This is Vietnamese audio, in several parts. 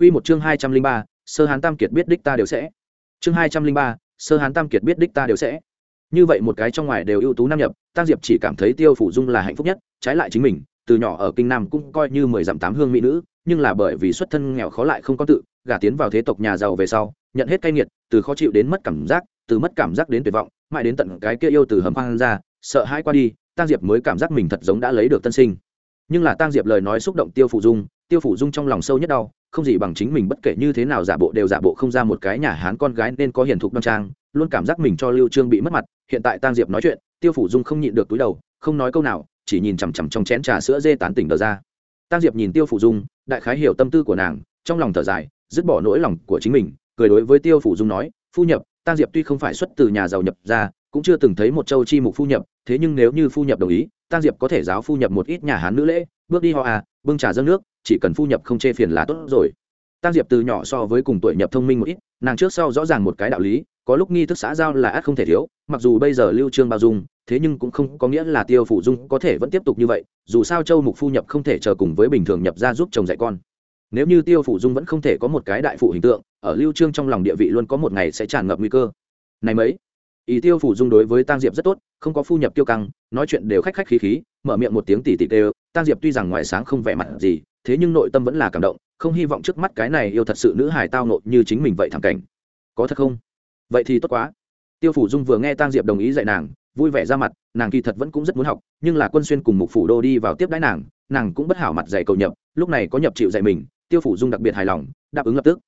Quy một chương hai trăm linh ba, Sơ Hán Tam Kiệt biết đích ta đều sẽ. Chương hai trăm linh ba, Sơ Hán Tam Kiệt biết đích ta đều sẽ. Như vậy một cái trong ngoài đều ưu tú nam nhập, Tăng Diệp chỉ cảm thấy Tiêu Phủ Dung là hạnh phúc nhất, trái lại chính mình, từ nhỏ ở kinh Nam cũng coi như mười dặm tám hương mỹ nữ, nhưng là bởi vì xuất thân nghèo khó lại không có tự, gả tiến vào thế tộc nhà giàu về sau, nhận hết cay nghiệt, từ khó chịu đến mất cảm giác, từ mất cảm giác đến tuyệt vọng, mãi đến tận cái kia yêu từ hầm hoang ra, sợ hãi qua đi, Tăng Diệp mới cảm giác mình thật giống đã lấy được tân sinh. Nhưng là Tăng Diệp lời nói xúc động Tiêu Phủ Dung, Tiêu Phủ Dung trong lòng sâu nhất đau, không gì bằng chính mình bất kể như thế nào giả bộ đều giả bộ không ra một cái nhà hán con gái nên có hiền thục đoan trang, luôn cảm giác mình cho lưu trương bị mất mặt. Hiện tại tang diệp nói chuyện, tiêu phủ dung không nhịn được túi đầu, không nói câu nào, chỉ nhìn chằm chằm trong chén trà sữa dê tán tỉnh đờ ra. Tang diệp nhìn tiêu phủ dung, đại khái hiểu tâm tư của nàng, trong lòng thở dài, dứt bỏ nỗi lòng của chính mình, cười đối với tiêu phủ dung nói, phu nhập tang diệp tuy không phải xuất từ nhà giàu nhập ra cũng chưa từng thấy một châu chi mục phu nhập thế nhưng nếu như phu nhập đồng ý, tang diệp có thể giáo phu nhập một ít nhà hán nữ lễ, bước đi họ à bưng trà dâng nước, chỉ cần phu nhập không chê phiền là tốt rồi. Tăng diệp từ nhỏ so với cùng tuổi nhập thông minh một ít, nàng trước sau rõ ràng một cái đạo lý, có lúc nghi thức xã giao là ắt không thể thiếu, mặc dù bây giờ lưu trương bao dung, thế nhưng cũng không có nghĩa là tiêu phủ dung có thể vẫn tiếp tục như vậy, dù sao châu mục phu nhập không thể chờ cùng với bình thường nhập ra giúp chồng dạy con. Nếu như tiêu phủ dung vẫn không thể có một cái đại phụ hình tượng, ở lưu trương trong lòng địa vị luôn có một ngày sẽ tràn ngập nguy cơ. Này mấy, ý tiêu phủ dung đối với tang diệp rất tốt, không có phu nhập tiêu căng, nói chuyện đều khách khách khí khí mở miệng một tiếng tỉ tỉ tê tang diệp tuy rằng ngoài sáng không vẻ mặt gì, thế nhưng nội tâm vẫn là cảm động, không hy vọng trước mắt cái này yêu thật sự nữ hài tao nộ như chính mình vậy thẳng cảnh. Có thật không? Vậy thì tốt quá. Tiêu phủ dung vừa nghe tang diệp đồng ý dạy nàng, vui vẻ ra mặt, nàng kỳ thật vẫn cũng rất muốn học, nhưng là quân xuyên cùng mục phủ đô đi vào tiếp đái nàng nàng cũng bất hảo mặt dạy cầu nhập, lúc này có nhập chịu dạy mình, tiêu phủ dung đặc biệt hài lòng, đáp ứng lập tức.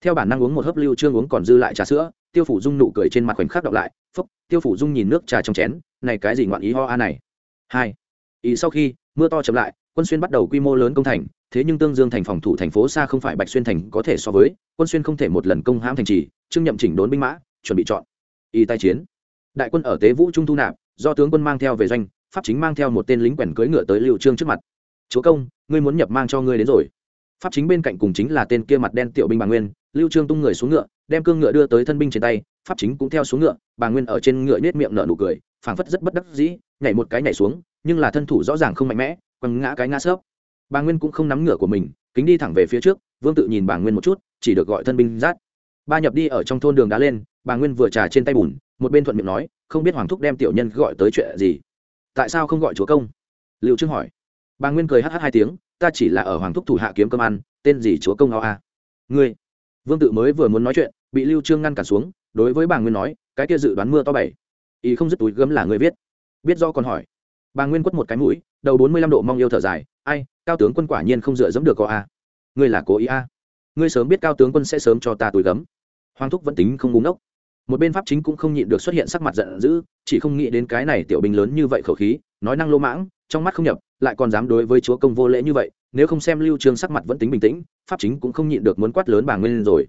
Theo bản năng uống một hớp lưu trương uống còn dư lại trà sữa, tiêu phủ dung nụ cười trên mặt khoảnh khắc đọc lại, phúc, tiêu phủ dung nhìn nước trà trong chén, này cái gì ngoạn ý ho a này? Hai ý sau khi, mưa to chậm lại, quân xuyên bắt đầu quy mô lớn công thành, thế nhưng tương dương thành phòng thủ thành phố xa không phải bạch xuyên thành có thể so với, quân xuyên không thể một lần công hãm thành trì, trương nhậm chỉnh đốn binh mã, chuẩn bị chọn. Y tai chiến. Đại quân ở tế vũ trung thu nạp, do tướng quân mang theo về doanh, pháp chính mang theo một tên lính quèn cưỡi ngựa tới liệu trương trước mặt. Chúa công, ngươi muốn nhập mang cho ngươi đến rồi. Pháp chính bên cạnh cùng chính là tên kia mặt đen tiểu binh bà nguyên, lưu trương tung người xuống ngựa, đem cương ngựa đưa tới thân binh trên tay, pháp chính cũng theo xuống ngựa, bà nguyên ở trên ngựa nết miệng nở nụ cười, phảng phất rất bất đắc dĩ, nhảy một cái nhảy xuống nhưng là thân thủ rõ ràng không mạnh mẽ, quăng ngã cái ngã sấp. Bà nguyên cũng không nắm ngửa của mình, kính đi thẳng về phía trước, vương tự nhìn bà nguyên một chút, chỉ được gọi thân binh giát ba nhập đi ở trong thôn đường đá lên, bà nguyên vừa trà trên tay bùn, một bên thuận miệng nói, không biết hoàng thúc đem tiểu nhân gọi tới chuyện gì. Tại sao không gọi chúa công? Liệu trương hỏi. Bà nguyên cười hh hai tiếng, ta chỉ là ở hoàng thúc thủ hạ kiếm cơm ăn, tên gì chúa công ao a? Ngươi. Vương tự mới vừa muốn nói chuyện, bị lưu trương ngăn cản xuống, đối với bà nguyên nói, cái kia dự đoán mưa to bảy. Ý không dứt túi gấm là người viết. Biết do còn hỏi bà nguyên quất một cái mũi, đầu bốn mươi lăm độ mong yêu thở dài, ai, cao tướng quân quả nhiên không dựa dẫm được có a à. ngươi là cố ý a ngươi sớm biết cao tướng quân sẽ sớm cho ta túi gấm. Hoàng thúc vẫn tính không búng ốc một bên pháp chính cũng không nhịn được xuất hiện sắc mặt giận dữ, chỉ không nghĩ đến cái này tiểu binh lớn như vậy khẩu khí, nói năng lô mãng, trong mắt không nhập, lại còn dám đối với chúa công vô lễ như vậy, nếu không xem lưu trương sắc mặt vẫn tính bình tĩnh, pháp chính cũng không nhịn được muốn quát lớn bà nguyên rồi.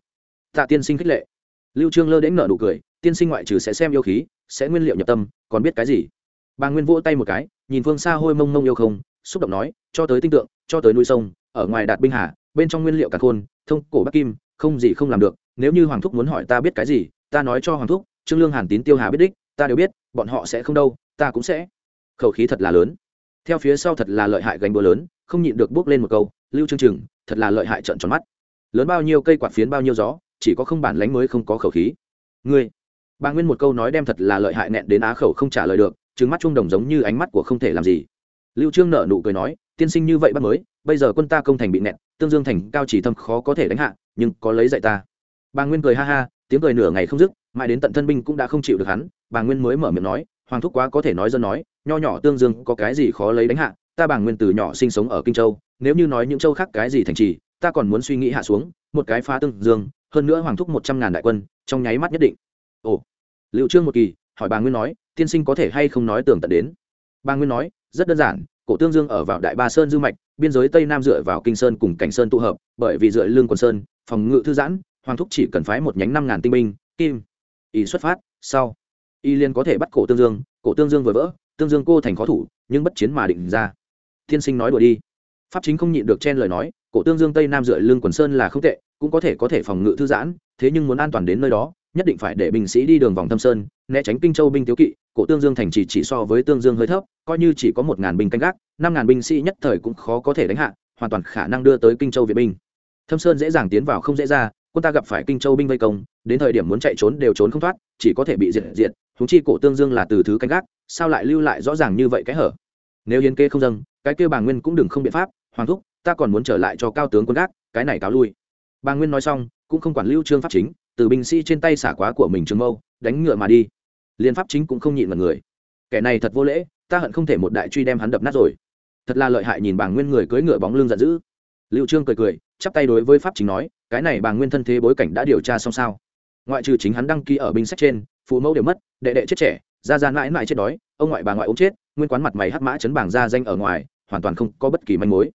Tạ tiên sinh khích lệ. Lưu trương lơ đến nở nụ cười, tiên sinh ngoại trừ sẽ xem yêu khí, sẽ nguyên liệu nhập tâm, còn biết cái gì? Bà nguyên vỗ tay một cái, nhìn phương xa hôi mông mông yêu không, xúc động nói, cho tới tinh tượng, cho tới núi sông, ở ngoài đạt binh hà, bên trong nguyên liệu cả khôn, thông cổ bắc kim, không gì không làm được. Nếu như hoàng thúc muốn hỏi ta biết cái gì, ta nói cho hoàng thúc, trương lương hàn tín tiêu hà biết đích, ta đều biết, bọn họ sẽ không đâu, ta cũng sẽ. Khẩu khí thật là lớn. Theo phía sau thật là lợi hại gánh búa lớn, không nhịn được bước lên một câu, lưu trương chừng thật là lợi hại trận tròn mắt. Lớn bao nhiêu cây quạt phiến bao nhiêu gió, chỉ có không bản lánh mới không có khẩu khí. Ngươi. Bà nguyên một câu nói đem thật là lợi hại nẹn đến á khẩu không trả lời được trừng mắt trung đồng giống như ánh mắt của không thể làm gì. Lưu trương nở nụ cười nói, tiên sinh như vậy bắt mới, bây giờ quân ta công thành bị nẹt, tương dương thành cao chỉ thâm khó có thể đánh hạ, nhưng có lấy dạy ta. Bà nguyên cười ha ha, tiếng cười nửa ngày không dứt, mãi đến tận thân binh cũng đã không chịu được hắn, bà nguyên mới mở miệng nói, hoàng thúc quá có thể nói dân nói, nho nhỏ tương dương có cái gì khó lấy đánh hạ, ta bà nguyên từ nhỏ sinh sống ở kinh châu, nếu như nói những châu khác cái gì thành trì, ta còn muốn suy nghĩ hạ xuống, một cái phá tương dương, hơn nữa hoàng thúc một trăm ngàn đại quân, trong nháy mắt nhất định. Ồ. Liệu trương một kỳ, hỏi bà nguyên nói tiên sinh có thể hay không nói tường tận đến? Bà nguyên nói, rất đơn giản, cổ tương dương ở vào đại ba sơn dư mạch, biên giới tây nam dựa vào kinh sơn cùng cảnh sơn tụ hợp, bởi vì dựa lương quần sơn, phòng ngự thư giãn, hoàng thúc chỉ cần phái một nhánh năm ngàn tinh binh, kim ý xuất phát, sau, y liên có thể bắt cổ tương dương, cổ tương dương vừa vỡ, tương dương cô thành khó thủ, nhưng bất chiến mà định ra. Tiên sinh nói đùa đi. Pháp chính không nhịn được chen lời nói, cổ tương dương tây nam dựa lương quần sơn là không tệ, cũng có thể có thể phòng ngự thư giãn, thế nhưng muốn an toàn đến nơi đó, nhất định phải để binh sĩ đi đường vòng thâm sơn, né tránh kinh châu binh thiếu kỵ cổ tương dương thành chỉ chỉ so với tương dương hơi thấp, coi như chỉ có một ngàn binh canh gác, năm ngàn binh sĩ nhất thời cũng khó có thể đánh hạ, hoàn toàn khả năng đưa tới kinh châu viện binh. Thâm sơn dễ dàng tiến vào không dễ ra, quân ta gặp phải kinh châu binh vây công, đến thời điểm muốn chạy trốn đều trốn không thoát, chỉ có thể bị diệt diệt thúng chi cổ tương dương là từ thứ canh gác, sao lại lưu lại rõ ràng như vậy cái hở? Nếu hiến kê không dâng, cái kêu bà nguyên cũng đừng không biện pháp, hoàng thúc, ta còn muốn trở lại cho cao tướng quân gác, cái này cáo lui. Bà nguyên nói xong, cũng không quản lưu trương pháp chính, từ binh sĩ trên tay xả quá của mình trường mâu, đánh ngựa mà đi liên pháp chính cũng không nhịn mật người. Kẻ này thật vô lễ, ta hận không thể một đại truy đem hắn đập nát rồi. Thật là lợi hại nhìn bà nguyên người cưỡi ngựa bóng lưng giận dữ. Lưu trương cười cười, chắp tay đối với pháp chính nói, cái này bà nguyên thân thế bối cảnh đã điều tra xong sao? Ngoại trừ chính hắn đăng ký ở binh sách trên, phụ mẫu đều mất, đệ đệ chết trẻ, gia gia mãi mãi chết đói, ông ngoại bà ngoại ốm chết, nguyên quán mặt mày hắc mã chấn bảng ra danh ở ngoài, hoàn toàn không có bất kỳ manh mối.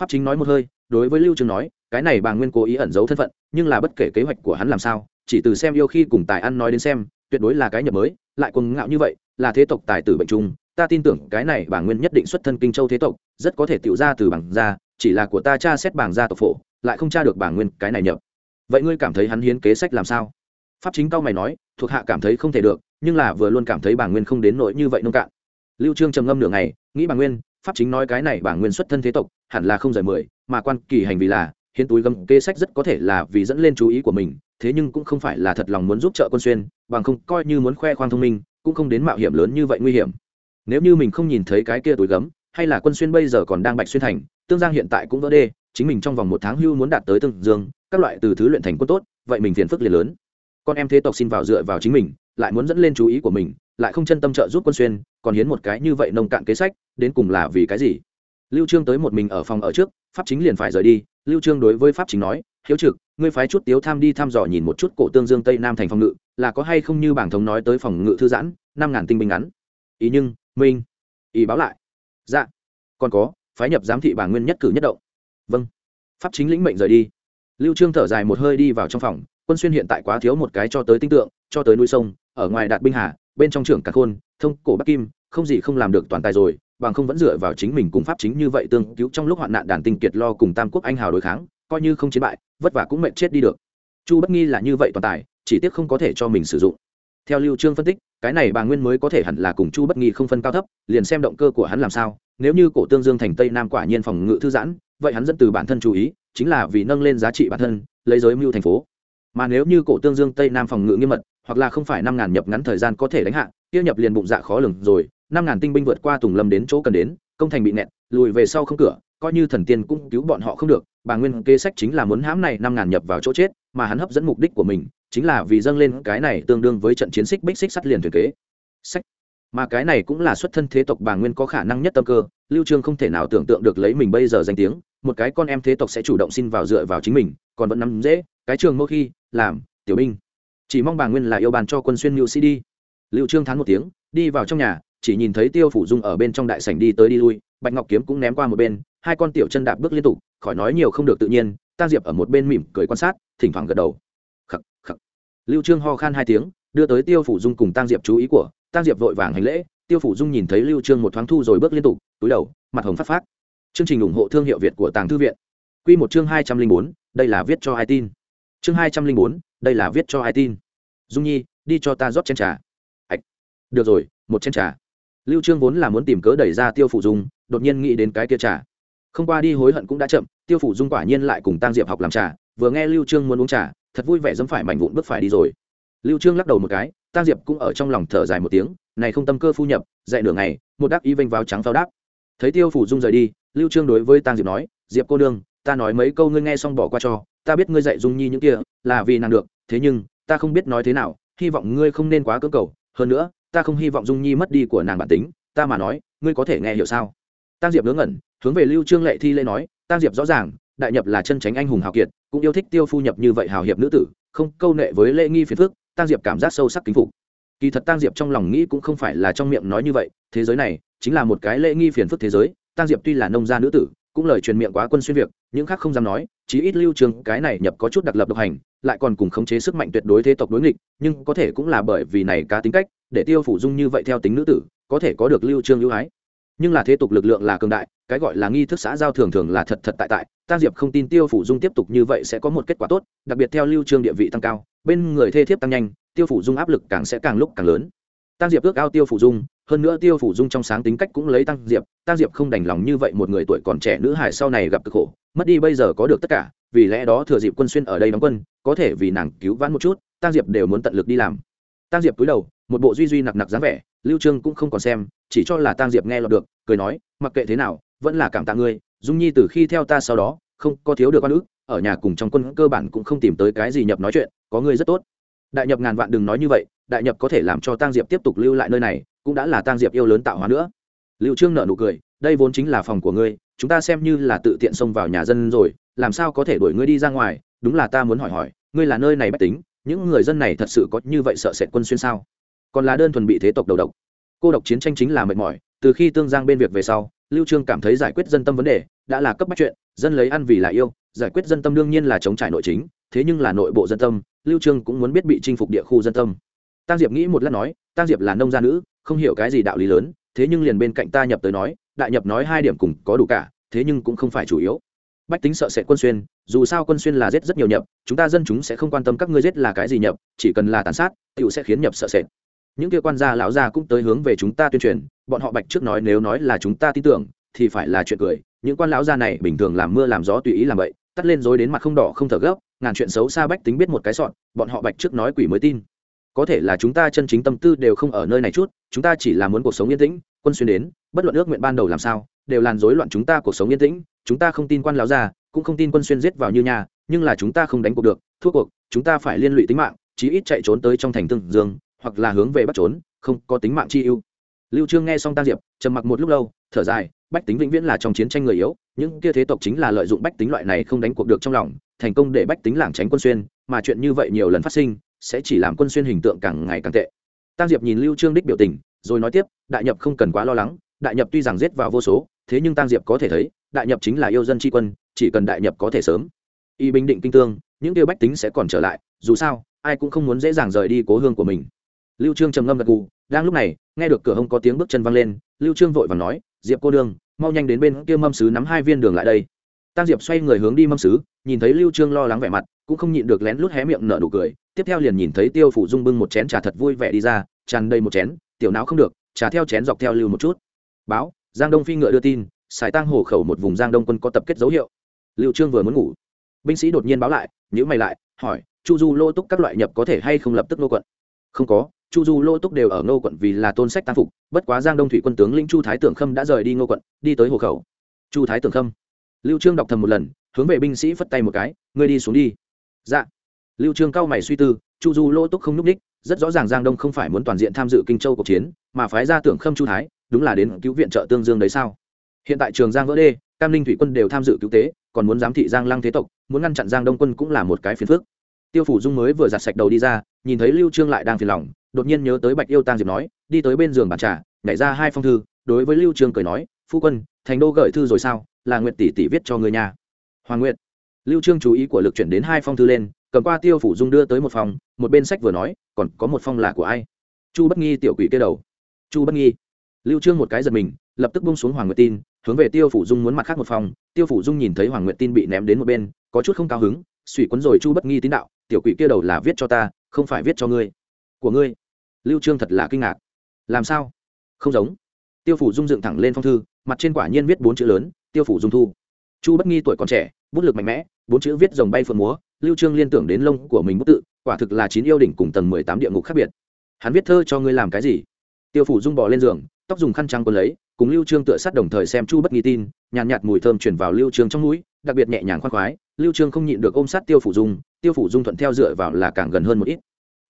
Pháp chính nói một hơi, đối với lưu trương nói, cái này bà nguyên cố ý ẩn giấu thân phận, nhưng là bất kể kế hoạch của hắn làm sao, chỉ từ xem yêu khi cùng tài ăn nói đến xem tuyệt đối là cái nhập mới, lại cuồng ngạo như vậy, là thế tộc tài tử bệnh trung, ta tin tưởng cái này bà nguyên nhất định xuất thân kinh châu thế tộc, rất có thể tiểu ra từ bảng gia, chỉ là của ta cha xét bảng gia tộc phổ, lại không tra được bảng nguyên cái này nhập. Vậy ngươi cảm thấy hắn hiến kế sách làm sao? Pháp chính cao mày nói, thuộc hạ cảm thấy không thể được, nhưng là vừa luôn cảm thấy bảng nguyên không đến nỗi như vậy nông cạn. Lưu trương trầm ngâm nửa ngày, nghĩ bảng nguyên, pháp chính nói cái này bảng nguyên xuất thân thế tộc, hẳn là không giải mười, mà quan kỳ hành vì là, hiến túi gấm kê sách rất có thể là vì dẫn lên chú ý của mình thế nhưng cũng không phải là thật lòng muốn giúp trợ quân xuyên, bằng không coi như muốn khoe khoang thông minh, cũng không đến mạo hiểm lớn như vậy nguy hiểm. Nếu như mình không nhìn thấy cái kia túi gấm, hay là quân xuyên bây giờ còn đang bạch xuyên thành, tương giang hiện tại cũng vỡ đê, chính mình trong vòng một tháng hưu muốn đạt tới tương dương, các loại từ thứ luyện thành quân tốt, vậy mình phiền phức liền lớn. Con em thế tộc xin vào dựa vào chính mình, lại muốn dẫn lên chú ý của mình, lại không chân tâm trợ giúp quân xuyên, còn hiến một cái như vậy nông cạn kế sách, đến cùng là vì cái gì? Lưu trương tới một mình ở phòng ở trước, pháp chính liền phải rời đi, lưu trương đối với pháp chính nói hiếu trực, ngươi phái chút tiếu tham đi thăm dò nhìn một chút cổ tương dương tây nam thành phòng ngự, là có hay không như bảng thống nói tới phòng ngự thư giãn, năm ngàn tinh binh ngắn. Ý nhưng, minh, ý báo lại. Dạ còn có, phái nhập giám thị bảng nguyên nhất cử nhất động. Vâng. Pháp chính lĩnh mệnh rời đi. Lưu trương thở dài một hơi đi vào trong phòng, quân xuyên hiện tại quá thiếu một cái cho tới tinh tượng, cho tới núi sông, ở ngoài đạt binh hà, bên trong trưởng cả khôn thông cổ bắc kim, không gì không làm được toàn tài rồi, bằng không vẫn dựa vào chính mình cùng pháp chính như vậy tương cứu trong lúc hoạn nạn đàn tinh kiệt lo cùng tam quốc anh hào đối kháng coi như không chiến bại, vất vả cũng mệt chết đi được. Chu bất nghi là như vậy toàn tài, chỉ tiếc không có thể cho mình sử dụng. Theo lưu trương phân tích, cái này bà nguyên mới có thể hẳn là cùng chu bất nghi không phân cao thấp, liền xem động cơ của hắn làm sao, nếu như cổ tương dương thành tây nam quả nhiên phòng ngự thư giãn, vậy hắn dẫn từ bản thân chú ý, chính là vì nâng lên giá trị bản thân, lấy giới mưu thành phố. Mà nếu như cổ tương dương tây nam phòng ngự nghiêm mật, hoặc là không phải năm ngàn nhập ngắn thời gian có thể đánh hạ, kia nhập liền bụng dạ khó lường rồi, năm ngàn tinh binh vượt qua tùng lâm đến chỗ cần đến, công thành bị nẹt, lùi về sau không cửa, coi như thần tiên cũng cứu bọn họ không được bà nguyên kế sách chính là muốn hãm này năm ngàn nhập vào chỗ chết, mà hắn hấp dẫn mục đích của mình chính là vì dâng lên cái này tương đương với trận chiến xích bích xích sắt liền thuyền kế. Sách. Mà cái này cũng là xuất thân thế tộc bà nguyên có khả năng nhất tâm cơ, lưu trương không thể nào tưởng tượng được lấy mình bây giờ danh tiếng, một cái con em thế tộc sẽ chủ động xin vào dựa vào chính mình, còn vẫn nắm dễ, cái trường mỗi khi, làm, tiểu binh. Chỉ mong bà nguyên là yêu bàn cho quân xuyên nhựu sĩ đi. Lưu trương thán một tiếng, đi vào trong nhà, chỉ nhìn thấy tiêu phủ dung ở bên trong đại sảnh đi tới đi lui, bạch ngọc kiếm cũng ném qua một bên hai con tiểu chân đạp bước liên tục khỏi nói nhiều không được tự nhiên tang diệp ở một bên mỉm cười quan sát thỉnh thoảng gật đầu. Khắc khắc. Lưu trương ho khan hai tiếng đưa tới tiêu phủ dung cùng tang diệp chú ý của tang diệp vội vàng hành lễ tiêu phủ dung nhìn thấy lưu trương một thoáng thu rồi bước liên tục túi đầu mặt hồng phát phát chương trình ủng hộ thương hiệu việt của tàng thư viện. Quy một chương hai trăm linh bốn, đây là viết cho ai tin. Chương hai trăm linh bốn, đây là viết cho ai tin. Dung nhi đi cho ta rót chén trà. Ạch. Được rồi một chén trà. Lưu trương vốn là muốn tìm cớ đẩy ra tiêu phủ dung đột nhiên nghĩ đến cái kia trà không qua đi hối hận cũng đã chậm, tiêu phủ dung quả nhiên lại cùng tang diệp học làm trà, vừa nghe lưu trương muốn uống trà, thật vui vẻ dẫm phải mảnh vụn bước phải đi rồi. Lưu trương lắc đầu một cái, tang diệp cũng ở trong lòng thở dài một tiếng, này không tâm cơ phu nhập, dạy nửa ngày, một đáp ý vênh vào trắng phao đáp. Thấy tiêu phủ dung rời đi, lưu trương đối với tang diệp nói, diệp cô đương ta nói mấy câu ngươi nghe xong bỏ qua cho, ta biết ngươi dạy dung nhi những kia, là vì nàng được, thế nhưng, ta không biết nói thế nào, hy vọng ngươi không nên quá cưỡng cầu, hơn nữa, ta không hy vọng dung nhi mất đi của nàng bản tính, ta mà nói, ngươi có thể nghe hiểu sao? Tăng diệp ngớ ngẩn, hướng về lưu trương lệ thi lễ nói tăng diệp rõ ràng, đại nhập là chân tránh anh hùng hào kiệt, cũng yêu thích tiêu phu nhập như vậy hào hiệp nữ tử, không câu nệ với lễ nghi phiền phức tăng diệp cảm giác sâu sắc kính phục. Kỳ thật tăng diệp trong lòng nghĩ cũng không phải là trong miệng nói như vậy, thế giới này chính là một cái lễ nghi phiền phức thế giới tăng diệp tuy là nông gia nữ tử, cũng lời truyền miệng quá quân xuyên việc, những khác không dám nói, chí ít lưu trường cái này nhập có chút đặc lập độc hành, lại còn cùng khống chế sức mạnh tuyệt đối thế tộc đối nghịch, nhưng có thể cũng là bởi vì này cá tính cách, để tiêu phủ dung như vậy theo tính nữ tử, có thể có được lưu trương ưu ái nhưng là thế tục lực lượng là cường đại, cái gọi là nghi thức xã giao thường thường là thật thật tại tại tăng diệp không tin tiêu phủ dung tiếp tục như vậy sẽ có một kết quả tốt, đặc biệt theo lưu trương địa vị tăng cao, bên người thê thiếp tăng nhanh, tiêu phủ dung áp lực càng sẽ càng lúc càng lớn. Tăng diệp ước ao tiêu phủ dung, hơn nữa tiêu phủ dung trong sáng tính cách cũng lấy tăng diệp tăng diệp không đành lòng như vậy một người tuổi còn trẻ nữ hải sau này gặp cực khổ, mất đi bây giờ có được tất cả, vì lẽ đó thừa dịp quân xuyên ở đây đóng quân, có thể vì nàng cứu vãn một chút tăng diệp đều muốn tận lực đi làm. Tăng diệp cúi đầu, một bộ duy duy nặc nặc dáng vẻ, lưu trương cũng không còn xem chỉ cho là tang diệp nghe lọt được, cười nói, mặc kệ thế nào, vẫn là cảm tạ ngươi, dung nhi từ khi theo ta sau đó, không có thiếu được con ước ở nhà cùng trong quân cơ bản cũng không tìm tới cái gì nhập nói chuyện, có ngươi rất tốt. Đại nhập ngàn vạn đừng nói như vậy, đại nhập có thể làm cho tang diệp tiếp tục lưu lại nơi này, cũng đã là tang diệp yêu lớn tạo hóa nữa. Liệu trương nợ nụ cười, đây vốn chính là phòng của ngươi, chúng ta xem như là tự tiện xông vào nhà dân rồi, làm sao có thể đuổi ngươi đi ra ngoài, đúng là ta muốn hỏi hỏi, ngươi là nơi này bách tính, những người dân này thật sự có như vậy sợ sệt quân xuyên sao? Còn là đơn thuần bị thế tộc đầu độc cô độc chiến tranh chính là mệt mỏi, từ khi tương giang bên việc về sau, lưu trương cảm thấy giải quyết dân tâm vấn đề đã là cấp bách chuyện, dân lấy ăn vì là yêu, giải quyết dân tâm đương nhiên là chống trải nội chính, thế nhưng là nội bộ dân tâm, lưu trương cũng muốn biết bị chinh phục địa khu dân tâm. Tăng diệp nghĩ một lát nói tăng diệp là nông gia nữ, không hiểu cái gì đạo lý lớn, thế nhưng liền bên cạnh ta nhập tới nói, đại nhập nói hai điểm cùng có đủ cả, thế nhưng cũng không phải chủ yếu. Bách tính sợ sệt quân xuyên, dù sao quân xuyên là giết rất nhiều nhập, chúng ta dân chúng sẽ không quan tâm các ngươi giết là cái gì nhập, chỉ cần là tàn sát tựu sẽ khiến nhập sợ sệt những kia quan gia lão gia cũng tới hướng về chúng ta tuyên truyền, bọn họ bạch trước nói nếu nói là chúng ta tin tưởng, thì phải là chuyện cười. Những quan lão gia này bình thường làm mưa làm gió tùy ý làm vậy tắt lên dối đến mặt không đỏ không thở gấp, ngàn chuyện xấu xa bách tính biết một cái sọn, bọn họ bạch trước nói quỷ mới tin. Có thể là chúng ta chân chính tâm tư đều không ở nơi này chút, chúng ta chỉ là muốn cuộc sống yên tĩnh, quân xuyên đến, bất luận ước nguyện ban đầu làm sao, đều làn rối loạn chúng ta cuộc sống yên tĩnh. Chúng ta không tin quan lão gia, cũng không tin quân xuyên giết vào như nhà, nhưng là chúng ta không đánh cuộc được, thua cuộc, chúng ta phải liên lụy tính mạng, chí ít chạy trốn tới trong thành tương dương hoặc là hướng về bắt trốn, không có tính mạng chi ưu. Lưu trương nghe xong tam diệp, trầm mặc một lúc lâu, thở dài, bách tính vĩnh viễn là trong chiến tranh người yếu, những kia thế tộc chính là lợi dụng bách tính loại này không đánh cuộc được trong lòng, thành công để bách tính lảng tránh quân xuyên, mà chuyện như vậy nhiều lần phát sinh, sẽ chỉ làm quân xuyên hình tượng càng ngày càng tệ. Tam diệp nhìn lưu trương đích biểu tình, rồi nói tiếp, đại nhập không cần quá lo lắng, đại nhập tuy rằng giết vào vô số, thế nhưng tam diệp có thể thấy, đại nhập chính là yêu dân tri quân, chỉ cần đại nhập có thể sớm. Y bình định kinh tương, những tiêu bách tính sẽ còn trở lại, dù sao, ai cũng không muốn dễ dàng rời đi cố hương của mình lưu trương trầm ngâm gật gù, đang lúc này, nghe được cửa hông có tiếng bước chân văng lên, lưu trương vội vàng nói, diệp cô đương, mau nhanh đến bên kia mâm sứ nắm hai viên đường lại đây. Tăng diệp xoay người hướng đi mâm sứ, nhìn thấy lưu trương lo lắng vẻ mặt, cũng không nhịn được lén lút hé miệng nở nụ cười, tiếp theo liền nhìn thấy tiêu phủ dung bưng một chén trà thật vui vẻ đi ra, tràn đầy một chén, tiểu não không được, trà theo chén dọc theo lưu một chút. Báo, giang đông phi ngựa đưa tin, xài tang hồ khẩu một vùng giang đông quân có tập kết dấu hiệu. Lưu trương vừa muốn ngủ, binh sĩ đột nhiên báo lại nhữ mày lại, hỏi, chu du lô túc các loại nhập có thể hay không lập tức nô quận? Không có chu du lô túc đều ở ngô quận vì là tôn sách tam phục, bất quá giang đông thủy quân tướng lĩnh chu thái tưởng khâm đã rời đi ngô quận, đi tới hồ khẩu. Chu thái tưởng khâm. Lưu trương đọc thầm một lần, hướng về binh sĩ phất tay một cái, ngươi đi xuống đi. Dạ. Lưu trương cao mày suy tư, chu du lô túc không núp đích, rất rõ ràng giang đông không phải muốn toàn diện tham dự kinh châu cuộc chiến, mà phái ra tưởng khâm chu thái, đúng là đến cứu viện trợ tương dương đấy sao? Hiện tại trường giang vỡ đê, cam ninh thủy quân đều tham dự cứu tế, còn muốn giám thị giang lăng thế tộc, muốn ngăn chặn giang đông quân cũng là một cái phiền phức tiêu phủ dung mới vừa giặt sạch đầu đi ra, nhìn thấy lưu trương lại đang phiền lòng, đột nhiên nhớ tới bạch yêu tang diệp nói, đi tới bên giường bàn trà, nhảy ra hai phong thư, đối với lưu trương cười nói, phu quân, thành đô gửi thư rồi sao? Là nguyệt tỷ tỷ viết cho người nhà hoàng nguyệt lưu trương chú ý của lực chuyển đến hai phong thư lên, cầm qua tiêu phủ dung đưa tới một phòng, một bên sách vừa nói, còn có một phong là của ai? Chu bất nghi tiểu quỷ kia đầu. Chu bất nghi. Lưu trương một cái giật mình, lập tức buông xuống hoàng nguyệt tin, hướng về tiêu phủ dung muốn mặt khác một phòng. Tiêu phủ dung nhìn thấy hoàng nguyệt tin bị ném đến một bên, có chút không cao hứng suy quấn rồi chu bất nghi tín đạo tiểu quỷ kia đầu là viết cho ta không phải viết cho ngươi. Của ngươi? Lưu trương thật là kinh ngạc. Làm sao? Không giống. Tiêu phủ dung dựng thẳng lên phong thư mặt trên quả nhiên viết bốn chữ lớn tiêu phủ dung thu. Chu bất nghi tuổi còn trẻ bút lực mạnh mẽ bốn chữ viết rồng bay phượng múa lưu trương liên tưởng đến lông của mình bút tự quả thực là chín yêu đỉnh cùng tầng mười tám địa ngục khác biệt. Hắn viết thơ cho ngươi làm cái gì? Tiêu phủ dung bò lên giường tóc dùng khăn trắng quấn lấy cùng lưu trương tựa sát đồng thời xem chu bất nghi tin nhàn nhạt, nhạt mùi thơm truyền vào lưu trương trong mũi đặc biệt nhẹ nhàng khoan khoái, lưu trương không nhịn được ôm sát tiêu phủ dung, tiêu phủ dung thuận theo dựa vào là càng gần hơn một ít.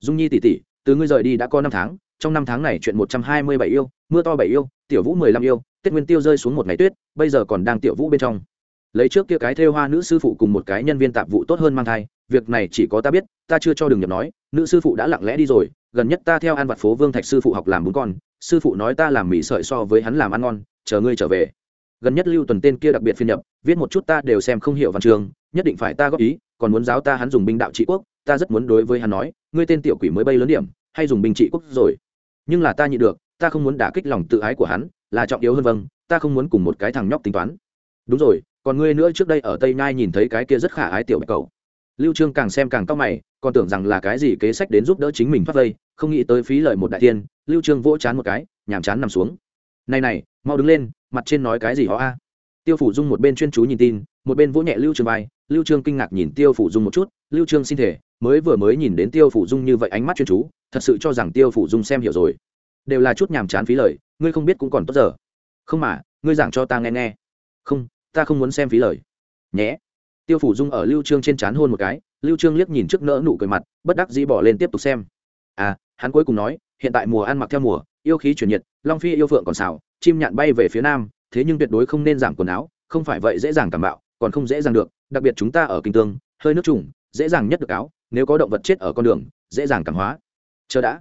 Dung nhi tỷ tỷ, từ ngươi rời đi đã có năm tháng, trong năm tháng này chuyện một trăm hai mươi bảy yêu, mưa to bảy yêu, tiểu vũ mười lăm yêu, tết nguyên tiêu rơi xuống một ngày tuyết, bây giờ còn đang tiểu vũ bên trong. Lấy trước kia cái thêu hoa nữ sư phụ cùng một cái nhân viên tạp vụ tốt hơn mang thai, việc này chỉ có ta biết, ta chưa cho Đường nhập nói, nữ sư phụ đã lặng lẽ đi rồi, gần nhất ta theo an vặt phố vương thạch sư phụ học làm bún con, sư phụ nói ta làm mì sợi so với hắn làm ăn ngon, chờ ngươi trở về gần nhất lưu tuần tên kia đặc biệt phiên nhập, viết một chút ta đều xem không hiểu văn trường nhất định phải ta góp ý, còn muốn giáo ta hắn dùng binh đạo trị quốc, ta rất muốn đối với hắn nói, ngươi tên tiểu quỷ mới bay lớn điểm, hay dùng binh trị quốc rồi. Nhưng là ta nhị được, ta không muốn đả kích lòng tự ái của hắn, là trọng yếu hơn vâng ta không muốn cùng một cái thằng nhóc tính toán. Đúng rồi, còn ngươi nữa trước đây ở tây nhai nhìn thấy cái kia rất khả ái tiểu bạch cầu lưu trương càng xem càng cao mày, còn tưởng rằng là cái gì kế sách đến giúp đỡ chính mình thoát vây, không nghĩ tới phí lời một đại tiên, lưu trương vỗ chán một cái nhảm chán nằm xuống. Này này, mau đứng lên mặt trên nói cái gì họ a? Tiêu phủ dung một bên chuyên chú nhìn tin, một bên vỗ nhẹ lưu trương vai lưu trương kinh ngạc nhìn tiêu phủ dung một chút. Lưu trương xin thể, mới vừa mới nhìn đến tiêu phủ dung như vậy ánh mắt chuyên chú, thật sự cho rằng tiêu phủ dung xem hiểu rồi. Đều là chút nhàm chán phí lời, ngươi không biết cũng còn tốt giờ. Không mà, ngươi giảng cho ta nghe nghe. Không, ta không muốn xem phí lời. Nhé. Tiêu phủ dung ở lưu trương trên chán hôn một cái, lưu trương liếc nhìn trước nỡ nụ cười mặt, bất đắc dĩ bỏ lên tiếp tục xem. À hắn cuối cùng nói, hiện tại mùa ăn mặc theo mùa, yêu khí chuyển nhiệt, long phi yêu phượng còn xào chim nhạn bay về phía nam, thế nhưng tuyệt đối không nên giảm quần áo, không phải vậy dễ dàng cảm bạo, còn không dễ dàng được, đặc biệt chúng ta ở kinh tương, hơi nước trùng, dễ dàng nhất được áo, nếu có động vật chết ở con đường, dễ dàng cảm hóa. Chờ đã.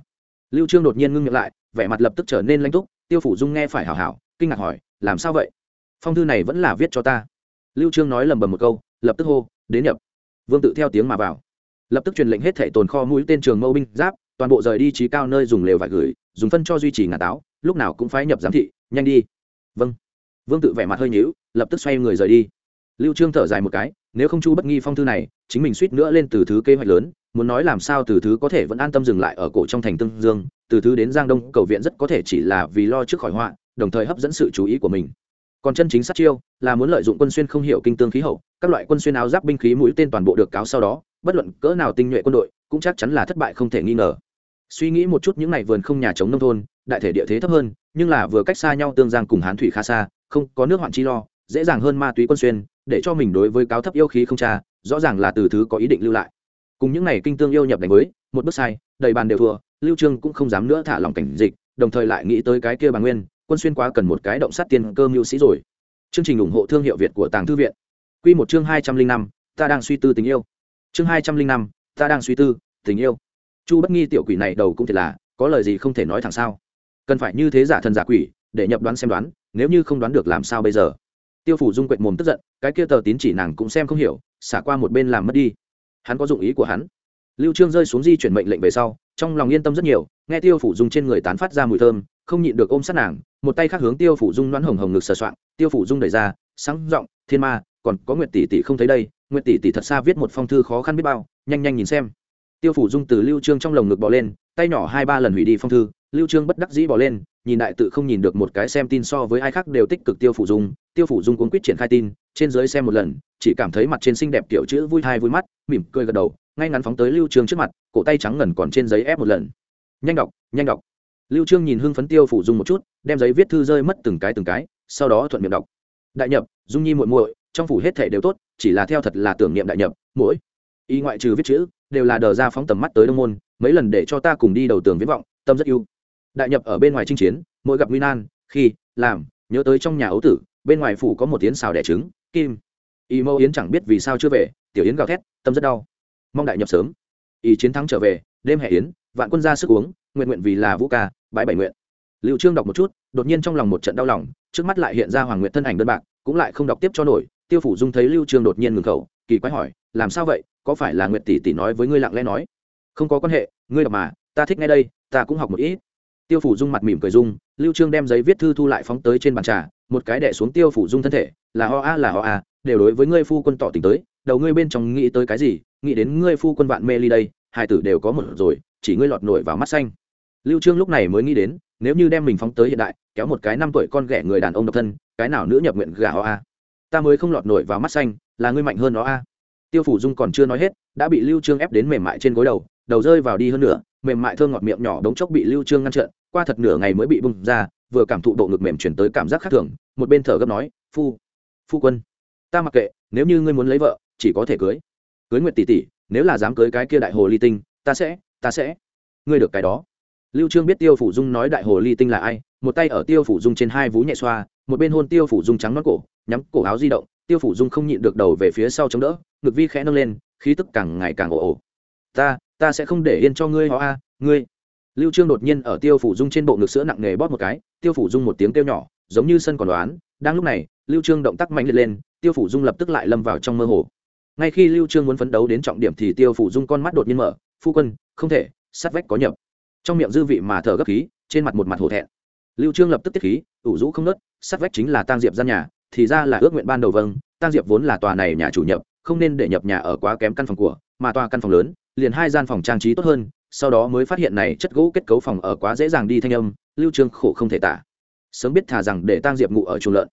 Lưu trương đột nhiên ngưng miệng lại, vẻ mặt lập tức trở nên lanh túc, tiêu phủ dung nghe phải hảo hảo, kinh ngạc hỏi, làm sao vậy? Phong thư này vẫn là viết cho ta? Lưu trương nói lầm bầm một câu, lập tức hô, đến nhập. Vương tự theo tiếng mà vào. Lập tức truyền lệnh hết thảy tồn kho mũi tên trường mâu binh giáp, toàn bộ rời đi trí cao nơi dùng lều vải gửi, dùng phân cho duy trì ngà táo, lúc nào cũng phải nhập giám thị nhanh đi. Vâng. Vương tự vẻ mặt hơi nhíu, lập tức xoay người rời đi. Lưu trương thở dài một cái, nếu không chu bất nghi phong thư này, chính mình suýt nữa lên từ thứ kế hoạch lớn, muốn nói làm sao từ thứ có thể vẫn an tâm dừng lại ở cổ trong thành tương dương, từ thứ đến giang đông, cầu viện rất có thể chỉ là vì lo trước khỏi họa, đồng thời hấp dẫn sự chú ý của mình. Còn chân chính sát chiêu, là muốn lợi dụng quân xuyên không hiểu kinh tương khí hậu, các loại quân xuyên áo giáp binh khí mũi tên toàn bộ được cáo sau đó, bất luận cỡ nào tinh nhuệ quân đội, cũng chắc chắn là thất bại không thể nghi ngờ suy nghĩ một chút những ngày vườn không nhà chống nông thôn, đại thể địa thế thấp hơn, nhưng là vừa cách xa nhau tương giang cùng hán thủy khá xa, không có nước hoạn chi lo, dễ dàng hơn ma túy quân xuyên, để cho mình đối với cáo thấp yêu khí không cha rõ ràng là từ thứ có ý định lưu lại. Cùng những ngày kinh tương yêu nhập đánh mới một bước sai, đầy bàn đều thua, lưu trương cũng không dám nữa thả lòng cảnh dịch, đồng thời lại nghĩ tới cái kia bà nguyên, quân xuyên quá cần một cái động sát tiên cơ mưu sĩ rồi. Chương trình ủng hộ thương hiệu việt của tàng thư viện. Quy một chương hai trăm linh năm, ta đang suy tư tình yêu. Chương hai trăm linh năm, ta đang suy tư tình yêu chu bất nghi tiểu quỷ này đầu cũng thiệt là, có lời gì không thể nói thẳng sao? Cần phải như thế giả thần giả quỷ, để nhập đoán xem đoán, nếu như không đoán được làm sao bây giờ? Tiêu phủ dung quệt mồm tức giận, cái kia tờ tín chỉ nàng cũng xem không hiểu, xả qua một bên làm mất đi. Hắn có dụng ý của hắn. Lưu trương rơi xuống di chuyển mệnh lệnh về sau, trong lòng yên tâm rất nhiều, nghe tiêu phủ dung trên người tán phát ra mùi thơm, không nhịn được ôm sát nàng, một tay khác hướng tiêu phủ dung đoán hồng hồng ngực sờ soạng, tiêu phủ dung đẩy ra, sáng giọng, thiên ma, còn có nguyệt tỷ tỷ không thấy đây, nguyệt tỷ tỷ thật xa viết một phong thư khó khăn biết bao, nhanh nhanh nhìn xem tiêu phủ dung từ lưu trương trong lồng ngực bỏ lên, tay nhỏ hai ba lần hủy đi phong thư, lưu trương bất đắc dĩ bỏ lên, nhìn đại tự không nhìn được một cái xem tin so với ai khác đều tích cực tiêu phủ dung. Tiêu phủ dung cũng quyết triển khai tin, trên dưới xem một lần, chỉ cảm thấy mặt trên xinh đẹp kiểu chữ vui thai vui mắt, mỉm cười gật đầu, ngay ngắn phóng tới lưu trương trước mặt, cổ tay trắng ngần còn trên giấy ép một lần. Nhanh đọc nhanh đọc. Lưu trương nhìn hưng phấn tiêu phủ dung một chút, đem giấy viết thư rơi mất từng cái từng cái, sau đó thuận miệng đọc. Đại nhập, dung nhi muội muội, trong phủ hết thể đều tốt, chỉ là theo thật là tưởng niệm đại nhập mỗi y ngoại trừ viết chữ đều là đờ ra phóng tầm mắt tới đông môn, mấy lần để cho ta cùng đi đầu tường viễn vọng, tâm rất yêu đại nhập ở bên ngoài chinh chiến, mỗi gặp nguy nan, khi, làm, nhớ tới trong nhà ấu tử, bên ngoài phủ có một yến xào đẻ trứng, kim. Y mẫu yến chẳng biết vì sao chưa về, tiểu yến gào thét, tâm rất đau. Mong đại nhập sớm. Y chiến thắng trở về, đêm hè yến, vạn quân ra sức uống, nguyện nguyện vì là vũ ca, bãi bảy nguyện. Liệu trương đọc một chút, đột nhiên trong lòng một trận đau lòng, trước mắt lại hiện ra hoàng nguyện thân ảnh đơn bạc, cũng lại không đọc tiếp cho nổi, tiêu phủ dung thấy lưu trương đột nhiên ngừng khẩu, kỳ quái hỏi làm sao vậy? Có phải là nguyệt tỷ tỷ nói với ngươi lặng lẽ nói? Không có quan hệ, ngươi đọc mà, ta thích ngay đây, ta cũng học một ít. Tiêu phủ dung mặt mỉm cười dung, lưu trương đem giấy viết thư thu lại phóng tới trên bàn trà, một cái đè xuống tiêu phủ dung thân thể, là ho a, là ho a, đều đối với ngươi phu quân tỏ tình tới, đầu ngươi bên trong nghĩ tới cái gì, nghĩ đến ngươi phu quân vạn mê ly đây, hai tử đều có một rồi, chỉ ngươi lọt nổi vào mắt xanh. Lưu trương lúc này mới nghĩ đến, nếu như đem mình phóng tới hiện đại, kéo một cái năm tuổi con ghẻ người đàn ông độc thân, cái nào nữ nhập nguyện gà ho a? Ta mới không lọt nổi vào mắt xanh, là ngươi mạnh hơn nó a? Tiêu phủ dung còn chưa nói hết, đã bị lưu trương ép đến mềm mại trên gối đầu đầu rơi vào đi hơn nữa, mềm mại thơm ngọt miệng nhỏ đống chốc bị lưu trương ngăn chặn, qua thật nửa ngày mới bị bung ra, vừa cảm thụ độ ngực mềm chuyển tới cảm giác khác thường, một bên thở gấp nói, phu phu quân, ta mặc kệ, nếu như ngươi muốn lấy vợ, chỉ có thể cưới. Cưới nguyệt tỷ tỷ, nếu là dám cưới cái kia đại hồ ly tinh, ta sẽ ta sẽ. Ngươi được cái đó. Lưu trương biết tiêu phủ dung nói đại hồ ly tinh là ai, một tay ở tiêu phủ dung trên hai vú nhẹ xoa, một bên hôn tiêu phủ dung trắng nõn cổ, nhắm cổ áo di động, tiêu phủ dung không nhịn được đầu về phía sau chống đỡ ngực vi khẽ nâng lên, khí tức càng ngày càng ồ ồ. Ta ta sẽ không để yên cho ngươi, họ a, ngươi. Lưu trương đột nhiên ở tiêu phủ dung trên bộ ngực sữa nặng nề bóp một cái, tiêu phủ dung một tiếng kêu nhỏ, giống như sân còn đoán. Đang lúc này, lưu trương động tác mạnh liệt lên, tiêu phủ dung lập tức lại lâm vào trong mơ hồ. Ngay khi lưu trương muốn phấn đấu đến trọng điểm thì tiêu phủ dung con mắt đột nhiên mở, phu quân, không thể, sát vách có nhập. Trong miệng dư vị mà thở gấp khí, trên mặt một mặt hổ thẹn. Lưu trương lập tức tiết khí, ủ rũ không nớt, sát vách chính là tang diệp gian nhà, thì ra là ước nguyện ban đầu vâng tang diệp vốn là tòa này nhà chủ nhập không nên để nhập nhà ở quá kém căn phòng của, mà tòa căn phòng lớn, liền hai gian phòng trang trí tốt hơn, sau đó mới phát hiện này chất gỗ kết cấu phòng ở quá dễ dàng đi thanh âm, lưu trương khổ không thể tả. Sớm biết thà rằng để tang diệp ngủ ở chuồng lợn.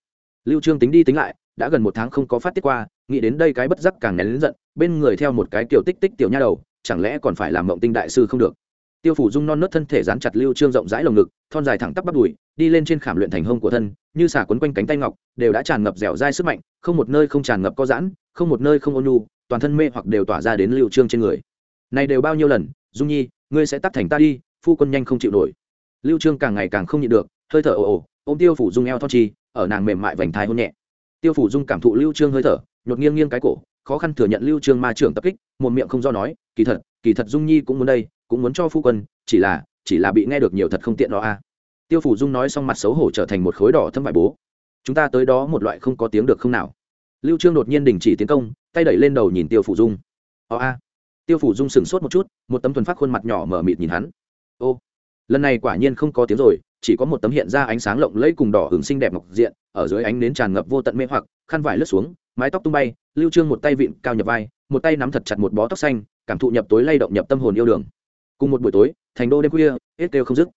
Lưu trương tính đi tính lại, đã gần một tháng không có phát tiết qua, nghĩ đến đây cái bất giác càng nén lớn giận, bên người theo một cái tiểu tích tích tiểu nha đầu, chẳng lẽ còn phải làm mộng tinh đại sư không được? Tiêu phủ dung non nớt thân thể dán chặt lưu trương rộng rãi lồng ngực, thon dài thẳng tắp bắp đùi, đi lên trên khảm luyện thành hông của thân, như xả quấn quanh cánh tay ngọc, đều đã tràn ngập dẻo dai sức mạnh, không một nơi không tràn ngập có giãn, không một nơi không ôn nhu, toàn thân mê hoặc đều tỏa ra đến lưu trương trên người. Này đều bao nhiêu lần, dung nhi, ngươi sẽ tắt thành ta đi, phu quân nhanh không chịu nổi. Lưu trương càng ngày càng không nhịn được, hơi thở ồ ồ, ôm tiêu phủ dung eo thon chi, ở nàng mềm mại vành thai hôn nhẹ. Tiêu phủ dung cảm thụ lưu trương hơi thở, nhột nghiêng nghiêng cái cổ, khó khăn thừa nhận lưu trương ma trưởng tập kích, một miệng không do nói, kỳ thật kỳ thật dung nhi cũng muốn đây cũng muốn cho phu quân, chỉ là chỉ là bị nghe được nhiều thật không tiện đó a. Tiêu phủ dung nói xong mặt xấu hổ trở thành một khối đỏ thâm vải bố. Chúng ta tới đó một loại không có tiếng được không nào? Lưu trương đột nhiên đình chỉ tiến công, tay đẩy lên đầu nhìn tiêu phủ dung. Ó a. Tiêu phủ dung sừng sốt một chút, một tấm thuần phát khuôn mặt nhỏ mở mịt nhìn hắn. Ô. Lần này quả nhiên không có tiếng rồi, chỉ có một tấm hiện ra ánh sáng lộng lẫy cùng đỏ hứng xinh đẹp ngọc diện, ở dưới ánh nến tràn ngập vô tận mê hoặc, khăn vải lướt xuống, mái tóc tung bay, lưu trương một tay vịn cao nhập vai, một tay nắm thật chặt một bó tóc xanh, cảm thụ nhập tối lay động nhập tâm hồn yêu đường cùng một buổi tối, thành đô đêm khuya, hết kêu không dứt.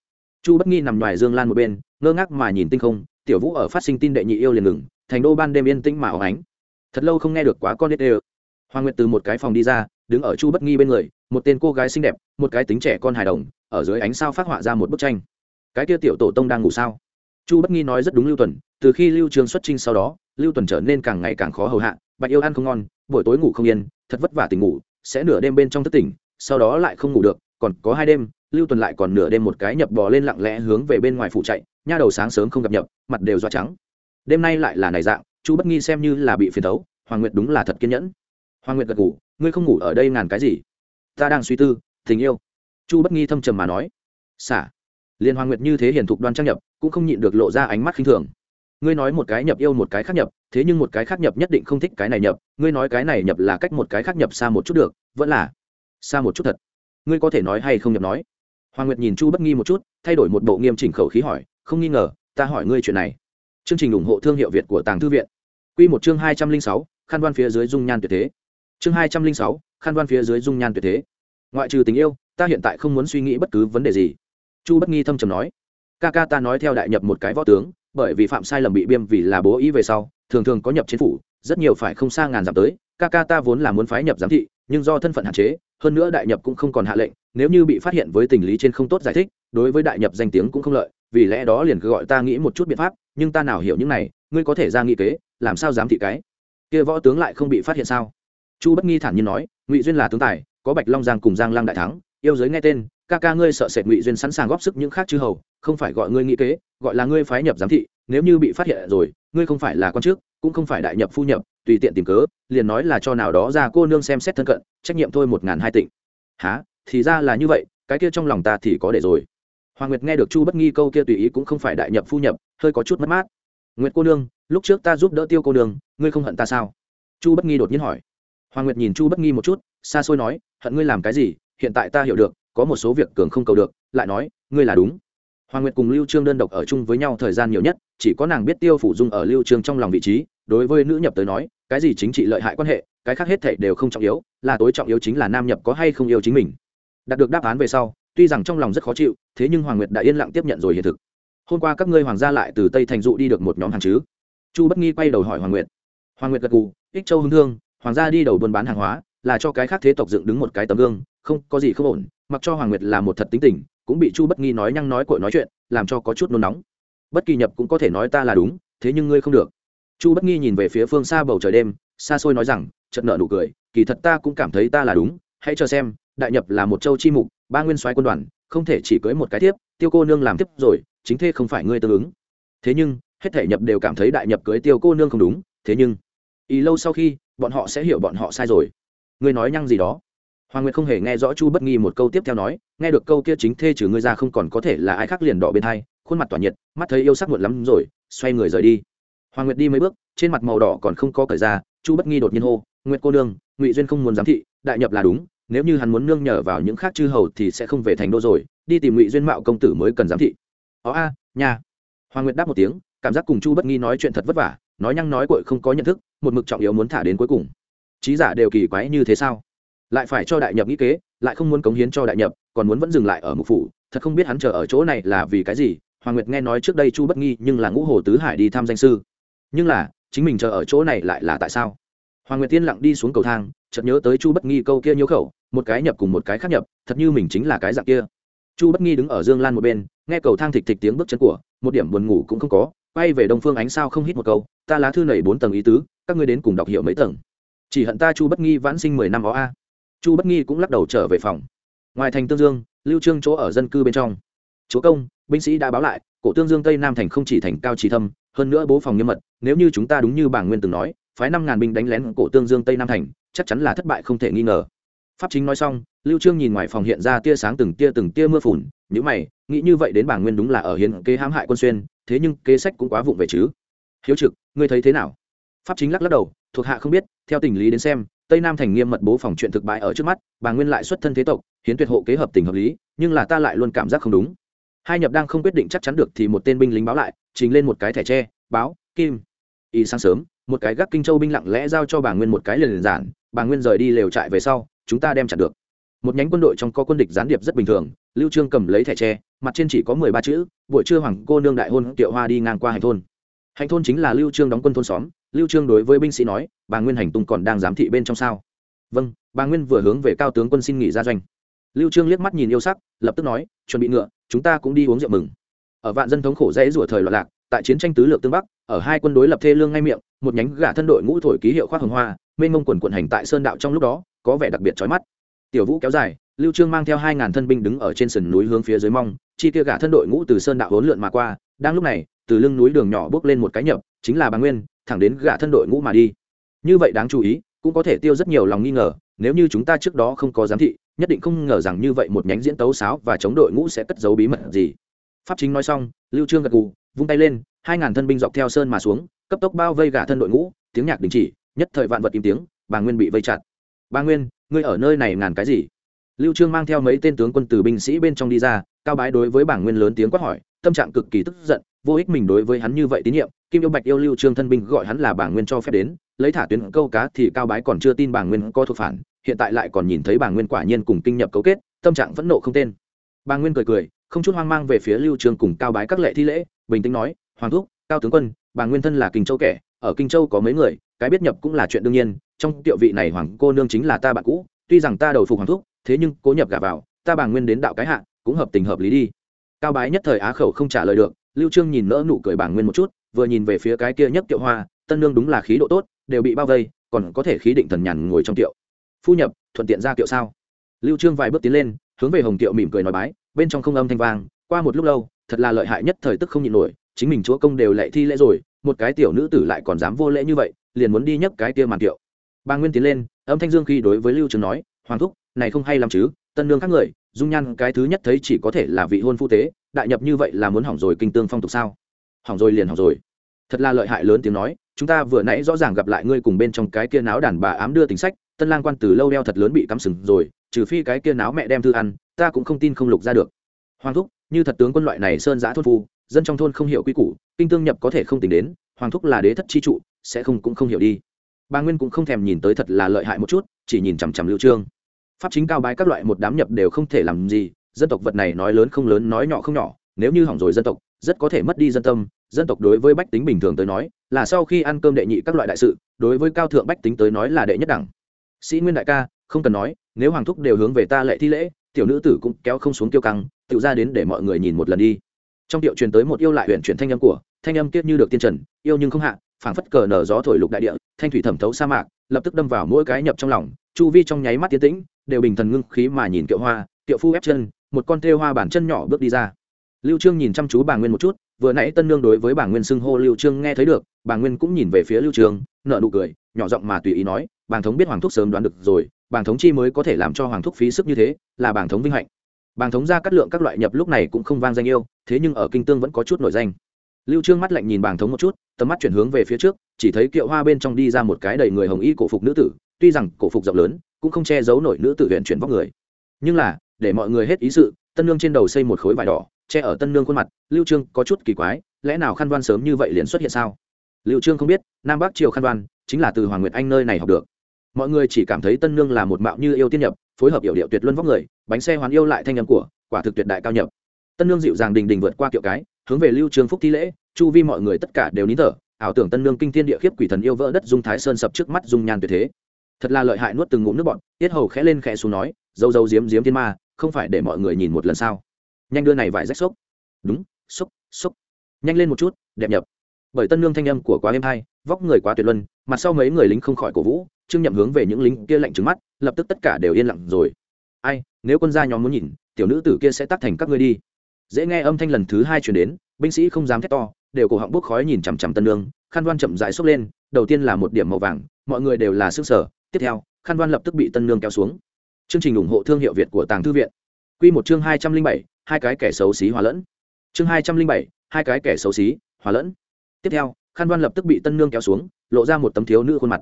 Chu bất nghi nằm ngoài dương lan một bên, ngơ ngác mà nhìn tinh không, tiểu vũ ở phát sinh tin đệ nhị yêu liền ngừng, thành đô ban đêm yên tĩnh mà óng ánh. Thật lâu không nghe được quá con hết đều. Hoàng nguyệt từ một cái phòng đi ra, đứng ở chu bất nghi bên người, một tên cô gái xinh đẹp, một cái tính trẻ con hài đồng, ở dưới ánh sao phát họa ra một bức tranh. Cái kia tiểu tổ tông đang ngủ sao? Chu bất nghi nói rất đúng lưu tuần, từ khi lưu trường xuất trinh sau đó, lưu tuần trở nên càng ngày càng khó hầu hạ, bạch yêu ăn không ngon, buổi tối ngủ không yên, thật vất vả tỉnh ngủ, sẽ nửa đêm bên trong thất tỉnh, sau đó lại không ngủ được còn có hai đêm, lưu tuần lại còn nửa đêm một cái nhập bò lên lặng lẽ hướng về bên ngoài phủ chạy, nha đầu sáng sớm không gặp nhập, mặt đều do trắng. Đêm nay lại là này dạng, chu bất nghi xem như là bị phiền thấu, hoàng nguyệt đúng là thật kiên nhẫn. Hoàng nguyệt gật ngủ ngươi không ngủ ở đây ngàn cái gì? Ta đang suy tư, tình yêu. Chu bất nghi thâm trầm mà nói, xả. Liên hoàng nguyệt như thế hiển thục đoan trang nhập, cũng không nhịn được lộ ra ánh mắt khinh thường. Ngươi nói một cái nhập yêu một cái khác nhập, thế nhưng một cái khác nhập nhất định không thích cái này nhập, ngươi nói cái này nhập là cách một cái khác nhập xa một chút được, vẫn là xa một chút thật ngươi có thể nói hay không nhập nói? Hoàng nguyệt nhìn chu bất nghi một chút, thay đổi một bộ nghiêm chỉnh khẩu khí hỏi, không nghi ngờ, ta hỏi ngươi chuyện này. Chương trình ủng hộ thương hiệu việt của tàng thư viện. Q một chương hai trăm linh sáu, khăn đoan phía dưới dung nhan tuyệt thế. Chương hai trăm linh sáu, khăn đoan phía dưới dung nhan tuyệt thế. Ngoại trừ tình yêu, ta hiện tại không muốn suy nghĩ bất cứ vấn đề gì. Chu bất nghi thâm trầm nói, ca ca ta nói theo đại nhập một cái võ tướng, bởi vì phạm sai lầm bị biêm vì là bố ý về sau, thường thường có nhập chính phủ, rất nhiều phải không xa ngàn dặm tới ca ca ta vốn là muốn phái nhập giám thị, nhưng do thân phận hạn chế, hơn nữa đại nhập cũng không còn hạ lệnh, nếu như bị phát hiện với tình lý trên không tốt giải thích, đối với đại nhập danh tiếng cũng không lợi, vì lẽ đó liền cứ gọi ta nghĩ một chút biện pháp, nhưng ta nào hiểu những này, ngươi có thể ra nghị kế, làm sao dám thị cái? Kia võ tướng lại không bị phát hiện sao? Chu bất nghi thản nhiên nói, ngụy duyên là tướng tài, có bạch long giang cùng giang lang đại thắng, yêu giới nghe tên, ca ca ngươi sợ sệt ngụy duyên sẵn sàng góp sức những khác chư hầu, không phải gọi ngươi nghĩ kế, gọi là ngươi phái nhập giám thị, nếu như bị phát hiện rồi, ngươi không phải là con trước cũng không phải đại nhập phu nhập, tùy tiện tìm cớ, liền nói là cho nào đó ra cô nương xem xét thân cận, trách nhiệm thôi một ngàn hai tịnh. Há thì ra là như vậy, cái kia trong lòng ta thì có để rồi. Hoàng nguyệt nghe được chu bất nghi câu kia tùy ý cũng không phải đại nhập phu nhập, hơi có chút mất mát. Nguyệt cô nương, lúc trước ta giúp đỡ tiêu cô nương, ngươi không hận ta sao? Chu bất nghi đột nhiên hỏi. Hoàng nguyệt nhìn chu bất nghi một chút, xa xôi nói, hận ngươi làm cái gì, hiện tại ta hiểu được, có một số việc cường không cầu được, lại nói, ngươi là đúng. Hoàng nguyệt cùng lưu trương đơn độc ở chung với nhau thời gian nhiều nhất, chỉ có nàng biết tiêu phủ dung ở lưu trương trong lòng vị trí đối với nữ nhập tới nói, cái gì chính trị lợi hại quan hệ, cái khác hết thảy đều không trọng yếu, là tối trọng yếu chính là nam nhập có hay không yêu chính mình. Đạt được đáp án về sau, tuy rằng trong lòng rất khó chịu, thế nhưng hoàng nguyệt đã yên lặng tiếp nhận rồi hiện thực. Hôm qua các ngươi hoàng gia lại từ tây thành dụ đi được một nhóm hàng chứ? Chu bất nghi quay đầu hỏi hoàng nguyệt. Hoàng nguyệt gật gù, ích châu hưng thương hoàng gia đi đầu buôn bán hàng hóa, là cho cái khác thế tộc dựng đứng một cái tấm gương, không, có gì không ổn, mặc cho hoàng nguyệt là một thật tính tình, cũng bị chu bất nghi nói nhăng nói cội nói chuyện, làm cho có chút nôn nóng. Bất kỳ nhập cũng có thể nói ta là đúng, thế nhưng ngươi không được chu bất nghi nhìn về phía phương xa bầu trời đêm, xa xôi nói rằng trận nợ nụ cười, kỳ thật ta cũng cảm thấy ta là đúng, hãy cho xem, đại nhập là một châu chi mục, ba nguyên soái quân đoàn, không thể chỉ cưới một cái tiếp tiêu cô nương làm tiếp rồi, chính thế không phải ngươi tương ứng. Thế nhưng, hết thể nhập đều cảm thấy đại nhập cưới tiêu cô nương không đúng, thế nhưng ý lâu sau khi, bọn họ sẽ hiểu bọn họ sai rồi. Ngươi nói nhăng gì đó? Hoàng nguyệt không hề nghe rõ chu bất nghi một câu tiếp theo nói, nghe được câu kia chính thê trừ ngươi ra không còn có thể là ai khác liền đỏ bên hai, khuôn mặt tỏa nhiệt, mắt thấy yêu sắc muộn lắm rồi, xoay người rời đi hoàng nguyệt đi mấy bước, trên mặt màu đỏ còn không có cởi ra, chu bất nghi đột nhiên hô, nguyệt cô nương, ngụy duyên không muốn giám thị, đại nhập là đúng, nếu như hắn muốn nương nhờ vào những khác chư hầu thì sẽ không về thành đô rồi, đi tìm ngụy duyên mạo công tử mới cần giám thị. Ó a nhà hoàng nguyệt đáp một tiếng, cảm giác cùng chu bất nghi nói chuyện thật vất vả, nói nhăng nói cội không có nhận thức, một mực trọng yếu muốn thả đến cuối cùng. Trí giả đều kỳ quái như thế sao? Lại phải cho đại nhập nghĩ kế, lại không muốn cống hiến cho đại nhập, còn muốn vẫn dừng lại ở mục phủ, thật không biết hắn chờ ở chỗ này là vì cái gì. Hoàng nguyệt nghe nói trước đây chu bất nghi nhưng là ngũ hồ tứ hải đi thăm danh sư nhưng là, chính mình chờ ở chỗ này lại là tại sao? Hoàng nguyệt tiên lặng đi xuống cầu thang, chợt nhớ tới chu bất nghi câu kia nhiễu khẩu, một cái nhập cùng một cái khác nhập, thật như mình chính là cái dạng kia. Chu bất nghi đứng ở dương lan một bên, nghe cầu thang thịch thịch tiếng bước chân của, một điểm buồn ngủ cũng không có, quay về đông phương ánh sao không hít một câu, ta lá thư nảy bốn tầng ý tứ, các ngươi đến cùng đọc hiểu mấy tầng? Chỉ hận ta chu bất nghi vãn sinh mười năm ó a. Chu bất nghi cũng lắc đầu trở về phòng. Ngoài thành tương dương, lưu trương chỗ ở dân cư bên trong. Chúa công, binh sĩ đã báo lại, cổ tương dương tây nam thành không chỉ thành cao trí thâm, hơn nữa bố phòng nghiêm mật nếu như chúng ta đúng như bảng nguyên từng nói, phái năm ngàn binh đánh lén cổ tương dương tây nam thành, chắc chắn là thất bại không thể nghi ngờ. Pháp chính nói xong, lưu trương nhìn ngoài phòng hiện ra tia sáng từng tia từng tia mưa phùn nếu mày, nghĩ như vậy đến bảng nguyên đúng là ở hiến kế hãm hại quân xuyên, thế nhưng kế sách cũng quá vụng về chứ. Hiếu trực, ngươi thấy thế nào? Pháp chính lắc lắc đầu, thuộc hạ không biết, theo tình lý đến xem, tây nam thành nghiêm mật bố phòng chuyện thực bại ở trước mắt, bà nguyên lại xuất thân thế tộc, hiến tuyệt hộ kế hợp tình hợp lý, nhưng là ta lại luôn cảm giác không đúng. Hai nhập đang không quyết định chắc chắn được thì một tên binh lính báo lại, trình lên một cái thẻ tre, báo, kim y sáng sớm, một cái gác kinh châu binh lặng lẽ giao cho bà nguyên một cái liền giản, bà nguyên rời đi lều trại về sau, chúng ta đem chặt được. Một nhánh quân đội trong có quân địch gián điệp rất bình thường, lưu trương cầm lấy thẻ tre, mặt trên chỉ có mười ba chữ, buổi trưa hoàng cô nương đại hôn tiệu hoa đi ngang qua hành thôn. Hành thôn chính là lưu trương đóng quân thôn xóm, lưu trương đối với binh sĩ nói, bà nguyên hành tung còn đang giám thị bên trong sao? Vâng bà nguyên vừa hướng về cao tướng quân xin nghỉ ra doanh. Lưu trương liếc mắt nhìn yêu sắc, lập tức nói, chuẩn bị ngựa, chúng ta cũng đi uống rượu mừng. Ở vạn dân thống khổ dễ rủa thời loạn lạc, tại chiến tranh tứ lược tương bắc ở hai quân đối lập thê lương ngay miệng, một nhánh gã thân đội ngũ thổi ký hiệu khoác hồng hoa, mênh mông quần quận hành tại sơn đạo trong lúc đó, có vẻ đặc biệt chói mắt. Tiểu vũ kéo dài, lưu trương mang theo hai ngàn thân binh đứng ở trên sườn núi hướng phía dưới mong, chi kia gã thân đội ngũ từ sơn đạo hỗn lượn mà qua, đang lúc này, từ lưng núi đường nhỏ bước lên một cái nhập, chính là bà nguyên, thẳng đến gã thân đội ngũ mà đi. Như vậy đáng chú ý, cũng có thể tiêu rất nhiều lòng nghi ngờ, nếu như chúng ta trước đó không có giám thị, nhất định không ngờ rằng như vậy một nhánh diễn tấu sáo và chống đội ngũ sẽ cất giấu bí mật gì. Pháp chính nói xong, lưu trương gật gù, vung tay lên hai ngàn thân binh dọc theo sơn mà xuống, cấp tốc bao vây gả thân đội ngũ, tiếng nhạc đình chỉ, nhất thời vạn vật im tiếng, bà nguyên bị vây chặt. Bà nguyên, ngươi ở nơi này ngàn cái gì? Lưu trương mang theo mấy tên tướng quân từ binh sĩ bên trong đi ra, cao bái đối với bảng nguyên lớn tiếng quát hỏi, tâm trạng cực kỳ tức giận, vô ích mình đối với hắn như vậy tín nhiệm, kim yêu bạch yêu lưu trương thân binh gọi hắn là bảng nguyên cho phép đến, lấy thả tuyến câu cá thì cao bái còn chưa tin bảng nguyên có thuộc phản, hiện tại lại còn nhìn thấy bảng nguyên quả nhiên cùng kinh nhập cấu kết, tâm trạng vẫn nộ không tên. Bảng nguyên cười cười, không chút hoang mang về phía lưu trương cùng cao bái các lệ thi lễ, bình tĩnh nói hoàng thúc, cao tướng quân, bà nguyên thân là kinh châu kẻ, ở kinh châu có mấy người, cái biết nhập cũng là chuyện đương nhiên, trong tiệu vị này hoàng cô nương chính là ta bạn cũ, tuy rằng ta đầu phục hoàng thúc, thế nhưng cố nhập gả vào, ta bà nguyên đến đạo cái hạ, cũng hợp tình hợp lý đi. Cao bái nhất thời á khẩu không trả lời được, lưu trương nhìn nỡ nụ cười bà nguyên một chút, vừa nhìn về phía cái kia nhất tiệu hoa, tân nương đúng là khí độ tốt, đều bị bao vây, còn có thể khí định thần nhàn ngồi trong tiệu. Phu nhập, thuận tiện ra tiệu sao? Lưu trương vài bước tiến lên, hướng về hồng tiệu mỉm cười nói bái, bên trong không âm thanh vang, qua một lúc lâu, thật là lợi hại nhất thời tức không nhịn nổi chính mình chúa công đều lệ thi lễ rồi, một cái tiểu nữ tử lại còn dám vô lễ như vậy, liền muốn đi nhấc cái kia màn kiệu. Bà nguyên tiến lên, âm thanh dương khi đối với lưu trường nói, hoàng thúc, này không hay làm chứ, tân nương các người, dung nhan cái thứ nhất thấy chỉ có thể là vị hôn phu tế, đại nhập như vậy là muốn hỏng rồi kinh tương phong tục sao? Hỏng rồi liền hỏng rồi. Thật là lợi hại lớn tiếng nói, chúng ta vừa nãy rõ ràng gặp lại ngươi cùng bên trong cái kia náo đàn bà ám đưa tính sách, tân lang quan từ lâu đeo thật lớn bị cắm sừng rồi, trừ phi cái kia náo mẹ đem thư ăn, ta cũng không tin không lục ra được. Hoàng thúc, như thật tướng quân loại này sơn giã thôn phu dân trong thôn không hiểu quy củ, kinh tương nhập có thể không tính đến, hoàng thúc là đế thất chi trụ, sẽ không cũng không hiểu đi. Bà nguyên cũng không thèm nhìn tới thật là lợi hại một chút, chỉ nhìn chằm chằm lưu trương. Pháp chính cao bái các loại một đám nhập đều không thể làm gì, dân tộc vật này nói lớn không lớn, nói nhỏ không nhỏ, nếu như hỏng rồi dân tộc, rất có thể mất đi dân tâm. Dân tộc đối với bách tính bình thường tới nói, là sau khi ăn cơm đệ nhị các loại đại sự, đối với cao thượng bách tính tới nói là đệ nhất đẳng. Sĩ nguyên đại ca, không cần nói, nếu hoàng thúc đều hướng về ta lệ thi lễ, tiểu nữ tử cũng kéo không xuống tiêu căng, tự ra đến để mọi người nhìn một lần đi trong điệu truyền tới một yêu lại huyện chuyển thanh âm của, thanh âm kiết như được tiên trần, yêu nhưng không hạ, phảng phất cờ nở gió thổi lục đại địa, thanh thủy thẩm thấu sa mạc, lập tức đâm vào mỗi cái nhập trong lòng, chu vi trong nháy mắt tiến tĩnh, đều bình thần ngưng khí mà nhìn kiệu hoa, kiệu phu ép chân, một con thêu hoa bản chân nhỏ bước đi ra. Lưu trương nhìn chăm chú bà nguyên một chút, vừa nãy tân nương đối với bà nguyên xưng hô lưu trương nghe thấy được, bà nguyên cũng nhìn về phía lưu trương, nở nụ cười, nhỏ giọng mà tùy ý nói, bàng thống biết hoàng thúc sớm đoán được rồi, bàng thống chi mới có thể làm cho hoàng thúc phí sức như thế, là bàng thống vinh hạnh. Bàng thống ra cắt lượng các loại nhập lúc này cũng không vang danh yêu thế nhưng ở kinh tương vẫn có chút nổi danh. Lưu trương mắt lạnh nhìn bàng thống một chút, tầm mắt chuyển hướng về phía trước, chỉ thấy kiệu hoa bên trong đi ra một cái đầy người hồng y cổ phục nữ tử, tuy rằng cổ phục rộng lớn, cũng không che giấu nổi nữ tử huyện chuyển vóc người. Nhưng là, để mọi người hết ý sự, tân nương trên đầu xây một khối vải đỏ, che ở tân nương khuôn mặt, lưu trương có chút kỳ quái, lẽ nào khăn đoan sớm như vậy liền xuất hiện sao? Lưu trương không biết, nam bắc triều khăn đoan, chính là từ hoàng nguyệt anh nơi này học được. Mọi người chỉ cảm thấy tân nương là một mạo như yêu tiên nhập, phối hợp hiểu điệu tuyệt luân vóc người, bánh xe hoàn yêu lại thanh âm của, quả thực tuyệt đại cao nhập tân nương dịu dàng đình đình vượt qua kiệu cái, hướng về lưu trương phúc thi lễ, chu vi mọi người tất cả đều nín thở, ảo tưởng tân nương kinh thiên địa khiếp quỷ thần yêu vỡ đất dung thái sơn sập trước mắt dung nhan tuyệt thế. Thật là lợi hại nuốt từng ngụm nước bọn tiết hầu khẽ lên khẽ xuống nói, dâu dâu diếm diếm thiên ma, không phải để mọi người nhìn một lần sao? Nhanh đưa này vải rách xốc đúng xốc xốc nhanh lên một chút, đẹp nhập. Bởi tân nương thanh âm của quá êm hai vóc người quá tuyệt luân, mặt sau mấy người lính không khỏi cổ vũ, trương nhậm hướng về những lính kia lạnh trứng mắt, lập tức tất cả đều yên lặng rồi. Ai, nếu quân gia nhóm muốn nhìn, tiểu nữ tử kia sẽ tác thành các ngươi đi dễ nghe âm thanh lần thứ hai chuyển đến, binh sĩ không dám thét to, đều cổ họng bốc khói nhìn chằm chằm tân nương, khăn đoan chậm dại xốc lên, đầu tiên là một điểm màu vàng, mọi người đều là sức sở tiếp theo, khăn đoan lập tức bị tân nương kéo xuống. Chương trình ủng hộ thương hiệu việt của tàng thư viện. Q một chương hai trăm linh bảy, hai cái kẻ xấu xí hòa lẫn. Chương hai trăm linh bảy, hai cái kẻ xấu xí hòa lẫn. Tiếp theo, khăn đoan lập tức bị tân nương kéo xuống, lộ ra một tấm thiếu nữ khuôn mặt.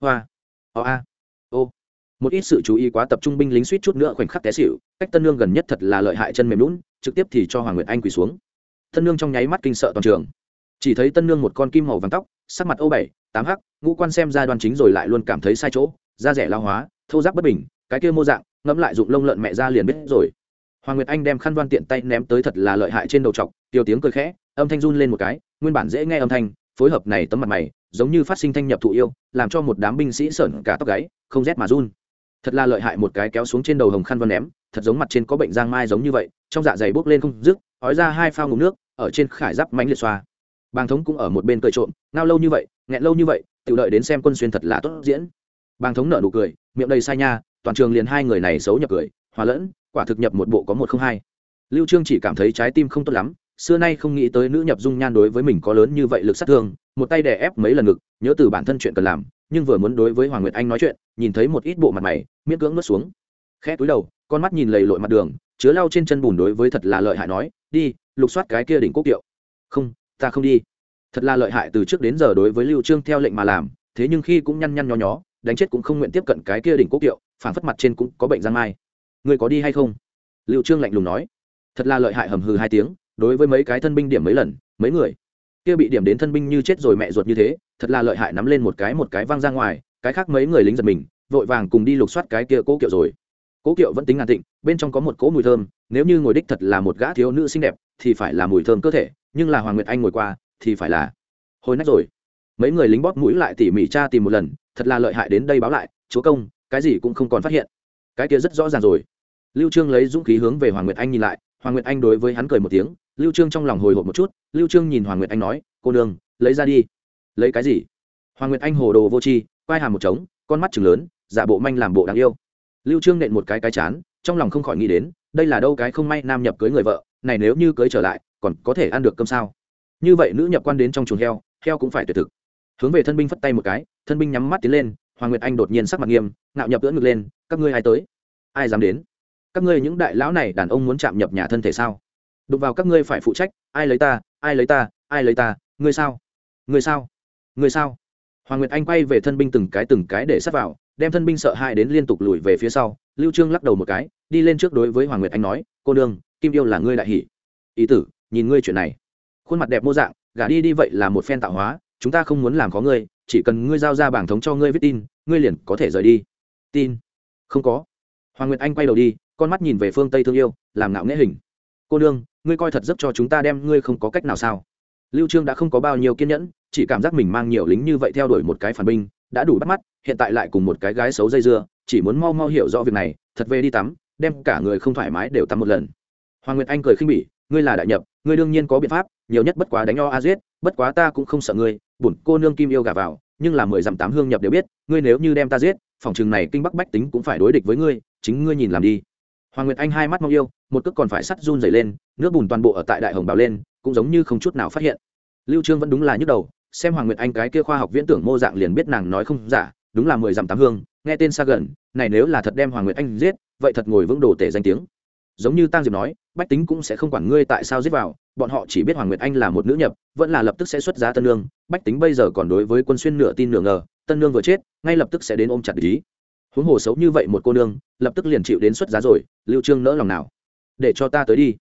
Hoa. O a. Ô. Một ít sự chú ý quá tập trung binh lính suýt chút nữa khoảnh khắc té xịu cách tân nương gần nhất thật là lợi hại chân mềm lún trực tiếp thì cho hoàng nguyệt anh quỳ xuống. Tân nương trong nháy mắt kinh sợ toàn trường. Chỉ thấy tân nương một con kim màu vàng tóc, sắc mặt ô bảy, tám hắc, ngũ quan xem ra đoan chính rồi lại luôn cảm thấy sai chỗ, da rẻ lao hóa thâu giáp bất bình, cái kia mô dạng, ngẫm lại dụng lông lợn mẹ ra liền biết rồi. Hoàng nguyệt anh đem khăn đoan tiện tay ném tới thật là lợi hại trên đầu trọc, tiêu tiếng cười khẽ, âm thanh run lên một cái, nguyên bản dễ nghe âm thanh, phối hợp này tấm mặt mày, giống như phát sinh thanh nhập thụ yêu, làm cho một đám binh sĩ sởn cả tóc gáy, không rét mà run thật là lợi hại một cái kéo xuống trên đầu hồng khăn văn ném, thật giống mặt trên có bệnh giang mai giống như vậy, trong dạ dày bốc lên không dứt, ói ra hai phao ngụm nước, ở trên khải giáp mánh liệt xoa. Bàng thống cũng ở một bên cười trộm, ngao lâu như vậy, nghẹn lâu như vậy tự đợi đến xem quân xuyên thật là tốt diễn. Bàng thống nở nụ cười, miệng đầy sai nha, toàn trường liền hai người này xấu nhập cười, hòa lẫn, quả thực nhập một bộ có một không hai. Lưu trương chỉ cảm thấy trái tim không tốt lắm, xưa nay không nghĩ tới nữ nhập dung nhan đối với mình có lớn như vậy lực sát thương, một tay đè ép mấy lần ngực, nhớ từ bản thân chuyện cần làm nhưng vừa muốn đối với hoàng nguyệt anh nói chuyện, nhìn thấy một ít bộ mặt mày, miễn cưỡng nuốt xuống. Khẽ túi đầu, con mắt nhìn lầy lội mặt đường, chứa lau trên chân bùn đối với thật là lợi hại nói, đi, lục soát cái kia đỉnh quốc kiệu. Không, ta không đi. Thật là lợi hại từ trước đến giờ đối với lưu trương theo lệnh mà làm, thế nhưng khi cũng nhăn nhăn nhó nhó, đánh chết cũng không nguyện tiếp cận cái kia đỉnh quốc kiệu phản phất mặt trên cũng có bệnh giang mai. Người có đi hay không? Lưu trương lạnh lùng nói. Thật là lợi hại, hầm hừ hai tiếng, đối với mấy cái thân binh điểm mấy lần, mấy người, kia bị điểm đến thân binh như chết rồi mẹ ruột như thế thật là lợi hại nắm lên một cái một cái văng ra ngoài, cái khác mấy người lính giật mình, vội vàng cùng đi lục soát cái kia cố kiệu rồi. Cố kiệu vẫn tính ngàn tịnh bên trong có một cỗ mùi thơm, nếu như ngồi đích thật là một gã thiếu nữ xinh đẹp, thì phải là mùi thơm cơ thể, nhưng là hoàng nguyệt anh ngồi qua, thì phải là hồi nách rồi. Mấy người lính bóp mũi lại tỉ mỉ tra tìm một lần, thật là lợi hại đến đây báo lại, chúa công, cái gì cũng không còn phát hiện. Cái kia rất rõ ràng rồi. Lưu trương lấy dũng khí hướng về hoàng nguyệt anh nhìn lại, hoàng nguyệt anh đối với hắn cười một tiếng, lưu trương trong lòng hồi hộp một chút, lưu trương nhìn hoàng nguyệt anh nói, cô đường lấy ra đi lấy cái gì? Hoàng nguyệt anh hồ đồ vô tri vai hàm một trống, con mắt chừng lớn, giả bộ manh làm bộ đáng yêu. Lưu trương nện một cái cái chán, trong lòng không khỏi nghĩ đến, đây là đâu cái không may nam nhập cưới người vợ, này nếu như cưới trở lại, còn có thể ăn được cơm sao? Như vậy nữ nhập quan đến trong chuồng heo heo cũng phải tuyệt thực. Hướng về thân binh phất tay một cái, thân binh nhắm mắt tiến lên, hoàng nguyệt anh đột nhiên sắc mặt nghiêm, ngạo nhập ưỡn ngực lên, các ngươi ai tới? Ai dám đến? Các ngươi những đại lão này đàn ông muốn chạm nhập nhà thân thể sao? Đụng vào các ngươi phải phụ trách, ai lấy ta, ai lấy ta, ai lấy ta, ngươi sao? Ngươi sao? Người sao? Hoàng nguyệt anh quay về thân binh từng cái từng cái để sát vào, đem thân binh sợ hãi đến liên tục lùi về phía sau. Lưu trương lắc đầu một cái, đi lên trước đối với hoàng nguyệt anh nói, cô đương kim yêu là ngươi đại hỷ ý tử, nhìn ngươi chuyện này. Khuôn mặt đẹp mô dạng, gả đi đi vậy là một phen tạo hóa, chúng ta không muốn làm có ngươi, chỉ cần ngươi giao ra bảng thống cho ngươi viết tin, ngươi liền có thể rời đi. Tin? Không có. Hoàng nguyệt anh quay đầu đi, con mắt nhìn về phương tây thương yêu, làm ngạo nghễ hình. Cô đương ngươi coi thật giấc cho chúng ta đem ngươi không có cách nào sao? Lưu trương đã không có bao nhiêu kiên nhẫn chỉ cảm giác mình mang nhiều lính như vậy theo đuổi một cái phản binh, đã đủ bắt mắt, hiện tại lại cùng một cái gái xấu dây dưa, chỉ muốn mau mau hiểu rõ việc này, thật về đi tắm, đem cả người không thoải mái đều tắm một lần. Hoàng nguyệt anh cười khinh bỉ, ngươi là đại nhập, ngươi đương nhiên có biện pháp, nhiều nhất bất quá đánh o a giết, bất quá ta cũng không sợ ngươi bùn cô nương kim yêu gả vào, nhưng là mười dặm tám hương nhập đều biết, ngươi nếu như đem ta giết, phòng trường này kinh bắc bách tính cũng phải đối địch với ngươi, chính ngươi nhìn làm đi. Hoàng nguyệt anh hai mắt mong yêu, một cước còn phải sắt run dày lên, nước bùn toàn bộ ở tại đại hồng bào lên, cũng giống như không chút nào phát hiện. Lưu trương vẫn đúng là nhức đầu xem hoàng nguyệt anh cái kia khoa học viễn tưởng mô dạng liền biết nàng nói không giả, đúng là mười dặm tám hương, nghe tên xa gần, này nếu là thật đem hoàng nguyệt anh giết, vậy thật ngồi vững đồ tể danh tiếng. Giống như tang diệp nói, bách tính cũng sẽ không quản ngươi tại sao giết vào, bọn họ chỉ biết hoàng nguyệt anh là một nữ nhập, vẫn là lập tức sẽ xuất giá tân lương bách tính bây giờ còn đối với quân xuyên nửa tin nửa ngờ, tân lương vừa chết, ngay lập tức sẽ đến ôm chặt ý. Huống hồ xấu như vậy một cô nương, lập tức liền chịu đến xuất giá rồi, lưu trương nỡ lòng nào? Để cho ta tới đi.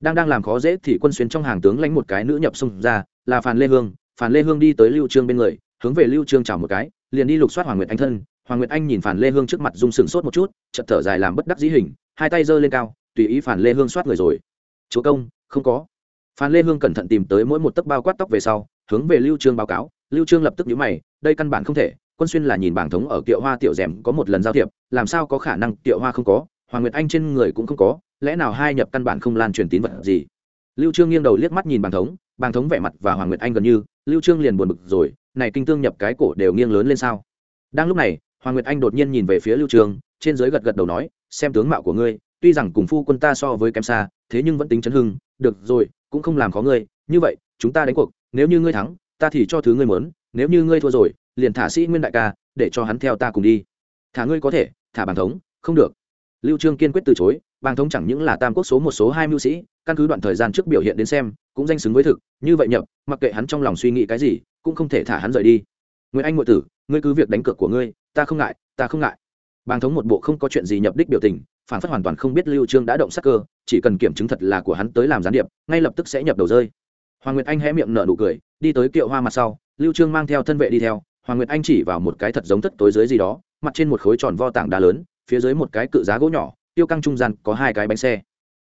Đang đang làm khó dễ thì quân xuyên trong hàng tướng lãnh một cái nữ nhập xông ra, là phàn lê hương phàn lê hương đi tới lưu trương bên người, hướng về lưu trương chào một cái, liền đi lục soát hoàng nguyệt anh thân. Hoàng nguyệt anh nhìn phàn lê hương trước mặt rung sừng sốt một chút, chợt thở dài làm bất đắc dĩ hình, hai tay giơ lên cao, tùy ý phàn lê hương soát người rồi. Chúa công, không có. Phàn lê hương cẩn thận tìm tới mỗi một tấc bao quát tóc về sau, hướng về lưu trương báo cáo. Lưu trương lập tức nhíu mày, đây căn bản không thể, quân xuyên là nhìn bảng thống ở Tiệu hoa tiểu rèm có một lần giao thiệp, làm sao có khả năng Tiệu hoa không có, hoàng nguyệt anh trên người cũng không có, lẽ nào hai nhập căn bản không lan truyền tín vật gì? Lưu trương nghiêng đầu liếc mắt nhìn bảng thống bàng thống vẻ mặt và hoàng nguyệt anh gần như, lưu trương liền buồn bực rồi, này kinh tương nhập cái cổ đều nghiêng lớn lên sao? Đang lúc này, hoàng nguyệt anh đột nhiên nhìn về phía lưu trương, trên dưới gật gật đầu nói, xem tướng mạo của ngươi, tuy rằng cùng phu quân ta so với kém xa, thế nhưng vẫn tính chấn hưng, được rồi, cũng không làm khó ngươi, như vậy, chúng ta đánh cuộc, nếu như ngươi thắng, ta thì cho thứ ngươi muốn, nếu như ngươi thua rồi, liền thả sĩ nguyên đại ca, để cho hắn theo ta cùng đi. Thả ngươi có thể, thả bàn thống, không được. Lưu trương kiên quyết từ chối, bàng thống chẳng những là tam quốc số một, số hai mưu sĩ căn cứ đoạn thời gian trước biểu hiện đến xem, cũng danh xứng với thực, như vậy nhập, mặc kệ hắn trong lòng suy nghĩ cái gì, cũng không thể thả hắn rời đi. Người anh ngụy tử, ngươi cứ việc đánh cược của ngươi, ta không ngại, ta không ngại. Bàng thống một bộ không có chuyện gì nhập đích biểu tình, phản phất hoàn toàn không biết lưu trương đã động sắc cơ, chỉ cần kiểm chứng thật là của hắn tới làm gián điệp, ngay lập tức sẽ nhập đầu rơi. Hoàng nguyệt anh hé miệng nở nụ cười, đi tới kiệu hoa mặt sau, lưu trương mang theo thân vệ đi theo, hoàng nguyệt anh chỉ vào một cái thật giống thất tối dưới gì đó, mặt trên một khối tròn vo tảng đá lớn, phía dưới một cái cự giá gỗ nhỏ, tiêu căng trung gian có hai cái bánh xe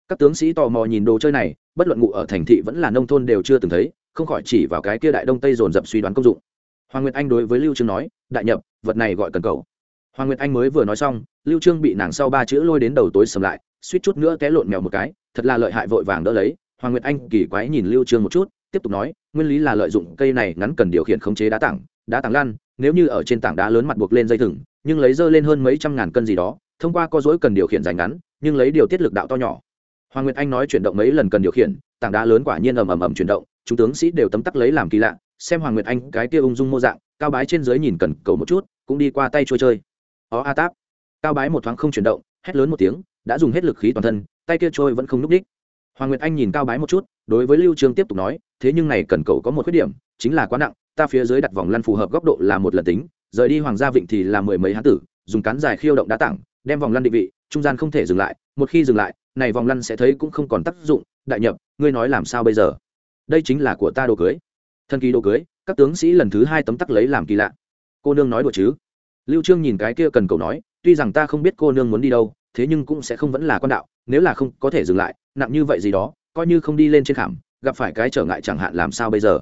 các tướng sĩ tò mò nhìn đồ chơi này, bất luận ngụ ở thành thị vẫn là nông thôn đều chưa từng thấy, không khỏi chỉ vào cái kia đại đông tây dồn dập suy đoán công dụng. Hoàng nguyệt anh đối với lưu trương nói, đại nhập, vật này gọi cần cầu. Hoàng nguyệt anh mới vừa nói xong, lưu trương bị nàng sau ba chữ lôi đến đầu tối sầm lại, suýt chút nữa té lộn mèo một cái, thật là lợi hại vội vàng đỡ lấy. Hoàng nguyệt anh kỳ quái nhìn lưu trương một chút, tiếp tục nói, nguyên lý là lợi dụng cây này ngắn cần điều khiển khống chế đá tảng đá tảng lăn, nếu như ở trên tảng đá lớn mặt buộc lên dây thừng, nhưng lấy dơ lên hơn mấy trăm ngàn cân gì đó, thông qua co dối cần điều khiển dài ngắn, nhưng lấy điều tiết lực đạo to nhỏ hoàng nguyệt anh nói chuyển động mấy lần cần điều khiển, tảng đá lớn quả nhiên ầm ầm ầm chuyển động, chúng tướng sĩ đều tấm tắc lấy làm kỳ lạ, xem hoàng nguyệt anh cái kia ung dung mô dạng, cao bái trên dưới nhìn cần cầu một chút, cũng đi qua tay trôi chơi. Ó a táp. Cao bái một thoáng không chuyển động, hét lớn một tiếng, đã dùng hết lực khí toàn thân, tay kia trôi vẫn không núp đích hoàng nguyệt anh nhìn cao bái một chút, đối với lưu trương tiếp tục nói, thế nhưng này cần cầu có một khuyết điểm, chính là quá nặng, ta phía dưới đặt vòng lăn phù hợp góc độ là một lần tính, rời đi hoàng gia vịnh thì là mười mấy hán tử, dùng cán dài khiêu động đá tảng, đem vòng lăn định vị, trung gian không thể dừng lại, một khi dừng lại này vòng lăn sẽ thấy cũng không còn tác dụng, đại nhập, ngươi nói làm sao bây giờ? Đây chính là của ta đồ cưới. Thân kỳ đồ cưới, các tướng sĩ lần thứ hai tấm tắc lấy làm kỳ lạ. Cô nương nói đùa chứ? Lưu trương nhìn cái kia cần cầu nói, tuy rằng ta không biết cô nương muốn đi đâu, thế nhưng cũng sẽ không vẫn là con đạo, nếu là không có thể dừng lại, nặng như vậy gì đó, coi như không đi lên trên khảm, gặp phải cái trở ngại chẳng hạn làm sao bây giờ?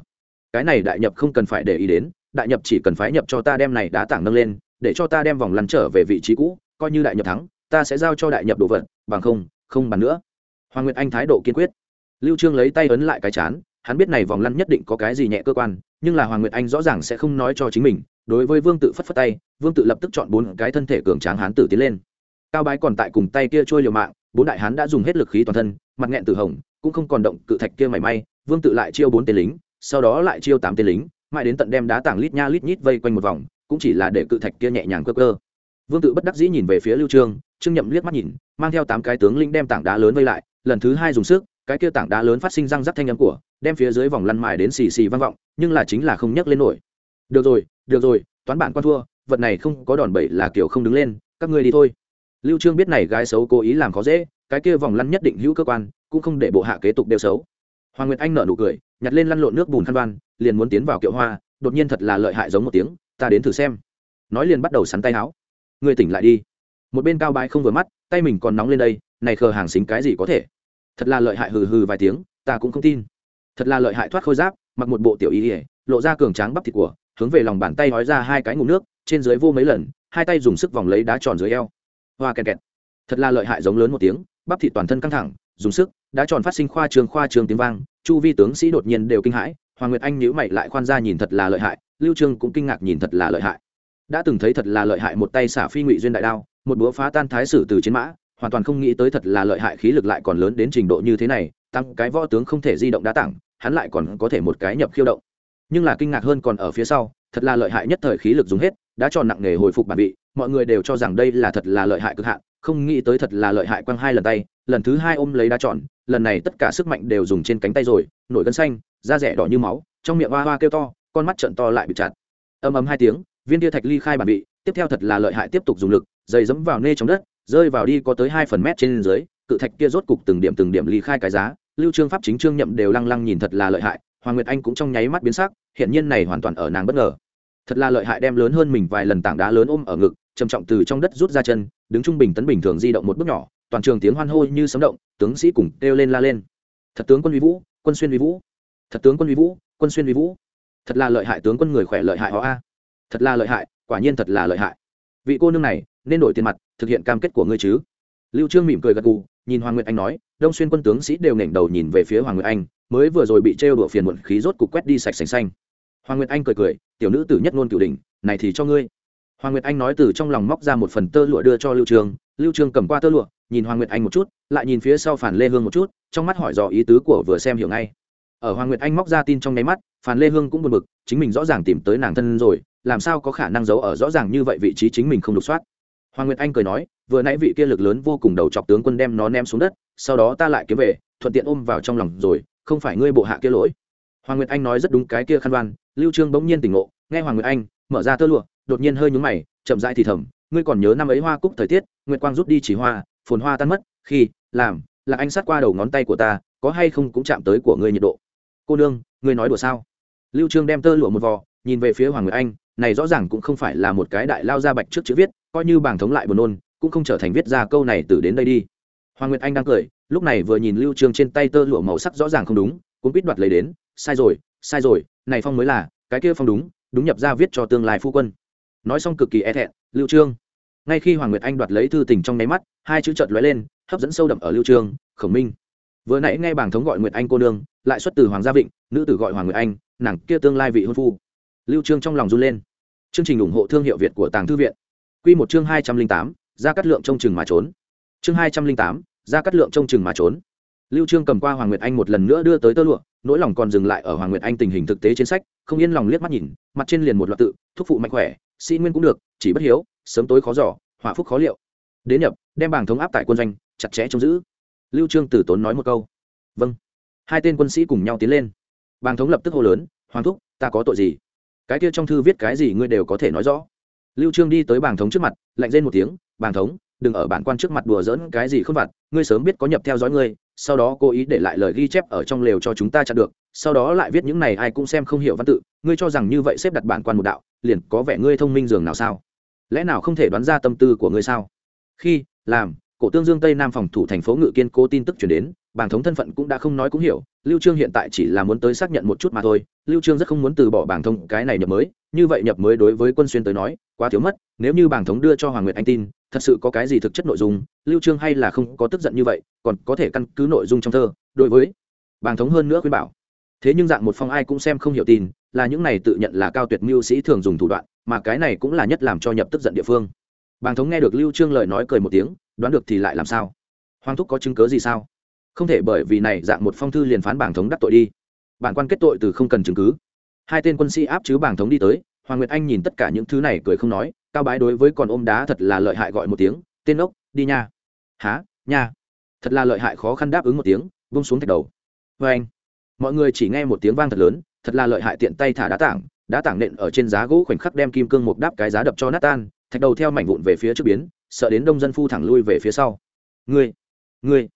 Cái này đại nhập không cần phải để ý đến, đại nhập chỉ cần phái nhập cho ta đem này đá tảng nâng lên, để cho ta đem vòng lăn trở về vị trí cũ, coi như đại nhập thắng, ta sẽ giao cho đại nhập đồ vật, bằng không không bàn nữa. Hoàng nguyệt anh thái độ kiên quyết. Lưu trương lấy tay ấn lại cái chán, hắn biết này vòng lăn nhất định có cái gì nhẹ cơ quan, nhưng là hoàng nguyệt anh rõ ràng sẽ không nói cho chính mình, đối với vương tự phất phất tay, vương tự lập tức chọn bốn cái thân thể cường tráng hán tử tiến lên. Cao bái còn tại cùng tay kia trôi liều mạng, bốn đại hán đã dùng hết lực khí toàn thân, mặt nghẹn tử hồng, cũng không còn động cự thạch kia mảy may, vương tự lại chiêu bốn tên lính, sau đó lại chiêu tám tên lính, mãi đến tận đem đá tảng lít nha lít nhít vây quanh một vòng, cũng chỉ là để cự thạch kia nhẹ nhàng cơ cơ vương tự bất đắc dĩ nhìn về phía lưu trương trương nhậm liếc mắt nhìn, mang theo tám cái tướng lĩnh đem tảng đá lớn vây lại, lần thứ hai dùng sức, cái kia tảng đá lớn phát sinh răng rắc thanh âm của, đem phía dưới vòng lăn mài đến xì xì vang vọng, nhưng là chính là không nhấc lên nổi. Được rồi được rồi, toán bạn quan thua, vật này không có đòn bẩy là kiểu không đứng lên, các ngươi đi thôi. Lưu trương biết này gái xấu cố ý làm khó dễ, cái kia vòng lăn nhất định hữu cơ quan, cũng không để bộ hạ kế tục đều xấu. Hoàng nguyệt anh nở nụ cười, nhặt lên lăn lộn nước bùn khăn đoan liền muốn tiến vào kiệu hoa, đột nhiên thật là lợi hại giống một tiếng, ta đến thử xem. Nói liền bắt đầu sắn tay áo người tỉnh lại đi. Một bên cao bái không vừa mắt, tay mình còn nóng lên đây, này khờ hàng xính cái gì có thể? Thật là lợi hại hừ hừ vài tiếng, ta cũng không tin. Thật là lợi hại thoát khôi giáp, mặc một bộ tiểu y ỉa lộ ra cường tráng bắp thịt của, hướng về lòng bàn tay nói ra hai cái ngụm nước, trên dưới vô mấy lần, hai tay dùng sức vòng lấy đá tròn dưới eo. Hoa kẹt kẹt. Thật là lợi hại giống lớn một tiếng, bắp thịt toàn thân căng thẳng, dùng sức, đá tròn phát sinh khoa trường khoa trường tiếng vang, chu vi tướng sĩ đột nhiên đều kinh hãi, hoàng nguyệt anh nhíu mày lại khoan ra nhìn thật là lợi hại, lưu trương cũng kinh ngạc nhìn thật là lợi hại đã từng thấy thật là lợi hại một tay xả phi ngụy duyên đại đao, một búa phá tan thái sử từ chiến mã, hoàn toàn không nghĩ tới thật là lợi hại khí lực lại còn lớn đến trình độ như thế này, tăng cái võ tướng không thể di động đá tảng, hắn lại còn có thể một cái nhập khiêu động. Nhưng là kinh ngạc hơn còn ở phía sau, thật là lợi hại nhất thời khí lực dùng hết, đã tròn nặng nghề hồi phục bản vị, mọi người đều cho rằng đây là thật là lợi hại cực hạn, không nghĩ tới thật là lợi hại quăng hai lần tay, lần thứ hai ôm lấy đá tròn, lần này tất cả sức mạnh đều dùng trên cánh tay rồi, nổi gân xanh, da rẻ đỏ như máu, trong miệng hoa hoa kêu to, con mắt trận to lại bị chặt. Âm ấm hai tiếng viên tia thạch ly khai bản bị tiếp theo thật là lợi hại tiếp tục dùng lực, dày dẫm vào nê trong đất, rơi vào đi có tới hai phần mét trên dưới, cự thạch kia rốt cục từng điểm từng điểm ly khai cái giá, lưu trương pháp chính trương nhậm đều lăng lăng nhìn thật là lợi hại, hoàng nguyệt anh cũng trong nháy mắt biến sắc, hiện nhiên này hoàn toàn ở nàng bất ngờ. Thật là lợi hại đem lớn hơn mình vài lần tảng đá lớn ôm ở ngực, trầm trọng từ trong đất rút ra chân, đứng trung bình tấn bình thường di động một bước nhỏ, toàn trường tiếng hoan hô như sấm động, tướng sĩ cùng kêu lên la lên. Thật tướng quân uy vũ, quân xuyên uy vũ. Thật tướng quân uy vũ, quân xuyên uy vũ. Thật là lợi hại tướng quân người khỏe lợi hại họ a thật là lợi hại, quả nhiên thật là lợi hại. Vị cô nương này, nên đổi tiền mặt, thực hiện cam kết của ngươi chứ? Lưu trương mỉm cười gật gù, nhìn hoàng nguyệt anh nói, đông xuyên quân tướng sĩ đều nghển đầu nhìn về phía hoàng nguyệt anh, mới vừa rồi bị trêu đùa phiền muộn khí rốt cục quét đi sạch sành xanh. Hoàng nguyệt anh cười cười, tiểu nữ tử nhất ngôn cửu đỉnh, này thì cho ngươi. Hoàng nguyệt anh nói từ trong lòng móc ra một phần tơ lụa đưa cho lưu trương lưu trương cầm qua tơ lụa, nhìn hoàng nguyệt anh một chút, lại nhìn phía sau phản lê hương một chút, trong mắt hỏi dò ý tứ của vừa xem hiểu ngay. Ở hoàng nguyệt anh móc ra tin trong nháy mắt phản lê hương cũng buồn bực, chính mình rõ ràng tìm tới nàng thân rồi làm sao có khả năng giấu ở rõ ràng như vậy vị trí chính mình không lục soát? Hoàng nguyệt anh cười nói, vừa nãy vị kia lực lớn vô cùng đầu chọc tướng quân đem nó ném xuống đất, sau đó ta lại kiếm về, thuận tiện ôm vào trong lòng rồi, không phải ngươi bộ hạ kia lỗi. Hoàng nguyệt anh nói rất đúng cái kia khăn đoan lưu trương bỗng nhiên tỉnh ngộ, nghe hoàng nguyệt anh, mở ra tơ lụa, đột nhiên hơi nhúng mày, chậm rãi thì thầm, ngươi còn nhớ năm ấy hoa cúc thời tiết, nguyệt quang rút đi chỉ hoa, phồn hoa tan mất, khi, làm, là anh sát qua đầu ngón tay của ta, có hay không cũng chạm tới của ngươi nhiệt độ. Cô nương, ngươi nói đùa sao? Lưu trương đem tơ lụa một vò, nhìn về phía hoàng nguyệt anh này rõ ràng cũng không phải là một cái đại lao ra bạch trước chữ viết, coi như bảng thống lại buồn nôn, cũng không trở thành viết ra câu này từ đến đây đi. Hoàng nguyệt anh đang cười, lúc này vừa nhìn lưu trương trên tay tơ lụa màu sắc rõ ràng không đúng cũng biết đoạt lấy đến, sai rồi sai rồi, này phong mới là, cái kia phong đúng đúng nhập ra viết cho tương lai phu quân. Nói xong cực kỳ e thẹn, lưu trương. Ngay khi hoàng nguyệt anh đoạt lấy thư tình trong nháy mắt, hai chữ chợt lóe lên, hấp dẫn sâu đậm ở lưu trương, khổng minh. Vừa nãy nghe bảng thống gọi nguyệt anh cô nương, lại xuất từ hoàng gia vịnh, nữ tử gọi hoàng nguyệt anh, nàng kia tương lai vị hôn phu lưu trương trong lòng run lên. Chương trình ủng hộ thương hiệu việt của tàng thư viện. Quy một chương hai trăm linh tám, ra cắt lượng trông chừng mà trốn. Chương hai trăm linh tám, ra cắt lượng trông chừng mà trốn. Lưu trương cầm qua hoàng nguyệt anh một lần nữa đưa tới tơ lụa nỗi lòng còn dừng lại ở hoàng nguyệt anh tình hình thực tế trên sách không yên lòng liếc mắt nhìn mặt trên liền một loạt tự thúc phụ mạnh khỏe sĩ nguyên cũng được chỉ bất hiếu sớm tối khó giỏ hỏa phúc khó liệu. Đến nhập đem bảng thống áp tại quân doanh chặt chẽ trông giữ. Lưu trương tử tốn nói một câu. Vâng. Hai tên quân sĩ cùng nhau tiến lên. Bàng thống lập tức hô lớn hoàng thúc ta có tội gì? Cái kia trong thư viết cái gì ngươi đều có thể nói rõ. Lưu trương đi tới bảng thống trước mặt, lạnh rên một tiếng, bảng thống, đừng ở bản quan trước mặt đùa giỡn cái gì không vặt, ngươi sớm biết có nhập theo dõi ngươi, sau đó cố ý để lại lời ghi chép ở trong lều cho chúng ta chặn được, sau đó lại viết những này ai cũng xem không hiểu văn tự, ngươi cho rằng như vậy xếp đặt bản quan một đạo, liền có vẻ ngươi thông minh dường nào sao? Lẽ nào không thể đoán ra tâm tư của ngươi sao? Khi, làm, cổ tương dương tây nam phòng thủ thành phố ngự kiên cố tin tức chuyển đến Bảng thống thân phận cũng đã không nói cũng hiểu, lưu trương hiện tại chỉ là muốn tới xác nhận một chút mà thôi, lưu trương rất không muốn từ bỏ bảng thống, cái này nhập mới, như vậy nhập mới đối với quân xuyên tới nói, quá thiếu mất, nếu như bảng thống đưa cho hoàng nguyệt anh tin, thật sự có cái gì thực chất nội dung, lưu trương hay là không có tức giận như vậy, còn có thể căn cứ nội dung trong thơ, đối với bảng thống hơn nữa khuyên bảo. Thế nhưng dạng một phong ai cũng xem không hiểu tin, là những này tự nhận là cao tuyệt mưu sĩ thường dùng thủ đoạn, mà cái này cũng là nhất làm cho nhập tức giận địa phương. Bàng thống nghe được lưu trương lời nói cười một tiếng, đoán được thì lại làm sao? Hoàng thúc có chứng cứ gì sao? Không thể bởi vì này dạng một phong thư liền phán bảng thống đắc tội đi. Bản quan kết tội từ không cần chứng cứ. Hai tên quân sĩ áp chứ bảng thống đi tới, hoàng nguyệt anh nhìn tất cả những thứ này cười không nói, cao bái đối với còn ôm đá thật là lợi hại gọi một tiếng, tên ốc, đi nha. Há nha. Thật là lợi hại khó khăn đáp ứng một tiếng vung xuống thạch đầu. Vê anh. Mọi người chỉ nghe một tiếng vang thật lớn, thật là lợi hại tiện tay thả đá tảng đá tảng nện ở trên giá gỗ khoảnh khắc đem kim cương một đáp cái giá đập cho nát tan, thạch đầu theo mảnh vụn về phía trước biến, sợ đến đông dân phu thẳng lui về phía sau. Ngươi ngươi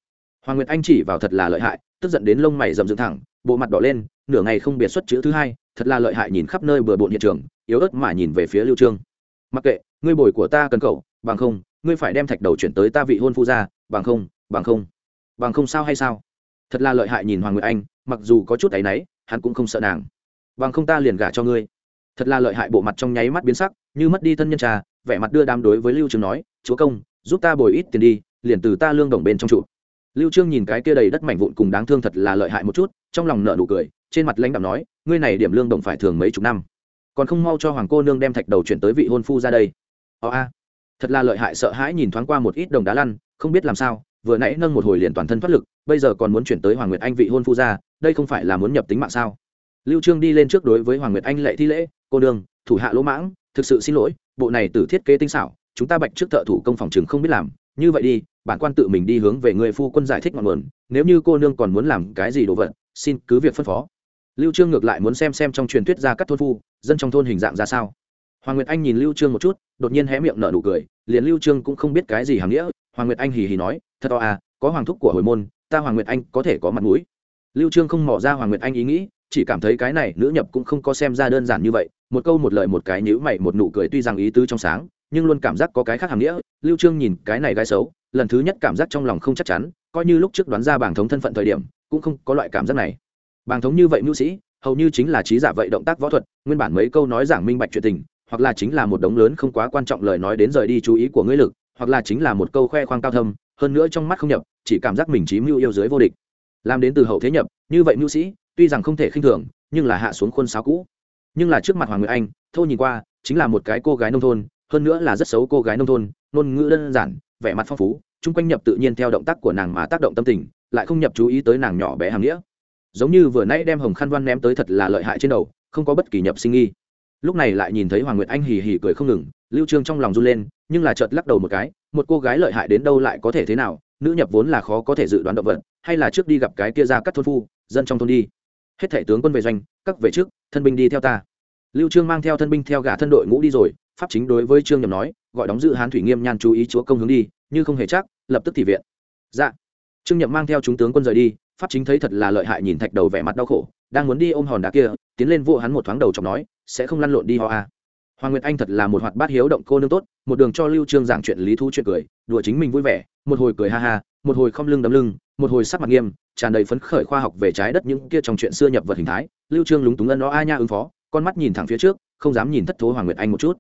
hoàng nguyệt anh chỉ vào thật là lợi hại, tức giận đến lông mày rậm dựng thẳng, bộ mặt đỏ lên, nửa ngày không biệt xuất chữ thứ hai, thật là lợi hại nhìn khắp nơi bừa bộn hiện trường, yếu ớt mà nhìn về phía lưu trương. Mặc kệ, ngươi bồi của ta cần cậu, bằng không, ngươi phải đem thạch đầu chuyển tới ta vị hôn phu ra, bằng không bằng không bằng không sao hay sao? Thật là lợi hại nhìn hoàng nguyệt anh, mặc dù có chút áy náy, hắn cũng không sợ nàng. Bằng không ta liền gả cho ngươi. Thật là lợi hại bộ mặt trong nháy mắt biến sắc, như mất đi thân nhân trà, vẻ mặt đưa đám đối với lưu trương nói, chúa công, giúp ta bồi ít tiền đi, liền từ ta lương đồng bên trong trụ lưu trương nhìn cái kia đầy đất mảnh vụn cùng đáng thương thật là lợi hại một chút, trong lòng nợ nụ cười, trên mặt lãnh đạm nói, ngươi này điểm lương đồng phải thường mấy chục năm. Còn không mau cho hoàng cô nương đem thạch đầu chuyển tới vị hôn phu ra đây. Ồ a. Thật là lợi hại sợ hãi nhìn thoáng qua một ít đồng đá lăn, không biết làm sao, vừa nãy nâng một hồi liền toàn thân thoát lực, bây giờ còn muốn chuyển tới hoàng nguyệt anh vị hôn phu ra, đây không phải là muốn nhập tính mạng sao? Lưu trương đi lên trước đối với hoàng nguyệt anh lệ thi lễ, cô nương, thủ hạ lỗ mãng, thực sự xin lỗi, bộ này từ thiết kế tinh xảo, chúng ta bạch trước thợ thủ công phòng trường không biết làm, như vậy đi bản quan tự mình đi hướng về người phu quân giải thích ngọn nguồn, nếu như cô nương còn muốn làm cái gì đồ vật, xin cứ việc phân phó. Lưu trương ngược lại muốn xem xem trong truyền thuyết ra các thôn phu, dân trong thôn hình dạng ra sao. Hoàng nguyệt anh nhìn lưu trương một chút, đột nhiên hé miệng nở nụ cười, liền lưu trương cũng không biết cái gì hàm nghĩa, hoàng nguyệt anh hì hì nói, thật to à có hoàng thúc của hồi môn, ta hoàng nguyệt anh có thể có mặt mũi. Lưu trương không mò ra hoàng nguyệt anh ý nghĩ, chỉ cảm thấy cái này nữ nhập cũng không có xem ra đơn giản như vậy, một câu một lời một cái nhíu mày, một nụ cười tuy rằng ý tứ trong sáng, nhưng luôn cảm giác có cái khác hàm nghĩa. Lưu trương nhìn cái này gái xấu lần thứ nhất cảm giác trong lòng không chắc chắn, coi như lúc trước đoán ra bảng thống thân phận thời điểm, cũng không có loại cảm giác này. Bảng thống như vậy mưu sĩ, hầu như chính là trí giả vậy động tác võ thuật, nguyên bản mấy câu nói giảng minh bạch chuyện tình, hoặc là chính là một đống lớn không quá quan trọng lời nói đến rời đi chú ý của ngươi lực, hoặc là chính là một câu khoe khoang cao thâm, hơn nữa trong mắt không nhập, chỉ cảm giác mình trí mưu yêu dưới vô địch. Làm đến từ hậu thế nhập, như vậy mưu sĩ, tuy rằng không thể khinh thường, nhưng là hạ xuống khuôn sáo cũ. Nhưng là trước mặt hoàng người anh, thô nhìn qua, chính là một cái cô gái nông thôn, hơn nữa là rất xấu cô gái nông thôn, ngôn ngữ đơn giản, vẻ mặt phong phú chung quanh nhập tự nhiên theo động tác của nàng mà tác động tâm tình, lại không nhập chú ý tới nàng nhỏ bé hàng nghĩa. Giống như vừa nãy đem hồng khăn văn ném tới thật là lợi hại trên đầu, không có bất kỳ nhập sinh nghi. Lúc này lại nhìn thấy hoàng nguyệt anh hì hì cười không ngừng, lưu trương trong lòng run lên, nhưng là chợt lắc đầu một cái, một cô gái lợi hại đến đâu lại có thể thế nào, nữ nhập vốn là khó có thể dự đoán động vật, hay là trước đi gặp cái kia ra cắt thôn phu, dân trong thôn đi. Hết thể tướng quân về doanh, các về trước, thân binh đi theo ta. Lưu trương mang theo thân binh theo gã thân đội ngũ đi rồi, pháp chính đối với trương nhầm nói, gọi đóng dự hán thủy nghiêm nhan chú ý chúa công hướng đi, như không hề chắc lập tức thì viện. Dạ. Trương nhậm mang theo chúng tướng quân rời đi, pháp chính thấy thật là lợi hại nhìn thạch đầu vẻ mặt đau khổ, đang muốn đi ôm hòn đá kia, tiến lên vô hắn một thoáng đầu chọc nói, sẽ không lăn lộn đi ho a à. hoàng nguyệt anh thật là một hoạt bát hiếu động cô nương tốt, một đường cho lưu trương giảng chuyện lý thu chuyện cười, đùa chính mình vui vẻ, một hồi cười ha ha, một hồi không lưng đấm lưng, một hồi sắc mặt nghiêm, tràn đầy phấn khởi khoa học về trái đất những kia trong chuyện xưa nhập vật hình thái. Lưu trương lúng túng ân đó a nha ứng phó, con mắt nhìn thẳng phía trước, không dám nhìn thất thố hoàng nguyệt anh một chút.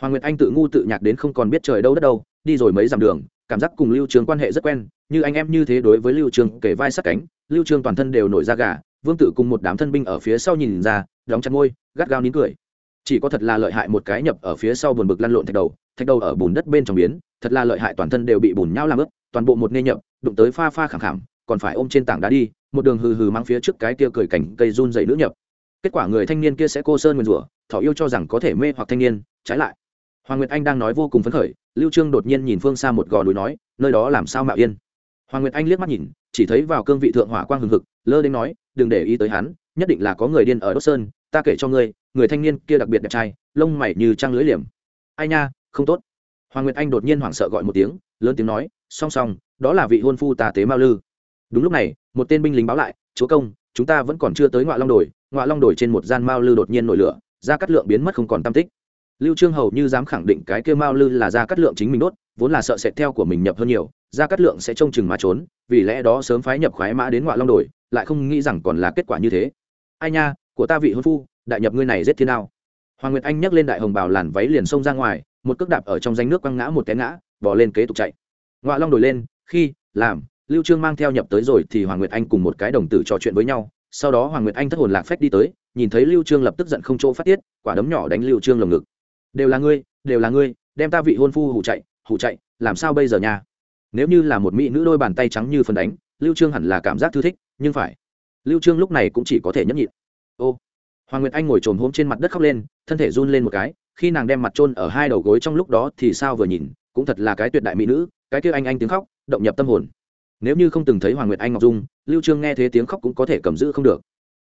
Hoàng nguyệt anh tự ngu tự nhạc đến không còn biết trời đâu đất đâu, đi rồi mấy dặm đường cảm giác cùng lưu Trường quan hệ rất quen, như anh em như thế đối với lưu Trường kể vai sát cánh, lưu Trường toàn thân đều nổi da gà, vương tử cùng một đám thân binh ở phía sau nhìn ra, đóng chặt môi, gắt gao nín cười. Chỉ có thật là lợi hại một cái nhập ở phía sau buồn bực lăn lộn thạch đầu thạch đầu ở bùn đất bên trong biến, thật là lợi hại toàn thân đều bị bùn nhau làm ướt, toàn bộ một nghe nhập, đụng tới pha pha khẳng khẳng còn phải ôm trên tảng đá đi, một đường hừ hừ mang phía trước cái kia cười cảnh cây run dậy nữ nhập. Kết quả người thanh niên kia sẽ cô sơn nguyên rủa thọ yêu cho rằng có thể mê hoặc thanh niên, trái lại. Hoàng nguyệt anh đang nói vô cùng phấn khởi lưu trương đột nhiên nhìn phương xa một gò núi nói, nơi đó làm sao mạo yên? Hoàng nguyệt anh liếc mắt nhìn, chỉ thấy vào cương vị thượng hỏa quang hừng hực, lơ đến nói, đừng để ý tới hắn, nhất định là có người điên ở đốt sơn, ta kể cho ngươi, người thanh niên kia đặc biệt đẹp trai, lông mày như trăng lưỡi liềm. Ai nha, không tốt. Hoàng nguyệt anh đột nhiên hoảng sợ gọi một tiếng, lớn tiếng nói, song song, đó là vị hôn phu tà tế mao lư. Đúng lúc này, một tên binh lính báo lại, chúa công, chúng ta vẫn còn chưa tới ngoại long đồi. Ngoại long đồi trên một gian mao lư đột nhiên nổi lửa ra cắt lượng biến mất không còn tam tích lưu trương hầu như dám khẳng định cái kia mao lư là ra cắt lượng chính mình đốt, vốn là sợ sệt theo của mình nhập hơn nhiều ra cắt lượng sẽ trông chừng mà trốn, vì lẽ đó sớm phái nhập khoái mã đến ngoại long đổi, lại không nghĩ rằng còn là kết quả như thế. Ai nha, của ta vị hôn phu, đại nhập ngươi này giết thế nào. Hoàng nguyệt anh nhấc lên đại hồng bào làn váy liền xông ra ngoài, một cước đạp ở trong danh nước quăng ngã một té ngã bỏ lên kế tục chạy. Ngoại long đổi lên, khi, làm, lưu trương mang theo nhập tới rồi thì hoàng nguyệt anh cùng một cái đồng tử trò chuyện với nhau, sau đó hoàng nguyệt anh thất hồn lạc phách đi tới, nhìn thấy lưu trương lập tức giận không chỗ phát tiết, quả đấm nhỏ đánh lưu trương lồng ngực đều là ngươi, đều là ngươi, đem ta vị hôn phu hủ chạy hủ chạy, làm sao bây giờ nha? Nếu như là một mỹ nữ đôi bàn tay trắng như phần đánh, lưu trương hẳn là cảm giác thư thích, nhưng phải. Lưu trương lúc này cũng chỉ có thể nhẫn nhịn. Ô, hoàng nguyệt anh ngồi trồm hôm trên mặt đất khóc lên, thân thể run lên một cái, khi nàng đem mặt trôn ở hai đầu gối trong lúc đó thì sao vừa nhìn, cũng thật là cái tuyệt đại mỹ nữ, cái kia anh anh tiếng khóc, động nhập tâm hồn. Nếu như không từng thấy hoàng nguyệt anh ngọc dung, lưu trương nghe thế tiếng khóc cũng có thể cầm giữ không được.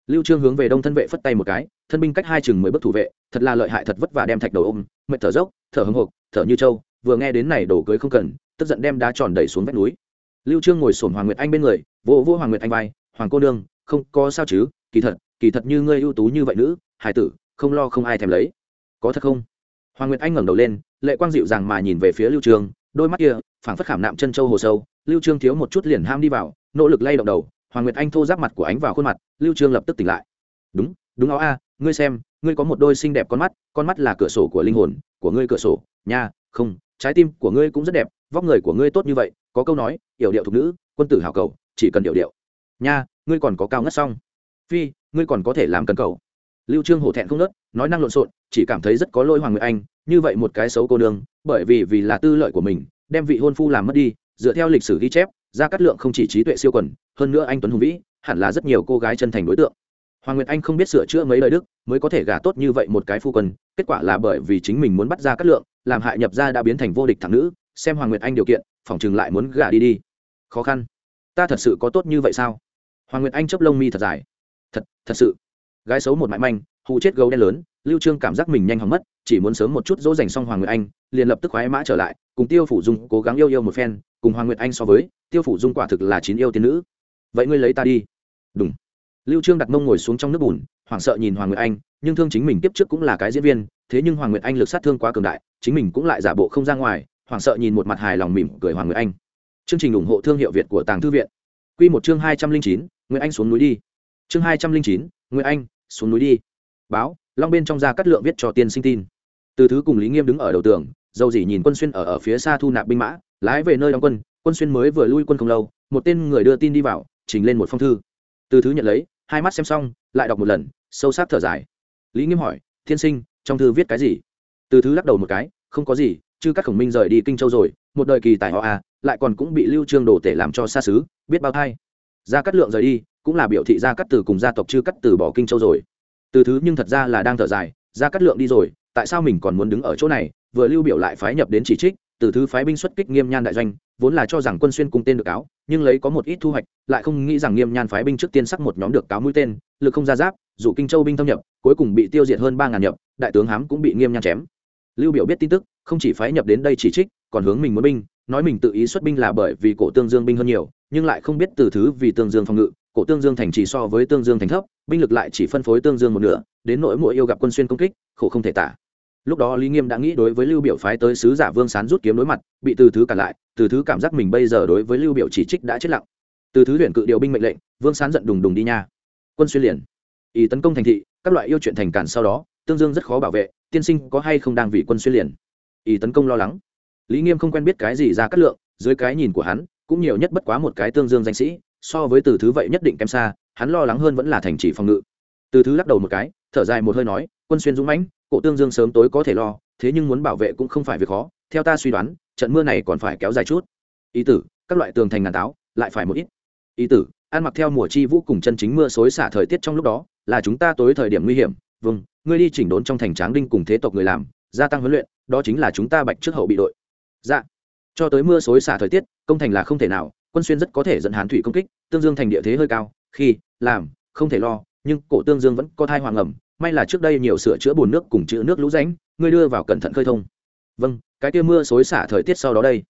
Lưu trương hướng về đông thân vệ phất tay một cái thân binh cách hai chừng mười bước thủ vệ, thật là lợi hại thật vất vả đem thạch đầu ôm, mệt thở dốc, thở hưng hộp thở như trâu, vừa nghe đến này đổ cưới không cần, tức giận đem đá tròn đẩy xuống vách núi. Lưu trương ngồi sồn hoàng nguyệt anh bên người vỗ vỗ hoàng nguyệt anh vai, hoàng cô nương, không có sao chứ, kỳ thật kỳ thật như ngươi ưu tú như vậy nữ hải tử, không lo không ai thèm lấy. Có thật không? Hoàng nguyệt anh ngẩng đầu lên, lệ quang dịu dàng mà nhìn về phía lưu trương, đôi mắt kia, phảng phất khảm nạm chân châu hồ sâu, lưu trương thiếu một chút liền ham đi vào, nỗ lực lay động đầu, hoàng nguyệt anh thô giáp mặt của ánh vào khuôn mặt, lưu trương lập tức tỉnh lại. Đúng đúng áo a ngươi xem, ngươi có một đôi xinh đẹp con mắt con mắt là cửa sổ của linh hồn, của ngươi cửa sổ. Nha, không, trái tim của ngươi cũng rất đẹp, vóc người của ngươi tốt như vậy, có câu nói, yểu điệu thục nữ, quân tử hảo cầu, chỉ cần điệu điệu. Nha, ngươi còn có cao ngất xong phi, ngươi còn có thể làm cần cầu. Lưu trương hổ thẹn không nớt, nói năng lộn xộn, chỉ cảm thấy rất có lỗi hoàng nguyệt anh, như vậy một cái xấu cô đường bởi vì vì là tư lợi của mình, đem vị hôn phu làm mất đi, dựa theo lịch sử ghi chép gia cát lượng không chỉ trí tuệ siêu quần, hơn nữa anh tuấn hùng vĩ, hẳn là rất nhiều cô gái chân thành đối tượng hoàng nguyệt anh không biết sửa chữa mấy lời đức, mới có thể gả tốt như vậy một cái phu quân, kết quả là bởi vì chính mình muốn bắt ra cát lượng, làm hại nhập gia đã biến thành vô địch thằng nữ, xem hoàng nguyệt anh điều kiện phỏng chừng lại muốn gả đi đi. Khó khăn. Ta thật sự có tốt như vậy sao? Hoàng nguyệt anh chấp lông mi thật dài. Thật thật sự. Gái xấu một mãi manh hụ chết gấu đen lớn, lưu trương cảm giác mình nhanh hỏng mất, chỉ muốn sớm một chút dỗ dành xong hoàng nguyệt anh, liền lập tức khoái mã trở lại, cùng tiêu phủ dung cố gắng yêu yêu một phen, cùng hoàng nguyệt anh so với, tiêu phủ dung quả thực là chín yêu tiên nữ. Vậy ngươi lấy ta đi. Đúng lưu trương đặt mông ngồi xuống trong nước bùn, hoảng sợ nhìn hoàng nguyệt anh, nhưng thương chính mình tiếp trước cũng là cái diễn viên, thế nhưng hoàng nguyệt anh lực sát thương quá cường đại, chính mình cũng lại giả bộ không ra ngoài, hoảng sợ nhìn một mặt hài lòng mỉm cười hoàng nguyệt anh. Chương trình ủng hộ thương hiệu việt của tàng thư viện. Quy một chương hai trăm linh chín, nguyệt anh xuống núi đi. Chương hai trăm linh chín, nguyệt anh xuống núi đi. Báo, long bên trong ra cắt lượng viết cho tiên sinh tin. Từ thứ cùng lý nghiêm đứng ở đầu tường, dầu dỉ nhìn quân xuyên ở ở phía xa thu nạp binh mã, lái về nơi đóng quân quân xuyên mới vừa lui quân không lâu, một tên người đưa tin đi vào, trình lên một phong thư. Từ thứ nhận lấy hai mắt xem xong, lại đọc một lần, sâu sắc thở dài. Lý nghiêm hỏi, thiên sinh, trong thư viết cái gì? Từ thứ lắc đầu một cái, không có gì chứ các khổng minh rời đi kinh châu rồi, một đời kỳ tài họ à lại còn cũng bị lưu trương đổ tể làm cho xa xứ, biết bao thai. Gia cát lượng rời đi, cũng là biểu thị gia cát từ cùng gia tộc chưa cắt từ bỏ kinh châu rồi. Từ thứ nhưng thật ra là đang thở dài, gia cát lượng đi rồi, tại sao mình còn muốn đứng ở chỗ này? Vừa lưu biểu lại phái nhập đến chỉ trích, từ thứ phái binh xuất kích nghiêm nhan đại doanh, vốn là cho rằng quân xuyên cùng tên được áo nhưng lấy có một ít thu hoạch, lại không nghĩ rằng nghiêm nhan phái binh trước tiên sắc một nhóm được cáo mũi tên, lực không ra giáp dù kinh châu binh thâm nhập, cuối cùng bị tiêu diệt hơn ba ngàn nhập, đại tướng hám cũng bị nghiêm nhan chém. Lưu biểu biết tin tức, không chỉ phái nhập đến đây chỉ trích, còn hướng mình muốn binh, nói mình tự ý xuất binh là bởi vì cổ tương dương binh hơn nhiều, nhưng lại không biết từ thứ vì tương dương phòng ngự, cổ tương dương thành chỉ so với tương dương thành thấp, binh lực lại chỉ phân phối tương dương một nửa, đến nỗi mỗi yêu gặp quân xuyên công kích, khổ không thể tả lúc đó lý nghiêm đã nghĩ đối với lưu biểu phái tới sứ giả vương sán rút kiếm đối mặt, bị từ thứ cản lại, từ thứ cảm giác mình bây giờ đối với lưu biểu chỉ trích đã chết lặng. Từ thứ luyện cự điều binh mệnh lệnh, vương sán giận đùng đùng đi nha. Quân xuyên liền. Ý tấn công thành thị, các loại yêu chuyện thành cản sau đó, tương dương rất khó bảo vệ, tiên sinh có hay không đang vì quân xuyên liền? Ý tấn công lo lắng. Lý nghiêm không quen biết cái gì ra cát lượng, dưới cái nhìn của hắn, cũng nhiều nhất bất quá một cái tương dương danh sĩ, so với từ thứ vậy nhất định kém xa, hắn lo lắng hơn vẫn là thành trì phòng ngự. Từ thứ lắc đầu một cái, thở dài một hơi nói, quân xuyên dũng mãnh cổ tương dương sớm tối có thể lo, thế nhưng muốn bảo vệ cũng không phải việc khó, theo ta suy đoán, trận mưa này còn phải kéo dài chút. Ý tử, các loại tường thành ngàn táo, lại phải một ít. Ý tử, ăn mặc theo mùa chi vũ cùng chân chính mưa xối xả thời tiết trong lúc đó, là chúng ta tối thời điểm nguy hiểm. Vâng ngươi đi chỉnh đốn trong thành tráng đinh cùng thế tộc người làm, gia tăng huấn luyện, đó chính là chúng ta bạch trước hậu bị đội. Dạ. Cho tới mưa xối xả thời tiết, công thành là không thể nào, quân xuyên rất có thể dẫn hán thủy công kích, tương dương thành địa thế hơi cao, khi, làm, không thể lo, nhưng cổ tương dương vẫn có thai hoàng ẩm may là trước đây nhiều sửa chữa bùn nước cùng chữ nước lũ ránh ngươi đưa vào cẩn thận khơi thông. Vâng cái kia mưa xối xả thời tiết sau đó đây.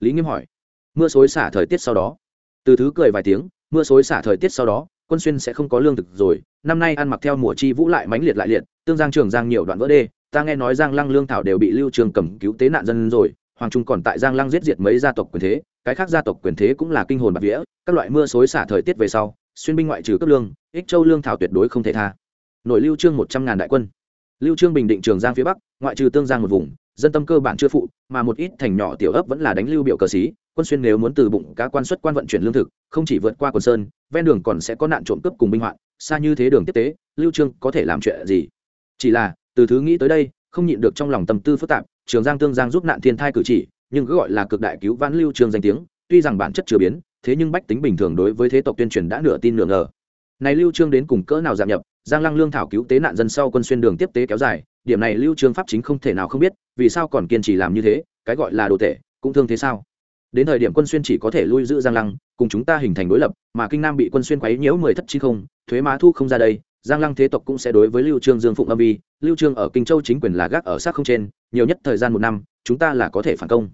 Lý nghiêm hỏi. Mưa xối xả thời tiết sau đó. Từ thứ cười vài tiếng, mưa xối xả thời tiết sau đó, quân xuyên sẽ không có lương thực rồi. Năm nay ăn mặc theo mùa chi vũ lại mãnh liệt lại liệt, tương giang trường giang nhiều đoạn vỡ đê. Ta nghe nói giang lăng lương thảo đều bị lưu trường cầm cứu tế nạn dân rồi. Hoàng trung còn tại giang lăng giết diệt mấy gia tộc quyền thế. Cái khác gia tộc quyền thế cũng là kinh hồn bạc vía. Các loại mưa xối xả thời tiết về sau, xuyên binh ngoại trừ cấp lương, ích châu lương thảo tuyệt đối không thể tha nội lưu trương một trăm ngàn đại quân. Lưu trương bình định trường giang phía bắc, ngoại trừ tương giang một vùng, dân tâm cơ bản chưa phụ, mà một ít thành nhỏ tiểu ấp vẫn là đánh lưu biểu cờ xí, quân xuyên nếu muốn từ bụng cá quan xuất quan vận chuyển lương thực, không chỉ vượt qua quần sơn, ven đường còn sẽ có nạn trộm cướp cùng binh hoạn, xa như thế đường tiếp tế, lưu trương có thể làm chuyện gì? Chỉ là, từ thứ nghĩ tới đây, không nhịn được trong lòng tâm tư phức tạp, trường giang tương giang giúp nạn thiên thai cử chỉ, nhưng cứ gọi là cực đại cứu vãn lưu trương danh tiếng, tuy rằng bản chất chưa biến, thế nhưng bách tính bình thường đối với thế tộc tuyên truyền đã nửa tin nửa ngờ. Này lưu trương đến cùng cỡ nào giảm nhập giang lăng lương thảo cứu tế nạn dân sau quân xuyên đường tiếp tế kéo dài, điểm này lưu trương pháp chính không thể nào không biết, vì sao còn kiên trì làm như thế, cái gọi là đồ tệ cũng thương thế sao? Đến thời điểm quân xuyên chỉ có thể lui giữ giang lăng, cùng chúng ta hình thành đối lập, mà kinh nam bị quân xuyên quấy nhiễu mười thất chi không, thuế má thu không ra đây, giang lăng thế tộc cũng sẽ đối với lưu trương dương phụng âm vi, lưu trương ở kinh châu chính quyền là gác ở sát không trên, nhiều nhất thời gian một năm, chúng ta là có thể phản công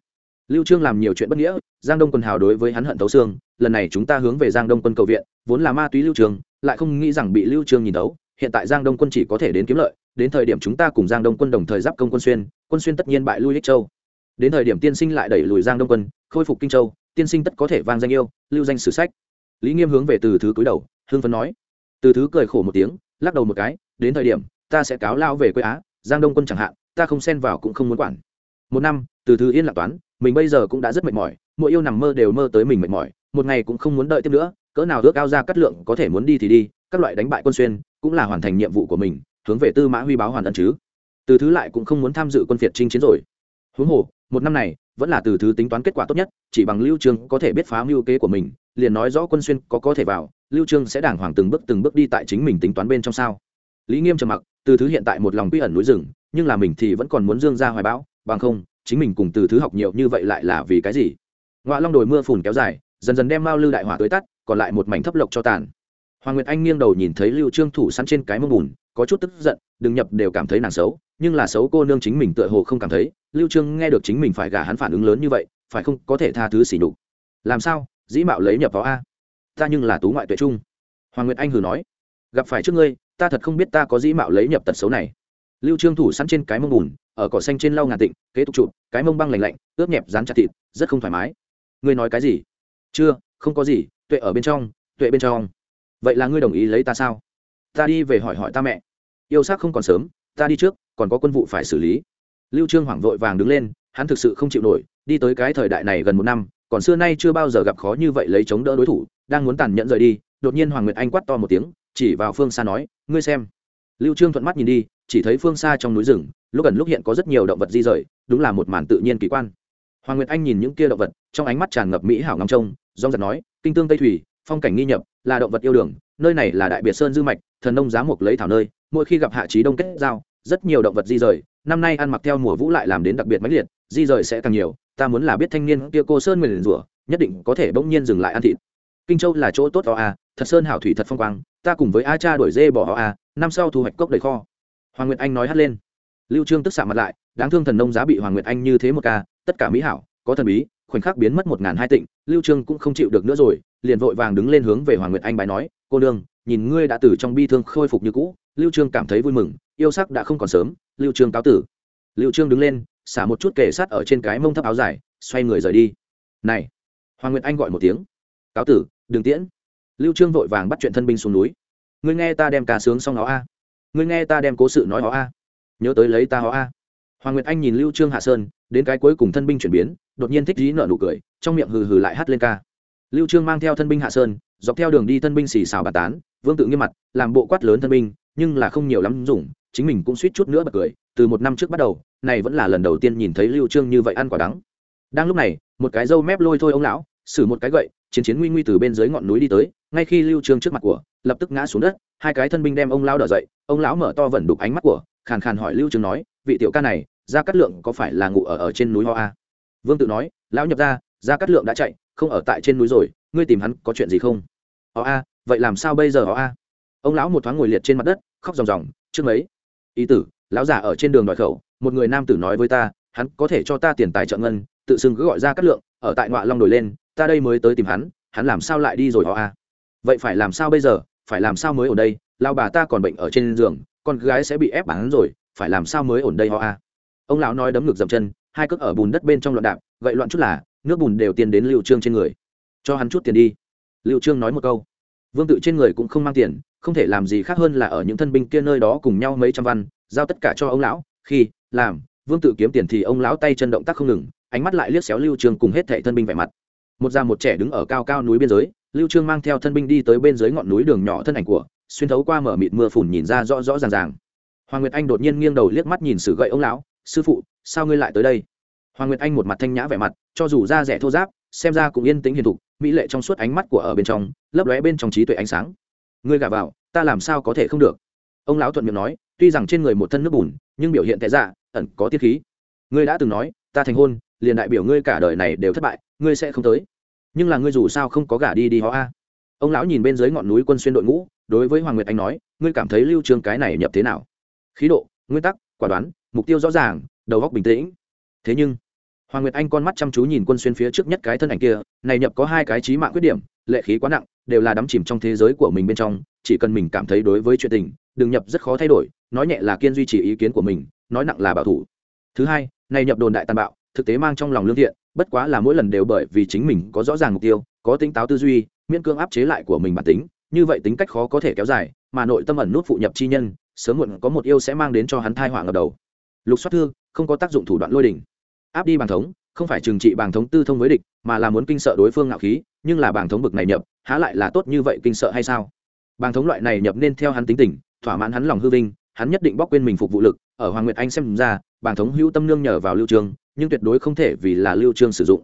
lưu trương làm nhiều chuyện bất nghĩa, giang đông quân hào đối với hắn hận tấu xương, lần này chúng ta hướng về giang đông quân cầu viện, vốn là ma túy lưu trương, lại không nghĩ rằng bị lưu trương nhìn đấu hiện tại giang đông quân chỉ có thể đến kiếm lợi, đến thời điểm chúng ta cùng giang đông quân đồng thời giáp công quân xuyên quân xuyên tất nhiên bại lui Lích châu. Đến thời điểm tiên sinh lại đẩy lùi giang đông quân, khôi phục kinh châu, tiên sinh tất có thể vang danh yêu, lưu danh sử sách. Lý nghiêm hướng về từ thứ cúi đầu hương phấn nói. Từ thứ cười khổ một tiếng, lắc đầu một cái, đến thời điểm, ta sẽ cáo lao về quê á, giang đông quân chẳng hạn, ta không xen vào cũng không muốn quản. Một năm từ thứ yên lạc toán, mình bây giờ cũng đã rất mệt mỏi, mỗi yêu nằm mơ đều mơ tới mình mệt mỏi, một ngày cũng không muốn đợi tiếp nữa, cỡ nào ước ao ra cắt lượng có thể muốn đi thì đi, các loại đánh bại quân xuyên cũng là hoàn thành nhiệm vụ của mình, hướng về tư mã huy báo hoàn ân chứ. Từ thứ lại cũng không muốn tham dự quân phiệt chinh chiến rồi. Huống hồ, một năm này, vẫn là từ thứ tính toán kết quả tốt nhất, chỉ bằng lưu trương có thể biết phá mưu kế của mình, liền nói rõ quân xuyên có có thể vào, lưu trương sẽ đàng hoàng từng bước từng bước đi tại chính mình tính toán bên trong sao. Lý nghiêm trầm mặc, từ thứ hiện tại một lòng quy ẩn núi rừng, nhưng là mình thì vẫn còn muốn dương ra hoài bão, bằng không chính mình cùng từ thứ học nhiều như vậy lại là vì cái gì? Ngoại long đồi mưa phùn kéo dài, dần dần đem mao lưu đại hỏa tới tắt, còn lại một mảnh thấp lộc cho tàn. Hoàng nguyệt anh nghiêng đầu nhìn thấy lưu trương thủ săn trên cái mông bùn, có chút tức giận, đừng nhập đều cảm thấy nàng xấu, nhưng là xấu cô nương chính mình tựa hồ không cảm thấy, lưu trương nghe được chính mình phải gả hắn phản ứng lớn như vậy, phải không, có thể tha thứ xỉ nhục. Làm sao, dĩ mạo lấy nhập vào a? Ta nhưng là tú ngoại tuệ trung. Hoàng nguyệt anh hừ nói, gặp phải trước ngươi, ta thật không biết ta có dĩ mạo lấy nhập tật xấu này lưu trương thủ sẵn trên cái mông bùn, ở cỏ xanh trên lau ngàn tịnh, kế tục chụp, cái mông băng lạnh lạnh ướp nhẹp dán chặt thịt, rất không thoải mái. Ngươi nói cái gì? Chưa, không có gì, tuệ ở bên trong, tuệ bên trong. Vậy là ngươi đồng ý lấy ta sao? Ta đi về hỏi hỏi ta mẹ. Yêu xác không còn sớm, ta đi trước, còn có quân vụ phải xử lý. Lưu trương hoảng vội vàng đứng lên, hắn thực sự không chịu nổi, đi tới cái thời đại này gần một năm, còn xưa nay chưa bao giờ gặp khó như vậy lấy chống đỡ đối thủ, đang muốn tàn nhẫn rời đi, đột nhiên hoàng nguyệt anh quát to một tiếng, chỉ vào phương xa nói, ngươi xem. Lưu trương thuận mắt nhìn đi chỉ thấy phương xa trong núi rừng, lúc gần lúc hiện có rất nhiều động vật di rời, đúng là một màn tự nhiên kỳ quan. Hoàng nguyệt anh nhìn những kia động vật, trong ánh mắt tràn ngập mỹ hảo ngắm trông dong giật nói, kinh tương tây thủy, phong cảnh nghi nhập, là động vật yêu đường, nơi này là đại biệt sơn dư mạch, thần nông giá mục lấy thảo nơi, mỗi khi gặp hạ trí đông kết giao, rất nhiều động vật di rời, năm nay ăn mặc theo mùa vũ lại làm đến đặc biệt mãnh liệt, di rời sẽ càng nhiều, ta muốn là biết thanh niên kia cô sơn nguyền rủa, nhất định có thể bỗng nhiên dừng lại ăn thịt. Kinh châu là chỗ tốt đó a, thật sơn hảo thủy thật phong quang, ta cùng với a cha đổi dê bỏ a, năm sau thu hoạch cốc đầy kho hoàng nguyệt anh nói hắt lên. Lưu trương tức xạ mặt lại, đáng thương thần nông giá bị hoàng nguyệt anh như thế một ca, tất cả mỹ hảo, có thần bí, khoảnh khắc biến mất một ngàn hai tịnh, lưu trương cũng không chịu được nữa rồi, liền vội vàng đứng lên hướng về hoàng nguyệt anh bái nói, cô đương nhìn ngươi đã từ trong bi thương khôi phục như cũ, lưu trương cảm thấy vui mừng, yêu sắc đã không còn sớm, lưu trương cáo tử. Lưu trương đứng lên, xả một chút kề sát ở trên cái mông thấp áo dài, xoay người rời đi. Này! Hoàng nguyệt anh gọi một tiếng. Cáo tử, đừng tiễn. Lưu trương vội vàng bắt chuyện thân binh xuống núi. Ngươi nghe ta đem cả sướng xong nó a ngươi nghe ta đem cố sự nói họ a. Nhớ tới lấy ta họ a. Hoàng nguyệt anh nhìn lưu trương hạ sơn, đến cái cuối cùng thân binh chuyển biến, đột nhiên thích dí nở nụ cười, trong miệng hừ hừ lại hát lên ca. Lưu trương mang theo thân binh hạ sơn, dọc theo đường đi thân binh xì xào bàn tán, vương tự nghiêm mặt, làm bộ quát lớn thân binh, nhưng là không nhiều lắm dùng, chính mình cũng suýt chút nữa bật cười, từ một năm trước bắt đầu, này vẫn là lần đầu tiên nhìn thấy lưu trương như vậy ăn quả đắng. Đang lúc này, một cái dâu mép lôi thôi ông lão sử một cái gậy chiến chiến nguy nguy từ bên dưới ngọn núi đi tới, ngay khi lưu trương trước mặt của, lập tức ngã xuống đất, hai cái thân binh đem ông lão đỡ dậy, ông lão mở to vẩn đục ánh mắt của, khàn khàn hỏi lưu trương nói, vị tiểu ca này, gia cát lượng có phải là ngủ ở ở trên núi ho a? Vương tự nói, lão nhập ra, gia cát lượng đã chạy, không ở tại trên núi rồi, ngươi tìm hắn có chuyện gì không? Ho a, vậy làm sao bây giờ ho a? Ông lão một thoáng ngồi liệt trên mặt đất, khóc ròng ròng, trước mấy? Ý tử, lão già ở trên đường đòi khẩu, một người nam tử nói với ta, hắn có thể cho ta tiền tài trợ ngân tự xưng cứ gọi ra cát lượng, ở tại ngoại long đổi lên, ta đây mới tới tìm hắn hắn làm sao lại đi rồi họ a? Vậy phải làm sao bây giờ? Phải làm sao mới ở đây? Lao bà ta còn bệnh ở trên giường, con gái sẽ bị ép bán rồi, phải làm sao mới ổn đây họ a? Ông lão nói đấm ngược dậm chân, hai cước ở bùn đất bên trong loạn đạp vậy loạn chút là, nước bùn đều tiền đến liệu trương trên người. Cho hắn chút tiền đi. Liệu trương nói một câu. Vương tự trên người cũng không mang tiền, không thể làm gì khác hơn là ở những thân binh kia nơi đó cùng nhau mấy trăm văn, giao tất cả cho ông lão, khi, làm, vương tự kiếm tiền thì ông lão tay chân động tác không ngừng ánh mắt lại liếc xéo lưu trương cùng hết thảy thân binh vẻ mặt. Một già một trẻ đứng ở cao cao núi biên giới, lưu trương mang theo thân binh đi tới bên dưới ngọn núi đường nhỏ thân ảnh của, xuyên thấu qua mở mịt mưa phùn nhìn ra rõ rõ ràng ràng. Hoàng nguyệt anh đột nhiên nghiêng đầu liếc mắt nhìn sử gậy ông lão, sư phụ, sao ngươi lại tới đây? Hoàng nguyệt anh một mặt thanh nhã vẻ mặt, cho dù da rẻ thô giáp xem ra cũng yên tĩnh hiền thục, mỹ lệ trong suốt ánh mắt của ở bên trong, lấp lóe bên trong trí tuệ ánh sáng. Ngươi gả vào, ta làm sao có thể không được? Ông lão thuận miệng nói, tuy rằng trên người một thân nước bùn, nhưng biểu hiện tệ dạ ẩn có tiết khí. Ngươi đã từng nói, ta thành hôn liền đại biểu ngươi cả đời này đều thất bại, ngươi sẽ không tới. Nhưng là ngươi dù sao không có gả đi đi họ a. Ông lão nhìn bên dưới ngọn núi quân xuyên đội ngũ, đối với hoàng nguyệt anh nói, ngươi cảm thấy lưu trương cái này nhập thế nào? Khí độ, nguyên tắc, quả đoán, mục tiêu rõ ràng, đầu óc bình tĩnh. Thế nhưng, hoàng nguyệt anh con mắt chăm chú nhìn quân xuyên phía trước nhất cái thân ảnh kia, này nhập có hai cái trí mạng khuyết điểm, lệ khí quá nặng, đều là đắm chìm trong thế giới của mình bên trong, chỉ cần mình cảm thấy đối với chuyện tình, đừng nhập rất khó thay đổi, nói nhẹ là kiên duy trì ý kiến của mình, nói nặng là bảo thủ. Thứ hai, này nhập đồn đại tàn bạo thực tế mang trong lòng lương thiện, bất quá là mỗi lần đều bởi vì chính mình có rõ ràng mục tiêu, có tính táo tư duy, miễn cưỡng áp chế lại của mình bản tính, như vậy tính cách khó có thể kéo dài, mà nội tâm ẩn nút phụ nhập chi nhân, sớm muộn có một yêu sẽ mang đến cho hắn thai họa ngập đầu. Lục xoát thư, không có tác dụng thủ đoạn lôi đỉnh. Áp đi bàn thống, không phải trừng trị bàn thống tư thông với địch, mà là muốn kinh sợ đối phương ngạo khí, nhưng là bàn thống bực này nhập, há lại là tốt như vậy kinh sợ hay sao? Bàn thống loại này nhập nên theo hắn tính tình, thỏa mãn hắn lòng hư vinh, hắn nhất định bóc quên mình phục vụ lực, ở hoàng nguyệt anh xem ra bàn thống hữu tâm nương nhờ vào lưu trường nhưng tuyệt đối không thể vì là lưu trương sử dụng.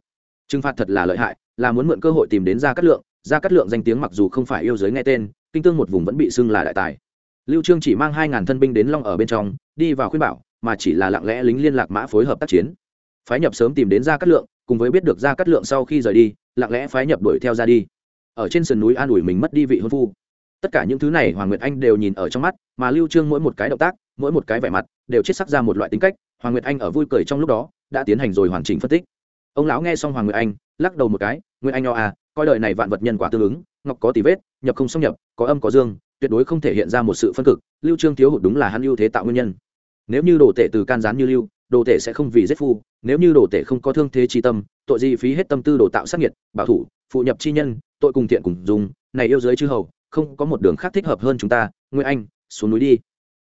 Trừng phạt thật là lợi hại, là muốn mượn cơ hội tìm đến gia cát lượng, gia cát lượng danh tiếng mặc dù không phải yêu giới nghe tên, kinh tương một vùng vẫn bị xưng là đại tài. Lưu trương chỉ mang hai ngàn thân binh đến long ở bên trong, đi vào khuyên bảo, mà chỉ là lặng lẽ lính liên lạc mã phối hợp tác chiến. Phái nhập sớm tìm đến gia cát lượng, cùng với biết được gia cát lượng sau khi rời đi, lặng lẽ phái nhập đuổi theo ra đi. Ở trên sườn núi an ủi mình mất đi vị hôn phu. Tất cả những thứ này hoàng nguyệt anh đều nhìn ở trong mắt, mà lưu trương mỗi một cái động tác, mỗi một cái vẻ mặt, đều chết sắc ra một loại tính cách. Hoàng nguyệt anh ở vui cười trong lúc đó đã tiến hành rồi hoàn chỉnh phân tích. Ông lão nghe xong hoàng nguyệt anh, lắc đầu một cái, nguyệt anh nho à coi đời này vạn vật nhân quả tương ứng, ngọc có tỷ vết, nhập không xâm nhập, có âm có dương, tuyệt đối không thể hiện ra một sự phân cực, lưu trương thiếu hụt đúng là hắn ưu thế tạo nguyên nhân. Nếu như đồ tể từ can gián như lưu, đồ tể sẽ không vì giết phu, nếu như đồ tể không có thương thế chi tâm, tội gì phí hết tâm tư đồ tạo sát nhiệt bảo thủ, phụ nhập chi nhân, tội cùng thiện cùng dùng, này yêu giới chư hầu, không có một đường khác thích hợp hơn chúng ta, nguyệt anh, xuống núi đi.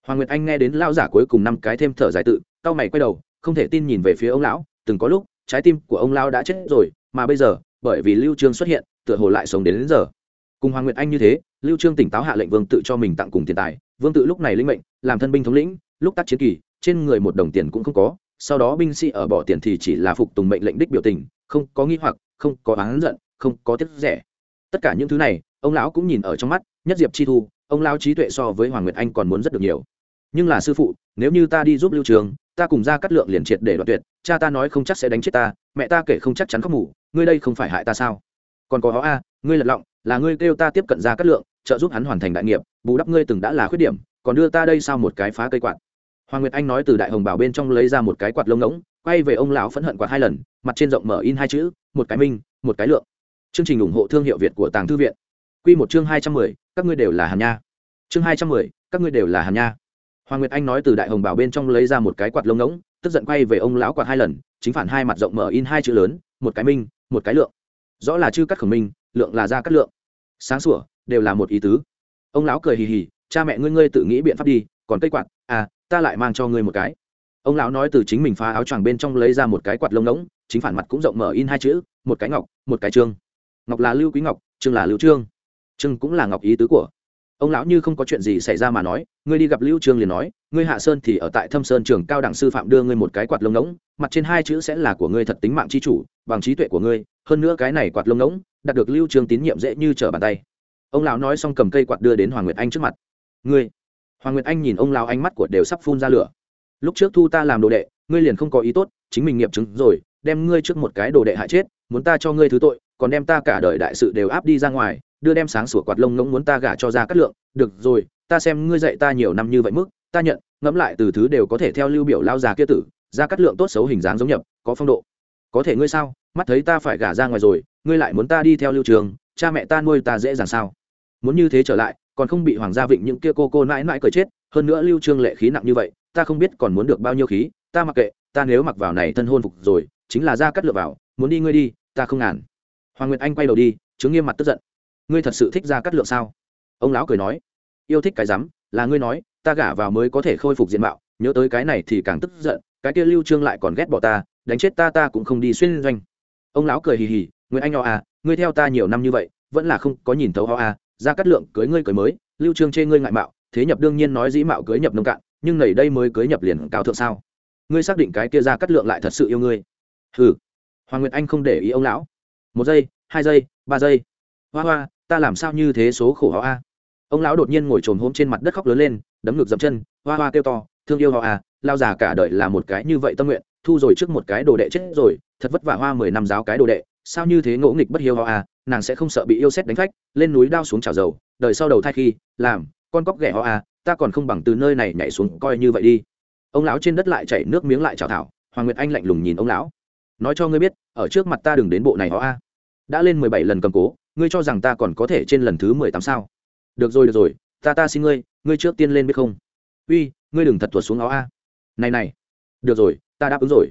Hoàng nguyệt anh nghe đến lão giả cuối cùng năm cái thêm thở dài tự, cau mày quay đầu không thể tin nhìn về phía ông lão từng có lúc trái tim của ông lão đã chết rồi mà bây giờ bởi vì lưu trương xuất hiện tựa hồ lại sống đến, đến giờ. Cùng hoàng nguyệt anh như thế lưu trương tỉnh táo hạ lệnh vương tự cho mình tặng cùng tiền tài. Vương tự lúc này linh mệnh làm thân binh thống lĩnh lúc tác chiến kỳ trên người một đồng tiền cũng không có. Sau đó binh sĩ ở bỏ tiền thì chỉ là phục tùng mệnh lệnh đích biểu tình không có nghi hoặc không có oán giận không có tiết rẻ. Tất cả những thứ này ông lão cũng nhìn ở trong mắt nhất diệp chi thu ông lão trí tuệ so với hoàng nguyệt anh còn muốn rất được nhiều. Nhưng là sư phụ nếu như ta đi giúp lưu trường ta cùng ra cắt lượng liền triệt để đoạt tuyệt, cha ta nói không chắc sẽ đánh chết ta, mẹ ta kể không chắc chắn khóc ngủ. ngươi đây không phải hại ta sao? Còn có hó a, ngươi lật lọng, là ngươi kêu ta tiếp cận ra cắt lượng, trợ giúp hắn hoàn thành đại nghiệp, bù đắp ngươi từng đã là khuyết điểm, còn đưa ta đây sao một cái phá cây quạt? Hoàng nguyệt anh nói từ đại hồng bảo bên trong lấy ra một cái quạt lông ngỗng, quay về ông lão phẫn hận quạt hai lần, mặt trên rộng mở in hai chữ, một cái minh, một cái lượng. Chương trình ủng hộ thương hiệu việt của tàng thư viện. Q một chương hai trăm mười, các ngươi đều là hàn nha. Chương hai trăm mười, các ngươi đều là hàn nha hoàng nguyệt anh nói từ đại hồng bảo bên trong lấy ra một cái quạt lông ngỗng, tức giận quay về ông lão quạt hai lần, chính phản hai mặt rộng mở in hai chữ lớn, một cái minh, một cái lượng. Rõ là chư cắt khẩu minh, lượng là ra cắt lượng. Sáng sủa, đều là một ý tứ. Ông lão cười hì hì, cha mẹ ngươi ngươi tự nghĩ biện pháp đi, còn cây quạt à ta lại mang cho ngươi một cái. Ông lão nói từ chính mình phá áo choàng bên trong lấy ra một cái quạt lông ngỗng, chính phản mặt cũng rộng mở in hai chữ, một cái ngọc, một cái trương. Ngọc là lưu quý ngọc, trương là lưu trương. Trương cũng là ngọc ý tứ của ông lão như không có chuyện gì xảy ra mà nói, ngươi đi gặp lưu trương liền nói, ngươi hạ sơn thì ở tại thâm sơn trường cao đẳng sư phạm đưa ngươi một cái quạt lông ngỗng, mặt trên hai chữ sẽ là của ngươi thật tính mạng chi chủ, bằng trí tuệ của ngươi, hơn nữa cái này quạt lông ngỗng, đạt được lưu trương tín nhiệm dễ như trở bàn tay. Ông lão nói xong cầm cây quạt đưa đến hoàng nguyệt anh trước mặt. Ngươi, hoàng nguyệt anh nhìn ông lão ánh mắt của đều sắp phun ra lửa. Lúc trước thu ta làm đồ đệ, ngươi liền không có ý tốt, chính mình nghiệm chứng rồi, đem ngươi trước một cái đồ đệ hại chết, muốn ta cho ngươi thứ tội, còn đem ta cả đời đại sự đều áp đi ra ngoài đưa đem sáng sủa quạt lông ngỗng muốn ta gả cho ra cát lượng, được rồi, ta xem ngươi dạy ta nhiều năm như vậy mức, ta nhận, ngẫm lại từ thứ đều có thể theo lưu biểu lao già kia tử, ra cát lượng tốt xấu hình dáng giống nhập, có phong độ. Có thể ngươi sao? Mắt thấy ta phải gả ra ngoài rồi, ngươi lại muốn ta đi theo lưu trường, cha mẹ ta nuôi ta dễ dàng sao? Muốn như thế trở lại, còn không bị hoàng gia vịnh những kia cô cô mãi mãi cười chết, hơn nữa lưu trương lệ khí nặng như vậy, ta không biết còn muốn được bao nhiêu khí, ta mặc kệ, ta nếu mặc vào này thân hôn phục rồi, chính là ra cắt lựa vào, muốn đi ngươi đi, ta không ngàn. Hoàng nguyệt anh quay đầu đi chứng nghiêm mặt tức giận ngươi thật sự thích ra cắt lượng sao? Ông lão cười nói, yêu thích cái rắm, là ngươi nói, ta gả vào mới có thể khôi phục diện mạo, nhớ tới cái này thì càng tức giận, cái kia lưu trương lại còn ghét bỏ ta, đánh chết ta ta cũng không đi xuyên doanh. Ông lão cười hì hì, người anh họ à ngươi theo ta nhiều năm như vậy, vẫn là không có nhìn thấu ho à ra cắt lượng cưới ngươi cưới mới, lưu trương chê ngươi ngại mạo, thế nhập đương nhiên nói dĩ mạo cưới nhập nông cạn, nhưng nảy đây mới cưới nhập liền cao thượng sao? Ngươi xác định cái kia ra cắt lượng lại thật sự yêu ngươi? Hừ. Hoàng nguyệt anh không để ý ông lão. Một giây, hai giây, ba giây. Hoa hoa ta làm sao như thế số khổ họ a? Ông lão đột nhiên ngồi trồm hôm trên mặt đất khóc lớn lên, đấm ngực dậm chân, hoa hoa kêu to, thương yêu họ a, lao già cả đời là một cái như vậy tâm nguyện, thu rồi trước một cái đồ đệ chết rồi, thật vất vả hoa mười năm giáo cái đồ đệ, sao như thế ngỗ nghịch bất hiếu họ a, nàng sẽ không sợ bị yêu xét đánh phách, lên núi đao xuống trào dầu, đời sau đầu thai khi, làm, con cóc ghẻ họ a, ta còn không bằng từ nơi này nhảy xuống coi như vậy đi. Ông lão trên đất lại chảy nước miếng lại chào thảo, hoàng nguyệt anh lạnh lùng nhìn ông lão, nói cho ngươi biết, ở trước mặt ta đừng đến bộ này họ a đã lên mười bảy lần cầm cố, ngươi cho rằng ta còn có thể trên lần thứ mười tám sao? Được rồi được rồi, ta ta xin ngươi ngươi trước tiên lên biết không? Uy, ngươi đừng thật tuột xuống áo a. Này này, được rồi, ta đáp ứng rồi.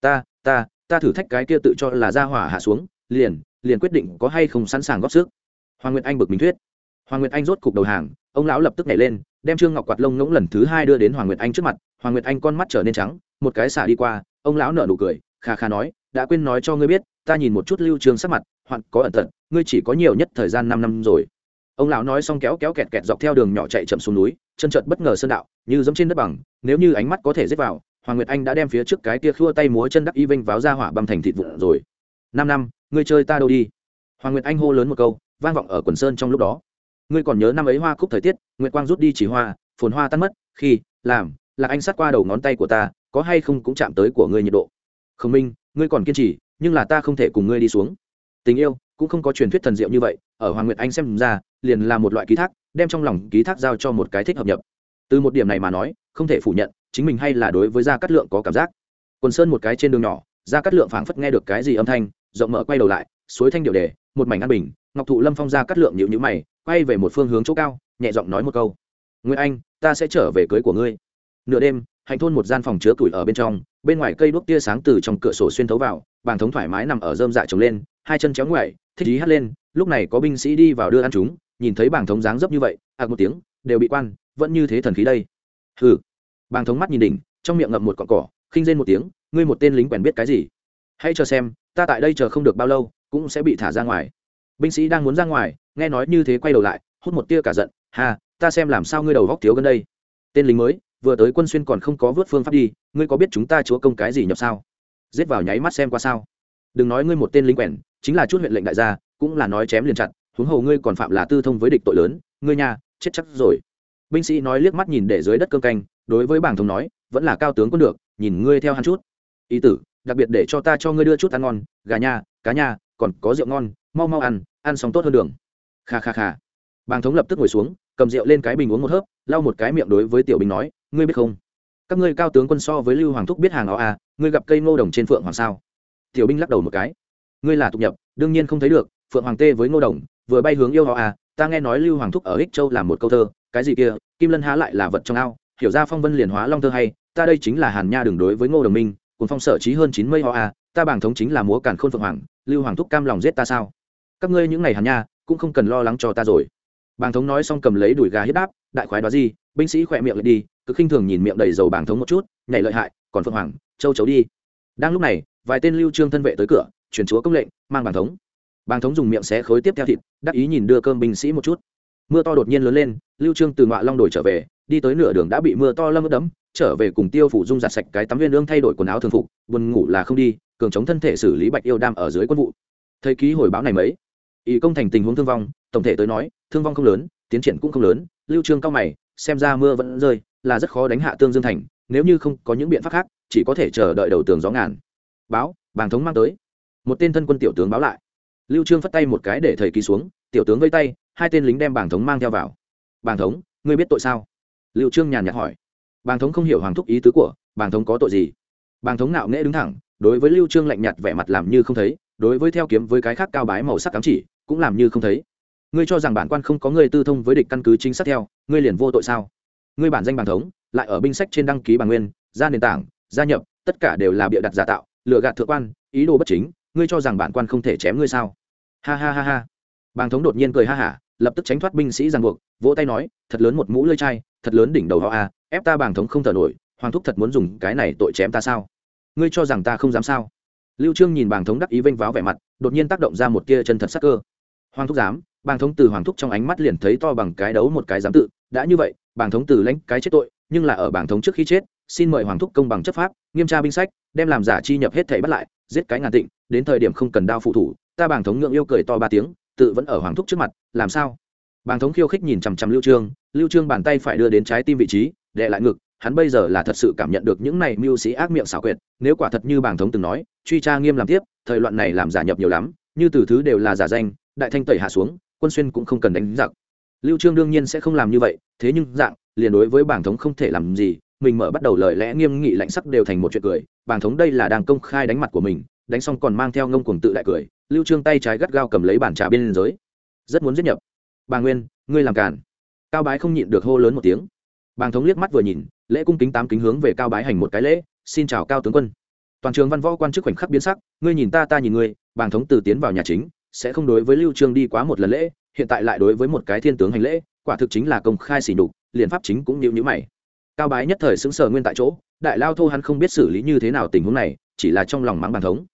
Ta ta ta thử thách cái kia tự cho là ra hỏa hạ xuống, liền liền quyết định có hay không sẵn sàng góp sức. Hoàng nguyệt anh bực mình thuyết. Hoàng nguyệt anh rốt cục đầu hàng, ông lão lập tức nhảy lên, đem trương ngọc quạt lông ngỗng lần thứ hai đưa đến hoàng nguyệt anh trước mặt. Hoàng nguyệt anh con mắt trở nên trắng, một cái xả đi qua, ông lão nở nụ cười, kha kha nói đã quên nói cho ngươi biết, ta nhìn một chút lưu trường sắc mặt hoặc có ẩn tật, ngươi chỉ có nhiều nhất thời gian năm năm rồi. Ông lão nói xong kéo kéo kẹt kẹt dọc theo đường nhỏ chạy chậm xuống núi, chân trợt bất ngờ sơn đạo, như giống trên đất bằng, nếu như ánh mắt có thể giết vào, hoàng nguyệt anh đã đem phía trước cái kia khua tay múa chân đắc y vinh váo ra hỏa băm thành thịt vụn rồi. Năm năm, ngươi chơi ta đâu đi? Hoàng nguyệt anh hô lớn một câu, vang vọng ở quần sơn trong lúc đó. Ngươi còn nhớ năm ấy hoa cúc thời tiết, nguyệt quang rút đi chỉ hoa, phồn hoa tan mất, khi, làm, là anh sát qua đầu ngón tay của ta, có hay không cũng chạm tới của ngươi nhiệt độ. Khổng minh ngươi còn kiên trì, nhưng là ta không thể cùng ngươi đi xuống. Tình yêu, cũng không có truyền thuyết thần diệu như vậy, ở hoàng nguyệt anh xem ra, liền là một loại ký thác, đem trong lòng ký thác giao cho một cái thích hợp nhập. Từ một điểm này mà nói, không thể phủ nhận, chính mình hay là đối với gia cát lượng có cảm giác. Quần sơn một cái trên đường nhỏ, gia cát lượng phảng phất nghe được cái gì âm thanh, rộng mở quay đầu lại, suối thanh điệu đề, một mảnh an bình, ngọc thụ lâm phong gia cát lượng nhịu nhữ mày, quay về một phương hướng chỗ cao, nhẹ giọng nói một câu. Nguyễn anh, ta sẽ trở về cưới của ngươi. Nửa đêm hành thôn một gian phòng chứa củi ở bên trong, bên ngoài cây đuốc tia sáng từ trong cửa sổ xuyên thấu vào bàng thống thoải mái nằm ở dơm dạ trồng lên, hai chân chéo ngoại thích ý hắt lên, lúc này có binh sĩ đi vào đưa ăn chúng, nhìn thấy bàng thống dáng dấp như vậy, ạc một tiếng, đều bị quan, vẫn như thế thần khí đây. Hừ. Bàng thống mắt nhìn đỉnh, trong miệng ngậm một cọn cỏ, khinh rên một tiếng, ngươi một tên lính quèn biết cái gì? Hãy chờ xem, ta tại đây chờ không được bao lâu, cũng sẽ bị thả ra ngoài. Binh sĩ đang muốn ra ngoài, nghe nói như thế quay đầu lại, hút một tia cả giận hà ta xem làm sao ngươi đầu góc thiếu gần đây. Tên lính mới vừa tới quân xuyên còn không có vớt phương pháp đi, ngươi có biết chúng ta chúa công cái gì nhập sao? Giết vào nháy mắt xem qua sao. Đừng nói ngươi một tên lính quèn, chính là chút huyện lệnh đại gia, cũng là nói chém liền chặt, huống hồ ngươi còn phạm là tư thông với địch tội lớn, ngươi nhà chết chắc rồi. Binh sĩ nói liếc mắt nhìn để dưới đất cơm canh, đối với bảng thống nói, vẫn là cao tướng quân được, nhìn ngươi theo hắn chút. Ý tử, đặc biệt để cho ta cho ngươi đưa chút ăn ngon, gà nha, cá nha, còn có rượu ngon, mau mau ăn ăn xong tốt hơn đường. Kha kha kha. Bàng thống lập tức ngồi xuống, cầm rượu lên cái bình uống một hớp, lau một cái miệng đối với tiểu binh nói ngươi biết không? Các ngươi cao tướng quân so với lưu hoàng thúc biết hàng đó à ngươi gặp cây ngô đồng trên phượng hoàng sao? Tiểu binh lắc đầu một cái. Ngươi là tục nhập, đương nhiên không thấy được, phượng hoàng tê với ngô đồng, vừa bay hướng yêu họ à ta nghe nói lưu hoàng thúc ở ích châu làm một câu thơ, cái gì kia, kim lân há lại là vật trong ao, hiểu ra phong vân liền hóa long thơ hay, ta đây chính là hàn nha đường đối với ngô đồng minh cùng phong sở trí hơn chín mươi họ à ta bảng thống chính là múa càn khôn phượng hoàng, lưu hoàng thúc cam lòng giết ta sao? Các ngươi những ngày hàn nha, cũng không cần lo lắng cho ta rồi. Bàng thống nói xong cầm lấy đùi gà hiếp đáp, đại khoái đó gì, binh sĩ khỏe miệng lại đi cực khinh thường nhìn miệng đầy dầu bảng thống một chút, nhảy lợi hại, còn phượng hoàng, châu chấu đi. Đang lúc này, vài tên lưu trương thân vệ tới cửa, truyền chúa công lệnh, mang bảng thống. Bảng thống dùng miệng xé khối tiếp theo thịt, đắc ý nhìn đưa cơm binh sĩ một chút. Mưa to đột nhiên lớn lên, lưu trương từ ngọa long đổi trở về, đi tới nửa đường đã bị mưa to lâm ướt đẫm, trở về cùng tiêu phủ dung giặt sạch cái tắm viên lương thay đổi quần áo thường phục, buồn ngủ là không đi, cường chống thân thể xử lý bạch yêu đam ở dưới quân vụ. Thấy ký hồi báo này mấy. Ý công thành tình huống thương vong, tổng thể tới nói, thương vong không lớn, tiến triển cũng không lớn, lưu trương cao mày, xem ra mưa vẫn rơi là rất khó đánh hạ tương dương thành, nếu như không có những biện pháp khác, chỉ có thể chờ đợi đầu tường gió ngàn. Báo, bàng thống mang tới. Một tên thân quân tiểu tướng báo lại. Lưu trương phất tay một cái để thầy ký xuống, tiểu tướng vây tay, hai tên lính đem bàng thống mang theo vào. Bàng thống, ngươi biết tội sao? Lưu trương nhàn nhạt hỏi. Bàng thống không hiểu hoàng thúc ý tứ của, bàng thống có tội gì? Bàng thống nạo nghễ đứng thẳng, đối với lưu trương lạnh nhạt vẻ mặt làm như không thấy, đối với theo kiếm với cái khác cao bái màu sắc cắm chỉ, cũng làm như không thấy. Ngươi cho rằng bản quan không có người tư thông với địch căn cứ chính xác theo, ngươi liền vô tội sao? Ngươi bản danh bản thống, lại ở binh sách trên đăng ký bản nguyên, ra nền tảng, gia nhập, tất cả đều là bịa đặt giả tạo, lừa gạt thượng quan, ý đồ bất chính, ngươi cho rằng bản quan không thể chém ngươi sao? Ha ha ha ha. Bàng thống đột nhiên cười ha hả, lập tức tránh thoát binh sĩ giằng buộc, vỗ tay nói, thật lớn một mũ lơi chai, thật lớn đỉnh đầu họ a, ép ta bàng thống không thở nổi, hoàng thúc thật muốn dùng cái này tội chém ta sao? Ngươi cho rằng ta không dám sao? Lưu trương nhìn bàng thống đắc ý vênh váo vẻ mặt, đột nhiên tác động ra một kia chân thật sắc cơ. Hoàng thúc dám. Bàng thống từ hoàng thúc trong ánh mắt liền thấy to bằng cái đấu một cái dám tự đã như vậy, bảng thống từ lãnh cái chết tội, nhưng là ở bảng thống trước khi chết, xin mời hoàng thúc công bằng chấp pháp, nghiêm tra binh sách, đem làm giả chi nhập hết thảy bắt lại, giết cái ngàn tịnh, đến thời điểm không cần đao phụ thủ, ta bảng thống ngượng yêu cười to ba tiếng, tự vẫn ở hoàng thúc trước mặt, làm sao? Bảng thống khiêu khích nhìn chằm chằm lưu trương lưu trương bàn tay phải đưa đến trái tim vị trí đệ lại ngực, hắn bây giờ là thật sự cảm nhận được những này mưu sĩ ác miệng xảo quyệt, nếu quả thật như bảng thống từng nói, truy tra nghiêm làm tiếp, thời loạn này làm giả nhập nhiều lắm, như từ thứ đều là giả danh, đại thanh tẩy hạ xuống, quân xuyên cũng không cần đánh giặc lưu trương đương nhiên sẽ không làm như vậy, thế nhưng dạng, liền đối với bảng thống không thể làm gì, mình mở bắt đầu lời lẽ nghiêm nghị lạnh sắc đều thành một chuyện cười, bảng thống đây là đang công khai đánh mặt của mình, đánh xong còn mang theo ngông cuồng tự đại cười, lưu trương tay trái gắt gao cầm lấy bản trà bên dưới. Rất muốn giết nhập. Bà nguyên, ngươi làm cản cao bái không nhịn được hô lớn một tiếng. Bàng thống liếc mắt vừa nhìn, lễ cung kính tám kính hướng về cao bái hành một cái lễ, xin chào cao tướng quân. Toàn trường văn võ quan chức khoảnh khắc biến sắc, ngươi nhìn ta ta nhìn ngươi, bàng thống từ tiến vào nhà chính, sẽ không đối với lưu trương đi quá một lần lễ hiện tại lại đối với một cái thiên tướng hành lễ quả thực chính là công khai sỉ nhục liền pháp chính cũng nhíu nhữ mày. Cao bái nhất thời xứng sờ nguyên tại chỗ đại lao thô hắn không biết xử lý như thế nào tình huống này chỉ là trong lòng mắng bàn thống.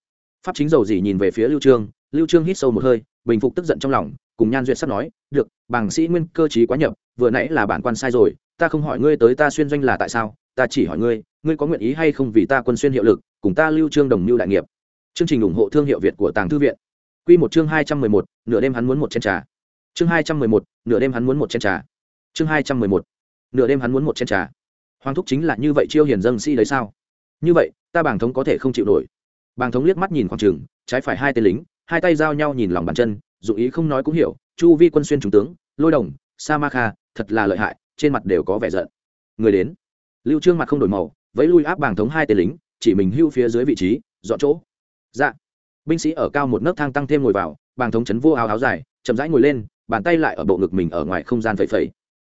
Pháp chính dầu gì nhìn về phía lưu trương lưu trương hít sâu một hơi bình phục tức giận trong lòng cùng nhan duyệt sắp nói được bằng sĩ nguyên cơ trí quá nhập vừa nãy là bản quan sai rồi ta không hỏi ngươi tới ta xuyên doanh là tại sao ta chỉ hỏi ngươi ngươi có nguyện ý hay không vì ta quân xuyên hiệu lực cùng ta lưu trương đồng mưu đại nghiệp. Chương trình ủng hộ thương hiệu việt của tàng thư viện. Quy một chương hai trăm mười một, nửa đêm hắn muốn một chén trà chương hai trăm mười một, nửa đêm hắn muốn một chén trà. Chương hai trăm mười một, nửa đêm hắn muốn một chén trà. Hoàng thúc chính là như vậy chiêu hiền dâng si đấy sao? Như vậy ta bảng thống có thể không chịu nổi. Bàng thống liếc mắt nhìn khoảng trường trái phải hai tên lính hai tay giao nhau nhìn lòng bàn chân dụng ý không nói cũng hiểu chu vi quân xuyên trung tướng lôi đồng sa ma kha thật là lợi hại trên mặt đều có vẻ giận. Người đến. Lưu trương mặt không đổi màu vẫy lui áp bàng thống hai tên lính chỉ mình hưu phía dưới vị trí dọn chỗ. Dạ. Binh sĩ ở cao một nấc thang tăng thêm ngồi vào bàng thống chấn vô áo áo dài chậm rãi ngồi lên bàn tay lại ở bộ ngực mình ở ngoài không gian phẩy phẩy.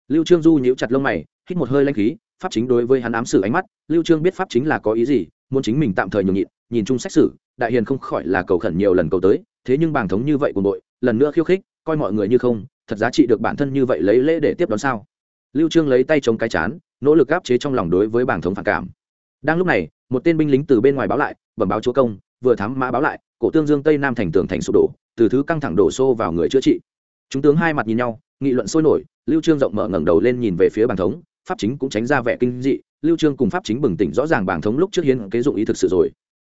Lưu trương du nhíu chặt lông mày, hít một hơi lanh khí, pháp chính đối với hắn ám sử ánh mắt, lưu trương biết pháp chính là có ý gì, muốn chính mình tạm thời nhường nhịn, nhìn chung xét xử đại hiền không khỏi là cầu khẩn nhiều lần cầu tới, thế nhưng bảng thống như vậy của nội, lần nữa khiêu khích, coi mọi người như không, thật giá trị được bản thân như vậy lấy lễ để tiếp đón sao? Lưu trương lấy tay chống cái chán, nỗ lực áp chế trong lòng đối với bảng thống phản cảm. Đang lúc này, một tên binh lính từ bên ngoài báo lại, bẩm báo chúa công, vừa thám mã báo lại, cổ tương dương tây nam thành tường thành sụp đổ, từ thứ căng thẳng đổ xô vào người chữa trị chúng tướng hai mặt nhìn nhau, nghị luận sôi nổi, lưu trương rộng mở ngẩng đầu lên nhìn về phía Bàng thống, pháp chính cũng tránh ra vẻ kinh dị, lưu trương cùng pháp chính bừng tỉnh rõ ràng Bàng thống lúc trước hiến kế dụng ý thực sự rồi.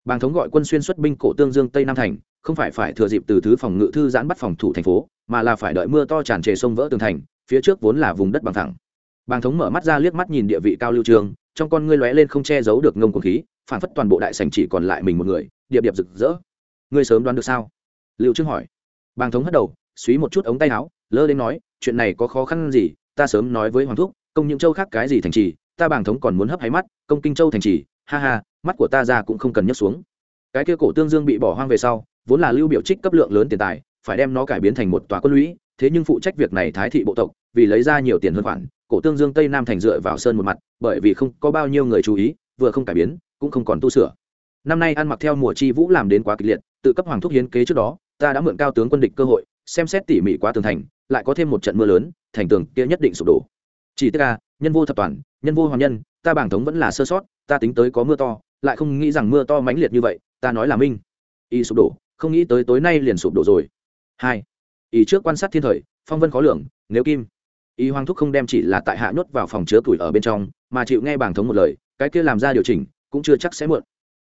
Bàng thống gọi quân xuyên xuất binh cổ tương dương tây nam thành, không phải phải thừa dịp từ thứ phòng ngự thư giãn bắt phòng thủ thành phố, mà là phải đợi mưa to tràn trề sông vỡ tường thành, phía trước vốn là vùng đất bằng thẳng. Bàng thống mở mắt ra liếc mắt nhìn địa vị cao lưu trương, trong con ngươi lóe lên không che giấu được ngông cuồng khí, phản phất toàn bộ đại sảnh chỉ còn lại mình một người, điệp điệp rực rỡ. Ngươi sớm đoán được sao? Lưu trương hỏi. Bàng thống hất đầu suy một chút ống tay áo, lơ lên nói, chuyện này có khó khăn gì? Ta sớm nói với hoàng thúc, công những châu khác cái gì thành trì, ta bảng thống còn muốn hấp hay mắt, công kinh châu thành trì, ha ha, mắt của ta ra cũng không cần nhấc xuống. Cái kia cổ tương dương bị bỏ hoang về sau, vốn là lưu biểu trích cấp lượng lớn tiền tài, phải đem nó cải biến thành một tòa quân lũy, thế nhưng phụ trách việc này thái thị bộ tộc, vì lấy ra nhiều tiền hơn khoản, cổ tương dương tây nam thành dựa vào sơn một mặt, bởi vì không có bao nhiêu người chú ý, vừa không cải biến, cũng không còn tu sửa. Năm nay ăn mặc theo mùa chi vũ làm đến quá kịch liệt, tự cấp hoàng thúc hiến kế trước đó, ta đã mượn cao tướng quân địch cơ hội xem xét tỉ mỉ quá tường thành, lại có thêm một trận mưa lớn, thành tường kia nhất định sụp đổ. Chỉ tức là nhân vô thập toàn, nhân vô hoàng nhân, ta bảng thống vẫn là sơ sót, ta tính tới có mưa to, lại không nghĩ rằng mưa to mãnh liệt như vậy, ta nói là minh. Y sụp đổ, không nghĩ tới tối nay liền sụp đổ rồi. Hai ý trước quan sát thiên thời, phong vân khó lường, nếu kim. Ý hoàng thúc không đem chỉ là tại hạ nhốt vào phòng chứa tuổi ở bên trong, mà chịu nghe bảng thống một lời, cái kia làm ra điều chỉnh, cũng chưa chắc sẽ muộn.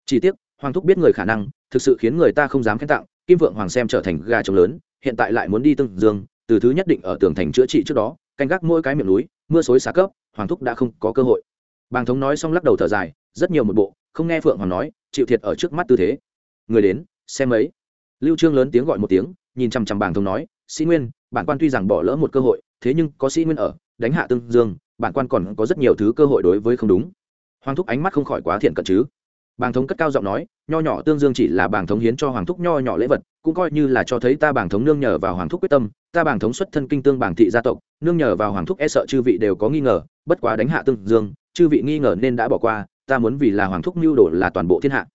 Chỉ tiếc, hoàng thúc biết người khả năng, thực sự khiến người ta không dám khen tặng, kim vượng hoàng xem trở thành gà trống lớn hiện tại lại muốn đi tương dương, từ thứ nhất định ở tường thành chữa trị trước đó, canh gác mỗi cái miệng núi, mưa xối xả cấp, hoàng thúc đã không có cơ hội. Bàng thống nói xong lắc đầu thở dài, rất nhiều một bộ, không nghe phượng hoàng nói, chịu thiệt ở trước mắt tư thế. Người đến, xem ấy lưu trương lớn tiếng gọi một tiếng, nhìn chăm chăm bàng thống nói, sĩ nguyên, bản quan tuy rằng bỏ lỡ một cơ hội, thế nhưng có sĩ nguyên ở, đánh hạ tương dương, bản quan còn có rất nhiều thứ cơ hội đối với không đúng. Hoàng thúc ánh mắt không khỏi quá thiện cận chứ bàng thống cất cao giọng nói, nho nhỏ tương dương chỉ là bàng thống hiến cho hoàng thúc nho nhỏ lễ vật, cũng coi như là cho thấy ta bàng thống nương nhờ vào hoàng thúc quyết tâm, ta bàng thống xuất thân kinh tương bàng thị gia tộc, nương nhờ vào hoàng thúc e sợ chư vị đều có nghi ngờ, bất quá đánh hạ tương dương, chư vị nghi ngờ nên đã bỏ qua, ta muốn vì là hoàng thúc mưu đồ là toàn bộ thiên hạ.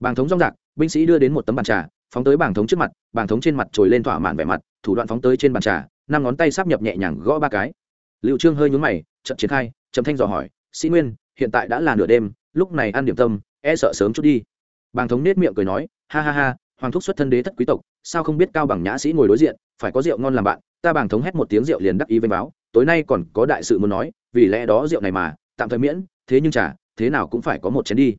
Bàng thống rong rạc, binh sĩ đưa đến một tấm bàn trà, phóng tới bàng thống trước mặt, bàng thống trên mặt trồi lên thỏa mãn vẻ mặt, thủ đoạn phóng tới trên bàn trà, năm ngón tay sắp nhập nhẹ nhàng gõ ba cái. Liệu trương hơi nhúng mày, chậm triển khai, chậm thanh dò hỏi, sĩ nguyên, hiện tại đã là nửa đêm, lúc này ăn điểm tâm e sợ sớm chút đi. Bàng thống nết miệng cười nói, ha ha ha, hoàng thúc xuất thân đế thất quý tộc, sao không biết cao bằng nhã sĩ ngồi đối diện, phải có rượu ngon làm bạn, ta bàng thống hét một tiếng rượu liền đắc ý vênh báo, tối nay còn có đại sự muốn nói, vì lẽ đó rượu này mà, tạm thời miễn, thế nhưng chả, thế nào cũng phải có một chén đi.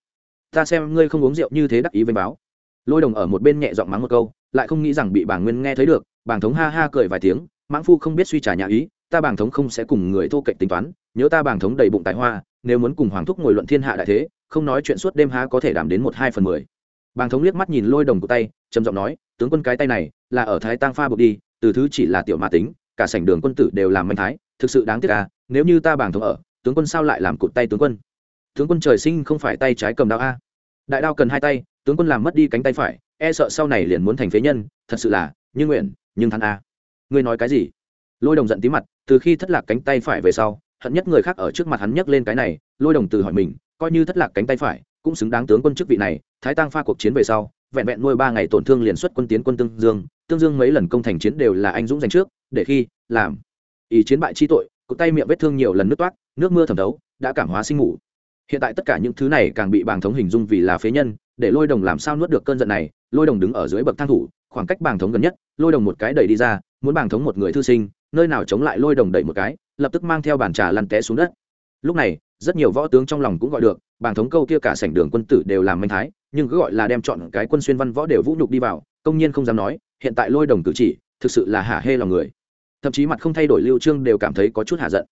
Ta xem ngươi không uống rượu như thế đắc ý vênh báo. Lôi đồng ở một bên nhẹ giọng mắng một câu, lại không nghĩ rằng bị bàng nguyên nghe thấy được, bàng thống ha ha cười vài tiếng, mãng phu không biết suy trả nhà ý, ta bàng thống không sẽ cùng người thô kệch tính toán, nhớ ta bàng thống đầy bụng tài hoa, nếu muốn cùng hoàng thúc ngồi luận thiên hạ đại thế không nói chuyện suốt đêm há có thể đảm đến một hai phần mười. Bàng thống liếc mắt nhìn lôi đồng của tay, trầm giọng nói, tướng quân cái tay này là ở thái tăng pha buộc đi, từ thứ chỉ là tiểu ma tính, cả sảnh đường quân tử đều làm manh thái, thực sự đáng tiếc à nếu như ta bàng thống ở, tướng quân sao lại làm cụt tay tướng quân? Tướng quân trời sinh không phải tay trái cầm đao a. Đại đao cần hai tay, tướng quân làm mất đi cánh tay phải e sợ sau này liền muốn thành phế nhân, thật sự là như nguyện, nhưng thắng a. Ngươi nói cái gì? Lôi đồng giận tí mặt, từ khi thất lạc cánh tay phải về sau, hận nhất người khác ở trước mặt hắn nhấc lên cái này, lôi đồng từ hỏi mình coi như thất lạc cánh tay phải, cũng xứng đáng tướng quân chức vị này, thái tăng pha cuộc chiến về sau, vẹn vẹn nuôi ba ngày tổn thương liền xuất quân tiến quân tương dương tương dương mấy lần công thành chiến đều là anh dũng giành trước, để khi, làm. Ý chiến bại chi tội cụ tay miệng vết thương nhiều lần nước toát nước mưa thẩm thấu, đã cảm hóa sinh ngủ hiện tại tất cả những thứ này càng bị bàng thống hình dung vì là phế nhân, để lôi đồng làm sao nuốt được cơn giận này, lôi đồng đứng ở dưới bậc thang thủ, khoảng cách bàng thống gần nhất, lôi đồng một cái đẩy đi ra, muốn bàng thống một người thư sinh, nơi nào chống lại lôi đồng đẩy một cái, lập tức mang theo bàn trà lăn té xuống đất lúc này, rất nhiều võ tướng trong lòng cũng gọi được, bàng thống câu kia cả sảnh đường quân tử đều làm manh thái, nhưng cứ gọi là đem chọn cái quân xuyên văn võ đều vũ nhục đi vào, công nhiên không dám nói, hiện tại lôi đồng cử chỉ, thực sự là hả hê lòng người. Thậm chí mặt không thay đổi lưu trương đều cảm thấy có chút hạ giận.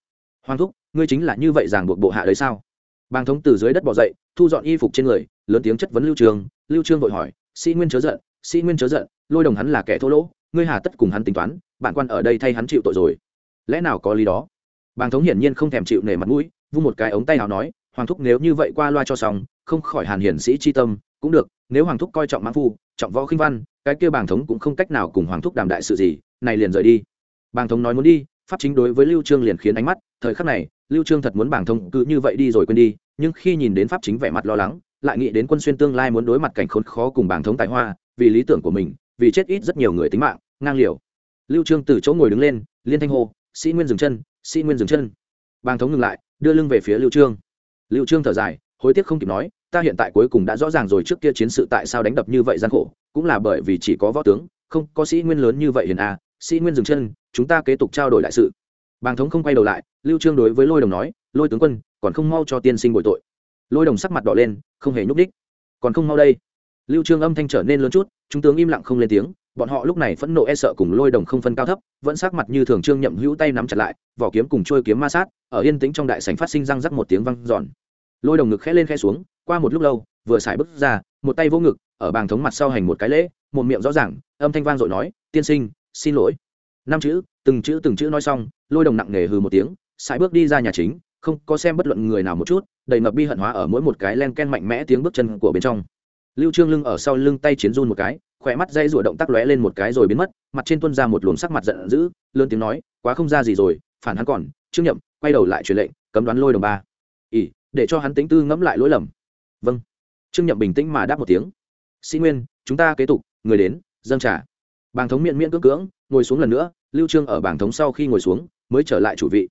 Hoàng thúc, ngươi chính là như vậy ràng buộc bộ hạ đấy sao? Bàng thống từ dưới đất bỏ dậy, thu dọn y phục trên người, lớn tiếng chất vấn lưu trương. Lưu trương vội hỏi, sĩ nguyên chớ giận, sĩ nguyên chớ giận, lôi đồng hắn là kẻ thô lỗ, ngươi hà tất cùng hắn tính toán bản quan ở đây thay hắn chịu tội rồi. Lẽ nào có lý đó? Bàng thống hiển nhiên không thèm chịu nể mặt mũi vung một cái ống tay nào nói, hoàng thúc nếu như vậy qua loa cho xong, không khỏi hàn hiển sĩ chi tâm, cũng được, nếu hoàng thúc coi trọng mãn phu, trọng võ khinh văn, cái kia bàng thống cũng không cách nào cùng hoàng thúc đàm đại sự gì, này liền rời đi. Bàng thống nói muốn đi, pháp chính đối với lưu trương liền khiến ánh mắt, thời khắc này, lưu trương thật muốn bàng thống cứ như vậy đi rồi quên đi, nhưng khi nhìn đến pháp chính vẻ mặt lo lắng, lại nghĩ đến quân xuyên tương lai muốn đối mặt cảnh khốn khó cùng bàng thống tài hoa, vì lý tưởng của mình, vì chết ít rất nhiều người tính mạng, ngang liều. Lưu trương từ chỗ ngồi đứng lên, liên thanh hô, sĩ nguyên dừng chân, sĩ nguyên dừng chân. Bàng thống ngừng lại đưa lưng về phía lưu trương. Lưu trương thở dài, hối tiếc không kịp nói, ta hiện tại cuối cùng đã rõ ràng rồi trước kia chiến sự tại sao đánh đập như vậy gian khổ, cũng là bởi vì chỉ có võ tướng, không, có sĩ nguyên lớn như vậy hiền a, sĩ nguyên dừng chân, chúng ta kế tục trao đổi đại sự. Bàng thống không quay đầu lại, lưu trương đối với lôi đồng nói, lôi tướng quân, còn không mau cho tiên sinh bồi tội. Lôi đồng sắc mặt đỏ lên, không hề nhúc đích còn không mau đây. Lưu trương âm thanh trở nên lớn chút, chúng tướng im lặng không lên tiếng bọn họ lúc này phẫn nộ e sợ cùng lôi đồng không phân cao thấp, vẫn sắc mặt như thường trương nhậm hữu tay nắm chặt lại, vỏ kiếm cùng trôi kiếm ma sát, ở yên tĩnh trong đại sảnh phát sinh răng rắc một tiếng vang giòn lôi đồng ngực khẽ lên khẽ xuống, qua một lúc lâu, vừa xài bước ra, một tay vô ngực, ở bàng thống mặt sau hành một cái lễ, một miệng rõ ràng, âm thanh vang dội nói, tiên sinh, xin lỗi. Năm chữ, từng chữ từng chữ nói xong, lôi đồng nặng nề hừ một tiếng, xài bước đi ra nhà chính, không có xem bất luận người nào một chút, đầy ngập bi hận hóa ở mỗi một cái len ken mạnh mẽ tiếng bước chân của bên trong lưu trương lưng ở sau lưng tay chiến run một cái, khỏe mắt dây rủa động tác lóe lên một cái rồi biến mất, mặt trên tuôn ra một luồng sắc mặt giận dữ, lớn tiếng nói, quá không ra gì rồi, phản hắn còn, trương nhậm, quay đầu lại truyền lệnh, cấm đoán lôi đồng ba. Ỉ, để cho hắn tính tư ngẫm lại lỗi lầm. Vâng. Trương nhậm bình tĩnh mà đáp một tiếng. Sĩ nguyên, chúng ta kế tục, người đến, dâng trả bàng thống miệng miệng cưỡng cưỡng, ngồi xuống lần nữa, lưu trương ở bảng thống sau khi ngồi xuống, mới trở lại chủ vị.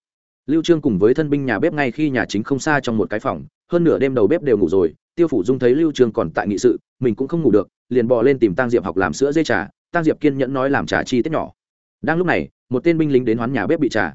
Lưu trương cùng với thân binh nhà bếp ngay khi nhà chính không xa trong một cái phòng, hơn nửa đêm đầu bếp đều ngủ rồi tiêu phủ dung thấy lưu Trường còn tại nghị sự mình cũng không ngủ được liền bò lên tìm tang diệp học làm sữa dây trà tang diệp kiên nhẫn nói làm trà chi tiết nhỏ. Đang lúc này một tên binh lính đến hoán nhà bếp bị trà.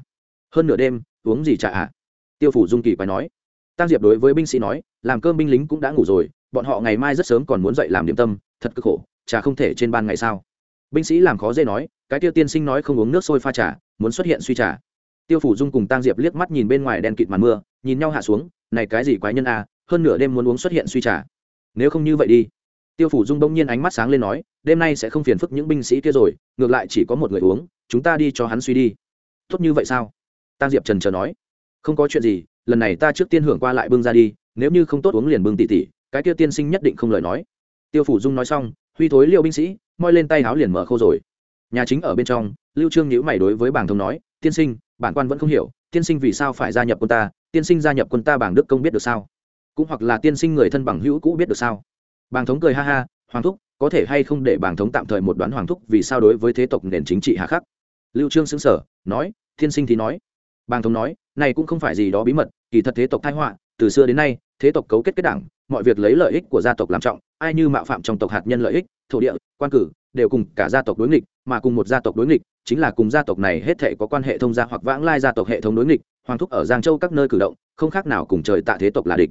Hơn nửa đêm uống gì trà ạ? À? tiêu phủ dung kỳ quái nói. Tang diệp đối với binh sĩ nói làm cơm binh lính cũng đã ngủ rồi bọn họ ngày mai rất sớm còn muốn dậy làm điểm tâm thật cực khổ trà không thể trên ban ngày sao? Binh sĩ làm khó dễ nói cái tiêu tiên sinh nói không uống nước sôi pha trà muốn xuất hiện suy trà. Tiêu phủ dung cùng tang diệp liếc mắt nhìn bên ngoài đen kịt màn mưa nhìn nhau hạ xuống này cái gì quái nhân a à, hơn nửa đêm muốn uống xuất hiện suy trà. Nếu không như vậy đi. Tiêu phủ dung bỗng nhiên ánh mắt sáng lên nói, đêm nay sẽ không phiền phức những binh sĩ kia rồi, ngược lại chỉ có một người uống, chúng ta đi cho hắn suy đi. Tốt như vậy sao? Tang diệp trần chờ nói. Không có chuyện gì, lần này ta trước tiên hưởng qua lại bưng ra đi, nếu như không tốt uống liền bưng tỉ tỉ, cái kia tiên sinh nhất định không lời nói. Tiêu phủ dung nói xong, huy thối liêu binh sĩ, moi lên tay háo liền mở khô rồi. Nhà chính ở bên trong, lưu trương nhíu mày đối với bảng thông nói, tiên sinh, bản quan vẫn không hiểu, tiên sinh vì sao phải gia nhập quân ta? Tiên sinh gia nhập quân ta bảng đức công biết được sao? Cũng hoặc là tiên sinh người thân bằng hữu cũ biết được sao? Bàng thống cười ha ha, hoàng thúc, có thể hay không để bàng thống tạm thời một đoán hoàng thúc vì sao đối với thế tộc nền chính trị hạ khắc? Lưu trương xứng sở nói tiên sinh thì nói. Bàng thống nói, này cũng không phải gì đó bí mật, kỳ thật thế tộc thái họa, từ xưa đến nay, thế tộc cấu kết kết đảng, mọi việc lấy lợi ích của gia tộc làm trọng, ai như mạo phạm trong tộc hạt nhân lợi ích, thổ địa, quan cử, đều cùng cả gia tộc đối nghịch, mà cùng một gia tộc đối nghịch, chính là cùng gia tộc này hết thể có quan hệ thông gia hoặc vãng lai gia tộc hệ thống đối nghịch, hoàng thúc ở giang châu các nơi cử động, không khác nào cùng trời tạ thế tộc là địch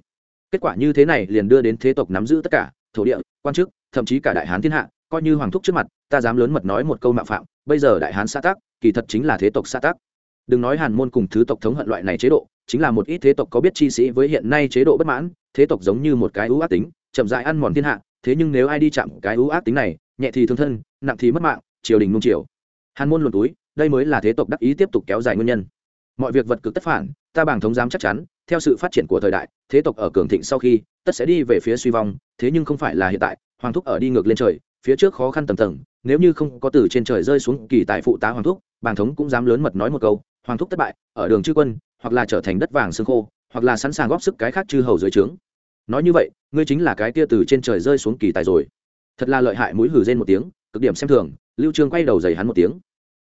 kết quả như thế này liền đưa đến thế tộc nắm giữ tất cả, thổ địa, quan chức, thậm chí cả đại hán thiên hạ, coi như hoàng thúc trước mặt, ta dám lớn mật nói một câu mạo phạm, bây giờ đại hán xã tác kỳ thật chính là thế tộc xã tác đừng nói hàn môn cùng thứ tộc thống hận loại này chế độ, chính là một ít thế tộc có biết chi sĩ với hiện nay chế độ bất mãn, thế tộc giống như một cái ưu ác tính, chậm dại ăn mòn thiên hạ, thế nhưng nếu ai đi chạm cái ưu ác tính này, nhẹ thì thương thân, nặng thì mất mạng, triều đình nung triều hàn môn luồn túi, đây mới là thế tộc đắc ý tiếp tục kéo dài nguyên nhân. Mọi việc vật cực tất phản, ta bảng thống giám chắc chắn theo sự phát triển của thời đại, thế tộc ở cường thịnh sau khi, tất sẽ đi về phía suy vong, thế nhưng không phải là hiện tại, hoàng thúc ở đi ngược lên trời, phía trước khó khăn tầm tầng, nếu như không có từ trên trời rơi xuống kỳ tài phụ tá hoàng thúc, bàng thống cũng dám lớn mật nói một câu, hoàng thúc thất bại, ở đường chư quân, hoặc là trở thành đất vàng xương khô, hoặc là sẵn sàng góp sức cái khác chư hầu dưới trướng. Nói như vậy, ngươi chính là cái tia từ trên trời rơi xuống kỳ tài rồi. Thật là lợi hại mũi hử rên một tiếng, cực điểm xem thường, lưu trương quay đầu giày hắn một tiếng.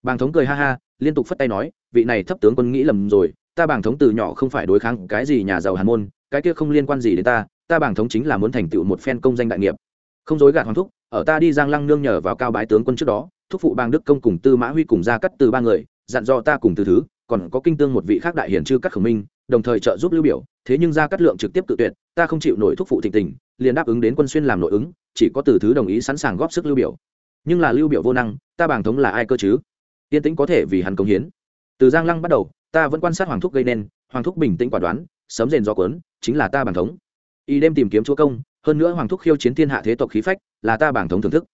Bàng thống cười ha ha, liên tục phất tay nói, vị này thấp tướng quân nghĩ lầm rồi ta bảng thống từ nhỏ không phải đối kháng cái gì nhà giàu hàn môn, cái kia không liên quan gì đến ta ta bảng thống chính là muốn thành tựu một phen công danh đại nghiệp. Không dối gạt hoàng thúc, ở ta đi giang lăng nương nhờ vào cao bái tướng quân trước đó, thúc phụ bang đức công cùng tư mã huy cùng ra cắt từ ba người, dặn dò ta cùng từ thứ, còn có kinh tương một vị khác đại hiển chư các khổng minh, đồng thời trợ giúp lưu biểu, thế nhưng ra cắt lượng trực tiếp tự tuyệt, ta không chịu nổi thúc phụ thịnh tình, liền đáp ứng đến quân xuyên làm nội ứng, chỉ có từ thứ đồng ý sẵn sàng góp sức lưu biểu. Nhưng là lưu biểu vô năng, ta bảng thống là ai cơ chứ? Tiên tĩnh có thể vì hắn công hiến. Từ giang lăng bắt đầu ta vẫn quan sát hoàng thúc gây nên, hoàng thúc bình tĩnh quả đoán, sấm rền do quấn chính là ta bản thống. Y đêm tìm kiếm chúa công, hơn nữa hoàng thúc khiêu chiến thiên hạ thế tộc khí phách, là ta bản thống thưởng thức.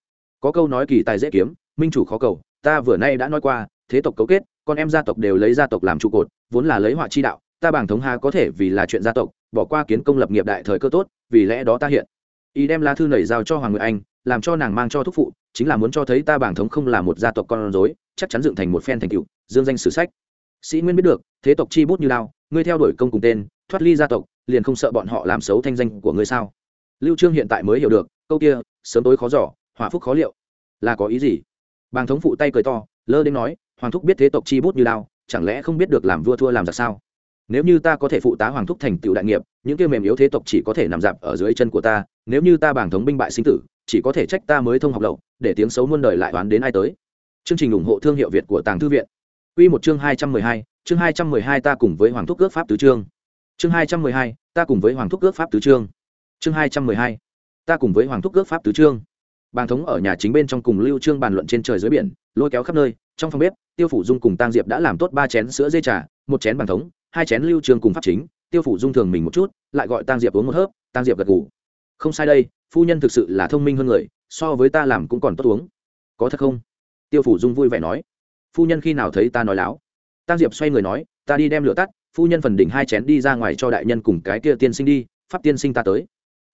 Có câu nói kỳ tài dễ kiếm, minh chủ khó cầu, ta vừa nay đã nói qua, thế tộc cấu kết, con em gia tộc đều lấy gia tộc làm trụ cột, vốn là lấy họa chi đạo, ta bảng thống hà có thể vì là chuyện gia tộc, bỏ qua kiến công lập nghiệp đại thời cơ tốt, vì lẽ đó ta hiện. Y đem lá thư nảy giao cho hoàng nguyệt anh, làm cho nàng mang cho thúc phụ, chính là muốn cho thấy ta bảng thống không là một gia tộc con rối, chắc chắn dựng thành một phen thành cựu dương danh sử sách sĩ nguyên biết được, thế tộc chi bút như lao ngươi theo đuổi công cùng tên, thoát ly gia tộc, liền không sợ bọn họ làm xấu thanh danh của ngươi sao? Lưu trương hiện tại mới hiểu được, câu kia, sớm tối khó giỏ hỏa phúc khó liệu. Là có ý gì? Bàng thống phụ tay cười to, lơ đến nói, hoàng thúc biết thế tộc chi bút như lao chẳng lẽ không biết được làm vua thua làm giặc sao? Nếu như ta có thể phụ tá hoàng thúc thành tựu đại nghiệp, những kia mềm yếu thế tộc chỉ có thể nằm dạp ở dưới chân của ta, nếu như ta bảng thống binh bại sinh tử, chỉ có thể trách ta mới thông học lậu, để tiếng xấu muôn đời lại đoán đến ai tới? Chương trình ủng hộ thương hiệu việt của tàng thư viện. Quy một chương hai trăm mười hai, chương hai trăm mười hai ta cùng với hoàng thúc Cước pháp tứ chương chương hai trăm mười hai, ta cùng với hoàng thúc Cước pháp tứ chương chương hai trăm mười hai, ta cùng với hoàng thúc Cước pháp tứ chương bàng thống ở nhà chính bên trong cùng lưu trương bàn luận trên trời dưới biển, lôi kéo khắp nơi, trong phòng bếp, tiêu phủ dung cùng tang diệp đã làm tốt ba chén sữa dê trà, một chén bàng thống, hai chén lưu trương cùng pháp chính. Tiêu phủ dung thường mình một chút, lại gọi tang diệp uống một hớp, tang diệp gật gù. Không sai đây, phu nhân thực sự là thông minh hơn người, so với ta làm cũng còn tốt uống. Có thật không? Tiêu phủ dung vui vẻ nói phu nhân khi nào thấy ta nói láo? Tang diệp xoay người nói ta đi đem lửa tắt phu nhân phần đỉnh hai chén đi ra ngoài cho đại nhân cùng cái kia tiên sinh đi pháp tiên sinh ta tới.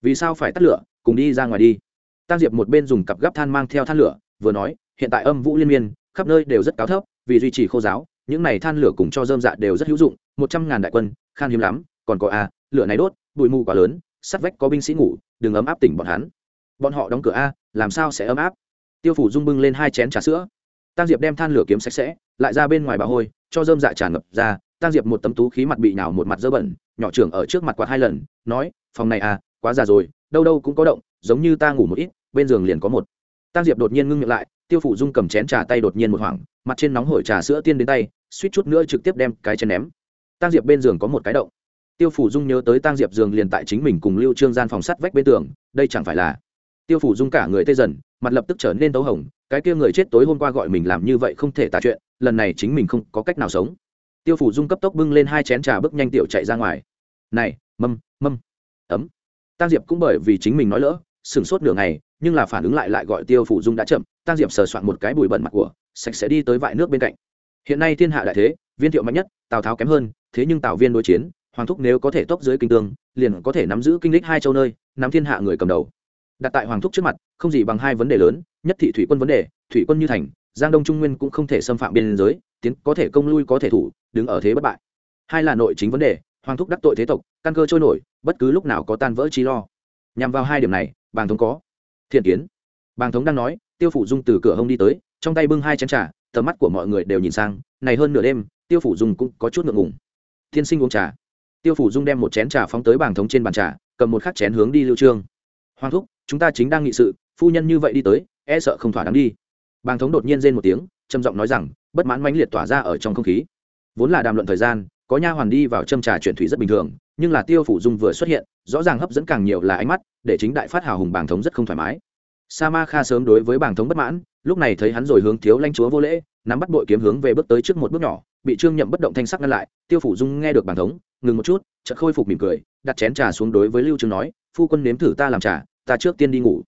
Vì sao phải tắt lửa cùng đi ra ngoài đi? Tăng diệp một bên dùng cặp gấp than mang theo than lửa vừa nói hiện tại âm vũ liên miên khắp nơi đều rất cao thấp vì duy trì khô giáo những này than lửa cùng cho dơm dạ đều rất hữu dụng một trăm ngàn đại quân khan hiếm lắm còn có a à, lửa này đốt bụi mù quá lớn sắt vách có binh sĩ ngủ đừng ấm áp tỉnh bọn hắn. Bọn họ đóng cửa a làm sao sẽ ấm áp? Tiêu phủ dung bưng lên hai chén trà sữa tăng diệp đem than lửa kiếm sạch sẽ, lại ra bên ngoài bà hôi, cho dơm dạ tràn ngập ra tăng diệp một tấm tú khí mặt bị nhào một mặt dơ bẩn, nhỏ trưởng ở trước mặt quạt hai lần, nói, phòng này à quá già rồi, đâu đâu cũng có động, giống như ta ngủ một ít, bên giường liền có một. Tăng diệp đột nhiên ngưng miệng lại, tiêu phủ dung cầm chén trà tay đột nhiên một hoảng, mặt trên nóng hổi trà sữa tiên đến tay, suýt chút nữa trực tiếp đem cái chén ném. Tăng diệp bên giường có một cái động. Tiêu phủ dung nhớ tới tăng diệp giường liền tại chính mình cùng lưu trương gian phòng sắt vách bên tường, đây chẳng phải là tiêu phủ dung cả người tê dần, mặt lập tức trở nên tấu hồng cái kia người chết tối hôm qua gọi mình làm như vậy không thể tả chuyện, lần này chính mình không có cách nào sống. Tiêu phủ dung cấp tốc bưng lên hai chén trà bước nhanh tiểu chạy ra ngoài. Này, mâm mâm. Ấm. Tăng diệp cũng bởi vì chính mình nói lỡ, sửng sốt nửa ngày, nhưng là phản ứng lại lại gọi tiêu phủ dung đã chậm. Tăng diệp sờ soạn một cái bụi bẩn mặt của, sạch sẽ đi tới vại nước bên cạnh. Hiện nay thiên hạ đại thế, viên thiệu mạnh nhất, tào tháo kém hơn, thế nhưng tào viên đối chiến, hoàng thúc nếu có thể tốc dưới kinh tương, liền có thể nắm giữ kinh lịch hai châu nơi, nắm thiên hạ người cầm đầu đặt tại hoàng thúc trước mặt, không gì bằng hai vấn đề lớn, nhất thị thủy quân vấn đề, thủy quân như thành, giang đông trung nguyên cũng không thể xâm phạm biên giới, tiến có thể công lui có thể thủ, đứng ở thế bất bại. Hai là nội chính vấn đề, hoàng thúc đắc tội thế tộc, căn cơ trôi nổi, bất cứ lúc nào có tan vỡ chi lo. Nhằm vào hai điểm này, bàng thống có. Thiện kiến. Bàng thống đang nói, tiêu phủ dung từ cửa hông đi tới, trong tay bưng hai chén trà, tầm mắt của mọi người đều nhìn sang, này hơn nửa đêm, tiêu phủ dung cũng có chút ngượng ngùng. Thiên sinh uống trà. Tiêu phủ dung đem một chén trà phóng tới bàng thống trên bàn trà, cầm một khắc chén hướng đi lưu trương. Hoàng thúc chúng ta chính đang nghị sự, phu nhân như vậy đi tới e sợ không thỏa đáng đi. Bàng thống đột nhiên rên một tiếng, trầm giọng nói rằng, bất mãn mãnh liệt tỏa ra ở trong không khí. Vốn là đàm luận thời gian, có nha hoàn đi vào châm trà chuyển thủy rất bình thường, nhưng là tiêu phủ dung vừa xuất hiện, rõ ràng hấp dẫn càng nhiều là ánh mắt, để chính đại phát hào hùng bàng thống rất không thoải mái. Sa ma kha sớm đối với bàng thống bất mãn, lúc này thấy hắn rồi hướng thiếu lanh chúa vô lễ, nắm bắt bội kiếm hướng về bước tới trước một bước nhỏ, bị trương nhậm bất động thanh sắc ngăn lại, tiêu phủ dung nghe được bàng thống, ngừng một chút, chợt khôi phục mỉm cười, đặt chén trà xuống đối với lưu trương nói, phu quân nếm thử ta làm trà ta trước tiên đi ngủ.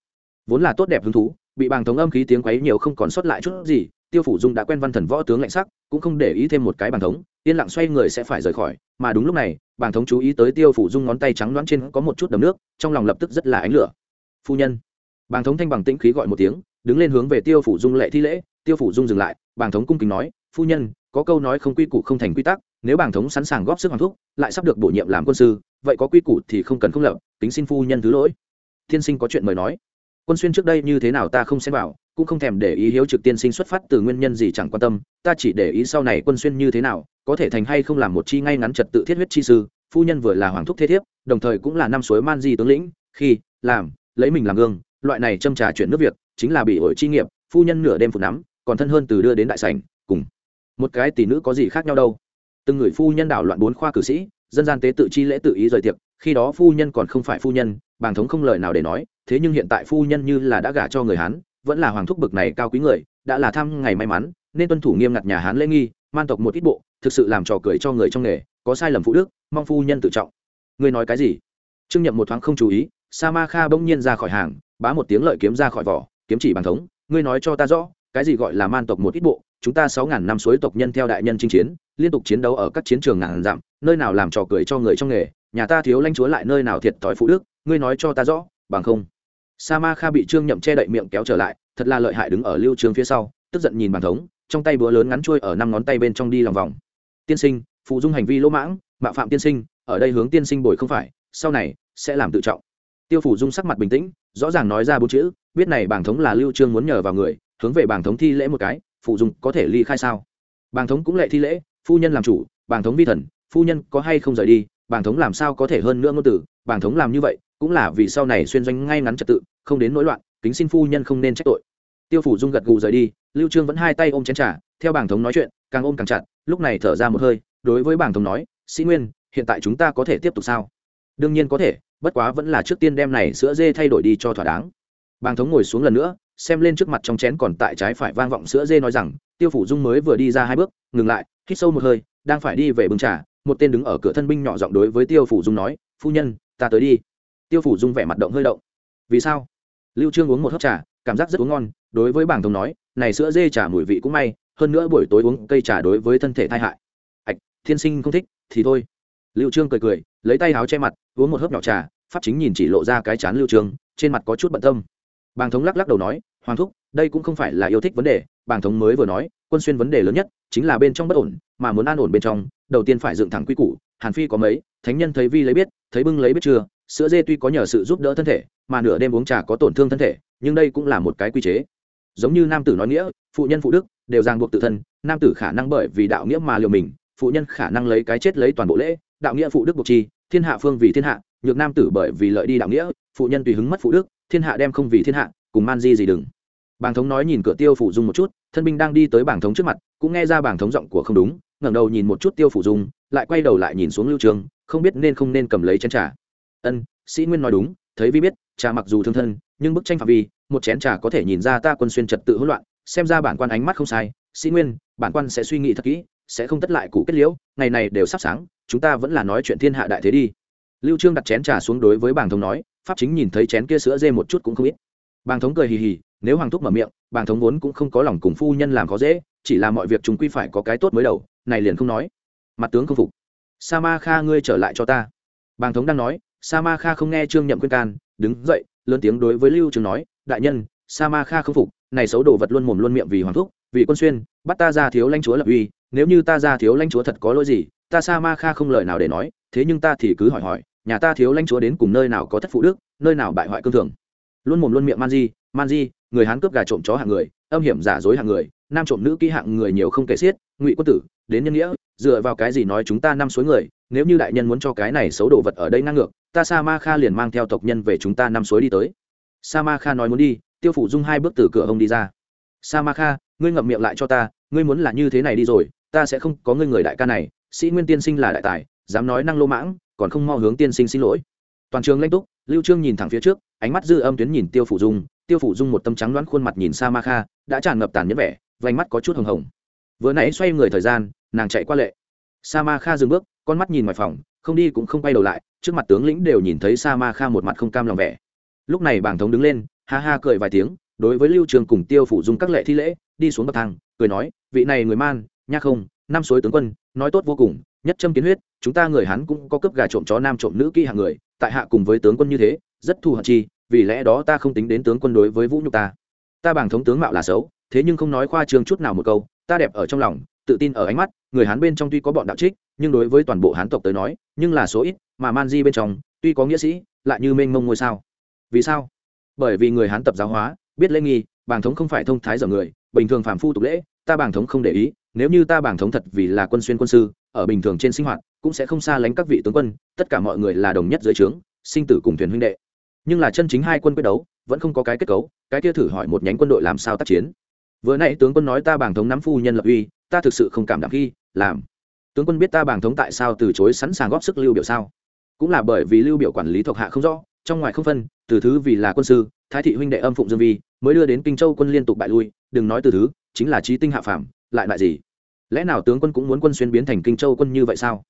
Vốn là tốt đẹp hứng thú, bị bàng thống âm khí tiếng quấy nhiều không còn sót lại chút gì, tiêu phủ dung đã quen văn thần võ tướng lạnh sắc, cũng không để ý thêm một cái bàng thống, yên lặng xoay người sẽ phải rời khỏi, mà đúng lúc này, bàng thống chú ý tới tiêu phủ dung ngón tay trắng đoán trên có một chút đầm nước, trong lòng lập tức rất là ánh lửa. Phu nhân. Bàng thống thanh bằng tĩnh khí gọi một tiếng, đứng lên hướng về tiêu phủ dung lệ thi lễ, tiêu phủ dung dừng lại, bàng thống cung kính nói, phu nhân, có câu nói không quy củ không thành quy tắc, nếu bàng thống sẵn sàng góp sức hoàng thúc, lại sắp được bổ nhiệm làm quân sư, vậy có quy củ thì không cần không lập tính xin phu nhân thứ lỗi tiên sinh có chuyện mời nói. Quân xuyên trước đây như thế nào ta không xem vào, cũng không thèm để ý hiếu trực tiên sinh xuất phát từ nguyên nhân gì chẳng quan tâm, ta chỉ để ý sau này quân xuyên như thế nào, có thể thành hay không làm một chi ngay ngắn trật tự thiết huyết chi sư, phu nhân vừa là hoàng thúc thế thiếp, đồng thời cũng là năm suối man di tướng lĩnh, khi, làm, lấy mình làm gương, loại này châm trà chuyển nước việc, chính là bị ổi chi nghiệp, phu nhân nửa đêm phụ nắm, còn thân hơn từ đưa đến đại sảnh, cùng một cái tỷ nữ có gì khác nhau đâu. Từng người phu nhân đảo loạn bốn khoa cử sĩ, dân gian tế tự chi lễ tự ý rời tiệc khi đó phu nhân còn không phải phu nhân, bàng thống không lời nào để nói, thế nhưng hiện tại phu nhân như là đã gả cho người hán, vẫn là hoàng thúc bực này cao quý người, đã là thăm ngày may mắn, nên tuân thủ nghiêm ngặt nhà hán lễ nghi, man tộc một ít bộ, thực sự làm trò cười cho người trong nghề, có sai lầm phụ đức, mong phu nhân tự trọng. Ngươi nói cái gì? Trương nhậm một thoáng không chú ý sa ma kha bỗng nhiên ra khỏi hàng, bá một tiếng lợi kiếm ra khỏi vỏ, kiếm chỉ bàn thống, ngươi nói cho ta rõ, cái gì gọi là man tộc một ít bộ, chúng ta sáu ngàn năm suối tộc nhân theo đại nhân chinh chiến, liên tục chiến đấu ở các chiến trường ngàn dặm, nơi nào làm trò cười cho người trong nghề nhà ta thiếu lãnh chúa lại nơi nào thiệt thòi phụ đức, ngươi nói cho ta rõ, bằng không. Sa ma kha bị trương nhậm che đậy miệng kéo trở lại, thật là lợi hại đứng ở lưu trương phía sau, tức giận nhìn bàn thống, trong tay búa lớn ngắn chui ở năm ngón tay bên trong đi lòng vòng. Tiên sinh, phụ dung hành vi lỗ mãng, mạo phạm tiên sinh, ở đây hướng tiên sinh bồi không phải, sau này, sẽ làm tự trọng. Tiêu phủ dung sắc mặt bình tĩnh, rõ ràng nói ra bốn chữ, biết này bàng thống là lưu trương muốn nhờ vào người, hướng về bàng thống thi lễ một cái, phụ dung có thể ly khai sao? Bàng thống cũng lệ thi lễ, phu nhân làm chủ, bàng thống vi thần, phu nhân có hay không rời đi bàng thống làm sao có thể hơn nữa ngôn từ, bàng thống làm như vậy, cũng là vì sau này xuyên doanh ngay ngắn trật tự, không đến nỗi loạn, kính xin phu nhân không nên trách tội. Tiêu phủ dung gật gù rời đi, lưu trương vẫn hai tay ôm chén trà, theo bàng thống nói chuyện, càng ôm càng chặt, lúc này thở ra một hơi, đối với bàng thống nói, sĩ nguyên, hiện tại chúng ta có thể tiếp tục sao? Đương nhiên có thể, bất quá vẫn là trước tiên đem này sữa dê thay đổi đi cho thỏa đáng. Bàng thống ngồi xuống lần nữa, xem lên trước mặt trong chén còn tại trái phải vang vọng sữa dê nói rằng, tiêu phủ dung mới vừa đi ra hai bước, ngừng lại, hít sâu một hơi, đang phải đi về bưng trà một tên đứng ở cửa thân binh nhỏ giọng đối với tiêu phủ dung nói, phu nhân, ta tới đi. Tiêu phủ dung vẻ mặt động hơi động. Vì sao? Lưu trương uống một hớp trà, cảm giác rất uống ngon, đối với bảng thống nói, này sữa dê trà mùi vị cũng may, hơn nữa buổi tối uống cây trà đối với thân thể thai hại. Ạch, thiên sinh không thích, thì thôi. Lưu trương cười cười, lấy tay áo che mặt, uống một hớp nhỏ trà, pháp chính nhìn chỉ lộ ra cái chán lưu trương, trên mặt có chút bận tâm. Bàng thống lắc lắc đầu nói, hoàng thúc, đây cũng không phải là yêu thích vấn đề bàng thống mới vừa nói, quân xuyên vấn đề lớn nhất chính là bên trong bất ổn, mà muốn an ổn bên trong đầu tiên phải dựng thẳng quy củ, hàn phi có mấy, thánh nhân thấy vi lấy biết, thấy bưng lấy biết chưa, sữa dê tuy có nhờ sự giúp đỡ thân thể, mà nửa đêm uống trà có tổn thương thân thể, nhưng đây cũng là một cái quy chế. Giống như nam tử nói nghĩa, phụ nhân phụ đức, đều ràng buộc tự thân, nam tử khả năng bởi vì đạo nghĩa mà liều mình, phụ nhân khả năng lấy cái chết lấy toàn bộ lễ, đạo nghĩa phụ đức buộc chi, thiên hạ phương vì thiên hạ, nhược nam tử bởi vì lợi đi đạo nghĩa, phụ nhân tùy hứng mất phụ đức, thiên hạ đem không vì thiên hạ, cùng man di gì đừng. Bàng thống nói nhìn cửa tiêu phủ dung một chút, thân binh đang đi tới bảng thống trước mặt, cũng nghe ra bảng thống giọng của không đúng ngẩng đầu nhìn một chút tiêu phủ dung, lại quay đầu lại nhìn xuống lưu trường, không biết nên không nên cầm lấy chén trà. Ân, sĩ nguyên nói đúng, thấy vi biết, trà mặc dù thương thân, nhưng bức tranh phạm vi, một chén trà có thể nhìn ra ta quân xuyên trật tự hỗn loạn, xem ra bản quan ánh mắt không sai. Sĩ nguyên, bản quan sẽ suy nghĩ thật kỹ, sẽ không tất lại củ kết liễu, ngày này đều sắp sáng, chúng ta vẫn là nói chuyện thiên hạ đại thế đi. Lưu trương đặt chén trà xuống đối với bàng thống nói, pháp chính nhìn thấy chén kia sữa dê một chút cũng không ít. Bàng thống cười hì hì, nếu hoàng thúc mở miệng, bàng thống vốn cũng không có lòng cùng phu nhân làm khó dễ, chỉ là mọi việc chúng quy phải có cái tốt mới đầu này liền không nói. Mặt tướng không phục. Sa ma kha ngươi trở lại cho ta. Bàng thống đang nói sa ma kha không nghe trương nhậm khuyên can, đứng dậy, lớn tiếng đối với lưu trường nói, đại nhân sa ma kha không phục, này xấu đồ vật luôn mồm luôn miệng vì hoàng thúc, vì quân xuyên, bắt ta ra thiếu lãnh chúa lập uy, nếu như ta ra thiếu lãnh chúa thật có lỗi gì, ta sa ma kha không lời nào để nói, thế nhưng ta thì cứ hỏi hỏi, nhà ta thiếu lãnh chúa đến cùng nơi nào có thất phụ đức, nơi nào bại hoại cương thường? Luôn mồm luôn miệng man di man di người hán cướp gà trộm chó hạng người, âm hiểm giả dối hạng người, nam trộm nữ kỹ hạng người nhiều không kể xiết, ngụy quân tử, đến nhân nghĩa, dựa vào cái gì nói chúng ta năm suối người, nếu như đại nhân muốn cho cái này xấu đồ vật ở đây ngang ngược, ta sa ma kha liền mang theo tộc nhân về chúng ta năm suối đi tới. Sa ma kha nói muốn đi, tiêu phủ dung hai bước từ cửa hông đi ra. Sa ma kha, ngươi ngậm miệng lại cho ta, ngươi muốn là như thế này đi rồi, ta sẽ không có ngươi người đại ca này, sĩ nguyên tiên sinh là đại tài, dám nói năng lô mãng, còn không mo hướng tiên sinh xin lỗi. Toàn trường lanh túc, lưu trương nhìn thẳng phía trước, ánh mắt dư âm tuyến nhìn tiêu phủ dung tiêu phủ dung một tâm trắng đoán khuôn mặt nhìn xa ma kha, đã tràn ngập tàn nhẫn vẻ, vành mắt có chút hồng hồng. Vừa nãy xoay người thời gian, nàng chạy qua lệ. Sa ma kha dừng bước, con mắt nhìn ngoài phòng, không đi cũng không quay đầu lại, trước mặt tướng lĩnh đều nhìn thấy sa ma kha một mặt không cam lòng vẻ. Lúc này bảng thống đứng lên, ha ha cười vài tiếng, đối với lưu trường cùng tiêu phủ dung các lệ thi lễ, đi xuống bậc thang, cười nói, vị này người man, nha không, năm suối tướng quân, nói tốt vô cùng, nhất châm kiến huyết, chúng ta người hắn cũng có cướp gà trộm chó nam trộm nữ kỹ hạng người, tại hạ cùng với tướng quân như thế, rất thù hận chi vì lẽ đó ta không tính đến tướng quân đối với vũ nhục ta. Ta bảng thống tướng mạo là xấu, thế nhưng không nói khoa trương chút nào một câu, ta đẹp ở trong lòng, tự tin ở ánh mắt, người hán bên trong tuy có bọn đạo trích, nhưng đối với toàn bộ hán tộc tới nói, nhưng là số ít, mà man di bên trong, tuy có nghĩa sĩ, lại như mênh mông ngôi sao. Vì sao? Bởi vì người hán tập giáo hóa, biết lễ nghi, bảng thống không phải thông thái dở người, bình thường phàm phu tục lễ, ta bảng thống không để ý, nếu như ta bảng thống thật vì là quân xuyên quân sư, ở bình thường trên sinh hoạt, cũng sẽ không xa lánh các vị tướng quân, tất cả mọi người là đồng nhất dưới trướng, sinh tử cùng thuyền huynh đệ nhưng là chân chính hai quân quyết đấu, vẫn không có cái kết cấu, cái kia thử hỏi một nhánh quân đội làm sao tác chiến. Vừa nãy tướng quân nói ta bảng thống nắm phu nhân lập uy, ta thực sự không cảm đảm khi, làm. Tướng quân biết ta bảng thống tại sao từ chối sẵn sàng góp sức lưu biểu sao? Cũng là bởi vì lưu biểu quản lý thuộc hạ không rõ, trong ngoài không phân, từ thứ vì là quân sư, thái thị huynh đệ âm phụng dương vi, mới đưa đến kinh châu quân liên tục bại lui, đừng nói từ thứ, chính là trí tinh hạ phàm, lại lại gì? Lẽ nào tướng quân cũng muốn quân xuyên biến thành kinh châu quân như vậy sao?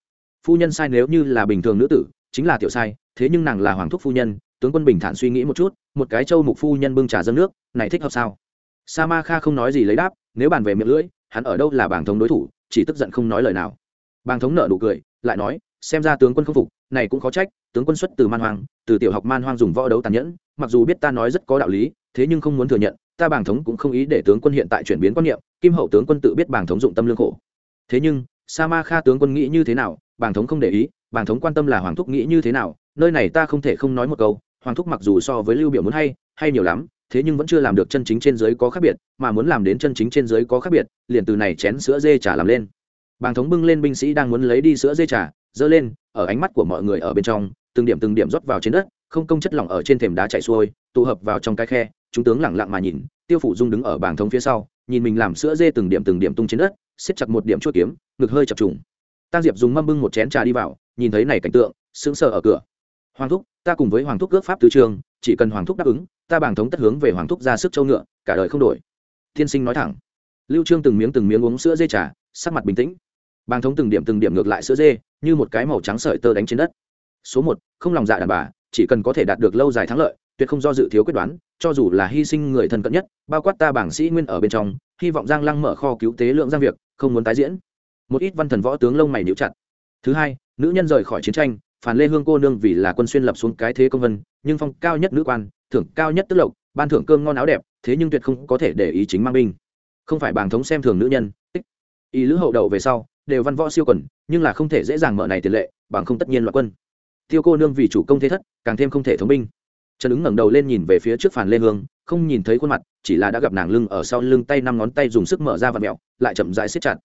Phu nhân sai nếu như là bình thường nữ tử, chính là tiểu sai, thế nhưng nàng là hoàng thúc phu nhân tướng quân bình thản suy nghĩ một chút, một cái châu mục phu nhân bưng trà dâng nước, này thích hợp sao? Sa ma kha không nói gì lấy đáp, nếu bàn về miệng lưỡi, hắn ở đâu là bảng thống đối thủ, chỉ tức giận không nói lời nào. Bàng thống nợ nụ cười, lại nói, xem ra tướng quân không phục, này cũng khó trách, tướng quân xuất từ man hoang, từ tiểu học man hoang dùng võ đấu tàn nhẫn, mặc dù biết ta nói rất có đạo lý, thế nhưng không muốn thừa nhận, ta bàng thống cũng không ý để tướng quân hiện tại chuyển biến quan niệm, kim hậu tướng quân tự biết bàng thống dụng tâm lương khổ. Thế nhưng, sa ma kha tướng quân nghĩ như thế nào, bàng thống không để ý, bàng thống quan tâm là hoàng thúc nghĩ như thế nào, nơi này ta không thể không nói một câu hoàng thúc mặc dù so với lưu biểu muốn hay hay nhiều lắm, thế nhưng vẫn chưa làm được chân chính trên dưới có khác biệt, mà muốn làm đến chân chính trên dưới có khác biệt, liền từ này chén sữa dê trà làm lên. Bàng thống bưng lên binh sĩ đang muốn lấy đi sữa dê trà dơ lên, ở ánh mắt của mọi người ở bên trong, từng điểm từng điểm rót vào trên đất, không công chất lỏng ở trên thềm đá chạy xuôi, tụ hợp vào trong cái khe, chúng tướng lẳng lặng mà nhìn, tiêu phủ dung đứng ở bảng thống phía sau, nhìn mình làm sữa dê từng điểm từng điểm tung trên đất xiết chặt một điểm chuốt kiếm, ngực hơi chập trùng. Tăng diệp dùng mâm bưng một chén trà đi vào, nhìn thấy này cảnh tượng, sững sờ ở cửa hoàng thúc, ta cùng với hoàng thúc ước pháp tứ trường, chỉ cần hoàng thúc đáp ứng, ta bảng thống tất hướng về hoàng thúc ra sức châu ngựa, cả đời không đổi. Thiên sinh nói thẳng. Lưu trương từng miếng từng miếng uống sữa dê trà, sắc mặt bình tĩnh. Bàng thống từng điểm từng điểm ngược lại sữa dê, như một cái màu trắng sợi tơ đánh trên đất. Số một, không lòng dạ đàn bà, chỉ cần có thể đạt được lâu dài thắng lợi, tuyệt không do dự thiếu quyết đoán, cho dù là hy sinh người thân cận nhất, bao quát ta bảng sĩ nguyên ở bên trong, hy vọng giang lăng mở kho cứu tế lượng giang việc, không muốn tái diễn. Một ít văn thần võ tướng lông mày níu chặt. Thứ hai, nữ nhân rời khỏi chiến tranh phản lê hương cô nương vì là quân xuyên lập xuống cái thế công vân, nhưng phong cao nhất nữ quan, thưởng cao nhất tức lộc, ban thưởng cơm ngon áo đẹp, thế nhưng tuyệt không có thể để ý chính mang binh. Không phải bàng thống xem thường nữ nhân, tích. Ý lữ hậu đậu về sau, đều văn võ siêu quần, nhưng là không thể dễ dàng mở này tiền lệ, bằng không tất nhiên loại quân. Tiêu cô nương vì chủ công thế thất, càng thêm không thể thống binh. Trần ứng ngẩng đầu lên nhìn về phía trước phản lê hương, không nhìn thấy khuôn mặt, chỉ là đã gặp nàng lưng ở sau lưng tay năm ngón tay dùng sức mở ra và mẹo, lại chậm rãi siết chặt.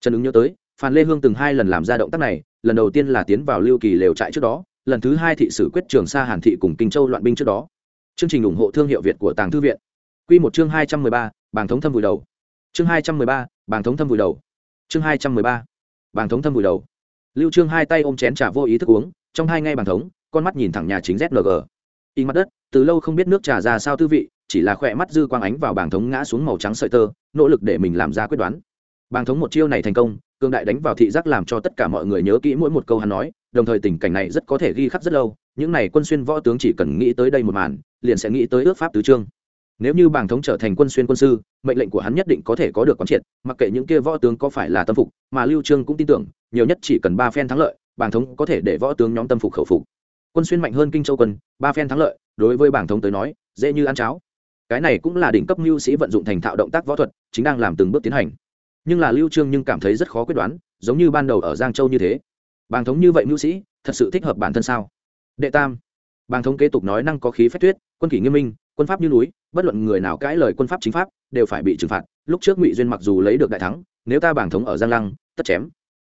Trần ứng nhớ tới phan lê hương từng hai lần làm ra động tác này, lần đầu tiên là tiến vào lưu kỳ lều trại trước đó, lần thứ hai thị sử quyết trường sa hàn thị cùng kinh châu loạn binh trước đó. Chương trình ủng hộ thương hiệu việt của tàng thư viện. Q một chương hai trăm mười ba bảng thống thâm vùi đầu. Chương hai trăm mười ba bảng thống thâm vùi đầu. Chương hai trăm mười ba bảng thống thâm vùi đầu. Lưu trương hai tay ôm chén trà vô ý thức uống, trong hai ngay bảng thống, con mắt nhìn thẳng nhà chính zng in mặt đất, từ lâu không biết nước trà ra sao tư vị, chỉ là khỏe mắt dư quang ánh vào bảng thống ngã xuống màu trắng sợi tơ, nỗ lực để mình làm ra quyết đoán. Bảng thống một chiêu này thành công cương đại đánh vào thị giác làm cho tất cả mọi người nhớ kỹ mỗi một câu hắn nói, đồng thời tình cảnh này rất có thể ghi khắc rất lâu, những này quân xuyên võ tướng chỉ cần nghĩ tới đây một màn, liền sẽ nghĩ tới ước pháp tứ trương nếu như bảng thống trở thành quân xuyên quân sư, mệnh lệnh của hắn nhất định có thể có được quán triệt, mặc kệ những kia võ tướng có phải là tâm phục, mà lưu trương cũng tin tưởng, nhiều nhất chỉ cần ba phen thắng lợi bảng thống có thể để võ tướng nhóm tâm phục khẩu phục. Quân xuyên mạnh hơn kinh châu quân, ba phen thắng lợi, đối với bảng thống tới nói, dễ như ăn cháo. Cái này cũng là đỉnh cấp mưu sĩ vận dụng thành thạo động tác võ thuật, chính đang làm từng bước tiến hành nhưng là lưu trương nhưng cảm thấy rất khó quyết đoán, giống như ban đầu ở giang châu như thế. Bàng thống như vậy mưu sĩ, thật sự thích hợp bản thân sao? Đệ tam. Bàng thống kế tục nói năng có khí phách tuyết, quân kỷ nghiêm minh, quân pháp như núi, bất luận người nào cãi lời quân pháp chính pháp, đều phải bị trừng phạt. Lúc trước ngụy duyên mặc dù lấy được đại thắng, nếu ta bàng thống ở giang lăng, tất chém.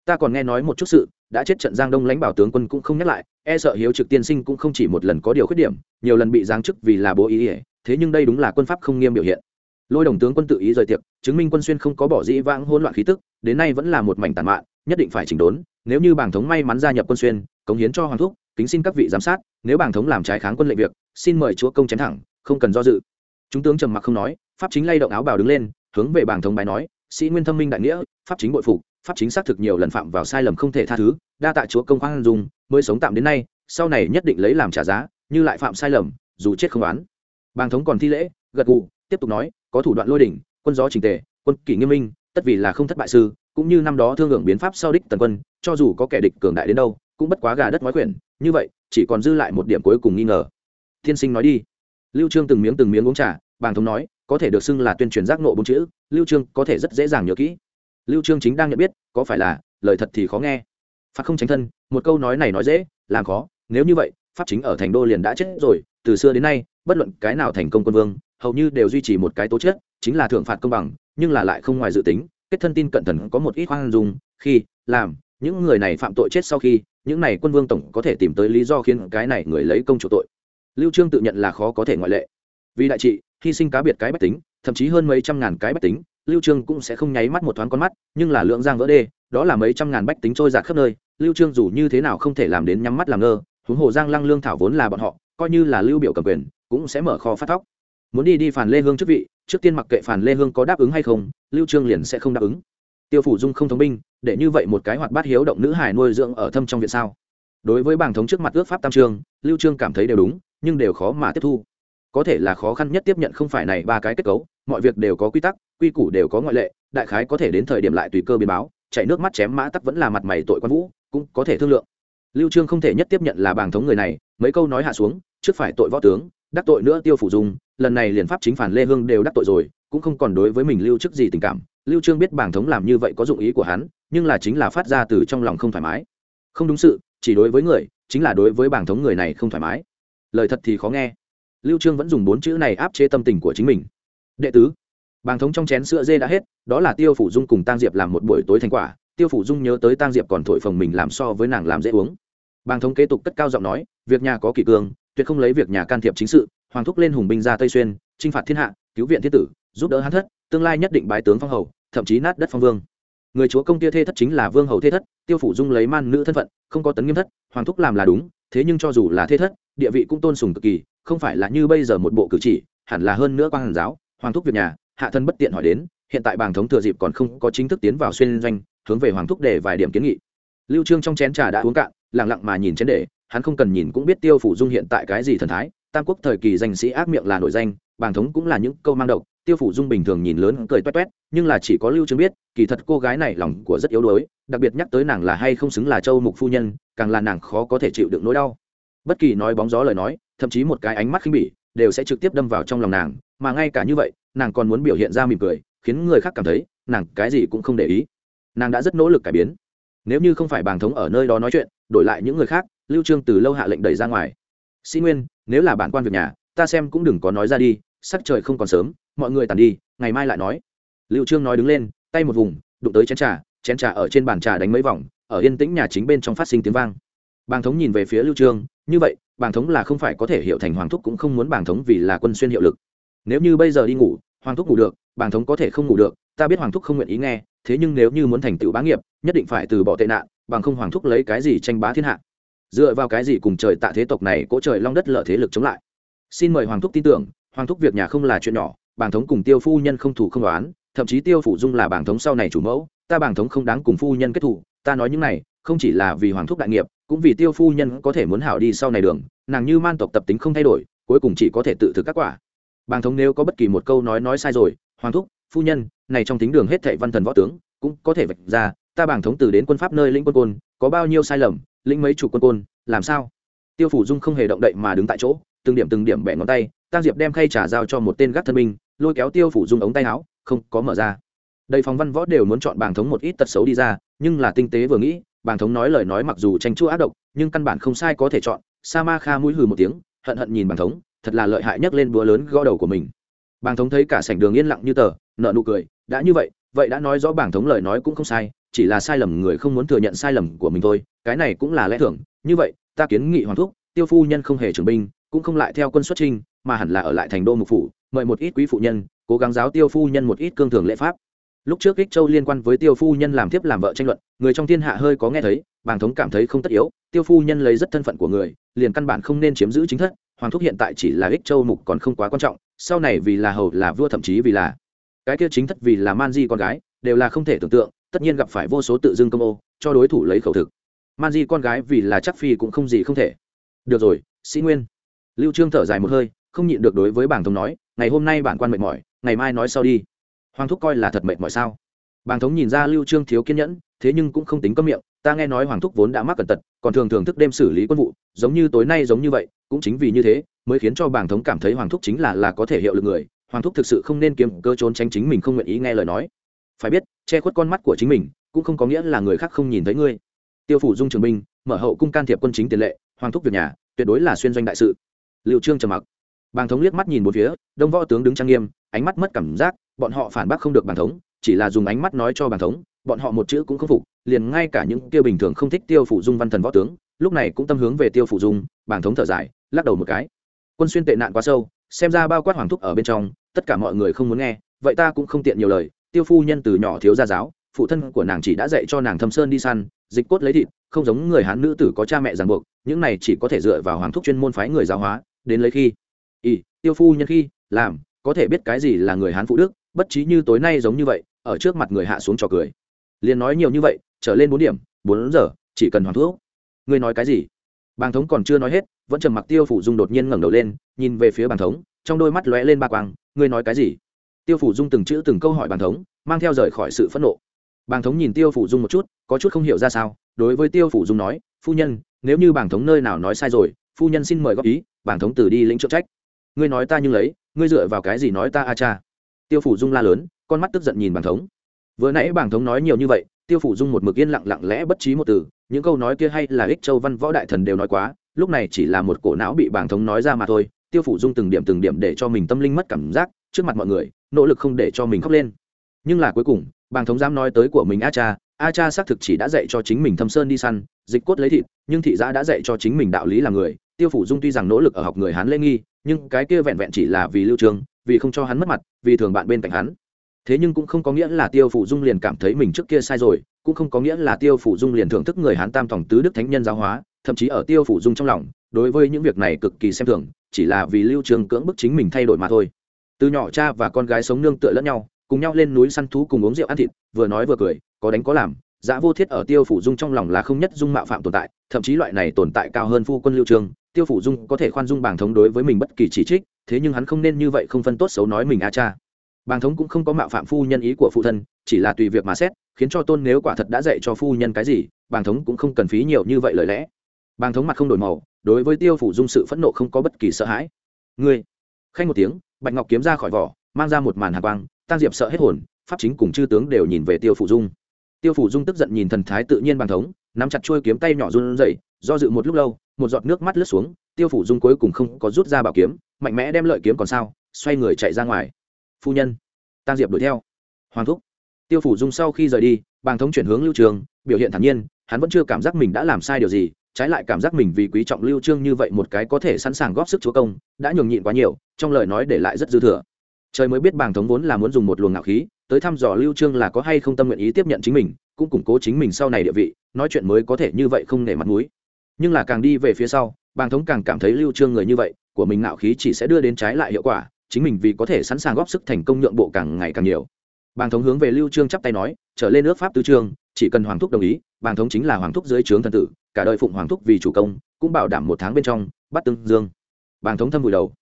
Ta còn nghe nói một chút sự, đã chết trận giang đông lãnh bảo tướng quân cũng không nhắc lại e sợ hiếu trực tiên sinh cũng không chỉ một lần có điều khuyết điểm, nhiều lần bị giáng chức vì là bố ý ỉa thế nhưng đây đúng là quân pháp không nghiêm biểu hiện lôi đồng tướng quân tự ý rời tiệc, chứng minh quân xuyên không có bỏ dĩ vãng hỗn loạn khí tức, đến nay vẫn là một mảnh tàn mạn, nhất định phải chỉnh đốn, nếu như bảng thống may mắn gia nhập quân xuyên, cống hiến cho hoàng thúc, kính xin các vị giám sát, nếu bảng thống làm trái kháng quân lệnh việc, xin mời chúa công chém thẳng, không cần do dự. Chúng tướng trầm mặc không nói, pháp chính lay động áo bào đứng lên, hướng về bảng thống bài nói, sĩ nguyên thâm minh đại nghĩa, pháp chính bội phục, pháp chính xác thực nhiều lần phạm vào sai lầm không thể tha thứ, đa tạ chúa công khoan dung, mới sống tạm đến nay, sau này nhất định lấy làm trả giá, như lại phạm sai lầm, dù chết không oán. Bàng thống còn thi lễ, gật gù, tiếp tục nói có thủ đoạn lôi đỉnh, quân gió trình tề, quân kỷ nghiêm minh, tất vì là không thất bại sư, cũng như năm đó thương hưởng biến pháp sau đích tần quân, cho dù có kẻ địch cường đại đến đâu, cũng bất quá gà đất nói quyển, như vậy, chỉ còn dư lại một điểm cuối cùng nghi ngờ. Thiên sinh nói đi. Lưu trương từng miếng từng miếng uống trà, bàng thống nói, có thể được xưng là tuyên truyền giác nộ bốn chữ, lưu trương có thể rất dễ dàng nhớ kỹ. Lưu trương chính đang nhận biết, có phải là, lời thật thì khó nghe. Phạt không tránh thân, một câu nói này nói dễ, làm khó, nếu như vậy, pháp chính ở thành đô liền đã chết rồi, từ xưa đến nay, bất luận cái nào thành công quân vương hầu như đều duy trì một cái tố chất, chính là thưởng phạt công bằng, nhưng là lại không ngoài dự tính. Kết thân tin cận thần có một ít hoang dung, khi, làm, những người này phạm tội chết sau khi, những này quân vương tổng có thể tìm tới lý do khiến cái này người lấy công chủ tội. Lưu trương tự nhận là khó có thể ngoại lệ. Vì đại trị, hy sinh cá biệt cái bách tính, thậm chí hơn mấy trăm ngàn cái bách tính, lưu trương cũng sẽ không nháy mắt một thoáng con mắt, nhưng là lượng giang vỡ đê, đó là mấy trăm ngàn bách tính trôi giạt khắp nơi. Lưu trương dù như thế nào không thể làm đến nhắm mắt làm ngơ, huống hồ giang lăng lương thảo vốn là bọn họ, coi như là lưu biểu cầm quyền, cũng sẽ mở kho phát thóc muốn đi đi phản lê hương chức vị, trước tiên mặc kệ phản lê hương có đáp ứng hay không, lưu trương liền sẽ không đáp ứng. Tiêu phủ dung không thông minh để như vậy một cái hoạt bát hiếu động nữ hài nuôi dưỡng ở thâm trong viện sao? Đối với bảng thống trước mặt ước pháp tam trương, lưu trương cảm thấy đều đúng, nhưng đều khó mà tiếp thu. Có thể là khó khăn nhất tiếp nhận không phải này ba cái kết cấu, mọi việc đều có quy tắc, quy củ đều có ngoại lệ, đại khái có thể đến thời điểm lại tùy cơ biến báo chạy nước mắt chém mã tắc vẫn là mặt mày tội quan vũ, cũng có thể thương lượng. Lưu trương không thể nhất tiếp nhận là bảng thống người này, mấy câu nói hạ xuống, trước phải tội võ tướng, đắc tội nữa tiêu phủ dung lần này liền pháp chính phản lê hương đều đắc tội rồi, cũng không còn đối với mình lưu chức gì tình cảm. Lưu trương biết bảng thống làm như vậy có dụng ý của hắn, nhưng là chính là phát ra từ trong lòng không thoải mái. Không đúng sự, chỉ đối với người, chính là đối với bảng thống người này không thoải mái. Lời thật thì khó nghe. Lưu trương vẫn dùng bốn chữ này áp chế tâm tình của chính mình. Đệ tứ, bảng thống trong chén sữa dê đã hết, đó là tiêu phủ dung cùng tang diệp làm một buổi tối thành quả. Tiêu phủ dung nhớ tới tang diệp còn thổi phồng mình làm so với nàng làm dễ uống. Bàng thống kế tục cất cao giọng nói, việc nhà có kỷ cương, tuyệt không lấy việc nhà can thiệp chính sự hoàng thúc lên hùng binh ra tây xuyên chinh phạt thiên hạ cứu viện thiên tử giúp đỡ hắn thất tương lai nhất định bái tướng phong hầu thậm chí nát đất phong vương người chúa công tia thê thất chính là vương hầu thê thất tiêu phủ dung lấy man nữ thân phận không có tấn nghiêm thất hoàng thúc làm là đúng thế nhưng cho dù là thê thất địa vị cũng tôn sùng cực kỳ không phải là như bây giờ một bộ cử chỉ hẳn là hơn nữa quan hàn giáo hoàng thúc việc nhà hạ thân bất tiện hỏi đến hiện tại bàng thống thừa dịp còn không có chính thức tiến vào xuyên doanh hướng về hoàng thúc để vài điểm kiến nghị lưu trương trong chén trà đã uống cạn lặng lặng mà nhìn chén để hắn không cần nhìn cũng biết tiêu phủ dung hiện tại cái gì thần thái tam quốc thời kỳ danh sĩ ác miệng là nổi danh, bàng thống cũng là những câu mang độc, tiêu phủ dung bình thường nhìn lớn cười toét toét, nhưng là chỉ có lưu trương biết, kỳ thật cô gái này lòng của rất yếu đuối, đặc biệt nhắc tới nàng là hay không xứng là châu mục phu nhân, càng là nàng khó có thể chịu được nỗi đau. Bất kỳ nói bóng gió lời nói, thậm chí một cái ánh mắt khinh bỉ, đều sẽ trực tiếp đâm vào trong lòng nàng, mà ngay cả như vậy, nàng còn muốn biểu hiện ra mỉm cười, khiến người khác cảm thấy, nàng cái gì cũng không để ý. Nàng đã rất nỗ lực cải biến. Nếu như không phải bàng thống ở nơi đó nói chuyện, đổi lại những người khác, lưu trương từ lâu hạ lệnh đẩy ra ngoài. Sĩ nguyên nếu là bản quan việc nhà, ta xem cũng đừng có nói ra đi, sắc trời không còn sớm, mọi người tàn đi, ngày mai lại nói. Lưu trương nói đứng lên, tay một vùng, đụng tới chén trà chén trà ở trên bàn trà đánh mấy vòng, ở yên tĩnh nhà chính bên trong phát sinh tiếng vang. Bàng thống nhìn về phía lưu trương, như vậy, bàng thống là không phải có thể hiểu thành hoàng thúc cũng không muốn bàng thống vì là quân xuyên hiệu lực. Nếu như bây giờ đi ngủ, hoàng thúc ngủ được, bàng thống có thể không ngủ được, ta biết hoàng thúc không nguyện ý nghe, thế nhưng nếu như muốn thành tựu bá nghiệp, nhất định phải từ bỏ tệ nạn, bằng không hoàng thúc lấy cái gì tranh bá thiên hạ? Dựa vào cái gì cùng trời tạ thế tộc này cỗ trời long đất lợ thế lực chống lại? Xin mời hoàng thúc tin tưởng, hoàng thúc việc nhà không là chuyện nhỏ, bàng thống cùng tiêu phu nhân không thủ không đoán thậm chí tiêu phủ dung là bàng thống sau này chủ mẫu, ta bàng thống không đáng cùng phu nhân kết thủ ta nói những này, không chỉ là vì hoàng thúc đại nghiệp, cũng vì tiêu phu nhân có thể muốn hảo đi sau này đường, nàng như man tộc tập tính không thay đổi, cuối cùng chỉ có thể tự thực các quả. Bàng thống nếu có bất kỳ một câu nói nói sai rồi, hoàng thúc, phu nhân, này trong tính đường hết thệ văn thần võ tướng, cũng có thể vạch ra, ta bàng thống từ đến quân pháp nơi lĩnh quân côn, có bao nhiêu sai lầm lĩnh mấy chục quân côn, làm sao? Tiêu phủ dung không hề động đậy mà đứng tại chỗ, từng điểm từng điểm bẻ ngón tay tăng diệp đem khay trả giao cho một tên gác thân binh, lôi kéo tiêu phủ dung ống tay áo, không có mở ra. Đầy phòng văn võ đều muốn chọn bảng thống một ít tật xấu đi ra, nhưng là tinh tế vừa nghĩ, bảng thống nói lời nói mặc dù tranh chua ác độc, nhưng căn bản không sai có thể chọn. Sa ma kha mũi hừ một tiếng, hận hận nhìn bảng thống, thật là lợi hại nhất lên búa lớn gõ đầu của mình. Bảng thống thấy cả sảnh đường yên lặng như tờ nợ nụ cười, đã như vậy vậy đã nói rõ bảng thống lời nói cũng không sai chỉ là sai lầm người không muốn thừa nhận sai lầm của mình thôi, cái này cũng là lẽ thường. Như vậy, ta kiến nghị hoàng thúc, tiêu phu nhân không hề trưởng binh, cũng không lại theo quân xuất trinh mà hẳn là ở lại thành đô mục phủ, mời một ít quý phụ nhân, cố gắng giáo tiêu phu nhân một ít cương thường lễ pháp. Lúc trước ích châu liên quan với tiêu phu nhân làm tiếp làm vợ tranh luận, người trong thiên hạ hơi có nghe thấy, bàng thống cảm thấy không tất yếu, tiêu phu nhân lấy rất thân phận của người, liền căn bản không nên chiếm giữ chính thất, hoàng thúc hiện tại chỉ là ích châu mục còn không quá quan trọng, sau này vì là hầu là vua thậm chí vì là cái kia chính thất vì là man di con gái, đều là không thể tưởng tượng tất nhiên gặp phải vô số tự dưng công ô, cho đối thủ lấy khẩu thực. Man di con gái vì là chắc phi cũng không gì không thể. Được rồi, sĩ nguyên. Lưu trương thở dài một hơi, không nhịn được đối với bảng thống nói, ngày hôm nay bản quan mệt mỏi, ngày mai nói sau đi. Hoàng thúc coi là thật mệt mỏi sao? Bàng thống nhìn ra lưu trương thiếu kiên nhẫn, thế nhưng cũng không tính cấm miệng, ta nghe nói hoàng thúc vốn đã mắc cẩn tật, còn thường thường thức đêm xử lý quân vụ, giống như tối nay giống như vậy, cũng chính vì như thế, mới khiến cho bàng thống cảm thấy hoàng thúc chính là là có thể hiệu lực người. Hoàng thúc thực sự không nên kiếm cơ trốn tránh chính mình không nguyện ý nghe lời nói phải biết, che khuất con mắt của chính mình, cũng không có nghĩa là người khác không nhìn thấy ngươi. Tiêu phủ dung trường binh, mở hậu cung can thiệp quân chính tiền lệ, hoàng thúc việc nhà, tuyệt đối là xuyên doanh đại sự. Liệu trương trầm mặc. Bàng thống liếc mắt nhìn một phía, đông võ tướng đứng trang nghiêm, ánh mắt mất cảm giác, bọn họ phản bác không được bàng thống, chỉ là dùng ánh mắt nói cho bàng thống, bọn họ một chữ cũng không phục, liền ngay cả những tiêu bình thường không thích tiêu phủ dung văn thần võ tướng, lúc này cũng tâm hướng về tiêu phủ dung, bàng thống thở dài, lắc đầu một cái. Quân xuyên tệ nạn quá sâu, xem ra bao quát hoàng thúc ở bên trong, tất cả mọi người không muốn nghe, vậy ta cũng không tiện nhiều lời tiêu phu nhân từ nhỏ thiếu gia giáo, phụ thân của nàng chỉ đã dạy cho nàng thâm sơn đi săn, dịch cốt lấy thịt, không giống người hán nữ tử có cha mẹ ràng buộc, những này chỉ có thể dựa vào hoàng thúc chuyên môn phái người giáo hóa, đến lấy khi. Y tiêu phu nhân khi, làm, có thể biết cái gì là người hán phụ đức, bất trí như tối nay giống như vậy, ở trước mặt người hạ xuống trò cười. Liền nói nhiều như vậy, trở lên bốn điểm, bốn giờ, chỉ cần hoàng thuốc ngươi nói cái gì? Bàng thống còn chưa nói hết, vẫn trầm mặc tiêu phủ dung đột nhiên ngẩng đầu lên, nhìn về phía bàng thống, trong đôi mắt lóe lên ba quang, ngươi nói cái gì? Tiêu phủ dung từng chữ từng câu hỏi bàng thống, mang theo rời khỏi sự phẫn nộ. Bàng thống nhìn tiêu phủ dung một chút, có chút không hiểu ra sao, đối với tiêu phủ dung nói, phu nhân, nếu như bàng thống nơi nào nói sai rồi, phu nhân xin mời góp ý, bàng thống từ đi lĩnh trợ trách. Ngươi nói ta nhưng lấy, ngươi dựa vào cái gì nói ta a cha? Tiêu phủ dung la lớn, con mắt tức giận nhìn bàng thống. Vừa nãy bàng thống nói nhiều như vậy, tiêu phủ dung một mực yên lặng lặng lẽ bất trí một từ, những câu nói kia hay là ích châu văn võ đại thần đều nói quá, lúc này chỉ là một cổ não bị bàng thống nói ra mà thôi. Tiêu phủ dung từng điểm từng điểm để cho mình tâm linh mất cảm giác trước mặt mọi người, nỗ lực không để cho mình khóc lên. Nhưng là cuối cùng, bàng thống giám nói tới của mình a cha a cha xác thực chỉ đã dạy cho chính mình thâm sơn đi săn, dịch cốt lấy thịt, nhưng thị giã đã dạy cho chính mình đạo lý là người. Tiêu phủ dung tuy rằng nỗ lực ở học người hán lễ nghi, nhưng cái kia vẹn vẹn chỉ là vì lưu trường, vì không cho hắn mất mặt, vì thường bạn bên cạnh hắn. Thế nhưng cũng không có nghĩa là tiêu phủ dung liền cảm thấy mình trước kia sai rồi, cũng không có nghĩa là tiêu phủ dung liền thưởng thức người hán tam tổng tứ đức thánh nhân giáo hóa, thậm chí ở tiêu phủ dung trong lòng, đối với những việc này cực kỳ xem thường, chỉ là vì lưu trường cưỡng bức chính mình thay đổi mà thôi từ nhỏ cha và con gái sống nương tựa lẫn nhau, cùng nhau lên núi săn thú cùng uống rượu ăn thịt, vừa nói vừa cười, có đánh có làm, dã vô thiết ở tiêu phủ dung trong lòng là không nhất dung mạo phạm tồn tại, thậm chí loại này tồn tại cao hơn phu quân lưu trường, tiêu phủ dung có thể khoan dung bảng thống đối với mình bất kỳ chỉ trích, thế nhưng hắn không nên như vậy không phân tốt xấu nói mình a cha. Bàng thống cũng không có mạo phạm phu nhân ý của phụ thân, chỉ là tùy việc mà xét, khiến cho tôn nếu quả thật đã dạy cho phu nhân cái gì, bàng thống cũng không cần phí nhiều như vậy lời lẽ. Bàng thống mặt không đổi màu, đối với tiêu phủ dung sự phẫn nộ không có bất kỳ sợ hãi. Ngươi, khanh một tiếng bạch ngọc kiếm ra khỏi vỏ, mang ra một màn hạ quang tăng diệp sợ hết hồn, pháp chính cùng chư tướng đều nhìn về tiêu phủ dung. Tiêu phủ dung tức giận nhìn thần thái tự nhiên bàng thống, nắm chặt chuôi kiếm tay nhỏ run rẩy, do dự một lúc lâu, một giọt nước mắt lướt xuống, tiêu phủ dung cuối cùng không có rút ra bảo kiếm, mạnh mẽ đem lợi kiếm còn sao, xoay người chạy ra ngoài. Phu nhân tăng diệp đuổi theo. Hoàng thúc, tiêu phủ dung sau khi rời đi, bàng thống chuyển hướng lưu trường, biểu hiện thản nhiên, hắn vẫn chưa cảm giác mình đã làm sai điều gì trái lại cảm giác mình vì quý trọng lưu trương như vậy một cái có thể sẵn sàng góp sức chúa công, đã nhường nhịn quá nhiều, trong lời nói để lại rất dư thừa. Trời mới biết bàng thống vốn là muốn dùng một luồng ngạo khí, tới thăm dò lưu trương là có hay không tâm nguyện ý tiếp nhận chính mình, cũng củng cố chính mình sau này địa vị, nói chuyện mới có thể như vậy không nể mặt mũi. Nhưng là càng đi về phía sau, bàng thống càng cảm thấy lưu trương người như vậy, của mình ngạo khí chỉ sẽ đưa đến trái lại hiệu quả, chính mình vì có thể sẵn sàng góp sức thành công nhượng bộ càng ngày càng nhiều. Bàng thống hướng về lưu trương chắp tay nói, trở lên nước pháp tứ trương chỉ cần hoàng thúc đồng ý, bàng thống chính là hoàng thúc dưới trướng thần tử cả đời phụng hoàng thúc vì chủ công, cũng bảo đảm một tháng bên trong, bắt tương dương. Bàng thống thâm vùi đầu.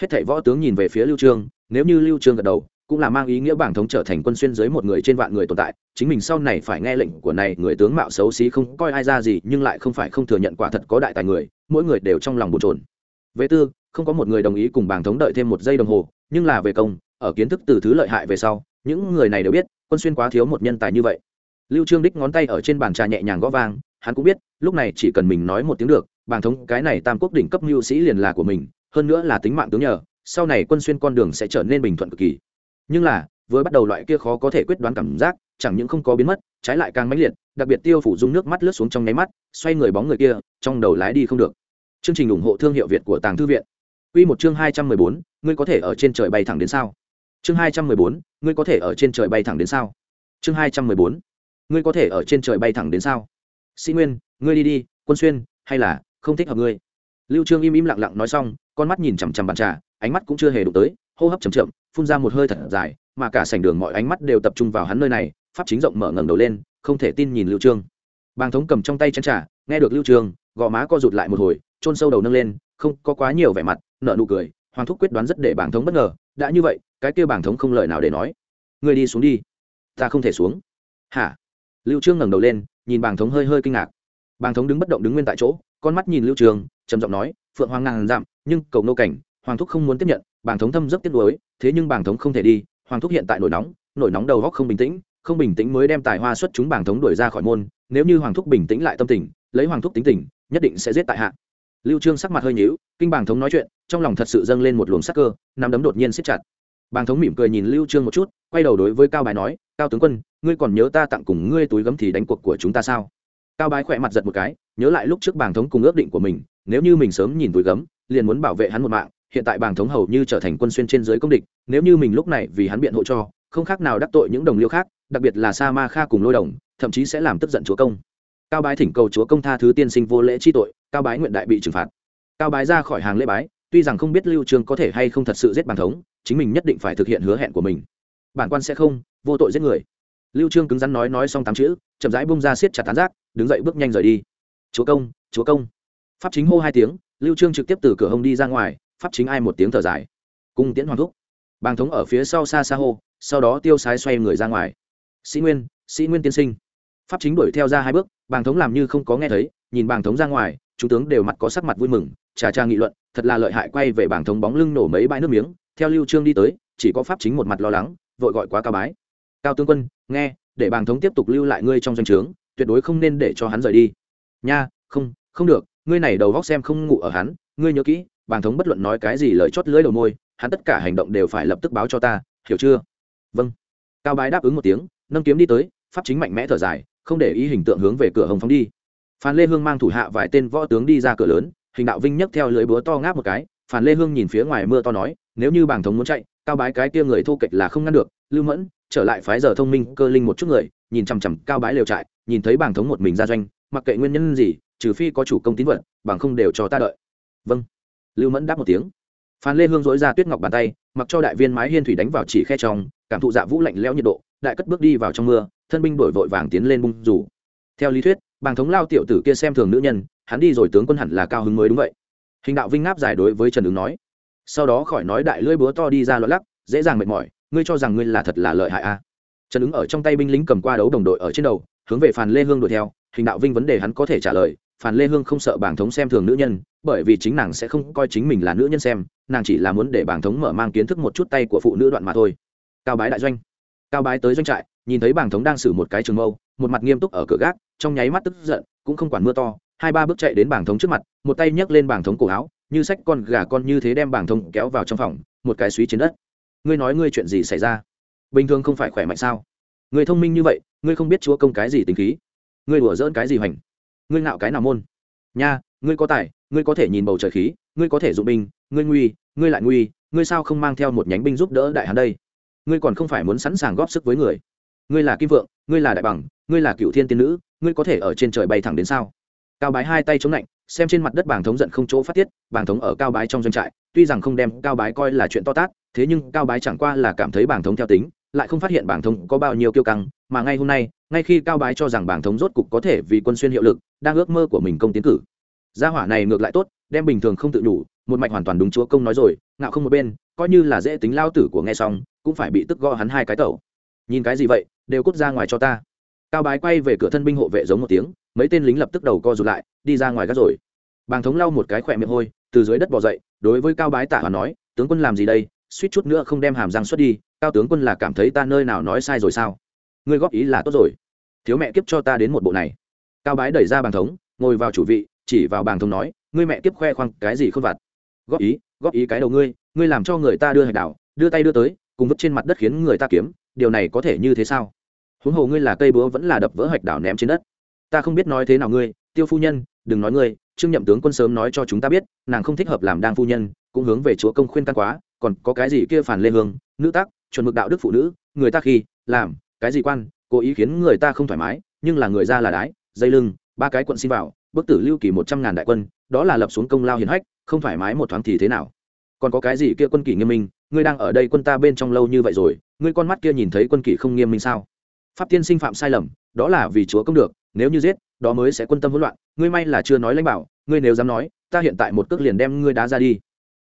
Hết thảy võ tướng nhìn về phía lưu trương, nếu như lưu trương gật đầu, cũng là mang ý nghĩa bảng thống trở thành quân xuyên dưới một người trên vạn người tồn tại, chính mình sau này phải nghe lệnh của này người tướng mạo xấu xí không coi ai ra gì, nhưng lại không phải không thừa nhận quả thật có đại tài người, mỗi người đều trong lòng bồn trồn về tư, không có một người đồng ý cùng bảng thống đợi thêm một giây đồng hồ, nhưng là về công, ở kiến thức từ thứ lợi hại về sau, những người này đều biết, quân xuyên quá thiếu một nhân tài như vậy. Lưu trương đích ngón tay ở trên bàn trà nhẹ nhàng gõ vang hắn cũng biết, lúc này chỉ cần mình nói một tiếng được bảng thống cái này tam quốc đỉnh cấp mưu sĩ liền là của mình, hơn nữa là tính mạng tướng nhờ, sau này quân xuyên con đường sẽ trở nên bình thuận cực kỳ. Nhưng là với bắt đầu loại kia khó có thể quyết đoán cảm giác, chẳng những không có biến mất, trái lại càng mãnh liệt, đặc biệt tiêu phủ dung nước mắt lướt xuống trong nháy mắt, xoay người bóng người kia, trong đầu lái đi không được. Chương trình ủng hộ thương hiệu việt của tàng thư viện. Quy một chương hai trăm mười bốn, ngươi có thể ở trên trời bay thẳng đến sao? Chương hai trăm mười bốn, ngươi có thể ở trên trời bay thẳng đến sao? Chương hai trăm mười bốn, ngươi có thể ở trên trời bay thẳng đến sao? Sĩ nguyên, ngươi đi đi, quân xuyên, hay là không thích hợp ngươi? Lưu trương im im lặng lặng nói xong, con mắt nhìn chằm chằm bàn trà, ánh mắt cũng chưa hề đụng tới, hô hấp chậm chậm, phun ra một hơi thật dài, mà cả sảnh đường mọi ánh mắt đều tập trung vào hắn nơi này, pháp chính rộng mở ngẩng đầu lên, không thể tin nhìn lưu trương. Bàng thống cầm trong tay chén trà, nghe được lưu trương, gò má co rụt lại một hồi trôn sâu đầu nâng lên, không có quá nhiều vẻ mặt, nở nụ cười, hoàng thúc quyết đoán rất để bàng thống bất ngờ, đã như vậy, cái kia bàng thống không lời nào để nói. Ngươi đi xuống đi, ta không thể xuống. Hả? Lưu trương ngẩng đầu lên nhìn bàng thống hơi hơi kinh ngạc. Bàng thống đứng bất động đứng nguyên tại chỗ con mắt nhìn lưu trường, trầm giọng nói phượng hoàng ngàn dặm nhưng cầu nô cảnh hoàng thúc không muốn tiếp nhận bàng thống thâm rất tiếc nuối thế nhưng bàng thống không thể đi hoàng thúc hiện tại nổi nóng nổi nóng đầu góc không bình tĩnh không bình tĩnh mới đem tài hoa xuất chúng bàng thống đuổi ra khỏi môn nếu như hoàng thúc bình tĩnh lại tâm tình lấy hoàng thúc tính tình nhất định sẽ giết tại hạ. Lưu trương sắc mặt hơi nhíu kinh bàng thống nói chuyện trong lòng thật sự dâng lên một luồng sắc cơ nắm đấm đột nhiên siết chặt. Bàng thống mỉm cười nhìn lưu trương một chút quay đầu đối với cao bái nói cao tướng quân ngươi còn nhớ ta tặng cùng ngươi túi gấm thì đánh cuộc của chúng ta sao? Cao bái khỏe mặt giật một cái, nhớ lại lúc trước bàng thống cùng ước định của mình, nếu như mình sớm nhìn túi gấm, liền muốn bảo vệ hắn một mạng, hiện tại bàng thống hầu như trở thành quân xuyên trên dưới công địch, nếu như mình lúc này vì hắn biện hộ cho, không khác nào đắc tội những đồng liêu khác, đặc biệt là sa ma kha cùng lôi đồng, thậm chí sẽ làm tức giận chúa công. Cao bái thỉnh cầu chúa công tha thứ tiên sinh vô lễ chi tội, cao bái nguyện đại bị trừng phạt. Cao bái ra khỏi hàng lễ bái, tuy rằng không biết lưu trương có thể hay không thật sự giết bàng thống, chính mình nhất định phải thực hiện hứa hẹn của mình. Bản quan sẽ không, vô tội giết người lưu trương cứng rắn nói nói xong tám chữ, chậm rãi bung ra siết chặt tán giác, đứng dậy bước nhanh rời đi. Chúa công chúa công. Pháp chính hô hai tiếng, lưu trương trực tiếp từ cửa hông đi ra ngoài, pháp chính ai một tiếng thở dài. Cung tiễn hoàng thúc. Bàng thống ở phía sau xa xa hô, sau đó tiêu sái xoay người ra ngoài. Sĩ nguyên sĩ nguyên tiên sinh. Pháp chính đuổi theo ra hai bước, bàng thống làm như không có nghe thấy, nhìn bàng thống ra ngoài, chúng tướng đều mặt có sắc mặt vui mừng, trà trà nghị luận, thật là lợi hại quay về bàng thống bóng lưng nổ mấy bãi nước miếng, theo lưu trương đi tới, chỉ có pháp chính một mặt lo lắng, vội gọi quá cao bái cao tướng quân, nghe, để bàng thống tiếp tục lưu lại ngươi trong doanh trướng, tuyệt đối không nên để cho hắn rời đi. Nha, không không được, ngươi này đầu góc xem không ngủ ở hắn, ngươi nhớ kỹ, bàng thống bất luận nói cái gì lời chót lưỡi đầu môi, hắn tất cả hành động đều phải lập tức báo cho ta, hiểu chưa? Vâng. Cao bái đáp ứng một tiếng, nâng kiếm đi tới, pháp chính mạnh mẽ thở dài, không để ý hình tượng hướng về cửa hồng phóng đi. Phan lê hương mang thủ hạ vài tên võ tướng đi ra cửa lớn, hình đạo vinh nhấc theo lưới búa to ngáp một cái, phan lê hương nhìn phía ngoài mưa to nói, nếu như Bàng thống muốn chạy, cao bái cái kia người thô kệch là không ngăn được, lưu mẫn trở lại phái giờ thông minh cơ linh một chút người, nhìn chằm chằm cao bái lều trại, nhìn thấy bảng thống một mình ra doanh, mặc kệ nguyên nhân gì, trừ phi có chủ công tín vật, bằng không đều cho ta đợi. Vâng. Lưu mẫn đáp một tiếng. Phan lê hương dối ra tuyết ngọc bàn tay, mặc cho đại viên mái hiên thủy đánh vào chỉ khe trong, cảm thụ dạ vũ lạnh lẽo nhiệt độ, đại cất bước đi vào trong mưa, thân binh đổi vội vàng tiến lên bung rủ. Theo lý thuyết, bàng thống lao tiểu tử kia xem thường nữ nhân, hắn đi rồi tướng quân hẳn là cao hứng mới đúng vậy. Hình đạo vinh ngáp dài đối với trần ứng nói. Sau đó khỏi nói đại lưỡi búa to đi ra lọt lắc, dễ dàng mệt mỏi ngươi cho rằng ngươi là thật là lợi hại a à. trần ứng ở trong tay binh lính cầm qua đấu đồng đội ở trên đầu, hướng về phàn lê hương đuổi theo. Hình đạo vinh vấn đề hắn có thể trả lời, phàn lê hương không sợ bảng thống xem thường nữ nhân, bởi vì chính nàng sẽ không coi chính mình là nữ nhân xem, nàng chỉ là muốn để bảng thống mở mang kiến thức một chút tay của phụ nữ đoạn mà thôi. Cao bái đại doanh. Cao bái tới doanh trại, nhìn thấy bảng thống đang xử một cái trường mâu, một mặt nghiêm túc ở cửa gác, trong nháy mắt tức giận, cũng không quản mưa to, hai ba bước chạy đến bảng thống trước mặt, một tay nhấc lên bảng thống cổ áo, như sách con gà con như thế đem bảng thống kéo vào trong phòng, một cái suý trên đất ngươi nói ngươi chuyện gì xảy ra? Bình thường không phải khỏe mạnh sao? Người thông minh như vậy, ngươi không biết chúa công cái gì tính khí. Ngươi đùa dỡn cái gì hoành? Ngươi ngạo cái nào môn? Nha, ngươi có tài, ngươi có thể nhìn bầu trời khí, ngươi có thể dụng binh, ngươi nguy, ngươi lại nguy, ngươi sao không mang theo một nhánh binh giúp đỡ đại hán đây? Ngươi còn không phải muốn sẵn sàng góp sức với người. Ngươi là kim vượng, ngươi là đại bằng, ngươi là cựu thiên tiên nữ, ngươi có thể ở trên trời bay thẳng đến sao? Cao bái hai tay chống lạnh xem trên mặt đất bàng thống giận không chỗ phát tiết bàng thống ở cao bái trong doanh trại, tuy rằng không đem cao bái coi là chuyện to tát, thế nhưng cao bái chẳng qua là cảm thấy bàng thống theo tính, lại không phát hiện bàng thống có bao nhiêu kiêu căng, mà ngay hôm nay, ngay khi cao bái cho rằng bàng thống rốt cục có thể vì quân xuyên hiệu lực, đang ước mơ của mình công tiến cử. Gia hỏa này ngược lại tốt, đem bình thường không tự đủ một mạch hoàn toàn đúng chúa công nói rồi, ngạo không một bên, coi như là dễ tính lao tử của nghe xong, cũng phải bị tức gõ hắn hai cái tẩu. Nhìn cái gì vậy, đều cút ra ngoài cho ta. Cao bái quay về cửa thân binh hộ vệ giống một tiếng mấy tên lính lập tức đầu co rụt lại, đi ra ngoài gác rồi. Bàng thống lau một cái khỏe miệng hôi, từ dưới đất bỏ dậy, đối với cao bái tả hoàn nói, tướng quân làm gì đây? Suýt chút nữa không đem hàm răng xuất đi, cao tướng quân là cảm thấy ta nơi nào nói sai rồi sao? Ngươi góp ý là tốt rồi. Thiếu mẹ kiếp cho ta đến một bộ này. Cao bái đẩy ra bàng thống, ngồi vào chủ vị, chỉ vào bàng thống nói, ngươi mẹ kiếp khoe khoang cái gì không vặt? Góp ý góp ý cái đầu ngươi ngươi làm cho người ta đưa hạch đảo, đưa tay đưa tới, cùng vứt trên mặt đất khiến người ta kiếm, điều này có thể như thế sao? Huống hồ ngươi là cây búa vẫn là đập vỡ hạch đảo ném trên đất ta không biết nói thế nào ngươi, tiêu phu nhân, đừng nói ngươi, trương nhậm tướng quân sớm nói cho chúng ta biết, nàng không thích hợp làm đang phu nhân, cũng hướng về chúa công khuyên can quá, còn có cái gì kia phản lê hương, nữ tác, chuẩn mực đạo đức phụ nữ, người ta khi, làm, cái gì quan, cố ý khiến người ta không thoải mái, nhưng là người ra là đái, dây lưng, ba cái quận xin vào, bức tử lưu kỳ một trăm ngàn đại quân, đó là lập xuống công lao hiền hách, không thoải mái một thoáng thì thế nào? Còn có cái gì kia quân kỷ nghiêm minh, ngươi đang ở đây quân ta bên trong lâu như vậy rồi, ngươi con mắt kia nhìn thấy quân kỷ không nghiêm minh sao? Pháp tiên sinh phạm sai lầm, đó là vì chúa công được nếu như giết, đó mới sẽ quân tâm hỗn loạn. Ngươi may là chưa nói lãnh bảo, ngươi nếu dám nói, ta hiện tại một cước liền đem ngươi đá ra đi.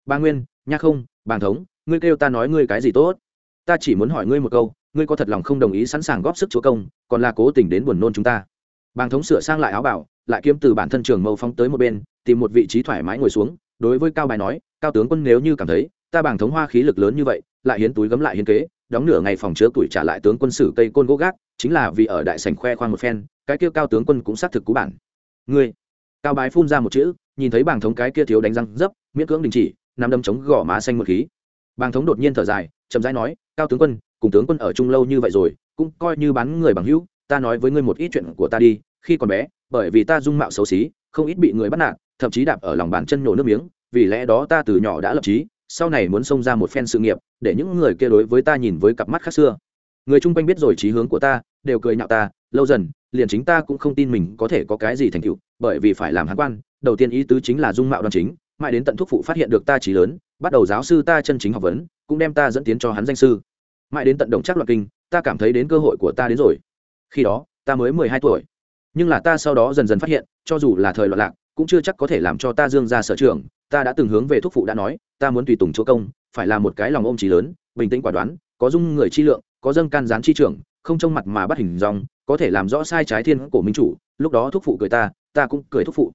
Ba nguyên, nha không, bàng thống, ngươi kêu ta nói ngươi cái gì tốt? Ta chỉ muốn hỏi ngươi một câu, ngươi có thật lòng không đồng ý sẵn sàng góp sức chúa công, còn là cố tình đến buồn nôn chúng ta? Bàng thống sửa sang lại áo bảo, lại kiếm từ bản thân trường mâu phóng tới một bên, tìm một vị trí thoải mái ngồi xuống, đối với cao bài nói, cao tướng quân nếu như cảm thấy, ta bàng thống hoa khí lực lớn như vậy, lại hiến túi gấm lại hiến kế, đóng nửa ngày phòng chứa tuổi trả lại tướng quân sử cây côn gỗ gác chính là vì ở đại sảnh khoe khoang một phen, cái kia cao tướng quân cũng xác thực cú bản. Ngươi, cao bái phun ra một chữ, nhìn thấy bảng thống cái kia thiếu đánh răng dấp, miễn cưỡng đình chỉ nằm đâm chống gõ má xanh một khí. Bàng thống đột nhiên thở dài, chậm rãi nói, cao tướng quân, cùng tướng quân ở chung lâu như vậy rồi, cũng coi như bán người bằng hữu, ta nói với ngươi một ít chuyện của ta đi, khi còn bé, bởi vì ta dung mạo xấu xí, không ít bị người bắt nạt, thậm chí đạp ở lòng bàn chân nhổ nước miếng, vì lẽ đó ta từ nhỏ đã lập trí sau này muốn xông ra một phen sự nghiệp, để những người kia đối với ta nhìn với cặp mắt khác xưa. Người chung quanh biết rồi trí hướng của ta đều cười nhạo ta, lâu dần, liền chính ta cũng không tin mình có thể có cái gì thành tựu, bởi vì phải làm hán quan, đầu tiên ý tứ chính là dung mạo đoan chính, mãi đến tận thuốc phụ phát hiện được ta trí lớn, bắt đầu giáo sư ta chân chính học vấn, cũng đem ta dẫn tiến cho hắn danh sư. Mãi đến tận động chắc loạn kinh, ta cảm thấy đến cơ hội của ta đến rồi. Khi đó, ta mới mười hai tuổi. Nhưng là ta sau đó dần dần phát hiện, cho dù là thời loạn lạc, cũng chưa chắc có thể làm cho ta dương ra sở trường ta đã từng hướng về thuốc phụ đã nói, ta muốn tùy tùng chúa công, phải là một cái lòng ôm trí lớn, bình tĩnh quả đoán, có dung người chi lượng, có dâng can gián chi trưởng không trông mặt mà bắt hình dòng có thể làm rõ sai trái thiên của minh chủ, lúc đó thúc phụ cười ta ta cũng cười thúc phụ.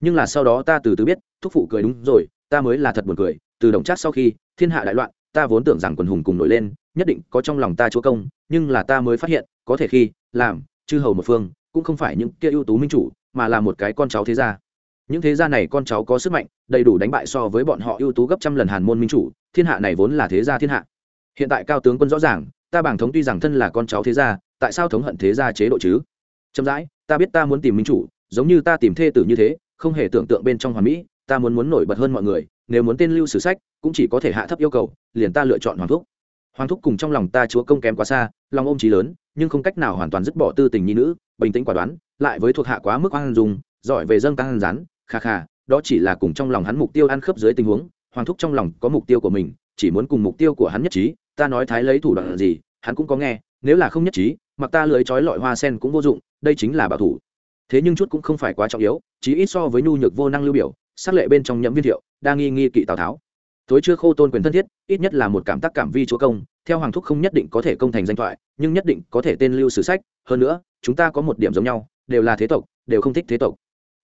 Nhưng là sau đó ta từ từ biết, thúc phụ cười đúng rồi, ta mới là thật buồn cười, từ đồng trác sau khi, thiên hạ đại loạn, ta vốn tưởng rằng quần hùng cùng nổi lên, nhất định có trong lòng ta chúa công, nhưng là ta mới phát hiện, có thể khi, làm, chư hầu một phương, cũng không phải những kia ưu tú minh chủ, mà là một cái con cháu thế gia. Những thế gia này con cháu có sức mạnh, đầy đủ đánh bại so với bọn họ ưu tú gấp trăm lần hàn môn minh chủ, thiên hạ này vốn là thế gia thiên hạ. Hiện tại cao tướng quân rõ ràng ta bảng thống tuy rằng thân là con cháu thế gia, tại sao thống hận thế gia chế độ chứ? Chậm rãi, ta biết ta muốn tìm minh chủ, giống như ta tìm thê tử như thế, không hề tưởng tượng bên trong hoàn mỹ, ta muốn muốn nổi bật hơn mọi người, nếu muốn tên lưu sử sách, cũng chỉ có thể hạ thấp yêu cầu, liền ta lựa chọn hoàng thúc. Hoàng thúc cùng trong lòng ta chúa công kém quá xa, lòng ôm trí lớn, nhưng không cách nào hoàn toàn dứt bỏ tư tình nhi nữ, bình tĩnh quả đoán, lại với thuộc hạ quá mức oan dùng giỏi về dâng tăng rán, kha kha, đó chỉ là cùng trong lòng hắn mục tiêu ăn khớp dưới tình huống, hoàng thúc trong lòng có mục tiêu của mình, chỉ muốn cùng mục tiêu của hắn nhất trí ta nói thái lấy thủ đoạn gì, hắn cũng có nghe, nếu là không nhất trí, mặc ta lưới trói lọi hoa sen cũng vô dụng, đây chính là bảo thủ. Thế nhưng chút cũng không phải quá trọng yếu, chí ít so với nhu nhược vô năng lưu biểu, sắc lệ bên trong nhậm viên thiệu, đa nghi nghi kỵ tào tháo. Tối chưa khô tôn quyền thân thiết, ít nhất là một cảm tác cảm vi chúa công, theo hoàng thúc không nhất định có thể công thành danh thoại, nhưng nhất định có thể tên lưu sử sách, hơn nữa, chúng ta có một điểm giống nhau, đều là thế tộc, đều không thích thế tộc.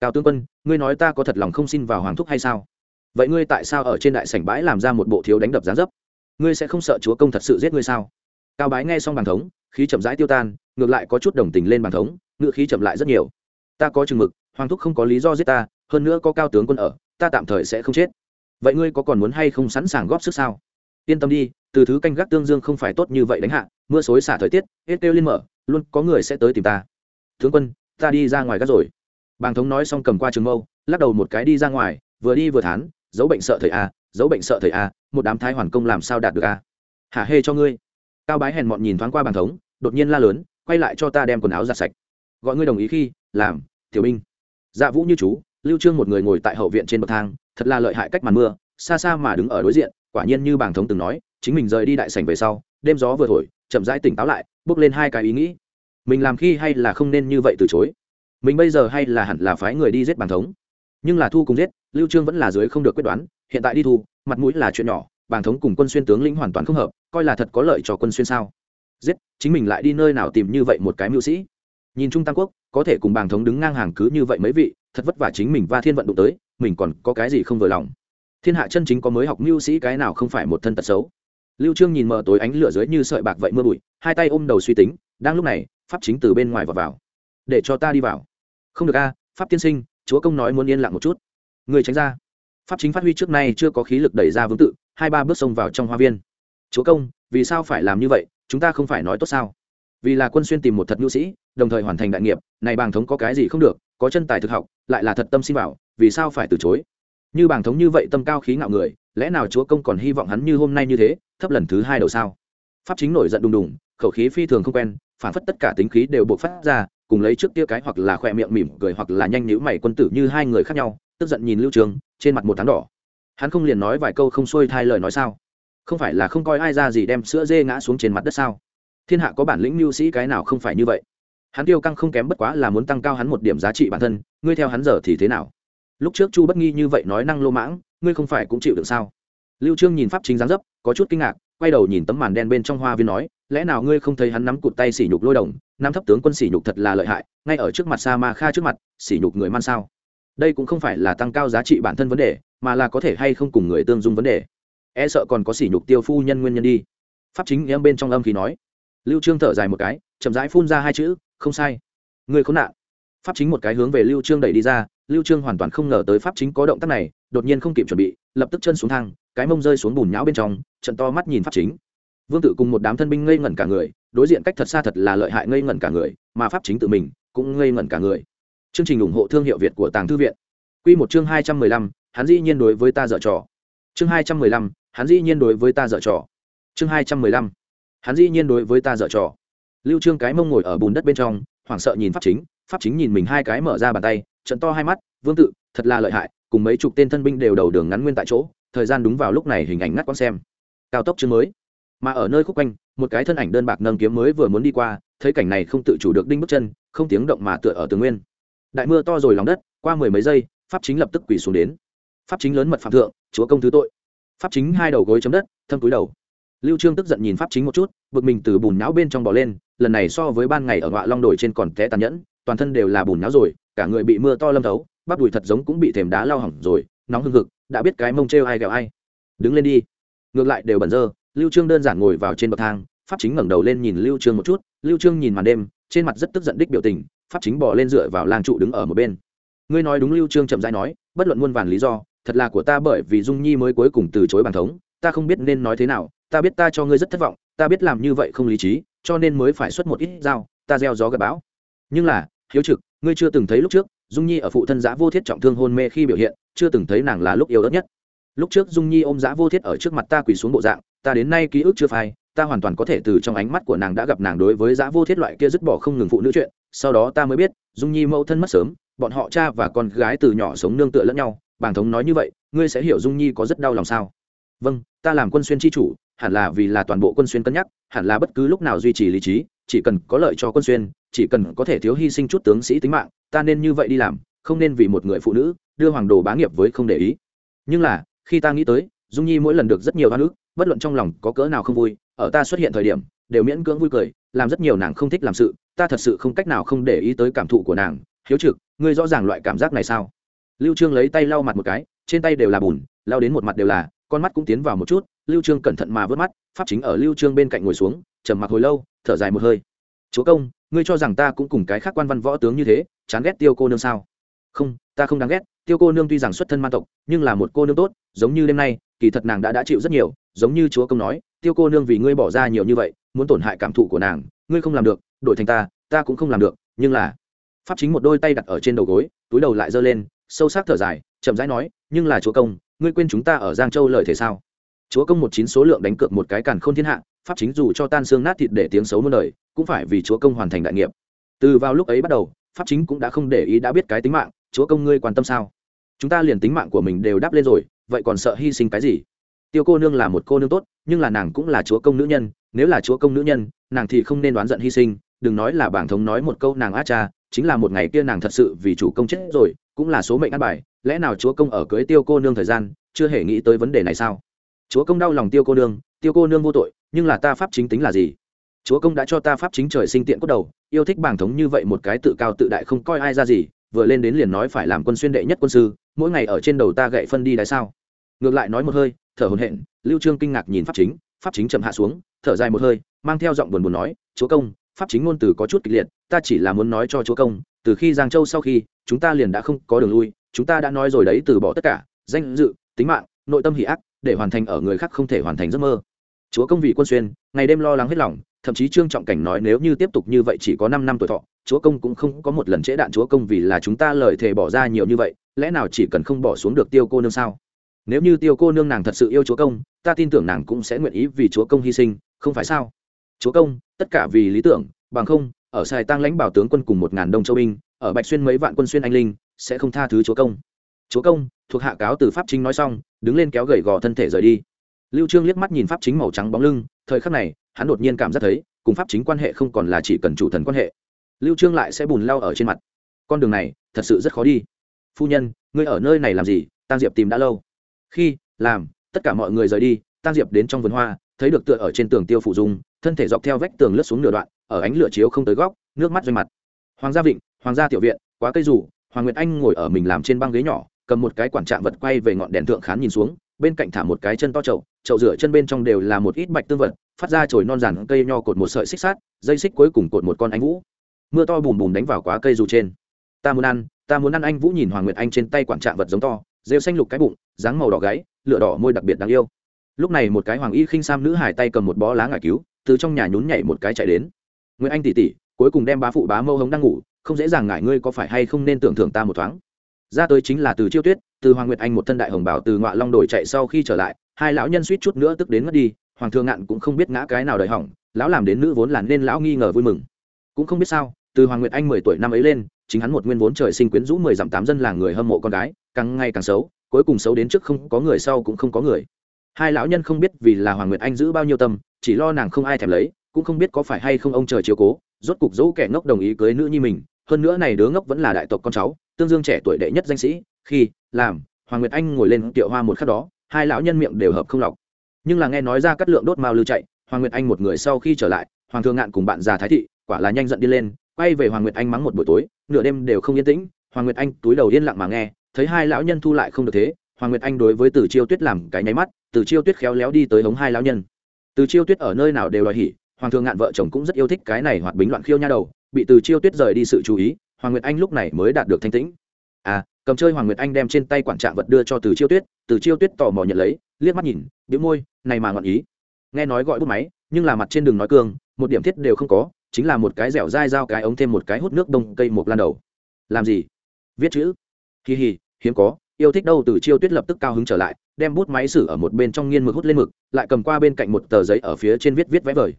Cao tướng quân, ngươi nói ta có thật lòng không xin vào hoàng thúc hay sao? Vậy ngươi tại sao ở trên đại sảnh bãi làm ra một bộ thiếu đánh đập giá dấp? Ngươi sẽ không sợ chúa công thật sự giết ngươi sao? Cao bái nghe xong bàn thống, khí chậm rãi tiêu tan, ngược lại có chút đồng tình lên bàn thống, ngựa khí chậm lại rất nhiều. Ta có chừng mực, hoàng thúc không có lý do giết ta, hơn nữa có cao tướng quân ở, ta tạm thời sẽ không chết. Vậy ngươi có còn muốn hay không sẵn sàng góp sức sao? Yên tâm đi, từ thứ canh gác tương dương không phải tốt như vậy đánh hạ, mưa xối xả thời tiết, hết kêu lên mở, luôn có người sẽ tới tìm ta. Tướng quân, ta đi ra ngoài gác rồi. Bàng thống nói xong cầm qua trường mâu, lắc đầu một cái đi ra ngoài, vừa đi vừa thán giấu bệnh sợ thầy a giấu bệnh sợ thầy a một đám thái hoàn công làm sao đạt được a hả hê cho ngươi. Cao bái hèn mọn nhìn thoáng qua bàn thống, đột nhiên la lớn, quay lại cho ta đem quần áo giặt sạch. Gọi ngươi đồng ý khi, làm, tiểu binh. Dạ vũ như chú, lưu trương một người ngồi tại hậu viện trên bậc thang, thật là lợi hại cách màn mưa, xa xa mà đứng ở đối diện, quả nhiên như bàng thống từng nói, chính mình rời đi đại sảnh về sau, đêm gió vừa thổi, chậm rãi tỉnh táo lại, bước lên hai cái ý nghĩ. Mình làm khi hay là không nên như vậy từ chối? Mình bây giờ hay là hẳn là phái người đi giết bàng thống? Nhưng là thu cùng giết, lưu trương vẫn là dưới không được quyết đoán hiện tại đi thu, mặt mũi là chuyện nhỏ, bàng thống cùng quân xuyên tướng lĩnh hoàn toàn không hợp, coi là thật có lợi cho quân xuyên sao? Giết, chính mình lại đi nơi nào tìm như vậy một cái mưu sĩ? Nhìn trung tam quốc, có thể cùng bàng thống đứng ngang hàng cứ như vậy mấy vị, thật vất vả chính mình và thiên vận đụng tới, mình còn có cái gì không vừa lòng? Thiên hạ chân chính có mới học mưu sĩ cái nào không phải một thân tật xấu? Lưu trương nhìn mờ tối ánh lửa dưới như sợi bạc vậy mưa bụi, hai tay ôm đầu suy tính, đang lúc này, pháp chính từ bên ngoài vào vào. Để cho ta đi vào. Không được a, pháp tiên sinh, chúa công nói muốn yên lặng một chút. Người tránh ra pháp chính phát huy trước nay chưa có khí lực đẩy ra vương tự, hai ba bước xông vào trong hoa viên. Chúa công, vì sao phải làm như vậy? Chúng ta không phải nói tốt sao? Vì là quân xuyên tìm một thật nhu sĩ, đồng thời hoàn thành đại nghiệp, này bàng thống có cái gì không được, có chân tài thực học, lại là thật tâm xin bảo, vì sao phải từ chối? Như bàng thống như vậy tâm cao khí ngạo người, lẽ nào chúa công còn hy vọng hắn như hôm nay như thế, thấp lần thứ hai đầu sao? Pháp chính nổi giận đùng đùng, khẩu khí phi thường không quen, phản phất tất cả tính khí đều buộc phát ra, cùng lấy trước kia cái hoặc là khoe miệng mỉm cười hoặc là nhanh nhữ mày quân tử như hai người khác nhau tức giận nhìn lưu trường, trên mặt một tháng đỏ. Hắn không liền nói vài câu không xuôi thai lời nói sao? Không phải là không coi ai ra gì đem sữa dê ngã xuống trên mặt đất sao? Thiên hạ có bản lĩnh mưu sĩ cái nào không phải như vậy? Hắn tiêu căng không kém bất quá là muốn tăng cao hắn một điểm giá trị bản thân, ngươi theo hắn giờ thì thế nào? Lúc trước chu bất nghi như vậy nói năng lô mãng, ngươi không phải cũng chịu được sao? Lưu trương nhìn pháp chính dáng dấp, có chút kinh ngạc, quay đầu nhìn tấm màn đen bên trong hoa viên nói, lẽ nào ngươi không thấy hắn nắm cụt tay sỉ nhục lôi đồng, nắm thấp tướng quân sỉ nhục thật là lợi hại, ngay ở trước mặt sa ma kha trước mặt, sỉ nhục người man sao? Đây cũng không phải là tăng cao giá trị bản thân vấn đề, mà là có thể hay không cùng người tương dung vấn đề. E sợ còn có sỉ nhục tiêu phu nhân nguyên nhân đi. Pháp chính em bên trong âm khí nói. Lưu trương thở dài một cái, chậm rãi phun ra hai chữ, không sai. Người khốn nạn. Pháp chính một cái hướng về lưu trương đẩy đi ra, lưu trương hoàn toàn không ngờ tới pháp chính có động tác này, đột nhiên không kịp chuẩn bị, lập tức chân xuống thang, cái mông rơi xuống bùn nhão bên trong, trận to mắt nhìn pháp chính. Vương tự cùng một đám thân binh ngây ngẩn cả người, đối diện cách thật xa thật là lợi hại ngây ngẩn cả người, mà pháp chính tự mình cũng ngây ngẩn cả người chương trình ủng hộ thương hiệu việt của tàng thư viện. Quy một chương hai trăm mười lăm, hắn dĩ nhiên đối với ta dở trò. Chương hai trăm mười lăm, hắn dĩ nhiên đối với ta dở trò. Chương hai trăm mười lăm, hắn dĩ nhiên đối với ta dở trò. Lưu trương cái mông ngồi ở bùn đất bên trong hoảng sợ nhìn pháp chính pháp chính nhìn mình hai cái mở ra bàn tay trận to hai mắt vương tự thật là lợi hại cùng mấy chục tên thân binh đều đầu đường ngắn nguyên tại chỗ thời gian đúng vào lúc này hình ảnh ngắt quãng xem. Cao tốc chương mới. Mà ở nơi khúc quanh một cái thân ảnh đơn bạc nâng kiếm mới vừa muốn đi qua thấy cảnh này không tự chủ được đinh bước chân không tiếng động mà tựa ở tường nguyên đại mưa to rồi lòng đất, qua mười mấy giây, pháp chính lập tức quỳ xuống đến. Pháp chính lớn mật phạm thượng, chúa công thứ tội. Pháp chính hai đầu gối chấm đất, thâm túi đầu. Lưu trương tức giận nhìn pháp chính một chút, bực mình từ bùn nhão bên trong bò lên, lần này so với ban ngày ở ngọa long đồi trên còn té tàn nhẫn, toàn thân đều là bùn nhão rồi, cả người bị mưa to lâm thấu, bắp đùi thật giống cũng bị thềm đá lao hỏng rồi, nóng hưng hực, đã biết cái mông treo ai gẹo ai. Đứng lên đi. Ngược lại đều bẩn dơ, lưu trương đơn giản ngồi vào trên bậc thang, pháp chính ngẩng đầu lên nhìn lưu trương một chút, lưu trương nhìn màn đêm, trên mặt rất tức giận đích biểu tình pháp chính bỏ lên dựa vào lang trụ đứng ở một bên. Ngươi nói đúng lưu trương chậm rãi nói, bất luận muôn vàn lý do, thật là của ta bởi vì dung nhi mới cuối cùng từ chối bàn thống, ta không biết nên nói thế nào, ta biết ta cho ngươi rất thất vọng, ta biết làm như vậy không lý trí, cho nên mới phải xuất một ít dao, ta gieo gió gặp bão. Nhưng là, hiếu trực, ngươi chưa từng thấy lúc trước, dung nhi ở phụ thân giã vô thiết trọng thương hôn mê khi biểu hiện, chưa từng thấy nàng là lúc yêu đất nhất. Lúc trước dung nhi ôm giã vô thiết ở trước mặt ta quỳ xuống bộ dạng, ta đến nay ký ức chưa phai ta hoàn toàn có thể từ trong ánh mắt của nàng đã gặp nàng đối với giã vô thiết loại kia dứt bỏ không ngừng phụ nữ chuyện, sau đó ta mới biết, dung nhi mẫu thân mất sớm, bọn họ cha và con gái từ nhỏ sống nương tựa lẫn nhau, bàng thống nói như vậy, ngươi sẽ hiểu dung nhi có rất đau lòng sao? Vâng ta làm quân xuyên tri chủ, hẳn là vì là toàn bộ quân xuyên cân nhắc, hẳn là bất cứ lúc nào duy trì lý trí, chỉ cần có lợi cho quân xuyên, chỉ cần có thể thiếu hy sinh chút tướng sĩ tính mạng, ta nên như vậy đi làm, không nên vì một người phụ nữ đưa hoàng đồ bá nghiệp với không để ý. Nhưng là, khi ta nghĩ tới, dung nhi mỗi lần được rất nhiều hoa nữ bất luận trong lòng có cỡ nào không vui ở ta xuất hiện thời điểm, đều miễn cưỡng vui cười, làm rất nhiều nàng không thích làm sự, ta thật sự không cách nào không để ý tới cảm thụ của nàng. Hiếu trực, ngươi rõ ràng loại cảm giác này sao? Lưu trương lấy tay lau mặt một cái, trên tay đều là bùn, lau đến một mặt đều là, con mắt cũng tiến vào một chút, lưu trương cẩn thận mà vớt mắt, pháp chính ở lưu trương bên cạnh ngồi xuống, trầm mặc hồi lâu, thở dài một hơi. Chúa công, ngươi cho rằng ta cũng cùng cái khác quan văn võ tướng như thế, chán ghét tiêu cô nương sao? Không, ta không đáng ghét, tiêu cô nương tuy rằng xuất thân man tộc, nhưng là một cô nương tốt, giống như đêm nay, kỳ thật nàng đã đã chịu rất nhiều, giống như chúa công nói tiêu cô nương vì ngươi bỏ ra nhiều như vậy, muốn tổn hại cảm thụ của nàng, ngươi không làm được, đổi thành ta ta cũng không làm được, nhưng là, pháp chính một đôi tay đặt ở trên đầu gối, túi đầu lại giơ lên, sâu sắc thở dài, chậm rãi nói, nhưng là chúa công, ngươi quên chúng ta ở giang châu lời thế sao? Chúa công một chín số lượng đánh cược một cái càn khôn thiên hạ, pháp chính dù cho tan xương nát thịt để tiếng xấu muôn đời, cũng phải vì chúa công hoàn thành đại nghiệp. Từ vào lúc ấy bắt đầu, pháp chính cũng đã không để ý đã biết cái tính mạng, chúa công ngươi quan tâm sao? Chúng ta liền tính mạng của mình đều đáp lên rồi, vậy còn sợ hy sinh cái gì? Tiêu cô nương là một cô nương tốt, nhưng là nàng cũng là chúa công nữ nhân, nếu là chúa công nữ nhân, nàng thì không nên đoán giận hy sinh, đừng nói là bảng thống nói một câu nàng á cha, chính là một ngày kia nàng thật sự vì chủ công chết rồi, cũng là số mệnh ăn bài, lẽ nào chúa công ở cưới tiêu cô nương thời gian, chưa hề nghĩ tới vấn đề này sao? Chúa công đau lòng tiêu cô nương, tiêu cô nương vô tội, nhưng là ta pháp chính tính là gì? Chúa công đã cho ta pháp chính trời sinh tiện cốt đầu, yêu thích bảng thống như vậy một cái tự cao tự đại không coi ai ra gì, vừa lên đến liền nói phải làm quân xuyên đệ nhất quân sư, mỗi ngày ở trên đầu ta gậy phân đi đ sao? Ngược lại nói một hơi thở hổn hển, lưu trương kinh ngạc nhìn pháp chính pháp chính chậm hạ xuống thở dài một hơi mang theo giọng buồn buồn nói chúa công pháp chính ngôn từ có chút kịch liệt ta chỉ là muốn nói cho chúa công từ khi giang châu sau khi chúng ta liền đã không có đường lui chúng ta đã nói rồi đấy từ bỏ tất cả danh dự tính mạng nội tâm hỷ ác để hoàn thành ở người khác không thể hoàn thành giấc mơ. Chúa công vị quân xuyên ngày đêm lo lắng hết lòng thậm chí trương trọng cảnh nói nếu như tiếp tục như vậy chỉ có năm năm tuổi thọ chúa công cũng không có một lần trễ đạn chúa công vì là chúng ta lời thề bỏ ra nhiều như vậy lẽ nào chỉ cần không bỏ xuống được tiêu cô nương sao? Nếu như tiêu cô nương nàng thật sự yêu chúa công, ta tin tưởng nàng cũng sẽ nguyện ý vì chúa công hy sinh, không phải sao? Chúa công, tất cả vì lý tưởng, bằng không, ở sài tăng lãnh bảo tướng quân cùng một ngàn đông châu binh, ở bạch xuyên mấy vạn quân xuyên anh linh, sẽ không tha thứ chúa công. Chúa công, thuộc hạ cáo từ pháp chính nói xong, đứng lên kéo gậy gò thân thể rời đi. Lưu trương liếc mắt nhìn pháp chính màu trắng bóng lưng, thời khắc này, hắn đột nhiên cảm giác thấy, cùng pháp chính quan hệ không còn là chỉ cần chủ thần quan hệ. Lưu trương lại sẽ bùn lao ở trên mặt. Con đường này, thật sự rất khó đi. Phu nhân, ngươi ở nơi này làm gì? Tăng diệp tìm đã lâu khi, làm, tất cả mọi người rời đi tăng diệp đến trong vườn hoa, thấy được tựa ở trên tường tiêu phủ dung, thân thể dọc theo vách tường lướt xuống nửa đoạn, ở ánh lửa chiếu không tới góc, nước mắt doanh mặt. Hoàng gia vịnh, hoàng gia tiểu viện, quá cây rủ hoàng nguyệt anh ngồi ở mình làm trên băng ghế nhỏ, cầm một cái quản trạm vật quay về ngọn đèn thượng khán nhìn xuống, bên cạnh thả một cái chân to chậu chậu rửa chân bên trong đều là một ít bạch tương vật, phát ra chồi non giản cây nho cột một sợi xích sát dây xích cuối cùng cột một con anh vũ. Mưa to bùm bùm đánh vào quá cây dù trên. Ta muốn ăn, ta muốn ăn anh vũ nhìn hoàng nguyệt anh trên tay quản trạm vật giống to rêu xanh lục cái bụng, dáng màu đỏ gáy, lửa đỏ môi đặc biệt đáng yêu. Lúc này một cái hoàng y khinh sam nữ hải tay cầm một bó lá ngải cứu, từ trong nhà nhún nhảy một cái chạy đến. Nguyễn anh tỉ tỉ cuối cùng đem bá phụ bá mâu hống đang ngủ, không dễ dàng ngại ngươi có phải hay không nên tưởng thưởng ta một thoáng. Ra tới chính là từ chiêu tuyết, từ hoàng nguyệt anh một thân đại hồng bảo từ ngọa long đổi chạy sau khi trở lại, hai lão nhân suýt chút nữa tức đến mất đi, hoàng thượng ngạn cũng không biết ngã cái nào đời hỏng, lão làm đến nữ vốn là nên lão nghi ngờ vui mừng. Cũng không biết sao, từ hoàng nguyệt anh mười tuổi năm ấy lên chính hắn một nguyên vốn trời sinh quyến rũ mười dặm tám dân làng người hâm mộ con gái, càng ngày càng xấu, cuối cùng xấu đến trước không có người sau cũng không có người. Hai lão nhân không biết vì là hoàng nguyệt anh giữ bao nhiêu tâm, chỉ lo nàng không ai thèm lấy, cũng không biết có phải hay không ông trời chiếu cố, rốt cục dỗ kẻ ngốc đồng ý cưới nữ nhi mình, hơn nữa này đứa ngốc vẫn là đại tộc con cháu, tương dương trẻ tuổi đệ nhất danh sĩ, khi, làm, hoàng nguyệt anh ngồi lên tiệu hoa một khắc đó, hai lão nhân miệng đều hợp không lọc. Nhưng là nghe nói ra cắt lượng đốt mao lưu chạy, hoàng nguyệt anh một người sau khi trở lại, hoàng thương ngạn cùng bạn già thái thị, quả là nhanh giận đi lên quay về hoàng nguyệt anh mắng một buổi tối, nửa đêm đều không yên tĩnh, hoàng nguyệt anh túi đầu yên lặng mà nghe, thấy hai lão nhân thu lại không được thế, hoàng nguyệt anh đối với từ chiêu tuyết làm cái nháy mắt, từ chiêu tuyết khéo léo đi tới hống hai lão nhân. Từ chiêu tuyết ở nơi nào đều đòi hỉ, hoàng thương ngạn vợ chồng cũng rất yêu thích cái này hoạt bính loạn khiêu nha đầu, bị từ chiêu tuyết rời đi sự chú ý, hoàng nguyệt anh lúc này mới đạt được thanh tĩnh. À cầm chơi hoàng nguyệt anh đem trên tay quản trạng vật đưa cho từ chiêu tuyết, từ chiêu tuyết tò mò nhận lấy, liếc mắt nhìn biếu môi, này mà ngọn ý. Nghe nói gọi bút máy, nhưng là mặt trên đường nói cương, một điểm thiết đều không có chính là một cái dẻo dai dao cái ống thêm một cái hút nước đông cây một lan đầu. Làm gì? Viết chữ. Kỳ hì hiếm có, yêu thích đâu từ chiêu tuyết lập tức cao hứng trở lại, đem bút máy sử ở một bên trong nghiên mực hút lên mực, lại cầm qua bên cạnh một tờ giấy ở phía trên viết viết vẽ vời.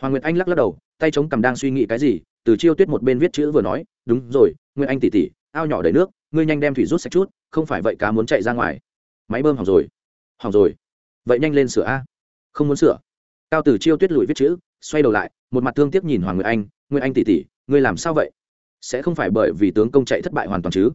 Hoàng nguyệt anh lắc lắc đầu, tay chống cầm đang suy nghĩ cái gì, từ chiêu tuyết một bên viết chữ vừa nói, đúng rồi, nguyệt anh tỉ tỉ ao nhỏ đầy nước, ngươi nhanh đem thủy rút sạch chút, không phải vậy cá muốn chạy ra ngoài. Máy bơm hỏng rồi. Hỏng rồi. Vậy nhanh lên sửa a. Không muốn sửa. Cao từ chiêu tuyết lùi viết chữ, xoay đầu lại một mặt thương tiếc nhìn hoàng nguyệt anh nguyệt anh tỉ tỉ ngươi làm sao vậy? Sẽ không phải bởi vì tướng công chạy thất bại hoàn toàn chứ?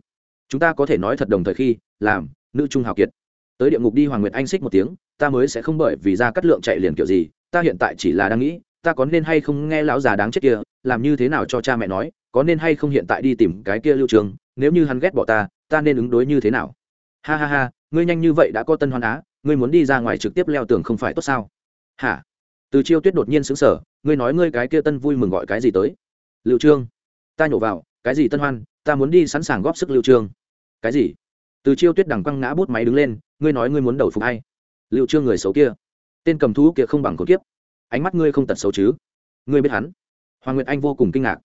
Chúng ta có thể nói thật đồng thời khi, làm, nữ trung hào kiệt. Tới địa ngục đi, hoàng nguyệt anh xích một tiếng, ta mới sẽ không bởi vì ra cắt lượng chạy liền kiểu gì, ta hiện tại chỉ là đang nghĩ, ta có nên hay không nghe lão già đáng chết kia, làm như thế nào cho cha mẹ nói, có nên hay không hiện tại đi tìm cái kia lưu trường, nếu như hắn ghét bỏ ta ta nên ứng đối như thế nào? Ha ha ha, ngươi nhanh như vậy đã có tân hoan á, ngươi muốn đi ra ngoài trực tiếp leo tường không phải tốt sao? Hả? Từ chiêu tuyết đột nhiên xứng sở ngươi nói ngươi cái kia tân vui mừng gọi cái gì tới? Lưu trương, ta nhổ vào, cái gì tân hoan, ta muốn đi sẵn sàng góp sức lưu trương. Cái gì? Từ chiêu tuyết đằng quăng ngã bút máy đứng lên, ngươi nói ngươi muốn đầu phục hay lưu trương người xấu kia, tên cầm thú kia không bằng cốt kiếp. Ánh mắt ngươi không tật xấu chứ? Ngươi biết hắn. Hoàng nguyệt anh vô cùng kinh ngạc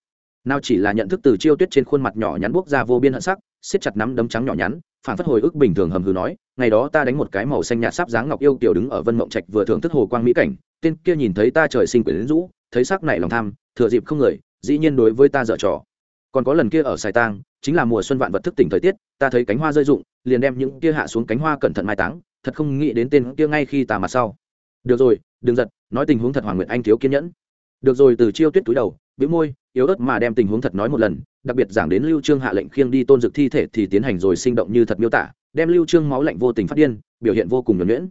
nào chỉ là nhận thức từ chiêu tuyết trên khuôn mặt nhỏ nhắn buốc ra vô biên hận sắc, siết chặt nắm đấm trắng nhỏ nhắn, phản phất hồi ức bình thường hầm hừ nói, ngày đó ta đánh một cái màu xanh nhạt sáp dáng ngọc yêu tiểu đứng ở vân mộng trạch vừa thưởng thức hồ quang mỹ cảnh, tên kia nhìn thấy ta trời sinh quyển rũ, thấy sắc này lòng tham, thừa dịp không người, dĩ nhiên đối với ta dở trò. Còn có lần kia ở sài tang, chính là mùa xuân vạn vật thức tỉnh thời tiết, ta thấy cánh hoa rơi rụng, liền đem những kia hạ xuống cánh hoa cẩn thận mai táng, thật không nghĩ đến tên kia ngay khi ta mặt sau. Được rồi, đừng giật nói tình huống thật hoàng nguyệt anh thiếu kiên nhẫn. Được rồi, từ chiêu tuyết túi đầu, bĩu môi yếu ớt mà đem tình huống thật nói một lần, đặc biệt giảng đến lưu trương hạ lệnh khiêng đi tôn dực thi thể thì tiến hành rồi sinh động như thật miêu tả, đem lưu trương máu lạnh vô tình phát điên, biểu hiện vô cùng nhuẩn nhuyễn.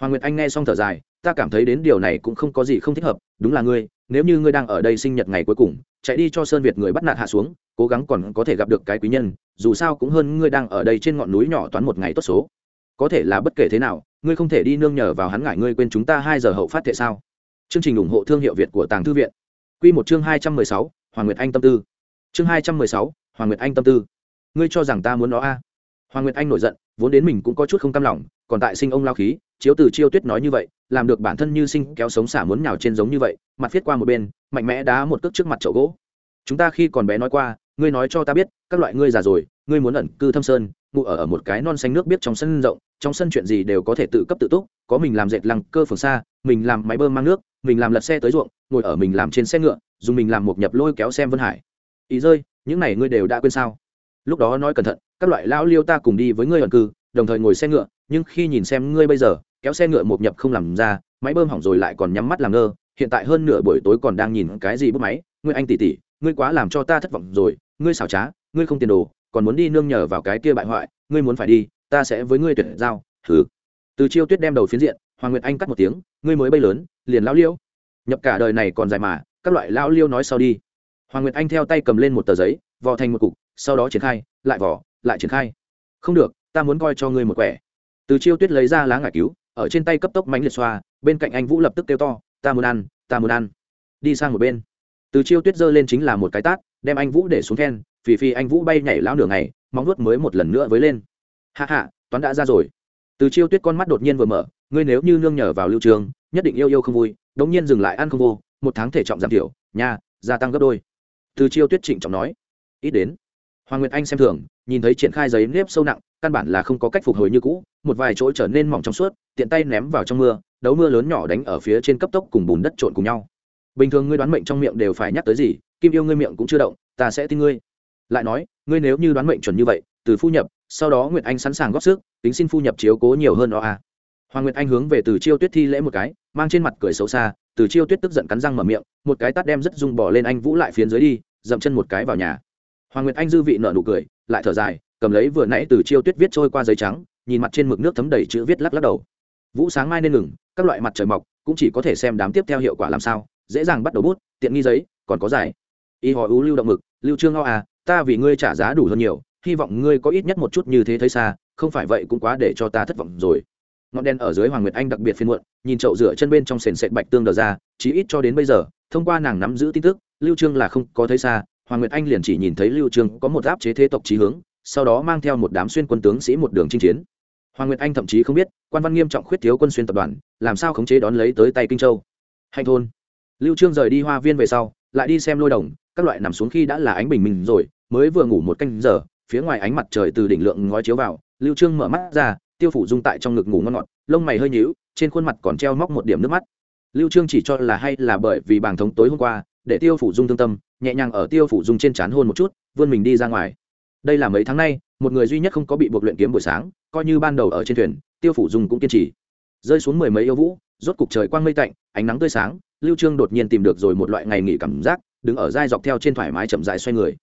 Hoàng nguyệt anh nghe xong thở dài, ta cảm thấy đến điều này cũng không có gì không thích hợp, đúng là ngươi, nếu như ngươi đang ở đây sinh nhật ngày cuối cùng, chạy đi cho sơn việt người bắt nạt hạ xuống, cố gắng còn có thể gặp được cái quý nhân, dù sao cũng hơn ngươi đang ở đây trên ngọn núi nhỏ toán một ngày tốt số. Có thể là bất kể thế nào, ngươi không thể đi nương nhờ vào hắn ngại ngươi quên chúng ta hai giờ hậu phát thể sao? Chương trình ủng hộ thương hiệu việt của tàng thư viện. Q một chương hai trăm mười sáu hoàng nguyệt anh tâm tư. Chương hai trăm mười sáu hoàng nguyệt anh tâm tư. Ngươi cho rằng ta muốn nó a? À? hoàng nguyệt anh nổi giận vốn đến mình cũng có chút không cam lòng còn tại sinh ông lao khí chiếu từ chiêu tuyết nói như vậy làm được bản thân như sinh kéo sống xả muốn nhào trên giống như vậy mặt viết qua một bên mạnh mẽ đá một cước trước mặt chậu gỗ. Chúng ta khi còn bé nói qua ngươi nói cho ta biết các loại ngươi già rồi ngươi muốn ẩn cư thâm sơn ngụ ở, ở một cái non xanh nước biết trong sân rộng trong sân chuyện gì đều có thể tự cấp tự túc có mình làm dệt lăng cơ phường xa mình làm máy bơm mang nước, mình làm lật xe tới ruộng, ngồi ở mình làm trên xe ngựa, dùng mình làm một nhập lôi kéo xem vân hải. Ý rơi, những này ngươi đều đã quên sao? Lúc đó nói cẩn thận, các loại lão liêu ta cùng đi với ngươi ẩn cư, đồng thời ngồi xe ngựa, nhưng khi nhìn xem ngươi bây giờ, kéo xe ngựa một nhập không làm ra, máy bơm hỏng rồi lại còn nhắm mắt làm ngơ, hiện tại hơn nửa buổi tối còn đang nhìn cái gì bút máy, ngươi anh tỉ tỉ ngươi quá làm cho ta thất vọng rồi, ngươi xảo trá, ngươi không tiền đồ, còn muốn đi nương nhờ vào cái kia bại hoại, ngươi muốn phải đi, ta sẽ với ngươi tuyệt giao thử từ chiêu tuyết đem đầu phiến diện hoàng nguyệt anh cắt một tiếng, ngươi mới bay lớn, liền lao liêu. Nhập cả đời này còn dài mà, các loại lao liêu nói sau đi. Hoàng nguyệt anh theo tay cầm lên một tờ giấy, vò thành một cục, sau đó triển khai, lại vỏ lại triển khai. Không được, ta muốn coi cho ngươi một quẻ. Từ chiêu tuyết lấy ra lá ngải cứu, ở trên tay cấp tốc mánh liệt xoa, bên cạnh anh vũ lập tức kêu to, ta muốn ăn, ta muốn ăn. Đi sang một bên. Từ chiêu tuyết giơ lên chính là một cái tát, đem anh vũ để xuống khen phì phì anh vũ bay nhảy lão nửa ngày, móng nuốt mới một lần nữa với lên. Hạ hạ toán đã ra rồi. Từ chiêu tuyết con mắt đột nhiên vừa mở ngươi nếu như nương nhờ vào lưu trường nhất định yêu yêu không vui, đống nhiên dừng lại ăn không vô, một tháng thể trọng giảm thiểu, nha, gia tăng gấp đôi. Từ chiêu tuyết trịnh trọng nói, ít đến. Hoàng nguyệt anh xem thường, nhìn thấy triển khai giấy nếp sâu nặng, căn bản là không có cách phục hồi như cũ, một vài chỗ trở nên mỏng trong suốt, tiện tay ném vào trong mưa, đấu mưa lớn nhỏ đánh ở phía trên cấp tốc cùng bùn đất trộn cùng nhau. Bình thường ngươi đoán mệnh trong miệng đều phải nhắc tới gì, kim yêu ngươi miệng cũng chưa động, ta sẽ tin ngươi. Lại nói, ngươi nếu như đoán mệnh chuẩn như vậy, từ phu nhập, sau đó nguyệt anh sẵn sàng góp sức, tính xin phu nhập chiếu cố nhiều hơn đó à hoàng nguyệt anh hướng về từ chiêu tuyết thi lễ một cái, mang trên mặt cười xấu xa, từ chiêu tuyết tức giận cắn răng mở miệng, một cái tắt đem rất dung bỏ lên anh vũ lại phiến dưới đi, dậm chân một cái vào nhà. Hoàng nguyệt anh dư vị nợ nụ cười, lại thở dài, cầm lấy vừa nãy từ chiêu tuyết viết trôi qua giấy trắng, nhìn mặt trên mực nước thấm đầy chữ viết lắc lắc đầu. Vũ sáng mai nên ngừng, các loại mặt trời mọc, cũng chỉ có thể xem đám tiếp theo hiệu quả làm sao, dễ dàng bắt đầu bút, tiện nghi giấy, còn có giải. Y hỏi ưu lưu động mực, lưu trương ngao à ta vì ngươi trả giá đủ hơn nhiều, hy vọng ngươi có ít nhất một chút như thế thấy xa, không phải vậy cũng quá để cho ta thất vọng rồi ngọn đèn ở dưới hoàng nguyệt anh đặc biệt phiên muộn, nhìn chậu rửa chân bên trong sền sệt bạch tương đờ ra, chí ít cho đến bây giờ, thông qua nàng nắm giữ tin tức, lưu trương là không có thấy xa, hoàng nguyệt anh liền chỉ nhìn thấy lưu trương có một áp chế thế tộc trí hướng, sau đó mang theo một đám xuyên quân tướng sĩ một đường chinh chiến. Hoàng nguyệt anh thậm chí không biết, quan văn nghiêm trọng khuyết thiếu quân xuyên tập đoàn, làm sao khống chế đón lấy tới tay kinh châu. Hành thôn. Lưu trương rời đi hoa viên về sau, lại đi xem lôi đồng, các loại nằm xuống khi đã là ánh bình minh rồi, mới vừa ngủ một canh giờ, phía ngoài ánh mặt trời từ đỉnh lượng ngói chiếu vào, lưu trương mở mắt ra tiêu phủ dung tại trong ngực ngủ ngon ngọt, lông mày hơi nhíu, trên khuôn mặt còn treo móc một điểm nước mắt. Lưu trương chỉ cho là hay là bởi vì bảng thống tối hôm qua, để tiêu phủ dung thương tâm, nhẹ nhàng ở tiêu phủ dung trên chán hôn một chút, vươn mình đi ra ngoài. Đây là mấy tháng nay, một người duy nhất không có bị buộc luyện kiếm buổi sáng, coi như ban đầu ở trên thuyền, tiêu phủ dung cũng kiên trì. Rơi xuống mười mấy yêu vũ, rốt cục trời quang mây tạnh, ánh nắng tươi sáng, lưu trương đột nhiên tìm được rồi một loại ngày nghỉ cảm giác, đứng ở dai dọc theo trên thoải mái chậm rãi xoay người.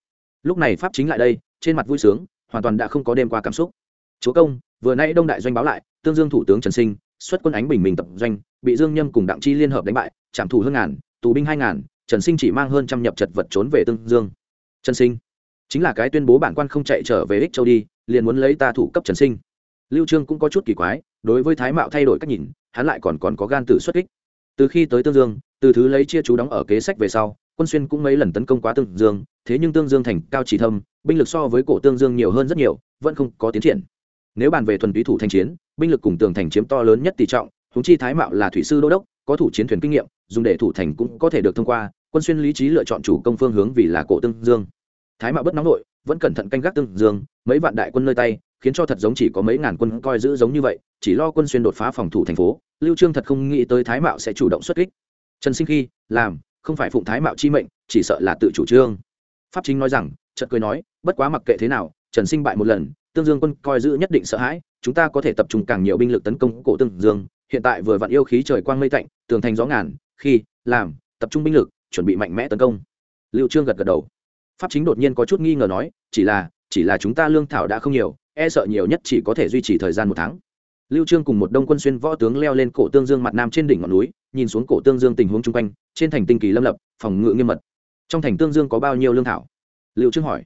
Lúc này pháp chính lại đây, trên mặt vui sướng, hoàn toàn đã không có đêm qua cảm xúc chúa công, vừa nay đông đại doanh báo lại, tương dương thủ tướng trần sinh, xuất quân ánh bình minh tập doanh, bị dương nhâm cùng đặng chi liên hợp đánh bại, trảm thủ hơn ngàn, tù binh hai ngàn, trần sinh chỉ mang hơn trăm nhập chật vật trốn về tương dương. Trần sinh, chính là cái tuyên bố bản quan không chạy trở về ích châu đi, liền muốn lấy ta thủ cấp trần sinh. Lưu trương cũng có chút kỳ quái, đối với thái mạo thay đổi cách nhìn, hắn lại còn còn có gan tử xuất kích. Từ khi tới tương dương, từ thứ lấy chia chú đóng ở kế sách về sau, quân xuyên cũng mấy lần tấn công quá tương dương, thế nhưng tương dương thành cao chỉ thâm, binh lực so với cổ tương dương nhiều hơn rất nhiều, vẫn không có tiến triển nếu bàn về thuần túy thủ thành chiến, binh lực cùng tường thành chiếm to lớn nhất tỷ trọng húng chi thái mạo là thủy sư đô đốc, có thủ chiến thuyền kinh nghiệm, dùng để thủ thành cũng có thể được thông qua, quân xuyên lý trí lựa chọn chủ công phương hướng vì là cổ tương dương. Thái mạo bất nóng nội, vẫn cẩn thận canh gác tương dương, mấy vạn đại quân nơi tay, khiến cho thật giống chỉ có mấy ngàn quân coi giữ giống như vậy, chỉ lo quân xuyên đột phá phòng thủ thành phố, lưu trương thật không nghĩ tới thái mạo sẽ chủ động xuất kích. Trần sinh khi, làm, không phải phụng thái mạo chi mệnh, chỉ sợ là tự chủ trương. Pháp chính nói rằng, chợt cười nói, bất quá mặc kệ thế nào, trần sinh bại một lần tương dương quân coi giữ nhất định sợ hãi, chúng ta có thể tập trung càng nhiều binh lực tấn công cổ tương dương, hiện tại vừa vặn yêu khí trời quang mây tạnh, tường thành gió ngàn, khi, làm, tập trung binh lực, chuẩn bị mạnh mẽ tấn công. Lưu trương gật gật đầu. Pháp chính đột nhiên có chút nghi ngờ nói, chỉ là chỉ là chúng ta lương thảo đã không nhiều e sợ nhiều nhất chỉ có thể duy trì thời gian một tháng. Lưu trương cùng một đông quân xuyên võ tướng leo lên cổ tương dương mặt nam trên đỉnh ngọn núi, nhìn xuống cổ tương dương tình huống chung quanh, trên thành tinh kỳ lâm lập, phòng ngự nghiêm mật. Trong thành tương dương có bao nhiêu lương thảo? Lưu trương hỏi.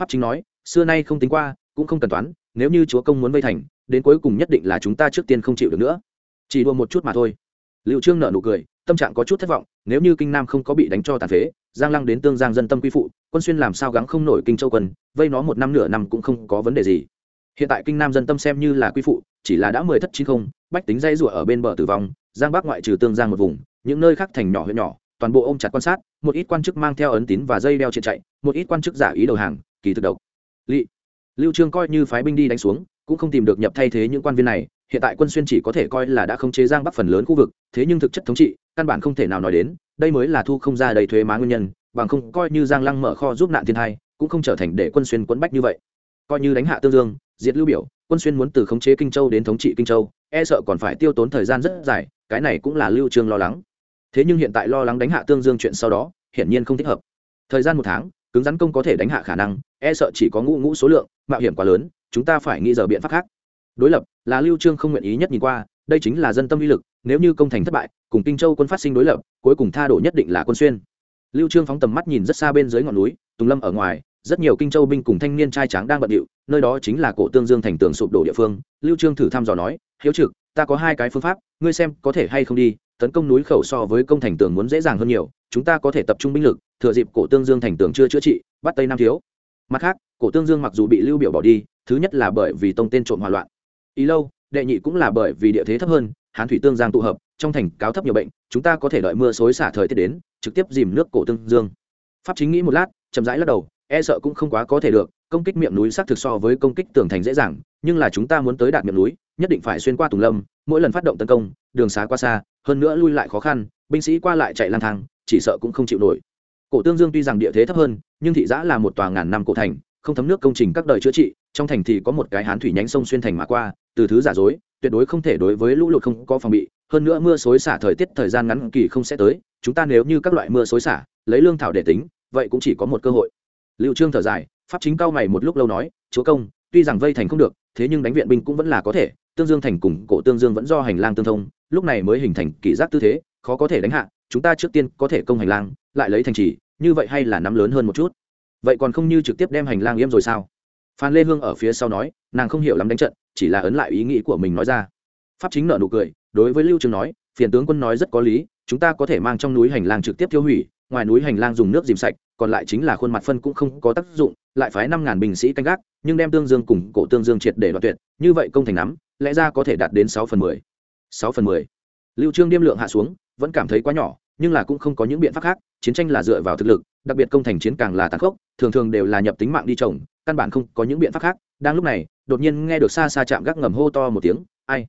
Pháp chính nói, xưa nay không tính qua cũng không cần toán, nếu như chúa công muốn vây thành, đến cuối cùng nhất định là chúng ta trước tiên không chịu được nữa. Chỉ đua một chút mà thôi. Liệu trương nợ nụ cười, tâm trạng có chút thất vọng, nếu như kinh nam không có bị đánh cho tàn phế, giang lăng đến tương giang dân tâm quy phụ, quân xuyên làm sao gắng không nổi kinh châu quân, vây nó một năm nửa năm cũng không có vấn đề gì. Hiện tại kinh nam dân tâm xem như là quy phụ, chỉ là đã mười thất chín không, bách tính dây rủa ở bên bờ tử vong, giang bắc ngoại trừ tương giang một vùng, những nơi khác thành nhỏ huyện nhỏ, toàn bộ ôm chặt quan sát, một ít quan chức mang theo ấn tín và dây đeo trên chạy, một ít quan chức giả ý đầu hàng, kỳ thực độc. Lỵ lưu trương coi như phái binh đi đánh xuống, cũng không tìm được nhập thay thế những quan viên này, hiện tại quân xuyên chỉ có thể coi là đã không chế giang bắc phần lớn khu vực, thế nhưng thực chất thống trị, căn bản không thể nào nói đến, đây mới là thu không ra đầy thuế má nguyên nhân, bằng không coi như giang lăng mở kho giúp nạn thiên hai cũng không trở thành để quân xuyên quấn bách như vậy. Coi như đánh hạ tương dương, diệt lưu biểu, quân xuyên muốn từ khống chế kinh châu đến thống trị kinh châu e sợ còn phải tiêu tốn thời gian rất dài, cái này cũng là lưu trương lo lắng. Thế nhưng hiện tại lo lắng đánh hạ tương dương chuyện sau đó, hiển nhiên không thích hợp. Thời gian một tháng, cứng rắn công có thể đánh hạ khả năng e sợ chỉ có ngũ ngũ số lượng, mạo hiểm quá lớn, chúng ta phải nghĩ giờ biện pháp khác. Đối lập là lưu trương không nguyện ý nhất nhìn qua, đây chính là dân tâm uy lực, nếu như công thành thất bại, cùng kinh châu quân phát sinh đối lập, cuối cùng tha đổ nhất định là quân xuyên. Lưu trương phóng tầm mắt nhìn rất xa bên dưới ngọn núi, tùng lâm ở ngoài, rất nhiều kinh châu binh cùng thanh niên trai tráng đang bận điệu, nơi đó chính là cổ tương dương thành tường sụp đổ địa phương. Lưu trương thử thăm dò nói, hiếu trực, ta có hai cái phương pháp, ngươi xem có thể hay không đi, tấn công núi khẩu so với công thành tường muốn dễ dàng hơn nhiều, chúng ta có thể tập trung binh lực, thừa dịp cổ tương dương thành tường chưa chữa trị, bắt tây nam thiếu mặt khác, cổ tương dương mặc dù bị lưu biểu bỏ đi, thứ nhất là bởi vì tông tên trộm hòa loạn. Ý lâu, đệ nhị cũng là bởi vì địa thế thấp hơn, hán thủy tương giang tụ hợp, trong thành cáo thấp nhiều bệnh, chúng ta có thể đợi mưa xối xả thời tiết đến, trực tiếp dìm nước cổ tương dương. Pháp chính nghĩ một lát, chậm rãi lắc đầu e sợ cũng không quá có thể được, công kích miệng núi xác thực so với công kích tường thành dễ dàng, nhưng là chúng ta muốn tới đạt miệng núi, nhất định phải xuyên qua tùng lâm, mỗi lần phát động tấn công, đường xá qua xa, hơn nữa lui lại khó khăn, binh sĩ qua lại chạy lang thang, chỉ sợ cũng không chịu nổi cổ tương dương tuy rằng địa thế thấp hơn, nhưng thị giã là một tòa ngàn năm cổ thành, không thấm nước công trình các đời chữa trị, trong thành thì có một cái hán thủy nhánh sông xuyên thành mà qua, từ thứ giả dối, tuyệt đối không thể đối với lũ lụt không có phòng bị, hơn nữa mưa xối xả thời tiết thời gian ngắn kỳ không sẽ tới, chúng ta nếu như các loại mưa xối xả, lấy lương thảo để tính, vậy cũng chỉ có một cơ hội. Liệu trương thở dài, pháp chính cao mày một lúc lâu nói, chúa công, tuy rằng vây thành không được, thế nhưng đánh viện binh cũng vẫn là có thể, tương dương thành cùng cổ tương dương vẫn do hành lang tương thông, lúc này mới hình thành kỷ giác tư thế, khó có thể đánh hạ chúng ta trước tiên có thể công hành lang, lại lấy thành trì, như vậy hay là nắm lớn hơn một chút? Vậy còn không như trực tiếp đem hành lang yếm rồi sao? Phan lê hương ở phía sau nói, nàng không hiểu lắm đánh trận, chỉ là ấn lại ý nghĩ của mình nói ra. Pháp chính nợ nụ cười, đối với lưu trường nói, phiền tướng quân nói rất có lý, chúng ta có thể mang trong núi hành lang trực tiếp tiêu hủy, ngoài núi hành lang dùng nước dìm sạch, còn lại chính là khuôn mặt phân cũng không có tác dụng, lại phái năm ngàn binh sĩ canh gác, nhưng đem tương dương cùng cổ tương dương triệt để đoạt tuyệt, như vậy công thành nắm, lẽ ra có thể đạt đến sáu phần mười. Sáu phần mười. Lưu trương điêm lượng hạ xuống vẫn cảm thấy quá nhỏ, nhưng là cũng không có những biện pháp khác, chiến tranh là dựa vào thực lực, đặc biệt công thành chiến càng là tàn khốc, thường thường đều là nhập tính mạng đi trồng căn bản không có những biện pháp khác. Đang lúc này, đột nhiên nghe được xa xa chạm gác ngầm hô to một tiếng, ai?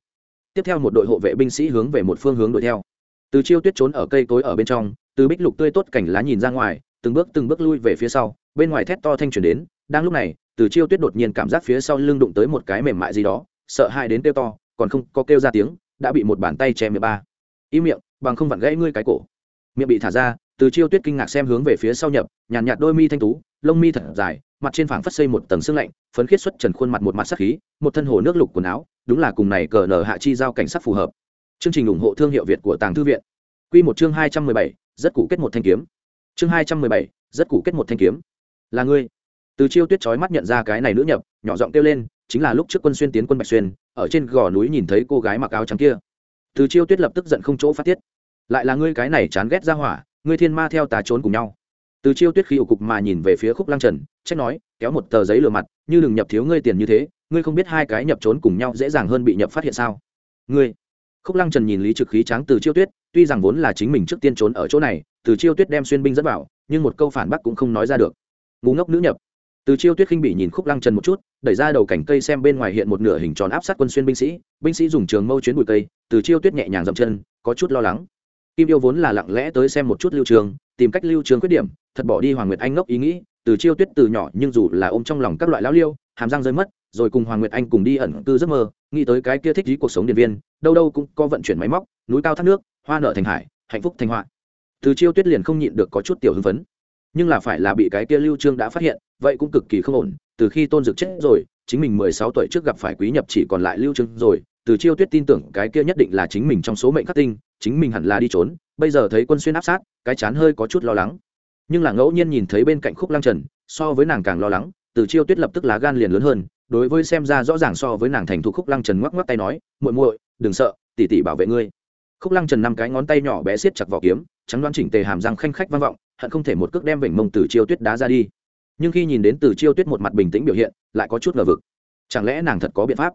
Tiếp theo một đội hộ vệ binh sĩ hướng về một phương hướng đuổi theo. Từ chiêu tuyết trốn ở cây cối ở bên trong, từ bích lục tươi tốt cảnh lá nhìn ra ngoài, từng bước từng bước lui về phía sau, bên ngoài thét to thanh truyền đến. Đang lúc này, từ chiêu tuyết đột nhiên cảm giác phía sau lưng đụng tới một cái mềm mại gì đó, sợ hãi đến kêu to, còn không có kêu ra tiếng, đã bị một bàn tay che miệng ba. Im miệng bằng không vặn gãy ngươi cái cổ. Miệng bị thả ra từ chiêu tuyết kinh ngạc xem hướng về phía sau nhập nhàn nhạt, nhạt đôi mi thanh tú lông mi thật dài mặt trên phảng phất xây một tầng xương lạnh phấn khiết xuất trần khuôn mặt một mặt sắc khí một thân hồ nước lục quần áo đúng là cùng này cờ nở hạ chi giao cảnh sắc phù hợp. Chương trình ủng hộ thương hiệu việt của tàng thư viện. Quy một chương hai trăm mười bảy rất cụ kết một thanh kiếm. Chương hai trăm mười bảy rất cụ kết một thanh kiếm. Là ngươi. Từ chiêu tuyết chói mắt nhận ra cái này nữ nhập nhỏ giọng kêu lên chính là lúc trước quân xuyên tiến quân bạch xuyên ở trên gò núi nhìn thấy cô gái mặc áo trắng kia. Từ chiêu tuyết lập tức giận không chỗ phát tiết lại là ngươi cái này chán ghét ra hỏa, ngươi thiên ma theo ta trốn cùng nhau. Từ chiêu tuyết khi ủ cục mà nhìn về phía khúc lăng trần, trách nói, kéo một tờ giấy lừa mặt, như đừng nhập thiếu ngươi tiền như thế, ngươi không biết hai cái nhập trốn cùng nhau dễ dàng hơn bị nhập phát hiện sao? Ngươi. Khúc lăng trần nhìn lý trực khí tráng từ chiêu tuyết, tuy rằng vốn là chính mình trước tiên trốn ở chỗ này, từ chiêu tuyết đem xuyên binh dẫn vào, nhưng một câu phản bác cũng không nói ra được. Ngũ ngốc nữ nhập. Từ chiêu tuyết khinh bị nhìn khúc lăng trần một chút, đẩy ra đầu cảnh cây xem bên ngoài hiện một nửa hình tròn áp sát quân xuyên binh sĩ binh sĩ dùng trường mâu chuyến bụi cây, từ chiêu tuyết nhẹ nhàng dậm chân, có chút lo lắng kim yêu vốn là lặng lẽ tới xem một chút lưu trường, tìm cách lưu trường khuyết điểm, thật bỏ đi hoàng nguyệt anh ngốc ý nghĩ, từ chiêu tuyết từ nhỏ nhưng dù là ôm trong lòng các loại lão liêu, hàm răng rơi mất, rồi cùng hoàng nguyệt anh cùng đi ẩn cư giấc mơ, nghĩ tới cái kia thích trí cuộc sống điện viên, đâu đâu cũng có vận chuyển máy móc, núi cao thác nước, hoa nợ thành hải, hạnh phúc thành họa. Từ chiêu tuyết liền không nhịn được có chút tiểu hưng phấn. Nhưng là phải là bị cái kia lưu trương đã phát hiện, vậy cũng cực kỳ không ổn, từ khi tôn dực chết rồi, chính mình mười sáu tuổi trước gặp phải quý nhập chỉ còn lại lưu trương rồi, từ chiêu tuyết tin tưởng cái kia nhất định là chính mình trong số mệnh khắc tinh chính mình hẳn là đi trốn, bây giờ thấy quân xuyên áp sát, cái chán hơi có chút lo lắng. Nhưng là ngẫu nhiên nhìn thấy bên cạnh khúc lăng trần, so với nàng càng lo lắng, từ chiêu tuyết lập tức lá gan liền lớn hơn, đối với xem ra rõ ràng so với nàng thành thục khúc lăng trần ngoắc ngoắc tay nói, muội muội, đừng sợ, tỷ tỷ bảo vệ ngươi. Khúc lăng trần năm cái ngón tay nhỏ bé siết chặt vỏ kiếm, trắng đoán chỉnh tề hàm răng khanh khách vang vọng, hận không thể một cước đem vểnh mông từ chiêu tuyết đá ra đi. Nhưng khi nhìn đến từ chiêu tuyết một mặt bình tĩnh biểu hiện, lại có chút ngờ vực. Chẳng lẽ nàng thật có biện pháp?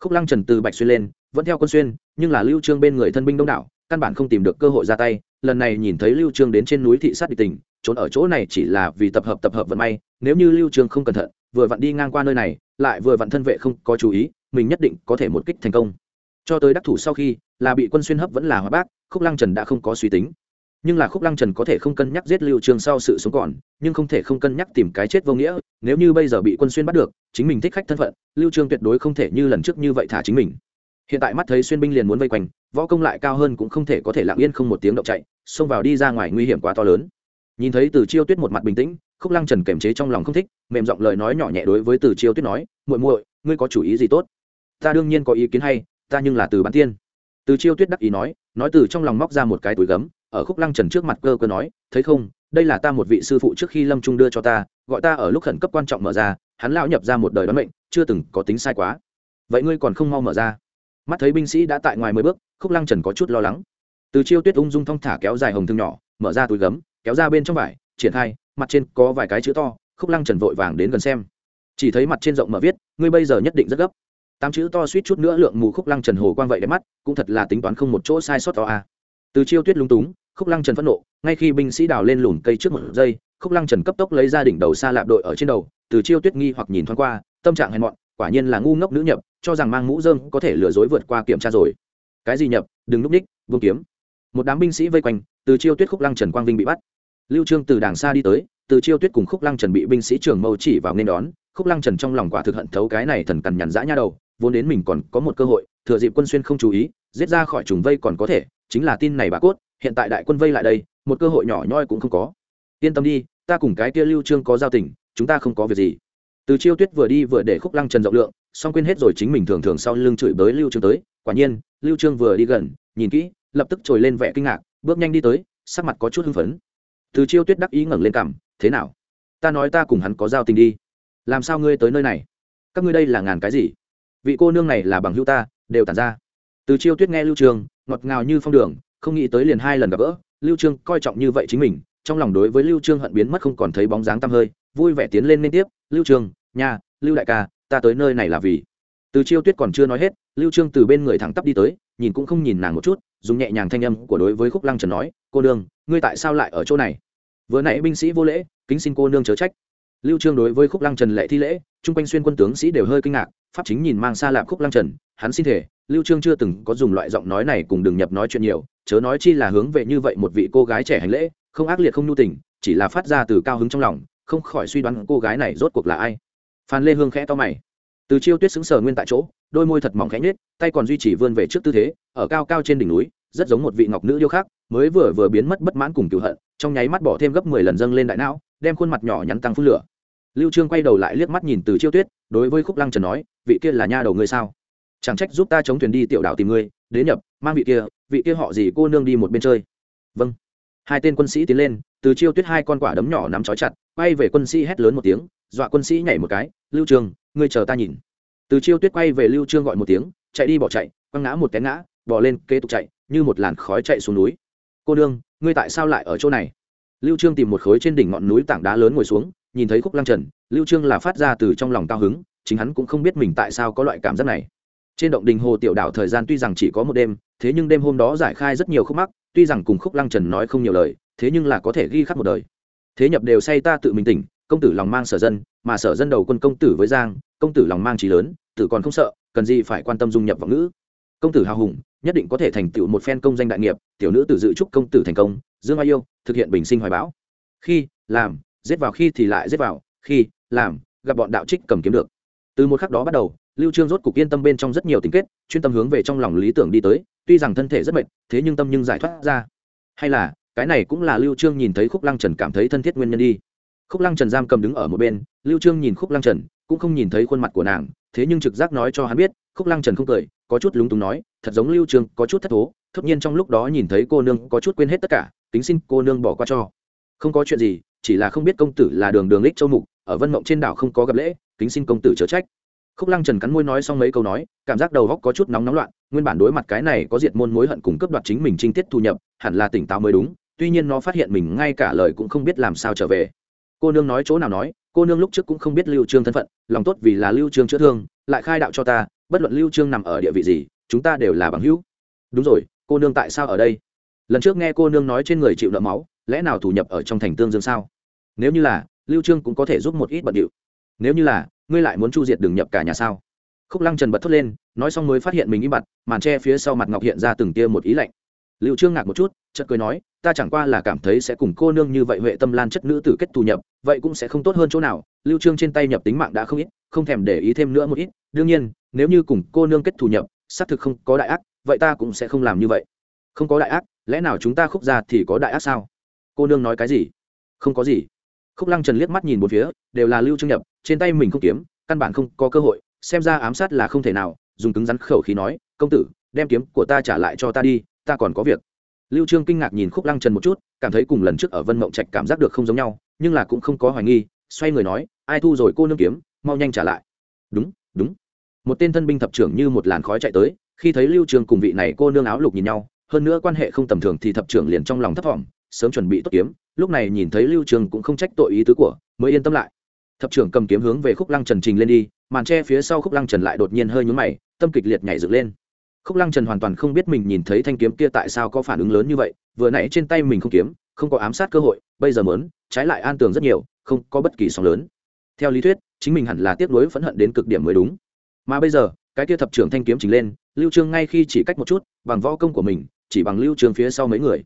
Khúc lăng trần từ bạch xuyên lên, vẫn theo quân xuyên, nhưng là lưu trương bên người thân binh đông đảo căn bản không tìm được cơ hội ra tay, lần này nhìn thấy lưu trương đến trên núi thị sát địch tình, trốn ở chỗ này chỉ là vì tập hợp tập hợp vận may, nếu như lưu trương không cẩn thận, vừa vặn đi ngang qua nơi này, lại vừa vặn thân vệ không có chú ý, mình nhất định có thể một kích thành công. Cho tới đắc thủ sau khi, là bị quân xuyên hấp vẫn là hóa bác, khúc lăng trần đã không có suy tính. Nhưng là khúc lăng trần có thể không cân nhắc giết lưu trương sau sự sống còn, nhưng không thể không cân nhắc tìm cái chết vô nghĩa, nếu như bây giờ bị quân xuyên bắt được, chính mình thích khách thân phận, lưu trương tuyệt đối không thể như lần trước như vậy thả chính mình hiện tại mắt thấy xuyên binh liền muốn vây quanh, võ công lại cao hơn cũng không thể có thể lặng yên không một tiếng động chạy, xông vào đi ra ngoài nguy hiểm quá to lớn. Nhìn thấy từ chiêu tuyết một mặt bình tĩnh, khúc lăng trần kềm chế trong lòng không thích, mềm giọng lời nói nhỏ nhẹ đối với từ chiêu tuyết nói, muội muội, ngươi có chủ ý gì tốt? Ta đương nhiên có ý kiến hay, ta nhưng là từ bán tiên. Từ chiêu tuyết đắc ý nói nói từ trong lòng móc ra một cái túi gấm, ở khúc lăng trần trước mặt cơ cơ nói, thấy không, đây là ta một vị sư phụ trước khi lâm trung đưa cho ta, gọi ta ở lúc khẩn cấp quan trọng mở ra, hắn lão nhập ra một đời đoán mệnh, chưa từng có tính sai quá. Vậy ngươi còn không mau mở ra mắt thấy binh sĩ đã tại ngoài mười bước, khúc lăng trần có chút lo lắng. Từ chiêu tuyết ung dung thong thả kéo dài hồng thương nhỏ, mở ra túi gấm, kéo ra bên trong vải, triển khai, mặt trên có vài cái chữ to, khúc lăng trần vội vàng đến gần xem. Chỉ thấy mặt trên rộng mở viết, ngươi bây giờ nhất định rất gấp. Tám chữ to suýt chút nữa lượng mù khúc lăng trần hồ quang vậy đẹp mắt, cũng thật là tính toán không một chỗ sai sót to a. Từ chiêu tuyết lung túng, khúc lăng trần phẫn nộ, ngay khi binh sĩ đào lên lùn cây trước một giây, khúc lăng trần cấp tốc lấy ra đỉnh đầu xa lạp đội ở trên đầu, từ chiêu tuyết nghi hoặc nhìn thoáng qua, tâm trạng hèn mọn, quả nhiên là ngu ngốc nữ nhập cho rằng mang mũ dơm có thể lừa dối vượt qua kiểm tra rồi. Cái gì nhập? Đừng núp ních, vương kiếm. Một đám binh sĩ vây quanh, từ chiêu tuyết khúc lăng trần quang vinh bị bắt. Lưu trương từ đàng xa đi tới, từ chiêu tuyết cùng khúc lăng trần bị binh sĩ trưởng mâu chỉ vào nên đón, khúc lăng trần trong lòng quả thực hận thấu cái này thần cằn nhằn dã nha đầu, vốn đến mình còn có một cơ hội, thừa dịp quân xuyên không chú ý, giết ra khỏi trùng vây còn có thể, chính là tin này bà cốt, hiện tại đại quân vây lại đây, một cơ hội nhỏ nhoi cũng không có. Yên tâm đi, ta cùng cái kia lưu trương có giao tình, chúng ta không có việc gì. Từ chiêu tuyết vừa đi vừa để khúc lăng trần rộng lượng song quên hết rồi chính mình thường thường sau lưng chửi bới lưu trương tới. Quả nhiên, lưu trương vừa đi gần, nhìn kỹ, lập tức trồi lên vẻ kinh ngạc, bước nhanh đi tới, sắc mặt có chút hưng phấn. Từ chiêu tuyết đắc ý ngẩng lên cằm, thế nào? Ta nói ta cùng hắn có giao tình đi. Làm sao ngươi tới nơi này? Các ngươi đây là ngàn cái gì? Vị cô nương này là bằng hữu ta, đều tản ra. Từ chiêu tuyết nghe lưu trương, ngọt ngào như phong đường, không nghĩ tới liền hai lần gặp gỡ, lưu trương coi trọng như vậy chính mình, trong lòng đối với lưu trương hận biến mất không còn thấy bóng dáng tăm hơi, vui vẻ tiến lên liên tiếp, lưu trương, nha, lưu đại ca ta tới nơi này là vì. Từ chiêu tuyết còn chưa nói hết lưu trương từ bên người thẳng tắp đi tới nhìn cũng không nhìn nàng một chút dùng nhẹ nhàng thanh âm của đối với khúc lăng trần nói cô Nương, ngươi tại sao lại ở chỗ này? Vừa nãy binh sĩ vô lễ kính xin cô nương chớ trách. Lưu trương đối với khúc lăng trần lệ thi lễ chung quanh xuyên quân tướng sĩ đều hơi kinh ngạc pháp chính nhìn mang xa lạp khúc lăng trần hắn xin thể lưu trương chưa từng có dùng loại giọng nói này cùng đừng nhập nói chuyện nhiều chớ nói chi là hướng về như vậy một vị cô gái trẻ hành lễ không ác liệt không nhu tình chỉ là phát ra từ cao hứng trong lòng không khỏi suy đoán cô gái này rốt cuộc là ai phan lê hương khẽ to mày. Từ chiêu tuyết xứng sờ nguyên tại chỗ, đôi môi thật mỏng khẽ nhết tay còn duy trì vươn về trước tư thế, ở cao cao trên đỉnh núi, rất giống một vị ngọc nữ điêu khác mới vừa vừa biến mất bất mãn cùng cựu hận, trong nháy mắt bỏ thêm gấp mười lần dâng lên đại não, đem khuôn mặt nhỏ nhắn tăng phút lửa. Lưu trương quay đầu lại liếc mắt nhìn từ chiêu tuyết, đối với khúc lăng trần nói, vị kia là nha đầu ngươi sao? Chẳng trách giúp ta chống thuyền đi tiểu đảo tìm ngươi, đến nhập, mang vị kia vị kia họ gì cô nương đi một bên chơi. Vâng. Hai tên quân sĩ tiến lên, từ chiêu tuyết hai con quả đấm nhỏ nắm chói chặt, quay về quân sĩ hét lớn một tiếng dọa quân sĩ nhảy một cái, lưu trương, ngươi chờ ta nhìn. Từ chiêu tuyết quay về lưu trương gọi một tiếng, chạy đi bỏ chạy, quăng ngã một té ngã bỏ lên kế tục chạy, như một làn khói chạy xuống núi. Cô đương ngươi tại sao lại ở chỗ này? Lưu trương tìm một khối trên đỉnh ngọn núi tảng đá lớn ngồi xuống, nhìn thấy khúc lăng trần, lưu trương là phát ra từ trong lòng cao hứng, chính hắn cũng không biết mình tại sao có loại cảm giác này. Trên động đình hồ tiểu đảo thời gian tuy rằng chỉ có một đêm, thế nhưng đêm hôm đó giải khai rất nhiều khúc mắc, tuy rằng cùng khúc lăng trần nói không nhiều lời, thế nhưng là có thể ghi khắc một đời. Thế nhập đều say ta tự mình tỉnh công tử lòng mang sở dân, mà sở dân đầu quân công tử với giang, công tử lòng mang trí lớn, tử còn không sợ, cần gì phải quan tâm dung nhập vào ngữ. Công tử hào hùng, nhất định có thể thành tựu một phen công danh đại nghiệp, tiểu nữ tử dự chúc công tử thành công, dương ai yêu, thực hiện bình sinh hoài bão. Khi, làm, giết vào khi thì lại giết vào, khi, làm, gặp bọn đạo trích cầm kiếm được. Từ một khắc đó bắt đầu, lưu trương rốt cục yên tâm bên trong rất nhiều tình kết, chuyên tâm hướng về trong lòng lý tưởng đi tới, tuy rằng thân thể rất mệt, thế nhưng tâm nhưng giải thoát ra. Hay là, cái này cũng là lưu trương nhìn thấy khúc lăng trần cảm thấy thân thiết nguyên nhân đi khúc lăng trần giam cầm đứng ở một bên, lưu trương nhìn khúc lăng trần, cũng không nhìn thấy khuôn mặt của nàng, thế nhưng trực giác nói cho hắn biết, khúc lăng trần không cười, có chút lúng túng nói, thật giống lưu trương, có chút thất thố. Tất nhiên trong lúc đó nhìn thấy cô nương, có chút quên hết tất cả tính xin cô nương bỏ qua cho. Không có chuyện gì, chỉ là không biết công tử là đường đường lích châu mục, ở vân mộng trên đảo không có gặp lễ, kính xin công tử chớ trách. Khúc lăng trần cắn môi nói xong mấy câu nói, cảm giác đầu góc có chút nóng nóng loạn, nguyên bản đối mặt cái này có diệt môn mối hận cùng cấp đoạt chính mình trinh tiết thu nhập, hẳn là tỉnh táo mới đúng, tuy nhiên nó phát hiện mình ngay cả lời cũng không biết làm sao trở về cô nương nói chỗ nào nói, cô nương lúc trước cũng không biết lưu trương thân phận, lòng tốt vì là lưu trương chữa thương, lại khai đạo cho ta, bất luận lưu trương nằm ở địa vị gì, chúng ta đều là bằng hữu. Đúng rồi, cô nương tại sao ở đây? Lần trước nghe cô nương nói trên người chịu nợ máu, lẽ nào thủ nhập ở trong thành tương dương sao? Nếu như là, lưu trương cũng có thể giúp một ít bận điệu. Nếu như là, ngươi lại muốn chu diệt đường nhập cả nhà sao? Khúc lăng trần bật thốt lên, nói xong mới phát hiện mình im bặt, màn tre phía sau mặt ngọc hiện ra từng tia một ý lạnh lưu trương ngạc một chút, chợt cười nói, ta chẳng qua là cảm thấy sẽ cùng cô nương như vậy huệ tâm lan chất nữ tử kết thù nhập, vậy cũng sẽ không tốt hơn chỗ nào. Lưu trương trên tay nhập tính mạng đã không ít, không thèm để ý thêm nữa một ít. Đương nhiên, nếu như cùng cô nương kết thù nhập, xác thực không có đại ác, vậy ta cũng sẽ không làm như vậy. Không có đại ác, lẽ nào chúng ta khúc ra thì có đại ác sao? Cô nương nói cái gì? Không có gì. Khúc lăng trần liếc mắt nhìn một phía, đều là lưu trương nhập, trên tay mình không kiếm, căn bản không có cơ hội, xem ra ám sát là không thể nào, dùng cứng rắn khẩu khí nói, công tử, đem kiếm của ta trả lại cho ta đi ta còn có việc. Lưu trương kinh ngạc nhìn khúc lăng trần một chút, cảm thấy cùng lần trước ở vân mộng trạch cảm giác được không giống nhau, nhưng là cũng không có hoài nghi, xoay người nói, ai thu rồi cô nương kiếm, mau nhanh trả lại. Đúng đúng. Một tên thân binh thập trưởng như một làn khói chạy tới, khi thấy lưu trương cùng vị này cô nương áo lục nhìn nhau, hơn nữa quan hệ không tầm thường thì thập trưởng liền trong lòng thấp thỏm, sớm chuẩn bị tốt kiếm, lúc này nhìn thấy lưu trương cũng không trách tội ý tứ của, mới yên tâm lại. Thập trưởng cầm kiếm hướng về khúc lăng trần trình lên đi, màn tre phía sau khúc lăng trần lại đột nhiên hơi nhún mày, tâm kịch liệt nhảy dựng lên khúc lăng trần hoàn toàn không biết mình nhìn thấy thanh kiếm kia tại sao có phản ứng lớn như vậy vừa nãy trên tay mình không kiếm không có ám sát cơ hội bây giờ mớn trái lại an tường rất nhiều không có bất kỳ sóng lớn. Theo lý thuyết chính mình hẳn là tiếp nối phẫn hận đến cực điểm mới đúng. Mà bây giờ cái kia thập trưởng thanh kiếm chính lên lưu trương ngay khi chỉ cách một chút bằng võ công của mình chỉ bằng lưu trương phía sau mấy người.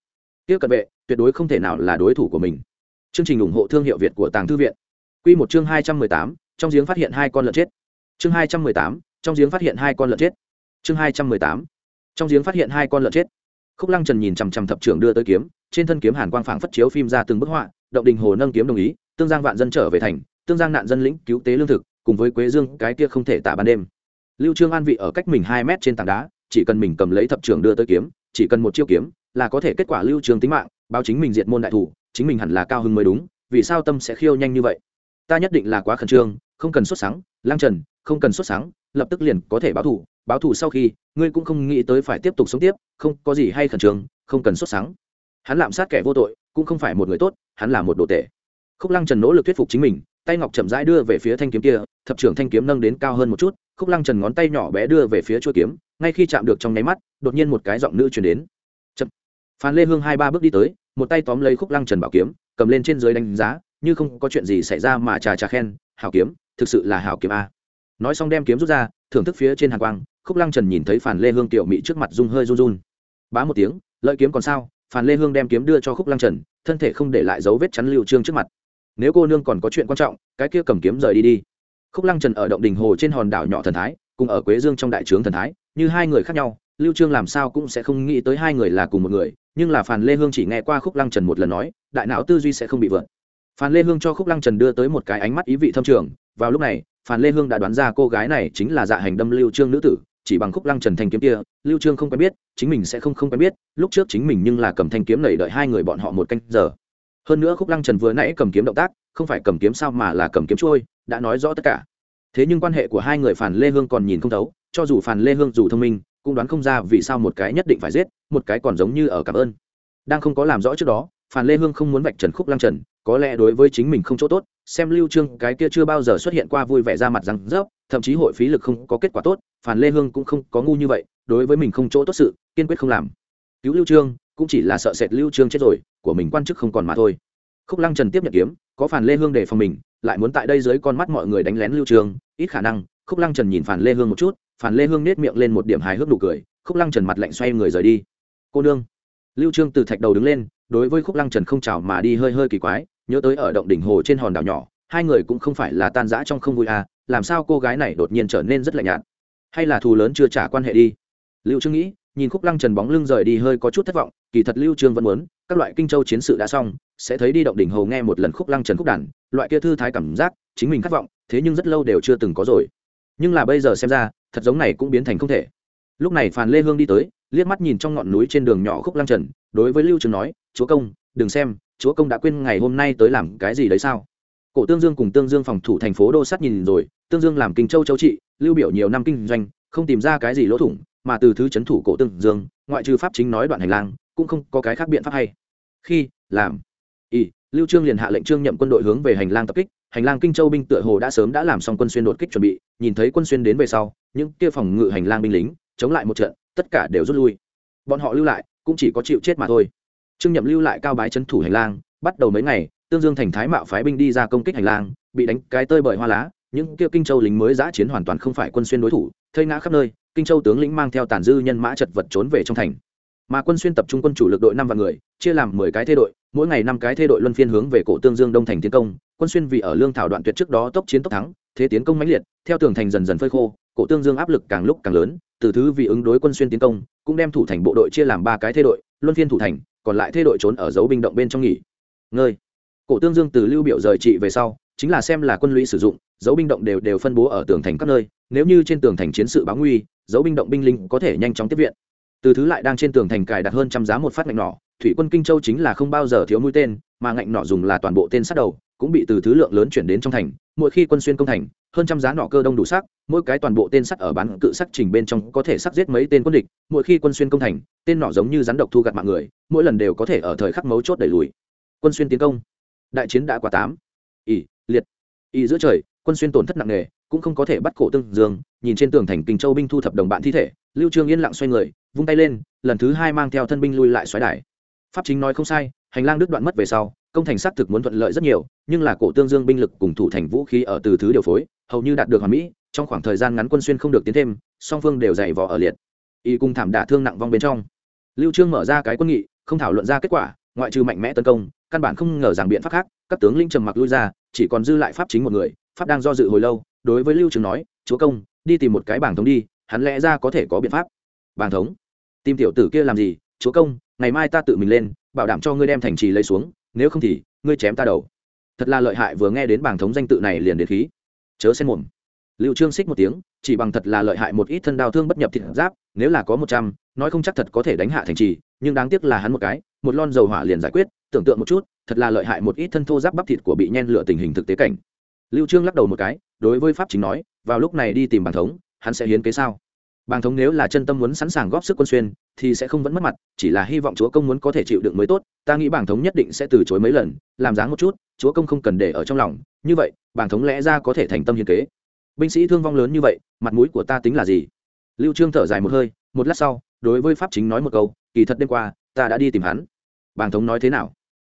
Kia cận vệ tuyệt đối không thể nào là đối thủ của mình. Chương trình ủng hộ thương hiệu việt của tàng thư viện. Quy một chương 218, trong giếng phát hiện hai con lợn chết. Chương 218, trong giếng phát hiện hai con lợn chết chương 218, trong giếng phát hiện hai con lợn chết. Khúc lăng trần nhìn chằm chằm thập trưởng đưa tới kiếm trên thân kiếm hàn quang phảng phất chiếu phim ra từng bức họa động đình hồ nâng kiếm đồng ý tương giang vạn dân trở về thành tương giang nạn dân lĩnh cứu tế lương thực cùng với quế dương cái kia không thể tả ban đêm. Lưu trương an vị ở cách mình hai mét trên tảng đá chỉ cần mình cầm lấy thập trưởng đưa tới kiếm chỉ cần một chiêu kiếm là có thể kết quả lưu trương tính mạng báo chính mình diệt môn đại thủ chính mình hẳn là cao hứng mới đúng vì sao tâm sẽ khiêu nhanh như vậy? Ta nhất định là quá khẩn trương không cần xuất sáng lang trần không cần xuất sáng lập tức liền có thể báo thủ báo thù sau khi, ngươi cũng không nghĩ tới phải tiếp tục sống tiếp, không có gì hay khẩn trương, không cần xuất sáng hắn lạm sát kẻ vô tội, cũng không phải một người tốt, hắn là một đồ tệ. Khúc lăng trần nỗ lực thuyết phục chính mình, tay ngọc chậm rãi đưa về phía thanh kiếm kia, thập trưởng thanh kiếm nâng đến cao hơn một chút, khúc lăng trần ngón tay nhỏ bé đưa về phía chuôi kiếm, ngay khi chạm được trong nháy mắt, đột nhiên một cái giọng nữ chuyển đến. Chậm. Phan lê hương hai ba bước đi tới, một tay tóm lấy khúc lăng trần bảo kiếm, cầm lên trên dưới đánh giá, như không có chuyện gì xảy ra mà trà trà khen, hảo kiếm, thực sự là hảo kiếm a. Nói xong đem kiếm rút ra, thưởng thức phía trên hàng quang khúc lăng trần nhìn thấy phản lê hương tiểu mỹ trước mặt rung hơi run run. Bá một tiếng, lợi kiếm còn sao? Phản lê hương đem kiếm đưa cho khúc lăng trần, thân thể không để lại dấu vết chắn lưu trương trước mặt. Nếu cô nương còn có chuyện quan trọng, cái kia cầm kiếm rời đi đi. Khúc lăng trần ở động đình hồ trên hòn đảo nhỏ thần thái, cùng ở quế dương trong đại trướng thần thái, như hai người khác nhau, lưu trương làm sao cũng sẽ không nghĩ tới hai người là cùng một người, nhưng là phàn lê hương chỉ nghe qua khúc lăng trần một lần nói, đại não tư duy sẽ không bị vượt. Phàn lê hương cho khúc lăng trần đưa tới một cái ánh mắt ý vị thâm trường, vào lúc này, phàn lê hương đã đoán ra cô gái này chính là dạ hành đâm lưu trương nữ tử chỉ bằng khúc lăng trần thanh kiếm kia, lưu trương không quen biết, chính mình sẽ không không quen biết, lúc trước chính mình nhưng là cầm thanh kiếm nảy đợi hai người bọn họ một canh giờ. Hơn nữa khúc lăng trần vừa nãy cầm kiếm động tác, không phải cầm kiếm sao mà là cầm kiếm trôi, đã nói rõ tất cả. Thế nhưng quan hệ của hai người phản lê hương còn nhìn không thấu, cho dù phản lê hương dù thông minh, cũng đoán không ra vì sao một cái nhất định phải giết, một cái còn giống như ở cảm ơn. Đang không có làm rõ trước đó phản lê hương không muốn vạch trần khúc lăng trần có lẽ đối với chính mình không chỗ tốt, xem lưu trương cái kia chưa bao giờ xuất hiện qua vui vẻ ra mặt răng rớp, thậm chí hội phí lực không có kết quả tốt, phản lê hương cũng không có ngu như vậy, đối với mình không chỗ tốt sự, kiên quyết không làm. Cứu lưu trương, cũng chỉ là sợ sệt lưu trương chết rồi, của mình quan chức không còn mà thôi. Khúc lăng trần tiếp nhận kiếm, có phản lê hương để phòng mình, lại muốn tại đây dưới con mắt mọi người đánh lén lưu trương, ít khả năng, khúc lăng trần nhìn phản lê hương một chút, phản lê hương nết miệng lên một điểm hài hước nụ cười, khúc lăng trần mặt lạnh xoay người rời đi. Cô nương. Lưu trương từ thạch đầu đứng lên, đối với khúc lăng trần không chào mà đi hơi hơi kỳ quái nhớ tới ở động đỉnh hồ trên hòn đảo nhỏ, hai người cũng không phải là tan rã trong không vui à làm sao cô gái này đột nhiên trở nên rất lạnh nhạt? Hay là thù lớn chưa trả quan hệ đi? Lưu trương nghĩ, nhìn khúc lăng trần bóng lưng rời đi hơi có chút thất vọng, kỳ thật lưu trương vẫn muốn, các loại kinh châu chiến sự đã xong, sẽ thấy đi động đỉnh hồ nghe một lần khúc lăng trần khúc đàn, loại kia thư thái cảm giác, chính mình khát vọng, thế nhưng rất lâu đều chưa từng có rồi. Nhưng là bây giờ xem ra, thật giống này cũng biến thành không thể. Lúc này phàn lê hương đi tới, liếc mắt nhìn trong ngọn núi trên đường nhỏ khúc lăng trần, đối với lưu trường nói, chúa công, đừng xem chúa công đã quên ngày hôm nay tới làm cái gì đấy sao? Cổ tương dương cùng tương dương phòng thủ thành phố đô sát nhìn rồi, tương dương làm kinh châu châu trị, lưu biểu nhiều năm kinh doanh, không tìm ra cái gì lỗ thủng, mà từ thứ chấn thủ cổ tương dương, ngoại trừ pháp chính nói đoạn hành lang, cũng không có cái khác biện pháp hay. Khi, làm y lưu trương liền hạ lệnh trương nhậm quân đội hướng về hành lang tập kích, hành lang kinh châu binh tựa hồ đã sớm đã làm xong quân xuyên đột kích chuẩn bị, nhìn thấy quân xuyên đến về sau, những kia phòng ngự hành lang binh lính, chống lại một trận, tất cả đều rút lui. Bọn họ lưu lại, cũng chỉ có chịu chết mà thôi trương nhậm lưu lại cao bái trấn thủ hành lang, bắt đầu mấy ngày, tương dương thành thái mạo phái binh đi ra công kích hành lang, bị đánh cái tơi bởi hoa lá, những kia kinh châu lính mới giã chiến hoàn toàn không phải quân xuyên đối thủ, thây ngã khắp nơi, kinh châu tướng lĩnh mang theo tàn dư nhân mã chật vật trốn về trong thành. Mà quân xuyên tập trung quân chủ lực đội năm vạn người, chia làm mười cái thê đội, mỗi ngày năm cái thê đội luân phiên hướng về cổ tương dương đông thành tiến công, quân xuyên vì ở lương thảo đoạn tuyệt trước đó tốc chiến tốc thắng, thế tiến công mãnh liệt, theo tường thành dần dần phơi khô, cổ tương dương áp lực càng lúc càng lớn, từ thứ vì ứng đối quân xuyên tiến công, cũng đem thủ thành bộ đội chia làm ba cái thê đội, luân phiên thủ thành còn lại thê đội trốn ở dấu binh động bên trong nghỉ. Ngơi. Cổ tương dương từ lưu biểu rời trị về sau, chính là xem là quân lũy sử dụng, dấu binh động đều đều phân bố ở tường thành các nơi, nếu như trên tường thành chiến sự báo nguy, dấu binh động binh linh có thể nhanh chóng tiếp viện. Từ thứ lại đang trên tường thành cài đặt hơn trăm giá một phát ngạnh nỏ, thủy quân kinh châu chính là không bao giờ thiếu mũi tên, mà ngạnh nỏ dùng là toàn bộ tên sát đầu, cũng bị từ thứ lượng lớn chuyển đến trong thành mỗi khi quân xuyên công thành, hơn trăm giá nỏ cơ đông đủ sắc, mỗi cái toàn bộ tên sắt ở bán cự sắc trình bên trong có thể sắc giết mấy tên quân địch, mỗi khi quân xuyên công thành, tên nỏ giống như rắn độc thu gặt mạng người, mỗi lần đều có thể ở thời khắc mấu chốt đẩy lùi. Quân xuyên tiến công. Đại chiến đã qua tám. Ỉ liệt. Ỉ giữa trời, quân xuyên tổn thất nặng nề, cũng không có thể bắt cổ tương dương, nhìn trên tường thành kinh châu binh thu thập đồng bạn thi thể, lưu trương yên lặng xoay người, vung tay lên, lần thứ hai mang theo thân binh lui lại xoáy đài. Pháp chính nói không sai, hành lang đứt đoạn mất về sau công thành xác thực muốn thuận lợi rất nhiều, nhưng là cổ tương dương binh lực cùng thủ thành vũ khí ở từ thứ điều phối, hầu như đạt được hoàn mỹ, trong khoảng thời gian ngắn quân xuyên không được tiến thêm, song phương đều dày vò ở liệt. Y cùng thảm đả thương nặng vong bên trong. Lưu trương mở ra cái quân nghị, không thảo luận ra kết quả, ngoại trừ mạnh mẽ tấn công, căn bản không ngờ rằng biện pháp khác, các tướng linh trầm mặc lui ra, chỉ còn dư lại pháp chính một người, pháp đang do dự hồi lâu, đối với lưu trương nói, chúa công, đi tìm một cái bảng thống đi, hắn lẽ ra có thể có biện pháp. Bảng thống? Tìm tiểu tử kia làm gì? Chúa công, ngày mai ta tự mình lên, bảo đảm cho ngươi đem thành trì lấy xuống nếu không thì, ngươi chém ta đầu. Thật là lợi hại, vừa nghe đến bảng thống danh tự này liền đến khí. Chớ xen mồm. Lưu trương xích một tiếng, chỉ bằng thật là lợi hại một ít thân đao thương bất nhập thịt giáp, nếu là có một trăm, nói không chắc thật có thể đánh hạ thành trì, nhưng đáng tiếc là hắn một cái, một lon dầu hỏa liền giải quyết, tưởng tượng một chút, thật là lợi hại một ít thân thô giáp bắp thịt của bị nhen lửa tình hình thực tế cảnh. Lưu trương lắc đầu một cái, đối với pháp chính nói, vào lúc này đi tìm bàng thống, hắn sẽ hiến kế sao? Bàng thống nếu là chân tâm muốn sẵn sàng góp sức quân xuyên thì sẽ không vẫn mất mặt, chỉ là hy vọng chúa công muốn có thể chịu đựng mới tốt, ta nghĩ bảng thống nhất định sẽ từ chối mấy lần, làm dáng một chút, chúa công không cần để ở trong lòng, như vậy, bảng thống lẽ ra có thể thành tâm hiến kế. Binh sĩ thương vong lớn như vậy, mặt mũi của ta tính là gì? Lưu trương thở dài một hơi, một lát sau, đối với pháp chính nói một câu, kỳ thật đêm qua, ta đã đi tìm hắn. Bảng thống nói thế nào?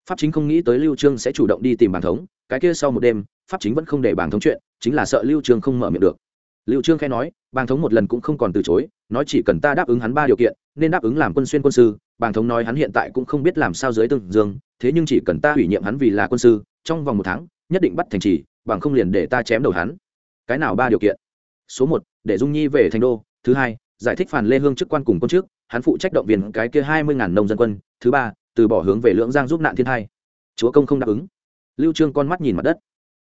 Pháp chính không nghĩ tới lưu trương sẽ chủ động đi tìm bảng thống, cái kia sau một đêm, pháp chính vẫn không để bảng thống chuyện, chính là sợ lưu trương không mở miệng được. Lưu trương khẽ nói, bảng thống một lần cũng không còn từ chối, nói chỉ cần ta đáp ứng hắn ba điều kiện nên đáp ứng làm quân xuyên quân sư, bàng thống nói hắn hiện tại cũng không biết làm sao dưới tương dương, thế nhưng chỉ cần ta ủy nhiệm hắn vì là quân sư, trong vòng một tháng, nhất định bắt thành trì, bằng không liền để ta chém đầu hắn. Cái nào ba điều kiện? Số một, để dung nhi về thành đô. Thứ hai, giải thích phản lê hương chức quan cùng quân trước, hắn phụ trách động viên cái kia hai mươi ngàn nông dân quân. Thứ ba, từ bỏ hướng về lưỡng giang giúp nạn thiên hai chúa công không đáp ứng. Lưu trương con mắt nhìn mặt đất.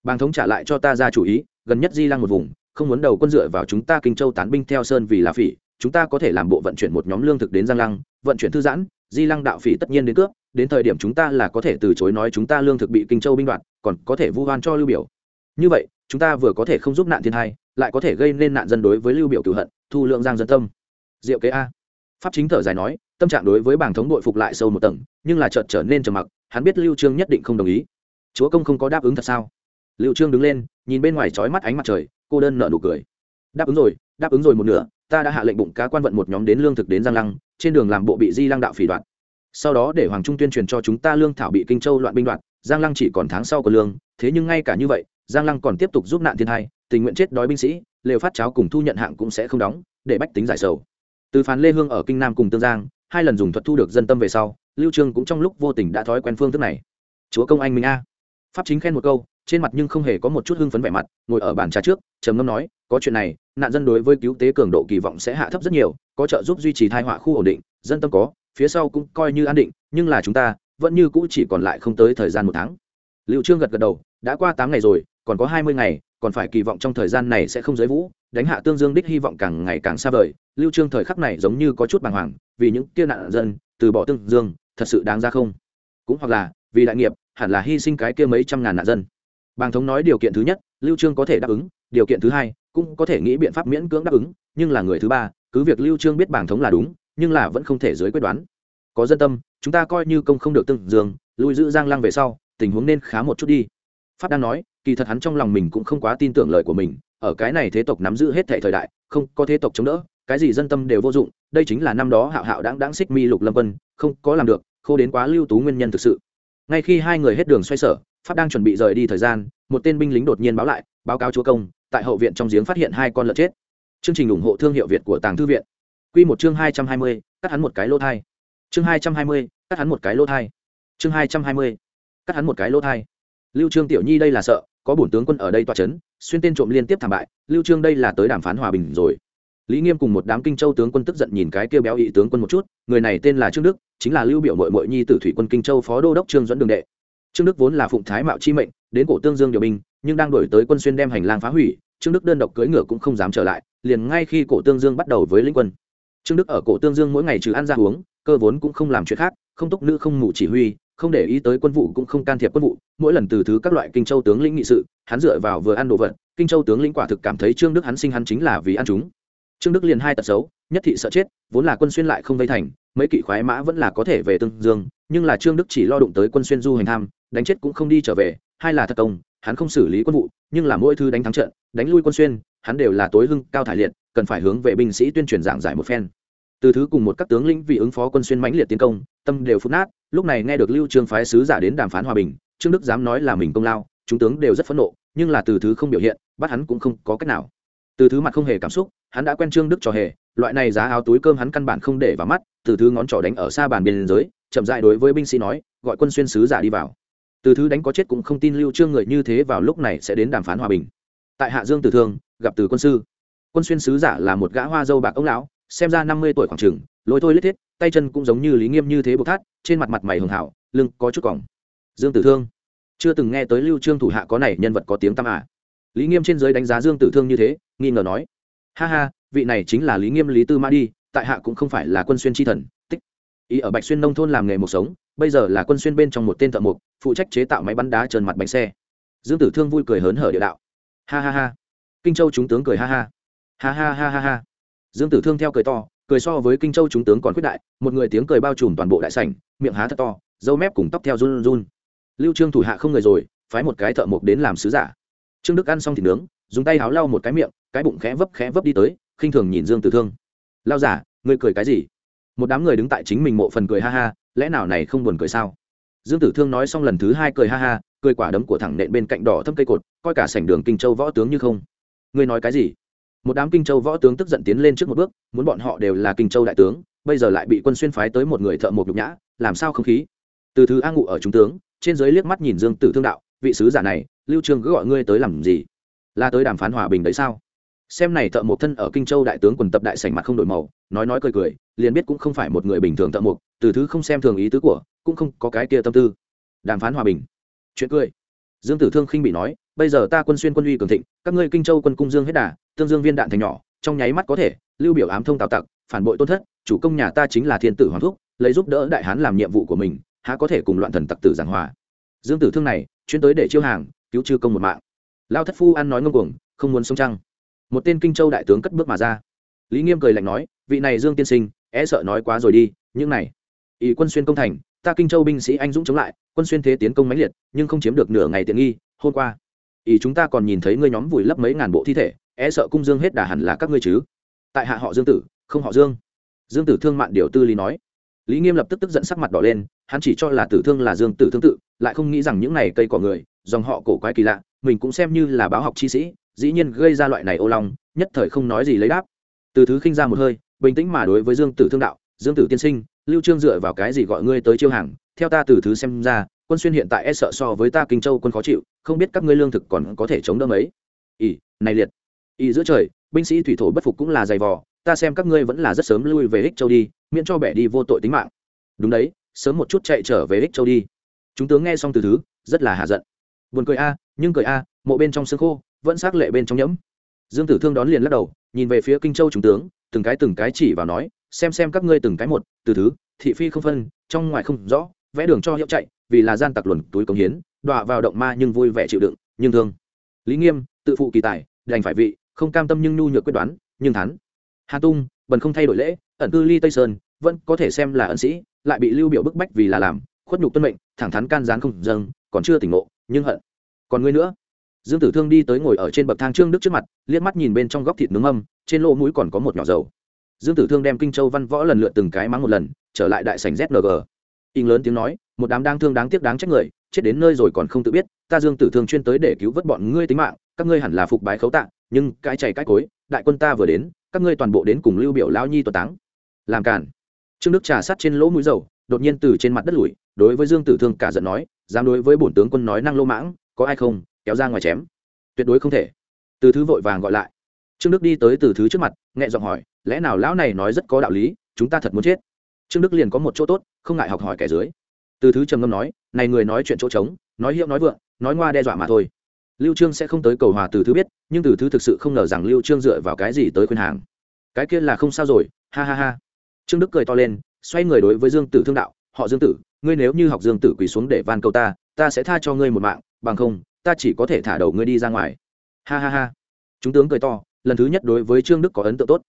Bàng thống trả lại cho ta ra chủ ý, gần nhất di lăng một vùng, không muốn đầu quân dựa vào chúng ta kinh châu tán binh theo sơn vì là phỉ chúng ta có thể làm bộ vận chuyển một nhóm lương thực đến giang lăng, vận chuyển thư giãn, di lăng đạo phỉ tất nhiên đến cướp, đến thời điểm chúng ta là có thể từ chối nói chúng ta lương thực bị kinh châu binh đoạt, còn có thể vu oan cho lưu biểu. Như vậy, chúng ta vừa có thể không giúp nạn thiên hai lại có thể gây nên nạn dân đối với lưu biểu cửu hận, thu lượng giang dân tâm. Diệu kế a. Pháp chính thở dài nói, tâm trạng đối với bảng thống đội phục lại sâu một tầng, nhưng là chợt trở nên trầm mặc, hắn biết lưu trương nhất định không đồng ý. Chúa công không có đáp ứng thật sao? Lưu trương đứng lên, nhìn bên ngoài chói mắt ánh mặt trời, cô đơn nở nụ cười. Đáp ứng rồi, đáp ứng rồi một nửa ta đã hạ lệnh bụng cá quan vận một nhóm đến lương thực đến giang lăng, trên đường làm bộ bị di lăng đạo phỉ đoạn sau đó để hoàng trung tuyên truyền cho chúng ta lương thảo bị kinh châu loạn binh đoạn giang lăng chỉ còn tháng sau của lương, thế nhưng ngay cả như vậy, giang lăng còn tiếp tục giúp nạn thiên hai tình nguyện chết đói binh sĩ, lều phát cháo cùng thu nhận hạng cũng sẽ không đóng, để bách tính giải sầu. Từ phán lê hương ở kinh nam cùng tương giang, hai lần dùng thuật thu được dân tâm về sau, lưu trương cũng trong lúc vô tình đã thói quen phương thức này. Chúa công anh minh a. Pháp chính khen một câu, trên mặt nhưng không hề có một chút hưng phấn vẻ mặt, ngồi ở bàn trà trước, trầm ngâm nói, có chuyện này nạn dân đối với cứu tế cường độ kỳ vọng sẽ hạ thấp rất nhiều, có trợ giúp duy trì thai họa khu ổn định, dân tâm có, phía sau cũng coi như an định, nhưng là chúng ta vẫn như cũ chỉ còn lại không tới thời gian một tháng. Liệu trương gật gật đầu, đã qua tám ngày rồi, còn có hai mươi ngày, còn phải kỳ vọng trong thời gian này sẽ không giới vũ, đánh hạ tương dương đích hy vọng càng ngày càng xa vời. Lưu trương thời khắc này giống như có chút bàng hoàng, vì những kia nạn dân, từ bỏ tương dương, thật sự đáng ra không? Cũng hoặc là, vì đại nghiệp, hẳn là hy sinh cái kia mấy trăm ngàn nạn dân. Bàng thống nói điều kiện thứ nhất, lưu trương có thể đáp ứng, điều kiện thứ hai cũng có thể nghĩ biện pháp miễn cưỡng đáp ứng, nhưng là người thứ ba, cứ việc lưu trương biết bảng thống là đúng, nhưng là vẫn không thể dưới quyết đoán. Có dân tâm, chúng ta coi như công không được tương dương, lui giữ giang lăng về sau, tình huống nên khá một chút đi. Phát đang nói, kỳ thật hắn trong lòng mình cũng không quá tin tưởng lời của mình, ở cái này thế tộc nắm giữ hết thệ thời đại, không có thế tộc chống đỡ, cái gì dân tâm đều vô dụng, đây chính là năm đó hạo hạo đáng đáng xích mi lục lâm quân, không có làm được, khô đến quá lưu tú nguyên nhân thực sự. Ngay khi hai người hết đường xoay sở, pháp đang chuẩn bị rời đi thời gian, một tên binh lính đột nhiên báo lại, báo cáo chúa công tại hậu viện trong giếng phát hiện hai con lợn chết. Chương trình ủng hộ thương hiệu việt của tàng thư viện. Q một chương hai trăm hai mươi, cắt hắn một cái lỗ thai. Chương hai trăm hai mươi, cắt hắn một cái lỗ thai. Chương hai trăm hai mươi, cắt hắn một cái lỗ thai. Lưu trương tiểu nhi đây là sợ, có bổn tướng quân ở đây toa chấn, xuyên tên trộm liên tiếp thảm bại, lưu trương đây là tới đàm phán hòa bình rồi. Lý nghiêm cùng một đám kinh châu tướng quân tức giận nhìn cái kia béo ị tướng quân một chút, người này tên là trương đức, chính là lưu biểu mội mội nhi tử thủy quân kinh châu phó đô đốc trương dẫn đường đệ. Trương đức vốn là phụng thái mạo chi mệnh, đến cổ tương dương điều binh nhưng đang đổi tới quân xuyên đem hành lang phá hủy, trương đức đơn độc cưỡi ngựa cũng không dám trở lại, liền ngay khi cổ tương dương bắt đầu với linh quân. Trương đức ở cổ tương dương mỗi ngày trừ ăn ra uống, cơ vốn cũng không làm chuyện khác, không túc nữ không ngủ chỉ huy, không để ý tới quân vụ cũng không can thiệp quân vụ. Mỗi lần từ thứ các loại kinh châu tướng lĩnh nghị sự, hắn dựa vào vừa ăn đồ vật, kinh châu tướng lĩnh quả thực cảm thấy trương đức hắn sinh hắn chính là vì ăn chúng. Trương đức liền hai tật xấu, nhất thị sợ chết, vốn là quân xuyên lại không vây thành, mấy kỵ khoái mã vẫn là có thể về tương dương, nhưng là trương đức chỉ lo đụng tới quân xuyên du hành tham, đánh chết cũng không đi trở về, hai là thật công hắn không xử lý quân vụ, nhưng là mỗi thứ đánh thắng trận, đánh lui quân xuyên, hắn đều là tối hưng, cao thải liệt, cần phải hướng về binh sĩ tuyên truyền giảng giải một phen. Từ thứ cùng một các tướng lĩnh vì ứng phó quân xuyên mãnh liệt tiến công, tâm đều phút nát, lúc này nghe được lưu trương phái sứ giả đến đàm phán hòa bình, trương đức dám nói là mình công lao, chúng tướng đều rất phẫn nộ, nhưng là từ thứ không biểu hiện, bắt hắn cũng không có cách nào. Từ thứ mặt không hề cảm xúc, hắn đã quen trương đức trò hề, loại này giá áo túi cơm hắn căn bản không để vào mắt, từ thứ ngón trỏ đánh ở xa bàn biên giới, chậm dại đối với binh sĩ nói, gọi quân xuyên sứ giả đi vào từ thứ đánh có chết cũng không tin lưu trương người như thế vào lúc này sẽ đến đàm phán hòa bình. Tại hạ dương tử thương, gặp từ quân sư. Quân xuyên sứ giả là một gã hoa dâu bạc ông lão, xem ra năm mươi tuổi khoảng chừng lối thôi lết thiết, tay chân cũng giống như lý nghiêm như thế bộc thát, trên mặt mặt mày hường hảo, lưng có chút cỏng dương tử thương. Chưa từng nghe tới lưu trương thủ hạ có này nhân vật có tiếng tăm à. lý nghiêm trên giới đánh giá dương tử thương như thế, nghi ngờ nói. Ha ha, vị này chính là lý nghiêm lý tư ma đi, tại hạ cũng không phải là quân xuyên chi thần, tích. Ý ở bạch xuyên nông thôn làm nghề một sống bây giờ là quân xuyên bên trong một tên thợ mộc, phụ trách chế tạo máy bắn đá trơn mặt bánh xe. Dương tử thương vui cười hớn hở địa đạo. Ha ha ha. Kinh châu chúng tướng cười ha ha. Ha ha ha ha ha. Dương tử thương theo cười to, cười so với kinh châu chúng tướng còn quyết đại, một người tiếng cười bao trùm toàn bộ đại sảnh, miệng há thật to, dâu mép cùng tóc theo run run. Lưu trương thủ hạ không người rồi, phái một cái thợ mộc đến làm sứ giả. Trương đức ăn xong thịt nướng, dùng tay háo lau một cái miệng, cái bụng khẽ vấp khẽ vấp đi tới, khinh thường nhìn dương tử thương. Lao giả, ngươi cười cái gì? Một đám người đứng tại chính mình mộ phần cười ha ha lẽ nào này không buồn cười sao? Dương tử thương nói xong lần thứ hai cười ha ha, cười quả đấm của thẳng nện bên cạnh đỏ thâm cây cột, coi cả sảnh đường kinh châu võ tướng như không. Ngươi nói cái gì? Một đám kinh châu võ tướng tức giận tiến lên trước một bước, muốn bọn họ đều là kinh châu đại tướng, bây giờ lại bị quân xuyên phái tới một người thợ một nhục nhã, làm sao không khí? Từ thứ a ngụ ở trung tướng, trên dưới liếc mắt nhìn dương tử thương đạo, vị sứ giả này, lưu trương cứ gọi ngươi tới làm gì? Là tới đàm phán hòa bình đấy sao? Xem này thợ một thân ở kinh châu đại tướng quần tập đại sảnh mặt không đổi màu, nói nói cười cười, liền biết cũng không phải một người bình thường thợ mộc, từ thứ không xem thường ý tứ của, cũng không có cái kia tâm tư. Đàm phán hòa bình. Chuyện cười. Dương tử thương khinh bị nói, bây giờ ta quân xuyên quân uy cường thịnh, các ngươi kinh châu quân cung dương hết đà, tương dương viên đạn thành nhỏ, trong nháy mắt có thể, lưu biểu ám thông tào tặc, phản bội tôn thất, chủ công nhà ta chính là thiên tử hoàng thúc, lấy giúp đỡ đại hán làm nhiệm vụ của mình, há có thể cùng loạn thần tặc tử giảng hòa. Dương tử thương này, chuyên tới để chiêu hàng, cứu chư công một mạng. Lao thất phu ăn nói ngông cuồng, không muốn sống trăng một tên kinh châu đại tướng cất bước mà ra. Lý nghiêm cười lạnh nói, vị này dương tiên sinh é e sợ nói quá rồi đi, những này, ỷ quân xuyên công thành, ta kinh châu binh sĩ anh dũng chống lại, quân xuyên thế tiến công mãnh liệt, nhưng không chiếm được nửa ngày tiện nghi, hôm qua, ỷ chúng ta còn nhìn thấy ngươi nhóm vùi lấp mấy ngàn bộ thi thể é e sợ cung dương hết đà hẳn là các ngươi chứ. Tại hạ họ dương tử, không họ dương. Dương tử thương mạn điều tư lý nói. Lý nghiêm lập tức tức giận sắc mặt đỏ lên, hắn chỉ cho là tử thương là dương tử thương tự, lại không nghĩ rằng những này cây cỏ người, dòng họ cổ quái kỳ lạ, mình cũng xem như là báo học chi sĩ dĩ nhiên gây ra loại này ô long, nhất thời không nói gì lấy đáp. Từ thứ khinh ra một hơi, bình tĩnh mà đối với dương tử thương đạo, dương tử tiên sinh, lưu trương dựa vào cái gì gọi ngươi tới chiêu hàng? Theo ta từ thứ xem ra, quân xuyên hiện tại e sợ so với ta kinh châu quân khó chịu, không biết các ngươi lương thực còn có thể chống đỡ mấy? Ỉ này liệt. Ỉ giữa trời, binh sĩ thủy thổ bất phục cũng là dày vò, ta xem các ngươi vẫn là rất sớm lui về ích châu đi, miễn cho bẻ đi vô tội tính mạng. Đúng đấy, sớm một chút chạy trở về ích châu đi. Chúng tướng nghe xong từ thứ, rất là hạ giận. Buồn cười a, nhưng cười a, mộ bên trong xương khô vẫn xác lệ bên trong nhẫm. Dương tử thương đón liền lắc đầu, nhìn về phía kinh châu chúng tướng, từng cái từng cái chỉ vào nói, xem xem các ngươi từng cái một, từ thứ, thị phi không phân, trong ngoài không rõ, vẽ đường cho hiệu chạy, vì là gian tặc luồn túi công hiến, đọa vào động ma nhưng vui vẻ chịu đựng, nhưng thương. Lý nghiêm, tự phụ kỳ tài, đành phải vị, không cam tâm nhưng nhu nhược quyết đoán, nhưng thắn hà tung, bần không thay đổi lễ, ẩn cư ly tây sơn, vẫn có thể xem là ẩn sĩ, lại bị lưu biểu bức bách vì là làm, khuất nhục tuân mệnh, thẳng thắn can gián không dâng, còn chưa tỉnh ngộ, nhưng hận. Còn ngươi nữa dương tử thương đi tới ngồi ở trên bậc thang trương đức trước mặt, liếc mắt nhìn bên trong góc thịt nướng âm trên lỗ mũi còn có một nhỏ dầu. Dương tử thương đem kinh châu văn võ lần lượt từng cái mắng một lần, trở lại đại sảnh zng in lớn tiếng nói, một đám đang thương đáng tiếc đáng trách người, chết đến nơi rồi còn không tự biết, ta dương tử thương chuyên tới để cứu vớt bọn ngươi tính mạng, các ngươi hẳn là phục bái khấu tạ, nhưng cái chảy cái cối, đại quân ta vừa đến, các ngươi toàn bộ đến cùng lưu biểu lao nhi tuật táng. Làm cản trương đức trà sát trên lỗ mũi dầu, đột nhiên từ trên mặt đất lùi, đối với dương tử thương cả giận nói, dám đối với bổn tướng quân nói năng lô mãng, có ai không? Kéo ra ngoài chém. Tuyệt đối không thể. Từ thứ vội vàng gọi lại. Trương đức đi tới từ thứ trước mặt, nhẹ giọng hỏi, lẽ nào lão này nói rất có đạo lý, chúng ta thật muốn chết? Trương đức liền có một chỗ tốt, không ngại học hỏi kẻ dưới. Từ thứ trầm ngâm nói, này người nói chuyện chỗ trống, nói hiệu nói vượng, nói ngoa đe dọa mà thôi. Lưu trương sẽ không tới cầu hòa từ thứ biết, nhưng từ thứ thực sự không ngờ rằng lưu trương dựa vào cái gì tới khuyên hàng. Cái kia là không sao rồi, ha ha ha. Trương đức cười to lên, xoay người đối với dương tử thương đạo, họ dương tử, ngươi nếu như học dương tử quỳ xuống để van cầu ta ta sẽ tha cho ngươi một mạng, bằng không ta chỉ có thể thả đầu ngươi đi ra ngoài. Ha ha ha. Chúng tướng cười to lần thứ nhất đối với trương đức có ấn tượng tốt.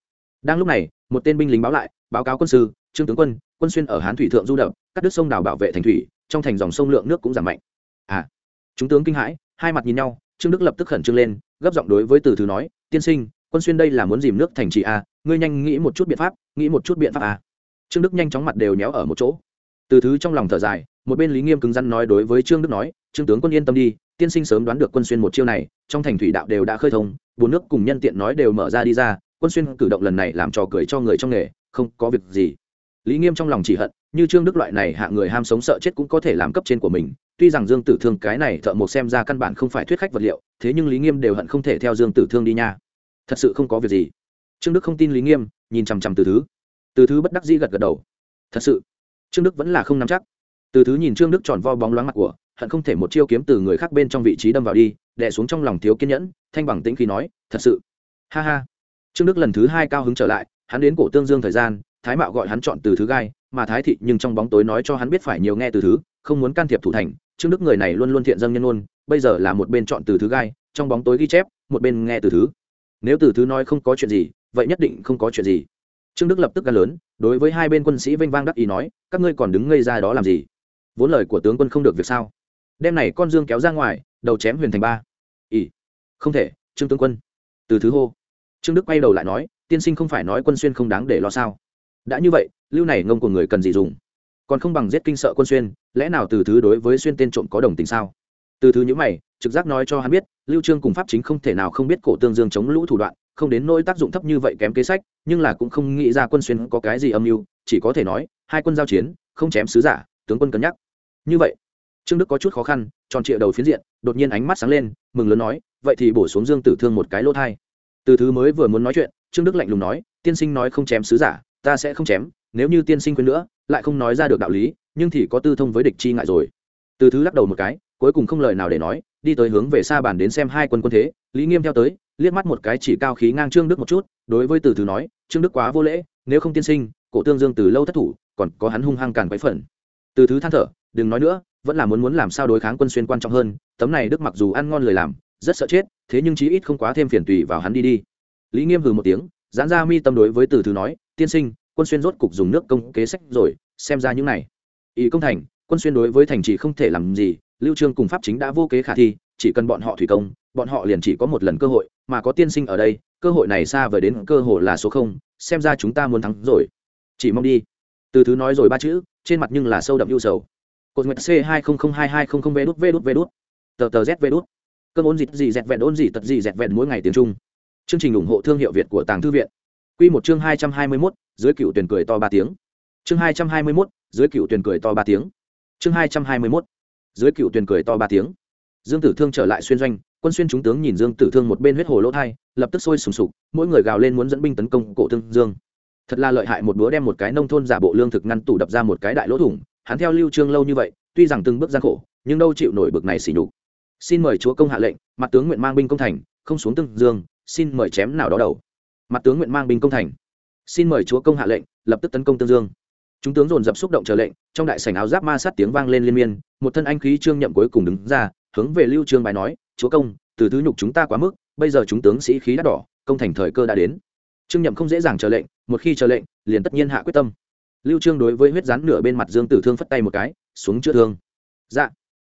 Đang lúc này một tên binh lính báo lại báo cáo quân sư trương tướng quân quân xuyên ở hán thủy thượng du đập cắt đứt sông đào bảo vệ thành thủy trong thành dòng sông lượng nước cũng giảm mạnh. À. Chúng tướng kinh hãi hai mặt nhìn nhau trương đức lập tức khẩn trương lên gấp giọng đối với từ thứ nói tiên sinh quân xuyên đây là muốn dìm nước thành trì a à, ngươi nhanh nghĩ một chút biện pháp nghĩ một chút biện pháp a à. trương đức nhanh chóng mặt đều nhéo ở một chỗ. Từ thứ trong lòng thở dài một bên lý nghiêm cứng rắn nói đối với trương đức nói trương tướng quân yên tâm đi tiên sinh sớm đoán được quân xuyên một chiêu này, trong thành thủy đạo đều đã khơi thông, bốn nước cùng nhân tiện nói đều mở ra đi ra, quân xuyên cử động lần này làm trò cười cho người trong nghề, không có việc gì. Lý nghiêm trong lòng chỉ hận, như trương đức loại này hạ người ham sống sợ chết cũng có thể làm cấp trên của mình, tuy rằng dương tử thương cái này thợ một xem ra căn bản không phải thuyết khách vật liệu, thế nhưng lý nghiêm đều hận không thể theo dương tử thương đi nha. Thật sự không có việc gì. Trương đức không tin lý nghiêm, nhìn chằm chằm từ thứ. Từ thứ bất đắc dĩ gật gật đầu. Thật sự, trương đức vẫn là không nắm chắc. Từ thứ nhìn trương đức tròn vo bóng loáng mặt của hận không thể một chiêu kiếm từ người khác bên trong vị trí đâm vào đi, đè xuống trong lòng thiếu kiên nhẫn, thanh bằng tĩnh khi nói, thật sự. Ha ha. Trương đức lần thứ hai cao hứng trở lại, hắn đến cổ tương dương thời gian, thái mạo gọi hắn chọn từ thứ gai, mà thái thị nhưng trong bóng tối nói cho hắn biết phải nhiều nghe từ thứ, không muốn can thiệp thủ thành. Trương đức người này luôn luôn thiện dâng nhân ôn bây giờ là một bên chọn từ thứ gai, trong bóng tối ghi chép, một bên nghe từ thứ. Nếu từ thứ nói không có chuyện gì, vậy nhất định không có chuyện gì. Trương đức lập tức gan lớn, đối với hai bên quân sĩ vênh vang đắc ý nói, các ngươi còn đứng ngây ra đó làm gì? Vốn lời của tướng quân không được việc sao? Đem này con dương kéo ra ngoài, đầu chém huyền thành ba. Ỉ không thể, trương tướng quân. Từ thứ hô. Trương đức quay đầu lại nói, tiên sinh không phải nói quân xuyên không đáng để lo sao? Đã như vậy, lưu này ngông của người cần gì dùng? Còn không bằng giết kinh sợ quân xuyên, lẽ nào từ thứ đối với xuyên tên trộm có đồng tình sao? Từ thứ những mày, trực giác nói cho hắn biết, lưu trương cùng pháp chính không thể nào không biết cổ tương dương chống lũ thủ đoạn, không đến nỗi tác dụng thấp như vậy kém kế sách, nhưng là cũng không nghĩ ra quân xuyên có cái gì âm mưu, chỉ có thể nói, hai quân giao chiến, không chém sứ giả, tướng quân cân nhắc. Như vậy trương đức có chút khó khăn, tròn trịa đầu phiến diện, đột nhiên ánh mắt sáng lên, mừng lớn nói, vậy thì bổ xuống dương tử thương một cái lỗ thai. Từ thứ mới vừa muốn nói chuyện, trương đức lạnh lùng nói, tiên sinh nói không chém sứ giả, ta sẽ không chém, nếu như tiên sinh quên nữa, lại không nói ra được đạo lý, nhưng thì có tư thông với địch chi ngại rồi. Từ thứ lắc đầu một cái, cuối cùng không lời nào để nói, đi tới hướng về xa bàn đến xem hai quân quân thế, lý nghiêm theo tới, liếc mắt một cái chỉ cao khí ngang trương đức một chút, đối với từ thứ nói, trương đức quá vô lễ, nếu không tiên sinh, cổ tương dương từ lâu thất thủ, còn có hắn hung hăng càn quấy phần từ thứ than thở, đừng nói nữa vẫn là muốn muốn làm sao đối kháng quân xuyên quan trọng hơn, tấm này đức mặc dù ăn ngon lời làm, rất sợ chết, thế nhưng chí ít không quá thêm phiền tùy vào hắn đi đi. Lý nghiêm hừ một tiếng, giãn ra mi tâm đối với từ thứ nói, tiên sinh, quân xuyên rốt cục dùng nước công kế sách rồi, xem ra những này. Ý công thành, quân xuyên đối với thành trì không thể làm gì, lưu trương cùng pháp chính đã vô kế khả thi, chỉ cần bọn họ thủy công, bọn họ liền chỉ có một lần cơ hội, mà có tiên sinh ở đây, cơ hội này xa vời đến cơ hội là số không, xem ra chúng ta muốn thắng rồi. Chỉ mong đi. Từ thứ nói rồi ba chữ, trên mặt nhưng là sâu đậm ưu sầu cột nguyệt c hai không không hai hai không không v đút v đút v đút. Tờ tờ z v đút. Cơn ôn dịch gì dẹt vẹn ôn gì tật gì dẹt vẹn mỗi ngày tiếng trung. Chương trình ủng hộ thương hiệu việt của tàng thư viện. Quy một chương hai trăm hai mươi mốt, dưới cựu tuyển cười to ba tiếng. Chương hai trăm hai mươi mốt, dưới cựu tuyển cười to ba tiếng. Chương hai trăm hai mươi mốt, dưới cựu tuyển cười to ba tiếng. Dương tử thương trở lại xuyên doanh, quân xuyên chúng tướng nhìn dương tử thương một bên huyết hồ lỗ thai, lập tức sôi sùng sục, mỗi người gào lên muốn dẫn binh tấn công cổ thương dương. Thật là lợi hại, một búa đem một cái nông thôn giả bộ lương thực ngăn tủ đập ra một cái đại lỗ thủng hắn theo lưu trương lâu như vậy, tuy rằng từng bước gian khổ, nhưng đâu chịu nổi bực này xỉ nhục. Xin mời chúa công hạ lệnh, mặt tướng nguyện mang binh công thành, không xuống tương dương, xin mời chém nào đó đầu. Mặt tướng nguyện mang binh công thành. Xin mời chúa công hạ lệnh, lập tức tấn công tương dương. Chúng tướng dồn dập xúc động chờ lệnh, trong đại sảnh áo giáp ma sát tiếng vang lên liên miên, một thân anh khí trương nhậm cuối cùng đứng ra, hướng về lưu trương bài nói, chúa công, từ thứ nhục chúng ta quá mức, bây giờ chúng tướng sĩ khí đắt đỏ, công thành thời cơ đã đến. Trương nhậm không dễ dàng chờ lệnh, một khi chờ lệnh, liền tất nhiên hạ quyết tâm lưu trương đối với huyết rắn nửa bên mặt dương tử thương phất tay một cái, xuống chữa thương. Dạ.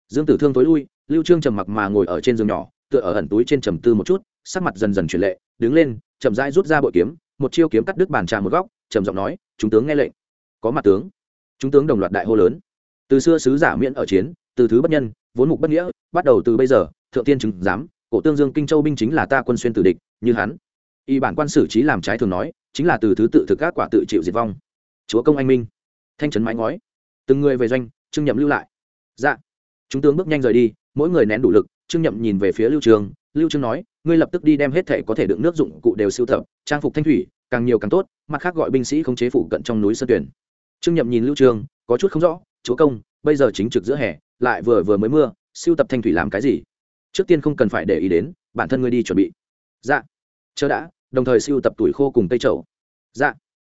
Dương tử thương tối lui, lưu trương trầm mặc mà ngồi ở trên giường nhỏ, tựa ở ẩn túi trên trầm tư một chút, sắc mặt dần dần chuyển lệ, đứng lên, chậm rãi rút ra bội kiếm, một chiêu kiếm cắt đứt bàn trà một góc, trầm giọng nói, chúng tướng nghe lệnh. Có mặt tướng. Chúng tướng đồng loạt đại hô lớn. Từ xưa sứ giả miễn ở chiến, từ thứ bất nhân, vốn mục bất nghĩa, bắt đầu từ bây giờ, thượng tiên chứng giám, cổ tương dương kinh châu binh chính là ta quân xuyên tử địch, như hắn. Y bản quan xử trí làm trái thường nói, chính là từ thứ tự thực các quả tự chịu diệt vong chúa công anh minh. Thanh trấn mái ngói. Từng người về doanh, trương nhậm lưu lại. Dạ. Chúng tướng bước nhanh rời đi, mỗi người nén đủ lực, trương nhậm nhìn về phía lưu trường. Lưu trương nói, ngươi lập tức đi đem hết thể có thể đựng nước dụng cụ đều siêu tập, trang phục thanh thủy, càng nhiều càng tốt, mặt khác gọi binh sĩ không chế phủ cận trong núi sơn tuyển. Trương nhậm nhìn lưu trường, có chút không rõ, chúa công, bây giờ chính trực giữa hè, lại vừa vừa mới mưa, siêu tập thanh thủy làm cái gì? Trước tiên không cần phải để ý đến, bản thân ngươi đi chuẩn bị. Dạ. Chờ đã, đồng thời siêu tập tuổi khô cùng tây trầu dạ.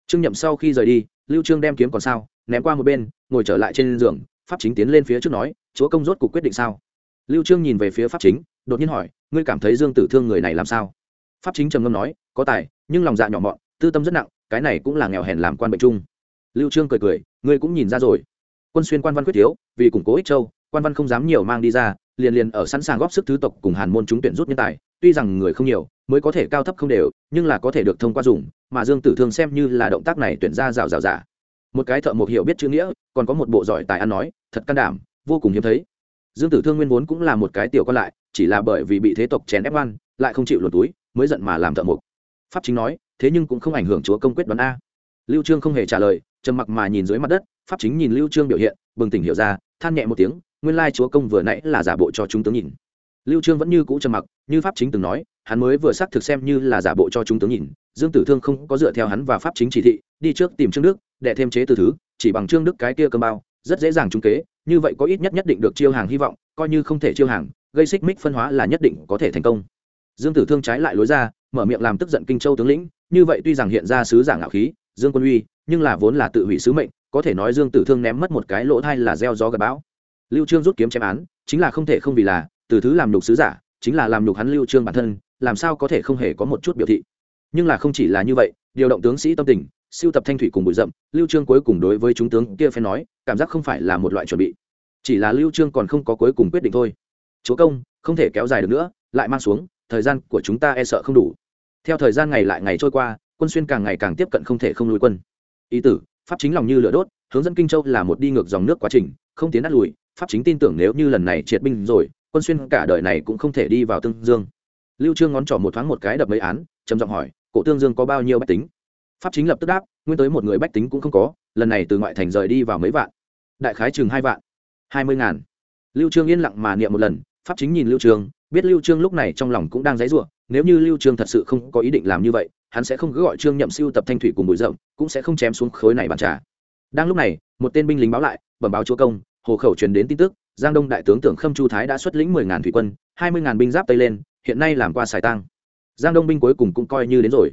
Trương nhậm sau khi rời đi lưu trương đem kiếm còn sao, ném qua một bên, ngồi trở lại trên giường, pháp chính tiến lên phía trước nói, chúa công rốt cuộc quyết định sao? Lưu trương nhìn về phía pháp chính, đột nhiên hỏi, ngươi cảm thấy dương tử thương người này làm sao? Pháp chính trầm ngâm nói, có tài, nhưng lòng dạ nhỏ mọn, tư tâm rất nặng, cái này cũng là nghèo hèn làm quan bệnh chung. Lưu trương cười cười, ngươi cũng nhìn ra rồi. Quân xuyên quan văn quyết thiếu, vì củng cố ích châu, quan văn không dám nhiều mang đi ra, liền liền ở sẵn sàng góp sức thứ tộc cùng hàn môn chúng tuyển rút nhân tài, tuy rằng người không nhiều, mới có thể cao thấp không đều, nhưng là có thể được thông qua dùng mà dương tử thương xem như là động tác này tuyển ra rào rào giả. Một cái thợ mộc hiểu biết chữ nghĩa, còn có một bộ giỏi tài ăn nói, thật can đảm, vô cùng hiếm thấy. Dương tử thương nguyên vốn cũng là một cái tiểu con lại, chỉ là bởi vì bị thế tộc chèn ép oan, lại không chịu luồn túi, mới giận mà làm thợ mộc. Pháp chính nói, thế nhưng cũng không ảnh hưởng chúa công quyết đoán a. Lưu trương không hề trả lời, trầm mặc mà nhìn dưới mặt đất, pháp chính nhìn lưu trương biểu hiện, bừng tỉnh hiểu ra, than nhẹ một tiếng, nguyên lai chúa công vừa nãy là giả bộ cho chúng tướng nhìn. Lưu trương vẫn như cũ trầm mặc, như pháp chính từng nói, hắn mới vừa xác thực xem như là giả bộ cho chúng tướng nhìn dương tử thương không có dựa theo hắn và pháp chính chỉ thị, đi trước tìm trương đức để thêm chế từ thứ, chỉ bằng trương đức cái kia cơm bao, rất dễ dàng trúng kế, như vậy có ít nhất nhất định được chiêu hàng hy vọng, coi như không thể chiêu hàng, gây xích mích phân hóa là nhất định có thể thành công. Dương tử thương trái lại lối ra, mở miệng làm tức giận kinh châu tướng lĩnh, như vậy tuy rằng hiện ra sứ giả ngạo khí, dương quân uy, nhưng là vốn là tự hủy sứ mệnh, có thể nói dương tử thương ném mất một cái lỗ thai là gieo gió gặp bão. Lưu trương rút kiếm chém án, chính là không thể không vì là, từ thứ làm nhục sứ giả, chính là làm nhục hắn lưu trương bản thân, làm sao có thể không hề có một chút biểu thị nhưng là không chỉ là như vậy, điều động tướng sĩ tâm tình, siêu tập thanh thủy cùng bụi rậm, lưu trương cuối cùng đối với chúng tướng kia phải nói, cảm giác không phải là một loại chuẩn bị. Chỉ là lưu trương còn không có cuối cùng quyết định thôi. Chúa công, không thể kéo dài được nữa, lại mang xuống, thời gian của chúng ta e sợ không đủ. Theo thời gian ngày lại ngày trôi qua, quân xuyên càng ngày càng tiếp cận không thể không lùi quân. Ý tử, pháp chính lòng như lửa đốt, hướng dẫn kinh châu là một đi ngược dòng nước quá trình, không tiến đắt lùi. Pháp chính tin tưởng nếu như lần này triệt binh rồi, quân xuyên cả đời này cũng không thể đi vào tương dương. Lưu trương ngón trỏ một thoáng một cái đập mấy án, trầm giọng hỏi cổ tương dương có bao nhiêu bách tính? Pháp chính lập tức đáp, nguyên tới một người bách tính cũng không có, lần này từ ngoại thành rời đi vào mấy vạn. Đại khái chừng hai vạn, hai mươi ngàn. Lưu trương yên lặng mà niệm một lần, pháp chính nhìn lưu trương, biết lưu trương lúc này trong lòng cũng đang dãy rủa, nếu như lưu trương thật sự không có ý định làm như vậy, hắn sẽ không cứ gọi trương nhậm siêu tập thanh thủy cùng bụi rậm, cũng sẽ không chém xuống khối này bàn trà. Đang lúc này, một tên binh lính báo lại, bẩm báo chúa công, hồ khẩu truyền đến tin tức, giang đông đại tướng tưởng khâm chu thái đã xuất lĩnh mười ngàn thủy quân, hai mươi ngàn binh giáp tây lên, hiện nay làm qua xài tăng giang đông binh cuối cùng cũng coi như đến rồi.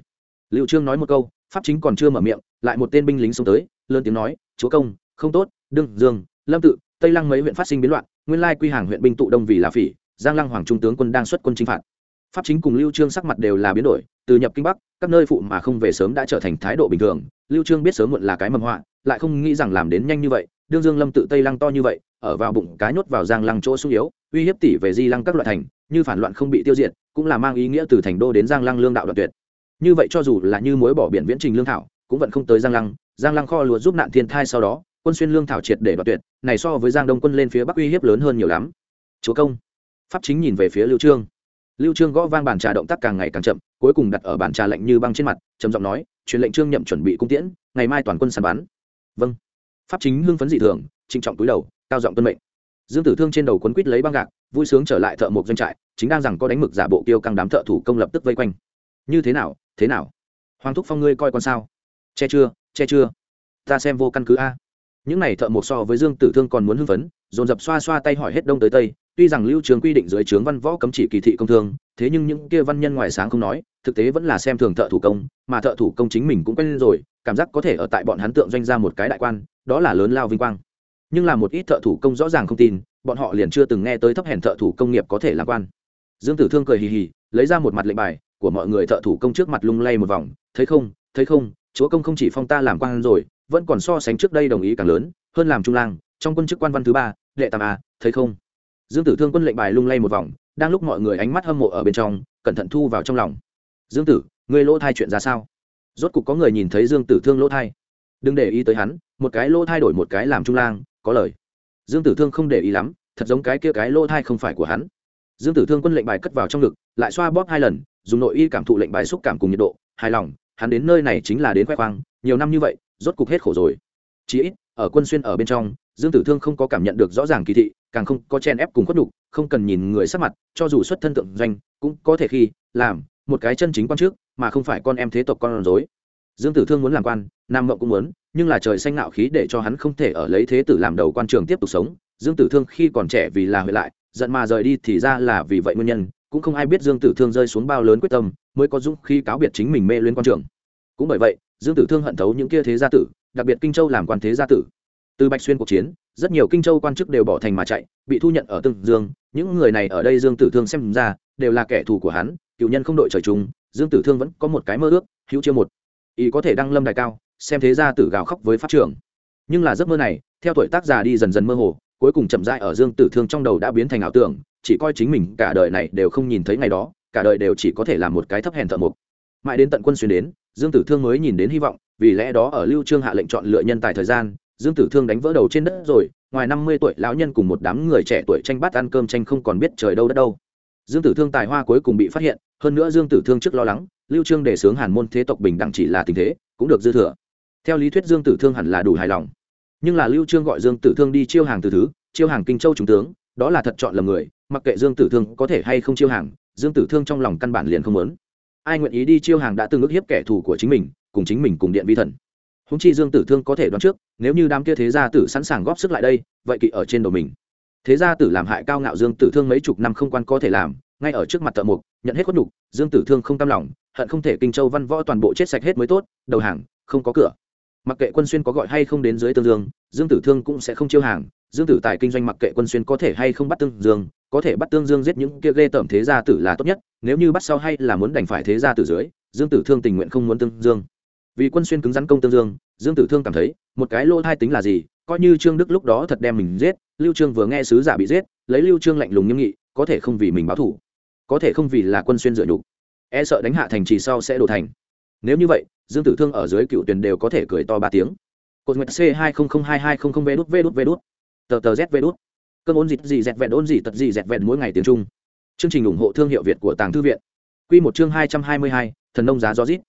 Liệu trương nói một câu, pháp chính còn chưa mở miệng, lại một tên binh lính xông tới, lớn tiếng nói, chúa công, không tốt, đương dương, lâm tự, tây lăng mấy huyện phát sinh biến loạn, nguyên lai quy hàng huyện binh tụ đông vì là phỉ, giang lăng hoàng trung tướng quân đang xuất quân chinh phạt. Pháp chính cùng lưu trương sắc mặt đều là biến đổi, từ nhập kinh bắc, các nơi phụ mà không về sớm đã trở thành thái độ bình thường. Lưu trương biết sớm muộn là cái mầm họa, lại không nghĩ rằng làm đến nhanh như vậy. Đương dương, lâm tự, tây lăng to như vậy, ở vào bụng cá nhốt vào giang lăng chỗ sung yếu, uy hiếp tỷ về di lăng các loại thành, như phản loạn không bị tiêu diệt cũng là mang ý nghĩa từ thành đô đến giang lăng lương đạo đoạn tuyệt. Như vậy cho dù là như mối bỏ biển viễn trình lương thảo, cũng vẫn không tới giang lăng. Giang lăng kho lúa giúp nạn thiên thai sau đó, quân xuyên lương thảo triệt để đoạn tuyệt, này so với giang đông quân lên phía bắc uy hiếp lớn hơn nhiều lắm. Chúa công, pháp chính nhìn về phía lưu trương. Lưu trương gõ vang bàn trà động tác càng ngày càng chậm, cuối cùng đặt ở bàn trà lạnh như băng trên mặt, trầm giọng nói, truyền lệnh trương nhậm chuẩn bị cung tiễn, ngày mai toàn quân săn bắn. Vâng. Pháp chính hưng phấn dị thường, trịnh trọng túi đầu, cao giọng tuân mệnh. Dương tử thương trên đầu quấn quít lấy băng gạc vui sướng trở lại thợ mộc doanh trại, chính đang rằng có đánh mực giả bộ tiêu căng đám thợ thủ công lập tức vây quanh. Như thế nào thế nào? Hoàng thúc phong ngươi coi con sao? Che chưa che chưa? Ta xem vô căn cứ a. Những này thợ mộc so với dương tử thương còn muốn hưng phấn, dồn dập xoa xoa tay hỏi hết đông tới tây, tuy rằng lưu trường quy định dưới trướng văn võ cấm chỉ kỳ thị công thương, thế nhưng những kia văn nhân ngoài sáng không nói, thực tế vẫn là xem thường thợ thủ công, mà thợ thủ công chính mình cũng quen rồi, cảm giác có thể ở tại bọn hắn tượng doanh ra một cái đại quan, đó là lớn lao vinh quang. Nhưng là một ít thợ thủ công rõ ràng không tin bọn họ liền chưa từng nghe tới thấp hèn thợ thủ công nghiệp có thể làm quan. Dương tử thương cười hì hì, lấy ra một mặt lệnh bài, của mọi người thợ thủ công trước mặt lung lay một vòng, thấy không thấy không, chúa công không chỉ phong ta làm quan rồi, vẫn còn so sánh trước đây đồng ý càng lớn, hơn làm trung lang, trong quân chức quan văn thứ ba, đệ tam a, thấy không? Dương tử thương quân lệnh bài lung lay một vòng, đang lúc mọi người ánh mắt hâm mộ ở bên trong, cẩn thận thu vào trong lòng. Dương tử, ngươi lỗ thai chuyện ra sao? Rốt cục có người nhìn thấy dương tử thương lỗ thai. Đừng để ý tới hắn, một cái lỗ thai đổi một cái làm trung lang, có lời dương tử thương không để ý lắm thật giống cái kia cái lỗ thai không phải của hắn. Dương tử thương quân lệnh bài cất vào trong ngực lại xoa bóp hai lần dùng nội y cảm thụ lệnh bài xúc cảm cùng nhiệt độ hài lòng hắn đến nơi này chính là đến khoe khoang nhiều năm như vậy rốt cục hết khổ rồi. Chí ít ở quân xuyên ở bên trong dương tử thương không có cảm nhận được rõ ràng kỳ thị càng không có chen ép cùng khuất đủ, không cần nhìn người sắc mặt cho dù xuất thân tượng doanh cũng có thể khi làm một cái chân chính quan trước mà không phải con em thế tộc con rối dương tử thương muốn làm quan, nam mộng cũng muốn, nhưng là trời xanh nạo khí để cho hắn không thể ở lấy thế tử làm đầu quan trường tiếp tục sống. Dương tử thương khi còn trẻ vì là huệ lại, giận mà rời đi thì ra là vì vậy nguyên nhân, cũng không ai biết dương tử thương rơi xuống bao lớn quyết tâm, mới có dũng khi cáo biệt chính mình mê lên quan trường. Cũng bởi vậy, dương tử thương hận thấu những kia thế gia tử, đặc biệt kinh châu làm quan thế gia tử. Từ bạch xuyên cuộc chiến, rất nhiều kinh châu quan chức đều bỏ thành mà chạy, bị thu nhận ở tương dương. Những người này ở đây dương tử thương xem ra, đều là kẻ thù của hắn, cựu nhân không đội trời chung, dương tử thương vẫn có một cái mơ ước, hữu chiêu một ý có thể đăng lâm đại cao, xem thế ra tử gào khóc với pháp trưởng nhưng là giấc mơ này, theo tuổi tác già đi dần dần mơ hồ, cuối cùng chậm rãi ở dương tử thương trong đầu đã biến thành ảo tưởng, chỉ coi chính mình cả đời này đều không nhìn thấy ngày đó, cả đời đều chỉ có thể làm một cái thấp hèn thợ mộc. Mãi đến tận quân xuyên đến, dương tử thương mới nhìn đến hy vọng, vì lẽ đó ở lưu trương hạ lệnh chọn lựa nhân tài thời gian, dương tử thương đánh vỡ đầu trên đất rồi, ngoài năm mươi tuổi lão nhân cùng một đám người trẻ tuổi tranh bát ăn cơm tranh không còn biết trời đâu đất đâu. Dương tử thương tài hoa cuối cùng bị phát hiện hơn nữa dương tử thương trước lo lắng, lưu trương đề sướng hàn môn thế tộc bình đẳng chỉ là tình thế, cũng được dư thừa. Theo lý thuyết dương tử thương hẳn là đủ hài lòng. Nhưng là lưu trương gọi dương tử thương đi chiêu hàng từ thứ, chiêu hàng kinh châu trung tướng, đó là thật chọn lầm người, mặc kệ dương tử thương có thể hay không chiêu hàng, dương tử thương trong lòng căn bản liền không muốn. Ai nguyện ý đi chiêu hàng đã từng ước hiếp kẻ thù của chính mình, cùng chính mình cùng điện vi thần. Húng chi dương tử thương có thể đoán trước, nếu như đám kia thế gia tử sẵn sàng góp sức lại đây, vậy kỵ ở trên đầu mình. Thế gia tử làm hại cao ngạo dương tử thương mấy chục năm không quan có thể làm ngay ở trước mặt thợ mục nhận hết khuất nhục, dương tử thương không tam lòng, hận không thể kinh châu văn võ toàn bộ chết sạch hết mới tốt, đầu hàng, không có cửa. Mặc kệ quân xuyên có gọi hay không đến dưới tương dương dương tử thương cũng sẽ không chiêu hàng. Dương tử tại kinh doanh mặc kệ quân xuyên có thể hay không bắt tương dương, có thể bắt tương dương giết những kia ghê tởm thế gia tử là tốt nhất, nếu như bắt sau hay là muốn đành phải thế gia tử dưới, dương tử thương tình nguyện không muốn tương dương. Vì quân xuyên cứng rắn công tương dương dương tử thương cảm thấy, một cái lỗ thai tính là gì, coi như trương đức lúc đó thật đem mình giết, lưu trương vừa nghe sứ giả bị giết, lấy lưu trương lạnh lùng nghiêm nghị có thể không vì mình báo thủ có thể không vì là quân xuyên dựa nhục. E sợ đánh hạ thành trì sau sẽ đổ thành. Nếu như vậy, dương tử thương ở dưới cựu tuyển đều có thể cười to ba tiếng. Cột nguyệt c hai không không hai hai không không vê đút vê đút vê đút. Tờ tờ z vê đút. Cơn ôn dịt gì dẹt vẹn, ôn gì tật gì dẹt vẹn mỗi ngày tiếng trung. Chương trình ủng hộ thương hiệu việt của tàng thư viện. Q một chương hai trăm hai mươi hai, thần nông giá gió rít.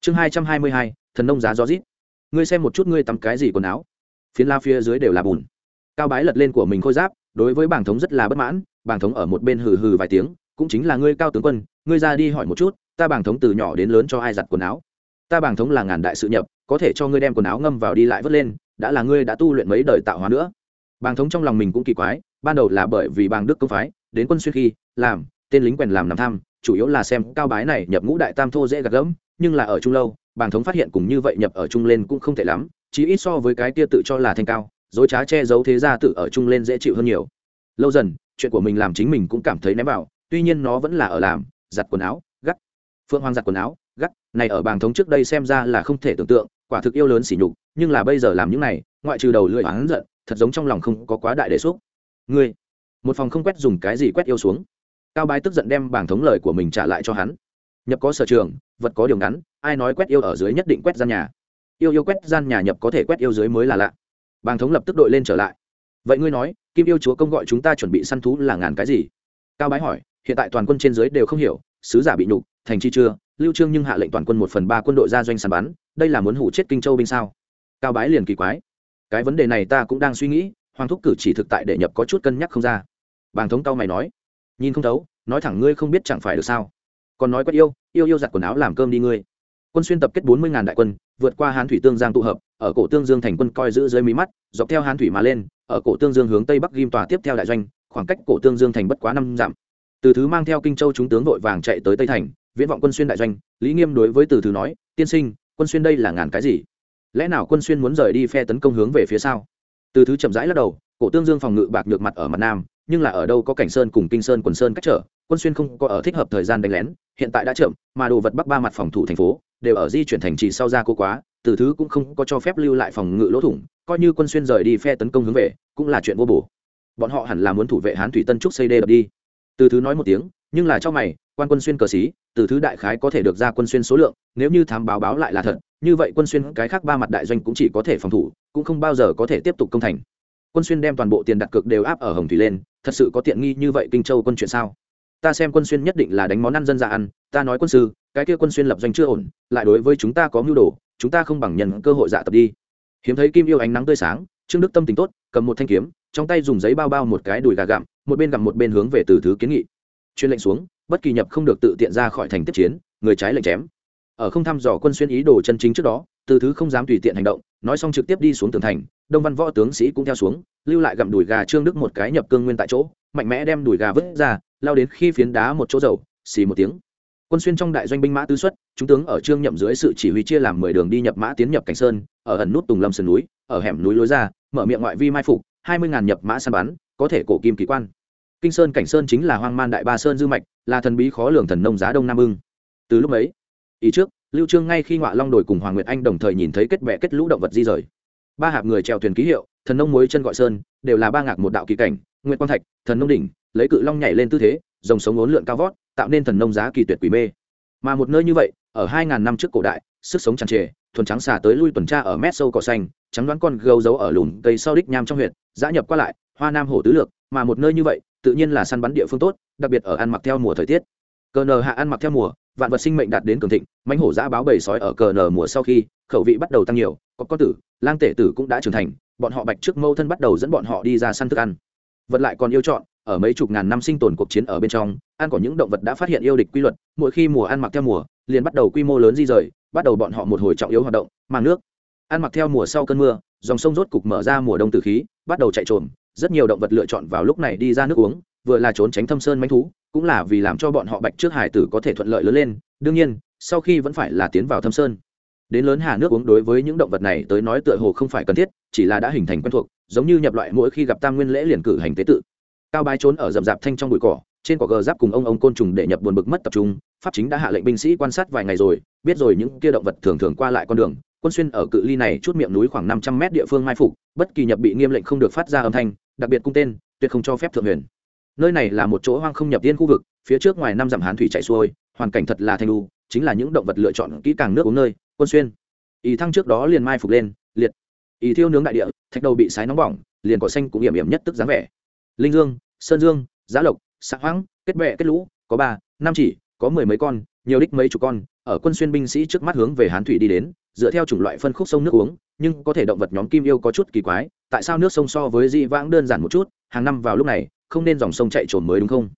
Chương hai trăm hai mươi hai, thần nông giá gió rít. Ngươi xem một chút ngươi tắm cái gì quần áo. Phiến la phía dưới đều là bùn. Cao bái lật lên của mình khôi giáp đối với bảng thống rất là bất mãn, bảng thống ở một bên hừ hừ vài tiếng, cũng chính là ngươi cao tướng quân, ngươi ra đi hỏi một chút, ta bảng thống từ nhỏ đến lớn cho ai giặt quần áo? Ta bảng thống là ngàn đại sự nhập có thể cho ngươi đem quần áo ngâm vào đi lại vớt lên, đã là ngươi đã tu luyện mấy đời tạo hóa nữa. Bảng thống trong lòng mình cũng kỳ quái, ban đầu là bởi vì bảng đức công phái, đến quân xuyên khi, làm, tên lính quèn làm nằm tham, chủ yếu là xem cao bái này nhập ngũ đại tam thô dễ gạt gẫm, nhưng là ở trung lâu bảng thống phát hiện cùng như vậy nhập ở trung lên cũng không thể lắm chỉ ít so với cái kia tự cho là thanh cao dối trá che giấu thế gia tự ở chung lên dễ chịu hơn nhiều. Lâu dần, chuyện của mình làm chính mình cũng cảm thấy ném vào, tuy nhiên nó vẫn là ở làm, giặt quần áo, gắt. Phượng hoàng giặt quần áo, gắt, này ở bàng thống trước đây xem ra là không thể tưởng tượng, quả thực yêu lớn xỉ nhục, nhưng là bây giờ làm những này, ngoại trừ đầu lưỡi oán giận, thật giống trong lòng không có quá đại đề xúc ngươi, một phòng không quét dùng cái gì quét yêu xuống. Cao bái tức giận đem bảng thống lời của mình trả lại cho hắn. Nhập có sở trường, vật có điều ngắn, ai nói quét yêu ở dưới nhất định quét gian nhà. Yêu yêu quét gian nhà nhập có thể quét yêu dưới mới là lạ bàng thống lập tức đội lên trở lại. Vậy ngươi nói, kim yêu chúa công gọi chúng ta chuẩn bị săn thú là ngàn cái gì? Cao bái hỏi, hiện tại toàn quân trên dưới đều không hiểu, sứ giả bị nhục, thành chi chưa, lưu trương nhưng hạ lệnh toàn quân một phần ba quân đội ra doanh sàn bắn, đây là muốn hủ chết kinh châu binh sao? Cao bái liền kỳ quái. Cái vấn đề này ta cũng đang suy nghĩ, hoàng thúc cử chỉ thực tại để nhập có chút cân nhắc không ra. Bàng thống cao mày nói, nhìn không thấu, nói thẳng ngươi không biết chẳng phải được sao? Còn nói quét yêu yêu yêu giặt quần áo làm cơm đi ngươi. Quân xuyên tập kết bốn mươi ngàn đại quân, vượt qua hán thủy tương giang tụ hợp ở cổ tương dương thành quân coi giữ dưới mí mắt, dọc theo hán thủy mà lên, ở cổ tương dương hướng tây bắc ghim tòa tiếp theo đại doanh, khoảng cách cổ tương dương thành bất quá năm dặm. Từ thứ mang theo kinh châu chúng tướng vội vàng chạy tới tây thành, viễn vọng quân xuyên đại doanh, lý nghiêm đối với từ thứ nói, tiên sinh, quân xuyên đây là ngàn cái gì? Lẽ nào quân xuyên muốn rời đi phe tấn công hướng về phía sau? Từ thứ chậm rãi lắc đầu, cổ tương dương phòng ngự bạc nhược mặt ở mặt nam, nhưng là ở đâu có cảnh sơn cùng kinh sơn quần sơn cách trở, quân xuyên không có ở thích hợp thời gian đánh lén, hiện tại đã chậm, mà đồ vật bắc ba mặt phòng thủ thành phố, đều ở di chuyển thành trì sau ra cô quá từ thứ cũng không có cho phép lưu lại phòng ngự lỗ thủng, coi như quân xuyên rời đi phe tấn công hướng về, cũng là chuyện vô bổ. Bọn họ hẳn là muốn thủ vệ hán thủy tân trúc xây đê đập đi. Từ thứ nói một tiếng, nhưng là cho mày, quan quân xuyên cờ xí, từ thứ đại khái có thể được ra quân xuyên số lượng, nếu như thám báo báo lại là thật, như vậy quân xuyên cái khác ba mặt đại doanh cũng chỉ có thể phòng thủ, cũng không bao giờ có thể tiếp tục công thành. Quân xuyên đem toàn bộ tiền đặt cược đều áp ở hồng thủy lên, thật sự có tiện nghi như vậy kinh châu quân chuyện sao? Ta xem quân xuyên nhất định là đánh món ăn dân ra ăn, ta nói quân sư, cái kia quân xuyên lập doanh chưa ổn, lại đối với chúng ta có mưu đồ chúng ta không bằng nhận cơ hội dạ tập đi. Hiếm thấy kim yêu ánh nắng tươi sáng, trương đức tâm tình tốt, cầm một thanh kiếm, trong tay dùng giấy bao bao một cái đùi gà gặm, một bên gặm một bên hướng về từ thứ kiến nghị. Chuyên lệnh xuống, bất kỳ nhập không được tự tiện ra khỏi thành tiếp chiến, người trái lệnh chém. Ở không thăm dò quân xuyên ý đồ chân chính trước đó, từ thứ không dám tùy tiện hành động, nói xong trực tiếp đi xuống tường thành, đông văn võ tướng sĩ cũng theo xuống, lưu lại gặm đùi gà trương đức một cái nhập cương nguyên tại chỗ, mạnh mẽ đem đùi gà vứt ra, lao đến khi phiến đá một chỗ dầu, xì một tiếng quân xuyên trong đại doanh binh mã tứ xuất, chúng tướng ở trương nhậm dưới sự chỉ huy chia làm mười đường đi nhập mã tiến nhập cảnh sơn, ở ẩn nút tùng lâm sườn núi, ở hẻm núi lối ra, mở miệng ngoại vi mai phục, hai mươi ngàn nhập mã săn bắn, có thể cổ kim kỳ quan. Kinh sơn cảnh sơn chính là hoang man đại ba sơn dư mạch, là thần bí khó lường thần nông giá đông nam ưng. Từ lúc ấy, ý trước, lưu trương ngay khi ngọa long đồi cùng hoàng nguyệt anh đồng thời nhìn thấy kết bè kết lũ động vật di rời. Ba hạp người trèo thuyền ký hiệu, thần nông muối chân gọi sơn, đều là ba ngạc một đạo kỳ cảnh, nguyệt quang thạch, thần nông đỉnh, lấy cự long nhảy lên tư thế, dòng sống uốn lượn cao vót tạo nên thần nông giá kỳ tuyệt quỷ mê. Mà một nơi như vậy, ở hai ngàn năm trước cổ đại, sức sống tràn trề, thuần trắng xà tới lui tuần tra ở mét sâu cỏ xanh, trắng đoán con gấu giấu ở lùm cây sau đích nham trong huyện giã nhập qua lại, hoa nam hổ tứ lược, mà một nơi như vậy, tự nhiên là săn bắn địa phương tốt, đặc biệt ở ăn mặc theo mùa thời tiết. Cờ nờ hạ ăn mặc theo mùa, vạn vật sinh mệnh đạt đến cường thịnh, mãnh hổ giã báo bầy sói ở cờ nờ mùa sau khi, khẩu vị bắt đầu tăng nhiều, có con tử, lang tể tử cũng đã trưởng thành, bọn họ bạch trước mâu thân bắt đầu dẫn bọn họ đi ra săn thức ăn. Vật lại còn yêu chọn ở mấy chục ngàn năm sinh tồn cuộc chiến ở bên trong ăn có những động vật đã phát hiện yêu địch quy luật mỗi khi mùa ăn mặc theo mùa liền bắt đầu quy mô lớn di rời bắt đầu bọn họ một hồi trọng yếu hoạt động mang nước. Ăn mặc theo mùa sau cơn mưa dòng sông rốt cục mở ra mùa đông từ khí bắt đầu chạy trồn, rất nhiều động vật lựa chọn vào lúc này đi ra nước uống vừa là trốn tránh thâm sơn manh thú cũng là vì làm cho bọn họ bạch trước hải tử có thể thuận lợi lớn lên. Đương nhiên sau khi vẫn phải là tiến vào thâm sơn. Đến lớn hà nước uống đối với những động vật này tới nói tựa hồ không phải cần thiết chỉ là đã hình thành quen thuộc giống như nhập loại mỗi khi gặp tam nguyên lễ liền cử hành tế tự cao bái trốn ở rậm rạp thanh trong bụi cỏ, trên cỏ gờ giáp cùng ông ông côn trùng để nhập buồn bực mất tập trung, pháp chính đã hạ lệnh binh sĩ quan sát vài ngày rồi, biết rồi những kia động vật thường thường qua lại con đường. Quân xuyên ở cự ly này chút miệng núi khoảng năm trăm mét địa phương mai phục, bất kỳ nhập bị nghiêm lệnh không được phát ra âm thanh, đặc biệt cung tên, tuyệt không cho phép thượng huyền. Nơi này là một chỗ hoang không nhập tiên khu vực, phía trước ngoài năm dặm hán thủy chạy xuôi, hoàn cảnh thật là thanh lưu chính là những động vật lựa chọn kỹ càng nước uống nơi, quân xuyên. Ý thăng trước đó liền mai phục lên, liệt. Ý thiêu nướng đại địa, thạch đầu bị sái nóng bỏng, liền cỏ xanh cũng hiểm hiểm nhất tức dáng vẻ linh dương, sơn dương giá lộc xã hoãng, kết bệ kết lũ, có ba, năm chỉ, có mười mấy con, nhiều đích mấy chục con. Ở quân xuyên binh sĩ trước mắt hướng về hán thủy đi đến, dựa theo chủng loại phân khúc sông nước uống, nhưng có thể động vật nhóm kim yêu có chút kỳ quái. Tại sao nước sông so với di vãng đơn giản một chút, hàng năm vào lúc này, không nên dòng sông chạy trồn mới đúng không?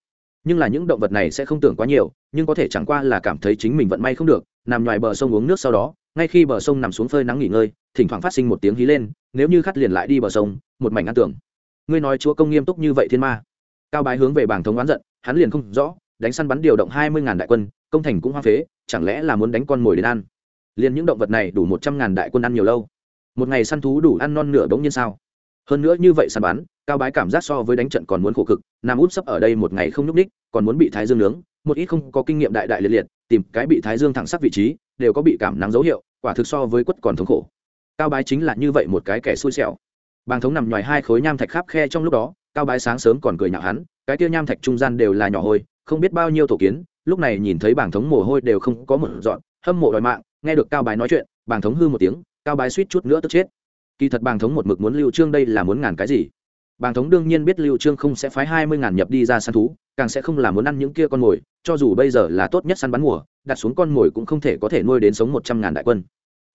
Nhưng là những động vật này sẽ không tưởng quá nhiều, nhưng có thể chẳng qua là cảm thấy chính mình vận may không được, nằm ngoài bờ sông uống nước sau đó, ngay khi bờ sông nằm xuống phơi nắng nghỉ ngơi, thỉnh thoảng phát sinh một tiếng hí lên, nếu như khát liền lại đi bờ sông, một mảnh ăn tưởng ngươi nói chúa công nghiêm túc như vậy thiên ma. Cao bái hướng về bảng thống oán giận, hắn liền không rõ, đánh săn bắn điều động hai mươi ngàn đại quân, công thành cũng hoa phế, chẳng lẽ là muốn đánh con mồi đến ăn? Liền những động vật này đủ một trăm ngàn đại quân ăn nhiều lâu. Một ngày săn thú đủ ăn non nửa bỗng nhiên sao? Hơn nữa như vậy săn bắn, cao bái cảm giác so với đánh trận còn muốn khổ cực, nam út sấp ở đây một ngày không nhúc ních còn muốn bị thái dương nướng, một ít không có kinh nghiệm đại đại liệt liệt, tìm cái bị thái dương thẳng sắc vị trí, đều có bị cảm nắng dấu hiệu, quả thực so với quất còn thống khổ. Cao bái chính là như vậy một cái kẻ xui xẻo bàng thống nằm ngoài hai khối nham thạch khắp khe trong lúc đó, cao bái sáng sớm còn cười nhạo hắn, cái tiêu nham thạch trung gian đều là nhỏ hôi, không biết bao nhiêu tổ kiến, lúc này nhìn thấy Bàng thống mồ hôi đều không có một dọn, hâm mộ đòi mạng, nghe được cao bái nói chuyện, Bàng thống hư một tiếng, cao bái suýt chút nữa tức chết. Kỳ thật bàng thống một mực muốn lưu trương đây là muốn ngàn cái gì? Bàng thống đương nhiên biết lưu trương không sẽ phái hai mươi ngàn nhập đi ra săn thú, càng sẽ không là muốn ăn những kia con mồi, cho dù bây giờ là tốt nhất săn bắn mùa, đặt xuống con mồi cũng không thể có thể nuôi đến sống một trăm ngàn đại quân.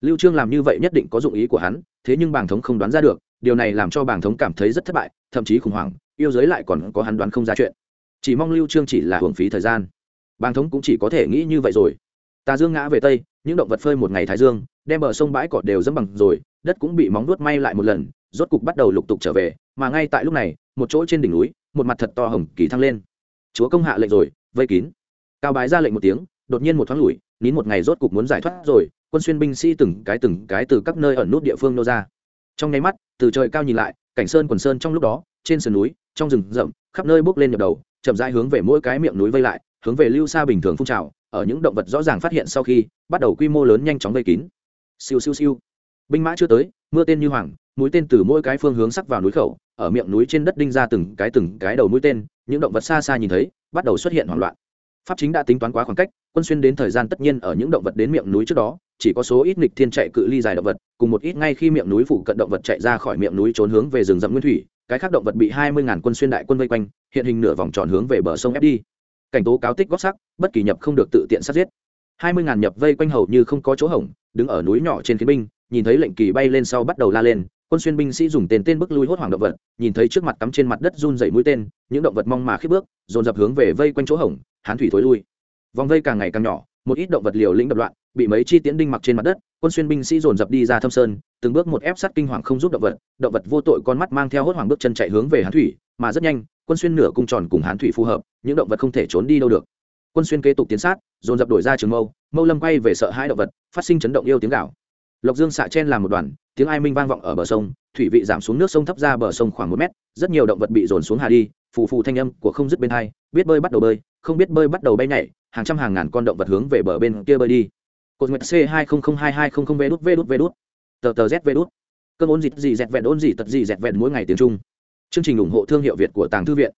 Lưu trương làm như vậy nhất định có dụng ý của hắn, thế nhưng bàng thống không đoán ra được điều này làm cho bảng thống cảm thấy rất thất bại, thậm chí khủng hoảng, yêu giới lại còn có hắn đoán không ra chuyện. Chỉ mong lưu trương chỉ là hưởng phí thời gian. Bàng thống cũng chỉ có thể nghĩ như vậy rồi. Tà dương ngã về tây, những động vật phơi một ngày thái dương, đem bờ sông bãi cỏ đều dẫm bằng rồi, đất cũng bị móng vuốt may lại một lần, rốt cục bắt đầu lục tục trở về, mà ngay tại lúc này, một chỗ trên đỉnh núi, một mặt thật to hồng kỳ thăng lên. Chúa công hạ lệnh rồi, vây kín. Cao bái ra lệnh một tiếng, đột nhiên một thoáng lùi, nín một ngày rốt cục muốn giải thoát rồi, quân xuyên binh sĩ từng cái từng cái từ các nơi ẩn nút địa phương nô ra trong nháy mắt, từ trời cao nhìn lại, cảnh sơn quần sơn trong lúc đó, trên sườn núi, trong rừng rậm, khắp nơi bước lên nhập đầu, chậm rãi hướng về mỗi cái miệng núi vây lại, hướng về lưu xa bình thường phun trào, ở những động vật rõ ràng phát hiện sau khi, bắt đầu quy mô lớn nhanh chóng vây kín. Siêu siêu siêu. Binh mã chưa tới, mưa tên như hoàng, mũi tên từ mỗi cái phương hướng sắc vào núi khẩu, ở miệng núi trên đất đinh ra từng cái từng cái đầu mũi tên, những động vật xa xa nhìn thấy, bắt đầu xuất hiện hoảng loạn. Pháp chính đã tính toán quá khoảng cách, quân xuyên đến thời gian tất nhiên ở những động vật đến miệng núi trước đó chỉ có số ít nghịch thiên chạy cự ly dài động vật, cùng một ít ngay khi miệng núi phủ cận động vật chạy ra khỏi miệng núi trốn hướng về rừng rậm nguyên thủy, cái khác động vật bị hai mươi ngàn quân xuyên đại quân vây quanh, hiện hình nửa vòng tròn hướng về bờ sông ép đi. Cảnh tố cáo tích góp sắc, bất kỳ nhập không được tự tiện sát giết. hai mươi ngàn nhập vây quanh hầu như không có chỗ hổng, đứng ở núi nhỏ trên chiến binh, nhìn thấy lệnh kỳ bay lên sau bắt đầu la lên, quân xuyên binh sĩ dùng tên tên bức lui hốt hoảng động vật, nhìn thấy trước mặt cắm trên mặt đất run dày mũi tên, những động vật mong mà khiếp bước, dồn dập hướng về vây quanh chỗ hổng, hán thủy thối lui. Vòng vây càng ngày càng nhỏ, một ít động vật liều lĩnh đập loạn bị mấy chi tiễn đinh mặc trên mặt đất, quân xuyên binh sĩ dồn dập đi ra thâm sơn, từng bước một ép sát kinh hoàng không giúp động vật động vật vô tội con mắt mang theo hốt hoảng bước chân chạy hướng về hán thủy, mà rất nhanh, quân xuyên nửa cung tròn cùng hán thủy phù hợp, những động vật không thể trốn đi đâu được. Quân xuyên kế tục tiến sát, dồn dập đổi ra trường mâu mâu lâm quay về sợ hai động vật, phát sinh chấn động yêu tiếng gạo lộc dương xạ chen làm một đoàn, tiếng ai minh vang vọng ở bờ sông, thủy vị giảm xuống nước sông thấp ra bờ sông khoảng một mét, rất nhiều động vật bị dồn xuống hà đi, phù phù thanh âm của không dứt bên hai, biết bơi bắt đầu bơi, không biết bơi bắt đầu bay nhảy, hàng trăm hàng ngàn con động vật hướng về bờ bên kia bơi đi cột nguyệt c hai không không hai hai không không v đút v đút v đút. Tờ tờ z v đút. Cơn ôn dịt gì dẹt vẹn, ôn gì tật gì dẹt vẹn mỗi ngày tiếng trung. Chương trình ủng hộ thương hiệu việt của tàng thư viện.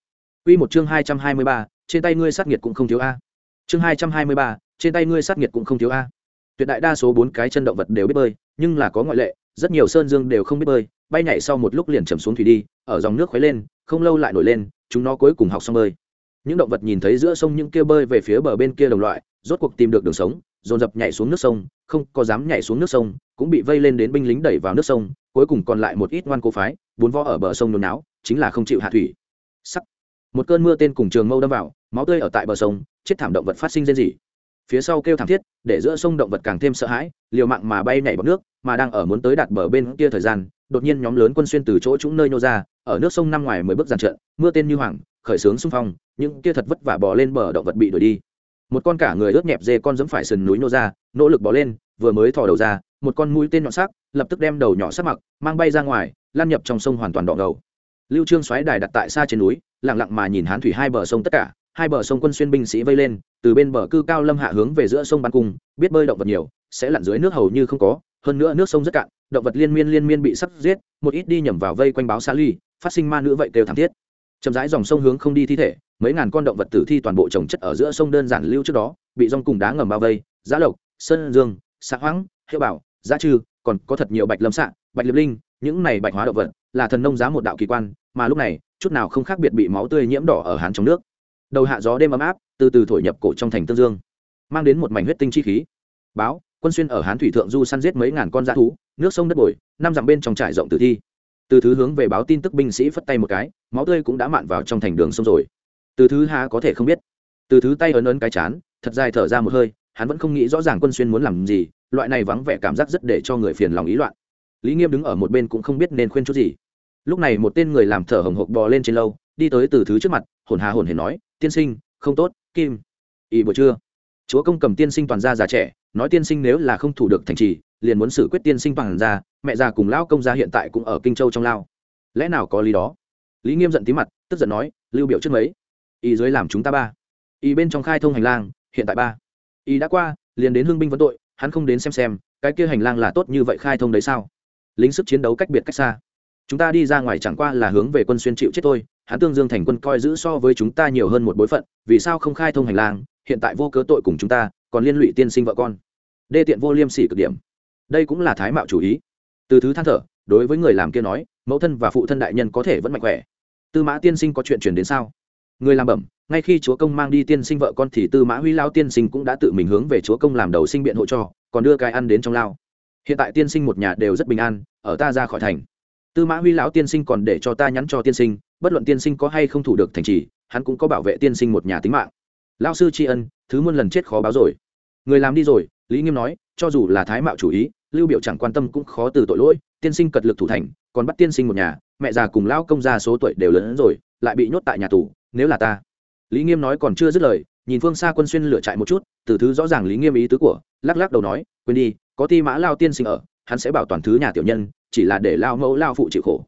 Quy một chương hai trăm hai mươi ba, trên tay ngươi sát nhiệt cũng không thiếu a. Chương hai trăm hai mươi ba, trên tay ngươi sát nhiệt cũng không thiếu a. Tuyệt đại đa số bốn cái chân động vật đều biết bơi, nhưng là có ngoại lệ, rất nhiều sơn dương đều không biết bơi, bay nhảy sau một lúc liền chầm xuống thủy đi, ở dòng nước khuấy lên, không lâu lại nổi lên, chúng nó cuối cùng học xong bơi. Những động vật nhìn thấy giữa sông những kia bơi về phía bờ bên kia đồng loại, rốt cuộc tìm được đường sống dồn dập nhảy xuống nước sông, không có dám nhảy xuống nước sông, cũng bị vây lên đến binh lính đẩy vào nước sông, cuối cùng còn lại một ít ngoan cố phái, bốn võ ở bờ sông nôn náo chính là không chịu hạ thủy. Sắc. Một cơn mưa tên cùng trường mâu đâm vào, máu tươi ở tại bờ sông, chết thảm động vật phát sinh rên rỉ. Phía sau kêu thảm thiết, để giữa sông động vật càng thêm sợ hãi, liều mạng mà bay nhảy bọc nước, mà đang ở muốn tới đạt bờ bên kia thời gian, đột nhiên nhóm lớn quân xuyên từ chỗ chúng nơi nô ra, ở nước sông năm ngoài mới bước dàn trận, mưa tên như hoàng khởi sướng xung phong, những kia thật vất vả bò lên bờ động vật bị đuổi đi một con cả người ướt nhẹp dê con dẫm phải sườn núi nô ra, nỗ lực bỏ lên, vừa mới thò đầu ra, một con mũi tên nhọn sắc, lập tức đem đầu nhỏ sắc mặc mang bay ra ngoài lan nhập trong sông hoàn toàn đỏ ngầu. Lưu trương xoáy đài đặt tại xa trên núi, lặng lặng mà nhìn hán thủy hai bờ sông tất cả, hai bờ sông quân xuyên binh sĩ vây lên, từ bên bờ cư cao lâm hạ hướng về giữa sông bắn cung, biết bơi động vật nhiều, sẽ lặn dưới nước hầu như không có, hơn nữa nước sông rất cạn, động vật liên miên liên miên bị sắp giết, một ít đi nhầm vào vây quanh báo xa ly, phát sinh ma nữ vậy kêu thảm thiết. Chậm rãi dòng sông hướng không đi thi thể mấy ngàn con động vật tử thi toàn bộ trồng chất ở giữa sông đơn giản lưu trước đó, bị rong cùng đá ngầm bao vây giá lộc, sơn dương xã hoáng, hiệu bảo giá trư, còn có thật nhiều bạch lâm xạ bạch liệp linh, những này bạch hóa động vật là thần nông giá một đạo kỳ quan, mà lúc này, chút nào không khác biệt bị máu tươi nhiễm đỏ ở hán trong nước. Đầu hạ gió đêm ấm áp, từ từ thổi nhập cổ trong thành tương dương, mang đến một mảnh huyết tinh chi khí. Báo, quân xuyên ở hán thủy thượng du săn giết mấy ngàn con dã thú, nước sông đất bồi, năm dặm bên trong trải rộng tử thi. Từ thứ hướng về báo tin tức binh sĩ phất tay một cái, máu tươi cũng đã mạn vào trong thành đường sông rồi từ thứ há có thể không biết. Từ thứ tay ấn ấn cái chán, thật dài thở ra một hơi, hắn vẫn không nghĩ rõ ràng quân xuyên muốn làm gì, loại này vắng vẻ cảm giác rất để cho người phiền lòng ý loạn. Lý nghiêm đứng ở một bên cũng không biết nên khuyên chút gì. Lúc này một tên người làm thở hồng hộc bò lên trên lâu đi tới từ thứ trước mặt, hồn hà hồn hề nói, tiên sinh, không tốt, kim. Ý buổi trưa. Chúa công cầm tiên sinh toàn gia già trẻ, nói tiên sinh nếu là không thủ được thành trì, liền muốn xử quyết tiên sinh toàn gia, mẹ già cùng lão công gia hiện tại cũng ở kinh châu trong lao. Lẽ nào có lý đó? Lý nghiêm giận tí mặt, tức giận nói, lưu biểu trước mấy? Y dưới làm chúng ta ba. Y bên trong khai thông hành lang, hiện tại ba. Y đã qua, liền đến hương binh vấn tội, hắn không đến xem xem, cái kia hành lang là tốt như vậy khai thông đấy sao? Lính sức chiến đấu cách biệt cách xa. Chúng ta đi ra ngoài chẳng qua là hướng về quân xuyên chịu chết thôi, hắn tương dương thành quân coi giữ so với chúng ta nhiều hơn một bối phận, vì sao không khai thông hành lang, hiện tại vô cớ tội cùng chúng ta, còn liên lụy tiên sinh vợ con. Đê tiện vô liêm sỉ cực điểm. Đây cũng là thái mạo chủ ý. Từ thứ than thở, đối với người làm kia nói, mẫu thân và phụ thân đại nhân có thể vẫn mạnh khỏe. Tư mã tiên sinh có chuyện truyền đến sao? Người làm bẩm, ngay khi chúa công mang đi tiên sinh vợ con thì tư mã huy lao tiên sinh cũng đã tự mình hướng về chúa công làm đầu sinh biện hộ cho, còn đưa cái ăn đến trong lao. Hiện tại tiên sinh một nhà đều rất bình an, ở ta ra khỏi thành. Tư mã huy lão tiên sinh còn để cho ta nhắn cho tiên sinh, bất luận tiên sinh có hay không thủ được thành trì, hắn cũng có bảo vệ tiên sinh một nhà tính mạng. Lao sư tri ân, thứ muôn lần chết khó báo rồi. Người làm đi rồi, lý nghiêm nói, cho dù là thái mạo chủ ý, lưu biểu chẳng quan tâm cũng khó từ tội lỗi, tiên sinh cật lực thủ thành, còn bắt tiên sinh một nhà, mẹ già cùng lão công gia số tuổi đều lớn hơn rồi, lại bị nhốt tại nhà tù nếu là ta. Lý nghiêm nói còn chưa dứt lời, nhìn phương xa quân xuyên lửa chạy một chút, từ thứ rõ ràng lý nghiêm ý tứ của, lắc lắc đầu nói, quên đi, có ti mã lao tiên sinh ở, hắn sẽ bảo toàn thứ nhà tiểu nhân, chỉ là để lao mẫu lao phụ chịu khổ.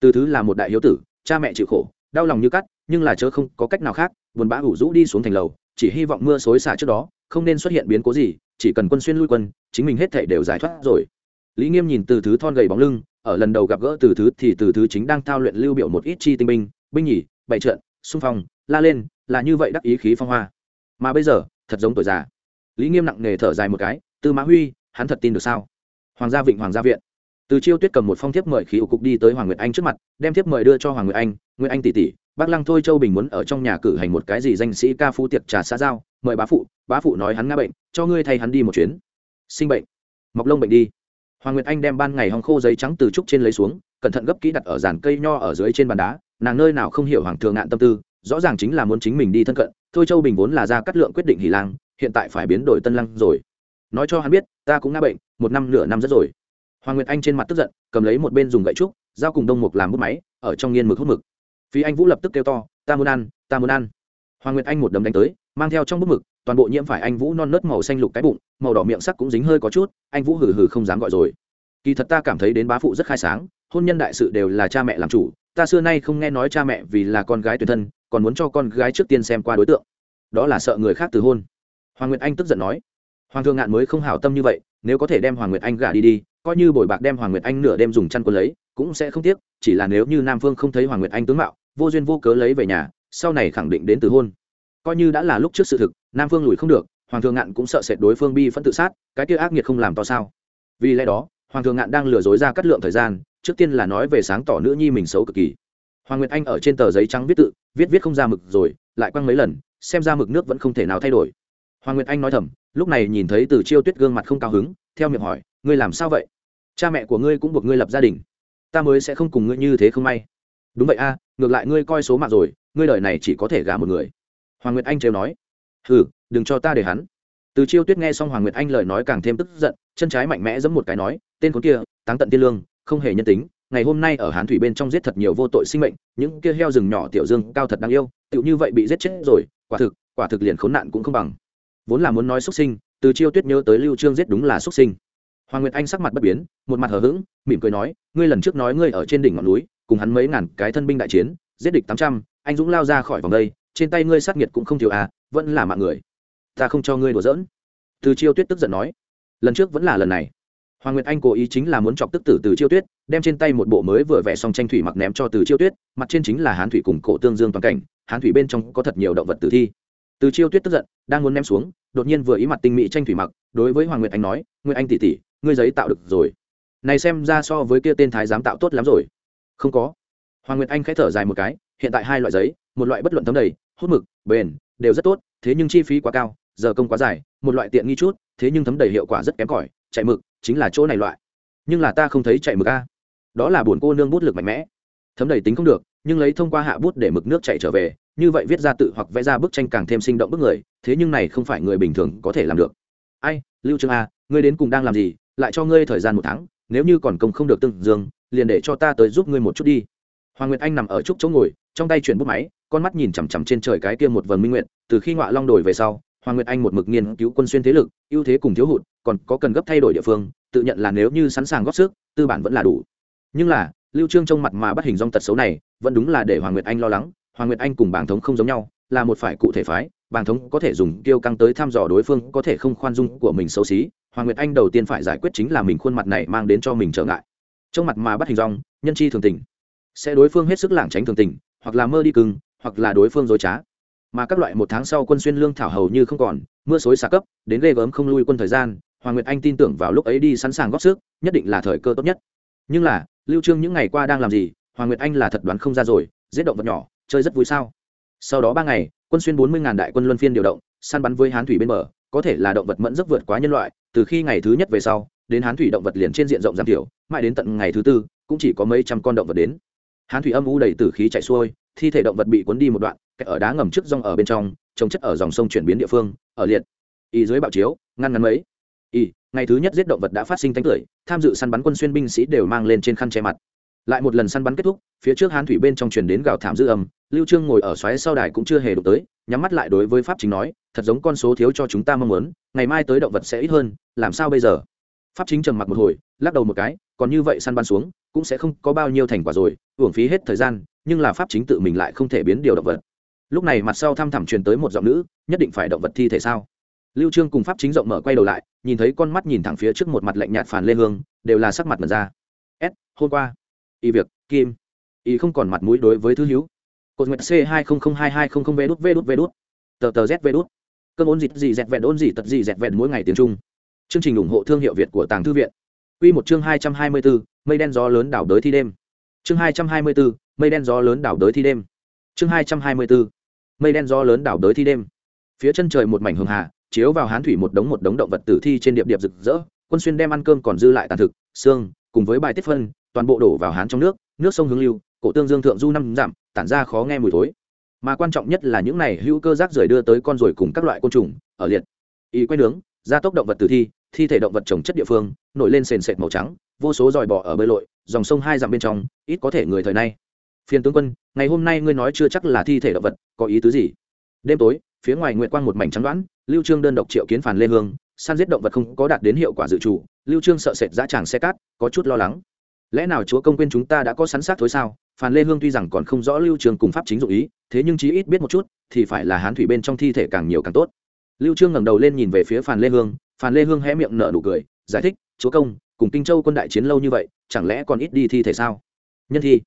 Từ thứ là một đại hiếu tử, cha mẹ chịu khổ, đau lòng như cắt, nhưng là chớ không có cách nào khác, buồn bã ủ rũ đi xuống thành lầu, chỉ hy vọng mưa xối xả trước đó, không nên xuất hiện biến cố gì, chỉ cần quân xuyên lui quân, chính mình hết thể đều giải thoát rồi. Lý nghiêm nhìn từ thứ thon gầy bóng lưng, ở lần đầu gặp gỡ từ thứ thì từ thứ chính đang thao luyện lưu biểu một ít chi tinh binh binh nhỉ, bày trận xung phong, la lên, là như vậy đắc ý khí phong hoa. Mà bây giờ, thật giống tuổi già. Lý nghiêm nặng nề thở dài một cái, tư mã huy, hắn thật tin được sao? Hoàng gia vịnh, hoàng gia viện. Từ chiêu tuyết cầm một phong thiếp mời khí ủ cục đi tới hoàng nguyệt anh trước mặt, đem thiếp mời đưa cho hoàng nguyệt anh nguyệt anh tỷ tỷ, bác lăng thôi châu bình muốn ở trong nhà cử hành một cái gì danh sĩ ca phú tiệc trà xã giao, mời bá phụ bá phụ nói hắn ngã bệnh, cho ngươi thay hắn đi một chuyến. Sinh bệnh. Mọc lông bệnh đi. Hoàng nguyệt anh đem ban ngày hòng khô giấy trắng từ trúc trên lấy xuống, cẩn thận gấp kỹ đặt ở giàn cây nho ở dưới trên bàn đá nàng nơi nào không hiểu hoàng thường ngạn tâm tư, rõ ràng chính là muốn chính mình đi thân cận, thôi châu bình vốn là ra cắt lượng quyết định hỉ lang, hiện tại phải biến đổi tân lăng rồi. Nói cho hắn biết, ta cũng ngã bệnh, một năm nửa năm rất rồi. Hoàng nguyệt anh trên mặt tức giận, cầm lấy một bên dùng gậy trúc, giao cùng đông mục làm bút máy, ở trong nghiên mực hút mực. Phi anh vũ lập tức kêu to, ta muốn ăn, ta muốn ăn. Hoàng nguyệt anh một đấm đánh tới, mang theo trong bút mực, toàn bộ nhiễm phải anh vũ non nớt màu xanh lục cái bụng, màu đỏ miệng sắc cũng dính hơi có chút, anh vũ hừ hừ không dám gọi rồi. Kỳ thật ta cảm thấy đến bá phụ rất khai sáng, hôn nhân đại sự đều là cha mẹ làm chủ ta xưa nay không nghe nói cha mẹ vì là con gái tuyển thân, còn muốn cho con gái trước tiên xem qua đối tượng. Đó là sợ người khác từ hôn. Hoàng nguyệt anh tức giận nói. Hoàng thượng ngạn mới không hảo tâm như vậy, nếu có thể đem hoàng nguyệt anh gả đi đi, coi như bồi bạc đem hoàng nguyệt anh nửa đêm dùng chăn quân lấy, cũng sẽ không tiếc, chỉ là nếu như nam phương không thấy hoàng nguyệt anh tướng mạo, vô duyên vô cớ lấy về nhà, sau này khẳng định đến từ hôn. Coi như đã là lúc trước sự thực, nam phương lùi không được, hoàng thượng ngạn cũng sợ sệt đối phương bi phân tự sát, cái kia ác nghiệt không làm to sao. Vì lẽ đó, hoàng thượng ngạn đang lừa dối ra cắt lượng thời gian trước tiên là nói về sáng tỏ nữ nhi mình xấu cực kỳ. Hoàng nguyệt anh ở trên tờ giấy trắng viết tự, viết viết không ra mực rồi, lại quăng mấy lần, xem ra mực nước vẫn không thể nào thay đổi. Hoàng nguyệt anh nói thầm, lúc này nhìn thấy từ chiêu tuyết gương mặt không cao hứng, theo miệng hỏi, ngươi làm sao vậy? Cha mẹ của ngươi cũng buộc ngươi lập gia đình. Ta mới sẽ không cùng ngươi như thế không may. Đúng vậy a, ngược lại ngươi coi số mạng rồi, ngươi đời này chỉ có thể gả một người. Hoàng nguyệt anh trêu nói. Ừ đừng cho ta để hắn. Từ chiêu tuyết nghe xong hoàng nguyệt anh lời nói càng thêm tức giận, chân trái mạnh mẽ giẫm một cái nói, tên con kia, táng tận tiên lương không hề nhân tính, ngày hôm nay ở hán thủy bên trong giết thật nhiều vô tội sinh mệnh, những kia heo rừng nhỏ tiểu dương cao thật đáng yêu, tựu như vậy bị giết chết rồi, quả thực quả thực liền khốn nạn cũng không bằng. Vốn là muốn nói xuất sinh, từ chiêu tuyết nhớ tới lưu trương giết đúng là xuất sinh. Hoàng nguyệt anh sắc mặt bất biến, một mặt hờ hững, mỉm cười nói, ngươi lần trước nói ngươi ở trên đỉnh ngọn núi, cùng hắn mấy ngàn cái thân binh đại chiến, giết địch tám trăm, anh dũng lao ra khỏi vòng đây, trên tay ngươi sát nhiệt cũng không thiếu à vẫn là mạng người. Ta không cho ngươi đùa giỡn. Từ chiêu tuyết tức giận nói, lần trước vẫn là lần này hoàng nguyệt anh cố ý chính là muốn chọc tức tử từ chiêu tuyết, đem trên tay một bộ mới vừa vẽ xong tranh thủy mặc ném cho từ chiêu tuyết, mặt trên chính là hán thủy cùng cổ tương dương toàn cảnh, hán thủy bên trong có thật nhiều động vật tử thi. Từ chiêu tuyết tức giận, đang muốn ném xuống, đột nhiên vừa ý mặt tinh mỹ tranh thủy mặc, đối với hoàng nguyệt anh nói, nguyệt anh tỷ tỷ, ngươi giấy tạo được rồi. Này xem ra so với kia tên thái giám tạo tốt lắm rồi. Không có. Hoàng nguyệt anh khẽ thở dài một cái, hiện tại hai loại giấy, một loại bất luận thấm đầy, hút mực, bền, đều rất tốt, thế nhưng chi phí quá cao, giờ công quá dài, một loại tiện nghi chút, thế nhưng thấm đầy hiệu quả rất kém cỏi, chạy mực chính là chỗ này loại. Nhưng là ta không thấy chạy mực a. Đó là buồn cô nương bút lực mạnh mẽ. Thấm đầy tính không được, nhưng lấy thông qua hạ bút để mực nước chạy trở về, như vậy viết ra tự hoặc vẽ ra bức tranh càng thêm sinh động bức người, thế nhưng này không phải người bình thường có thể làm được. Ai, lưu trương a, ngươi đến cùng đang làm gì? Lại cho ngươi thời gian một tháng, nếu như còn công không được tương dương, liền để cho ta tới giúp ngươi một chút đi. Hoàng nguyệt anh nằm ở trúc chỗ ngồi, trong tay chuyển bút máy, con mắt nhìn chằm chằm trên trời cái kia một vầng minh nguyện từ khi ngọa long đổi về sau, hoàng nguyệt anh một mực nghiên cứu quân xuyên thế lực, ưu thế cùng thiếu hụt còn có cần gấp thay đổi địa phương, tự nhận là nếu như sẵn sàng góp sức, tư bản vẫn là đủ. Nhưng là, lưu trương trong mặt mà bắt hình dong tật xấu này, vẫn đúng là để hoàng nguyệt anh lo lắng. Hoàng nguyệt anh cùng bảng thống không giống nhau, là một phải cụ thể phái, bảng thống có thể dùng tiêu căng tới thăm dò đối phương, có thể không khoan dung của mình xấu xí. Hoàng nguyệt anh đầu tiên phải giải quyết chính là mình khuôn mặt này mang đến cho mình trở ngại. Trong mặt mà bắt hình dong, nhân chi thường tình. Sẽ đối phương hết sức lảng tránh thường tình, hoặc là mơ đi cưng, hoặc là đối phương dối trá. Mà các loại một tháng sau quân xuyên lương thảo hầu như không còn, mưa xối xả cấp, đến ghê gớm không lui quân thời gian hoàng nguyệt anh tin tưởng vào lúc ấy đi sẵn sàng góp sức, nhất định là thời cơ tốt nhất. Nhưng là, lưu trương những ngày qua đang làm gì, hoàng nguyệt anh là thật đoán không ra rồi, giết động vật nhỏ, chơi rất vui sao? Sau đó ba ngày, quân xuyên bốn mươi ngàn đại quân luân phiên điều động, săn bắn với hán thủy bên bờ, có thể là động vật mẫn rất vượt quá nhân loại, từ khi ngày thứ nhất về sau, đến hán thủy động vật liền trên diện rộng giảm thiểu, mãi đến tận ngày thứ tư, cũng chỉ có mấy trăm con động vật đến. Hán thủy âm u đầy tử khí chạy xuôi, thi thể động vật bị cuốn đi một đoạn ở đá ngầm trước rong ở bên trong, trồng chất ở dòng sông chuyển biến địa phương, ở liệt, y dưới bạo chiếu, ngăn ngắn mấy y ngày thứ nhất giết động vật đã phát sinh tánh cười, tham dự săn bắn quân xuyên binh sĩ đều mang lên trên khăn che mặt. Lại một lần săn bắn kết thúc, phía trước hán thủy bên trong truyền đến gào thảm dư âm, lưu trương ngồi ở xoáy sau đài cũng chưa hề đụng tới, nhắm mắt lại đối với pháp chính nói, thật giống con số thiếu cho chúng ta mong muốn, ngày mai tới động vật sẽ ít hơn, làm sao bây giờ? Pháp chính trầm mặc một hồi, lắc đầu một cái, còn như vậy săn bắn xuống, cũng sẽ không có bao nhiêu thành quả rồi uổng phí hết thời gian, nhưng là pháp chính tự mình lại không thể biến điều động vật. Lúc này mặt sau thăm thẳm truyền tới một giọng nữ, nhất định phải động vật thi thể sao? Lưu trương cùng pháp chính rộng mở quay đầu lại nhìn thấy con mắt nhìn thẳng phía trước một mặt lạnh nhạt phàn lê hương, đều là sắc mặt mật ra. S, hôm qua, y việc, kim. Y không còn mặt mũi đối với thứ hữu. Cột nguyện c hai không không hai hai không không v đút v đút v đút. Tờ tờ z v đút. Cơn ôn dịch gì dẹt vẹn, ôn gì tật gì dẹt vẹn mỗi ngày tiếng trung. Chương trình ủng hộ thương hiệu việt của tàng thư viện. Quy một chương hai trăm hai mươi bốn mây đen gió lớn đảo đới thi đêm. Chương hai trăm hai mươi bốn mây đen gió lớn đảo đới thi đêm. Chương hai trăm hai mươi bốn mây đen gió lớn đảo đới thi đêm. Phía chân trời một mảnh hường hà chiếu vào hán thủy một đống một đống động vật tử thi trên điệp điệp rực rỡ, quân xuyên đem ăn cơm còn dư lại tàn thực, xương, cùng với bài tiết phân, toàn bộ đổ vào hán trong nước nước sông hướng lưu, cổ tương dương thượng du năm giảm tản ra khó nghe mùi thối. Mà quan trọng nhất là những này hữu cơ rác rưởi đưa tới con ruồi cùng các loại côn trùng, ở liệt. Y quay nướng, gia tốc động vật tử thi thi thể động vật trồng chất địa phương, nổi lên sền sệt màu trắng, vô số dòi bò ở bơi lội, dòng sông hai dặm bên trong, ít có thể người thời nay. Phiền tướng quân, ngày hôm nay ngươi nói chưa chắc là thi thể động vật, có ý tứ gì? Đêm tối, phía ngoài nguyệt quang một mảnh trắng đoán lưu trương đơn độc triệu kiến phản lê hương săn giết động vật không có đạt đến hiệu quả dự trù, lưu trương sợ sệt dã tràng xe cát, có chút lo lắng. Lẽ nào chúa công quên chúng ta đã có sẵn xác thối sao? Phản lê hương tuy rằng còn không rõ lưu trương cùng pháp chính dụng ý, thế nhưng chí ít biết một chút, thì phải là hán thủy bên trong thi thể càng nhiều càng tốt. Lưu trương ngẩng đầu lên nhìn về phía phản lê hương phản lê hương hé miệng nở nụ cười, giải thích, chúa công, cùng kinh châu quân đại chiến lâu như vậy, chẳng lẽ còn ít đi thi thể sao? Nhân thi.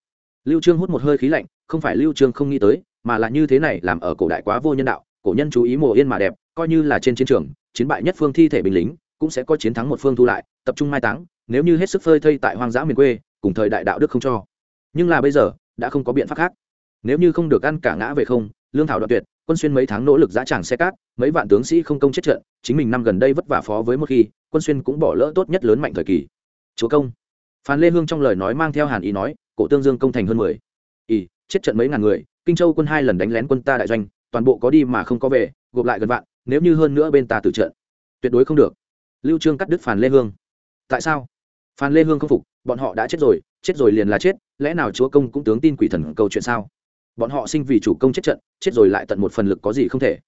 Lưu trương hút một hơi khí lạnh, không phải lưu trương không nghĩ tới, mà là như thế này, làm ở cổ đại quá vô nhân đạo, cổ nhân chú ý mùa yên mà đẹp coi như là trên chiến trường, chiến bại nhất phương thi thể binh lính, cũng sẽ có chiến thắng một phương thu lại, tập trung mai táng, nếu như hết sức phơi thây tại hoang dã miền quê, cùng thời đại đạo đức không cho. Nhưng là bây giờ, đã không có biện pháp khác. Nếu như không được ăn cả ngã về không, lương thảo đoạn tuyệt, quân xuyên mấy tháng nỗ lực giá tràng xe cát, mấy vạn tướng sĩ không công chết trận, chính mình năm gần đây vất vả phó với một khi, quân xuyên cũng bỏ lỡ tốt nhất lớn mạnh thời kỳ. Chúa công. Phan lê hương trong lời nói mang theo hàn ý nói, cổ tương dương công thành hơn mười. Ý chết trận mấy ngàn người, kinh châu quân hai lần đánh lén quân ta đại doanh, toàn bộ có đi mà không có về, gộp lại gần vạn nếu như hơn nữa bên ta tử trận, tuyệt đối không được. Lưu trương cắt đứt phản lê hương. Tại sao? Phan lê hương không phục, bọn họ đã chết rồi chết rồi liền là chết, lẽ nào chúa công cũng tướng tin quỷ thần câu chuyện sao? Bọn họ sinh vì chủ công chết trận, chết rồi lại tận một phần lực có gì không thể?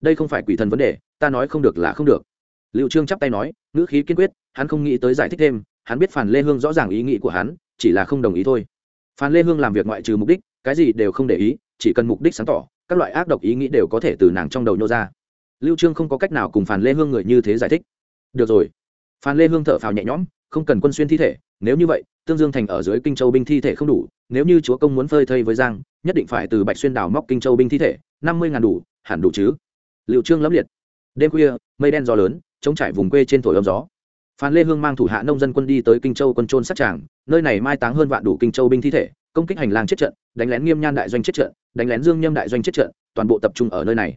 Đây không phải quỷ thần vấn đề, ta nói không được là không được. Liệu trương chắp tay nói, ngữ khí kiên quyết, hắn không nghĩ tới giải thích thêm, hắn biết phản lê hương rõ ràng ý nghĩ của hắn, chỉ là không đồng ý thôi. Phan lê hương làm việc ngoại trừ mục đích, cái gì đều không để ý, chỉ cần mục đích sáng tỏ, các loại ác độc ý nghĩ đều có thể từ nàng trong đầu nhô ra lưu trương không có cách nào cùng phan lê hương người như thế giải thích. Được rồi. Phan lê hương thở phào nhẹ nhõm, không cần quân xuyên thi thể, nếu như vậy, tương dương thành ở dưới kinh châu binh thi thể không đủ, nếu như chúa công muốn phơi thây với giang, nhất định phải từ bạch xuyên đào móc kinh châu binh thi thể, năm mươi ngàn đủ, hẳn đủ chứ? Liệu trương lẫm liệt. Đêm khuya, mây đen gió lớn chống trải vùng quê trên thổi ấm gió. Phan lê hương mang thủ hạ nông dân quân đi tới kinh châu quân trôn sát tràng, nơi này mai táng hơn vạn đủ kinh châu binh thi thể, công kích hành lang chết trận, đánh lén nghiêm nhan đại doanh chết trận, đánh lén dương nhâm đại doanh chết trận, toàn bộ tập trung ở nơi này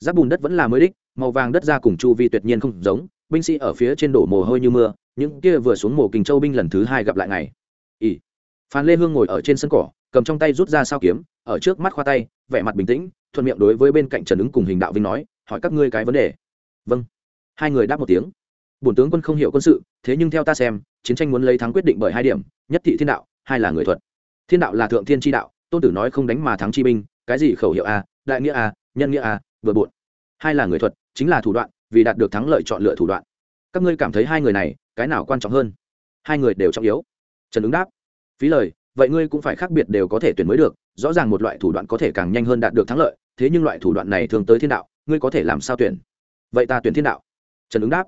giáp bùn đất vẫn là mới đích, màu vàng đất ra cùng chu vi tuyệt nhiên không giống, binh sĩ ở phía trên đổ mồ hôi như mưa, những kia vừa xuống mồ kinh châu binh lần thứ hai gặp lại ngày. Ỉ phan lê hương ngồi ở trên sân cỏ, cầm trong tay rút ra sao kiếm, ở trước mắt khoa tay, vẻ mặt bình tĩnh, thuận miệng đối với bên cạnh trần ứng cùng hình đạo vinh nói, hỏi các ngươi cái vấn đề. Vâng. Hai người đáp một tiếng. Bổn tướng quân không hiểu quân sự, thế nhưng theo ta xem, chiến tranh muốn lấy thắng quyết định bởi hai điểm, nhất thị thiên đạo, hai là người thuật. Thiên đạo là thượng thiên tri đạo, tôn tử nói không đánh mà thắng chi binh, cái gì khẩu hiệu a, đại nghĩa a, nhân nghĩa a bừa bộn hai là người thuật, chính là thủ đoạn, vì đạt được thắng lợi chọn lựa thủ đoạn. Các ngươi cảm thấy hai người này, cái nào quan trọng hơn? Hai người đều trọng yếu. Trần ứng đáp. Phí lời, vậy ngươi cũng phải khác biệt đều có thể tuyển mới được, rõ ràng một loại thủ đoạn có thể càng nhanh hơn đạt được thắng lợi, thế nhưng loại thủ đoạn này thường tới thiên đạo, ngươi có thể làm sao tuyển? Vậy ta tuyển thiên đạo. Trần ứng đáp.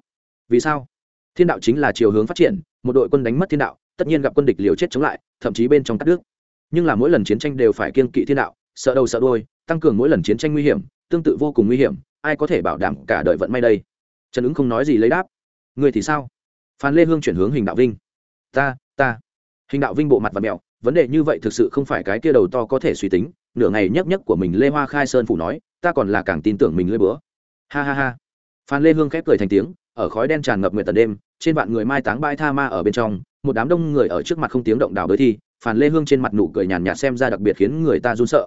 Vì sao? Thiên đạo chính là chiều hướng phát triển, một đội quân đánh mất thiên đạo, tất nhiên gặp quân địch liều chết chống lại, thậm chí bên trong các nước nhưng là mỗi lần chiến tranh đều phải kiên kỵ thiên đạo, sợ đầu sợ đôi tăng cường mỗi lần chiến tranh nguy hiểm tương tự vô cùng nguy hiểm, ai có thể bảo đảm cả đời vận may đây? Trần ứng không nói gì lấy đáp. Người thì sao? Phan lê hương chuyển hướng hình đạo vinh. Ta ta. Hình đạo vinh bộ mặt và mẹo, vấn đề như vậy thực sự không phải cái kia đầu to có thể suy tính, nửa ngày nhấc nhấc của mình lê hoa khai sơn phủ nói, ta còn là càng tin tưởng mình lưỡi bữa ha ha ha. Phan lê hương khép cười thành tiếng, ở khói đen tràn ngập nguyện tận đêm, trên vạn người mai táng bãi tha ma ở bên trong, một đám đông người ở trước mặt không tiếng động đào bới thi phản lê hương trên mặt nụ cười nhàn nhạt xem ra đặc biệt khiến người ta run sợ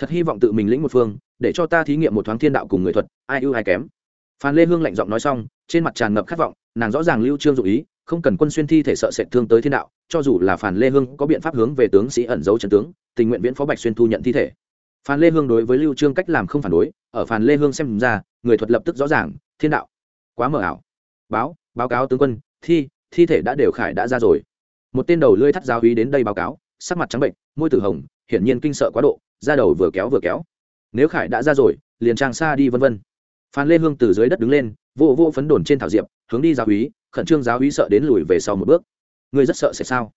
thật hy vọng tự mình lĩnh một phương, để cho ta thí nghiệm một thoáng thiên đạo cùng người thuật, ai ưu ai kém. Phan lê hương lạnh giọng nói xong, trên mặt tràn ngập khát vọng, nàng rõ ràng lưu trương dụ ý, không cần quân xuyên thi thể sợ sệt thương tới thiên đạo, cho dù là phản lê hương có biện pháp hướng về tướng sĩ ẩn giấu trần tướng, tình nguyện viễn phó bạch xuyên thu nhận thi thể. Phan lê hương đối với lưu trương cách làm không phản đối, ở phan lê hương xem ra, người thuật lập tức rõ ràng, thiên đạo. Quá mờ ảo. Báo báo cáo tướng quân, thi thi thể đã đều khải đã ra rồi. Một tên đầu lưỡi thắt giáo úy đến đây báo cáo, sắc mặt trắng bệnh, môi tử hồng, hiển nhiên kinh sợ quá độ ra đầu vừa kéo vừa kéo. Nếu khải đã ra rồi, liền trang xa đi vân vân. Phan lê hương từ dưới đất đứng lên, vô vô phấn đồn trên thảo diệp, hướng đi giáo úy, khẩn trương giáo úy sợ đến lùi về sau một bước. Ngươi rất sợ sẽ sao?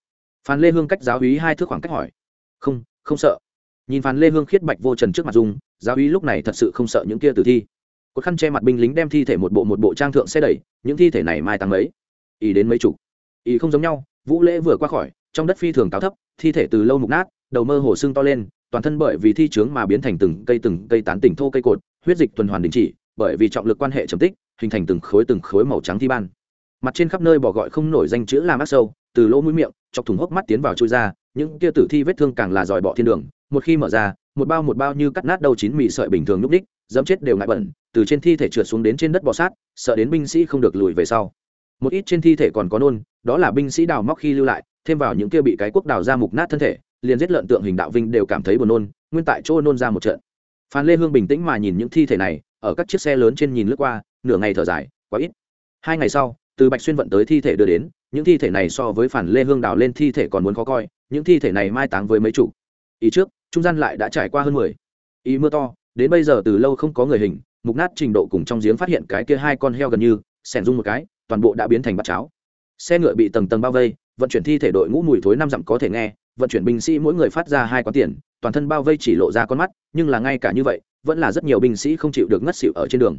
Phan lê hương cách giáo úy hai thước khoảng cách hỏi. Không không sợ. Nhìn phan lê hương khiết bạch vô trần trước mặt dung, giáo úy lúc này thật sự không sợ những kia tử thi. Cột khăn che mặt binh lính đem thi thể một bộ một bộ trang thượng xe đẩy, những thi thể này mai tăng mấy? Ý đến mấy chục? Ý không giống nhau, vũ lễ vừa qua khỏi, trong đất phi thường cao thấp, thi thể từ lâu mục nát, đầu mơ hồ xương to lên toàn thân bởi vì thi trướng mà biến thành từng cây từng cây tán tỉnh thô cây cột, huyết dịch tuần hoàn đình chỉ, bởi vì trọng lực quan hệ trầm tích, hình thành từng khối từng khối màu trắng thi ban. Mặt trên khắp nơi bỏ gọi không nổi danh chữ làm ác sâu, từ lỗ mũi miệng, chọc thùng hốc mắt tiến vào chui ra, những kia tử thi vết thương càng là giỏi bỏ thiên đường, một khi mở ra, một bao một bao như cắt nát đầu chín mì sợi bình thường nhúc đích, dẫm chết đều ngại bẩn, từ trên thi thể trượt xuống đến trên đất bò sát, sợ đến binh sĩ không được lùi về sau. Một ít trên thi thể còn có nôn, đó là binh sĩ đào móc khi lưu lại, thêm vào những kia bị cái quốc đào ra mục nát thân thể liền giết lợn tượng hình đạo vinh đều cảm thấy buồn nôn, nguyên tại chỗ nôn ra một trận. Phan lê hương bình tĩnh mà nhìn những thi thể này, ở các chiếc xe lớn trên nhìn lướt qua, nửa ngày thở dài, quá ít. Hai ngày sau, từ bạch xuyên vận tới thi thể đưa đến, những thi thể này so với phản lê hương đào lên thi thể còn muốn khó coi, những thi thể này mai táng với mấy chủ. Ý trước, trung gian lại đã trải qua hơn mười. Ý mưa to, đến bây giờ từ lâu không có người hình, mục nát trình độ cùng trong giếng phát hiện cái kia hai con heo gần như, xẻn rung một cái, toàn bộ đã biến thành bát cháo. Xe ngựa bị tầng tầng bao vây, vận chuyển thi thể đội ngũ mùi thối năm dặm có thể nghe vận chuyển binh sĩ mỗi người phát ra hai quán tiền, toàn thân bao vây chỉ lộ ra con mắt, nhưng là ngay cả như vậy, vẫn là rất nhiều binh sĩ không chịu được ngất xỉu ở trên đường.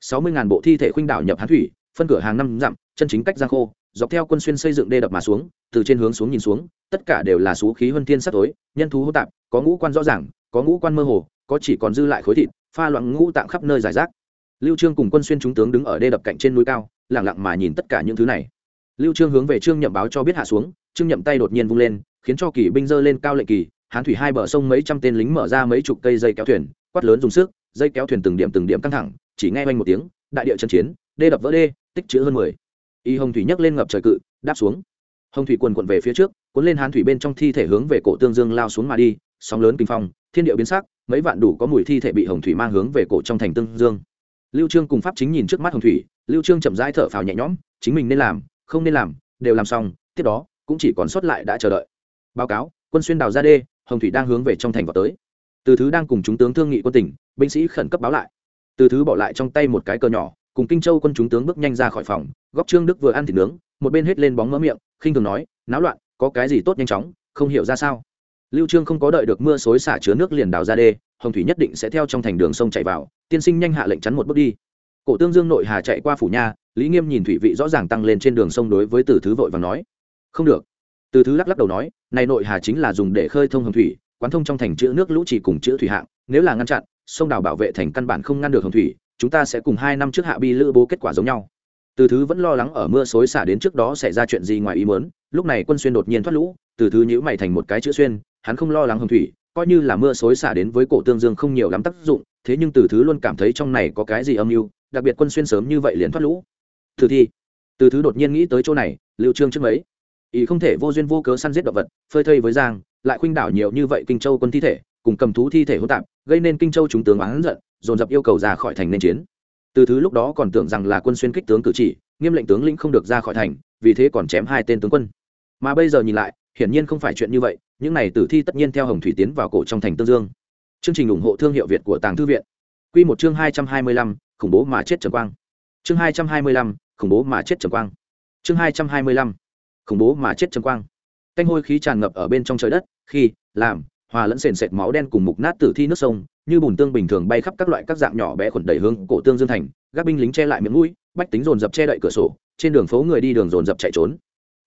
Sáu mươi ngàn bộ thi thể khuynh đảo nhập hán thủy, phân cửa hàng năm dặm, chân chính cách giang khô, dọc theo quân xuyên xây dựng đê đập mà xuống, từ trên hướng xuống nhìn xuống, tất cả đều là xú khí huân thiên sắc tối, nhân thú hô tạp, có ngũ quan rõ ràng, có ngũ quan mơ hồ, có chỉ còn dư lại khối thịt, pha loạn ngũ tạm khắp nơi giải rác. Lưu trương cùng quân xuyên chúng tướng đứng ở đê đập cạnh trên núi cao, lặng lặng mà nhìn tất cả những thứ này. Lưu trương hướng về trương nhậm báo cho biết hạ xuống, trương nhậm tay đột nhiên vung lên khiến cho kỳ binh dơ lên cao lệnh kỳ, hán thủy hai bờ sông mấy trăm tên lính mở ra mấy chục cây dây kéo thuyền, quát lớn dùng sức, dây kéo thuyền từng điểm từng điểm căng thẳng, chỉ nghe oanh một tiếng, đại địa trận chiến, đê đập vỡ đê, tích chữ hơn mười. Y hồng thủy nhấc lên ngập trời cự, đáp xuống. Hồng thủy quần quận về phía trước, cuốn lên hán thủy bên trong thi thể hướng về cổ tương dương lao xuống mà đi, sóng lớn kinh phong, thiên địa biến sắc, mấy vạn đủ có mùi thi thể bị hồng thủy mang hướng về cổ trong thành tương dương. Lưu trương cùng pháp chính nhìn trước mắt hồng thủy, lưu trương chậm rãi thở phào nhẹ nhõm, chính mình nên làm, không nên làm, đều làm xong, tiếp đó, cũng chỉ còn sót lại đã chờ đợi báo cáo, quân xuyên đào ra đê, hồng thủy đang hướng về trong thành vào tới. Từ thứ đang cùng chúng tướng thương nghị quân tỉnh, binh sĩ khẩn cấp báo lại. Từ thứ bỏ lại trong tay một cái cờ nhỏ, cùng kinh châu quân chúng tướng bước nhanh ra khỏi phòng, góc trương đức vừa ăn thịt nướng, một bên hết lên bóng mỡ miệng, khinh thường nói, náo loạn, có cái gì tốt nhanh chóng, không hiểu ra sao? Lưu trương không có đợi được mưa xối xả chứa nước liền đào ra đê, hồng thủy nhất định sẽ theo trong thành đường sông chảy vào, tiên sinh nhanh hạ lệnh chắn một bước đi. Cổ tương dương nội hà chạy qua phủ nha, lý nghiêm nhìn thủy vị rõ ràng tăng lên trên đường sông đối với từ thứ vội và nói, không được. Từ thứ lắc lắc đầu nói này nội hà chính là dùng để khơi thông hồng thủy, quán thông trong thành chữ nước lũ chỉ cùng chữ thủy hạng. Nếu là ngăn chặn, sông đào bảo vệ thành căn bản không ngăn được hồng thủy, chúng ta sẽ cùng hai năm trước hạ bi lữ bố kết quả giống nhau. Từ thứ vẫn lo lắng ở mưa xối xả đến trước đó xảy ra chuyện gì ngoài ý muốn, lúc này quân xuyên đột nhiên thoát lũ, từ thứ nhữ mày thành một cái chữ xuyên, hắn không lo lắng hồng thủy, coi như là mưa xối xả đến với cổ tương dương không nhiều lắm tác dụng, thế nhưng từ thứ luôn cảm thấy trong này có cái gì âm mưu, đặc biệt quân xuyên sớm như vậy liền thoát lũ. Từ thi, từ thứ đột nhiên nghĩ tới chỗ này, lưu trương trước mấy? Ý không thể vô duyên vô cớ săn giết động vật, phơi thây với giang, lại khuynh đảo nhiều như vậy kinh châu quân thi thể, cùng cầm thú thi thể hỗn tạp, gây nên kinh châu chúng tướng oán giận, dồn dập yêu cầu ra khỏi thành nên chiến. Từ thứ lúc đó còn tưởng rằng là quân xuyên kích tướng cử chỉ, nghiêm lệnh tướng lĩnh không được ra khỏi thành, vì thế còn chém hai tên tướng quân. Mà bây giờ nhìn lại, hiển nhiên không phải chuyện như vậy, những này tử thi tất nhiên theo hồng thủy tiến vào cổ trong thành tương dương. Chương trình ủng hộ thương hiệu việt của tàng thư viện. Q một chương hai trăm hai mươi lăm, khủng bố mà chết trầm quang. Chương hai trăm hai mươi lăm, khủng bố mà chết trầm quang. Chương hai trăm hai mươi lăm khủng bố mà chết trầm quang. Canh hôi khí tràn ngập ở bên trong trời đất, khi, làm, hòa lẫn sền sệt máu đen cùng mục nát tử thi nước sông, như bùn tương bình thường bay khắp các loại các dạng nhỏ bé khuẩn đầy hướng cổ tương dương thành, các binh lính che lại miệng mũi, bách tính dồn dập che đậy cửa sổ, trên đường phố người đi đường dồn dập chạy trốn.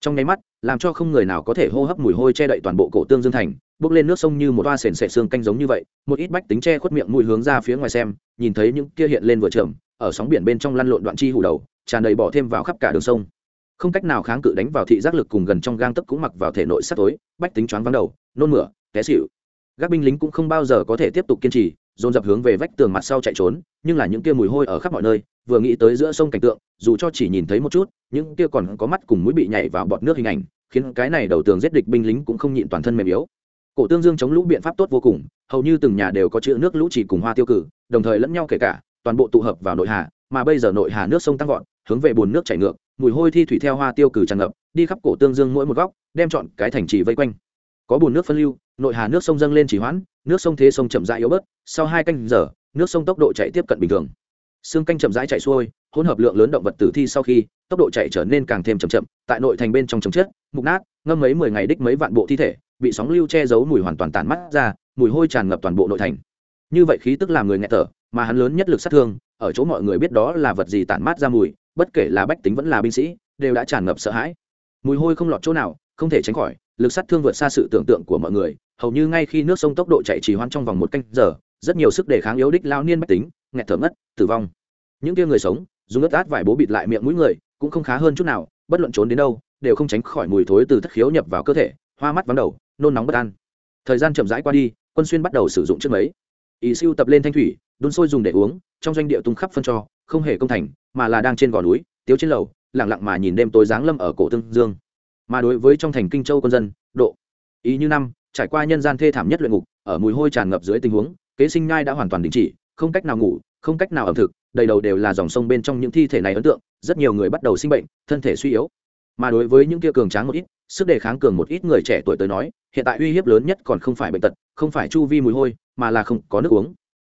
Trong nháy mắt, làm cho không người nào có thể hô hấp mùi hôi che đậy toàn bộ cổ tương dương thành, bước lên nước sông như một toa sền sệt xương canh giống như vậy, một ít bách tính che khuất miệng mũi hướng ra phía ngoài xem, nhìn thấy những kia hiện lên vừa trầm, ở sóng biển bên trong lăn lộn đoạn chi hủ đầu, tràn đầy bỏ thêm vào khắp cả đường sông không cách nào kháng cự đánh vào thị giác lực cùng gần trong gang tấc cũng mặc vào thể nội sắt tối, bách tính choáng vắng đầu, nôn mửa, té xịu các binh lính cũng không bao giờ có thể tiếp tục kiên trì, dồn dập hướng về vách tường mặt sau chạy trốn, nhưng là những kia mùi hôi ở khắp mọi nơi, vừa nghĩ tới giữa sông cảnh tượng, dù cho chỉ nhìn thấy một chút, những kia còn có mắt cùng mũi bị nhảy vào bọt nước hình ảnh, khiến cái này đầu tường giết địch binh lính cũng không nhịn toàn thân mềm yếu. Cổ tương dương chống lũ biện pháp tốt vô cùng, hầu như từng nhà đều có chữ nước lũ chỉ cùng hoa tiêu cử, đồng thời lẫn nhau kể cả, toàn bộ tụ hợp vào nội hà, mà bây giờ nội hà nước sông tăng vọt, hướng về bùn nước chảy ngược mùi hôi thi thủy theo hoa tiêu cử tràn ngập, đi khắp cổ tương dương mỗi một góc, đem chọn cái thành trì vây quanh. Có bùn nước phân lưu, nội hà nước sông dâng lên chỉ hoãn, nước sông thế sông chậm rãi yếu bớt, sau hai canh giờ, nước sông tốc độ chạy tiếp cận bình thường. Xương canh chậm rãi chạy xuôi, hỗn hợp lượng lớn động vật tử thi sau khi, tốc độ chạy trở nên càng thêm chậm chậm, tại nội thành bên trong chấm chết, mục nát, ngâm mấy mười ngày đích mấy vạn bộ thi thể, bị sóng lưu che giấu mùi hoàn toàn tàn mắt ra, mùi hôi tràn ngập toàn bộ nội thành. Như vậy khí tức làm người nghẹt thở, mà hắn lớn nhất lực sát thương ở chỗ mọi người biết đó là vật gì tản mát ra mùi, bất kể là bách tính vẫn là binh sĩ, đều đã tràn ngập sợ hãi. Mùi hôi không lọt chỗ nào, không thể tránh khỏi, lực sát thương vượt xa sự tưởng tượng của mọi người. Hầu như ngay khi nước sông tốc độ chạy trì hoãn trong vòng một canh giờ, rất nhiều sức đề kháng yếu đích lao niên bách tính, nghẹt thở ngất, tử vong. Những kia người sống, dùng ướt át vải bố bịt lại miệng mũi người, cũng không khá hơn chút nào, bất luận trốn đến đâu, đều không tránh khỏi mùi thối từ thất khiếu nhập vào cơ thể, hoa mắt vắng đầu, nôn nóng bất an. Thời gian chậm rãi qua đi, quân xuyên bắt đầu sử dụng chiếc mấy ý siêu tập lên thanh thủy, đun sôi dùng để uống trong doanh địa tung khắp phân cho, không hề công thành, mà là đang trên gò núi, tiếu trên lầu lẳng lặng mà nhìn đêm tối giáng lâm ở cổ tương dương. Mà đối với trong thành kinh châu quân dân, độ, ý như năm, trải qua nhân gian thê thảm nhất luyện ngục, ở mùi hôi tràn ngập dưới tình huống, kế sinh nhai đã hoàn toàn đình chỉ, không cách nào ngủ, không cách nào ẩm thực, đầy đầu đều là dòng sông bên trong những thi thể này ấn tượng, rất nhiều người bắt đầu sinh bệnh, thân thể suy yếu. Mà đối với những kia cường tráng một ít, sức đề kháng cường một ít người trẻ tuổi tới nói, hiện tại uy hiếp lớn nhất còn không phải bệnh tật, không phải chu vi mùi hôi, mà là không có nước uống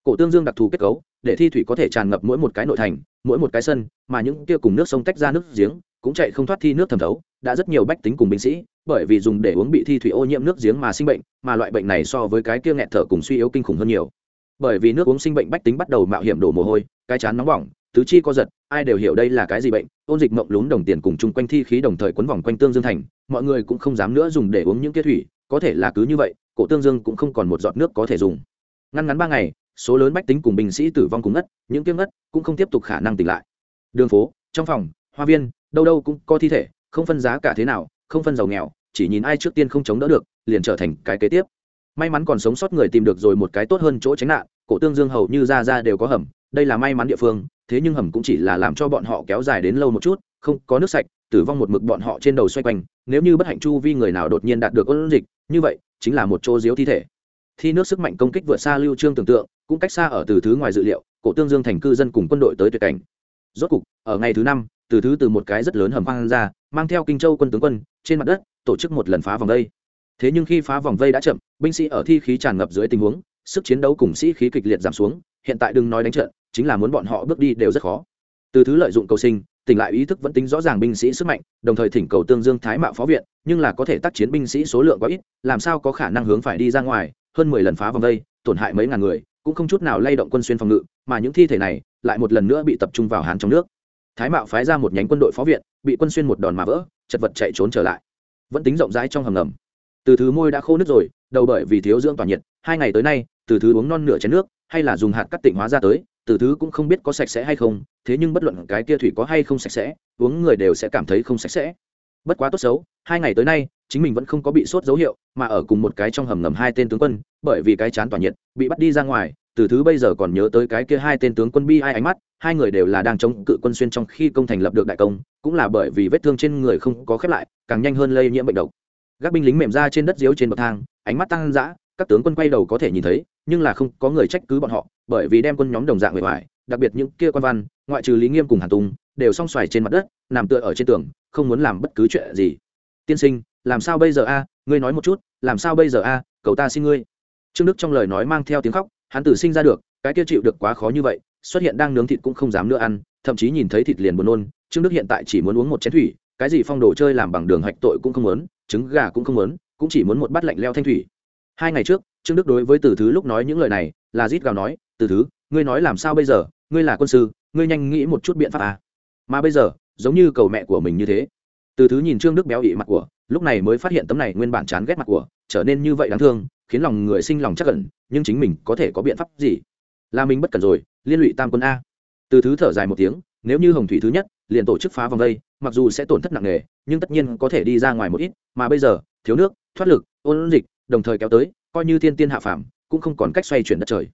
cổ tương dương đặc thù kết cấu, để thi thủy có thể tràn ngập mỗi một cái nội thành, mỗi một cái sân, mà những kia cùng nước sông tách ra nước giếng, cũng chạy không thoát thi nước thẩm thấu, đã rất nhiều bách tính cùng binh sĩ, bởi vì dùng để uống bị thi thủy ô nhiễm nước giếng mà sinh bệnh, mà loại bệnh này so với cái kia nghẹt thở cùng suy yếu kinh khủng hơn nhiều. Bởi vì nước uống sinh bệnh bách tính bắt đầu mạo hiểm đổ mồ hôi, cái chán nóng bỏng, tứ chi co giật, ai đều hiểu đây là cái gì bệnh, ôn dịch mộng lún đồng tiền cùng chung quanh thi khí đồng thời quấn vòng quanh tương dương thành, mọi người cũng không dám nữa dùng để uống những kia thủy, có thể là cứ như vậy, cổ tương dương cũng không còn một giọt nước có thể dùng. Ngăn ngắn ba ngày số lớn bách tính cùng binh sĩ tử vong cùng ngất, những kiếp ngất cũng không tiếp tục khả năng tỉnh lại. Đường phố, trong phòng, hoa viên, đâu đâu cũng có thi thể, không phân giá cả thế nào, không phân giàu nghèo, chỉ nhìn ai trước tiên không chống đỡ được, liền trở thành cái kế tiếp. May mắn còn sống sót người tìm được rồi một cái tốt hơn chỗ tránh nạn, cổ tương dương hầu như ra ra đều có hầm, đây là may mắn địa phương, thế nhưng hầm cũng chỉ là làm cho bọn họ kéo dài đến lâu một chút, không có nước sạch, tử vong một mực bọn họ trên đầu xoay quanh, nếu như bất hạnh chu vi người nào đột nhiên đạt được ôn dịch, như vậy, chính là một chỗ diếu thi thể. Thi nước sức mạnh công kích vượt xa lưu trương tưởng tượng cũng cách xa ở từ thứ ngoài dự liệu, cổ tương dương thành cư dân cùng quân đội tới tuyệt cảnh. Rốt cục, ở ngày thứ năm, từ thứ từ một cái rất lớn hầm hoang ra, mang theo kinh châu quân tướng quân, trên mặt đất, tổ chức một lần phá vòng vây. Thế nhưng khi phá vòng vây đã chậm, binh sĩ ở thi khí tràn ngập dưới tình huống, sức chiến đấu cùng sĩ khí kịch liệt giảm xuống, hiện tại đừng nói đánh trận, chính là muốn bọn họ bước đi đều rất khó. Từ thứ lợi dụng cầu sinh, tỉnh lại ý thức vẫn tính rõ ràng binh sĩ sức mạnh, đồng thời thỉnh cầu tương dương thái mạo phó viện, nhưng là có thể tác chiến binh sĩ số lượng quá ít, làm sao có khả năng hướng phải đi ra ngoài, hơn mười lần phá vòng vây, tổn hại mấy ngàn người cũng không chút nào lay động quân xuyên phòng ngự, mà những thi thể này lại một lần nữa bị tập trung vào hán trong nước. Thái mạo phái ra một nhánh quân đội phó viện, bị quân xuyên một đòn mà vỡ, chật vật chạy trốn trở lại. Vẫn tính rộng rãi trong hầm ngầm. Từ thứ môi đã khô nước rồi, đầu bởi vì thiếu dưỡng tỏa nhiệt, hai ngày tới nay, từ thứ uống non nửa chén nước, hay là dùng hạt cắt tịnh hóa ra tới, từ thứ cũng không biết có sạch sẽ hay không, thế nhưng bất luận cái kia thủy có hay không sạch sẽ, uống người đều sẽ cảm thấy không sạch sẽ. Bất quá tốt xấu, hai ngày tới nay, chính mình vẫn không có bị sốt dấu hiệu mà ở cùng một cái trong hầm ngầm hai tên tướng quân, bởi vì cái chán tỏa nhiệt, bị bắt đi ra ngoài, từ thứ bây giờ còn nhớ tới cái kia hai tên tướng quân bi ai ánh mắt, hai người đều là đang chống cự quân xuyên trong khi công thành lập được đại công, cũng là bởi vì vết thương trên người không có khép lại, càng nhanh hơn lây nhiễm bệnh độc. Các binh lính mềm ra trên đất diếu trên bậc thang, ánh mắt tăng dã, các tướng quân quay đầu có thể nhìn thấy, nhưng là không có người trách cứ bọn họ, bởi vì đem quân nhóm đồng dạng người ngoài, đặc biệt những kia quan văn, ngoại trừ lý nghiêm cùng hàn tùng, đều song xoài trên mặt đất, nằm tựa ở trên tường, không muốn làm bất cứ chuyện gì. Tiên sinh, làm sao bây giờ a? Ngươi nói một chút, làm sao bây giờ a cậu ta xin ngươi. Trương đức trong lời nói mang theo tiếng khóc, hắn tử sinh ra được, cái kia chịu được quá khó như vậy, xuất hiện đang nướng thịt cũng không dám nữa ăn, thậm chí nhìn thấy thịt liền buồn nôn, trương đức hiện tại chỉ muốn uống một chén thủy, cái gì phong đồ chơi làm bằng đường hạch tội cũng không muốn, trứng gà cũng không muốn, cũng chỉ muốn một bát lạnh leo thanh thủy. Hai ngày trước, trương đức đối với từ thứ lúc nói những lời này, là rít gào nói, từ thứ, ngươi nói làm sao bây giờ? Ngươi là quân sư, ngươi nhanh nghĩ một chút biện pháp à. mà bây giờ, giống như cầu mẹ của mình như thế. Từ thứ nhìn trương đức béo ị mặt của lúc này mới phát hiện tấm này nguyên bản chán ghét mặt của, trở nên như vậy đáng thương, khiến lòng người sinh lòng chắc cẩn nhưng chính mình có thể có biện pháp gì? Là mình bất cẩn rồi, liên lụy tam quân a. Từ thứ thở dài một tiếng, nếu như hồng thủy thứ nhất, liền tổ chức phá vòng đây, mặc dù sẽ tổn thất nặng nề, nhưng tất nhiên có thể đi ra ngoài một ít, mà bây giờ, thiếu nước, thoát lực, ôn dịch, đồng thời kéo tới, coi như thiên tiên hạ phàm, cũng không còn cách xoay chuyển đất trời.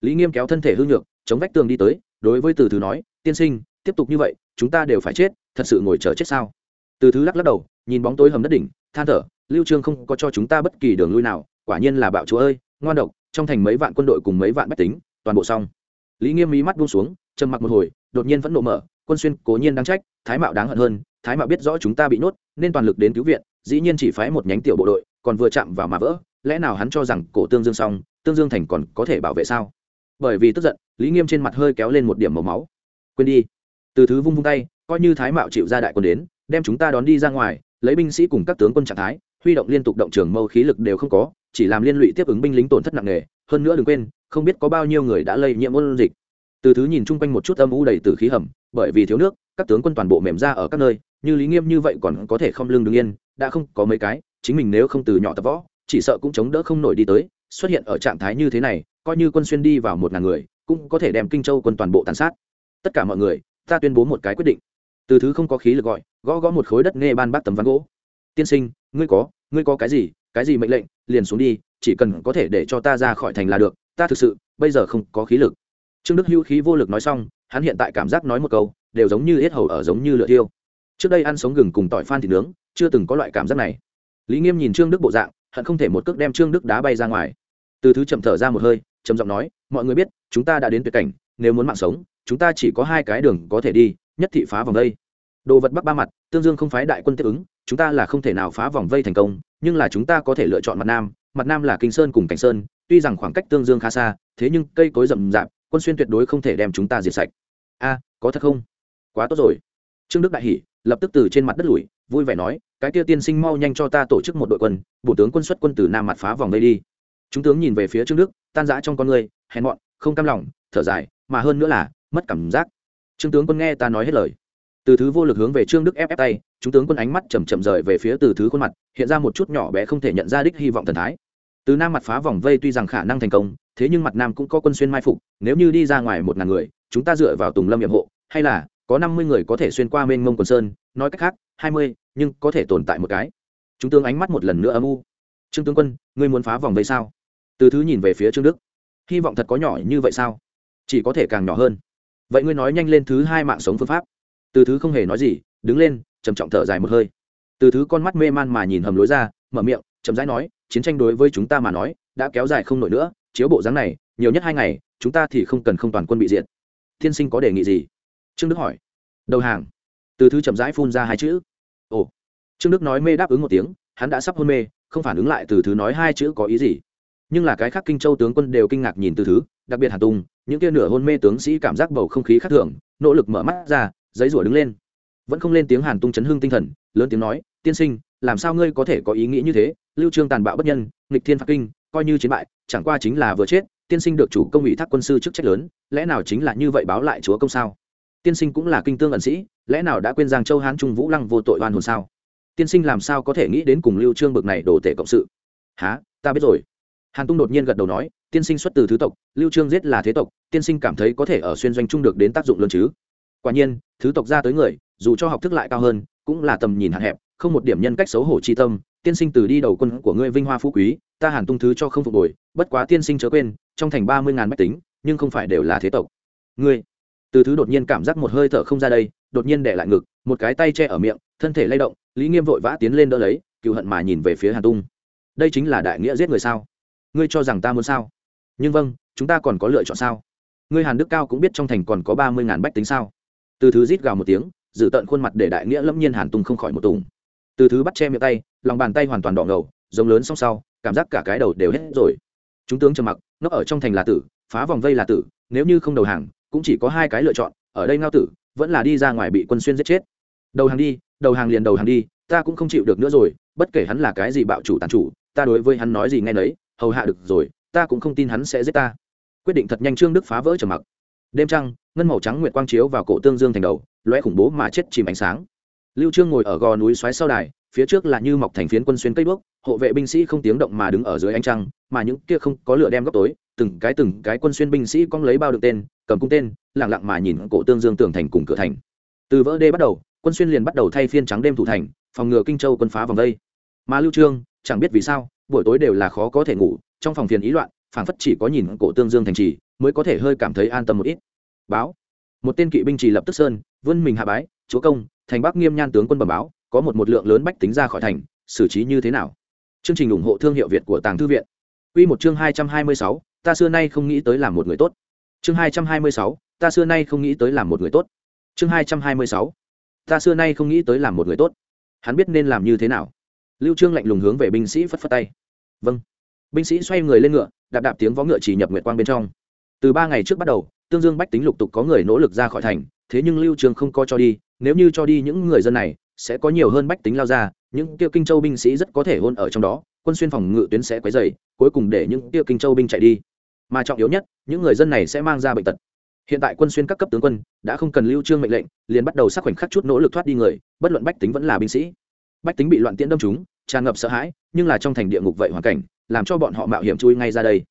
Lý nghiêm kéo thân thể hư nhược, chống vách tường đi tới, đối với từ thứ nói, tiên sinh, tiếp tục như vậy, chúng ta đều phải chết, thật sự ngồi chờ chết sao? Từ thứ lắc lắc đầu nhìn bóng tối hầm đất đỉnh, than thở, lưu trương không có cho chúng ta bất kỳ đường lui nào, quả nhiên là bạo chúa ơi, ngoan độc, trong thành mấy vạn quân đội cùng mấy vạn bách tính, toàn bộ xong. Lý nghiêm mí mắt buông xuống, trầm mặc một hồi, đột nhiên vẫn nộ mở, quân xuyên cố nhiên đáng trách, thái mạo đáng hận hơn, thái mạo biết rõ chúng ta bị nốt nên toàn lực đến cứu viện, dĩ nhiên chỉ phái một nhánh tiểu bộ đội, còn vừa chạm vào mà vỡ, lẽ nào hắn cho rằng cổ tương dương xong, tương dương thành còn có thể bảo vệ sao? Bởi vì tức giận, lý nghiêm trên mặt hơi kéo lên một điểm màu máu. Quên đi. Từ thứ vung vung tay, coi như thái mạo chịu ra đại quân đến, đem chúng ta đón đi ra ngoài lấy binh sĩ cùng các tướng quân trạng thái, huy động liên tục động trường mâu khí lực đều không có, chỉ làm liên lụy tiếp ứng binh lính tổn thất nặng nề. Hơn nữa đừng quên, không biết có bao nhiêu người đã lây nhiễm ôn dịch. Từ thứ nhìn chung quanh một chút âm u đầy từ khí hầm, bởi vì thiếu nước, các tướng quân toàn bộ mềm ra ở các nơi, như lý nghiêm như vậy còn có thể không lương đứng yên, đã không có mấy cái, chính mình nếu không từ nhỏ tập võ, chỉ sợ cũng chống đỡ không nổi đi tới, xuất hiện ở trạng thái như thế này, coi như quân xuyên đi vào một ngàn người, cũng có thể đem kinh châu quân toàn bộ tàn sát. Tất cả mọi người, ta tuyên bố một cái quyết định. Từ thứ không có khí lực gọi gõ gõ một khối đất nghe ban bác tấm ván gỗ. Tiên sinh, ngươi có ngươi có cái gì cái gì mệnh lệnh, liền xuống đi, chỉ cần có thể để cho ta ra khỏi thành là được, ta thực sự, bây giờ không có khí lực. Trương đức hữu khí vô lực nói xong, hắn hiện tại cảm giác nói một câu, đều giống như hết hầu ở giống như lựa tiêu trước đây ăn sống gừng cùng tỏi phan thịt nướng, chưa từng có loại cảm giác này. Lý nghiêm nhìn trương đức bộ dạng, hận không thể một cước đem trương đức đá bay ra ngoài. Từ thứ chậm thở ra một hơi, trầm giọng nói, mọi người biết, chúng ta đã đến tuyệt cảnh, nếu muốn mạng sống, chúng ta chỉ có hai cái đường có thể đi, nhất thị phá vòng đây đồ vật bắc ba mặt, tương dương không phái đại quân tiếp ứng, chúng ta là không thể nào phá vòng vây thành công, nhưng là chúng ta có thể lựa chọn mặt nam mặt nam là kinh sơn cùng cảnh sơn, tuy rằng khoảng cách tương dương khá xa, thế nhưng cây cối rậm rạp, quân xuyên tuyệt đối không thể đem chúng ta diệt sạch. A, có thật không? Quá tốt rồi. Trương đức đại hỷ lập tức từ trên mặt đất lùi, vui vẻ nói, cái tiêu tiên sinh mau nhanh cho ta tổ chức một đội quân, bộ tướng quân xuất quân từ nam mặt phá vòng vây đi. Chúng tướng nhìn về phía trương đức, tan rã trong con người, hèn mọn, không cam lòng, thở dài, mà hơn nữa là mất cảm giác. Trương tướng quân nghe ta nói hết lời từ thứ vô lực hướng về trương đức ép ép tay, chúng tướng quân ánh mắt chầm chậm rời về phía từ thứ khuôn mặt, hiện ra một chút nhỏ bé không thể nhận ra đích hy vọng thần thái. Từ nam mặt phá vòng vây tuy rằng khả năng thành công, thế nhưng mặt nam cũng có quân xuyên mai phục, nếu như đi ra ngoài một ngàn người, chúng ta dựa vào tùng lâm nhiệm hộ, hay là có năm mươi người có thể xuyên qua mênh mông quần sơn, nói cách khác, hai mươi, nhưng có thể tồn tại một cái. Chúng tướng ánh mắt một lần nữa âm u. Trương tướng quân, ngươi muốn phá vòng vây sao? Từ thứ nhìn về phía trương đức. Hy vọng thật có nhỏ như vậy sao? Chỉ có thể càng nhỏ hơn. Vậy ngươi nói nhanh lên thứ hai mạng sống phương pháp từ thứ không hề nói gì, đứng lên, trầm trọng thở dài một hơi. Từ thứ con mắt mê man mà nhìn hầm lối ra, mở miệng, chậm rãi nói, chiến tranh đối với chúng ta mà nói, đã kéo dài không nổi nữa, chiếu bộ dáng này, nhiều nhất hai ngày, chúng ta thì không cần không toàn quân bị diệt. Thiên sinh có đề nghị gì? Trương đức hỏi. Đầu hàng. Từ thứ chậm rãi phun ra hai chữ. Ồ. Trương đức nói mê đáp ứng một tiếng, hắn đã sắp hôn mê, không phản ứng lại từ thứ nói hai chữ có ý gì. Nhưng là cái khác kinh châu tướng quân đều kinh ngạc nhìn từ thứ, đặc biệt hàn tùng, những kia nửa hôn mê tướng sĩ cảm giác bầu không khí khác thường, nỗ lực mở mắt ra giấy rủa đứng lên. Vẫn không lên tiếng hàn tung chấn hương tinh thần, lớn tiếng nói, tiên sinh, làm sao ngươi có thể có ý nghĩ như thế? Lưu trương tàn bạo bất nhân, nghịch thiên phạt kinh, coi như chiến bại, chẳng qua chính là vừa chết, tiên sinh được chủ công ủy thác quân sư chức trách lớn, lẽ nào chính là như vậy báo lại chúa công sao? Tiên sinh cũng là kinh tương ẩn sĩ, lẽ nào đã quên giang châu hán trung vũ lăng vô tội oan hồn sao? Tiên sinh làm sao có thể nghĩ đến cùng lưu trương bực này đổ tể cộng sự? Há ta biết rồi. Hàn tung đột nhiên gật đầu nói, tiên sinh xuất từ thứ tộc, lưu trương giết là thế tộc, tiên sinh cảm thấy có thể ở xuyên doanh trung được đến tác dụng lớn chứ? Quả nhiên, thứ tộc ra tới người, dù cho học thức lại cao hơn, cũng là tầm nhìn hạn hẹp, không một điểm nhân cách xấu hổ chi tâm. Tiên sinh từ đi đầu quân của ngươi vinh hoa phú quý, ta hàn tung thứ cho không phục hồi, bất quá tiên sinh chớ quên, trong thành ba mươi ngàn bách tính, nhưng không phải đều là thế tộc. Ngươi. Từ thứ đột nhiên cảm giác một hơi thở không ra đây, đột nhiên để lại ngực, một cái tay che ở miệng, thân thể lay động, lý nghiêm vội vã tiến lên đỡ lấy cựu hận mà nhìn về phía hàn tung. Đây chính là đại nghĩa giết người sao? Ngươi cho rằng ta muốn sao? Nhưng vâng chúng ta còn có lựa chọn sao? Ngươi hàn đức cao cũng biết trong thành còn có ba mươi ngàn bách tính sao? Từ thứ rít gào một tiếng, dự tận khuôn mặt để đại nghĩa lâm nhiên hàn tung không khỏi một tùng. Từ thứ bắt che miệng tay, lòng bàn tay hoàn toàn đỏ ngầu, giống lớn song sau, cảm giác cả cái đầu đều hết rồi. Chúng tướng trầm mặc, nó ở trong thành là tử, phá vòng vây là tử, nếu như không đầu hàng, cũng chỉ có hai cái lựa chọn, ở đây ngao tử, vẫn là đi ra ngoài bị quân xuyên giết chết. Đầu hàng đi, đầu hàng liền đầu hàng đi, ta cũng không chịu được nữa rồi, bất kể hắn là cái gì bạo chủ tàn chủ, ta đối với hắn nói gì nghe nấy, hầu hạ được rồi, ta cũng không tin hắn sẽ giết ta. Quyết định thật nhanh, trương đức phá vỡ trầm mặc đêm trăng, ngân màu trắng nguyệt quang chiếu vào cổ tương dương thành đầu loé khủng bố mà chết chìm ánh sáng. Lưu trương ngồi ở gò núi xoáy sau đài, phía trước là như mọc thành phiến quân xuyên cây bước hộ vệ binh sĩ không tiếng động mà đứng ở dưới ánh trăng, mà những kia không có lửa đem góc tối, từng cái từng cái quân xuyên binh sĩ cong lấy bao được tên, cầm cung tên, lặng lặng mà nhìn cổ tương dương tường thành cùng cửa thành. Từ vỡ đê bắt đầu, quân xuyên liền bắt đầu thay phiên trắng đêm thủ thành, phòng ngừa kinh châu quân phá vòng đây mà lưu trương, chẳng biết vì sao, buổi tối đều là khó có thể ngủ, trong phòng phiền ý loạn phảng phất chỉ có nhìn cổ tương dương thành trì, mới có thể hơi cảm thấy an tâm một ít. Báo. Một tên kỵ binh trì lập tức sơn, vươn mình hạ bái, chúa công, thành bắc nghiêm nhan tướng quân bẩm báo, có một một lượng lớn bách tính ra khỏi thành, xử trí như thế nào? Chương trình ủng hộ thương hiệu việt của tàng thư viện. Quy một chương hai trăm hai mươi sáu, ta xưa nay không nghĩ tới làm một người tốt. Chương hai trăm hai mươi sáu, ta xưa nay không nghĩ tới làm một người tốt. Chương hai trăm hai mươi sáu, ta xưa nay không nghĩ tới làm một người tốt. Hắn biết nên làm như thế nào. Lưu trương lạnh lùng hướng về binh sĩ phất phất tay. Vâng. Binh sĩ xoay người lên ngựa đạp đạp tiếng vó ngựa chỉ nhập nguyệt quang bên trong. Từ ba ngày trước bắt đầu, tương dương bách tính lục tục có người nỗ lực ra khỏi thành, thế nhưng lưu trương không có cho đi, nếu như cho đi những người dân này, sẽ có nhiều hơn bách tính lao ra, những tiêu kinh châu binh sĩ rất có thể hôn ở trong đó, quân xuyên phòng ngự tuyến sẽ quấy dày cuối cùng để những tiêu kinh châu binh chạy đi. Mà trọng yếu nhất, những người dân này sẽ mang ra bệnh tật. Hiện tại quân xuyên các cấp tướng quân đã không cần lưu trương mệnh lệnh, liền bắt đầu sát khoảnh khắc chút nỗ lực thoát đi người, bất luận bách tính vẫn là binh sĩ. Bách tính bị loạn tiễn đâm chúng tràn ngập sợ hãi, nhưng là trong thành địa ngục vậy hoàn cảnh, làm cho bọn họ mạo hiểm chui ngay ra đây.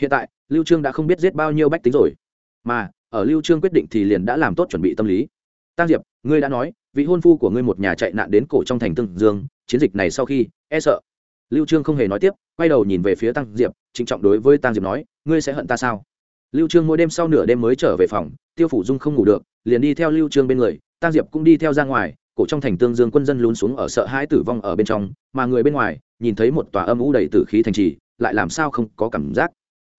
Hiện tại, lưu trương đã không biết giết bao nhiêu bách tính rồi. Mà, ở lưu trương quyết định thì liền đã làm tốt chuẩn bị tâm lý. Tăng diệp, ngươi đã nói, vị hôn phu của ngươi một nhà chạy nạn đến cổ trong thành tương dương, chiến dịch này sau khi e sợ. Lưu trương không hề nói tiếp, quay đầu nhìn về phía tăng diệp, trịnh trọng đối với tăng diệp nói, ngươi sẽ hận ta sao? Lưu trương mỗi đêm sau nửa đêm mới trở về phòng, tiêu phủ dung không ngủ được, liền đi theo lưu trương bên người tăng diệp cũng đi theo ra ngoài cổ trong thành tương dương quân dân lún xuống ở sợ hãi tử vong ở bên trong, mà người bên ngoài, nhìn thấy một tòa âm u đầy tử khí thành trì, lại làm sao không có cảm giác.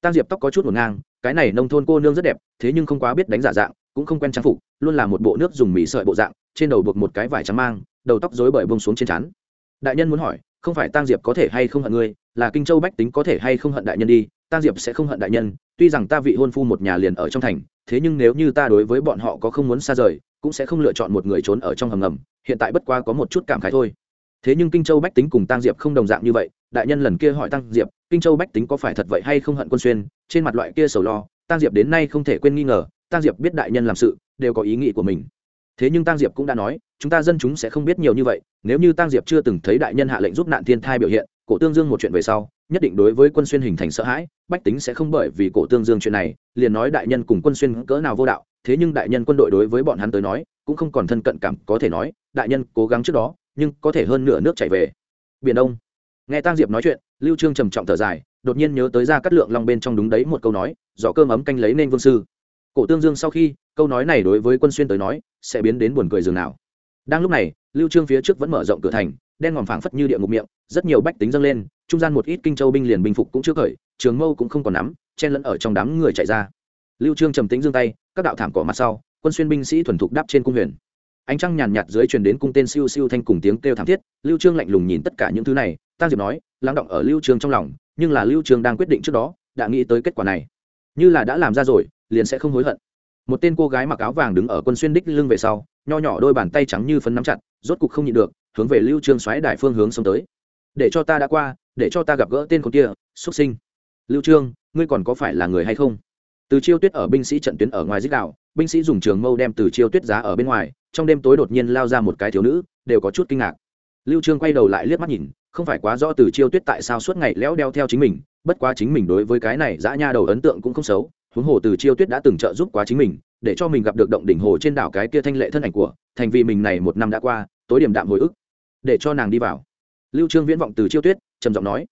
Tăng diệp tóc có chút ngổn ngang, cái này nông thôn cô nương rất đẹp, thế nhưng không quá biết đánh giả dạng, cũng không quen trang phục, luôn là một bộ nước dùng mì sợi bộ dạng, trên đầu buộc một cái vải trắng mang, đầu tóc rối bời bông xuống trên trán. Đại nhân muốn hỏi, không phải tăng diệp có thể hay không hận ngươi, là kinh châu bách tính có thể hay không hận đại nhân đi tăng diệp sẽ không hận đại nhân, tuy rằng ta vị hôn phu một nhà liền ở trong thành thế nhưng nếu như ta đối với bọn họ có không muốn xa rời, cũng sẽ không lựa chọn một người trốn ở trong hầm ngầm, hiện tại bất qua có một chút cảm khái thôi. Thế nhưng kinh châu bách tính cùng tăng diệp không đồng dạng như vậy, đại nhân lần kia hỏi tăng diệp, kinh châu bách tính có phải thật vậy hay không hận quân xuyên, trên mặt loại kia sầu lo tăng diệp đến nay không thể quên nghi ngờ tăng diệp biết đại nhân làm sự, đều có ý nghĩ của mình. Thế nhưng tăng diệp cũng đã nói, chúng ta dân chúng sẽ không biết nhiều như vậy, nếu như tăng diệp chưa từng thấy đại nhân hạ lệnh giúp nạn thiên thai biểu hiện cổ tương dương một chuyện về sau, nhất định đối với quân xuyên hình thành sợ hãi, bách tính sẽ không bởi vì cổ tương dương chuyện này, liền nói đại nhân cùng quân xuyên cỡ nào vô đạo, thế nhưng đại nhân quân đội đối với bọn hắn tới nói, cũng không còn thân cận cảm, có thể nói, đại nhân cố gắng trước đó, nhưng có thể hơn nửa nước chảy về. Biển đông. Nghe tăng diệp nói chuyện, lưu trương trầm trọng thở dài, đột nhiên nhớ tới ra cắt lượng long bên trong đúng đấy một câu nói, giỏ cơm ấm canh lấy nên vương sư. Cổ tương dương sau khi, câu nói này đối với quân xuyên tới nói, sẽ biến đến buồn cười dường nào. Đang lúc này, lưu trương phía trước vẫn mở rộng cửa thành đen ngòm phảng phất như địa ngục miệng, rất nhiều bách tính dâng lên, trung gian một ít kinh châu binh liền bình phục cũng chưa khởi, trường mâu cũng không còn nắm, chen lẫn ở trong đám người chạy ra. Lưu trương trầm tĩnh giương tay, các đạo thảm cỏ mặt sau, quân xuyên binh sĩ thuần thục đáp trên cung huyền. Ánh trăng nhàn nhạt dưới truyền đến cung tên siêu siêu thanh cùng tiếng kêu thảm thiết, lưu trương lạnh lùng nhìn tất cả những thứ này, tang diệp nói, lắng động ở lưu trương trong lòng, nhưng là lưu trương đang quyết định trước đó, đã nghĩ tới kết quả này. Như là đã làm ra rồi, liền sẽ không hối hận. Một tên cô gái mặc áo vàng đứng ở quân xuyên đích lưng về sau, nho nhỏ đôi bàn tay trắng như phấn nắm chặt, rốt cục không nhịn được hướng về lưu trương xoáy đại phương hướng xông tới. Để cho ta đã qua, để cho ta gặp gỡ tên con kia, xuất sinh. Lưu trương, ngươi còn có phải là người hay không? Từ chiêu tuyết ở binh sĩ trận tuyến ở ngoài dích đạo, binh sĩ dùng trường mâu đem từ chiêu tuyết giá ở bên ngoài, trong đêm tối đột nhiên lao ra một cái thiếu nữ, đều có chút kinh ngạc. Lưu trương quay đầu lại liếc mắt nhìn, không phải quá rõ từ chiêu tuyết tại sao suốt ngày léo đeo theo chính mình, bất quá chính mình đối với cái này dã nha đầu ấn tượng cũng không xấu, huống hồ từ chiêu tuyết đã từng trợ giúp quá chính mình, để cho mình gặp được động đỉnh hồ trên đảo cái kia thanh lệ thân ảnh của, thành vì mình này một năm đã qua, tối điểm đạm hồi ức để cho nàng đi vào. Lưu trương viễn vọng từ chiêu tuyết, trầm giọng nói,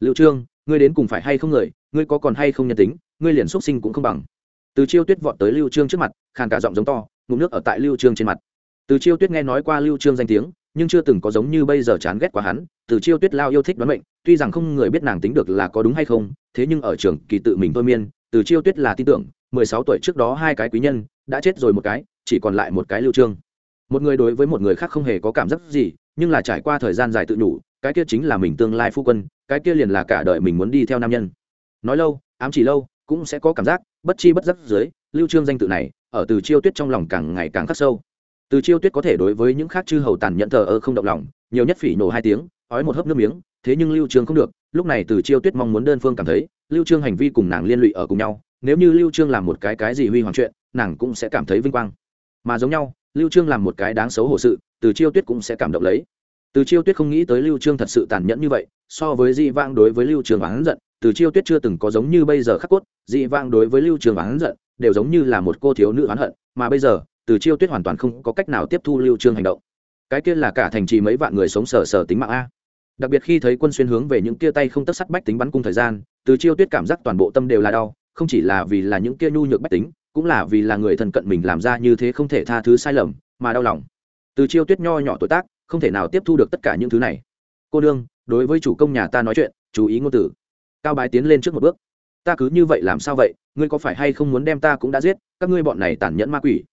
lưu trương, ngươi đến cùng phải hay không người, ngươi có còn hay không nhân tính, ngươi liền xuất sinh cũng không bằng. Từ chiêu tuyết vọt tới lưu trương trước mặt, khàn cả giọng giống to, ngụm nước ở tại lưu trương trên mặt. Từ chiêu tuyết nghe nói qua lưu trương danh tiếng, nhưng chưa từng có giống như bây giờ chán ghét quá hắn, từ chiêu tuyết lao yêu thích đoán mệnh, tuy rằng không người biết nàng tính được là có đúng hay không, thế nhưng ở trường kỳ tự mình thôi miên, từ chiêu tuyết là tin tưởng 16 tuổi trước đó hai cái quý nhân, đã chết rồi một cái, chỉ còn lại một cái lưu trương. Một người đối với một người khác không hề có cảm giác gì nhưng là trải qua thời gian dài tự nhủ, cái kia chính là mình tương lai phu quân, cái kia liền là cả đời mình muốn đi theo nam nhân. Nói lâu, ám chỉ lâu, cũng sẽ có cảm giác, bất chi bất giác dưới, lưu trương danh tự này, ở từ chiêu tuyết trong lòng càng ngày càng khắc sâu. Từ chiêu tuyết có thể đối với những khác chư hầu tàn nhận thờ ơ không động lòng, nhiều nhất phỉ nổ hai tiếng, ói một hớp nước miếng, thế nhưng lưu trương không được, lúc này từ chiêu tuyết mong muốn đơn phương cảm thấy, lưu trương hành vi cùng nàng liên lụy ở cùng nhau, nếu như lưu trương làm một cái cái gì huy hoàng chuyện, nàng cũng sẽ cảm thấy vinh quang. Mà giống nhau, lưu trương làm một cái đáng xấu hổ sự từ chiêu tuyết cũng sẽ cảm động lấy. Từ chiêu tuyết không nghĩ tới lưu trương thật sự tàn nhẫn như vậy, so với di vang đối với lưu trương oán giận, từ chiêu tuyết chưa từng có giống như bây giờ khắc cốt, di vang đối với lưu trương oán giận, đều giống như là một cô thiếu nữ oán hận, mà bây giờ, từ chiêu tuyết hoàn toàn không có cách nào tiếp thu lưu trương hành động. Cái kia là cả thành trì mấy vạn người sống sờ sờ tính mạng a. Đặc biệt khi thấy quân xuyên hướng về những kia tay không tất sắt bách tính bắn cung thời gian, từ chiêu tuyết cảm giác toàn bộ tâm đều là đau, không chỉ là vì là những kia nhu nhược bách tính, cũng là vì là người thân cận mình làm ra như thế không thể tha thứ sai lầm, mà đau lòng từ chiêu tuyết nho nhỏ tuổi tác, không thể nào tiếp thu được tất cả những thứ này. Cô đương đối với chủ công nhà ta nói chuyện, chú ý ngôn từ. Cao bái tiến lên trước một bước. Ta cứ như vậy làm sao vậy, ngươi có phải hay không muốn đem ta cũng đã giết, các ngươi bọn này tàn nhẫn ma quỷ.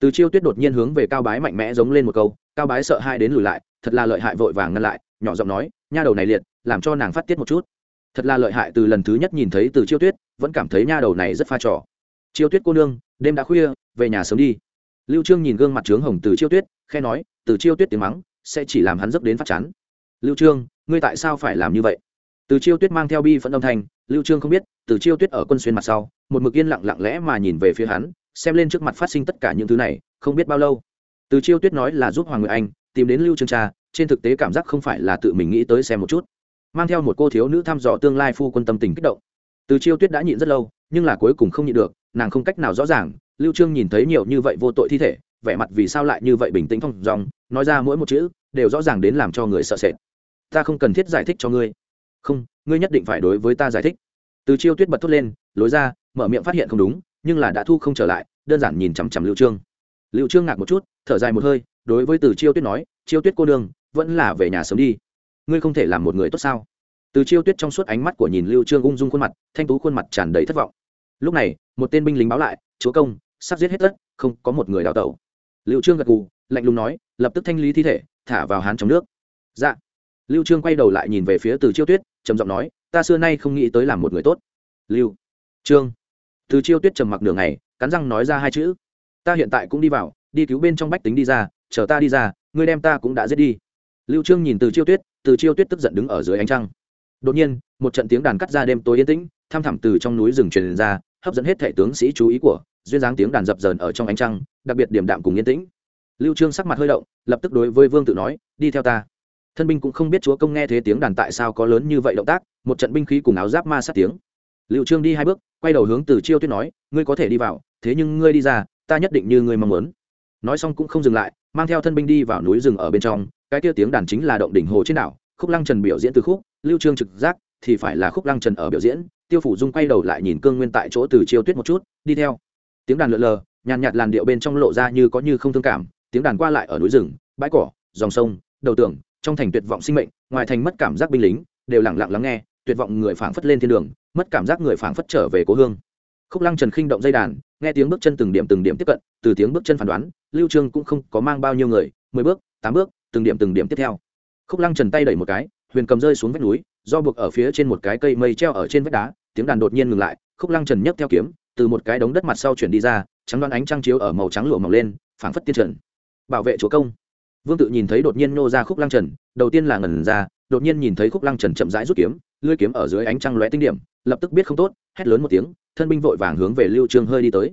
Từ chiêu tuyết đột nhiên hướng về cao bái mạnh mẽ giống lên một câu, cao bái sợ hai đến lùi lại, thật là lợi hại vội vàng ngăn lại, nhỏ giọng nói, nha đầu này liệt, làm cho nàng phát tiết một chút. Thật là lợi hại, từ lần thứ nhất nhìn thấy từ chiêu tuyết, vẫn cảm thấy nha đầu này rất pha trò. Chiêu tuyết cô nương, đêm đã khuya, về nhà sớm đi lưu trương nhìn gương mặt trướng hồng từ chiêu tuyết khe nói, từ chiêu tuyết tiếng mắng, sẽ chỉ làm hắn dấp đến phát chán. Lưu trương, ngươi tại sao phải làm như vậy? Từ chiêu tuyết mang theo bi phẫn âm thanh, lưu trương không biết, từ chiêu tuyết ở quân xuyên mặt sau, một mực yên lặng lặng lẽ mà nhìn về phía hắn, xem lên trước mặt phát sinh tất cả những thứ này, không biết bao lâu. Từ chiêu tuyết nói là giúp hoàng nguyệt anh, tìm đến lưu trương cha, trên thực tế cảm giác không phải là tự mình nghĩ tới xem một chút. Mang theo một cô thiếu nữ thăm dò tương lai phu quân tâm tình kích động. Từ chiêu tuyết đã nhịn rất lâu, nhưng là cuối cùng không nhịn được, nàng không cách nào rõ ràng lưu trương nhìn thấy nhiều như vậy vô tội thi thể, vẻ mặt vì sao lại như vậy bình tĩnh thông dòng, nói ra mỗi một chữ, đều rõ ràng đến làm cho người sợ sệt. Ta không cần thiết giải thích cho ngươi. Không, ngươi nhất định phải đối với ta giải thích. Từ chiêu tuyết bật thốt lên, lối ra, mở miệng phát hiện không đúng, nhưng là đã thu không trở lại, đơn giản nhìn chằm chằm lưu trương. Lưu trương ngạc một chút, thở dài một hơi, đối với từ chiêu tuyết nói, chiêu tuyết cô đương vẫn là về nhà sớm đi. Ngươi không thể làm một người tốt sao? Từ chiêu tuyết trong suốt ánh mắt của nhìn lưu trương ung dung khuôn mặt, thanh tú khuôn mặt tràn đầy thất vọng. Lúc này, một tên binh lính báo lại, chúa công sắp giết hết tất, không có một người đào tẩu. Lưu trương gật gù, lạnh lùng nói, lập tức thanh lý thi thể, thả vào hán trong nước. Dạ. Lưu trương quay đầu lại nhìn về phía từ chiêu tuyết, trầm giọng nói, ta xưa nay không nghĩ tới làm một người tốt. Lưu trương. Từ chiêu tuyết trầm mặc nửa ngày, cắn răng nói ra hai chữ. Ta hiện tại cũng đi vào, đi cứu bên trong bách tính đi ra, chờ ta đi ra, ngươi đem ta cũng đã giết đi. Lưu trương nhìn từ chiêu tuyết, từ chiêu tuyết tức giận đứng ở dưới ánh trăng. Đột nhiên, một trận tiếng đàn cắt ra đêm tối yên tĩnh, tham thẳm từ trong núi rừng truyền ra, hấp dẫn hết thể tướng sĩ chú ý của duyên dáng tiếng đàn dập dờn ở trong ánh trăng, đặc biệt điểm đạm cùng yên tĩnh. Lưu trương sắc mặt hơi động, lập tức đối với vương tự nói, đi theo ta. Thân binh cũng không biết chúa công nghe thế tiếng đàn tại sao có lớn như vậy động tác, một trận binh khí cùng áo giáp ma sát tiếng. Lưu trương đi hai bước, quay đầu hướng từ chiêu tuyết nói, ngươi có thể đi vào, thế nhưng ngươi đi ra, ta nhất định như ngươi mong muốn. Nói xong cũng không dừng lại, mang theo thân binh đi vào núi rừng ở bên trong, cái kia tiếng đàn chính là động đỉnh hồ trên đảo, khúc lăng trần biểu diễn từ khúc, lưu trương trực giác, thì phải là khúc lăng trần ở biểu diễn, tiêu phủ dung quay đầu lại nhìn cương nguyên tại chỗ từ chiêu tuyết một chút, đi theo tiếng đàn lượn lờ, nhàn nhạt làn điệu bên trong lộ ra như có như không thương cảm, tiếng đàn qua lại ở núi rừng, bãi cỏ, dòng sông, đầu tường, trong thành tuyệt vọng sinh mệnh, ngoài thành mất cảm giác binh lính, đều lặng lặng lắng nghe, tuyệt vọng người phảng phất lên thiên đường, mất cảm giác người phảng phất trở về cố hương. Khúc lăng trần khinh động dây đàn, nghe tiếng bước chân từng điểm từng điểm tiếp cận, từ tiếng bước chân phán đoán, lưu trương cũng không có mang bao nhiêu người, mười bước, tám bước, từng điểm từng điểm tiếp theo. Khúc lăng trần tay đẩy một cái, huyền cầm rơi xuống vách núi, do buộc ở phía trên một cái cây mây treo ở trên vách đá, tiếng đàn đột nhiên ngừng lại, khúc lăng trần nhấc theo kiếm từ một cái đống đất mặt sau chuyển đi ra, trắng đoán ánh trăng chiếu ở màu trắng lụa mỏng lên, phảng phất tiên trần. Bảo vệ chúa công. Vương tự nhìn thấy đột nhiên nô ra khúc lăng trần, đầu tiên là ngẩn ra, đột nhiên nhìn thấy khúc lăng trần chậm rãi rút kiếm, lưỡi kiếm ở dưới ánh trăng lóe tinh điểm, lập tức biết không tốt, hét lớn một tiếng, thân binh vội vàng hướng về lưu trương hơi đi tới.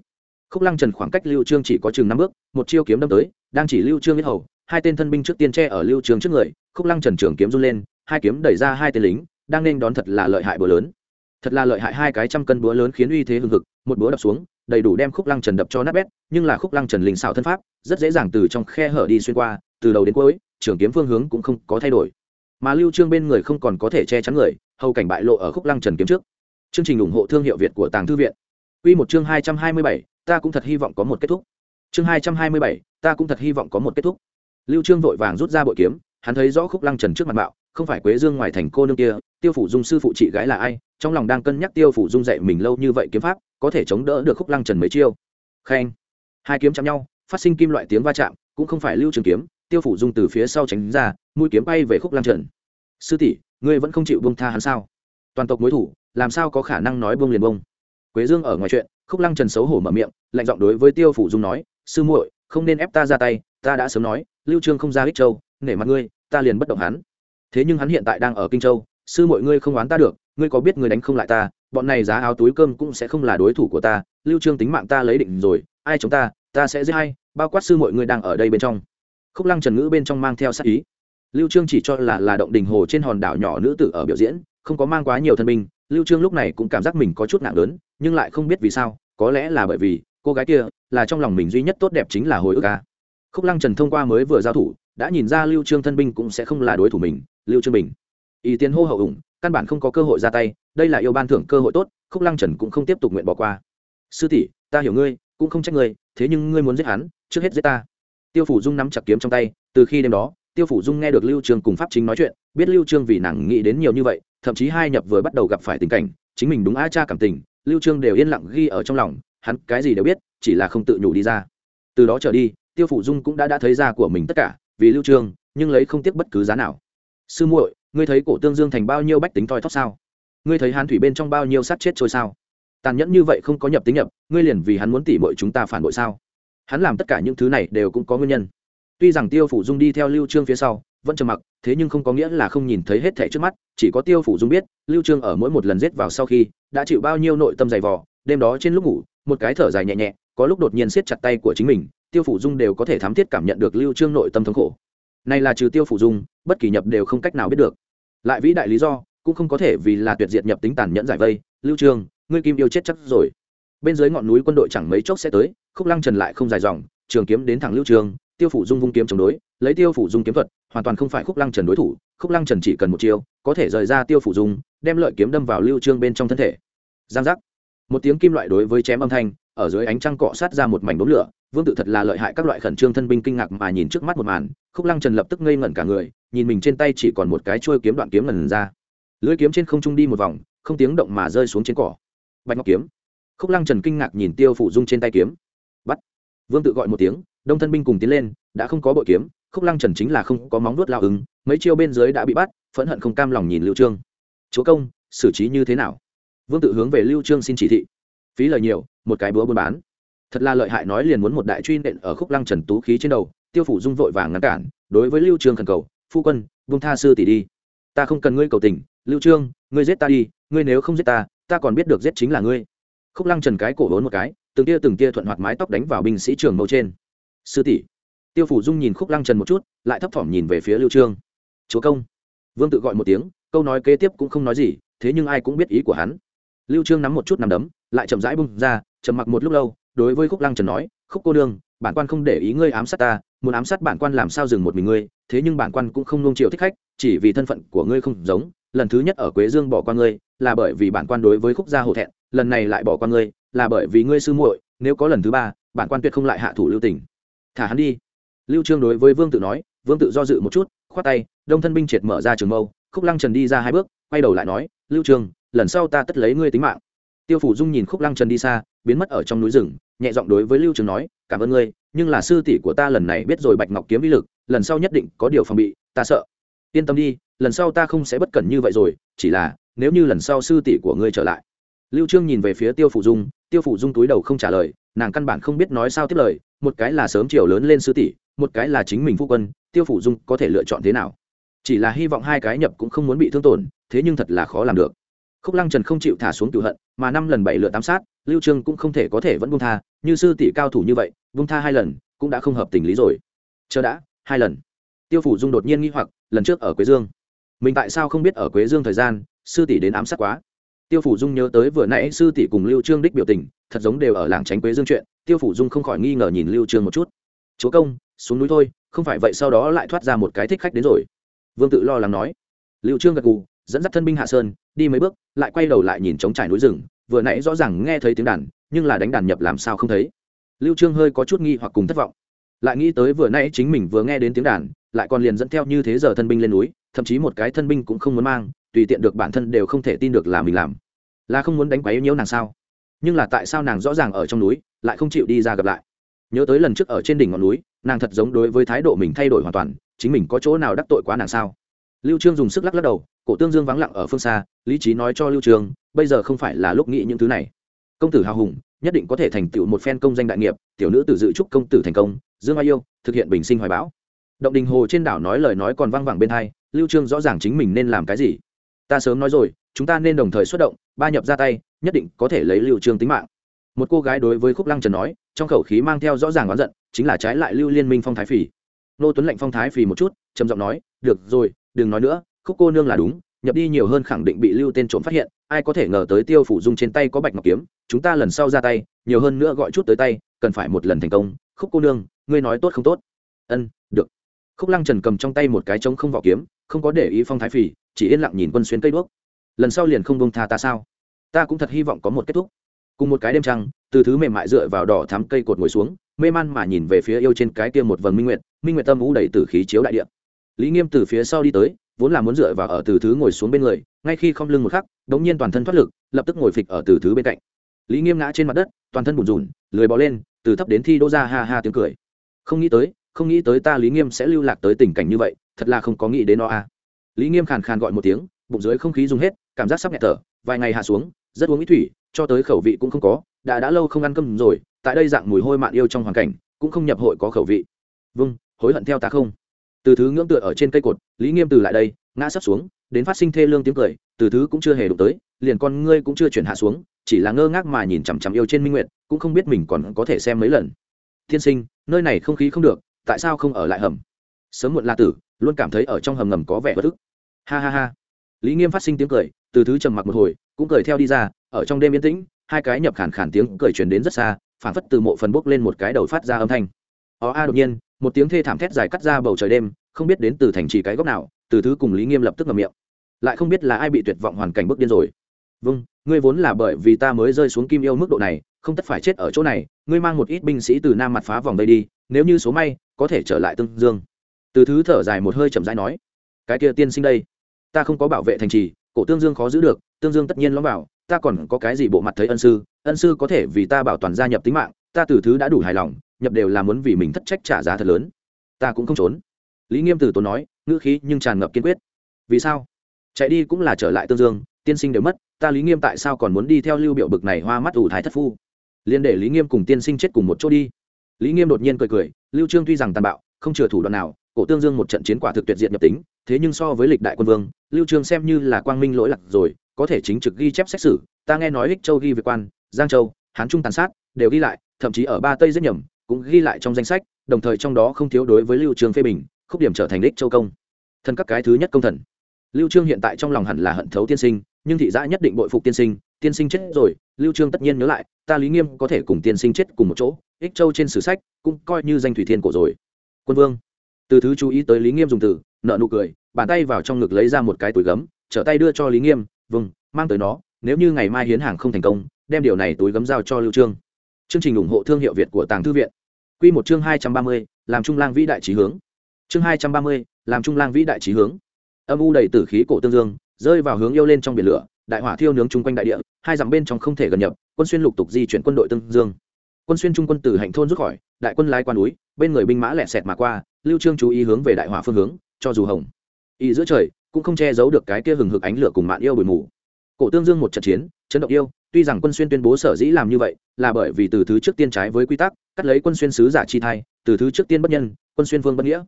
Khúc lăng trần khoảng cách lưu trương chỉ có chừng năm bước, một chiêu kiếm đâm tới, đang chỉ lưu trương biết hầu, hai tên thân binh trước tiên che ở lưu trương trước người, khúc lăng trần trường kiếm run lên, hai kiếm đẩy ra hai tên lính, đang nên đón thật là lợi hại bữa lớn. Thật là lợi hại hai cái trăm cân búa lớn khiến uy thế hừng hực một búa đập xuống đầy đủ đem khúc lăng trần đập cho nát bét nhưng là khúc lăng trần linh xảo thân pháp rất dễ dàng từ trong khe hở đi xuyên qua từ đầu đến cuối trường kiếm phương hướng cũng không có thay đổi. Mà lưu trương bên người không còn có thể che chắn người hầu cảnh bại lộ ở khúc lăng trần kiếm trước. Chương trình ủng hộ thương hiệu việt của tàng thư viện. Quy một chương 227, ta cũng thật hy vọng có một kết thúc. Chương 227, ta cũng thật hy vọng có một kết thúc. Lưu trương vội vàng rút ra bội kiếm hắn thấy rõ khúc lăng trần trước mặt bạo không phải quế dương ngoài thành cô nương kia, tiêu phủ dung sư phụ chị gái là ai? Trong lòng đang cân nhắc tiêu phủ dung dạy mình lâu như vậy kiếm pháp, có thể chống đỡ được khúc lăng trần mấy chiêu. Khen. Hai kiếm chạm nhau, phát sinh kim loại tiếng va chạm, cũng không phải lưu trường kiếm, tiêu phủ dung từ phía sau tránh ra, mũi kiếm bay về khúc lăng trần. Sư tỷ, ngươi vẫn không chịu bông tha hắn sao? Toàn tộc mối thủ, làm sao có khả năng nói bông liền bông quế dương ở ngoài chuyện, khúc lăng trần xấu hổ mở miệng, lạnh giọng đối với tiêu phủ dung nói, sư muội, không nên ép ta ra tay, ta đã sớm nói, lưu trương không ra ích châu, nể mặt ngươi, ta liền bất động hắn thế nhưng hắn hiện tại đang ở kinh châu, sư mọi ngươi không oán ta được, ngươi có biết ngươi đánh không lại ta, bọn này giá áo túi cơm cũng sẽ không là đối thủ của ta, lưu trương tính mạng ta lấy định rồi, ai chống ta ta sẽ giết hay bao quát sư mọi ngươi đang ở đây bên trong. Khúc lăng trần ngữ bên trong mang theo sát ý. Lưu trương chỉ cho là là động đình hồ trên hòn đảo nhỏ nữ tử ở biểu diễn, không có mang quá nhiều thân binh, lưu trương lúc này cũng cảm giác mình có chút nặng lớn, nhưng lại không biết vì sao, có lẽ là bởi vì cô gái kia là trong lòng mình duy nhất tốt đẹp chính là hồi ức ca khúc lăng trần thông qua mới vừa giao thủ, đã nhìn ra lưu trương thân binh cũng sẽ không là đối thủ mình lưu trương bình. Ý tiến hô hậu ủng, căn bản không có cơ hội ra tay, đây là yêu ban thưởng cơ hội tốt, khúc lăng trần cũng không tiếp tục nguyện bỏ qua. Sư tỷ, ta hiểu ngươi, cũng không trách ngươi, thế nhưng ngươi muốn giết hắn, trước hết giết ta. Tiêu phủ dung nắm chặt kiếm trong tay, từ khi đêm đó, tiêu phủ dung nghe được lưu trương cùng pháp chính nói chuyện, biết lưu trương vì nàng nghĩ đến nhiều như vậy, thậm chí hai nhập vừa bắt đầu gặp phải tình cảnh, chính mình đúng a cha cảm tình, lưu trương đều yên lặng ghi ở trong lòng, hắn cái gì đều biết, chỉ là không tự nhủ đi ra. Từ đó trở đi, tiêu phủ dung cũng đã đã thấy ra của mình tất cả, vì lưu trương, nhưng lấy không tiếc bất cứ giá nào sư muội, ngươi thấy cổ tương dương thành bao nhiêu bách tính toi thóc sao? Ngươi thấy hán thủy bên trong bao nhiêu sát chết trôi sao? Tàn nhẫn như vậy không có nhập tính nhập, ngươi liền vì hắn muốn tỉ bội chúng ta phản bội sao? Hắn làm tất cả những thứ này đều cũng có nguyên nhân. Tuy rằng tiêu phủ dung đi theo lưu trương phía sau, vẫn trầm mặc, thế nhưng không có nghĩa là không nhìn thấy hết thẻ trước mắt, chỉ có tiêu phủ dung biết, lưu trương ở mỗi một lần giết vào sau khi, đã chịu bao nhiêu nội tâm dày vò, đêm đó trên lúc ngủ, một cái thở dài nhẹ nhẹ, có lúc đột nhiên siết chặt tay của chính mình, tiêu phủ dung đều có thể thám thiết cảm nhận được lưu trương nội tâm thống khổ này là trừ tiêu phủ dung, bất kỳ nhập đều không cách nào biết được. Lại vĩ đại lý do, cũng không có thể vì là tuyệt diệt nhập tính tàn nhẫn giải vây. Lưu trương ngươi kim yêu chết chắc rồi. Bên dưới ngọn núi quân đội chẳng mấy chốc sẽ tới, khúc lăng trần lại không dài dòng, trường kiếm đến thẳng lưu trương tiêu phủ dung vung kiếm chống đối, lấy tiêu phủ dung kiếm thuật, hoàn toàn không phải khúc lăng trần đối thủ, khúc lăng trần chỉ cần một chiêu, có thể rời ra tiêu phủ dung, đem lợi kiếm đâm vào lưu trương bên trong thân thể. Giang giác. Một tiếng kim loại đối với chém âm thanh, ở dưới ánh trăng cọ sát ra một mảnh đốm lửa vương tự thật là lợi hại các loại khẩn trương thân binh kinh ngạc mà nhìn trước mắt một màn, khúc lăng trần lập tức ngây ngẩn cả người, nhìn mình trên tay chỉ còn một cái chuôi kiếm đoạn kiếm lần ra. Lưỡi kiếm trên không trung đi một vòng, không tiếng động mà rơi xuống trên cỏ. Bạch ngọc kiếm. Khúc lăng trần kinh ngạc nhìn tiêu phủ dung trên tay kiếm. Bắt. Vương tự gọi một tiếng, đông thân binh cùng tiến lên, đã không có bội kiếm, khúc lăng trần chính là không có móng nuốt lao ứng, mấy chiêu bên dưới đã bị bắt, phẫn hận không cam lòng nhìn lưu trương. Chúa công, xử trí như thế nào? Vương tự hướng về lưu trương xin chỉ thị. Phí lời nhiều, một cái búa buôn bán thật là lợi hại nói liền muốn một đại truy nện ở khúc lăng trần tú khí trên đầu, tiêu phủ dung vội vàng ngăn cản, đối với lưu trương khẩn cầu, phu quân vung tha sư tỷ đi. Ta không cần ngươi cầu tình, lưu trương, ngươi giết ta đi, ngươi nếu không giết ta ta còn biết được giết chính là ngươi. Khúc lăng trần cái cổ vốn một cái, từng tia từng tia thuận hoạt mái tóc đánh vào binh sĩ trường mâu trên. Sư tỷ. Tiêu phủ dung nhìn khúc lăng trần một chút, lại thấp thỏm nhìn về phía lưu trương. Chúa công. Vương tự gọi một tiếng, câu nói kế tiếp cũng không nói gì, thế nhưng ai cũng biết ý của hắn. Lưu trương nắm một chút nằm đấm, lại chậm rãi bung ra, trầm mặc một lúc lâu đối với khúc lăng trần nói, khúc cô đương bản quan không để ý ngươi ám sát ta, muốn ám sát bản quan làm sao dừng một mình ngươi, thế nhưng bản quan cũng không nung chiều thích khách, chỉ vì thân phận của ngươi không giống, lần thứ nhất ở quế dương bỏ qua ngươi, là bởi vì bản quan đối với khúc gia hổ thẹn, lần này lại bỏ qua ngươi, là bởi vì ngươi sư muội, nếu có lần thứ ba, bản quan tuyệt không lại hạ thủ lưu tình. Thả hắn đi. Lưu trương đối với vương tự nói, vương tự do dự một chút, khoát tay, đông thân binh triệt mở ra trường mâu, khúc lăng trần đi ra hai bước, quay đầu lại nói, lưu trương, lần sau ta tất lấy ngươi tính mạng. Tiêu phủ dung nhìn khúc lăng trần đi xa, biến mất ở trong núi rừng nhẹ giọng đối với lưu trường nói, cảm ơn ngươi, nhưng là sư tỷ của ta lần này biết rồi bạch ngọc kiếm vi lực, lần sau nhất định có điều phòng bị, ta sợ. Yên tâm đi, lần sau ta không sẽ bất cẩn như vậy rồi, chỉ là, nếu như lần sau sư tỷ của ngươi trở lại. Lưu trương nhìn về phía tiêu phủ dung, tiêu phủ dung túi đầu không trả lời, nàng căn bản không biết nói sao tiếp lời, một cái là sớm chiều lớn lên sư tỷ, một cái là chính mình phu quân, tiêu phủ dung có thể lựa chọn thế nào? Chỉ là hy vọng hai cái nhập cũng không muốn bị thương tổn, thế nhưng thật là khó làm được. Khúc lăng trần không chịu thả xuống cựu hận, mà năm lần bảy lựa tám sát lưu trương cũng không thể có thể vẫn buông tha, như sư tỷ cao thủ như vậy, buông tha hai lần, cũng đã không hợp tình lý rồi. Chờ đã, hai lần. Tiêu phủ dung đột nhiên nghi hoặc, lần trước ở quế dương. Mình tại sao không biết ở quế dương thời gian, sư tỷ đến ám sát quá? Tiêu phủ dung nhớ tới vừa nãy sư tỷ cùng lưu trương đích biểu tình, thật giống đều ở làng tránh quế dương chuyện, tiêu phủ dung không khỏi nghi ngờ nhìn lưu trương một chút. Chúa công, xuống núi thôi, không phải vậy sau đó lại thoát ra một cái thích khách đến rồi. Vương tự lo lắng nói. Lưu trương gật gù, dẫn dắt thân binh hạ sơn, đi mấy bước, lại quay đầu lại nhìn trống trải núi rừng vừa nãy rõ ràng nghe thấy tiếng đàn, nhưng là đánh đàn nhập làm sao không thấy. Lưu trương hơi có chút nghi hoặc cùng thất vọng. Lại nghĩ tới vừa nãy chính mình vừa nghe đến tiếng đàn, lại còn liền dẫn theo như thế giờ thân binh lên núi, thậm chí một cái thân binh cũng không muốn mang, tùy tiện được bản thân đều không thể tin được là mình làm. Là không muốn đánh quấy nhiễu nàng sao? Nhưng là tại sao nàng rõ ràng ở trong núi, lại không chịu đi ra gặp lại? Nhớ tới lần trước ở trên đỉnh ngọn núi, nàng thật giống đối với thái độ mình thay đổi hoàn toàn, chính mình có chỗ nào đắc tội quá nàng sao? Lưu trương dùng sức lắc lắc đầu, cổ tương dương vắng lặng ở phương xa, lý trí nói cho lưu trương bây giờ không phải là lúc nghĩ những thứ này. Công tử hào hùng, nhất định có thể thành tựu một phen công danh đại nghiệp, tiểu nữ tử dự chúc công tử thành công, dương ai yêu, thực hiện bình sinh hoài bão. Động đình hồ trên đảo nói lời nói còn vang vẳng bên hai, lưu trương rõ ràng chính mình nên làm cái gì. Ta sớm nói rồi, chúng ta nên đồng thời xuất động, ba nhập ra tay, nhất định có thể lấy lưu trương tính mạng. Một cô gái đối với khúc lăng trần nói, trong khẩu khí mang theo rõ ràng oán giận, chính là trái lại lưu liên minh phong thái phỉ nô tuấn lệnh phong thái phỉ một chút, trầm giọng nói, được rồi, đừng nói nữa, khúc cô nương là đúng nhập đi nhiều hơn khẳng định bị lưu tên trộm phát hiện, ai có thể ngờ tới tiêu phủ dung trên tay có bạch ngọc kiếm, chúng ta lần sau ra tay, nhiều hơn nữa gọi chút tới tay, cần phải một lần thành công. Khúc cô nương, ngươi nói tốt không tốt? Ân, được. Khúc lăng trần cầm trong tay một cái trống không vỏ kiếm, không có để ý phong thái phỉ chỉ yên lặng nhìn quân xuyên cây đuốc. Lần sau liền không bông tha ta sao? Ta cũng thật hy vọng có một kết thúc. Cùng một cái đêm trăng, từ thứ mềm mại dựa vào đỏ thắm cây cột ngồi xuống, mê man mà nhìn về phía yêu trên cái kia một vầng minh nguyệt minh nguyệt tâm vũ đầy tử khí chiếu đại địa. Lý nghiêm từ phía sau đi tới vốn là muốn dựa vào ở từ thứ ngồi xuống bên người, ngay khi không lưng một khắc, đống nhiên toàn thân thoát lực, lập tức ngồi phịch ở từ thứ bên cạnh. Lý nghiêm ngã trên mặt đất, toàn thân bùn rùn, lười bò lên, từ thấp đến thi đỗ ra ha ha tiếng cười. Không nghĩ tới, không nghĩ tới ta lý nghiêm sẽ lưu lạc tới tình cảnh như vậy, thật là không có nghĩ đến nó a. Lý nghiêm khàn khàn gọi một tiếng, bụng dưới không khí dùng hết, cảm giác sắp nhẹ thở, vài ngày hạ xuống, rất uống ít thủy, cho tới khẩu vị cũng không có, đã đã lâu không ăn cơm rồi, tại đây dạng mùi hôi mạn yêu trong hoàn cảnh, cũng không nhập hội có khẩu vị. Vâng hối hận theo ta không? Từ thứ ngưỡng tựa ở trên cây cột, lý nghiêm từ lại đây, ngã sắp xuống, đến phát sinh thê lương tiếng cười, từ thứ cũng chưa hề đụng tới, liền con ngươi cũng chưa chuyển hạ xuống, chỉ là ngơ ngác mà nhìn chằm chằm yêu trên minh nguyệt, cũng không biết mình còn có thể xem mấy lần. Thiên sinh, nơi này không khí không được, tại sao không ở lại hầm? Sớm muộn la tử, luôn cảm thấy ở trong hầm ngầm có vẻ bất ức. Ha ha ha. Lý nghiêm phát sinh tiếng cười, từ thứ trầm mặc một hồi, cũng cười theo đi ra, ở trong đêm yên tĩnh, hai cái nhập khản khản tiếng cười truyền đến rất xa phản phất từ mộ phần bốc lên một cái đầu phát ra âm thanh. Ó a, đột nhiên một tiếng thê thảm thét dài cắt ra bầu trời đêm, không biết đến từ thành trì cái góc nào, từ thứ cùng lý nghiêm lập tức ngậm miệng. Lại không biết là ai bị tuyệt vọng hoàn cảnh bước điên rồi. Vâng ngươi vốn là bởi vì ta mới rơi xuống kim yêu mức độ này, không tất phải chết ở chỗ này, ngươi mang một ít binh sĩ từ nam mặt phá vòng đây đi, nếu như số may, có thể trở lại tương dương. Từ thứ thở dài một hơi chậm rãi nói, cái kia tiên sinh đây, ta không có bảo vệ thành trì, cổ tương dương khó giữ được, tương dương tất nhiên lõm vào, ta còn có cái gì bộ mặt thấy ân sư ân sư có thể vì ta bảo toàn gia nhập tính mạng, ta từ thứ đã đủ hài lòng nhập đều là muốn vì mình thất trách trả giá thật lớn. Ta cũng không trốn. Lý nghiêm từ tốn nói, ngữ khí nhưng tràn ngập kiên quyết. Vì sao? Chạy đi cũng là trở lại tương dương, tiên sinh đều mất, ta lý nghiêm tại sao còn muốn đi theo lưu biểu bực này hoa mắt ủ thái thất phu? Liên để lý nghiêm cùng tiên sinh chết cùng một chỗ đi. Lý nghiêm đột nhiên cười cười, lưu trương tuy rằng tàn bạo, không chừa thủ đoạn nào, cổ tương dương một trận chiến quả thực tuyệt diệt nhập tính, thế nhưng so với lịch đại quân vương, lưu trương xem như là quang minh lỗi lạc rồi, có thể chính trực ghi chép xét xử, ta nghe nói ích châu ghi về quan, giang châu, hán trung tàn sát, đều ghi lại, thậm chí ở ba tây rất nhầm cũng ghi lại trong danh sách, đồng thời trong đó không thiếu đối với lưu trương phê bình, khúc điểm trở thành đích châu công. Thân các cái thứ nhất công thần. Lưu trương hiện tại trong lòng hẳn là hận thấu tiên sinh, nhưng thị giã nhất định bội phục tiên sinh tiên sinh chết rồi, lưu trương tất nhiên nhớ lại, ta lý nghiêm có thể cùng tiên sinh chết cùng một chỗ, ích châu trên sử sách cũng coi như danh thủy thiên cổ rồi. Quân vương. Từ thứ chú ý tới lý nghiêm dùng từ, nợ nụ cười, bàn tay vào trong ngực lấy ra một cái túi gấm, trở tay đưa cho lý nghiêm vâng mang tới nó, nếu như ngày mai hiến hàng không thành công, đem điều này túi gấm giao cho lưu trương chương trình ủng hộ thương hiệu việt của tàng thư viện. Quy một chương hai trăm ba mươi, làm trung lang vĩ đại chí hướng. Chương hai trăm ba mươi, làm trung lang vĩ đại chí hướng. Âm u đầy tử khí cổ tương dương rơi vào hướng yêu lên trong biển lửa đại hỏa thiêu nướng chung quanh đại địa hai dặm bên trong không thể gần nhập quân xuyên lục tục di chuyển quân đội tương dương. Quân xuyên trung quân từ hạnh thôn rút khỏi đại quân lái qua núi bên người binh mã lẹ sẹt mà qua lưu trương chú ý hướng về đại hỏa phương hướng cho dù hồng. Y giữa trời cũng không che giấu được cái kia hừng hực ánh lửa cùng mạn yêu bụi mù. Cổ tương dương một trận chiến chấn động yêu, tuy rằng quân xuyên tuyên bố sở dĩ làm như vậy là bởi vì từ thứ trước tiên trái với quy tắc, cắt lấy quân xuyên sứ giả chi thai, từ thứ trước tiên bất nhân, quân xuyên vương bất nghĩa.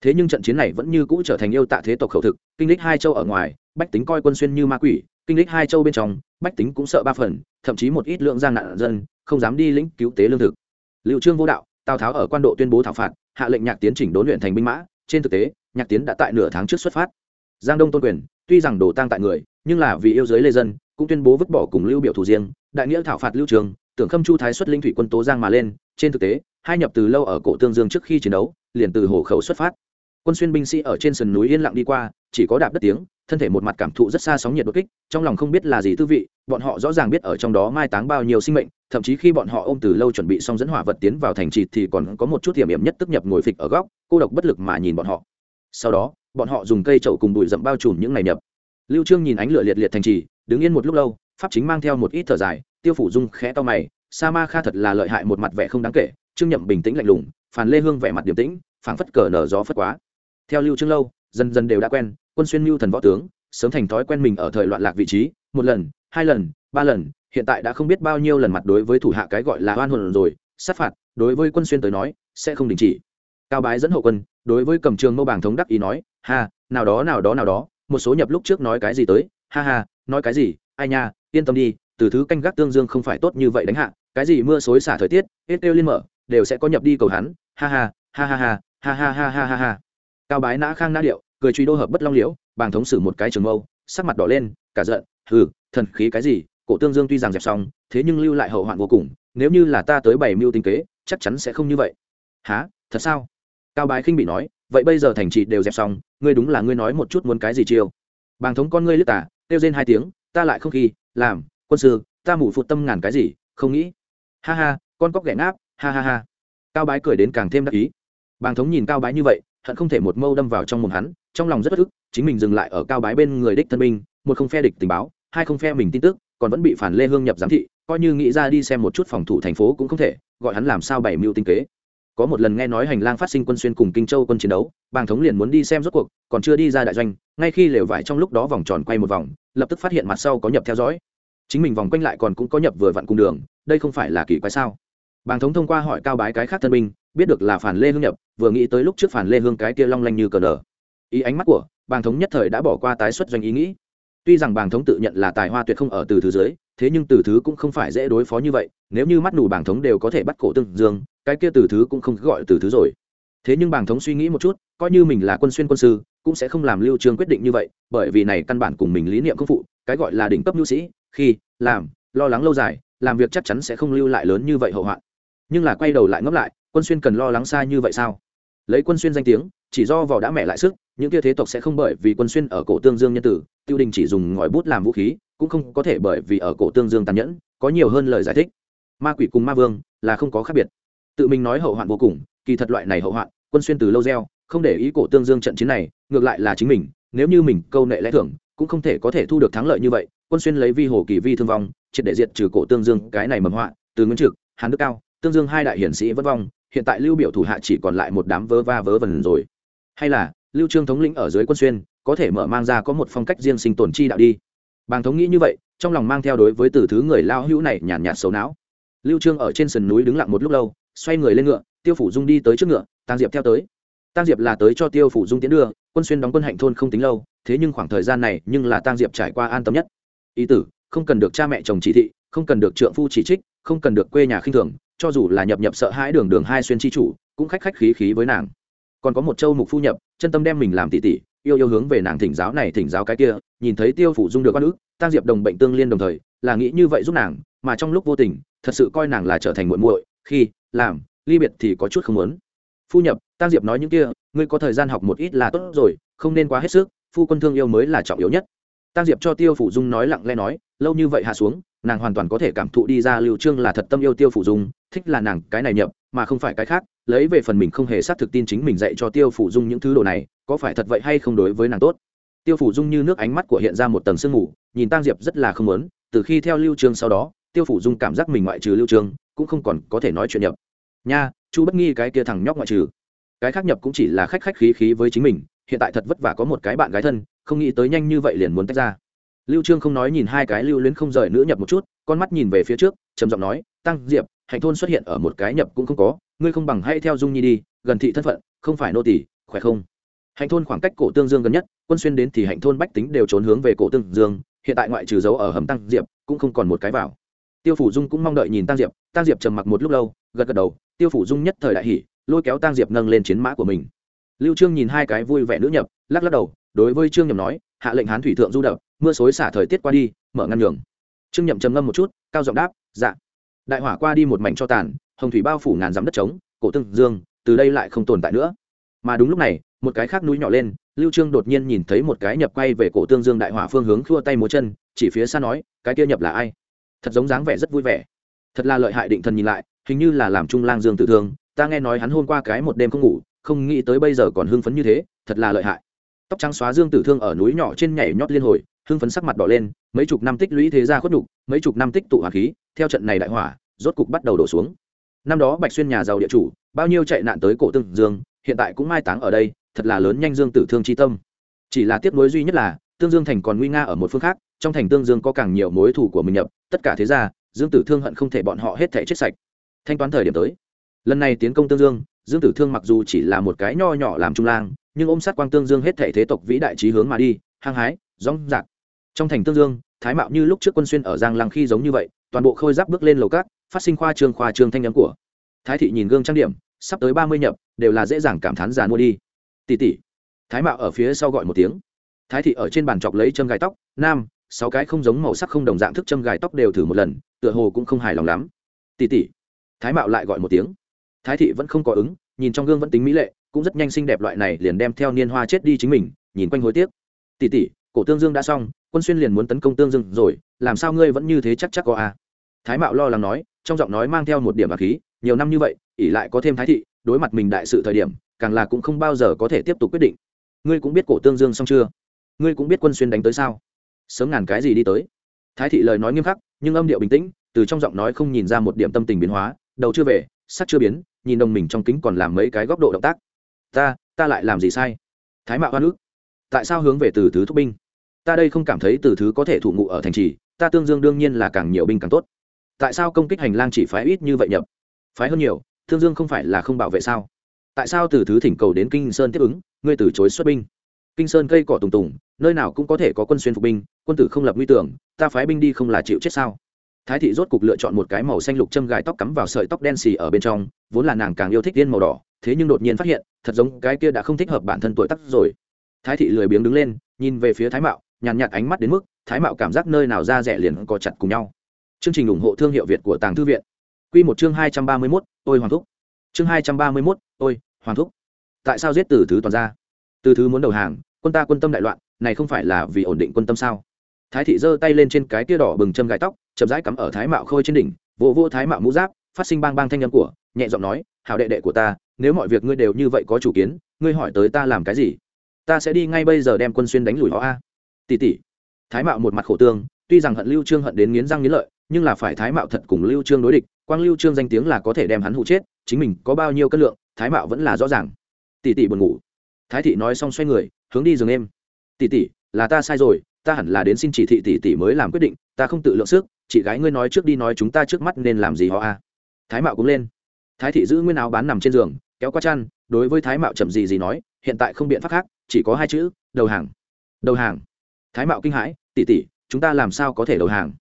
Thế nhưng trận chiến này vẫn như cũ trở thành yêu tạ thế tộc khẩu thực, kinh lịch hai châu ở ngoài, bách tính coi quân xuyên như ma quỷ, kinh lịch hai châu bên trong, bách tính cũng sợ ba phần, thậm chí một ít lượng giang nạn dân, không dám đi lĩnh cứu tế lương thực. Liệu trương vô đạo, tào tháo ở quan độ tuyên bố thảo phạt, hạ lệnh nhạc tiến chỉnh đốn luyện thành binh mã, trên thực tế, nhạc tiến đã tại nửa tháng trước xuất phát. Giang đông tôn quyền, tuy rằng đồ tang tại người, nhưng là vì yêu giới lê dân cũng tuyên bố vứt bỏ cùng lưu biểu thủ riêng, đại nghĩa thảo phạt lưu trường, tưởng khâm chu thái xuất linh thủy quân tố giang mà lên, trên thực tế, hai nhập từ lâu ở cổ tương dương trước khi chiến đấu, liền từ hồ khẩu xuất phát. Quân xuyên binh sĩ ở trên sườn núi yên lặng đi qua, chỉ có đạp đất tiếng, thân thể một mặt cảm thụ rất xa sóng nhiệt đột kích, trong lòng không biết là gì tư vị, bọn họ rõ ràng biết ở trong đó mai táng bao nhiêu sinh mệnh, thậm chí khi bọn họ ôm từ lâu chuẩn bị xong dẫn hỏa vật tiến vào thành trì thì còn có một chút hiểm hiểm nhất tức nhập ngồi phịch ở góc, cô độc bất lực mà nhìn bọn họ. Sau đó, bọn họ dùng cây chậu cùng bụi rậm bao trùm những ngày nhập. Lưu trương nhìn ánh lửa liệt liệt thành trì đứng yên một lúc lâu, pháp chính mang theo một ít thở dài, tiêu phủ dung khẽ to mày sa ma kha thật là lợi hại một mặt vẻ không đáng kể, trương nhậm bình tĩnh lạnh lùng phản lê hương vẻ mặt điềm tĩnh, phảng phất cờ nở gió phất quá. Theo lưu trương lâu, dần dần đều đã quen, quân xuyên mưu thần võ tướng, sớm thành thói quen mình ở thời loạn lạc vị trí, một lần, hai lần, ba lần, hiện tại đã không biết bao nhiêu lần mặt đối với thủ hạ cái gọi là oan hồn rồi, sát phạt, đối với quân xuyên tới nói, sẽ không đình chỉ. Cao bái dẫn hậu quân, đối với cầm trường mâu bảng thống đắc ý nói, ha, nào đó nào đó nào đó, một số nhập lúc trước nói cái gì tới, ha ha nói cái gì, ai nha, yên tâm đi, từ thứ canh gác tương dương không phải tốt như vậy đánh hạ, cái gì mưa xối xả thời tiết, hết kêu liên mở, đều sẽ có nhập đi cầu hắn, ha ha ha ha ha ha ha ha ha ha ha. Cao bái nã khang nã điệu, cười truy đô hợp bất long liễu, bàng thống xử một cái trường mâu, sắc mặt đỏ lên, cả giận, hừ, thần khí cái gì, cổ tương dương tuy rằng dẹp xong, thế nhưng lưu lại hậu hoạn vô cùng, nếu như là ta tới bảy mưu tinh kế, chắc chắn sẽ không như vậy. Há thật sao? Cao bái khinh bị nói, vậy bây giờ thành trị đều dẹp xong, ngươi đúng là ngươi nói một chút muốn cái gì chiêu? Bàng thống con ngươi lướt tả kêu rên hai tiếng, ta lại không khi, làm, quân sư, ta mủ phụt tâm ngàn cái gì, không nghĩ. Ha ha, con cóc ghẻ ngáp, ha ha ha. Cao bái cười đến càng thêm đắc ý. Bàng thống nhìn cao bái như vậy, hận không thể một mâu đâm vào trong mồm hắn, trong lòng rất bất ức, chính mình dừng lại ở cao bái bên người đích thân binh, một không phe địch tình báo, hai không phe mình tin tức, còn vẫn bị phản lê hương nhập giám thị, coi như nghĩ ra đi xem một chút phòng thủ thành phố cũng không thể, gọi hắn làm sao bảy mưu tinh kế. Có một lần nghe nói hành lang phát sinh quân xuyên cùng kinh châu quân chiến đấu, bàng thống liền muốn đi xem rốt cuộc, còn chưa đi ra đại doanh, ngay khi lều vải trong lúc đó vòng tròn quay một vòng lập tức phát hiện mặt sau có nhập theo dõi. Chính mình vòng quanh lại còn cũng có nhập vừa vặn cùng đường, đây không phải là kỳ quái sao? Bàng thống thông qua hỏi cao bái cái khác thân binh, biết được là phản lê hương nhập, vừa nghĩ tới lúc trước phản lê hương cái kia long lanh như cờ nở. Ý ánh mắt của bàng thống nhất thời đã bỏ qua tái xuất doanh ý nghĩ. Tuy rằng bàng thống tự nhận là tài hoa tuyệt không ở từ thứ dưới, thế nhưng từ thứ cũng không phải dễ đối phó như vậy, nếu như mắt nù bàng thống đều có thể bắt cổ tương dương, cái kia từ thứ cũng không gọi từ thứ rồi. Thế nhưng bàng thống suy nghĩ một chút, coi như mình là quân xuyên quân sư cũng sẽ không làm lưu trương quyết định như vậy, bởi vì này căn bản cùng mình lý niệm không phụ, cái gọi là đỉnh cấp nhu sĩ, khi, làm, lo lắng lâu dài, làm việc chắc chắn sẽ không lưu lại lớn như vậy hậu hoạn. Nhưng là quay đầu lại ngấp lại, quân xuyên cần lo lắng xa như vậy sao? Lấy quân xuyên danh tiếng, chỉ do vào đã mẹ lại sức, những kia thế tộc sẽ không bởi vì quân xuyên ở cổ tương dương nhân tử, tiêu đình chỉ dùng ngòi bút làm vũ khí, cũng không có thể bởi vì ở cổ tương dương tàn nhẫn, có nhiều hơn lời giải thích. Ma quỷ cùng ma vương là không có khác biệt. Tự mình nói hậu hoạn vô cùng, kỳ thật loại này hậu hoạn, quân xuyên từ lâu gieo không để ý cổ tương dương trận chiến này, ngược lại là chính mình, nếu như mình câu nệ lẽ thưởng, cũng không thể có thể thu được thắng lợi như vậy, quân xuyên lấy vi hồ kỳ vi thương vong, triệt để diệt trừ cổ tương dương, cái này mầm họa, từ nguyên trực, hàn đức cao, tương dương hai đại hiển sĩ vất vong, hiện tại lưu biểu thủ hạ chỉ còn lại một đám vớ va vớ vẩn rồi. Hay là, lưu trương thống lĩnh ở dưới quân xuyên, có thể mở mang ra có một phong cách riêng sinh tồn chi đạo đi. Bàng thống nghĩ như vậy, trong lòng mang theo đối với từ thứ người lao hữu này nhàn nhạt xấu não. Lưu trương ở trên sườn núi đứng lặng một lúc lâu, xoay người lên ngựa, tiêu phủ dung đi tới trước ngựa tăng diệp theo tới tăng diệp là tới cho tiêu phủ dung tiến đưa, quân xuyên đóng quân hạnh thôn không tính lâu, thế nhưng khoảng thời gian này nhưng là tăng diệp trải qua an tâm nhất. Ý tử, không cần được cha mẹ chồng chỉ thị, không cần được trượng phu chỉ trích, không cần được quê nhà khinh thường, cho dù là nhập nhập sợ hãi đường đường hai xuyên chi chủ, cũng khách khách khí khí với nàng. Còn có một châu mục phu nhập, chân tâm đem mình làm tỷ tỷ, yêu yêu hướng về nàng thỉnh giáo này thỉnh giáo cái kia, nhìn thấy tiêu phủ dung được con ước tăng diệp đồng bệnh tương liên đồng thời, là nghĩ như vậy giúp nàng, mà trong lúc vô tình, thật sự coi nàng là trở thành muội muội, khi, làm, ly biệt thì có chút không muốn phu nhập tăng diệp nói những kia, ngươi có thời gian học một ít là tốt rồi, không nên quá hết sức, phu quân thương yêu mới là trọng yếu nhất. Tăng diệp cho tiêu phủ dung nói lặng lẽ nói, lâu như vậy hạ xuống, nàng hoàn toàn có thể cảm thụ đi ra lưu trương là thật tâm yêu tiêu phủ dung, thích là nàng cái này nhập, mà không phải cái khác, lấy về phần mình không hề xác thực tin chính mình dạy cho tiêu phủ dung những thứ đồ này, có phải thật vậy hay không đối với nàng tốt. Tiêu phủ dung như nước ánh mắt của hiện ra một tầng sương mù, nhìn tăng diệp rất là không muốn, từ khi theo lưu trương sau đó, tiêu phủ dung cảm giác mình ngoại trừ lưu trương, cũng không còn có thể nói chuyện nhập nha, chu bất nghi cái kia thằng nhóc ngoại trừ. Cái khác nhập cũng chỉ là khách khách khí khí với chính mình, hiện tại thật vất vả có một cái bạn gái thân, không nghĩ tới nhanh như vậy liền muốn tách ra. Lưu trương không nói nhìn hai cái lưu luyến không rời nữa nhập một chút, con mắt nhìn về phía trước, trầm giọng nói, tăng diệp, hạnh thôn xuất hiện ở một cái nhập cũng không có, ngươi không bằng hãy theo dung nhi đi, gần thị thân phận, không phải nô tỳ, khỏe không? Hạnh thôn khoảng cách cổ tương dương gần nhất, quân xuyên đến thì hạnh thôn bách tính đều trốn hướng về cổ tương dương, hiện tại ngoại trừ dấu ở hầm tăng diệp, cũng không còn một cái vào. Tiêu phủ dung cũng mong đợi nhìn tăng diệp tăng diệp trầm mặc một lúc lâu, gật gật đầu tiêu phủ dung nhất thời đại hỷ lôi kéo Tang diệp nâng lên chiến mã của mình. Lưu trương nhìn hai cái vui vẻ nữ nhập, lắc lắc đầu, đối với trương nhậm nói, hạ lệnh hán thủy thượng du đập, mưa xối xả thời tiết qua đi, mở ngăn đường trương nhậm trầm ngâm một chút, cao giọng đáp dạ. Đại hỏa qua đi một mảnh cho tàn, hồng thủy bao phủ ngàn dặm đất trống, cổ tương dương, từ đây lại không tồn tại nữa. Mà đúng lúc này, một cái khác núi nhỏ lên, lưu trương đột nhiên nhìn thấy một cái nhập quay về cổ tương dương đại hỏa phương hướng khua tay múa chân, chỉ phía xa nói, cái kia nhập là ai? Thật giống dáng vẻ rất vui vẻ. Thật là lợi hại định thần nhìn lại hình như là làm trung lang dương Tử thương, ta nghe nói hắn hôm qua cái một đêm không ngủ, không nghĩ tới bây giờ còn hưng phấn như thế, thật là lợi hại. Tóc trắng xóa dương tử thương ở núi nhỏ trên nhảy nhót liên hồi, hưng phấn sắc mặt đỏ lên, mấy chục năm tích lũy thế gia khuất nhục, mấy chục năm tích tụ hỏa khí, theo trận này đại hỏa, rốt cục bắt đầu đổ xuống. Năm đó bạch xuyên nhà giàu địa chủ, bao nhiêu chạy nạn tới cổ tương dương, hiện tại cũng mai táng ở đây, thật là lớn nhanh dương tử thương chi tâm. Chỉ là tiếc nuối duy nhất là, tương dương thành còn nguy nga ở một phương khác, trong thành tương dương có càng nhiều mối thủ của mình nhập, tất cả thế gia, dương tử thương hận không thể bọn họ hết thể chết sạch thanh toán thời điểm tới. Lần này tiến công tương dương dương tử thương mặc dù chỉ là một cái nho nhỏ làm trung lang, nhưng ôm sát quang tương dương hết thể thế tộc vĩ đại trí hướng mà đi, hăng hái rong rạc trong thành tương dương, thái mạo như lúc trước quân xuyên ở giang lăng khi giống như vậy, toàn bộ khôi giáp bước lên lầu cát, phát sinh khoa trương khoa trương thanh nhắm của. Thái thị nhìn gương trang điểm, sắp tới ba mươi nhập, đều là dễ dàng cảm thán già mua đi. Tỷ tỷ. Thái mạo ở phía sau gọi một tiếng. Thái thị ở trên bàn chọc lấy châm gài tóc, nam, sáu cái không giống màu sắc không đồng dạng thức châm gài tóc đều thử một lần, tựa hồ cũng không hài lòng lắm. Tỷ tỷ thái mạo lại gọi một tiếng. Thái thị vẫn không có ứng, nhìn trong gương vẫn tính mỹ lệ, cũng rất nhanh xinh đẹp loại này liền đem theo niên hoa chết đi chính mình, nhìn quanh hối tiếc. Tỷ tỷ, cổ tương dương đã xong, quân xuyên liền muốn tấn công tương dương rồi, làm sao ngươi vẫn như thế chắc chắc có a? À? thái mạo lo lắng nói, trong giọng nói mang theo một điểm bà khí nhiều năm như vậy ỉ lại có thêm thái thị, đối mặt mình đại sự thời điểm, càng là cũng không bao giờ có thể tiếp tục quyết định. Ngươi cũng biết cổ tương dương xong chưa? Ngươi cũng biết quân xuyên đánh tới sao? Sớm ngàn cái gì đi tới? Thái thị lời nói nghiêm khắc, nhưng âm điệu bình tĩnh, từ trong giọng nói không nhìn ra một điểm tâm tình biến hóa đầu chưa về, sắc chưa biến, nhìn đồng mình trong kính còn làm mấy cái góc độ động tác. Ta ta lại làm gì sai? Thái mạo hoa nước tại sao hướng về từ thứ thúc binh? Ta đây không cảm thấy từ thứ có thể thủ ngụ ở thành trì, ta tương dương đương nhiên là càng nhiều binh càng tốt. Tại sao công kích hành lang chỉ phái ít như vậy nhập? Phái hơn nhiều tương dương không phải là không bảo vệ sao? Tại sao từ thứ thỉnh cầu đến kinh sơn tiếp ứng, ngươi từ chối xuất binh? Kinh sơn cây cỏ tùng tùng, nơi nào cũng có thể có quân xuyên phục binh, quân tử không lập nguy tưởng, ta phái binh đi không là chịu chết sao? Thái thị rốt cục lựa chọn một cái màu xanh lục châm gài tóc cắm vào sợi tóc đen xì ở bên trong, vốn là nàng càng yêu thích tiên màu đỏ, thế nhưng đột nhiên phát hiện, thật giống cái kia đã không thích hợp bản thân tuổi tắc rồi. Thái thị lười biếng đứng lên, nhìn về phía thái mạo, nhàn nhạt ánh mắt đến mức, thái mạo cảm giác nơi nào ra rẻ liền co chặt cùng nhau. Chương trình ủng hộ thương hiệu việt của tàng thư viện. Q một chương hai trăm ba mươi mốt ôi hoàng thúc. Chương hai trăm ba mươi mốt ôi hoàng thúc. Tại sao giết từ thứ toàn ra từ thứ muốn đầu hàng, quân ta quân tâm đại loạn, này không phải là vì ổn định quân tâm sao? Thái thị giơ tay lên trên cái tia đỏ bừng châm gài tóc chậm rãi cắm ở thái mạo khôi trên đỉnh vỗ vỗ thái mạo mũ giáp, phát sinh bang bang thanh âm của, nhẹ giọng nói hào đệ đệ của ta, nếu mọi việc ngươi đều như vậy có chủ kiến, ngươi hỏi tới ta làm cái gì? Ta sẽ đi ngay bây giờ đem quân xuyên đánh lùi họ a. Tỷ tỷ. Thái mạo một mặt khổ tương, tuy rằng hận lưu trương hận đến nghiến răng nghiến lợi, nhưng là phải thái mạo thật cùng lưu trương đối địch, quang lưu trương danh tiếng là có thể đem hắn hụ chết, chính mình có bao nhiêu cân lượng, thái mạo vẫn là rõ ràng. Tỷ tỷ buồn ngủ. Thái thị nói xong xoay người, hướng đi giường em tỷ tỷ, là ta sai rồi ta hẳn là đến xin chỉ thị tỷ tỷ mới làm quyết định, ta không tự lượng sức, chị gái ngươi nói trước đi nói chúng ta trước mắt nên làm gì họ a? Thái mạo cũng lên. Thái thị giữ nguyên áo bán nằm trên giường, kéo qua chăn, đối với thái mạo chậm gì gì nói, hiện tại không biện pháp khác, chỉ có hai chữ, đầu hàng. Đầu hàng. Thái mạo kinh hãi, tỷ tỷ, chúng ta làm sao có thể đầu hàng?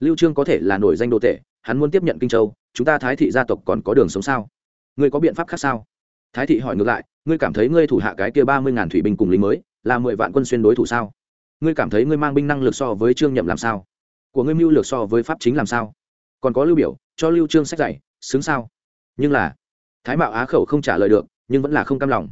Lưu trương có thể là nổi danh đô tệ hắn muốn tiếp nhận kinh châu, chúng ta thái thị gia tộc còn có đường sống sao? Ngươi có biện pháp khác sao? Thái thị hỏi ngược lại, ngươi cảm thấy ngươi thủ hạ cái kia ba mươi ngàn thủy binh cùng lính mới, là mười vạn quân xuyên đối thủ sao? Ngươi cảm thấy ngươi mang binh năng lực so với trương nhậm làm sao? Của ngươi mưu lược so với pháp chính làm sao? Còn có lưu biểu, cho lưu trương sách dạy, xứng sao? Nhưng là, thái mạo á khẩu không trả lời được, nhưng vẫn là không cam lòng.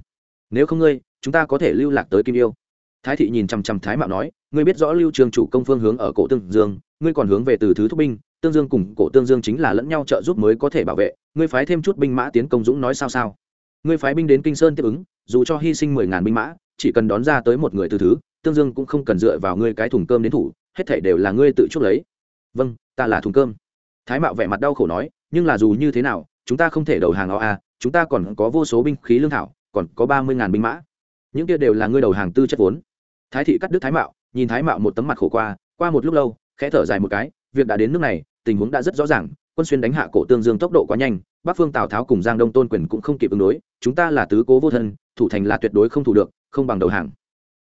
Nếu không ngươi, chúng ta có thể lưu lạc tới kim yêu. Thái thị nhìn chằm chằm thái mạo nói, ngươi biết rõ lưu trương chủ công phương hướng ở cổ tương dương, ngươi còn hướng về từ thứ thúc binh, tương dương cùng cổ tương dương chính là lẫn nhau trợ giúp mới có thể bảo vệ, ngươi phái thêm chút binh mã tiến công dũng nói sao sao? Ngươi phái binh đến kinh sơn tiếp ứng, dù cho hy sinh mười ngàn binh mã, chỉ cần đón ra tới một người từ thứ tương dương cũng không cần dựa vào ngươi cái thùng cơm đến thủ, hết thảy đều là ngươi tự chuốc lấy. Vâng ta là thùng cơm. Thái mạo vẻ mặt đau khổ nói, nhưng là dù như thế nào, chúng ta không thể đầu hàng họ a à, chúng ta còn có vô số binh khí lương thảo, còn có ba mươi ngàn binh mã. Những kia đều là ngươi đầu hàng tư chất vốn. Thái thị cắt đứt thái mạo, nhìn thái mạo một tấm mặt khổ qua qua một lúc lâu, khẽ thở dài một cái, việc đã đến nước này, tình huống đã rất rõ ràng, quân xuyên đánh hạ cổ tương dương tốc độ quá nhanh, bắc phương tào tháo cùng giang đông tôn quyền cũng không kịp ứng đối, chúng ta là tứ cố vô thân, thủ thành là tuyệt đối không thủ được, không bằng đầu hàng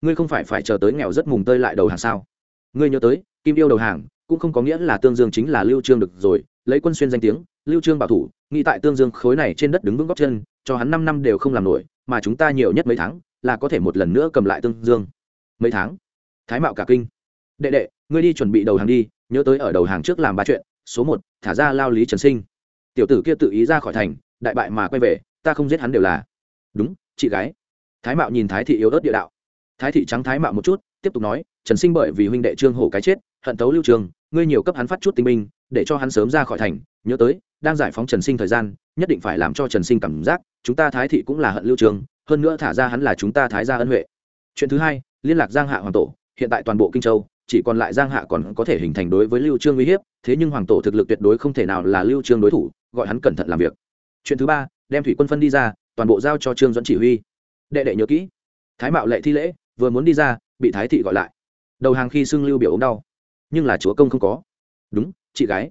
ngươi không phải phải chờ tới nghèo rất mùng tơi lại đầu hàng sao? Ngươi nhớ tới, kim yêu đầu hàng cũng không có nghĩa là tương dương chính là lưu trương được rồi, lấy quân xuyên danh tiếng, lưu trương bảo thủ, nghĩ tại tương dương khối này trên đất đứng vững góc chân, cho hắn 5 năm đều không làm nổi, mà chúng ta nhiều nhất mấy tháng là có thể một lần nữa cầm lại tương dương. Mấy tháng? Thái mạo cả kinh. Đệ đệ, ngươi đi chuẩn bị đầu hàng đi, nhớ tới ở đầu hàng trước làm ba chuyện, số một, thả ra lao lý trần sinh. Tiểu tử kia tự ý ra khỏi thành, đại bại mà quay về, ta không giết hắn đều là. Đúng, chị gái. Thái mạo nhìn thái thị yếu ớt địa đạo thái thị trắng thái mạo một chút, tiếp tục nói, trần sinh bởi vì huynh đệ trương hổ cái chết, hận tấu lưu trường, ngươi nhiều cấp hắn phát chút tinh minh để cho hắn sớm ra khỏi thành. Nhớ tới, đang giải phóng trần sinh thời gian, nhất định phải làm cho trần sinh cảm giác, chúng ta thái thị cũng là hận lưu trường, hơn nữa thả ra hắn là chúng ta thái gia ân huệ. Chuyện thứ hai, liên lạc giang hạ hoàng tổ, hiện tại toàn bộ kinh châu, chỉ còn lại giang hạ còn có thể hình thành đối với lưu trương uy hiếp, thế nhưng hoàng tổ thực lực tuyệt đối không thể nào là lưu trương đối thủ, gọi hắn cẩn thận làm việc. Chuyện thứ ba, đem thủy quân phân đi ra, toàn bộ giao cho trương dẫn chỉ huy. Đệ đệ nhớ kỹ, thái mạo lệ thi lễ vừa muốn đi ra, bị thái thị gọi lại. Đầu hàng khi xưng lưu biểu ốm đau. Nhưng là chúa công không có. Đúng, chị gái.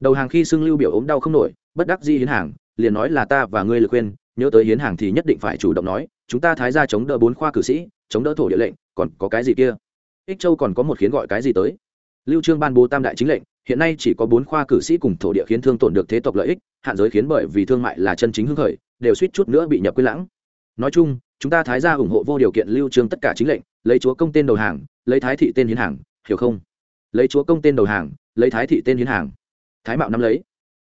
Đầu hàng khi xưng lưu biểu ốm đau không nổi, bất đắc di hiến hàng, liền nói là ta và ngươi lời khuyên, nhớ tới hiến hàng thì nhất định phải chủ động nói, chúng ta thái ra chống đỡ bốn khoa cử sĩ, chống đỡ thổ địa lệnh, còn có cái gì kia? Ích châu còn có một khiến gọi cái gì tới? Lưu trương ban bố tam đại chính lệnh, hiện nay chỉ có bốn khoa cử sĩ cùng thổ địa khiến thương tổn được thế tộc lợi ích, hạn giới khiến bởi vì thương mại là chân chính hưng khởi, đều suýt chút nữa bị nhập quy lãng. Nói chung chúng ta thái gia ủng hộ vô điều kiện lưu trương tất cả chính lệnh, lấy chúa công tên đầu hàng, lấy thái thị tên hiến hàng, hiểu không? Lấy chúa công tên đầu hàng, lấy thái thị tên hiến hàng. Thái mạo nắm lấy.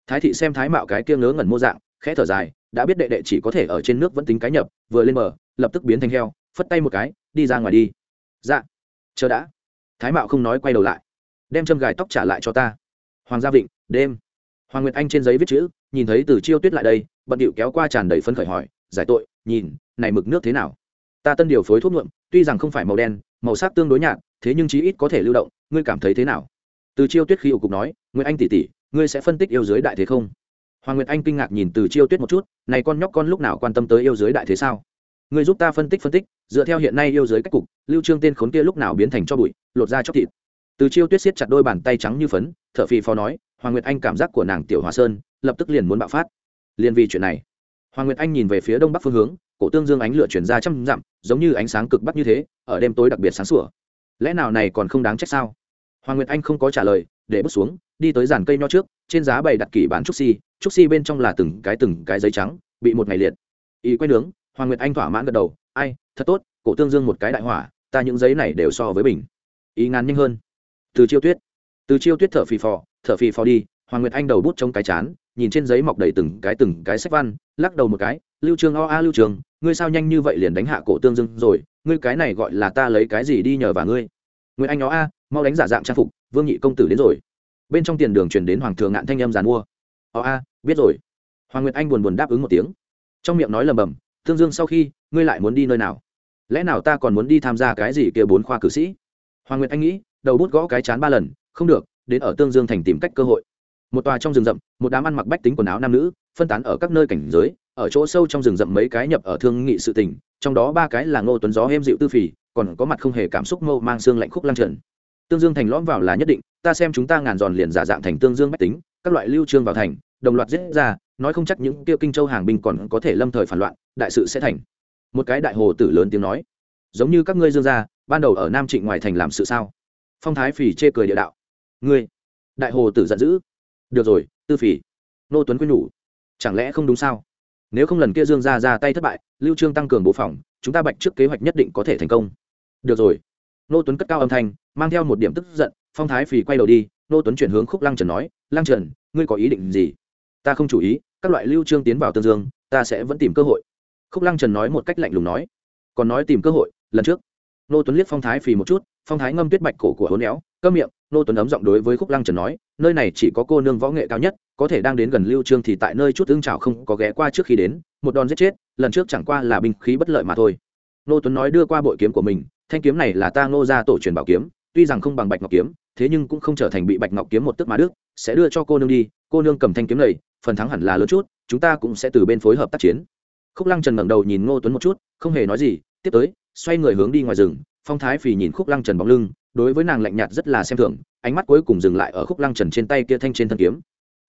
Thái thị xem thái mạo cái kia ngớ ngẩn mô dạng, khẽ thở dài, đã biết đệ đệ chỉ có thể ở trên nước vẫn tính cái nhập, vừa lên mở lập tức biến thành heo, phất tay một cái, đi ra ngoài đi. Dạ. Chờ đã. Thái mạo không nói quay đầu lại. Đem châm gài tóc trả lại cho ta. Hoàng gia vịnh, đêm. Hoàng nguyệt anh trên giấy viết chữ, nhìn thấy từ chiêu tuyết lại đây, bận điệu kéo qua tràn đầy phấn khởi hỏi, giải tội nhìn, này mực nước thế nào? Ta tân điều phối thuốc nhuộm, tuy rằng không phải màu đen, màu sắc tương đối nhạt, thế nhưng chí ít có thể lưu động, ngươi cảm thấy thế nào? Từ chiêu tuyết khi ủ cục nói nguyễn anh tỷ tỷ, ngươi sẽ phân tích yêu giới đại thế không? Hoàng nguyệt anh kinh ngạc nhìn từ chiêu tuyết một chút, này con nhóc con lúc nào quan tâm tới yêu giới đại thế sao? Ngươi giúp ta phân tích phân tích, dựa theo hiện nay yêu giới cách cục, lưu trương tên khốn kia lúc nào biến thành cho bụi, lột ra chóc thịt. Từ chiêu tuyết siết chặt đôi bàn tay trắng như phấn, thở phì phò nói, hoàng nguyệt anh cảm giác của nàng tiểu hòa sơn, lập tức liền muốn bạo phát. Liền vì chuyện này hoàng nguyệt anh nhìn về phía đông bắc phương hướng cổ tương dương ánh lửa chuyển ra trăm dặm giống như ánh sáng cực bắc như thế ở đêm tối đặc biệt sáng sủa. Lẽ nào này còn không đáng trách sao? Hoàng nguyệt anh không có trả lời để bước xuống đi tới giàn cây nho trước trên giá bày đặt kỷ bán trúc xi si, trúc xi si bên trong là từng cái từng cái giấy trắng bị một ngày liệt. Y quay nướng hoàng nguyệt anh thỏa mãn gật đầu ai thật tốt cổ tương dương một cái đại hỏa ta những giấy này đều so với bình. Ý ngàn nhanh hơn. Từ chiêu tuyết. Từ chiêu tuyết thở phì phò thở phì phò đi hoàng nguyệt anh đầu bút trong cái chán nhìn trên giấy mọc đầy từng cái từng cái sách văn, lắc đầu một cái, lưu trường, o a, lưu trường, ngươi sao nhanh như vậy liền đánh hạ cổ tương dương rồi, ngươi cái này gọi là ta lấy cái gì đi nhờ vào ngươi? Nguyễn anh nó a, mau đánh giả dạng trang phục, vương nhị công tử đến rồi. Bên trong tiền đường truyền đến hoàng thượng ngạn thanh âm giàn mua. O a, biết rồi. Hoàng nguyệt anh buồn buồn đáp ứng một tiếng. Trong miệng nói lầm bầm tương dương sau khi, ngươi lại muốn đi nơi nào? Lẽ nào ta còn muốn đi tham gia cái gì kia bốn khoa cử sĩ? Hoàng nguyệt anh nghĩ, đầu bút gõ cái chán ba lần, không được, đến ở tương dương thành tìm cách cơ hội một tòa trong rừng rậm, một đám ăn mặc bách tính quần áo nam nữ, phân tán ở các nơi cảnh giới, ở chỗ sâu trong rừng rậm mấy cái nhập ở thương nghị sự tình, trong đó ba cái là ngô tuấn gió êm dịu tư phì, còn có mặt không hề cảm xúc mâu mang xương lạnh khúc lăng trần. Tương dương thành lõm vào là nhất định, ta xem chúng ta ngàn giòn liền giả dạng thành tương dương bách tính, các loại lưu trương vào thành, đồng loạt giết ra, nói không chắc những tiêu kinh châu hàng binh còn có thể lâm thời phản loạn, đại sự sẽ thành. Một cái đại hồ tử lớn tiếng nói, giống như các ngươi dương gia, ban đầu ở nam trịnh ngoài thành làm sự sao? Phong thái phỉ chê cười địa đạo. Ngươi, đại hồ tử giận dữ được rồi, tư phỉ. Nô tuấn quyên nhủ chẳng lẽ không đúng sao? Nếu không lần kia dương ra ra tay thất bại, lưu trương tăng cường bố phòng, chúng ta bạch trước kế hoạch nhất định có thể thành công. Được rồi. Nô tuấn cất cao âm thanh, mang theo một điểm tức giận, phong thái phì quay đầu đi, nô tuấn chuyển hướng khúc lăng trần nói, lăng trần, ngươi có ý định gì? Ta không chủ ý, các loại lưu trương tiến vào tương dương, ta sẽ vẫn tìm cơ hội. Khúc lăng trần nói một cách lạnh lùng nói, còn nói tìm cơ hội, lần trước. Nô tuấn liếc phong thái phì một chút, phong thái ngâm tuyết bạch cổ của hố néo cơm miệng nô tuấn ấm giọng đối với khúc lăng trần nói, nơi này chỉ có cô nương võ nghệ cao nhất, có thể đang đến gần lưu trương thì tại nơi chút tương trào không có ghé qua trước khi đến, một đòn giết chết, lần trước chẳng qua là binh khí bất lợi mà thôi. Nô tuấn nói đưa qua bội kiếm của mình, thanh kiếm này là ta ngô ra tổ truyền bảo kiếm, tuy rằng không bằng bạch ngọc kiếm, thế nhưng cũng không trở thành bị bạch ngọc kiếm một tức mà đức sẽ đưa cho cô nương đi, cô nương cầm thanh kiếm này, phần thắng hẳn là lớn chút, chúng ta cũng sẽ từ bên phối hợp tác chiến. Khúc lăng trần ngẩng đầu nhìn ngô tuấn một chút, không hề nói gì, tiếp tới, xoay người hướng đi ngoài rừng, phong thái phì nhìn khúc lăng trần bóng lưng đối với nàng lạnh nhạt rất là xem thường, ánh mắt cuối cùng dừng lại ở khúc lăng trần trên tay kia thanh trên thân kiếm.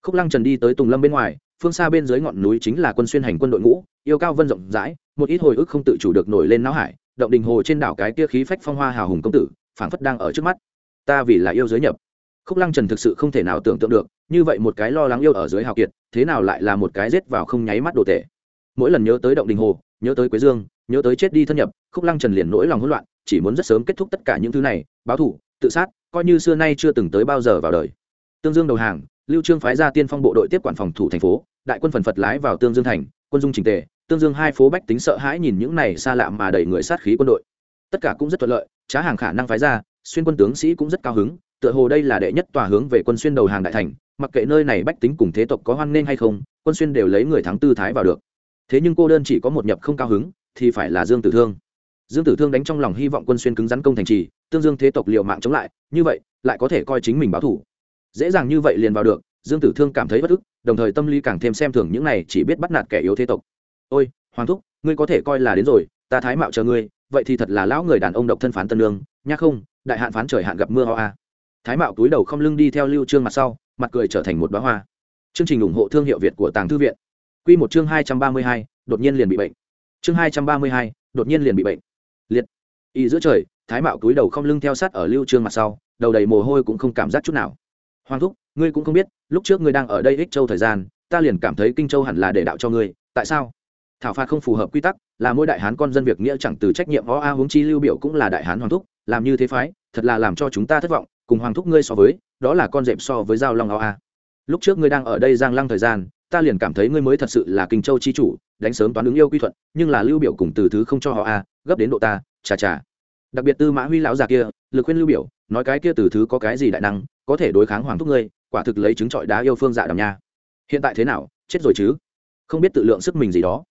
Khúc lăng trần đi tới tùng lâm bên ngoài, phương xa bên dưới ngọn núi chính là quân xuyên hành quân đội ngũ, yêu cao vân rộng rãi, một ít hồi ức không tự chủ được nổi lên não hải, động đình hồ trên đảo cái kia khí phách phong hoa hào hùng công tử, phảng phất đang ở trước mắt. Ta vì là yêu giới nhập. Khúc lăng trần thực sự không thể nào tưởng tượng được, như vậy một cái lo lắng yêu ở dưới hào kiệt, thế nào lại là một cái rết vào không nháy mắt đồ tệ. Mỗi lần nhớ tới động đình hồ, nhớ tới quế dương, nhớ tới chết đi thân nhập, khúc lăng trần liền nỗi lòng hỗn loạn, chỉ muốn rất sớm kết thúc tất cả những thứ này báo thủ, tự sát, coi như xưa nay chưa từng tới bao giờ vào đời. Tương dương đầu hàng, lưu trương phái ra tiên phong bộ đội tiếp quản phòng thủ thành phố, đại quân phần phật lái vào tương dương thành, quân dung trình tề, tương dương hai phố bách tính sợ hãi nhìn những này xa lạ mà đẩy người sát khí quân đội. Tất cả cũng rất thuận lợi, trá hàng khả năng phái ra, xuyên quân tướng sĩ cũng rất cao hứng, tựa hồ đây là đệ nhất tòa hướng về quân xuyên đầu hàng đại thành, mặc kệ nơi này bách tính cùng thế tộc có hoan nghênh hay không, quân xuyên đều lấy người thắng tư thái vào được. Thế nhưng cô đơn chỉ có một nhập không cao hứng, thì phải là dương tử thương. Dương tử thương đánh trong lòng hy vọng quân xuyên cứng rắn công thành trì tương dương thế tộc liệu mạng chống lại như vậy lại có thể coi chính mình báo thủ dễ dàng như vậy liền vào được dương tử thương cảm thấy bất ức đồng thời tâm lý càng thêm xem thường những này chỉ biết bắt nạt kẻ yếu thế tộc. Ôi hoàng thúc ngươi có thể coi là đến rồi ta thái mạo chờ ngươi vậy thì thật là lão người đàn ông độc thân phán tân lương nhắc không đại hạn phán trời hạn gặp mưa ho a. Thái mạo túi đầu không lưng đi theo lưu trương mặt sau mặt cười trở thành một bá hoa. Chương trình ủng hộ thương hiệu việt của tàng thư viện. Quy một chương hai trăm ba mươi hai, đột nhiên liền bị bệnh. Chương hai trăm ba mươi hai, đột nhiên liền bị bệnh. Liệt. Y giữa trời thái mạo túi đầu không lưng theo sát ở lưu trương mặt sau, đầu đầy mồ hôi cũng không cảm giác chút nào. Hoàng thúc, ngươi cũng không biết, lúc trước ngươi đang ở đây ích châu thời gian, ta liền cảm thấy kinh châu hẳn là để đạo cho ngươi, tại sao? Thảo phạt không phù hợp quy tắc, là mỗi đại hán con dân việc nghĩa chẳng từ trách nhiệm võ a huống chi lưu biểu cũng là đại hán hoàng thúc, làm như thế phái, thật là làm cho chúng ta thất vọng, cùng hoàng thúc ngươi so với, đó là con dẹp so với giao long a lúc trước ngươi đang ở đây giang lăng thời gian, ta liền cảm thấy ngươi mới thật sự là kinh châu chi chủ, đánh sớm toán ứng yêu quy thuận, nhưng là lưu biểu cùng từ thứ không cho họ a gấp đến độ ta, chà chà đặc biệt tư mã huy lão già kia, lực khuyên lưu biểu, nói cái kia từ thứ có cái gì đại năng, có thể đối kháng hoàng thúc ngươi, quả thực lấy chứng trọi đá yêu phương dạ đàm nha. Hiện tại thế nào, chết rồi chứ? Không biết tự lượng sức mình gì đó.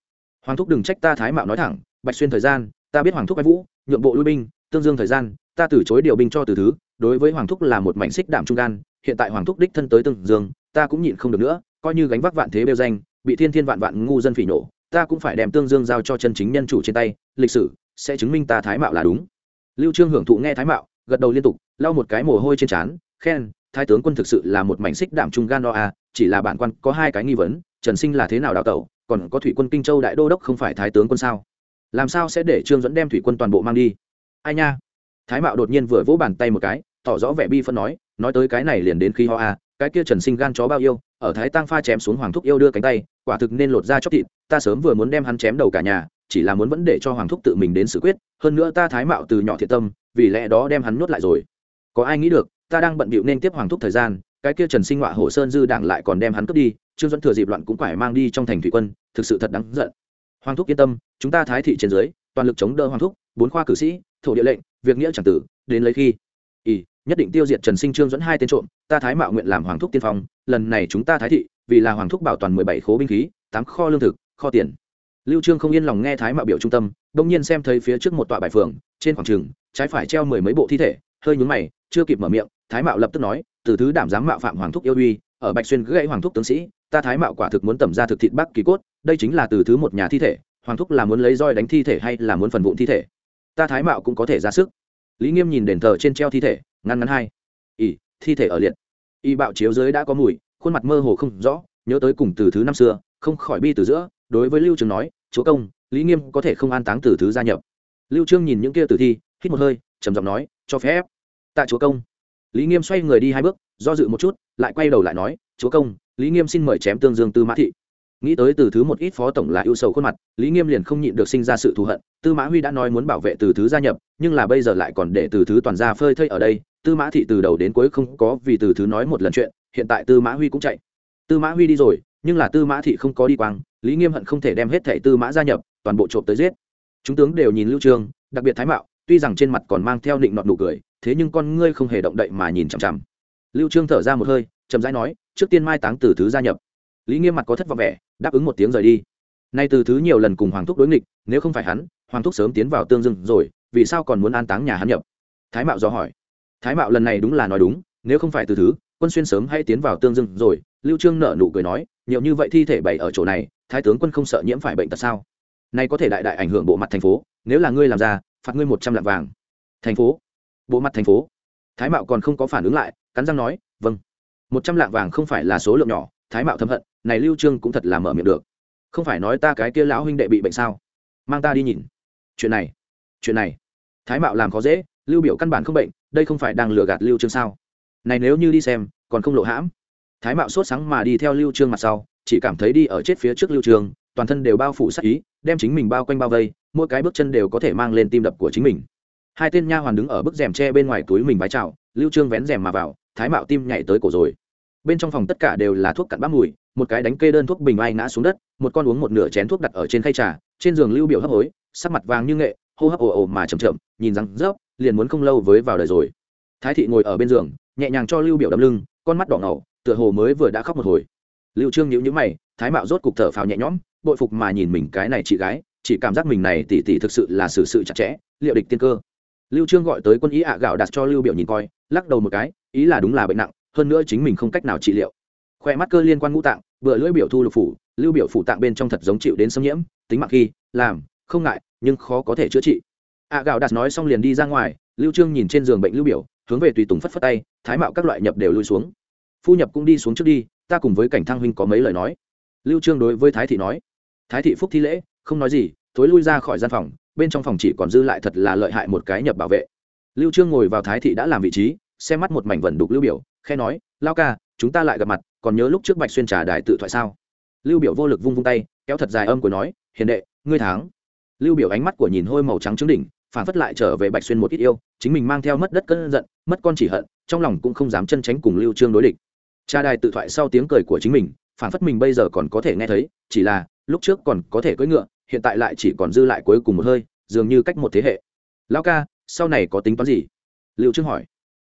Hoàng thúc đừng trách ta thái mạo nói thẳng, bạch xuyên thời gian, ta biết hoàng thúc anh vũ, nhượng bộ lui binh, tương dương thời gian, ta từ chối điều binh cho từ thứ, đối với hoàng thúc là một mảnh xích đạm trung gan, hiện tại hoàng thúc đích thân tới tương dương, ta cũng nhịn không được nữa, coi như gánh vác vạn thế bêu danh, bị thiên thiên vạn vạn ngu dân phỉ nổ, ta cũng phải đem tương dương giao cho chân chính nhân chủ trên tay, lịch sử sẽ chứng minh ta thái mạo là đúng lưu trương hưởng thụ nghe thái mạo, gật đầu liên tục, lau một cái mồ hôi trên trán, khen, thái tướng quân thực sự là một mảnh xích đảm trung gan đo à chỉ là bản quan có hai cái nghi vấn, trần sinh là thế nào đào tẩu, còn có thủy quân kinh châu đại đô đốc không phải thái tướng quân sao? Làm sao sẽ để trương dẫn đem thủy quân toàn bộ mang đi? Ai nha. Thái mạo đột nhiên vừa vỗ bàn tay một cái, tỏ rõ vẻ bi phân nói nói tới cái này liền đến khi ho à cái kia trần sinh gan chó bao yêu ở thái tăng pha chém xuống hoàng thúc yêu đưa cánh tay, quả thực nên lột ra chóc thịt, ta sớm vừa muốn đem hắn chém đầu cả nhà chỉ là muốn vẫn để cho hoàng thúc tự mình đến xử quyết, hơn nữa ta thái mạo từ nhỏ thiện tâm, vì lẽ đó đem hắn nuốt lại rồi. Có ai nghĩ được, ta đang bận bịu nên tiếp hoàng thúc thời gian, cái kia trần sinh họa hồ sơn dư đảng lại còn đem hắn cướp đi, trương dẫn thừa dịp loạn cũng phải mang đi trong thành thủy quân, thực sự thật đáng giận. Hoàng thúc yên tâm, chúng ta thái thị trên dưới, toàn lực chống đỡ hoàng thúc, bốn khoa cử sĩ, thổ địa lệnh, việc nghĩa chẳng tử, đến lấy khi. Ỷ nhất định tiêu diệt trần sinh trương dẫn hai tên trộm, ta thái mạo nguyện làm hoàng thúc tiên phong, lần này chúng ta thái thị, vì là hoàng thúc bảo toàn mười bảy khố binh khí, tám kho lương thực, kho tiền lưu trương không yên lòng nghe thái mạo biểu trung tâm đông nhiên xem thấy phía trước một tọa bài phường, trên quảng trường, trái phải treo mười mấy bộ thi thể, hơi nhướng mày, chưa kịp mở miệng, thái mạo lập tức nói, từ thứ đảm dám mạo phạm hoàng thúc yêu uy, ở bạch xuyên gãy hoàng thúc tướng sĩ, ta thái mạo quả thực muốn tẩm ra thực thịt bắc kỳ cốt, đây chính là từ thứ một nhà thi thể, hoàng thúc là muốn lấy roi đánh thi thể hay là muốn phần vụn thi thể? Ta thái mạo cũng có thể ra sức. Lý nghiêm nhìn đền thờ trên treo thi thể, ngăn ngắn hai. Ỉ thi thể ở liệt. Y bạo chiếu dưới đã có mùi, khuôn mặt mơ hồ không rõ, nhớ tới cùng từ thứ năm xưa, không khỏi bi từ giữa đối với lưu trường nói, chúa công, lý nghiêm có thể không an táng Tử thứ gia nhập. Lưu trương nhìn những kia tử thi, hít một hơi, trầm giọng nói, cho phép. Tạ chúa công. Lý nghiêm xoay người đi hai bước, do dự một chút, lại quay đầu lại nói, chúa công, lý nghiêm xin mời chém tương dương tư mã thị. Nghĩ tới từ thứ một ít phó tổng là ưu sầu khuôn mặt, lý nghiêm liền không nhịn được sinh ra sự thù hận, tư mã huy đã nói muốn bảo vệ từ thứ gia nhập, nhưng là bây giờ lại còn để từ thứ toàn gia phơi thây ở đây, tư mã thị từ đầu đến cuối không có vì từ thứ nói một lần chuyện, hiện tại tư mã huy cũng chạy. Tư mã huy đi rồi, nhưng là tư mã thị không có đi quang lý nghiêm hận không thể đem hết thẻ tư mã gia nhập, toàn bộ trộm tới giết. Chúng tướng đều nhìn lưu trương, đặc biệt thái mạo, tuy rằng trên mặt còn mang theo định nọt nụ cười, thế nhưng con ngươi không hề động đậy mà nhìn chằm chằm. Lưu trương thở ra một hơi, chậm rãi nói, trước tiên mai táng từ thứ gia nhập. Lý nghiêm mặt có thất vọng vẻ, đáp ứng một tiếng rời đi. Nay từ thứ nhiều lần cùng hoàng thúc đối nghịch, nếu không phải hắn, hoàng thúc sớm tiến vào tương dương rồi, vì sao còn muốn an táng nhà hắn nhập? Thái mạo do hỏi. Thái mạo lần này đúng là nói đúng, nếu không phải từ thứ, quân xuyên sớm hay tiến vào tương dương rồi, lưu trương nở nụ cười nói, nhiều như vậy thi thể bày ở chỗ này thái tướng quân không sợ nhiễm phải bệnh tật sao? Nay có thể đại đại ảnh hưởng bộ mặt thành phố, nếu là ngươi làm ra, phạt ngươi một trăm lạng vàng. Thành phố? Bộ mặt thành phố? Thái mạo còn không có phản ứng lại, cắn răng nói vâng. Một trăm lạng vàng không phải là số lượng nhỏ, thái mạo thâm hận, này lưu trương cũng thật là mở miệng được. Không phải nói ta cái kia lão huynh đệ bị bệnh sao? Mang ta đi nhìn. Chuyện này chuyện này. Thái mạo làm khó dễ, lưu biểu căn bản không bệnh, đây không phải đang lừa gạt lưu trương sao? Này nếu như đi xem, còn không lộ hãm. Thái mạo sốt sáng mà đi theo lưu trương mặt sau chỉ cảm thấy đi ở chết phía trước lưu trường, toàn thân đều bao phủ sát ý đem chính mình bao quanh bao vây mỗi cái bước chân đều có thể mang lên tim đập của chính mình. Hai tên nha hoàn đứng ở bức rèm tre bên ngoài túi mình vái chào lưu trương vén rèm mà vào thái mạo tim nhảy tới cổ rồi. Bên trong phòng tất cả đều là thuốc cặn bắp mùi một cái đánh kê đơn thuốc bình ai ngã xuống đất một con uống một nửa chén thuốc đặt ở trên khay trà trên giường lưu biểu hấp hối sắc mặt vàng như nghệ hô hấp ồ ồ mà chậm chậm nhìn răng rớp liền muốn không lâu với vào đời rồi. Thái thị ngồi ở bên giường nhẹ nhàng cho lưu biểu đâm lưng con mắt đỏ ngầu tựa hồ mới vừa đã khóc một hồi lưu trương nhíu nhíu mày, thái mạo rốt cục thở phào nhẹ nhõm, bội phục mà nhìn mình cái này chị gái, chỉ cảm giác mình này tỷ tỷ thực sự là xử sự chặt chẽ, liệu địch tiên cơ. Lưu trương gọi tới quân ý ạ gạo đặt cho lưu biểu nhìn coi, lắc đầu một cái, ý là đúng là bệnh nặng, hơn nữa chính mình không cách nào trị liệu. Khoe mắt cơ liên quan ngũ tạng vừa lưỡi biểu thu lục phủ, lưu biểu phủ tạng bên trong thật giống chịu đến xâm nhiễm, tính mạng khi, làm, không ngại, nhưng khó có thể chữa trị. Ạ gạo đặt nói xong liền đi ra ngoài, lưu trương nhìn trên giường bệnh lưu biểu, hướng về tùy tùng phất phất tay, thái mạo các loại nhập đều lui xuống. Phu nhập cũng đi xuống trước đi ta cùng với cảnh thăng huynh có mấy lời nói. Lưu trương đối với thái thị nói. Thái thị phúc thi lễ, không nói gì, thối lui ra khỏi gian phòng, bên trong phòng chỉ còn dư lại thật là lợi hại một cái nhập bảo vệ. Lưu trương ngồi vào thái thị đã làm vị trí, xem mắt một mảnh vẩn đục lưu biểu, khe nói, lao ca, chúng ta lại gặp mặt, còn nhớ lúc trước bạch xuyên trà đài tự thoại sao? Lưu biểu vô lực vung vung tay, kéo thật dài âm của nói, hiền đệ, ngươi thắng. Lưu biểu ánh mắt của nhìn hôi màu trắng trứng đỉnh phản phất lại trở về bạch xuyên một ít yêu, chính mình mang theo mất đất cơn giận, mất con chỉ hận, trong lòng cũng không dám chân tránh cùng lưu trương đối địch cha đài tự thoại sau tiếng cười của chính mình phản phất mình bây giờ còn có thể nghe thấy, chỉ là, lúc trước còn có thể cưỡi ngựa, hiện tại lại chỉ còn dư lại cuối cùng một hơi, dường như cách một thế hệ. Lão ca, sau này có tính toán gì? Lưu trương hỏi.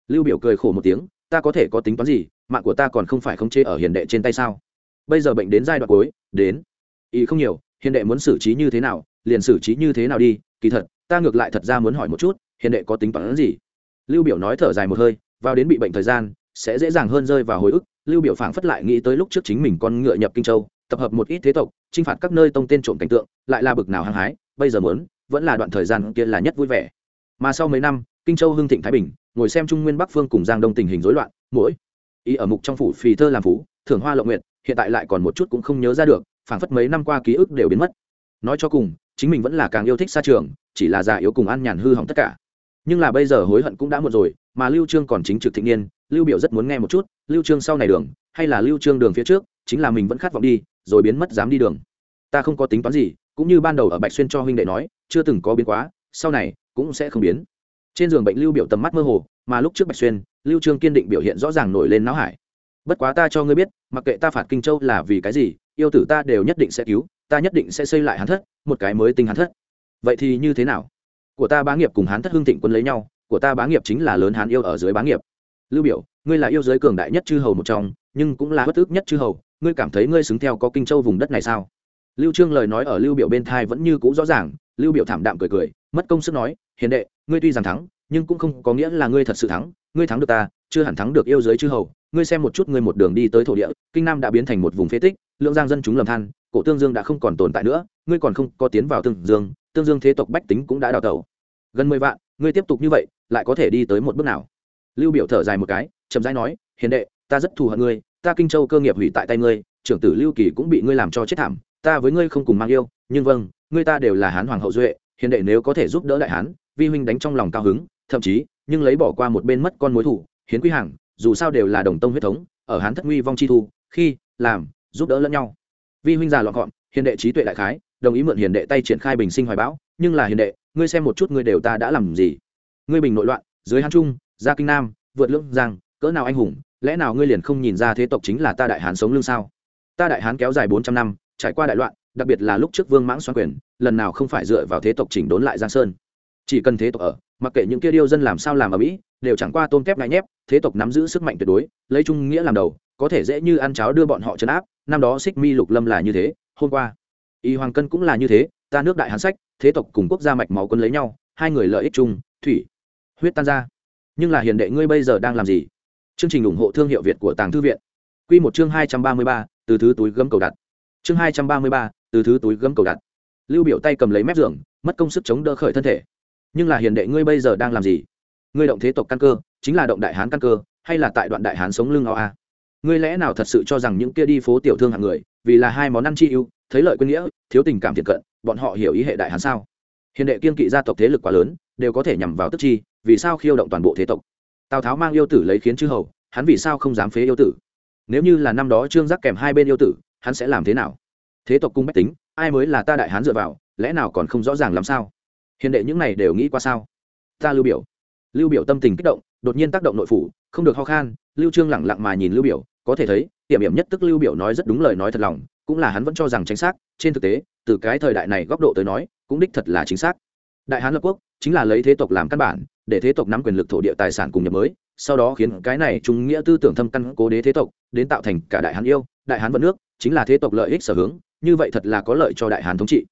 Lưu biểu cười khổ một tiếng, ta có thể có tính toán gì? Mạng của ta còn không phải không chê ở hiền đệ trên tay sao? Bây giờ bệnh đến giai đoạn cuối, đến. Ý không nhiều, hiền đệ muốn xử trí như thế nào, liền xử trí như thế nào đi, kỳ thật, ta ngược lại thật ra muốn hỏi một chút, hiền đệ có tính toán gì? Lưu biểu nói thở dài một hơi, vào đến bị bệnh thời gian sẽ dễ dàng hơn rơi vào hồi ức, lưu biểu phảng phất lại nghĩ tới lúc trước chính mình con ngựa nhập kinh châu, tập hợp một ít thế tộc, chinh phạt các nơi tông tên trộm cảnh tượng, lại là bực nào hăng hái, bây giờ muốn, vẫn là đoạn thời gian kia là nhất vui vẻ. Mà sau mấy năm, kinh châu hưng thịnh thái bình, ngồi xem trung nguyên bắc phương cùng giang đông tình hình rối loạn, mỗi ý ở mục trong phủ phì thơ làm phú, thưởng hoa lộng nguyện hiện tại lại còn một chút cũng không nhớ ra được, phảng phất mấy năm qua ký ức đều biến mất. Nói cho cùng, chính mình vẫn là càng yêu thích xa trường, chỉ là già yếu cùng ăn nhàn hư hỏng tất cả. Nhưng là bây giờ hối hận cũng đã muộn rồi, mà lưu trương còn chính trực thịnh niên lưu biểu rất muốn nghe một chút, lưu trương sau này đường, hay là lưu trương đường phía trước, chính là mình vẫn khát vọng đi, rồi biến mất dám đi đường. Ta không có tính toán gì, cũng như ban đầu ở bạch xuyên cho huynh đệ nói, chưa từng có biến quá, sau này cũng sẽ không biến. Trên giường bệnh lưu biểu tầm mắt mơ hồ, mà lúc trước bạch xuyên, lưu trương kiên định biểu hiện rõ ràng nổi lên não hải. Bất quá ta cho ngươi biết, mặc kệ ta phạt kinh châu là vì cái gì, yêu tử ta đều nhất định sẽ cứu, ta nhất định sẽ xây lại hán thất, một cái mới tinh hán thất. Vậy thì như thế nào? Của ta bá nghiệp cùng hán thất hương thịnh quân lấy nhau, của ta bá nghiệp chính là lớn hán yêu ở dưới bá nghiệp lưu biểu, ngươi là yêu giới cường đại nhất chư hầu một trong, nhưng cũng là bất ước nhất chư hầu, ngươi cảm thấy ngươi xứng theo có kinh châu vùng đất này sao? Lưu trương lời nói ở lưu biểu bên thai vẫn như cũ rõ ràng, lưu biểu thảm đạm cười cười, mất công sức nói, hiền đệ, ngươi tuy rằng thắng, nhưng cũng không có nghĩa là ngươi thật sự thắng, ngươi thắng được ta, chưa hẳn thắng được yêu giới chư hầu, ngươi xem một chút ngươi một đường đi tới thổ địa, kinh nam đã biến thành một vùng phế tích, lượng giang dân chúng lầm than, cổ tương dương đã không còn tồn tại nữa, ngươi còn không có tiến vào tương dương tương dương thế tộc bách tính cũng đã đào tẩu. Gần mười vạn, ngươi tiếp tục như vậy, lại có thể đi tới một bước nào? Lưu biểu thở dài một cái, chậm rãi nói, hiền đệ, ta rất thù hận ngươi, ta kinh châu cơ nghiệp hủy tại tay ngươi, trưởng tử lưu kỳ cũng bị ngươi làm cho chết thảm, ta với ngươi không cùng mang yêu, nhưng vâng ngươi ta đều là hán hoàng hậu duệ, hiền đệ nếu có thể giúp đỡ đại hán, vi huynh đánh trong lòng cao hứng, thậm chí, nhưng lấy bỏ qua một bên mất con mối thủ, hiến quy hàng, dù sao đều là đồng tông huyết thống, ở hán thất nguy vong chi thu, khi, làm, giúp đỡ lẫn nhau. Vi huynh già lọn gọn, hiền đệ trí tuệ đại khái, đồng ý mượn hiền đệ tay triển khai bình sinh hoài bão, nhưng là hiền đệ, ngươi xem một chút ngươi đều ta đã làm gì. Ngươi bình nội loạn, dưới hán trung gia kinh nam, vượt lưỡng giang, cỡ nào anh hùng, lẽ nào ngươi liền không nhìn ra thế tộc chính là ta đại hán sống lưng sao? Ta đại hán kéo dài bốn trăm năm, trải qua đại loạn, đặc biệt là lúc trước vương mãng xoan quyền, lần nào không phải dựa vào thế tộc chỉnh đốn lại giang sơn. Chỉ cần thế tộc ở, mặc kệ những kia điêu dân làm sao làm ở mỹ, đều chẳng qua tôm kép ngại nhép, thế tộc nắm giữ sức mạnh tuyệt đối, lấy trung nghĩa làm đầu, có thể dễ như ăn cháo đưa bọn họ chấn áp, năm đó xích mi lục lâm là như thế, hôm qua, y hoàng cân cũng là như thế, ta nước đại hán sách, thế tộc cùng quốc gia mạch máu quân lấy nhau, hai người lợi ích chung, thủy, huyết tan ra nhưng là hiền đệ ngươi bây giờ đang làm gì? Chương trình ủng hộ thương hiệu việt của tàng thư viện. Q một chương hai trăm ba mươi ba, từ thứ túi gấm cầu đặt. Chương hai trăm ba mươi ba, từ thứ túi gấm cầu đặt. Lưu biểu tay cầm lấy mép giường, mất công sức chống đỡ khởi thân thể. Nhưng là hiền đệ ngươi bây giờ đang làm gì? Ngươi động thế tộc căn cơ, chính là động đại hán căn cơ, hay là tại đoạn đại hán sống lưng ao a à? ngươi lẽ nào thật sự cho rằng những kia đi phố tiểu thương hạng người, vì là hai món ăn chi ưu, thấy lợi quên nghĩa, thiếu tình cảm thiện cận, bọn họ hiểu ý hệ đại hán sao? Hiền đệ kiên kỵ gia tộc thế lực quá lớn, đều có thể nhằm vào tức chi vì sao khiêu động toàn bộ thế tộc? Tào tháo mang yêu tử lấy khiến chư hầu, hắn vì sao không dám phế yêu tử? Nếu như là năm đó trương giác kèm hai bên yêu tử, hắn sẽ làm thế nào? Thế tộc cung bách tính, ai mới là ta đại hán dựa vào, lẽ nào còn không rõ ràng làm sao? Hiền đệ những này đều nghĩ qua sao? Ta lưu biểu. Lưu biểu tâm tình kích động, đột nhiên tác động nội phủ, không được ho khan, lưu trương lẳng lặng mà nhìn lưu biểu, có thể thấy, tiệm hiểm nhất tức lưu biểu nói rất đúng lời nói thật lòng, cũng là hắn vẫn cho rằng chính xác, trên thực tế, từ cái thời đại này góc độ tới nói, cũng đích thật là chính xác. Đại hán lập quốc, chính là lấy thế tộc làm căn bản để thế tộc nắm quyền lực thổ địa tài sản cùng nhập mới, sau đó khiến cái này trung nghĩa tư tưởng thâm căn cố đế thế tộc đến tạo thành cả đại hán yêu, đại hán vận nước, chính là thế tộc lợi ích sở hướng, như vậy thật là có lợi cho đại hán thống trị.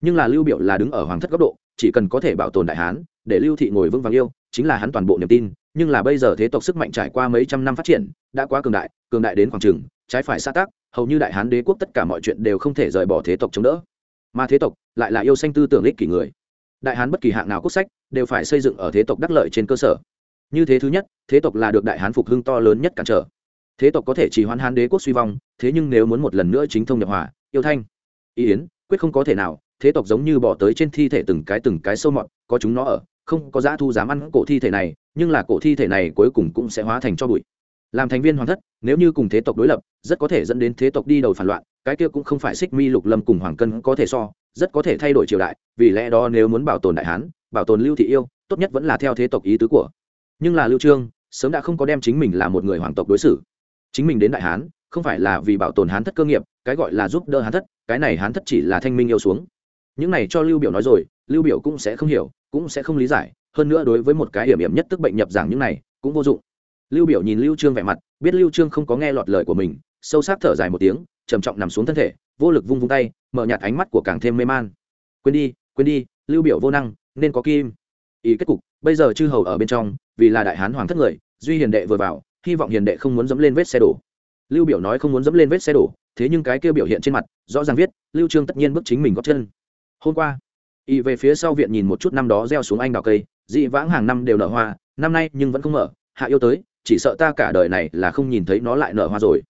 Nhưng là lưu biểu là đứng ở hoàng thất góc độ, chỉ cần có thể bảo tồn đại hán, để lưu thị ngồi vững vàng yêu, chính là hắn toàn bộ niềm tin, nhưng là bây giờ thế tộc sức mạnh trải qua mấy trăm năm phát triển, đã quá cường đại cường đại đến khoảng trường trái phải xa tác hầu như đại hán đế quốc tất cả mọi chuyện đều không thể rời bỏ thế tộc chống đỡ. Mà thế tộc lại là yêu xanh tư tưởng ích kỷ người đại hán bất kỳ hạng nào quốc sách đều phải xây dựng ở thế tộc đắc lợi trên cơ sở. Như thế thứ nhất, thế tộc là được đại hán phục hưng to lớn nhất cản trở. Thế tộc có thể chỉ hoãn hán đế quốc suy vong, thế nhưng nếu muốn một lần nữa chính thông nhập hòa, yêu thanh, ý yến, quyết không có thể nào, thế tộc giống như bỏ tới trên thi thể từng cái từng cái sâu mọt, có chúng nó ở, không có dã thu dám ăn cổ thi thể này, nhưng là cổ thi thể này cuối cùng cũng sẽ hóa thành cho bụi. Làm thành viên hoàng thất, nếu như cùng thế tộc đối lập, rất có thể dẫn đến thế tộc đi đầu phản loạn cái kia cũng không phải xích mi lục lâm cùng hoàng cân có thể so, rất có thể thay đổi triều đại, vì lẽ đó nếu muốn bảo tồn đại hán, bảo tồn lưu thị yêu, tốt nhất vẫn là theo thế tộc ý tứ của. Nhưng là lưu trương, sớm đã không có đem chính mình là một người hoàng tộc đối xử. Chính mình đến đại hán, không phải là vì bảo tồn hán thất cơ nghiệp, cái gọi là giúp đỡ hán thất, cái này hán thất chỉ là thanh minh yêu xuống. Những này cho lưu biểu nói rồi, lưu biểu cũng sẽ không hiểu, cũng sẽ không lý giải, hơn nữa đối với một cái hiểm hiểm nhất tức bệnh nhập giảng những này, cũng vô dụng. Lưu biểu nhìn lưu trương vẻ mặt, biết lưu trương không có nghe lọt lời của mình, sâu sắc thở dài một tiếng trầm trọng nằm xuống thân thể, vô lực vung vung tay, mở nhạt ánh mắt của càng thêm mê man. Quên đi quên đi, lưu biểu vô năng, nên có kim. Ý kết cục, bây giờ chư hầu ở bên trong, vì là đại hán hoàng thất người, duy hiền đệ vừa vào, hy vọng hiền đệ không muốn dẫm lên vết xe đổ. Lưu biểu nói không muốn dẫm lên vết xe đổ, thế nhưng cái kia biểu hiện trên mặt, rõ ràng viết, lưu trương tất nhiên bước chính mình gót chân. Hôm qua y về phía sau viện nhìn một chút năm đó gieo xuống anh đào cây, dị vãng hàng năm đều nở hoa, năm nay nhưng vẫn không mở, hạ yêu tới, chỉ sợ ta cả đời này là không nhìn thấy nó lại nở hoa rồi.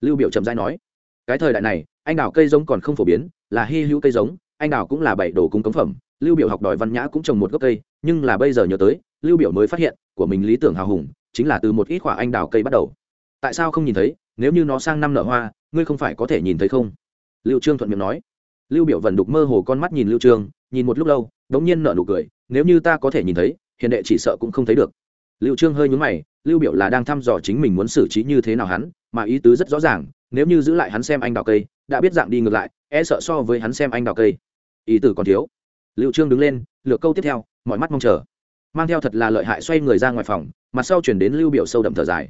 Lưu biểu chậm rãi nói cái thời đại này, anh đào cây giống còn không phổ biến, là hy hữu cây giống, anh đào cũng là bảy đồ cung cống phẩm. Lưu biểu học đòi văn nhã cũng trồng một gốc cây, nhưng là bây giờ nhớ tới, lưu biểu mới phát hiện, của mình lý tưởng hào hùng, chính là từ một ít quả anh đào cây bắt đầu. Tại sao không nhìn thấy? Nếu như nó sang năm nở hoa, ngươi không phải có thể nhìn thấy không? Lưu trương thuận miệng nói. Lưu biểu vần đục mơ hồ con mắt nhìn lưu trương, nhìn một lúc lâu, đống nhiên nở nụ cười, nếu như ta có thể nhìn thấy, hiền đệ chỉ sợ cũng không thấy được. Lưu trương hơi nhướng mày, lưu biểu là đang thăm dò chính mình muốn xử trí như thế nào hắn, mà ý tứ rất rõ ràng nếu như giữ lại hắn xem anh đào cây, đã biết dạng đi ngược lại e sợ so với hắn xem anh đào cây. Ý tử còn thiếu. Lưu trương đứng lên lựa câu tiếp theo, mọi mắt mong chờ. Mang theo thật là lợi hại xoay người ra ngoài phòng, mặt sau chuyển đến lưu biểu sâu đậm thở dài.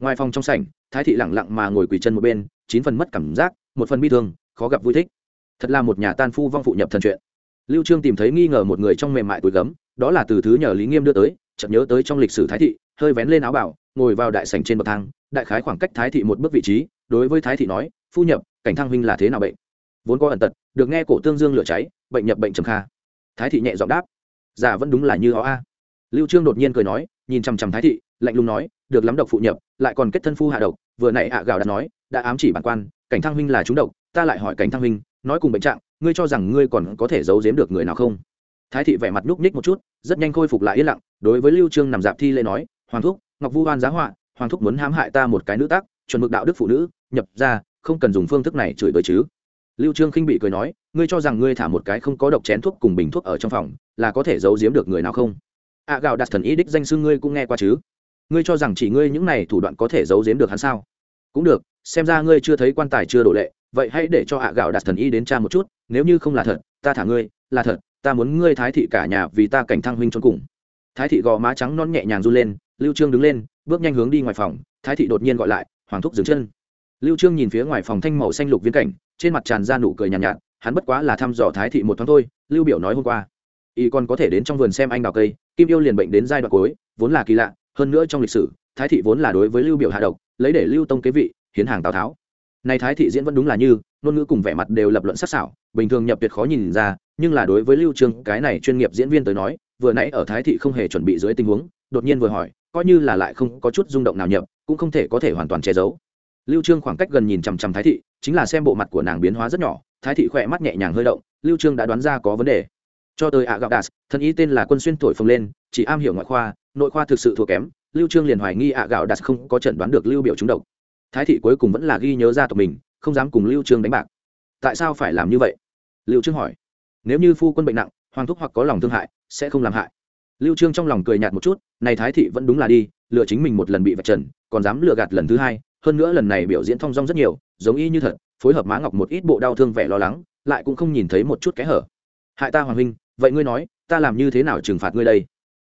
Ngoài phòng trong sảnh, thái thị lẳng lặng mà ngồi quỳ chân một bên, chín phần mất cảm giác, một phần bi thương, khó gặp vui thích. Thật là một nhà tan phu vong phụ nhập thần chuyện. Lưu trương tìm thấy nghi ngờ một người trong mềm mại túi gấm, đó là từ thứ nhờ lý nghiêm đưa tới, chợt nhớ tới trong lịch sử thái thị, hơi vén lên áo bảo ngồi vào đại sảnh trên bậc thang, đại khái khoảng cách thái thị một bước vị trí đối với thái thị nói, phu nhập, cảnh thăng huynh là thế nào bệnh? Vốn có ẩn tật, được nghe cổ tương dương lửa cháy, bệnh nhập bệnh trầm kha. Thái thị nhẹ giọng đáp giả vẫn đúng là như ó a. Lưu trương đột nhiên cười nói, nhìn chằm chằm thái thị, lạnh lùng nói, được lắm độc phụ nhập, lại còn kết thân phu hạ độc, vừa nãy ạ gạo đã nói, đã ám chỉ bản quan, cảnh thăng huynh là chúng độc, ta lại hỏi cảnh thăng huynh, nói cùng bệnh trạng, ngươi cho rằng ngươi còn có thể giấu giếm được người nào không? Thái thị vẻ mặt nhúc nhích một chút, rất nhanh khôi phục lại yên lặng, đối với lưu trương nằm dạp thi lễ nói, hoàng thúc, ngọc vu hoan giá họa, hoàng thúc muốn hãm hại ta một cái nữ tác chuẩn mực đạo đức phụ nữ nhập ra không cần dùng phương thức này chửi bới chứ. Lưu trương khinh bị cười nói ngươi cho rằng ngươi thả một cái không có độc chén thuốc cùng bình thuốc ở trong phòng là có thể giấu giếm được người nào không? Ạ à, gạo đặt thần ý đích danh xưng ngươi cũng nghe qua chứ? Ngươi cho rằng chỉ ngươi những này thủ đoạn có thể giấu giếm được hắn sao? Cũng được xem ra ngươi chưa thấy quan tài chưa đổ lệ vậy hãy để cho ạ à gạo đặt thần y đến tra một chút nếu như không là thật ta thả ngươi là thật ta muốn ngươi thái thị cả nhà vì ta cảnh thăng huynh trốn cùng. Thái thị gò má trắng non nhẹ nhàng run lên lưu trương đứng lên bước nhanh hướng đi ngoài phòng thái thị đột nhiên gọi lại hoàng thúc dừng chân. Lưu trương nhìn phía ngoài phòng thanh màu xanh lục viên cảnh trên mặt tràn ra nụ cười nhàn nhạt, nhạt hắn bất quá là thăm dò thái thị một thoáng thôi lưu biểu nói hôm qua y còn có thể đến trong vườn xem anh đào cây kim yêu liền bệnh đến giai đoạn cuối vốn là kỳ lạ hơn nữa trong lịch sử thái thị vốn là đối với lưu biểu hạ độc lấy để lưu tông kế vị hiến hàng tào tháo. Này thái thị diễn vẫn đúng là như ngôn ngữ cùng vẻ mặt đều lập luận sắc sảo bình thường nhập tuyệt khó nhìn ra nhưng là đối với lưu trương cái này chuyên nghiệp diễn viên tới nói vừa nãy ở thái thị không hề chuẩn bị dưới tình huống đột nhiên vừa hỏi coi như là lại không có chút rung động nào nhập cũng không thể có thể hoàn toàn che giấu. Lưu trương khoảng cách gần nhìn chằm chằm thái thị, chính là xem bộ mặt của nàng biến hóa rất nhỏ, thái thị khỏe mắt nhẹ nhàng hơi động, lưu trương đã đoán ra có vấn đề. Cho tới ạ gạo đạt thân ý tên là quân xuyên thổi phồng lên, chỉ am hiểu ngoại khoa, nội khoa thực sự thua kém, lưu trương liền hoài nghi ạ gạo đạt không có chẩn đoán được lưu biểu trúng độc. Thái thị cuối cùng vẫn là ghi nhớ ra tộc mình, không dám cùng lưu trương đánh bạc. Tại sao phải làm như vậy? Lưu trương hỏi. Nếu như phu quân bệnh nặng, hoàng thúc hoặc có lòng thương hại, sẽ không làm hại lưu trương trong lòng cười nhạt một chút, này thái thị vẫn đúng là đi lừa chính mình một lần bị vạch trần, còn dám lừa gạt lần thứ hai, hơn nữa lần này biểu diễn thong dong rất nhiều, giống y như thật, phối hợp mã ngọc một ít bộ đau thương vẻ lo lắng, lại cũng không nhìn thấy một chút kẽ hở. Hại ta hoàng huynh, vậy ngươi nói, ta làm như thế nào trừng phạt ngươi đây?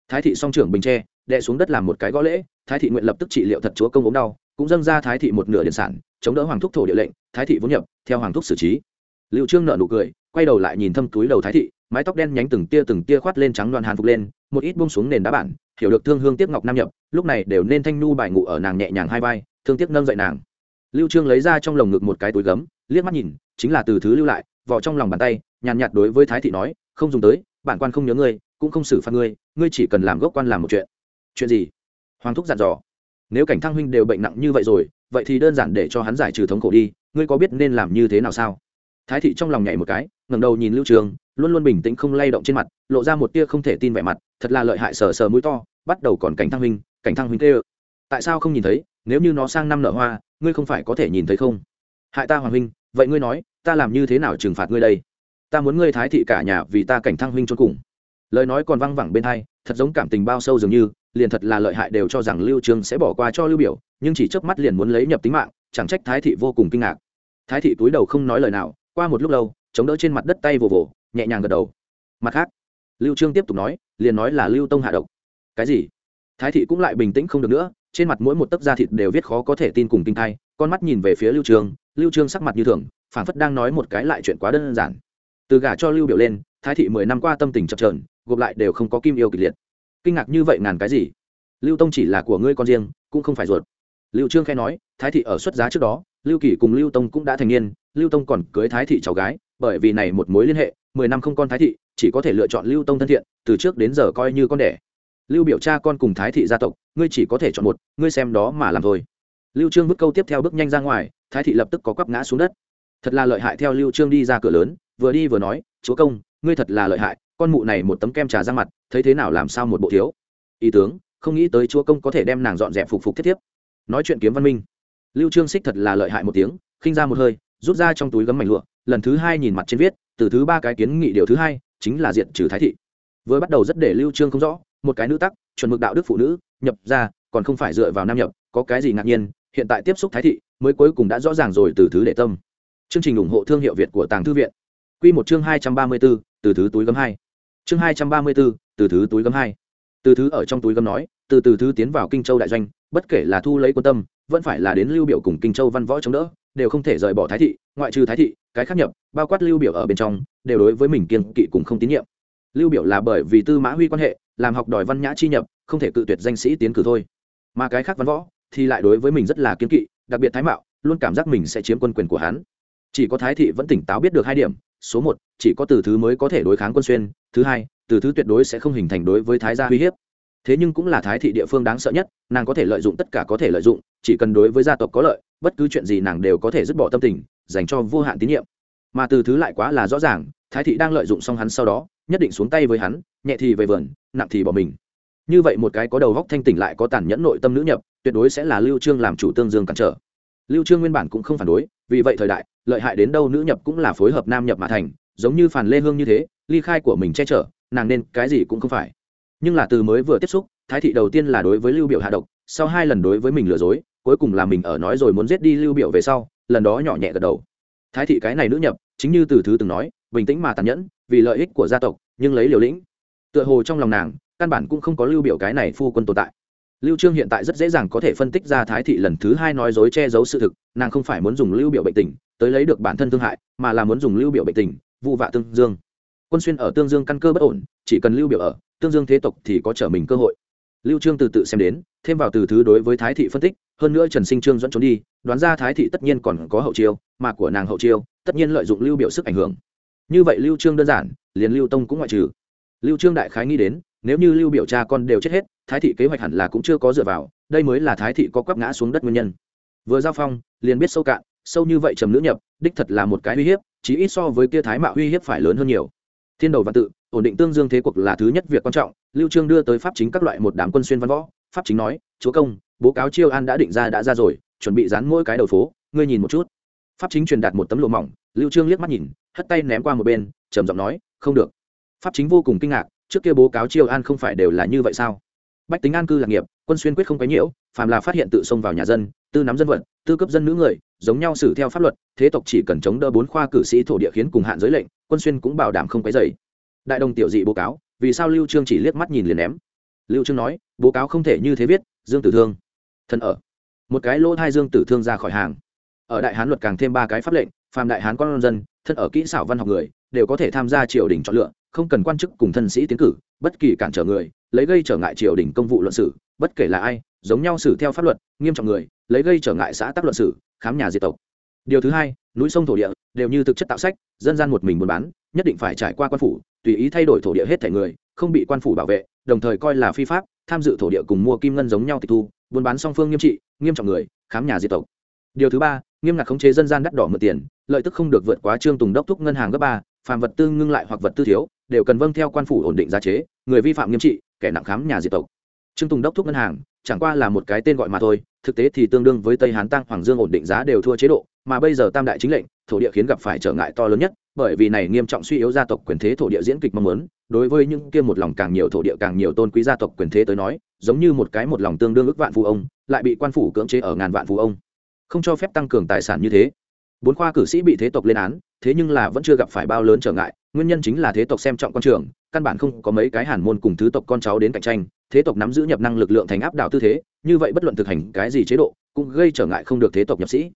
Thái thị song trưởng bình tre đệ xuống đất làm một cái gõ lễ, thái thị nguyện lập tức trị liệu thật chúa công ốm đau, cũng dâng ra thái thị một nửa điện sản, chống đỡ hoàng thúc thổ địa lệnh, thái thị vốn nhập, theo hoàng thúc xử trí. Liệu trương nợ nụ cười, quay đầu lại nhìn thâm túi đầu thái thị mái tóc đen nhánh từng tia từng tia khoát lên trắng đoàn hàn phục lên, một ít buông xuống nền đá bản, hiểu được thương hương tiếp ngọc nam nhập, lúc này đều nên thanh nu bài ngụ ở nàng nhẹ nhàng hai vai, thương tiếc nâng dậy nàng. Lưu trương lấy ra trong lồng ngực một cái túi gấm, liếc mắt nhìn, chính là từ thứ lưu lại vỏ trong lòng bàn tay, nhàn nhạt đối với thái thị nói, không dùng tới, bản quan không nhớ ngươi, cũng không xử phạt ngươi ngươi chỉ cần làm gốc quan làm một chuyện. Chuyện gì? Hoàng thúc dặn dò. Nếu cảnh thăng huynh đều bệnh nặng như vậy rồi, vậy thì đơn giản để cho hắn giải trừ thống khổ đi, ngươi có biết nên làm như thế nào sao? Thái thị trong lòng nhảy một cái, ngẩng đầu nhìn lưu trường luôn luôn bình tĩnh không lay động trên mặt, lộ ra một tia không thể tin vẻ mặt, thật là lợi hại sờ sờ mũi to, bắt đầu còn cảnh thăng huynh, cảnh thăng huynh tê ơ. Tại sao không nhìn thấy, nếu như nó sang năm nở hoa, ngươi không phải có thể nhìn thấy không? Hại ta hoàng huynh, vậy ngươi nói, ta làm như thế nào trừng phạt ngươi đây? Ta muốn ngươi thái thị cả nhà vì ta cảnh thăng huynh cho cùng. Lời nói còn văng vẳng bên hai, thật giống cảm tình bao sâu dường như, liền thật là lợi hại đều cho rằng lưu trương sẽ bỏ qua cho lưu biểu, nhưng chỉ chớp mắt liền muốn lấy nhập tính mạng, chẳng trách thái thị vô cùng kinh ngạc. Thái thị túi đầu không nói lời nào, qua một lúc lâu, chống đỡ trên mặt đất tay vồ vồ nhẹ nhàng gật đầu. Mặt khác, lưu trương tiếp tục nói, liền nói là lưu tông hạ độc. Cái gì? Thái thị cũng lại bình tĩnh không được nữa, trên mặt mỗi một tấc da thịt đều viết khó có thể tin cùng kinh thai, con mắt nhìn về phía lưu trương lưu trương sắc mặt như thường, phảng phất đang nói một cái lại chuyện quá đơn giản. Từ gả cho lưu biểu lên, thái thị mười năm qua tâm tình chập chờn, gộp lại đều không có kim yêu kịch liệt. Kinh ngạc như vậy ngàn cái gì? Lưu tông chỉ là của ngươi con riêng, cũng không phải ruột. Lưu trương khai nói, thái thị ở xuất giá trước đó, lưu kỳ cùng lưu tông cũng đã thành niên, lưu tông còn cưới thái thị cháu gái, bởi vì này một mối liên hệ mười năm không con thái thị, chỉ có thể lựa chọn lưu tông thân thiện, từ trước đến giờ coi như con đẻ. Lưu biểu cha con cùng thái thị gia tộc, ngươi chỉ có thể chọn một, ngươi xem đó mà làm thôi. Lưu trương bước câu tiếp theo bước nhanh ra ngoài, thái thị lập tức có quắp ngã xuống đất. Thật là lợi hại theo lưu trương đi ra cửa lớn, vừa đi vừa nói, chúa công, ngươi thật là lợi hại, con mụ này một tấm kem trà ra mặt, thấy thế nào làm sao một bộ thiếu? Ý tướng, không nghĩ tới chúa công có thể đem nàng dọn dẹp phục phục thiết tiếp. nói chuyện kiếm văn minh. Lưu trương xích thật là lợi hại một tiếng, khinh ra một hơi, rút ra trong túi gấm mảnh lụa, lần thứ hai nhìn mặt trên viết từ thứ ba cái kiến nghị điều thứ hai chính là diện trừ thái thị. Vừa bắt đầu rất để lưu trương không rõ một cái nữ tắc chuẩn mực đạo đức phụ nữ nhập ra còn không phải dựa vào nam nhập có cái gì ngạc nhiên hiện tại tiếp xúc thái thị mới cuối cùng đã rõ ràng rồi từ thứ để tâm. Chương trình ủng hộ thương hiệu việt của tàng thư viện. Quy một chương hai trăm ba mươi 234, từ thứ túi gấm hai. Chương hai trăm ba mươi 234, từ thứ túi gấm hai. Từ thứ ở trong túi gấm nói từ từ thứ tiến vào kinh châu đại doanh bất kể là thu lấy quân tâm vẫn phải là đến lưu biểu cùng kinh châu văn võ chống đỡ đều không thể rời bỏ thái thị, ngoại trừ thái thị, cái khác nhập, bao quát lưu biểu ở bên trong, đều đối với mình kiên kỵ cùng không tín nhiệm. Lưu biểu là bởi vì tư mã huy quan hệ, làm học đòi văn nhã chi nhập, không thể cự tuyệt danh sĩ tiến cử thôi. Mà cái khác văn võ, thì lại đối với mình rất là kiên kỵ, đặc biệt thái mạo, luôn cảm giác mình sẽ chiếm quân quyền của hắn. Chỉ có thái thị vẫn tỉnh táo biết được hai điểm, số một, chỉ có từ thứ mới có thể đối kháng quân xuyên, thứ hai, từ thứ tuyệt đối sẽ không hình thành đối với thái gia uy hiếp thế nhưng cũng là thái thị địa phương đáng sợ nhất, nàng có thể lợi dụng, tất cả có thể lợi dụng, chỉ cần đối với gia tộc có lợi, bất cứ chuyện gì nàng đều có thể dứt bỏ tâm tình, dành cho vô hạn tín nhiệm. Mà từ thứ lại quá là rõ ràng, thái thị đang lợi dụng xong hắn sau đó, nhất định xuống tay với hắn, nhẹ thì về vườn, nặng thì bỏ mình. Như vậy một cái có đầu góc thanh tỉnh lại có tàn nhẫn nội tâm nữ nhập, tuyệt đối sẽ là lưu trương làm chủ tương dương cản trở. Lưu trương nguyên bản cũng không phản đối, vì vậy thời đại, lợi hại đến đâu nữ nhập cũng là phối hợp nam nhập mà thành, giống như phản lê hương như thế, ly khai của mình che chở, nàng nên cái gì cũng không phải nhưng là từ mới vừa tiếp xúc, thái thị đầu tiên là đối với lưu biểu hạ độc, sau hai lần đối với mình lừa dối, cuối cùng là mình ở nói rồi muốn giết đi lưu biểu về sau, lần đó nhỏ nhẹ gật đầu. Thái thị cái này nữ nhập, chính như từ thứ từng nói, bình tĩnh mà tàn nhẫn, vì lợi ích của gia tộc, nhưng lấy liều lĩnh. Tựa hồ trong lòng nàng, căn bản cũng không có lưu biểu cái này phu quân tồn tại. Lưu trương hiện tại rất dễ dàng có thể phân tích ra thái thị lần thứ hai nói dối che giấu sự thực, nàng không phải muốn dùng lưu biểu bệnh tình, tới lấy được bản thân thương hại, mà là muốn dùng lưu biểu bệnh tình, vụ vạ tương dương quân xuyên ở tương dương căn cơ bất ổn, chỉ cần lưu biểu ở, tương dương thế tộc thì có trở mình cơ hội. Lưu trương từ tự xem đến, thêm vào từ thứ đối với thái thị phân tích, hơn nữa trần sinh trương dẫn trốn đi, đoán ra thái thị tất nhiên còn có hậu chiêu, mà của nàng hậu chiêu, tất nhiên lợi dụng lưu biểu sức ảnh hưởng. Như vậy lưu trương đơn giản, liền lưu tông cũng ngoại trừ. Lưu trương đại khái nghĩ đến, nếu như lưu biểu cha con đều chết hết, thái thị kế hoạch hẳn là cũng chưa có dựa vào, đây mới là thái thị có quắp ngã xuống đất nguyên nhân. Vừa giao phong, liền biết sâu cạn, sâu như vậy trầm nữ nhập, đích thật là một cái uy hiếp chỉ ít so với kia thái mạo uy hiếp phải lớn hơn nhiều thiên đầu văn tự, ổn định tương dương thế cuộc là thứ nhất việc quan trọng, lưu trương đưa tới pháp chính các loại một đám quân xuyên văn võ, pháp chính nói, chúa công, bố cáo chiêu an đã định ra đã ra rồi, chuẩn bị dán mỗi cái đầu phố, ngươi nhìn một chút. Pháp chính truyền đạt một tấm lụa mỏng, lưu trương liếc mắt nhìn, hất tay ném qua một bên, trầm giọng nói, không được. Pháp chính vô cùng kinh ngạc, trước kia bố cáo chiêu an không phải đều là như vậy sao? Bách tính an cư lạc nghiệp, quân xuyên quyết không quấy nhiễu, phàm là phát hiện tự xông vào nhà dân, tư nắm dân vận, tư cấp dân nữ người, giống nhau xử theo pháp luật, thế tộc chỉ cần chống đỡ bốn khoa cử sĩ thổ địa khiến cùng hạn giới lệnh quân xuyên cũng bảo đảm không quấy dày đại đồng tiểu dị bố cáo, vì sao lưu trương chỉ liếc mắt nhìn liền ném? Lưu trương nói, bố cáo không thể như thế viết, dương tử thương. Thân ở. Một cái lỗ thai dương tử thương ra khỏi hàng. Ở đại hán luật càng thêm ba cái pháp lệnh, phàm đại hán con dân, thân ở kỹ xảo văn học người, đều có thể tham gia triều đình chọn lựa, không cần quan chức cùng thân sĩ tiến cử, bất kỳ cản trở người, lấy gây trở ngại triều đình công vụ luận sử bất kể là ai, giống nhau xử theo pháp luật, nghiêm trọng người, lấy gây trở ngại xã tắc luận sử khám nhà diệt tộc điều thứ hai, núi sông thổ địa đều như thực chất tạo sách, dân gian một mình buôn bán, nhất định phải trải qua quan phủ, tùy ý thay đổi thổ địa hết thể người, không bị quan phủ bảo vệ, đồng thời coi là phi pháp, tham dự thổ địa cùng mua kim ngân giống nhau tịch thu, buôn bán song phương nghiêm trị, nghiêm trọng người, khám nhà diệt tộc. Điều thứ ba, nghiêm ngặt khống chế dân gian đắt đỏ mượn tiền, lợi tức không được vượt quá trương tùng đốc thúc ngân hàng gấp ba, phàm vật tư ngưng lại hoặc vật tư thiếu, đều cần vâng theo quan phủ ổn định giá chế, người vi phạm nghiêm trị, kẻ nặng khám nhà diệt tộc. Trương tùng đốc thúc ngân hàng chẳng qua là một cái tên gọi mà thôi, thực tế thì tương đương với tây hán tăng hoàng dương ổn định giá đều thua chế độ mà bây giờ tam đại chính lệnh, thổ địa khiến gặp phải trở ngại to lớn nhất, bởi vì này nghiêm trọng suy yếu gia tộc quyền thế thổ địa diễn kịch mong muốn. Đối với những kia một lòng càng nhiều thổ địa càng nhiều tôn quý gia tộc quyền thế tới nói, giống như một cái một lòng tương đương ước vạn phụ ông, lại bị quan phủ cưỡng chế ở ngàn vạn phụ ông. Không cho phép tăng cường tài sản như thế. Bốn khoa cử sĩ bị thế tộc lên án, thế nhưng là vẫn chưa gặp phải bao lớn trở ngại, nguyên nhân chính là thế tộc xem trọng con trường, căn bản không có mấy cái hàn môn cùng thứ tộc con cháu đến cạnh tranh, thế tộc nắm giữ nhập năng lực lượng thành áp đảo tư thế, như vậy bất luận thực hành cái gì chế độ, cũng gây trở ngại không được thế tộc nhập sĩ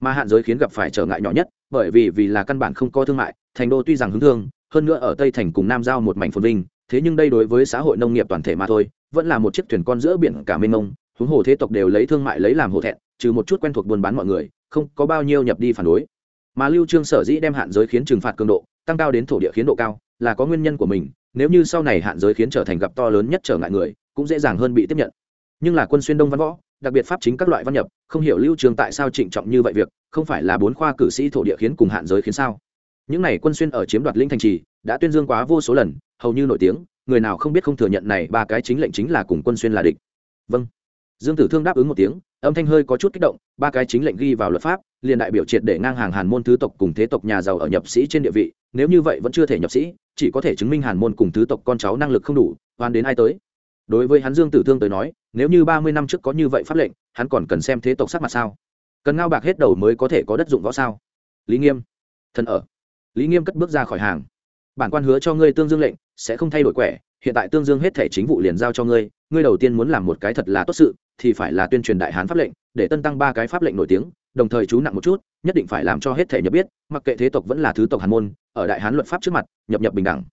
mà hạn giới khiến gặp phải trở ngại nhỏ nhất, bởi vì vì là căn bản không có thương mại, thành đô tuy rằng hứng thương, hơn nữa ở tây thành cùng nam giao một mảnh phồn vinh, thế nhưng đây đối với xã hội nông nghiệp toàn thể mà thôi, vẫn là một chiếc thuyền con giữa biển cả mênh mông, huống hồ thế tộc đều lấy thương mại lấy làm hổ thẹn, trừ một chút quen thuộc buôn bán mọi người, không có bao nhiêu nhập đi phản đối. Mà lưu trương sở dĩ đem hạn giới khiến trừng phạt cường độ, tăng cao đến thổ địa khiến độ cao, là có nguyên nhân của mình, nếu như sau này hạn giới khiến trở thành gặp to lớn nhất trở ngại người, cũng dễ dàng hơn bị tiếp nhận. Nhưng là quân xuyên đông văn võ đặc biệt pháp chính các loại văn nhập, không hiểu lưu trường tại sao trịnh trọng như vậy việc, không phải là bốn khoa cử sĩ thổ địa khiến cùng hạn giới khiến sao? Những này quân xuyên ở chiếm đoạt linh thành trì, đã tuyên dương quá vô số lần, hầu như nổi tiếng, người nào không biết không thừa nhận này ba cái chính lệnh chính là cùng quân xuyên là địch. Vâng. Dương tử thương đáp ứng một tiếng, âm thanh hơi có chút kích động, ba cái chính lệnh ghi vào luật pháp, liền đại biểu triệt để ngang hàng hàn môn thứ tộc cùng thế tộc nhà giàu ở nhập sĩ trên địa vị, nếu như vậy vẫn chưa thể nhập sĩ, chỉ có thể chứng minh hàn môn cùng thứ tộc con cháu năng lực không đủ, oan đến ai tới. Đối với hắn dương tử thương tới nói nếu như ba mươi năm trước có như vậy pháp lệnh, hắn còn cần xem thế tộc sắc mặt sao? Cần ngao bạc hết đầu mới có thể có đất dụng võ sao? Lý nghiêm. Thần ở. Lý nghiêm cất bước ra khỏi hàng. Bản quan hứa cho ngươi tương dương lệnh, sẽ không thay đổi quẻ. Hiện tại tương dương hết thể chính vụ liền giao cho ngươi. Ngươi đầu tiên muốn làm một cái thật là tốt sự, thì phải là tuyên truyền đại hán pháp lệnh, để tân tăng ba cái pháp lệnh nổi tiếng, đồng thời chú nặng một chút, nhất định phải làm cho hết thể nhập biết, mặc kệ thế tộc vẫn là thứ tộc hàn môn, ở đại hán luật pháp trước mặt, nhập nhập bình đẳng.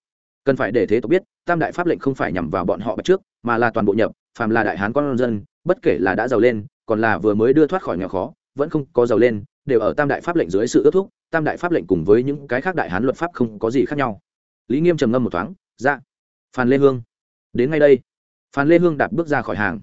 Cần phải để thế tộc biết, tam đại pháp lệnh không phải nhằm vào bọn họ bắt trước, mà là toàn bộ nhập phàm là đại hán con dân, bất kể là đã giàu lên, còn là vừa mới đưa thoát khỏi nghèo khó, vẫn không có giàu lên, đều ở tam đại pháp lệnh dưới sự ước thúc, tam đại pháp lệnh cùng với những cái khác đại hán luật pháp không có gì khác nhau. Lý nghiêm trầm ngâm một thoáng dạ. Phan lê hương, đến ngay đây. Phan lê hương đạp bước ra khỏi hàng.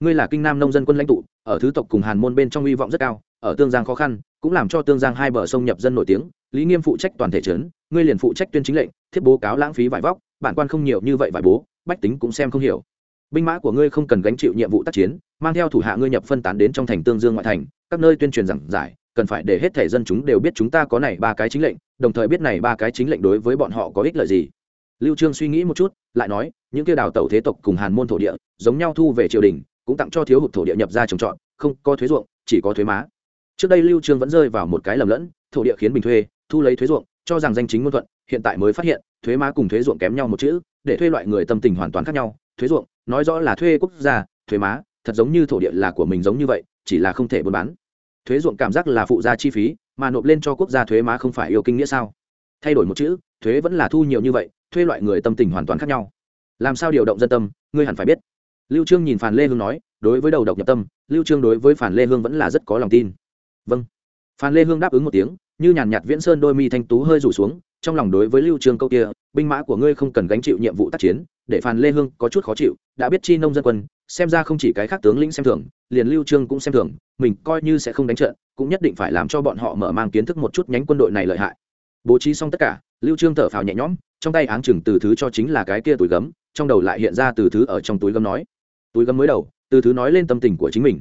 Ngươi là kinh nam nông dân quân lãnh tụ, ở thứ tộc cùng hàn môn bên trong hy vọng rất cao, ở tương giang khó khăn, cũng làm cho tương giang hai bờ sông nhập dân nổi tiếng, lý nghiêm phụ trách toàn thể trấn, ngươi liền phụ trách tuyên chính lệnh, thiết bố cáo lãng phí vải vóc, bản quan không nhiều như vậy vải bố, bách tính cũng xem không hiểu binh mã của ngươi không cần gánh chịu nhiệm vụ tác chiến, mang theo thủ hạ ngươi nhập phân tán đến trong thành tương dương ngoại thành, các nơi tuyên truyền giảng giải, cần phải để hết thể dân chúng đều biết chúng ta có này ba cái chính lệnh, đồng thời biết này ba cái chính lệnh đối với bọn họ có ích lợi gì. Lưu trương suy nghĩ một chút, lại nói, những kia đào tẩu thế tộc cùng hàn môn thổ địa, giống nhau thu về triều đình, cũng tặng cho thiếu hụt thổ địa nhập ra trồng trọt, không có thuế ruộng, chỉ có thuế má. Trước đây lưu trương vẫn rơi vào một cái lầm lẫn, thổ địa khiến bình thuê, thu lấy thuế ruộng, cho rằng danh chính ngôn thuận, hiện tại mới phát hiện, thuế má cùng thuế ruộng kém nhau một chữ, để thuê loại người tâm tình hoàn toàn khác nhau thuế ruộng, nói rõ là thuê quốc gia, thuế má, thật giống như thổ địa là của mình giống như vậy, chỉ là không thể buôn bán. Thuế ruộng cảm giác là phụ gia chi phí, mà nộp lên cho quốc gia thuế má không phải yêu kinh nghĩa sao? Thay đổi một chữ, thuế vẫn là thu nhiều như vậy, thuê loại người tâm tình hoàn toàn khác nhau. Làm sao điều động dân tâm, ngươi hẳn phải biết. Lưu trương nhìn phàn lê hương nói, đối với đầu độc nhập tâm, lưu trương đối với phàn lê hương vẫn là rất có lòng tin. Vâng. Phàn lê hương đáp ứng một tiếng, như nhàn nhạt viễn sơn đôi mi thanh tú hơi rủ xuống trong lòng đối với lưu trương câu kia, binh mã của ngươi không cần gánh chịu nhiệm vụ tác chiến, để phàn lê hương có chút khó chịu, đã biết chi nông dân quân, xem ra không chỉ cái khác tướng lĩnh xem thường, liền lưu trương cũng xem thường, mình coi như sẽ không đánh trận, cũng nhất định phải làm cho bọn họ mở mang kiến thức một chút nhánh quân đội này lợi hại. Bố trí xong tất cả, lưu trương thở phào nhẹ nhõm, trong tay áng chừng từ thứ cho chính là cái kia túi gấm, trong đầu lại hiện ra từ thứ ở trong túi gấm nói. Túi gấm mới đầu, từ thứ nói lên tâm tình của chính mình.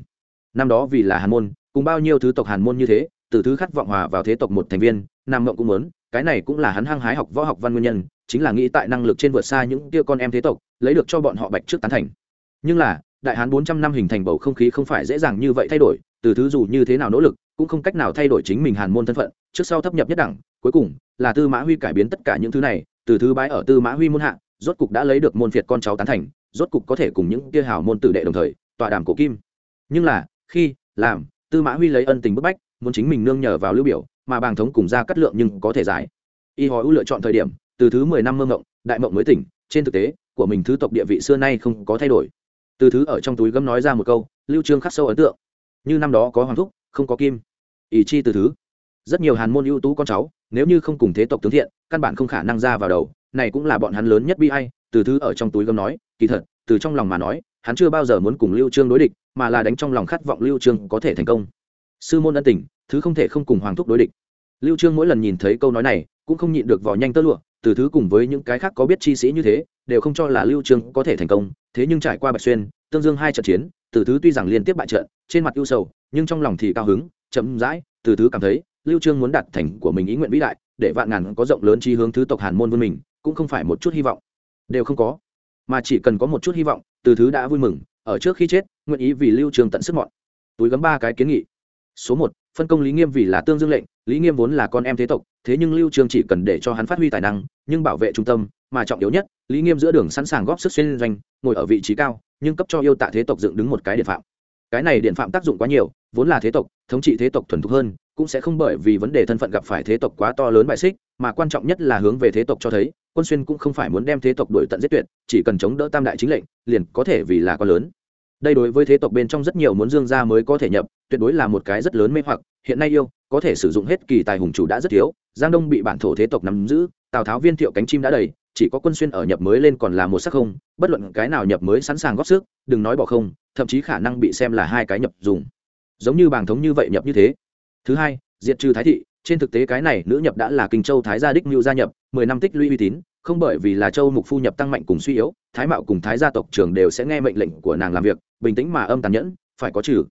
Năm đó vì là hàn môn, cùng bao nhiêu thứ tộc hàn môn như thế, từ thứ khát vọng hòa vào thế tộc một thành viên, nam mộng cũng muốn cái này cũng là hắn hăng hái học võ học văn nguyên nhân, chính là nghĩ tại năng lực trên vượt xa những kia con em thế tộc, lấy được cho bọn họ bạch trước tán thành. Nhưng là, đại hán bốn trăm năm hình thành bầu không khí không phải dễ dàng như vậy thay đổi, từ thứ dù như thế nào nỗ lực, cũng không cách nào thay đổi chính mình hàn môn thân phận, trước sau thấp nhập nhất đẳng, cuối cùng là tư mã huy cải biến tất cả những thứ này, từ thứ bái ở tư mã huy môn hạ, rốt cục đã lấy được môn phiệt con cháu tán thành, rốt cục có thể cùng những kia hào môn tử đệ đồng thời, tọa đàm cổ kim. Nhưng là, khi làm, tư mã huy lấy ân tình bức bách, muốn chính mình nương nhờ vào lưu biểu mà bàng thống cùng ra cắt lượng nhưng có thể giải. Y hỏi ưu lựa chọn thời điểm, từ thứ mười năm mơ ngộng, đại mộng mới tỉnh, trên thực tế, của mình thứ tộc địa vị xưa nay không có thay đổi. Từ thứ ở trong túi gấm nói ra một câu, lưu trương khắc sâu ấn tượng. Như năm đó có hoàng thúc, không có kim. Ý chi từ thứ. Rất nhiều hàn môn ưu tú con cháu, nếu như không cùng thế tộc tướng thiện, căn bản không khả năng ra vào đầu. Này cũng là bọn hắn lớn nhất bi ai, từ thứ ở trong túi gấm nói, kỳ thật, từ trong lòng mà nói, hắn chưa bao giờ muốn cùng lưu trương đối địch, mà là đánh trong lòng khát vọng lưu trương có thể thành công. Sư môn ân tình, thứ không thể không cùng hoàng thúc đối địch lưu trương mỗi lần nhìn thấy câu nói này, cũng không nhịn được vò nhanh tơ lụa, từ thứ cùng với những cái khác có biết chi sĩ như thế, đều không cho là lưu trương có thể thành công, thế nhưng trải qua bạch xuyên, tương dương hai trận chiến, từ thứ tuy rằng liên tiếp bại trận, trên mặt ưu sầu, nhưng trong lòng thì cao hứng, chậm rãi, từ thứ cảm thấy, lưu trương muốn đạt thành của mình ý nguyện vĩ đại, để vạn ngàn có rộng lớn chi hướng thứ tộc hàn môn vươn mình, cũng không phải một chút hy vọng. Đều không có, mà chỉ cần có một chút hy vọng, từ thứ đã vui mừng, ở trước khi chết, nguyện ý vì lưu trương tận sức mọn túi gấm ba cái kiến nghị. Số một, phân công lý nghiêm vì là tương dương lệnh lý nghiêm vốn là con em thế tộc, thế nhưng lưu trương chỉ cần để cho hắn phát huy tài năng, nhưng bảo vệ trung tâm, mà trọng yếu nhất, lý nghiêm giữa đường sẵn sàng góp sức xuyên doanh, ngồi ở vị trí cao, nhưng cấp cho yêu tạ thế tộc dựng đứng một cái điện phạm. Cái này điện phạm tác dụng quá nhiều, vốn là thế tộc, thống trị thế tộc thuần thục hơn, cũng sẽ không bởi vì vấn đề thân phận gặp phải thế tộc quá to lớn bại xích, mà quan trọng nhất là hướng về thế tộc cho thấy, quân xuyên cũng không phải muốn đem thế tộc đuổi tận giết tuyệt, chỉ cần chống đỡ tam đại chính lệnh, liền có thể vì là quá lớn. Đây đối với thế tộc bên trong rất nhiều muốn dương gia mới có thể nhập, tuyệt đối là một cái rất lớn mê hoặc, hiện nay yêu có thể sử dụng hết kỳ tài hùng chủ đã rất thiếu, giang đông bị bản thổ thế tộc nắm giữ, tào tháo viên thiệu cánh chim đã đầy, chỉ có quân xuyên ở nhập mới lên còn là một sắc không, bất luận cái nào nhập mới sẵn sàng góp sức, đừng nói bỏ không, thậm chí khả năng bị xem là hai cái nhập dùng. Giống như bảng thống như vậy nhập như thế. Thứ hai, diệt trừ thái thị, trên thực tế cái này nữ nhập đã là kinh châu thái gia đích mưu gia nhập, mười năm tích lũy uy tín, không bởi vì là châu mục phu nhập tăng mạnh cùng suy yếu, thái mạo cùng thái gia tộc trưởng đều sẽ nghe mệnh lệnh của nàng làm việc, bình tĩnh mà âm tàn nhẫn, phải có trừ.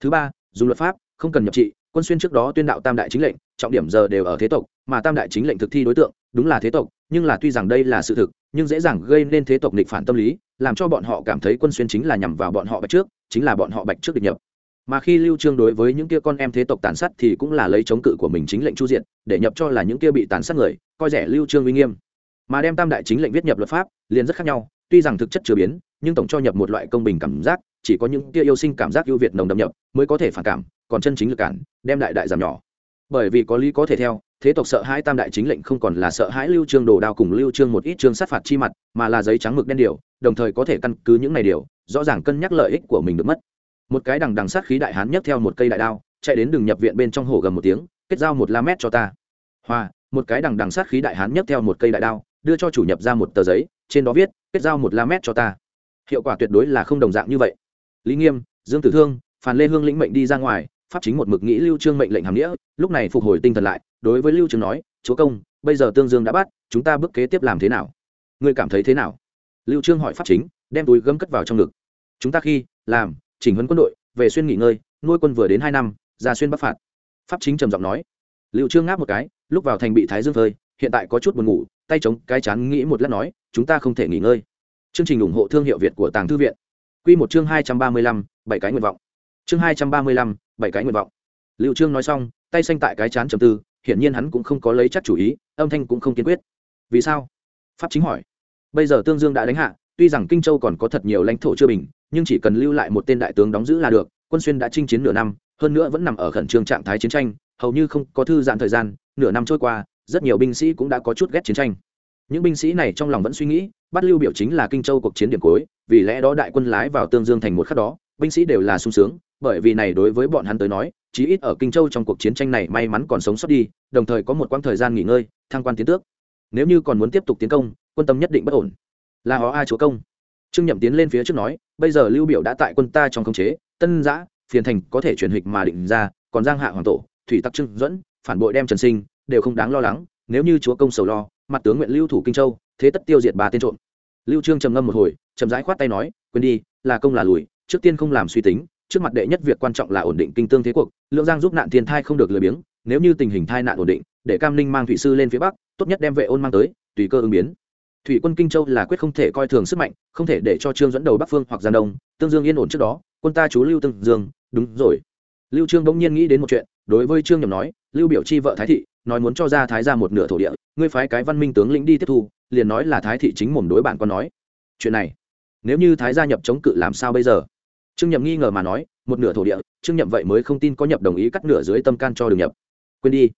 Thứ ba, dùng luật pháp, không cần nhập trị quân xuyên trước đó tuyên đạo tam đại chính lệnh, trọng điểm giờ đều ở thế tộc, mà tam đại chính lệnh thực thi đối tượng, đúng là thế tộc, nhưng là tuy rằng đây là sự thực, nhưng dễ dàng gây nên thế tộc nghịch phản tâm lý, làm cho bọn họ cảm thấy quân xuyên chính là nhằm vào bọn họ bạch trước, chính là bọn họ bạch trước địch nhập. Mà khi lưu trương đối với những kia con em thế tộc tàn sát thì cũng là lấy chống cự của mình chính lệnh chu diện để nhập cho là những kia bị tàn sát người, coi rẻ lưu trương uy nghiêm. Mà đem tam đại chính lệnh viết nhập luật pháp, liền rất khác nhau, tuy rằng thực chất chưa biến, nhưng tổng cho nhập một loại công bình cảm giác, chỉ có những kia yêu sinh cảm giác ưu việt nồng đậm nhập, mới có thể phản cảm còn chân chính lực cản, đem đại đại giảm nhỏ. Bởi vì có lý có thể theo, thế tộc sợ hãi tam đại chính lệnh không còn là sợ hãi lưu trương đồ đao cùng lưu trương một ít trương sát phạt chi mặt, mà là giấy trắng mực đen điều, đồng thời có thể căn cứ những này điều, rõ ràng cân nhắc lợi ích của mình được mất. Một cái đằng đằng sát khí đại hán nhấc theo một cây đại đao, chạy đến đường nhập viện bên trong hồ gầm một tiếng, kết giao một la mét cho ta. Hoa, một cái đằng đằng sát khí đại hán nhấc theo một cây đại đao, đưa cho chủ nhập ra một tờ giấy, trên đó viết, kết giao một la mét cho ta. Hiệu quả tuyệt đối là không đồng dạng như vậy. Lý nghiêm, dương tử thương, phàn lê hương lĩnh mệnh đi ra ngoài pháp chính một mực nghĩ lưu trương mệnh lệnh hàm nghĩa lúc này phục hồi tinh thần lại đối với lưu trương nói chúa công bây giờ tương dương đã bắt chúng ta bước kế tiếp làm thế nào? Ngươi cảm thấy thế nào? Lưu trương hỏi pháp chính đem túi gấm cất vào trong ngực. Chúng ta khi làm chỉnh huấn quân đội về xuyên nghỉ ngơi nuôi quân vừa đến hai năm ra xuyên bắc phạt. Pháp chính trầm giọng nói. Lưu trương ngáp một cái lúc vào thành bị thái dương phơi hiện tại có chút buồn ngủ tay chống cái chán nghĩ một lát nói chúng ta không thể nghỉ ngơi. Chương trình ủng hộ thương hiệu việt của tàng thư viện. Quy một chương hai trăm ba mươi lăm, bảy cái nguyện vọng chương hai trăm ba mươi lăm, bảy cái nguyện vọng. Lưu trương nói xong tay xanh tại cái chán trầm tư hiển nhiên hắn cũng không có lấy chắc chủ ý âm thanh cũng không kiên quyết. Vì sao? Pháp chính hỏi. Bây giờ tương dương đã đánh hạ tuy rằng kinh châu còn có thật nhiều lãnh thổ chưa bình nhưng chỉ cần lưu lại một tên đại tướng đóng giữ là được quân xuyên đã chinh chiến nửa năm hơn nữa vẫn nằm ở khẩn trương trạng thái chiến tranh hầu như không có thư giãn thời gian nửa năm trôi qua rất nhiều binh sĩ cũng đã có chút ghét chiến tranh. Những binh sĩ này trong lòng vẫn suy nghĩ bắt lưu biểu chính là kinh châu cuộc chiến điểm cuối vì lẽ đó đại quân lái vào tương dương thành một khắc đó binh sĩ đều là sung sướng bởi vì này đối với bọn hắn tới nói, chí ít ở kinh châu trong cuộc chiến tranh này may mắn còn sống sót đi, đồng thời có một quãng thời gian nghỉ ngơi, thăng quan tiến tước. Nếu như còn muốn tiếp tục tiến công, quân tâm nhất định bất ổn. Là họ ai chúa công. Trương nhậm tiến lên phía trước nói, bây giờ lưu biểu đã tại quân ta trong khống chế, tân giã, phiền thành có thể chuyển hịch mà định ra, còn giang hạ hoàng tổ, thủy tắc trưng dẫn phản bội đem trần sinh, đều không đáng lo lắng, nếu như chúa công sầu lo, mặt tướng nguyện lưu thủ kinh châu, thế tất tiêu diệt ba tên trộm. Lưu trương trầm ngâm một hồi, chậm rãi khoát tay nói, quên đi, là công là lùi, trước tiên không làm suy tính trước mặt đệ nhất việc quan trọng là ổn định kinh tương thế cuộc lượng giang giúp nạn thiên thai không được lười biếng, nếu như tình hình thai nạn ổn định, để cam ninh mang thủy sư lên phía bắc, tốt nhất đem vệ ôn mang tới, tùy cơ ứng biến. Thủy quân kinh châu là quyết không thể coi thường sức mạnh, không thể để cho trương dẫn đầu bắc phương hoặc giang đông, tương dương yên ổn trước đó, quân ta chú lưu tương dương, đúng rồi. Lưu trương bỗng nhiên nghĩ đến một chuyện, đối với trương nhầm nói, lưu biểu chi vợ thái thị, nói muốn cho ra thái ra một nửa thổ địa, ngươi phái cái văn minh tướng lĩnh đi tiếp thu, liền nói là thái thị chính mồm đối bạn con nói. Chuyện này, nếu như thái gia nhập chống cự làm sao bây giờ? Trương nhậm nghi ngờ mà nói, một nửa thổ địa, trương nhậm vậy mới không tin có nhập đồng ý cắt nửa dưới tâm can cho đường nhập. Quên đi.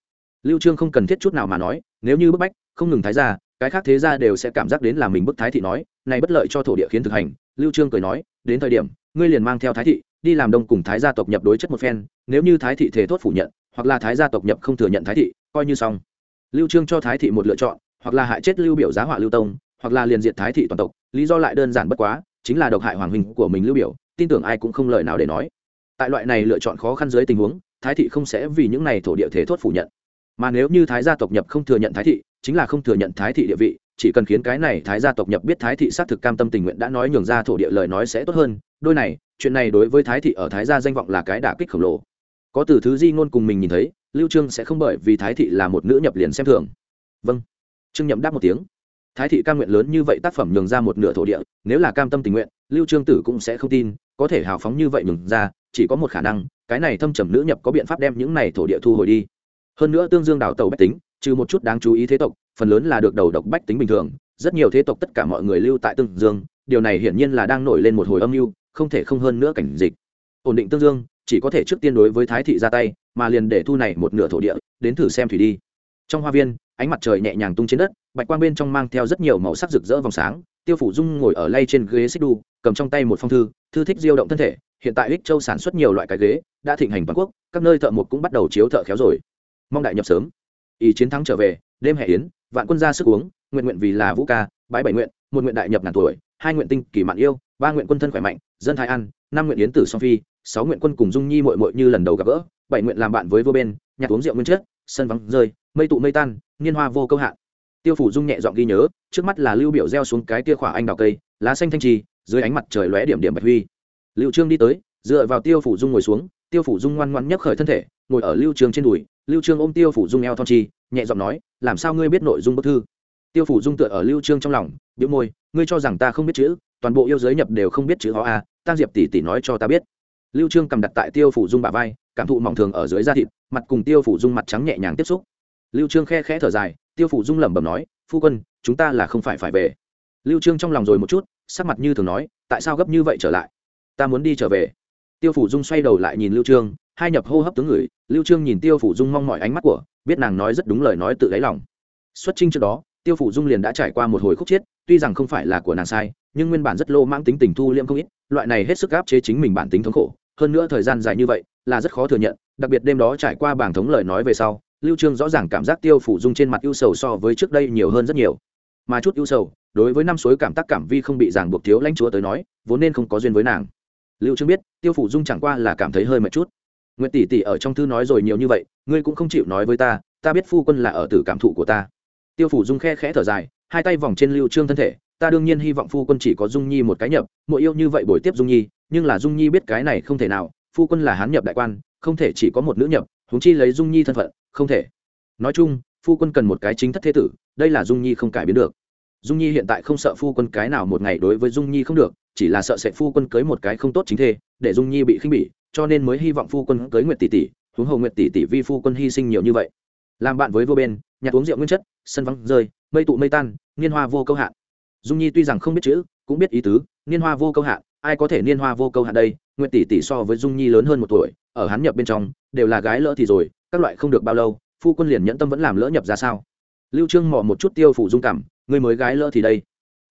Lưu trương không cần thiết chút nào mà nói, nếu như bức bách, không ngừng thái gia, cái khác thế gia đều sẽ cảm giác đến là mình bức thái thị nói, này bất lợi cho thổ địa khiến thực hành. Lưu trương cười nói, đến thời điểm, ngươi liền mang theo thái thị, đi làm đông cùng thái gia tộc nhập đối chất một phen, nếu như thái thị thể thốt phủ nhận, hoặc là thái gia tộc nhập không thừa nhận thái thị, coi như xong. Lưu trương cho thái thị một lựa chọn, hoặc là hại chết lưu biểu giá họa lưu tông, hoặc là liền diệt thái thị toàn tộc, lý do lại đơn giản bất quá, chính là độc hại hoàng huynh của mình lưu biểu tin tưởng ai cũng không lời nào để nói. Tại loại này lựa chọn khó khăn dưới tình huống, thái thị không sẽ vì những này thổ địa thế thốt phủ nhận. Mà nếu như thái gia tộc nhập không thừa nhận thái thị, chính là không thừa nhận thái thị địa vị, chỉ cần khiến cái này thái gia tộc nhập biết thái thị xác thực cam tâm tình nguyện đã nói nhường ra thổ địa lời nói sẽ tốt hơn, đôi này, chuyện này đối với thái thị ở thái gia danh vọng là cái đả kích khổng lồ. Có từ thứ di ngôn cùng mình nhìn thấy, lưu trương sẽ không bởi vì thái thị là một nữ nhập liền xem thường. Vâng. Trương nhậm đáp một tiếng. Thái thị cam nguyện lớn như vậy tác phẩm nhường ra một nửa thổ địa, nếu là cam tâm tình nguyện, lưu trương tử cũng sẽ không tin có thể hào phóng như vậy nhường ra, chỉ có một khả năng, cái này thâm trầm nữ nhập có biện pháp đem những này thổ địa thu hồi đi. Hơn nữa tương dương đảo tàu bách tính, trừ một chút đáng chú ý thế tộc, phần lớn là được đầu độc bách tính bình thường, rất nhiều thế tộc tất cả mọi người lưu tại tương dương, điều này hiển nhiên là đang nổi lên một hồi âm mưu, không thể không hơn nữa cảnh dịch. Ổn định tương dương, chỉ có thể trước tiên đối với thái thị ra tay, mà liền để thu này một nửa thổ địa, đến thử xem thủy đi. Trong hoa viên, ánh mặt trời nhẹ nhàng tung trên đất, bạch quang bên trong mang theo rất nhiều màu sắc rực rỡ vòng sáng tiêu phủ dung ngồi ở lay trên ghế xích đu, cầm trong tay một phong thư thư thích diêu động thân thể, hiện tại ích châu sản xuất nhiều loại cái ghế, đã thịnh hành toàn quốc, các nơi thợ mộc cũng bắt đầu chiếu thợ khéo rồi. Mong đại nhập sớm. Ý chiến thắng trở về, đêm hè yến, vạn quân ra sức uống, nguyện nguyện vì là vũ ca bãi bảy nguyện, một nguyện đại nhập ngàn tuổi, hai nguyện tinh kỳ mạn yêu, ba nguyện quân thân khỏe mạnh, dân thái ăn, năm nguyện yến tử song phi, sáu nguyện quân cùng dung nhi mội mội như lần đầu gặp gỡ, bảy nguyện làm bạn với vô bên nhạc uống rượu nguyên chất, sân vắng rơi, mây tụ mây tan, niên hoa vô câu hạn tiêu phủ dung nhẹ giọng ghi nhớ trước mắt là lưu biểu gieo xuống cái tia khỏa anh đào cây lá xanh thanh trì dưới ánh mặt trời lóe điểm điểm bạch huy. Lưu trương đi tới dựa vào tiêu phủ dung ngồi xuống tiêu phủ dung ngoan ngoãn nhấc khởi thân thể ngồi ở lưu trương trên đùi lưu trương ôm tiêu phủ dung eo thon chi nhẹ giọng nói làm sao ngươi biết nội dung bức thư? Tiêu phủ dung tựa ở lưu trương trong lòng biểu môi ngươi cho rằng ta không biết chữ toàn bộ yêu giới nhập đều không biết chữ họ a à, tăng diệp tỷ tỷ nói cho ta biết. Lưu trương cầm đặt tại tiêu phủ dung bả vai cảm thụ mỏng thường ở dưới da thịt mặt cùng tiêu phủ dung mặt trắng nhẹ nhàng tiếp xúc. Lưu trương khe khẽ thở dài tiêu phủ dung lẩm bẩm nói, phu quân, chúng ta là không phải phải về. Lưu trương trong lòng rồi một chút, sắc mặt như thường nói, tại sao gấp như vậy trở lại? Ta muốn đi trở về. Tiêu phủ dung xoay đầu lại nhìn lưu trương, hai nhập hô hấp tướng người, lưu trương nhìn tiêu phủ dung mong mỏi ánh mắt của, biết nàng nói rất đúng lời nói tự đáy lòng. Xuất trinh trước đó, tiêu phủ dung liền đã trải qua một hồi khúc chiết, tuy rằng không phải là của nàng sai, nhưng nguyên bản rất lô mãng tính tình thu liêm không ít, loại này hết sức áp chế chính mình bản tính thống khổ, hơn nữa thời gian dài như vậy, là rất khó thừa nhận, đặc biệt đêm đó trải qua bảng thống lời nói về sau lưu trương rõ ràng cảm giác tiêu phủ dung trên mặt ưu sầu so với trước đây nhiều hơn rất nhiều. Mà chút ưu sầu, đối với năm suối cảm tác cảm vi không bị ràng buộc thiếu lãnh chúa tới nói, vốn nên không có duyên với nàng. Lưu trương biết, tiêu phủ dung chẳng qua là cảm thấy hơi mệt chút. Nguyệt tỷ tỷ ở trong thư nói rồi nhiều như vậy, ngươi cũng không chịu nói với ta ta biết phu quân là ở tử cảm thụ của ta. Tiêu phủ dung khe khẽ thở dài, hai tay vòng trên lưu trương thân thể, ta đương nhiên hy vọng phu quân chỉ có dung nhi một cái nhập mỗi yêu như vậy buổi tiếp dung nhi, nhưng là dung nhi biết cái này không thể nào, phu quân là hán nhập đại quan, không thể chỉ có một nữ nhập, huống chi lấy dung nhi thân phận không thể. Nói chung, phu quân cần một cái chính thất thế tử, đây là dung nhi không cải biến được. Dung nhi hiện tại không sợ phu quân cái nào một ngày đối với dung nhi không được, chỉ là sợ sẽ phu quân cưới một cái không tốt chính thê, để dung nhi bị khinh bỉ, cho nên mới hy vọng phu quân cưới nguyệt tỷ tỷ, huống hồ nguyệt tỷ tỷ vi phu quân hy sinh nhiều như vậy. Làm bạn với vô bên, nhặt uống rượu nguyên chất, sân vắng rơi, mây tụ mây tan, niên hoa vô câu hạn. Dung nhi tuy rằng không biết chữ, cũng biết ý tứ, niên hoa vô câu hạn ai có thể niên hoa vô câu hạn đây, nguyệt tỷ tỷ so với dung nhi lớn hơn một tuổi, ở hắn nhập bên trong, đều là gái lỡ thì rồi, các loại không được bao lâu, phu quân liền nhẫn tâm vẫn làm lỡ nhập ra sao? Lưu trương mò một chút tiêu phủ dung cảm người mới gái lỡ thì đây.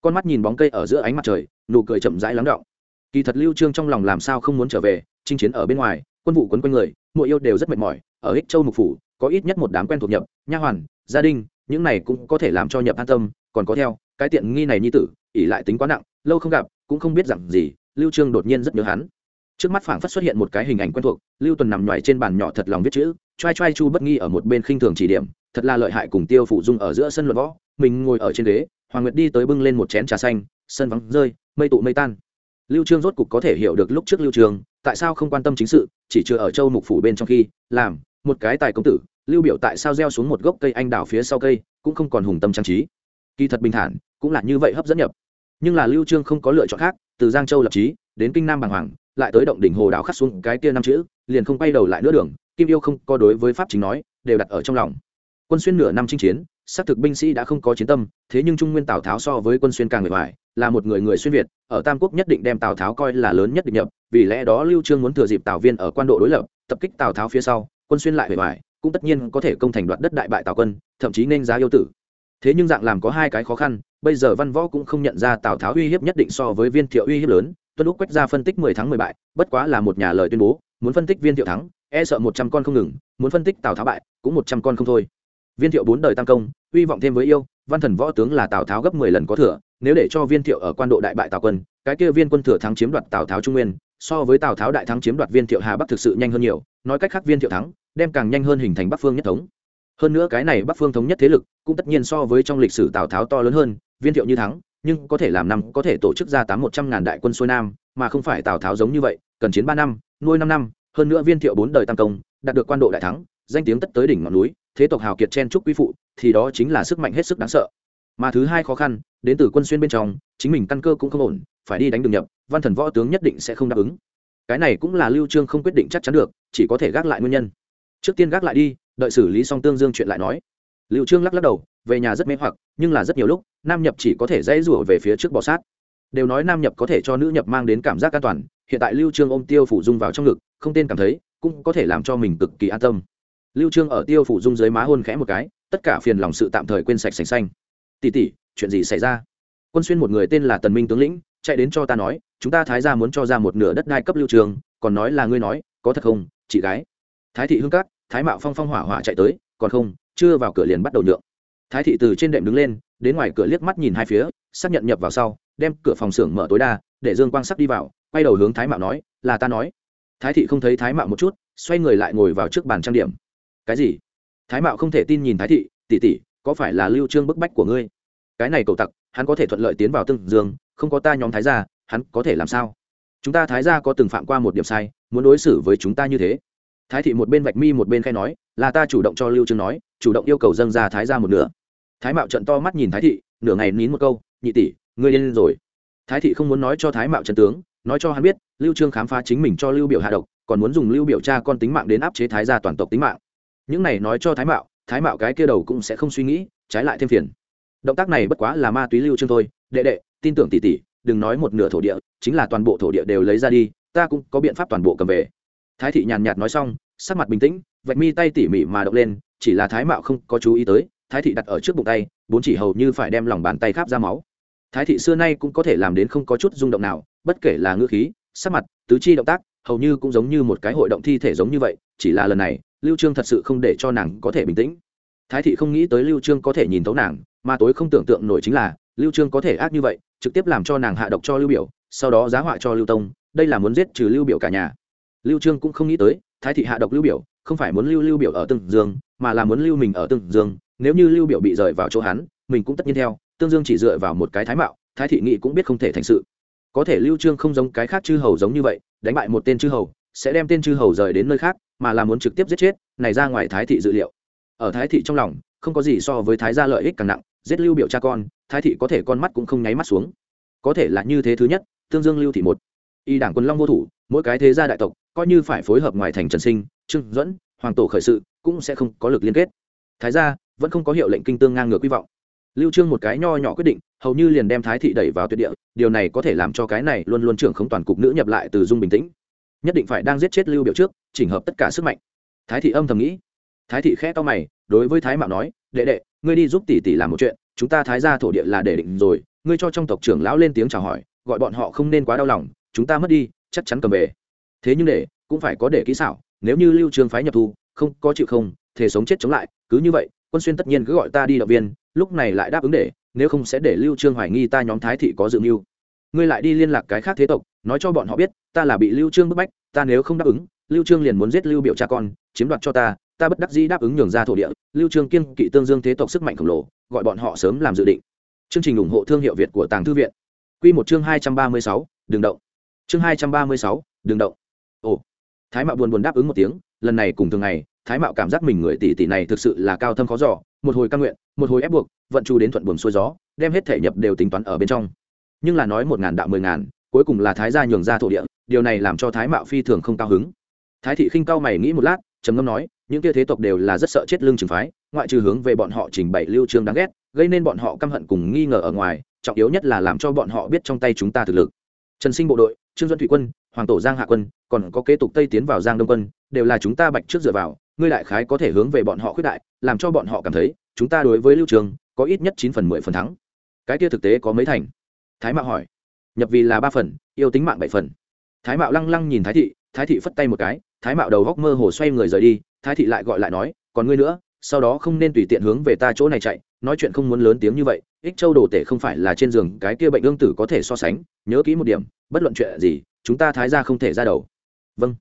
Con mắt nhìn bóng cây ở giữa ánh mặt trời, nụ cười chậm rãi lắng động. Kỳ thật lưu trương trong lòng làm sao không muốn trở về, chinh chiến ở bên ngoài, quân vụ quấn quanh người mỗi yêu đều rất mệt mỏi, ở ích châu mục phủ, có ít nhất một đám quen thuộc nhập, nha hoàn, gia đình, những này cũng có thể làm cho nhập an tâm, còn có theo, cái tiện nghi này nhi tử ỉ lại tính quá nặng, lâu không gặp, cũng không biết rằng gì lưu trương đột nhiên rất nhớ hắn. Trước mắt phảng phất xuất hiện một cái hình ảnh quen thuộc, lưu tuần nằm ngoài trên bàn nhỏ thật lòng viết chữ trai trai chu bất nghi ở một bên khinh thường chỉ điểm, thật là lợi hại cùng tiêu phụ dung ở giữa sân luận võ, mình ngồi ở trên ghế, hoàng nguyệt đi tới bưng lên một chén trà xanh, sân vắng rơi, mây tụ mây tan. Lưu trương rốt cục có thể hiểu được lúc trước lưu trường, tại sao không quan tâm chính sự, chỉ chưa ở châu mục phủ bên trong khi, làm một cái tài công tử, lưu biểu tại sao gieo xuống một gốc cây anh đào phía sau cây, cũng không còn hùng tâm trang trí. Kỳ thật bình thản, cũng là như vậy hấp dẫn nhập nhưng là lưu trương không có lựa chọn khác, từ giang châu lập chí, đến kinh nam bàng hoàng, lại tới động đỉnh hồ đảo khắc xuống cái kia năm chữ, liền không quay đầu lại nữa đường, kim yêu không có đối với pháp chính nói, đều đặt ở trong lòng. Quân xuyên nửa năm chinh chiến, xác thực binh sĩ đã không có chiến tâm, thế nhưng trung nguyên tào tháo so với quân xuyên càng người ngoài, là một người người xuyên việt, ở tam quốc nhất định đem tào tháo coi là lớn nhất định nhập, vì lẽ đó lưu trương muốn thừa dịp tào viên ở quan độ đối lập, tập kích tào tháo phía sau, quân xuyên lại bề ngoài, cũng tất nhiên có thể công thành đoạt đất đại bại tào quân, thậm chí nên giá yêu tử thế nhưng dạng làm có hai cái khó khăn, bây giờ văn võ cũng không nhận ra tào tháo uy hiếp nhất định so với viên thiệu uy hiếp lớn, tuân lúc quét ra phân tích mười tháng mười bại, bất quá là một nhà lời tuyên bố, muốn phân tích viên thiệu thắng e sợ một trăm con không ngừng, muốn phân tích tào tháo bại, cũng một trăm con không thôi. Viên thiệu bốn đời tam công, uy vọng thêm với yêu, văn thần võ tướng là tào tháo gấp mười lần có thừa, nếu để cho viên thiệu ở quan độ đại bại tào quân, cái kia viên quân thừa thắng chiếm đoạt tào tháo trung nguyên, so với tào tháo đại thắng chiếm đoạt viên thiệu hà bắc thực sự nhanh hơn nhiều, nói cách khác viên thiệu thắng, đem càng nhanh hơn hình thành bắc phương nhất thống hơn nữa cái này bắc phương thống nhất thế lực, cũng tất nhiên so với trong lịch sử tào tháo to lớn hơn, viên thiệu như thắng, nhưng có thể làm năm, có thể tổ chức ra tám một trăm ngàn đại quân xuôi nam, mà không phải tào tháo giống như vậy, cần chiến ba năm, nuôi năm năm, hơn nữa viên thiệu bốn đời tam công, đạt được quan độ đại thắng, danh tiếng tất tới đỉnh ngọn núi, thế tộc hào kiệt chen trúc quy phụ, thì đó chính là sức mạnh hết sức đáng sợ. Mà thứ hai khó khăn, đến từ quân xuyên bên trong, chính mình căn cơ cũng không ổn, phải đi đánh đường nhập, văn thần võ tướng nhất định sẽ không đáp ứng. Cái này cũng là lưu trương không quyết định chắc chắn được, chỉ có thể gác lại nguyên nhân. Trước tiên gác lại đi đợi xử lý xong tương dương chuyện lại nói. Lưu trương lắc lắc đầu, về nhà rất mê hoặc, nhưng là rất nhiều lúc, nam nhập chỉ có thể dãy rủa về phía trước bò sát. Đều nói nam nhập có thể cho nữ nhập mang đến cảm giác an toàn, hiện tại lưu trương ôm tiêu phủ dung vào trong ngực, không tên cảm thấy, cũng có thể làm cho mình cực kỳ an tâm. Lưu trương ở tiêu phủ dung dưới má hôn khẽ một cái, tất cả phiền lòng sự tạm thời quên sạch sành xanh. Tỷ tỷ, chuyện gì xảy ra? Quân xuyên một người tên là tần minh tướng lĩnh, chạy đến cho ta nói, chúng ta thái gia muốn cho ra một nửa đất đai cấp lưu trường còn nói là ngươi nói, có thật không, chị gái? Thái thị hương cát thái mạo phong phong hỏa hỏa chạy tới, còn không, chưa vào cửa liền bắt đầu nhượng. Thái thị từ trên đệm đứng lên, đến ngoài cửa liếc mắt nhìn hai phía, xác nhận nhập vào sau, đem cửa phòng xưởng mở tối đa, để dương quang sắc đi vào, quay đầu hướng thái mạo nói, là ta nói. Thái thị không thấy thái mạo một chút, xoay người lại ngồi vào trước bàn trang điểm. Cái gì? Thái mạo không thể tin nhìn thái thị tỉ tỉ có phải là lưu trương bức bách của ngươi? Cái này cầu tặc, hắn có thể thuận lợi tiến vào tương dương, không có ta nhóm thái gia, hắn có thể làm sao? Chúng ta thái gia có từng phạm qua một điểm sai, muốn đối xử với chúng ta như thế thái thị một bên vạch mi một bên khai nói, là ta chủ động cho lưu trương nói, chủ động yêu cầu dâng ra thái gia một nửa. Thái mạo trận to mắt nhìn thái thị, nửa ngày nín một câu, nhị tỷ, ngươi điên rồi. Thái thị không muốn nói cho thái mạo trận tướng, nói cho hắn biết, lưu trương khám phá chính mình cho lưu biểu hạ độc, còn muốn dùng lưu biểu cha con tính mạng đến áp chế thái gia toàn tộc tính mạng. Những này nói cho thái mạo thái mạo cái kia đầu cũng sẽ không suy nghĩ, trái lại thêm phiền. Động tác này bất quá là ma túy lưu trương thôi. Đệ đệ, tin tưởng tỷ tỷ, đừng nói một nửa thổ địa, chính là toàn bộ thổ địa đều lấy ra đi, ta cũng có biện pháp toàn bộ cầm về. Thái thị nhàn nhạt nói xong sắc mặt bình tĩnh, vạch mi tay tỉ mỉ mà động lên, chỉ là thái mạo không có chú ý tới, thái thị đặt ở trước bụng tay, bốn chỉ hầu như phải đem lòng bàn tay khắp ra máu. Thái thị xưa nay cũng có thể làm đến không có chút rung động nào, bất kể là ngữ khí, sắc mặt, tứ chi động tác, hầu như cũng giống như một cái hội động thi thể giống như vậy, chỉ là lần này, lưu trương thật sự không để cho nàng có thể bình tĩnh. Thái thị không nghĩ tới lưu trương có thể nhìn thấu nàng, mà tối không tưởng tượng nổi chính là, lưu trương có thể ác như vậy, trực tiếp làm cho nàng hạ độc cho lưu biểu, sau đó giá họa cho lưu tông, đây là muốn giết trừ lưu biểu cả nhà. Lưu trương cũng không nghĩ tới thái thị hạ độc lưu biểu, không phải muốn lưu lưu biểu ở tương dương, mà là muốn lưu mình ở tương dương. Nếu như lưu biểu bị rời vào chỗ hắn, mình cũng tất nhiên theo. Tương dương chỉ dựa vào một cái thái mạo, thái thị nghị cũng biết không thể thành sự. Có thể lưu trương không giống cái khác chư hầu giống như vậy, đánh bại một tên chư hầu, sẽ đem tên chư hầu rời đến nơi khác, mà là muốn trực tiếp giết chết, này ra ngoài thái thị dự liệu. Ở thái thị trong lòng, không có gì so với thái gia lợi ích càng nặng, giết lưu biểu cha con, thái thị có thể con mắt cũng không nháy mắt xuống. Có thể là như thế thứ nhất, tương dương lưu thị một. Y đảng quân long vô thủ, mỗi cái thế gia đại tộc coi như phải phối hợp ngoài thành trần sinh, trương duẫn, hoàng tổ khởi sự, cũng sẽ không có lực liên kết. Thái gia, vẫn không có hiệu lệnh kinh tương ngang ngược quy vọng. Lưu trương một cái nho nhỏ quyết định, hầu như liền đem thái thị đẩy vào tuyệt địa, điều này có thể làm cho cái này luôn luôn trưởng không toàn cục nữ nhập lại từ dung bình tĩnh. Nhất định phải đang giết chết lưu biểu trước, chỉnh hợp tất cả sức mạnh. Thái thị âm thầm nghĩ. Thái thị khẽ to mày, đối với thái mạo nói, đệ đệ, ngươi đi giúp tỷ tỷ làm một chuyện, chúng ta thái gia thổ địa là để định rồi, ngươi cho trong tộc trưởng lão lên tiếng chào hỏi, gọi bọn họ không nên quá đau lòng, chúng ta mất đi, chắc chắn cầm về thế nhưng để cũng phải có để kỹ xảo nếu như lưu trương phái nhập thu không có chịu không thể sống chết chống lại cứ như vậy quân xuyên tất nhiên cứ gọi ta đi động viên lúc này lại đáp ứng để nếu không sẽ để lưu trương hoài nghi ta nhóm thái thị có dự mưu. Ngươi lại đi liên lạc cái khác thế tộc nói cho bọn họ biết ta là bị lưu trương bức bách ta nếu không đáp ứng lưu trương liền muốn giết lưu biểu cha con chiếm đoạt cho ta ta bất đắc dĩ đáp ứng nhường ra thổ địa. Lưu trương kiên kỵ tương dương thế tộc sức mạnh khổng lồ gọi bọn họ sớm làm dự định. Chương trình ủng hộ thương hiệu việt của tàng thư viện. Quy một chương 236, đường động. Chương 236, đường động thái mạo buồn buồn đáp ứng một tiếng, lần này cùng thường ngày, thái mạo cảm giác mình người tỷ tỷ này thực sự là cao thâm khó giỏ một hồi căn nguyện, một hồi ép buộc, vận chu đến thuận buồn xuôi gió, đem hết thể nhập đều tính toán ở bên trong. Nhưng là nói một ngàn đạo mười ngàn, cuối cùng là thái gia nhường ra thổ địa, điều này làm cho thái mạo phi thường không cao hứng. Thái thị khinh cao mày nghĩ một lát, trầm ngâm nói, những kia thế tộc đều là rất sợ chết lương trừng phái, ngoại trừ hướng về bọn họ trình bày lưu trương đáng ghét, gây nên bọn họ căm hận cùng nghi ngờ ở ngoài, trọng yếu nhất là làm cho bọn họ biết trong tay chúng ta thực lực. Trần sinh bộ đội, trương duân thủy quân, hoàng tổ giang hạ quân còn có kế tục tây tiến vào giang đông quân, đều là chúng ta bạch trước dựa vào, ngươi đại khái có thể hướng về bọn họ khuyết đại, làm cho bọn họ cảm thấy, chúng ta đối với lưu trường, có ít nhất chín phần mười phần thắng. Cái kia thực tế có mấy thành? Thái mạo hỏi. Nhập vì là ba phần, yêu tính mạng bảy phần. Thái mạo lăng lăng nhìn thái thị thái thị phất tay một cái, thái mạo đầu góc mơ hồ xoay người rời đi, thái thị lại gọi lại nói, còn ngươi nữa, sau đó không nên tùy tiện hướng về ta chỗ này chạy, nói chuyện không muốn lớn tiếng như vậy, ích châu đồ tể không phải là trên giường, cái kia bệnh ương tử có thể so sánh, nhớ kỹ một điểm, bất luận chuyện gì, chúng ta thái ra không thể ra đầu vâng.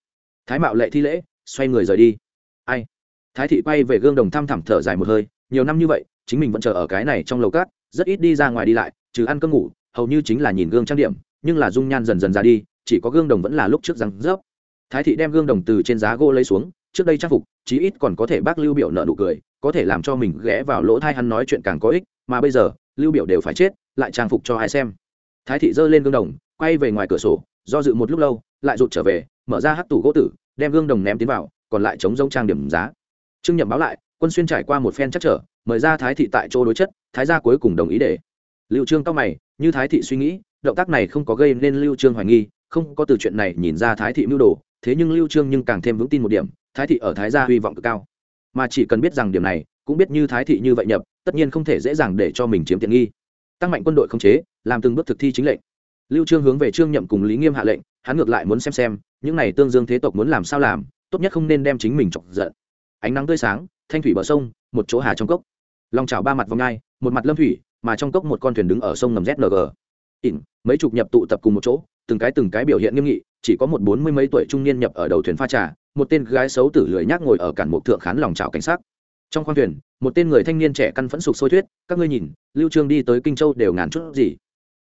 Thái mạo lệ thi lễ, xoay người rời đi. Ai? Thái thị quay về gương đồng thăm thẳm thở dài một hơi, nhiều năm như vậy, chính mình vẫn chờ ở cái này trong lầu cát, rất ít đi ra ngoài đi lại, trừ ăn cơm ngủ, hầu như chính là nhìn gương trang điểm, nhưng là dung nhan dần dần ra đi, chỉ có gương đồng vẫn là lúc trước răng rớp. Thái thị đem gương đồng từ trên giá gỗ lấy xuống, trước đây trang phục, chí ít còn có thể bác lưu biểu nợ nụ cười, có thể làm cho mình ghé vào lỗ thai hắn nói chuyện càng có ích, mà bây giờ, lưu biểu đều phải chết, lại trang phục cho ai xem. Thái thị giơ lên gương đồng, quay về ngoài cửa sổ, do dự một lúc lâu, lại rụt trở về mở ra hắc tủ gỗ tử, đem gương đồng ném tiến vào, còn lại chống rông trang điểm giá. Trương nhậm báo lại, quân xuyên trải qua một phen chắc trở, mời ra thái thị tại chỗ đối chất, thái gia cuối cùng đồng ý để. Lưu trương cao mày, như thái thị suy nghĩ, động tác này không có gây nên lưu trương hoài nghi, không có từ chuyện này nhìn ra thái thị mưu đồ, thế nhưng lưu trương nhưng càng thêm vững tin một điểm, thái thị ở thái gia hy vọng cực cao. Mà chỉ cần biết rằng điểm này, cũng biết như thái thị như vậy nhập, tất nhiên không thể dễ dàng để cho mình chiếm tiện nghi. Tăng mạnh quân đội không chế, làm từng bước thực thi chính lệnh. Lưu trương hướng về trương nhậm cùng lý nghiêm hạ lệnh, hắn ngược lại muốn xem xem những này tương dương thế tộc muốn làm sao làm, tốt nhất không nên đem chính mình chọc giận. Ánh nắng tươi sáng, thanh thủy bờ sông, một chỗ hà trong cốc. Lòng trào ba mặt vòng ngai, một mặt lâm thủy, mà trong cốc một con thuyền đứng ở sông ngầm zng ỉn, mấy chục nhập tụ tập cùng một chỗ, từng cái từng cái biểu hiện nghiêm nghị, chỉ có một bốn mươi mấy tuổi trung niên nhập ở đầu thuyền pha trà, một tên gái xấu tử lười nhác ngồi ở cản một thượng khán lòng trào cảnh sát. Trong khoang thuyền, một tên người thanh niên trẻ căn phẫn sục sôi thuyết, các ngươi nhìn, lưu trương đi tới kinh châu đều ngàn chút gì.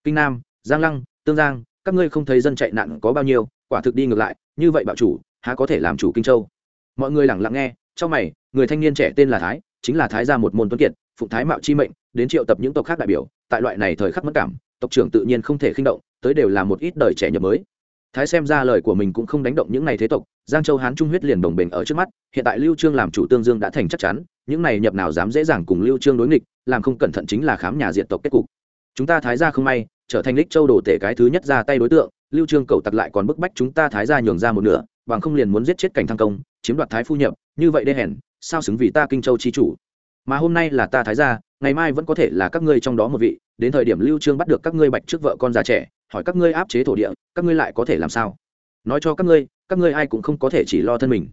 Kinh nam, giang lăng, tương giang, các ngươi không thấy dân chạy nạn có bao nhiêu quả thực đi ngược lại, như vậy bảo chủ, há có thể làm chủ kinh châu? Mọi người lặng lặng nghe, trong mày, người thanh niên trẻ tên là thái, chính là thái gia một môn tuấn kiệt, phụng thái mạo chi mệnh, đến triệu tập những tộc khác đại biểu, tại loại này thời khắc mất cảm, tộc trưởng tự nhiên không thể khinh động, tới đều là một ít đời trẻ nhập mới. Thái xem ra lời của mình cũng không đánh động những này thế tộc, giang châu hán trung huyết liền đồng bình ở trước mắt, hiện tại lưu trương làm chủ tương dương đã thành chắc chắn, những này nhập nào dám dễ dàng cùng lưu trương đối nghịch, làm không cẩn thận chính là khám nhà diện tộc kết cục. Chúng ta thái gia không may, trở thành lích châu đồ tể cái thứ nhất ra tay đối tượng lưu trương cầu tặc lại còn bức bách chúng ta thái gia nhường ra một nửa, bằng không liền muốn giết chết cảnh thăng công, chiếm đoạt thái phu nhập, như vậy đê hèn, sao xứng vì ta kinh châu chi chủ? Mà hôm nay là ta thái gia, ngày mai vẫn có thể là các ngươi trong đó một vị, đến thời điểm lưu trương bắt được các ngươi bạch trước vợ con già trẻ, hỏi các ngươi áp chế thổ địa, các ngươi lại có thể làm sao? Nói cho các ngươi các ngươi ai cũng không có thể chỉ lo thân mình.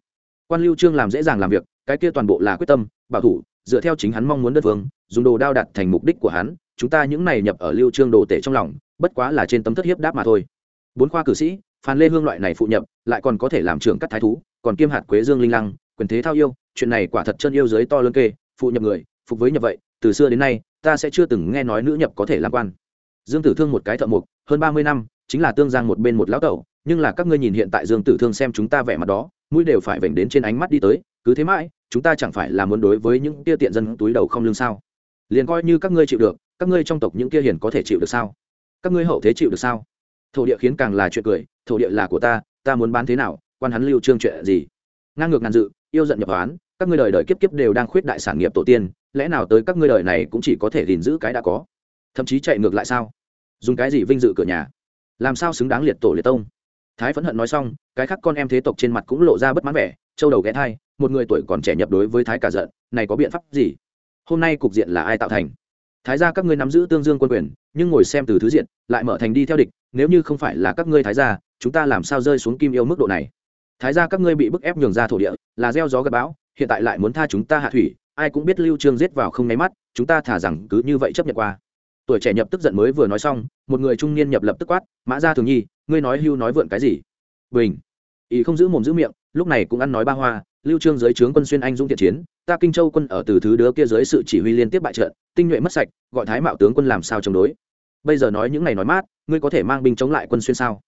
Quan lưu trương làm dễ dàng làm việc, cái kia toàn bộ là quyết tâm, bảo thủ, dựa theo chính hắn mong muốn đất vương, dùng đồ đao đặt thành mục đích của hắn, chúng ta những này nhập ở lưu trương đồ tể trong lòng, bất quá là trên tấm thất hiếp đáp mà thôi bốn khoa cử sĩ, phan lê hương loại này phụ nhập, lại còn có thể làm trưởng cắt thái thú, còn kiêm hạt quế dương linh lăng, quyền thế thao yêu, chuyện này quả thật chân yêu giới to lớn kê, phụ nhập người, phục với nhập vậy, từ xưa đến nay, ta sẽ chưa từng nghe nói nữ nhập có thể làm quan. Dương tử thương một cái thợ mục hơn ba mươi năm, chính là tương giang một bên một lão tẩu, nhưng là các ngươi nhìn hiện tại dương tử thương xem chúng ta vẻ mặt đó, mũi đều phải vểnh đến trên ánh mắt đi tới, cứ thế mãi, chúng ta chẳng phải là muốn đối với những tia tiện dân túi đầu không lương sao? Liền coi như các ngươi chịu được, các ngươi trong tộc những kia hiền có thể chịu được sao? Các ngươi hậu thế chịu được sao? Thổ địa khiến càng là chuyện cười, thổ địa là của ta ta muốn bán thế nào, quan hắn lưu trương chuyện gì? Ngang ngược ngàn dự, yêu giận nhập hoán, các ngươi đời đời kiếp kiếp đều đang khuyết đại sản nghiệp tổ tiên, lẽ nào tới các ngươi đời này cũng chỉ có thể gìn giữ cái đã có? Thậm chí chạy ngược lại sao? Dùng cái gì vinh dự cửa nhà? Làm sao xứng đáng liệt tổ liệt tông? Thái phẫn hận nói xong, cái khác con em thế tộc trên mặt cũng lộ ra bất mãn vẻ, châu đầu ghé thai, một người tuổi còn trẻ nhập đối với thái cả giận, này có biện pháp gì? Hôm nay cục diện là ai tạo thành? Thái gia các ngươi nắm giữ tương dương quân quyền, nhưng ngồi xem từ thứ diện, lại mở thành đi theo địch, nếu như không phải là các ngươi thái gia, chúng ta làm sao rơi xuống kim yêu mức độ này? Thái gia các ngươi bị bức ép nhường ra thổ địa, là gieo gió gặp bão, hiện tại lại muốn tha chúng ta hạ thủy, ai cũng biết lưu trương giết vào không nháy mắt, chúng ta thả rằng cứ như vậy chấp nhận qua. Tuổi trẻ nhập tức giận mới vừa nói xong, một người trung niên nhập lập tức quát, mã gia thường nhi, ngươi nói hưu nói vượn cái gì? Bình. Ý không giữ mồm giữ miệng, lúc này cũng ăn nói ba hoa, lưu trương dưới trướng quân xuyên anh dũng thiện chiến ta kinh châu quân ở từ thứ đứa kia dưới sự chỉ huy liên tiếp bại trận, tinh nhuệ mất sạch, gọi thái mạo tướng quân làm sao chống đối? Bây giờ nói những ngày nói mát, ngươi có thể mang binh chống lại quân xuyên sao?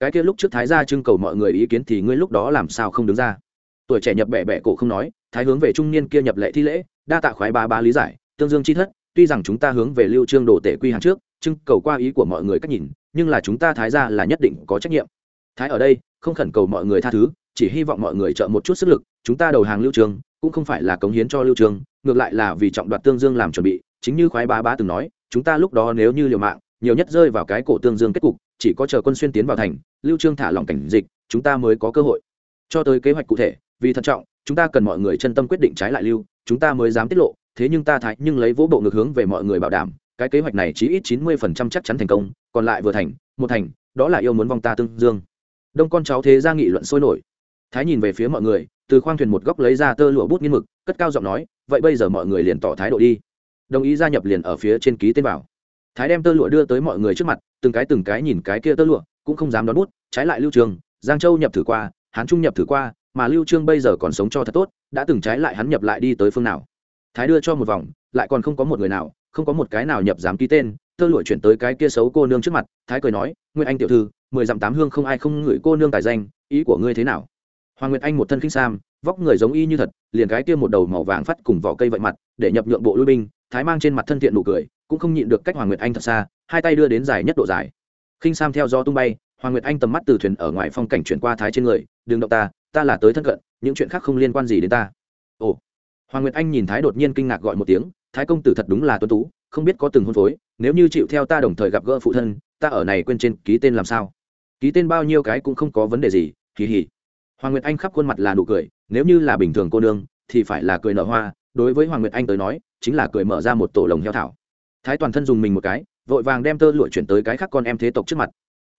Cái kia lúc trước thái gia trưng cầu mọi người ý kiến thì ngươi lúc đó làm sao không đứng ra? Tuổi trẻ nhập bẻ bẻ cổ không nói, thái hướng về trung niên kia nhập lệ thi lễ, đa tạ khoái ba ba lý giải, tương dương chi thất, tuy rằng chúng ta hướng về lưu trương đồ tể quy hàng trước, trưng cầu qua ý của mọi người cách nhìn, nhưng là chúng ta thái gia là nhất định có trách nhiệm. Thái ở đây, không khẩn cầu mọi người tha thứ, chỉ hy vọng mọi người trợ một chút sức lực, chúng ta đầu hàng lưu trương cũng không phải là cống hiến cho lưu trương, ngược lại là vì trọng đoạt tương dương làm chuẩn bị, chính như khoái bá bá từng nói, chúng ta lúc đó nếu như liều mạng, nhiều nhất rơi vào cái cổ tương dương kết cục, chỉ có chờ quân xuyên tiến vào thành, lưu trương thả lỏng cảnh dịch, chúng ta mới có cơ hội. Cho tới kế hoạch cụ thể, vì thận trọng, chúng ta cần mọi người chân tâm quyết định trái lại lưu, chúng ta mới dám tiết lộ, thế nhưng ta thái nhưng lấy vỗ bộ ngược hướng về mọi người bảo đảm, cái kế hoạch này chỉ ít chín mươi phần trăm chắc chắn thành công, còn lại vừa thành, một thành, đó là yêu muốn vong ta tương dương. Đông con cháu thế ra nghị luận sôi nổi thái nhìn về phía mọi người, từ khoang thuyền một góc lấy ra tơ lụa bút nghiên mực, cất cao giọng nói, vậy bây giờ mọi người liền tỏ thái độ đi. Đồng ý gia nhập liền ở phía trên ký tên vào. Thái đem tơ lụa đưa tới mọi người trước mặt, từng cái từng cái nhìn cái kia tơ lụa, cũng không dám đón bút, trái lại lưu trường, giang châu nhập thử qua, hán trung nhập thử qua, mà lưu trương bây giờ còn sống cho thật tốt, đã từng trái lại hắn nhập lại đi tới phương nào. Thái đưa cho một vòng, lại còn không có một người nào, không có một cái nào nhập dám ký tên, tơ lụa chuyển tới cái kia xấu cô nương trước mặt, thái cười nói nguyên anh tiểu thư, mười dặm tám hương không ai không ngửi cô nương tài danh, ý của ngươi thế nào? Hoàng nguyệt anh một thân khinh sam, vóc người giống y như thật, liền cái kia một đầu màu vàng phát cùng vỏ cây vậy mặt, để nhập nhượng bộ lui binh, thái mang trên mặt thân thiện nụ cười, cũng không nhịn được cách hoàng nguyệt anh thật xa, hai tay đưa đến dài nhất độ dài. Khinh sam theo gió tung bay, hoàng nguyệt anh tầm mắt từ thuyền ở ngoài phong cảnh chuyển qua thái trên người, đừng động ta ta là tới thân cận, những chuyện khác không liên quan gì đến ta. Ồ. Hoàng nguyệt anh nhìn thái đột nhiên kinh ngạc gọi một tiếng, thái công tử thật đúng là tuấn tú, không biết có từng hôn phối, nếu như chịu theo ta đồng thời gặp gỡ phụ thân, ta ở này quên trên ký tên làm sao? Ký tên bao nhiêu cái cũng không có vấn đề gì kỳ hỉ hoàng nguyệt anh khắp khuôn mặt là nụ cười, nếu như là bình thường cô nương, thì phải là cười nở hoa, đối với hoàng nguyệt anh tới nói, chính là cười mở ra một tổ lồng heo thảo. Thái toàn thân dùng mình một cái, vội vàng đem tơ lụa chuyển tới cái khác con em thế tộc trước mặt.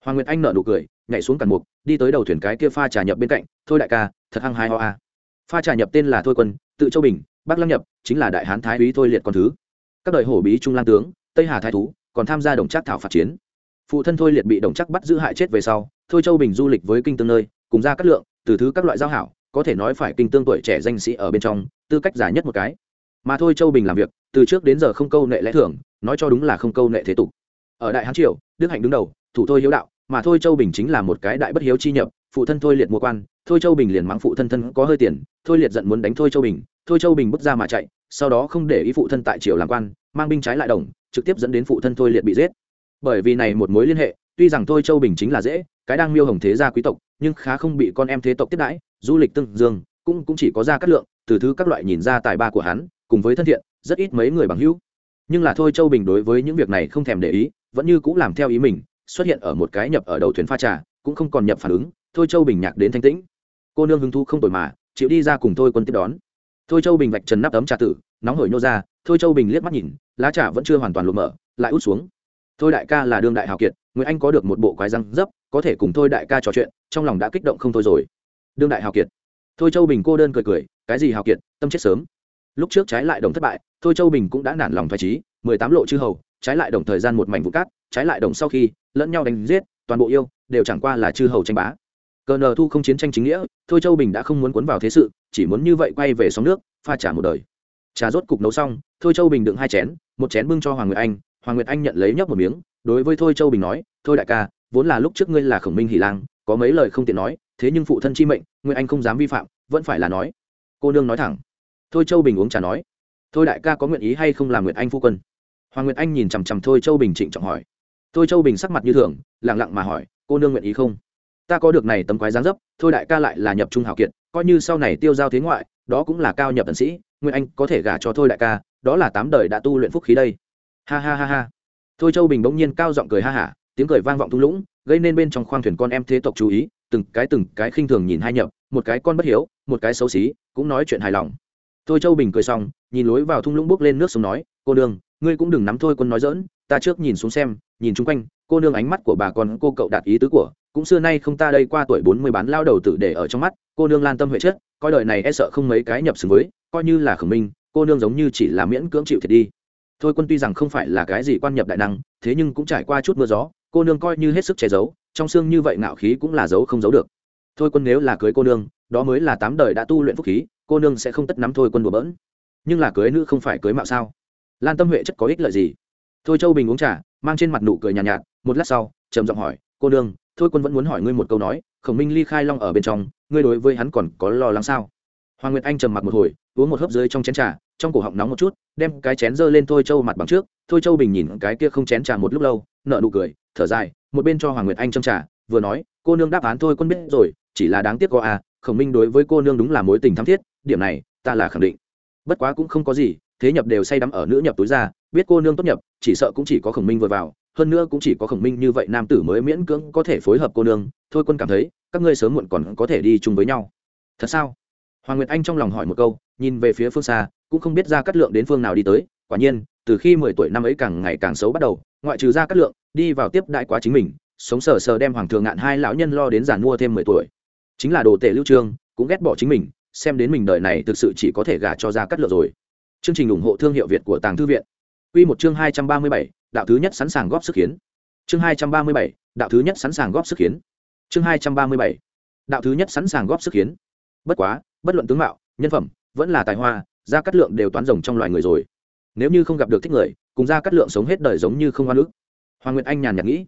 Hoàng nguyệt anh nở nụ cười, nhảy xuống cằn mục, đi tới đầu thuyền cái kia pha trà nhập bên cạnh, thôi đại ca, thật hăng hai ho a. Pha trà nhập tên là thôi quân, tự châu bình, bắc lăng nhập, chính là đại hán thái úy thôi liệt con thứ. Các đời hổ bí trung lang tướng, tây hà thái thú, còn tham gia đồng trác thảo phạt chiến. Phụ thân thôi liệt bị đồng trác bắt giữ hại chết về sau, thôi châu bình du lịch với kinh tương nơi, cùng ra cát lượng từ thứ các loại giao hảo có thể nói phải kinh tương tuổi trẻ danh sĩ ở bên trong tư cách giả nhất một cái. Mà thôi châu bình làm việc từ trước đến giờ không câu nệ lẽ thường, nói cho đúng là không câu nệ thế tục. Ở đại hán triều đức hạnh đứng đầu thủ thôi hiếu đạo mà thôi châu bình chính là một cái đại bất hiếu chi nhập phụ thân thôi liệt mua quan thôi châu bình liền mắng phụ thân thân có hơi tiền thôi liệt giận muốn đánh thôi châu bình thôi châu bình bước ra mà chạy sau đó không để ý phụ thân tại triều làm quan mang binh trái lại đồng trực tiếp dẫn đến phụ thân thôi liệt bị giết. Bởi vì này một mối liên hệ tuy rằng thôi châu bình chính là dễ, cái đang miêu hồng thế gia quý tộc, nhưng khá không bị con em thế tộc tiếp đãi, du lịch tương dương, cũng cũng chỉ có ra cát lượng, từ thứ các loại nhìn ra tài ba của hắn, cùng với thân thiện, rất ít mấy người bằng hữu. Nhưng là thôi châu bình đối với những việc này không thèm để ý, vẫn như cũng làm theo ý mình, xuất hiện ở một cái nhập ở đầu thuyền pha trà, cũng không còn nhập phản ứng, thôi châu bình nhạc đến thanh tĩnh. Cô nương hứng thu không tồi mà, chịu đi ra cùng thôi quân tiếp đón. Thôi châu bình vạch trần nắp ấm trà tử, nóng hổi nhô ra, thôi châu bình liếc mắt nhìn, lá trà vẫn chưa hoàn toàn lụm mở, lại út xuống. Thôi đại ca là đương đại hào kiệt nguyễn anh có được một bộ quái răng dấp, có thể cùng thôi đại ca trò chuyện, trong lòng đã kích động không thôi rồi. Đương đại hào kiệt. Thôi châu bình cô đơn cười cười, cái gì hào kiệt, tâm chết sớm. Lúc trước trái lại đồng thất bại, thôi châu bình cũng đã nản lòng thoải trí mười tám lộ chư hầu, trái lại đồng thời gian một mảnh vụ cát, trái lại đồng sau khi, lẫn nhau đánh giết, toàn bộ yêu, đều chẳng qua là chư hầu tranh bá. Cờ nờ thu không chiến tranh chính nghĩa, thôi châu bình đã không muốn cuốn vào thế sự, chỉ muốn như vậy quay về sóng nước, pha trả một đời. Trà rốt cục nấu xong, thôi châu bình đựng hai chén, một chén bưng cho hoàng nguyệt anh. Hoàng nguyệt anh nhận lấy nhấp một miếng đối với thôi châu bình nói, thôi đại ca, vốn là lúc trước ngươi là khổng minh hỷ lang, có mấy lời không tiện nói, thế nhưng phụ thân chi mệnh nguyệt anh không dám vi phạm, vẫn phải là nói. Cô nương nói thẳng. Thôi châu bình uống trà nói, thôi đại ca có nguyện ý hay không làm nguyệt anh phu quân? Hoàng nguyệt anh nhìn chằm chằm thôi châu bình trịnh trọng hỏi. Thôi châu bình sắc mặt như thường lẳng lặng mà hỏi, cô nương nguyện ý không? Ta có được này tấm quái giáng dấp, thôi đại ca lại là nhập trung hào kiệt, coi như sau này tiêu giao thế ngoại, đó cũng là cao nhập tần sĩ nguyện anh có thể gả cho thôi đại ca, đó là tám đời đã tu luyện phúc khí đây. Ha ha ha ha thôi châu bình bỗng nhiên cao giọng cười ha hả tiếng cười vang vọng thung lũng gây nên bên trong khoang thuyền con em thế tộc chú ý từng cái từng cái khinh thường nhìn hai nhập một cái con bất hiếu một cái xấu xí cũng nói chuyện hài lòng. Thôi châu bình cười xong nhìn lối vào thung lũng bước lên nước sông nói cô đương ngươi cũng đừng nắm thôi quân nói dỡn ta trước nhìn xuống xem nhìn chung quanh cô nương ánh mắt của bà con cô cậu đạt ý tứ của cũng xưa nay không ta đây qua tuổi bốn mươi bán lao đầu tử để ở trong mắt cô nương lan tâm huệ chết, coi đời này e sợ không mấy cái nhập xứng với coi như là khổng minh cô nương giống như chỉ là miễn cưỡng chịu thiệt đi thôi quân tuy rằng không phải là cái gì quan nhập đại năng thế nhưng cũng trải qua chút mưa gió cô nương coi như hết sức che giấu trong xương như vậy ngạo khí cũng là giấu không giấu được. Thôi quân nếu là cưới cô nương đó mới là tám đời đã tu luyện phúc khí cô nương sẽ không tất nắm thôi quân đùa bỡn. Nhưng là cưới nữ không phải cưới mạo sao? Lan tâm huệ chất có ích lợi gì? Thôi châu bình uống trà mang trên mặt nụ cười nhàn nhạt, nhạt một lát sau trầm giọng hỏi cô nương thôi quân vẫn muốn hỏi ngươi một câu nói khổng minh ly khai long ở bên trong ngươi đối với hắn còn có lo lắng sao? Hoàng nguyệt anh trầm mặc một hồi uống một hớp dưới trong chén trà, trong cổ họng nóng một chút, đem cái chén dơ lên thôi châu mặt bằng trước, thôi châu bình nhìn cái kia không chén trà một lúc lâu nợ nụ cười, thở dài, một bên cho hoàng nguyệt anh châm trà, vừa nói, cô nương đáp án thôi quân biết rồi, chỉ là đáng tiếc có à khổng minh đối với cô nương đúng là mối tình thắm thiết, điểm này, ta là khẳng định. Bất quá cũng không có gì, thế nhập đều say đắm ở nữ nhập túi ra, biết cô nương tốt nhập, chỉ sợ cũng chỉ có khổng minh vừa vào, hơn nữa cũng chỉ có khổng minh như vậy nam tử mới miễn cưỡng có thể phối hợp cô nương, thôi quân cảm thấy, các ngươi sớm muộn còn có thể đi chung với nhau. Thật sao? Hoàng nguyệt anh trong lòng hỏi một câu nhìn về phía phương xa, cũng không biết ra cắt lượng đến phương nào đi tới. Quả nhiên, từ khi mười tuổi năm ấy càng ngày càng xấu bắt đầu, ngoại trừ ra cắt lượng, đi vào tiếp đại quá chính mình, sống sờ sờ đem hoàng thượng ngạn hai lão nhân lo đến giàn mua thêm mười tuổi. Chính là đồ tể lưu trương, cũng ghét bỏ chính mình, xem đến mình đời này thực sự chỉ có thể gả cho ra cắt lượng rồi. Chương trình ủng hộ thương hiệu việt của tàng thư viện. Quy một chương hai trăm ba mươi bảy, đạo thứ nhất sẵn sàng góp sức khiến chương hai trăm ba mươi bảy, đạo thứ nhất sẵn sàng góp sức khiến chương hai trăm ba mươi bảy, đạo thứ nhất sẵn sàng góp sức khiến bất quá, bất luận tướng mạo, nhân phẩm vẫn là tài hoa gia cát lượng đều toán rồng trong loài người rồi. Nếu như không gặp được thích người, cùng gia cát lượng sống hết đời giống như không hoa nước hoàng nguyệt anh nhàn nhạt nghĩ.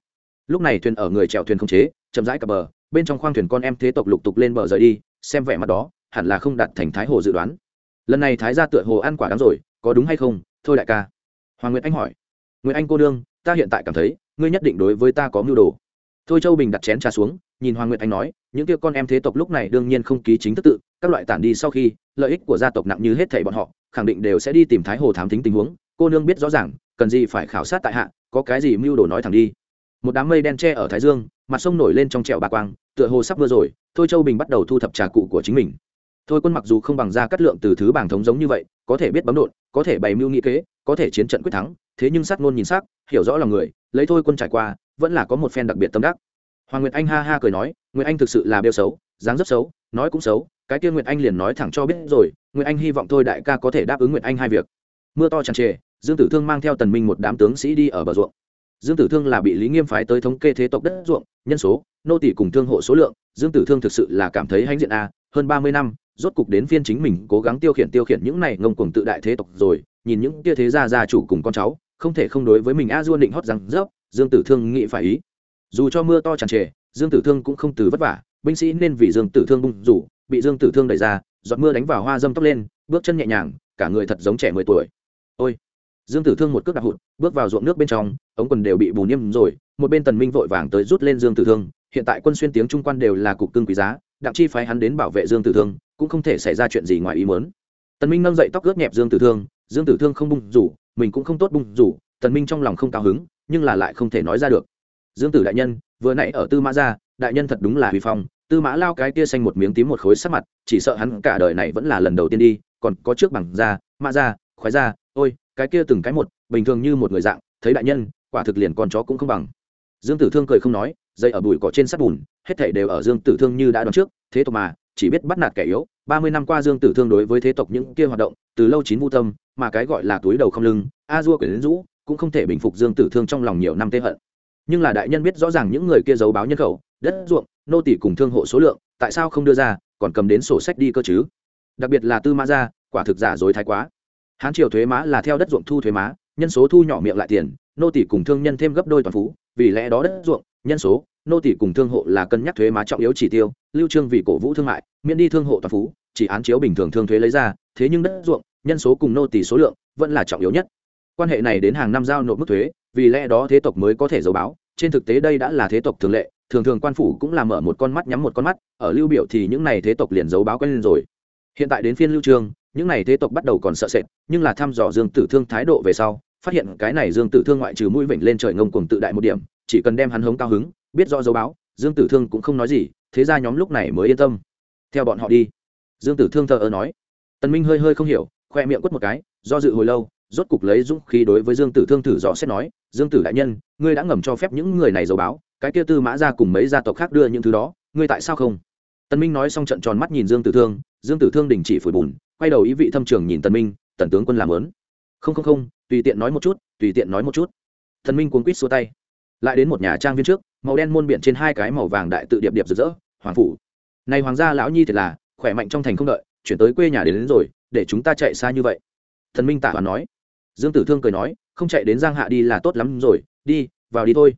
Lúc này thuyền ở người chèo thuyền không chế, chậm rãi cập bờ, bên trong khoang thuyền con em thế tộc lục tục lên bờ rời đi, xem vẻ mặt đó, hẳn là không đạt thành thái hồ dự đoán. Lần này thái gia tựa hồ ăn quả đắng rồi, có đúng hay không? Thôi đại ca. Hoàng nguyệt anh hỏi. Nguyệt anh cô đương ta hiện tại cảm thấy, ngươi nhất định đối với ta có mưu đồ thôi châu bình đặt chén trà xuống, nhìn hoàng nguyệt anh nói, những kia con em thế tộc lúc này đương nhiên không ký chính thức tự, các loại tản đi sau khi, lợi ích của gia tộc nặng như hết thảy bọn họ, khẳng định đều sẽ đi tìm thái hồ thám tính tình huống. Cô nương biết rõ ràng, cần gì phải khảo sát tại hạ, có cái gì mưu đồ nói thẳng đi. Một đám mây đen che ở thái dương, mặt sông nổi lên trong trẹo bạc quang, tựa hồ sắp mưa rồi, thôi châu bình bắt đầu thu thập trà cụ của chính mình. Thôi quân mặc dù không bằng ra cắt lượng từ thứ bảng thống giống như vậy, có thể biết bấm đột có thể bày mưu nghĩ kế, có thể chiến trận quyết thắng, thế nhưng sát ngôn nhìn sắc hiểu rõ lòng người, lấy thôi quân trải qua vẫn là có một phen đặc biệt tâm đắc. Hoàng nguyệt anh ha ha cười nói, nguyệt anh thực sự là bêu xấu, dáng rất xấu, nói cũng xấu, cái kia nguyệt anh liền nói thẳng cho biết rồi, nguyệt anh hy vọng thôi đại ca có thể đáp ứng nguyệt anh hai việc. Mưa to tràn trề, dương tử thương mang theo tần minh một đám tướng sĩ đi ở bờ ruộng. Dương tử thương là bị lý nghiêm phái tới thống kê thế tộc đất ruộng, nhân số, nô tỷ cùng thương hộ số lượng, dương tử thương thực sự là cảm thấy hãnh diện a, hơn ba mươi năm, rốt cục đến phiên chính mình cố gắng tiêu khiển tiêu khiển những này ngông cuồng tự đại thế tộc rồi, nhìn những kia thế gia gia chủ cùng con cháu, không thể không đối với mình a duôn định hót rằng, dốc dương tử thương nghĩ phải ý. Dù cho mưa to tràn trề, dương tử thương cũng không từ vất vả, binh sĩ nên vì dương tử thương bung rủ, bị dương tử thương đẩy ra, giọt mưa đánh vào hoa dâm tóc lên, bước chân nhẹ nhàng, cả người thật giống trẻ mười tuổi. Ôi! Dương tử thương một cước đạp hụt, bước vào ruộng nước bên trong, ống quần đều bị bù niêm rồi, một bên tần minh vội vàng tới rút lên dương tử thương, hiện tại quân xuyên tiếng trung quan đều là cục cưng quý giá, đặng chi phái hắn đến bảo vệ dương tử thương, cũng không thể xảy ra chuyện gì ngoài ý muốn. Tần minh nâng dậy tóc ướt nhẹp dương tử thương, dương tử thương không bung rủ, mình cũng không tốt bung rủ, tần minh trong lòng không cao hứng nhưng là lại không thể nói ra được. Dương tử đại nhân, vừa nãy ở tư mã gia đại nhân thật đúng là huy phong, tư mã lao cái tia xanh một miếng tím một khối sắc mặt, chỉ sợ hắn cả đời này vẫn là lần đầu tiên đi, còn có trước bằng da, mã da, khoái da, ôi, cái kia từng cái một, bình thường như một người dạng, thấy đại nhân, quả thực liền con chó cũng không bằng. Dương tử thương cười không nói, dây ở bụi cỏ trên sắt bùn, hết thảy đều ở dương tử thương như đã đoán trước, thế tộc mà, chỉ biết bắt nạt kẻ yếu. Ba mươi năm qua dương tử thương đối với thế tộc những kia hoạt động, từ lâu chín vu tâm, mà cái gọi là túi đầu không lưng, a dua quyển rũ cũng không thể bình phục dương tử thương trong lòng nhiều năm tê hận. Nhưng là đại nhân biết rõ ràng những người kia giấu báo nhân khẩu, đất ruộng, nô tỷ cùng thương hộ số lượng, tại sao không đưa ra, còn cầm đến sổ sách đi cơ chứ? Đặc biệt là tư mã gia, quả thực giả dối thái quá. Hán triều thuế má là theo đất ruộng thu thuế má, nhân số thu nhỏ miệng lại tiền, nô tỷ cùng thương nhân thêm gấp đôi toàn phú, vì lẽ đó đất ruộng, nhân số, nô tỷ cùng thương hộ là cân nhắc thuế má trọng yếu chỉ tiêu, lưu trương vì cổ vũ thương mại, miễn đi thương hộ toàn phú, chỉ án chiếu bình thường thương thuế lấy ra, thế nhưng đất ruộng, nhân số cùng nô tỷ số lượng, vẫn là trọng yếu nhất quan hệ này đến hàng năm giao nộp mức thuế, vì lẽ đó thế tộc mới có thể dấu báo, trên thực tế đây đã là thế tộc thường lệ, thường thường quan phủ cũng là mở một con mắt nhắm một con mắt, ở lưu biểu thì những này thế tộc liền dấu báo quen lên rồi. Hiện tại đến phiên lưu trương những này thế tộc bắt đầu còn sợ sệt, nhưng là thăm dò dương tử thương thái độ về sau, phát hiện cái này dương tử thương ngoại trừ mũi vểnh lên trời ngông cuồng tự đại một điểm, chỉ cần đem hắn hống cao hứng, biết rõ dấu báo, dương tử thương cũng không nói gì, thế ra nhóm lúc này mới yên tâm. Theo bọn họ đi. Dương tử thương thờ ơ nói. Tần minh hơi hơi không hiểu, khoe miệng quất một cái, do dự hồi lâu rốt cục lấy dũng khí đối với dương tử thương thử dò xét nói dương tử đại nhân ngươi đã ngầm cho phép những người này dấu báo cái kia tư mã ra cùng mấy gia tộc khác đưa những thứ đó ngươi tại sao không? Tần minh nói xong trận tròn mắt nhìn dương tử thương dương tử thương đình chỉ phủi bùn quay đầu ý vị thâm trường nhìn tần minh tần tướng quân làm lớn. Không không không tùy tiện nói một chút tùy tiện nói một chút. Tần minh cuống quýt xua tay. Lại đến một nhà trang viên trước màu đen muôn biển trên hai cái màu vàng đại tự điệp điệp rực rỡ hoàng phủ. Này hoàng gia lão nhi thật là khỏe mạnh trong thành không đợi chuyển tới quê nhà đến, đến rồi để chúng ta chạy xa như vậy. Thần minh tạ hoàn nói dương tử thương cười nói, không chạy đến giang hạ đi là tốt lắm rồi, đi, vào đi thôi.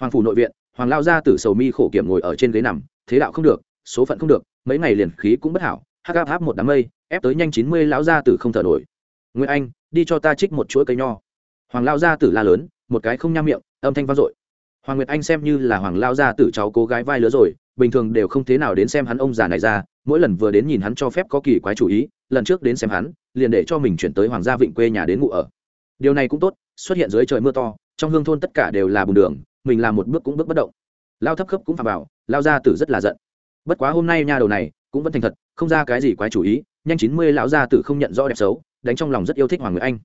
Hoàng phủ nội viện, hoàng lao gia tử sầu mi khổ kiểm ngồi ở trên ghế nằm, thế đạo không được, số phận không được, mấy ngày liền khí cũng bất hảo, hắc áp áp một đám mây, ép tới nhanh chín mươi lão gia tử không thở nổi. Nguyễn anh, đi cho ta trích một chuỗi cây nho. Hoàng lao gia tử la lớn, một cái không nham miệng, âm thanh vang dội. Hoàng nguyệt anh xem như là hoàng lao gia tử cháu cô gái vai lứa rồi, bình thường đều không thế nào đến xem hắn ông già này ra, mỗi lần vừa đến nhìn hắn cho phép có kỳ quái chủ ý, lần trước đến xem hắn, liền để cho mình chuyển tới hoàng gia vịnh quê nhà đến ngủ ở điều này cũng tốt, xuất hiện dưới trời mưa to, trong hương thôn tất cả đều là bùn đường, mình làm một bước cũng bước bất động. Lao thấp khớp cũng phà vào, lao gia tử rất là giận. Bất quá hôm nay nha đầu này cũng vẫn thành thật, không ra cái gì quái chủ ý, nhanh chín mươi lão gia tử không nhận rõ đẹp xấu, đánh trong lòng rất yêu thích hoàng nguyệt anh.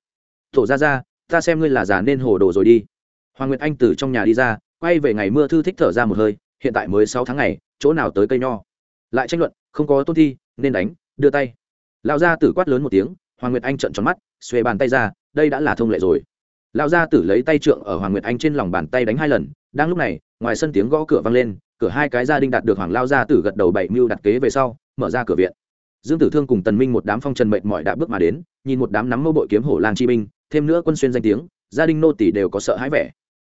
Tổ ra ra ta xem ngươi là già nên hồ đồ rồi đi. Hoàng nguyệt anh từ trong nhà đi ra, quay về ngày mưa thư thích thở ra một hơi, hiện tại mới sáu tháng ngày, chỗ nào tới cây nho? Lại tranh luận, không có tôn thi, nên đánh, đưa tay. Lão gia tử quát lớn một tiếng, hoàng nguyệt anh trợn tròn mắt, xuề bàn tay ra đây đã là thông lệ rồi. Lão gia tử lấy tay trượng ở hoàng nguyệt anh trên lòng bàn tay đánh hai lần, đang lúc này, ngoài sân tiếng gõ cửa vang lên, cửa hai cái gia đình đạt được hoàng lao gia tử gật đầu bảy mưu đặt kế về sau, mở ra cửa viện. Dương tử thương cùng tần minh một đám phong trần mệnh mọi đã bước mà đến, nhìn một đám nắm mâu bội kiếm hổ lang chi binh, thêm nữa quân xuyên danh tiếng, gia đình nô tỷ đều có sợ hãi vẻ.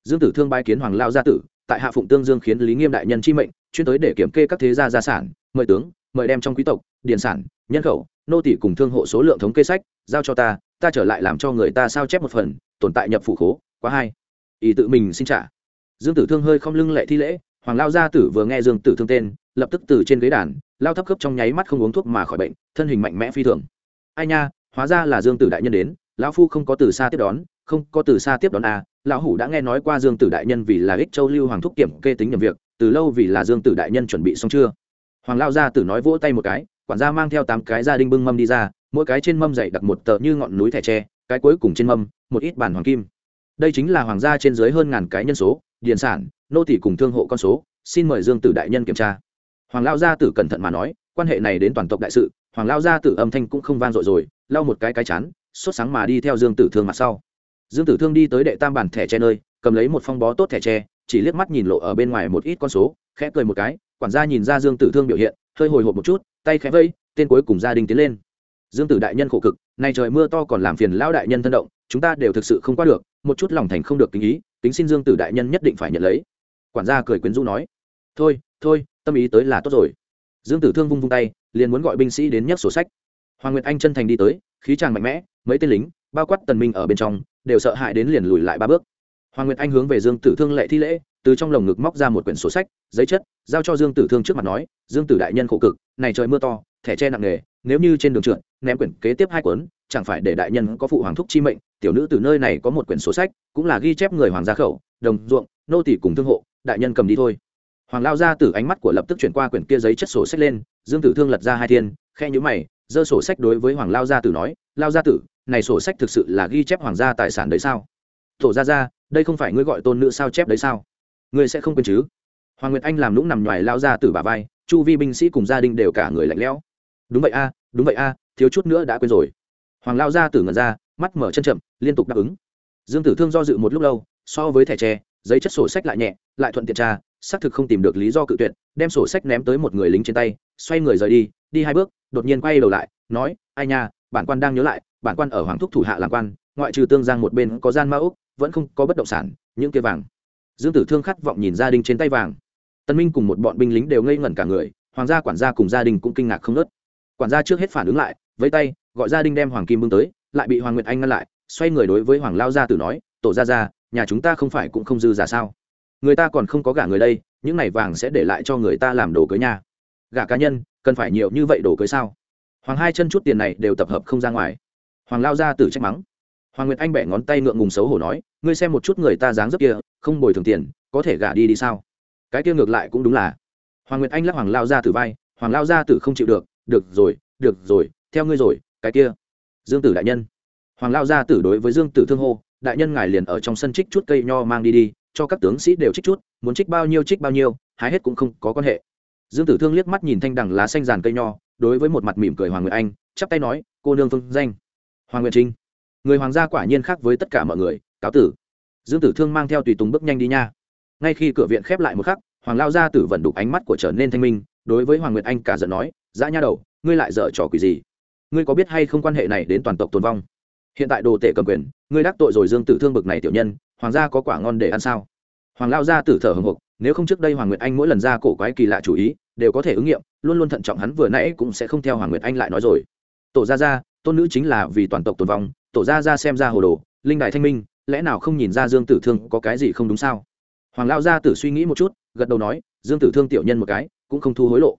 Dương tử thương bái kiến hoàng lao gia tử, tại hạ phụng tương dương khiến lý nghiêm đại nhân chi mệnh, chuyên tới để kiểm kê các thế gia gia sản, mời tướng, mời đem trong quý tộc, điền sản, nhân khẩu, nô tỷ cùng thương hộ số lượng thống kê sách, giao cho ta ta trở lại làm cho người ta sao chép một phần tồn tại nhập phủ khố quá hai ý tự mình xin trả. Dương tử thương hơi không lưng lệ thi lễ hoàng lao gia tử vừa nghe dương tử thương tên lập tức từ trên ghế đàn lao thấp khớp trong nháy mắt không uống thuốc mà khỏi bệnh thân hình mạnh mẽ phi thường. Ai nha hóa ra là dương tử đại nhân đến lão phu không có từ xa tiếp đón không có từ xa tiếp đón à, lão hủ đã nghe nói qua dương tử đại nhân vì là ích châu lưu hoàng thúc kiểm kê tính nhầm việc từ lâu vì là dương tử đại nhân chuẩn bị xong chưa? Hoàng lao gia tử nói vỗ tay một cái quản gia mang theo tám cái gia đình bưng mâm đi ra mỗi cái trên mâm dày đặt một tờ như ngọn núi thẻ tre, cái cuối cùng trên mâm, một ít bản hoàng kim. Đây chính là hoàng gia trên dưới hơn ngàn cái nhân số, điền sản, nô tỷ cùng thương hộ con số. Xin mời dương tử đại nhân kiểm tra. Hoàng lao gia tử cẩn thận mà nói, quan hệ này đến toàn tộc đại sự, hoàng lao gia tử âm thanh cũng không vang dội rồi, lau một cái cái chán, sốt sáng mà đi theo dương tử thương mặt sau. Dương tử thương đi tới đệ tam bản thẻ tre nơi, cầm lấy một phong bó tốt thẻ tre, chỉ liếc mắt nhìn lộ ở bên ngoài một ít con số, khẽ cười một cái, quản gia nhìn ra dương tử thương biểu hiện, hơi hồi hộp một chút, tay khẽ vây, tên cuối cùng gia đình tiến lên dương tử đại nhân khổ cực, nay trời mưa to còn làm phiền lão đại nhân thân động, chúng ta đều thực sự không qua được, một chút lòng thành không được kính ý tính xin dương tử đại nhân nhất định phải nhận lấy. Quản gia cười quyến rũ nói, thôi thôi, tâm ý tới là tốt rồi. Dương tử thương vung vung tay, liền muốn gọi binh sĩ đến nhấc sổ sách. Hoàng nguyệt anh chân thành đi tới, khí tràng mạnh mẽ, mấy tên lính, bao quát tần minh ở bên trong, đều sợ hãi đến liền lùi lại ba bước. Hoàng nguyệt anh hướng về dương tử thương lệ thi lễ, từ trong lồng ngực móc ra một quyển sổ sách, giấy chất, giao cho dương tử thương trước mặt nói, dương tử đại nhân khổ cực, này trời mưa to, thẻ tre nặng nề nếu như trên đường trượt, ném quyển kế tiếp hai cuốn, chẳng phải để đại nhân có phụ hoàng thúc chi mệnh, tiểu nữ từ nơi này có một quyển sổ sách, cũng là ghi chép người hoàng gia khẩu, đồng ruộng, nô tỷ cùng thương hộ, đại nhân cầm đi thôi. Hoàng lao ra từ ánh mắt của lập tức chuyển qua quyển kia giấy chất sổ sách lên, dương tử thương lật ra hai thiên, khe nhữ mày, giơ sổ sách đối với hoàng lao gia tử nói, lao gia tử, này sổ sách thực sự là ghi chép hoàng gia tài sản đấy sao? Tổ ra ra đây không phải ngươi gọi tôn nữ sao chép đấy sao? Ngươi sẽ không quên chứ. Hoàng nguyệt anh làm lũng nằm ngoài lao gia tử bà vai, chu vi binh sĩ cùng gia đình đều cả người lạnh lẽo đúng vậy a, đúng vậy a, thiếu chút nữa đã quên rồi. Hoàng lao gia tử ngẩn ra, mắt mở chân chậm, liên tục đáp ứng. Dương tử thương do dự một lúc lâu, so với thẻ tre, giấy chất sổ sách lại nhẹ, lại thuận tiện tra, xác thực không tìm được lý do cự tuyệt, đem sổ sách ném tới một người lính trên tay, xoay người rời đi đi hai bước, đột nhiên quay đầu lại, nói, ai nha, bản quan đang nhớ lại, bản quan ở hoàng thúc thủ hạ làm quan, ngoại trừ tương giang một bên có gian ma úc, vẫn không có bất động sản, những kia vàng. Dương tử thương khát vọng nhìn gia đình trên tay vàng. Tân minh cùng một bọn binh lính đều ngây ngẩn cả người, hoàng gia quản gia cùng gia đình cũng kinh ngạc không nớt quản gia trước hết phản ứng lại với tay, gọi gia đình đem hoàng kim bưng tới, lại bị hoàng nguyệt anh ngăn lại, xoay người đối với hoàng lao gia tử nói, tổ gia gia, nhà chúng ta không phải cũng không dư giả sao? Người ta còn không có gả người đây, những này vàng sẽ để lại cho người ta làm đồ cưới nhà gả cá nhân, cần phải nhiều như vậy đồ cưới sao? Hoàng hai chân chút tiền này đều tập hợp không ra ngoài. Hoàng lao gia tử trách mắng. Hoàng nguyệt anh bẻ ngón tay ngượng ngùng xấu hổ nói, ngươi xem một chút người ta dáng dấp kia, không bồi thường tiền, có thể gả đi đi sao? Cái kia ngược lại cũng đúng là. Hoàng nguyệt anh lắc hoàng lao gia tử vai, hoàng lao gia tử không chịu được được rồi được rồi, theo ngươi rồi, cái kia. Dương tử đại nhân. Hoàng lao gia tử đối với dương tử thương hô, đại nhân ngài liền ở trong sân trích chút cây nho mang đi đi, cho các tướng sĩ đều trích chút, muốn trích bao nhiêu trích bao nhiêu, hái hết cũng không có quan hệ. Dương tử thương liếc mắt nhìn thanh đằng lá xanh giàn cây nho, đối với một mặt mỉm cười hoàng nguyệt anh, chắp tay nói, cô nương phương danh. Hoàng nguyệt trinh. Người hoàng gia quả nhiên khác với tất cả mọi người, cáo tử. Dương tử thương mang theo tùy tùng bước nhanh đi nha. Ngay khi cửa viện khép lại một khắc, hoàng lao gia tử vẫn đục ánh mắt của trở nên thanh minh, đối với hoàng nguyệt anh cả giận nói dã nha đầu, ngươi lại dở trò quỷ gì? Ngươi có biết hay không quan hệ này đến toàn tộc tồn vong? Hiện tại đồ tể cầm quyền, ngươi đắc tội rồi dương tử thương bực này tiểu nhân, hoàng gia có quả ngon để ăn sao? Hoàng lao gia tử thở hồng hộc nếu không trước đây hoàng nguyệt anh mỗi lần ra cổ quái kỳ lạ chủ ý, đều có thể ứng nghiệm, luôn luôn thận trọng hắn vừa nãy cũng sẽ không theo hoàng nguyệt anh lại nói rồi. Tổ gia gia, tôn nữ chính là vì toàn tộc tồn vong, tổ gia gia xem ra hồ đồ, linh đại thanh minh, lẽ nào không nhìn ra dương tử thương có cái gì không đúng sao? Hoàng lao gia tử suy nghĩ một chút, gật đầu nói, dương tử thương tiểu nhân một cái, cũng không thu hối lộ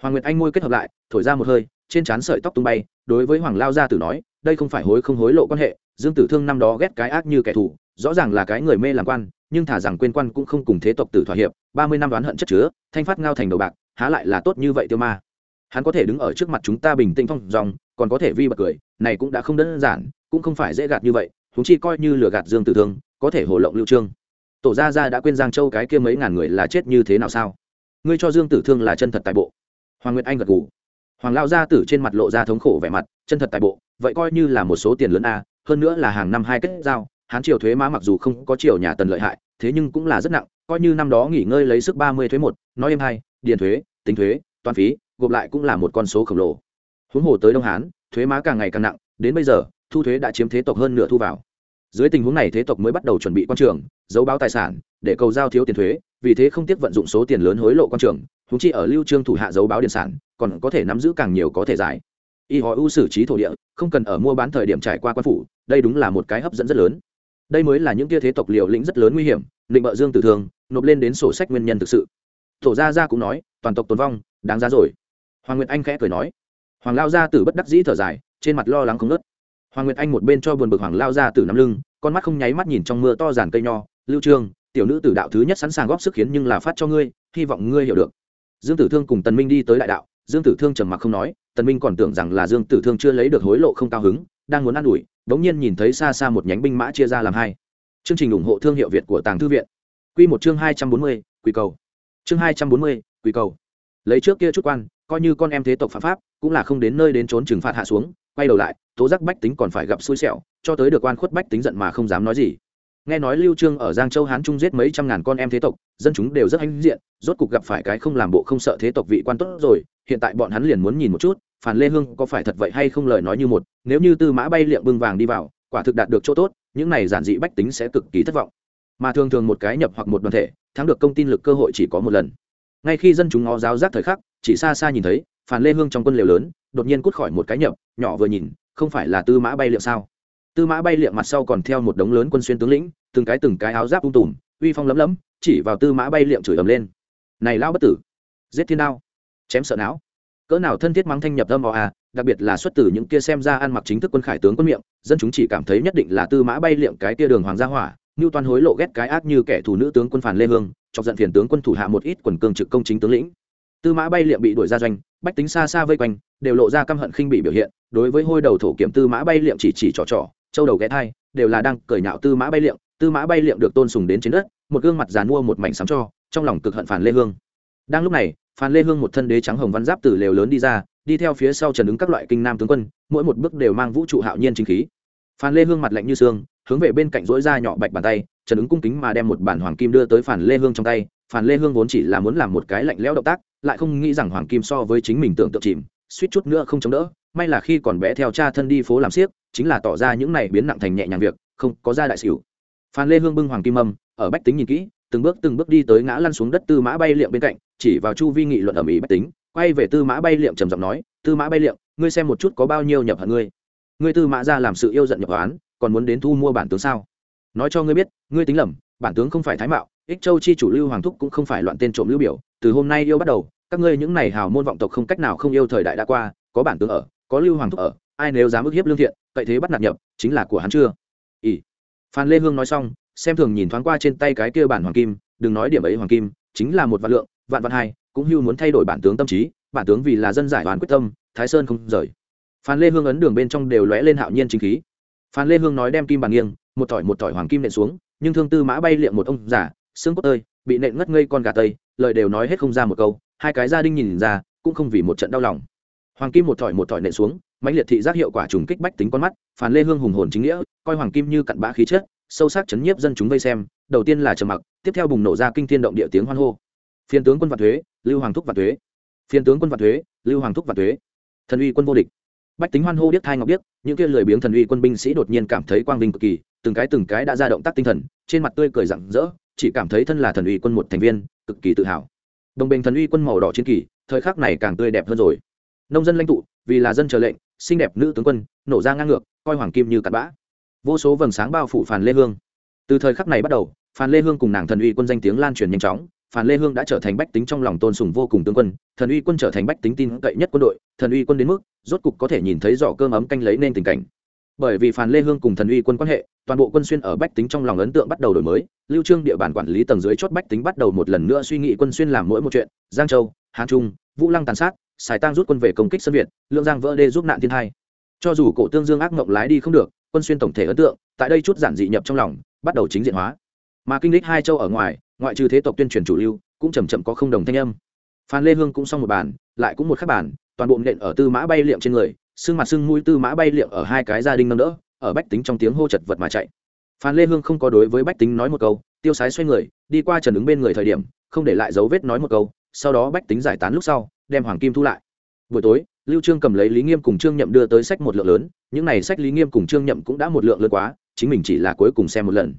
hoàng nguyệt anh môi kết hợp lại, thổi ra một hơi, trên trán sợi tóc tung bay, đối với hoàng lao gia tử nói, đây không phải hối không hối lộ quan hệ, dương tử thương năm đó ghét cái ác như kẻ thù, rõ ràng là cái người mê làm quan, nhưng thả rằng quên quan cũng không cùng thế tộc tử thỏa hiệp, ba mươi năm đoán hận chất chứa, thanh phát ngao thành đầu bạc, há lại là tốt như vậy tiêu ma. Hắn có thể đứng ở trước mặt chúng ta bình tĩnh phong dòng, còn có thể vi bật cười, này cũng đã không đơn giản, cũng không phải dễ gạt như vậy chúng chi coi như lừa gạt dương tử thương, có thể hồ lộng lưu trương. Tổ gia gia đã quên giang châu cái kia mấy ngàn người là chết như thế nào sao? Ngươi cho dương tử thương là chân thật tại bộ hoàng nguyệt anh gật gù. Hoàng lao gia tử trên mặt lộ ra thống khổ vẻ mặt, chân thật tại bộ, vậy coi như là một số tiền lớn a, hơn nữa là hàng năm hai kết giao, hán triều thuế má mặc dù không có triều nhà tần lợi hại, thế nhưng cũng là rất nặng, coi như năm đó nghỉ ngơi lấy sức ba mươi thuế một, nói em hai điền thuế, tính thuế toàn phí, gộp lại cũng là một con số khổng lồ. Huống hồ tới đông hán, thuế má càng ngày càng nặng, đến bây giờ, thu thuế đã chiếm thế tộc hơn nửa thu vào. Dưới tình huống này thế tộc mới bắt đầu chuẩn bị quan trường, giấu báo tài sản, để cầu giao thiếu tiền thuế, vì thế không tiếc vận dụng số tiền lớn hối lộ quan trường húng chi ở lưu trương thủ hạ giấu báo điện sản, còn có thể nắm giữ càng nhiều có thể giải. Y họ ưu xử trí thổ địa, không cần ở mua bán thời điểm trải qua quan phủ, đây đúng là một cái hấp dẫn rất lớn. Đây mới là những tia thế tộc liều lĩnh rất lớn nguy hiểm, định bợ dương tử thường, nộp lên đến sổ sách nguyên nhân thực sự. Thổ gia gia cũng nói, toàn tộc tồn vong, đáng giá rồi. Hoàng nguyệt anh khẽ cười nói. Hoàng lao gia tử bất đắc dĩ thở dài, trên mặt lo lắng không nớt hoàng nguyệt anh một bên cho buồn bực hoàng lao gia tử nắm lưng, con mắt không nháy mắt nhìn trong mưa to giàn cây nho. Lưu trương, tiểu nữ tử đạo thứ nhất sẵn sàng góp sức khiến nhưng là phát cho ngươi, hy vọng ngươi hiểu được dương tử thương cùng tần minh đi tới đại đạo dương tử thương trầm mặc không nói tần minh còn tưởng rằng là dương tử thương chưa lấy được hối lộ không cao hứng đang muốn ăn ủi đống nhiên nhìn thấy xa xa một nhánh binh mã chia ra làm hai. Chương trình ủng hộ thương hiệu việt của tàng thư viện. Quy một chương hai trăm bốn mươi, Quy cầu. Chương hai trăm bốn mươi, Quy cầu. Lấy trước kia chút quan coi như con em thế tộc phạm pháp cũng là không đến nơi đến trốn trừng phạt hạ xuống quay đầu lại tố giác bách tính còn phải gặp xui xẻo cho tới được quan khuất bách tính giận mà không dám nói gì nghe nói lưu trương ở giang châu hán trung giết mấy trăm ngàn con em thế tộc, dân chúng đều rất hãnh diện, rốt cục gặp phải cái không làm bộ không sợ thế tộc vị quan tốt rồi, hiện tại bọn hắn liền muốn nhìn một chút, phản lê hương có phải thật vậy hay không lời nói như một, nếu như tư mã bay liệng bưng vàng đi vào, quả thực đạt được chỗ tốt, những này giản dị bách tính sẽ cực kỳ thất vọng. Mà thường thường một cái nhập hoặc một đoàn thể, thắng được công tin lực cơ hội chỉ có một lần. Ngay khi dân chúng ngó giáo giác thời khắc, chỉ xa xa nhìn thấy, phản lê hương trong quân liều lớn, đột nhiên cút khỏi một cái nhập, nhỏ vừa nhìn, không phải là tư mã bay liệu sao? Tư mã bay liệm mặt sau còn theo một đống lớn quân xuyên tướng lĩnh, từng cái từng cái áo giáp ung tùm, uy phong lấm lấm, chỉ vào tư mã bay liệm chửi ầm lên. Này lao bất tử, giết thiên đao, chém sợ não. Cỡ nào thân thiết mắng thanh nhập âm vào à đặc biệt là xuất từ những kia xem ra ăn mặc chính thức quân khải tướng quân miệng, dân chúng chỉ cảm thấy nhất định là tư mã bay liệm cái kia đường hoàng gia hỏa như toàn hối lộ ghét cái ác như kẻ thù nữ tướng quân phản lê hương, chọc giận phiền tướng quân thủ hạ một ít quần cương trực công chính tướng lĩnh. Tư mã bay liệm bị đuổi ra doanh, bách tính xa xa vây quanh, đều lộ ra căm hận khinh bị biểu hiện, đối với hôi đầu thổ kiểm tư mã bay liệm chỉ chỉ trò trò châu đầu ghé thai, đều là đang cởi nhạo tư mã bay liệm. Tư mã bay liệm được tôn sùng đến trên đất, một gương mặt giàn mua một mảnh sáng cho, trong lòng cực hận phản lê hương. Đang lúc này phan lê hương một thân đế trắng hồng văn giáp từ lều lớn đi ra, đi theo phía sau trần ứng các loại kinh nam tướng quân, mỗi một bước đều mang vũ trụ hạo nhiên chính khí. Phan lê hương mặt lạnh như xương, hướng về bên cạnh rỗi ra nhỏ bạch bàn tay, trần ứng cung kính mà đem một bản hoàng kim đưa tới phản lê hương trong tay. Phản lê hương vốn chỉ là muốn làm một cái lạnh lẽo động tác, lại không nghĩ rằng hoàng kim so với chính mình tưởng tượng chìm suýt chút nữa không chống đỡ, may là khi còn bé theo cha thân đi phố làm siếc chính là tỏ ra những này biến nặng thành nhẹ nhàng việc, không có ra đại xỉu. Phan lê hương bưng hoàng kim âm ở bách tính nhìn kỹ, từng bước từng bước đi tới ngã lăn xuống đất tư mã bay liệm bên cạnh, chỉ vào chu vi nghị luận ở mỹ bách tính, quay về tư mã bay liệm trầm giọng nói, tư mã bay liệm, ngươi xem một chút có bao nhiêu nhập hận ngươi. Ngươi tư mã ra làm sự yêu giận nhập oán, còn muốn đến thu mua bản tướng sao? Nói cho ngươi biết, ngươi tính lầm, bản tướng không phải thái mạo, ích châu chi chủ lưu hoàng thúc cũng không phải loạn tên trộm lưu biểu, từ hôm nay yêu bắt đầu các ngươi những này hào môn vọng tộc không cách nào không yêu thời đại đã qua, có bản tướng ở, có lưu hoàng thúc ở, ai nếu dám ức hiếp lương thiện cậy thế bắt nạt nhập, chính là của hắn chưa? Ỉ phan lê hương nói xong, xem thường nhìn thoáng qua trên tay cái kia bản hoàng kim, đừng nói điểm ấy hoàng kim, chính là một vạn lượng, vạn vạn hai, cũng hưu muốn thay đổi bản tướng tâm trí, bản tướng vì là dân giải đoàn quyết tâm, thái sơn không rời. Phan lê hương ấn đường bên trong đều lóe lên hạo nhiên chính khí. Phan lê hương nói đem kim bàn nghiêng, một tỏi một tỏi hoàng kim nện xuống, nhưng thương tư mã bay liệm một ông giả xương cốt tơi, bị nện ngất ngây con gà tây, lời đều nói hết không ra một câu hai cái gia đình nhìn ra, cũng không vì một trận đau lòng. Hoàng kim một thỏi một thỏi nện xuống, mãnh liệt thị giác hiệu quả trùng kích bách tính con mắt, phản lê hương hùng hồn chính nghĩa, coi hoàng kim như cặn bã khí chất, sâu sắc chấn nhiếp dân chúng vây xem, đầu tiên là trầm mặc, tiếp theo bùng nổ ra kinh thiên động địa tiếng hoan hô. Phiên tướng quân vạn thuế, lưu hoàng thúc vạn thuế. Phiên tướng quân vạn thuế, lưu hoàng thúc vạn thuế. Thần uy quân vô địch. Bách tính hoan hô biết thai ngọc biết. những kia lười biếng thần uy quân binh sĩ đột nhiên cảm thấy quang vinh cực kỳ, từng cái từng cái đã ra động tác tinh thần, trên mặt tươi cười rạng rỡ, chỉ cảm thấy thân là thần uy quân một thành viên, cực kỳ tự hào đồng bình thần uy quân màu đỏ chiến kỳ, thời khắc này càng tươi đẹp hơn rồi. Nông dân lãnh tụ, vì là dân chờ lệnh, xinh đẹp nữ tướng quân, nổ ra ngang ngược, coi hoàng kim như cặn bã. Vô số vầng sáng bao phủ phàn lê hương. Từ thời khắc này bắt đầu, phàn lê hương cùng nàng thần uy quân danh tiếng lan truyền nhanh chóng, phàn lê hương đã trở thành bách tính trong lòng tôn sùng vô cùng tướng quân, thần uy quân trở thành bách tính tin cậy nhất quân đội, thần uy quân đến mức, rốt cục có thể nhìn thấy giỏ cơm ấm canh lấy nên tình cảnh. Bởi vì phàn lê hương cùng thần uy quân quan hệ toàn bộ quân xuyên ở bách tính trong lòng ấn tượng bắt đầu đổi mới, lưu trương địa bàn quản lý tầng dưới chốt bách tính bắt đầu một lần nữa suy nghĩ quân xuyên làm mỗi một chuyện, giang châu, hán trung, vũ lăng tàn sát xài tang rút quân về công kích sân việt, lượng giang vỡ đê giúp nạn thiên hai. Cho dù cổ tương dương ác mộng lái đi không được, quân xuyên tổng thể ấn tượng, tại đây chút giản dị nhập trong lòng, bắt đầu chính diện hóa. Mà kinh lịch hai châu ở ngoài, ngoại trừ thế tộc tuyên truyền chủ lưu, cũng chậm chậm có không đồng thanh âm. Phan lê hương cũng xong một bàn lại cũng một khắc bàn toàn bộ nện ở tư mã bay liệm trên người, xương mặt xương mũi tư mã bay liệm ở hai cái gia đình nâng đỡ ở bách tính trong tiếng hô chật vật mà chạy. Phan lê hương không có đối với bách tính nói một câu, tiêu sái xoay người, đi qua trần ứng bên người thời điểm, không để lại dấu vết nói một câu, sau đó bách tính giải tán lúc sau, đem hoàng kim thu lại. Buổi tối, lưu trương cầm lấy lý nghiêm cùng trương nhậm đưa tới sách một lượng lớn, những này sách lý nghiêm cùng trương nhậm cũng đã một lượng lớn quá, chính mình chỉ là cuối cùng xem một lần.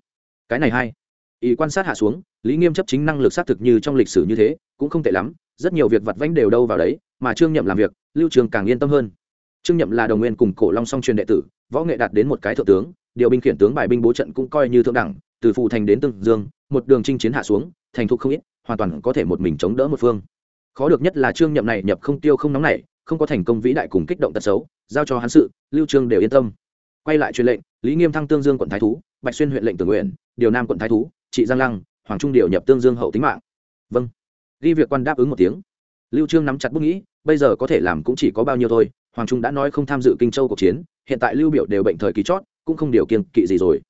Cái này hay. Ý quan sát hạ xuống, lý nghiêm chấp chính năng lực xác thực như trong lịch sử như thế, cũng không tệ lắm, rất nhiều việc vặt vãnh đều đâu vào đấy, mà trương nhậm làm việc, lưu trường càng yên tâm hơn trương nhậm là đồng nguyên cùng cổ long song truyền đệ tử, võ nghệ đạt đến một cái thượng tướng, điều binh khiển tướng bài binh bố trận cũng coi như thượng đẳng, từ phù thành đến tương dương, một đường chinh chiến hạ xuống, thành thục không ít, hoàn toàn có thể một mình chống đỡ một phương. Khó được nhất là trương nhậm này nhập không tiêu không nóng nảy không có thành công vĩ đại cùng kích động tật xấu, giao cho hắn sự, lưu trương đều yên tâm. Quay lại truyền lệnh, lý nghiêm thăng tương dương quận thái thú, bạch xuyên huyện lệnh tưởng nguyện, điều nam quận thái thú, trị giang lăng, hoàng trung điều nhập tương dương hậu tính mạng. Vâng. Ghi việc quan đáp ứng một tiếng. Lưu trương nắm chặt bút nghĩ, bây giờ có thể làm cũng chỉ có bao nhiêu thôi hoàng trung đã nói không tham dự kinh châu cuộc chiến, hiện tại lưu biểu đều bệnh thời kỳ chót, cũng không điều kiện kỵ gì rồi.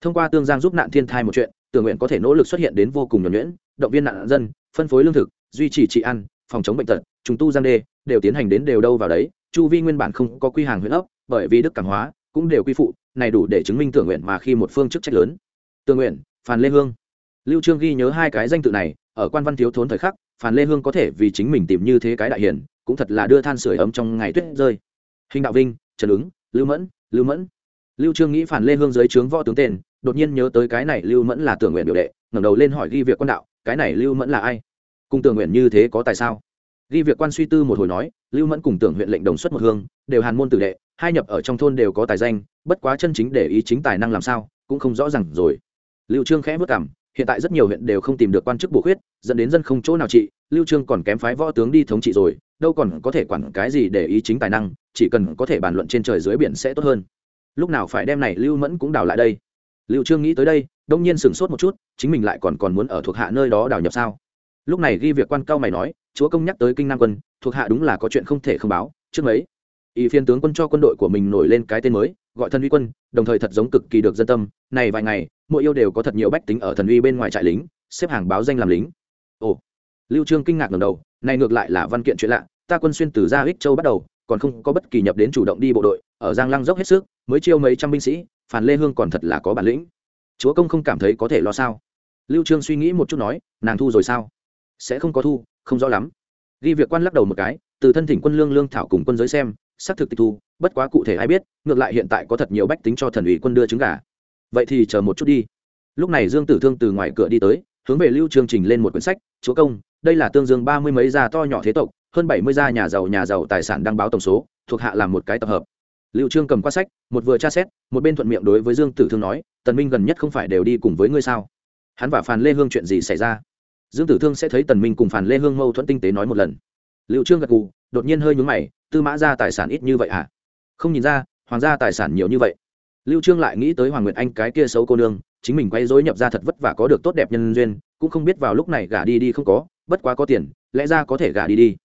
Thông qua tương giang giúp nạn thiên thai một chuyện, tưởng nguyện có thể nỗ lực xuất hiện đến vô cùng nhuẩn nhuyễn, động viên nạn dân, phân phối lương thực, duy trì trị ăn phòng chống bệnh tật, trùng tu giang đê, đều tiến hành đến đều đâu vào đấy. Chu vi nguyên bản không có quy hàng huyện ấp bởi vì đức cảm hóa, cũng đều quy phụ, này đủ để chứng minh tưởng nguyện mà khi một phương chức trách lớn. Tưởng nguyện, phàn lê hương. Lưu trương ghi nhớ hai cái danh tự này, ở quan văn thiếu thốn thời khắc phàn lê hương có thể vì chính mình tìm như thế cái đại hiển, cũng thật là đưa than sửa ấm trong ngày tuyết rơi. Hình đạo vinh, trần ứng, lưu mẫn lưu mẫn. Lưu trương nghĩ phàn lê hương dưới trướng võ tướng tên, đột nhiên nhớ tới cái này lưu mẫn là tưởng nguyện biểu đệ, ngẩng đầu lên hỏi ghi việc quan đạo, cái này lưu mẫn là ai? Cùng tưởng nguyện như thế có tại sao? Ghi việc quan suy tư một hồi nói, lưu mẫn cùng tưởng huyện lệnh đồng xuất một hương, đều hàn môn tử đệ, hai nhập ở trong thôn đều có tài danh, bất quá chân chính để ý chính tài năng làm sao, cũng không rõ ràng rồi. Lưu trương khẽ vất cảm hiện tại rất nhiều huyện đều không tìm được quan chức bổ khuyết, dẫn đến dân không chỗ nào trị, lưu trương còn kém phái võ tướng đi thống trị rồi, đâu còn có thể quản cái gì để ý chính tài năng, chỉ cần có thể bàn luận trên trời dưới biển sẽ tốt hơn. Lúc nào phải đem này lưu mẫn cũng đào lại đây. Lưu trương nghĩ tới đây, đông nhiên sửng sốt một chút, chính mình lại còn còn muốn ở thuộc hạ nơi đó đào nhập sao? Lúc này ghi việc quan cao mày nói, chúa công nhắc tới kinh nam quân, thuộc hạ đúng là có chuyện không thể không báo, trước mấy. Ý phiên tướng quân cho quân đội của mình nổi lên cái tên mới, gọi thân uy quân, đồng thời thật giống cực kỳ được dân tâm, này vài ngày mỗi yêu đều có thật nhiều bách tính ở thần uy bên ngoài trại lính, xếp hàng báo danh làm lính. Ồ, lưu trương kinh ngạc ngẩng đầu, này ngược lại là văn kiện chuyện lạ, ta quân xuyên từ ra ích châu bắt đầu, còn không có bất kỳ nhập đến chủ động đi bộ đội, ở giang lăng dốc hết sức, mới chiêu mấy trăm binh sĩ phản lê hương còn thật là có bản lĩnh. Chúa công không cảm thấy có thể lo sao? Lưu trương suy nghĩ một chút nói, nàng thu rồi sao? Sẽ không có thu, không rõ lắm. Ghi việc quan lắc đầu một cái, từ thân thỉnh quân lương lương thảo cùng quân giới xem, xác thực tịch thu, bất quá cụ thể ai biết, ngược lại hiện tại có thật nhiều bách tính cho thần ủy quân đưa trứng gà vậy thì chờ một chút đi. Lúc này dương tử thương từ ngoài cửa đi tới, hướng về lưu chương trình lên một quyển sách, chúa công, đây là tương dương ba mươi mấy gia to nhỏ thế tộc, hơn bảy mươi gia nhà giàu nhà giàu tài sản đăng báo tổng số, thuộc hạ làm một cái tập hợp. Lưu trương cầm qua sách, một vừa tra xét, một bên thuận miệng đối với dương tử thương nói, tần minh gần nhất không phải đều đi cùng với ngươi sao? Hắn và phàn lê hương chuyện gì xảy ra? Dương tử thương sẽ thấy tần minh cùng phàn lê hương mâu thuẫn tinh tế nói một lần. Liệu trương gật gù, đột nhiên hơi nhướng mày, tư mã ra tài sản ít như vậy à không nhìn ra, hoàng gia tài sản nhiều như vậy lưu trương lại nghĩ tới hoàng nguyệt anh cái kia xấu cô nương, chính mình quay rối nhập ra thật vất vả có được tốt đẹp nhân duyên, cũng không biết vào lúc này gả đi đi không có, bất quá có tiền, lẽ ra có thể gả đi đi.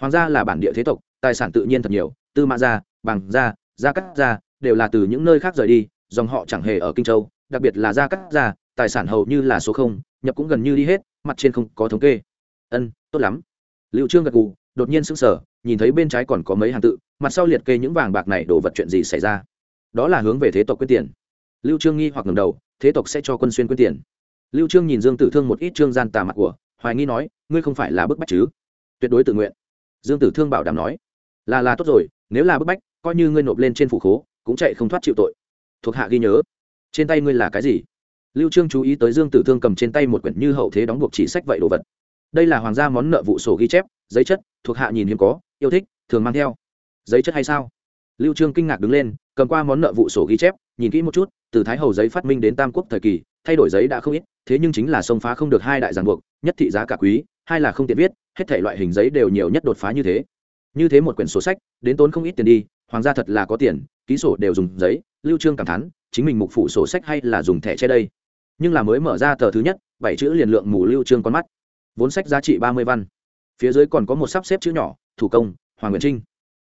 Hoàng gia là bản địa thế tộc, tài sản tự nhiên thật nhiều, tư mã gia, bằng gia gia cắt gia, đều là từ những nơi khác rời đi, dòng họ chẳng hề ở kinh châu, đặc biệt là gia cắt gia, tài sản hầu như là số không, nhập cũng gần như đi hết, mặt trên không có thống kê. Ân, tốt lắm. Liệu trương gật gù, đột nhiên sững sờ, nhìn thấy bên trái còn có mấy hàng tự, mặt sau liệt kê những vàng bạc này đổ vật chuyện gì xảy ra đó là hướng về thế tộc quyết tiền. Lưu trương nghi hoặc ngầm đầu, thế tộc sẽ cho quân xuyên quyết tiền. Lưu trương nhìn dương tử thương một ít trương gian tà mặt của, hoài nghi nói, ngươi không phải là bức bách chứ? Tuyệt đối tự nguyện. Dương tử thương bảo đảm nói, là là tốt rồi, nếu là bức bách, coi như ngươi nộp lên trên phủ khố, cũng chạy không thoát chịu tội. Thuộc hạ ghi nhớ, trên tay ngươi là cái gì? Lưu trương chú ý tới dương tử thương cầm trên tay một quyển như hậu thế đóng buộc chỉ sách vậy đồ vật. Đây là hoàng gia món nợ vụ sổ ghi chép, giấy chất, thuộc hạ nhìn hiếm có, yêu thích, thường mang theo. Giấy chất hay sao? Lưu trương kinh ngạc đứng lên, cầm qua món nợ vụ sổ ghi chép, nhìn kỹ một chút, từ thái hầu giấy phát minh đến tam quốc thời kỳ, thay đổi giấy đã không ít, thế nhưng chính là xông phá không được hai đại giảng buộc, nhất thị giá cả quý, hai là không tiện viết, hết thể loại hình giấy đều nhiều nhất đột phá như thế. Như thế một quyển sổ sách, đến tốn không ít tiền đi, hoàng gia thật là có tiền, ký sổ đều dùng giấy, lưu trương cảm thán, chính mình mục phụ sổ sách hay là dùng thẻ che đây. Nhưng là mới mở ra tờ thứ nhất, bảy chữ liền lượng mù lưu trương con mắt. Vốn sách giá trị ba mươi văn. Phía dưới còn có một sắp xếp chữ nhỏ, thủ công, hoàng nguyễn trinh.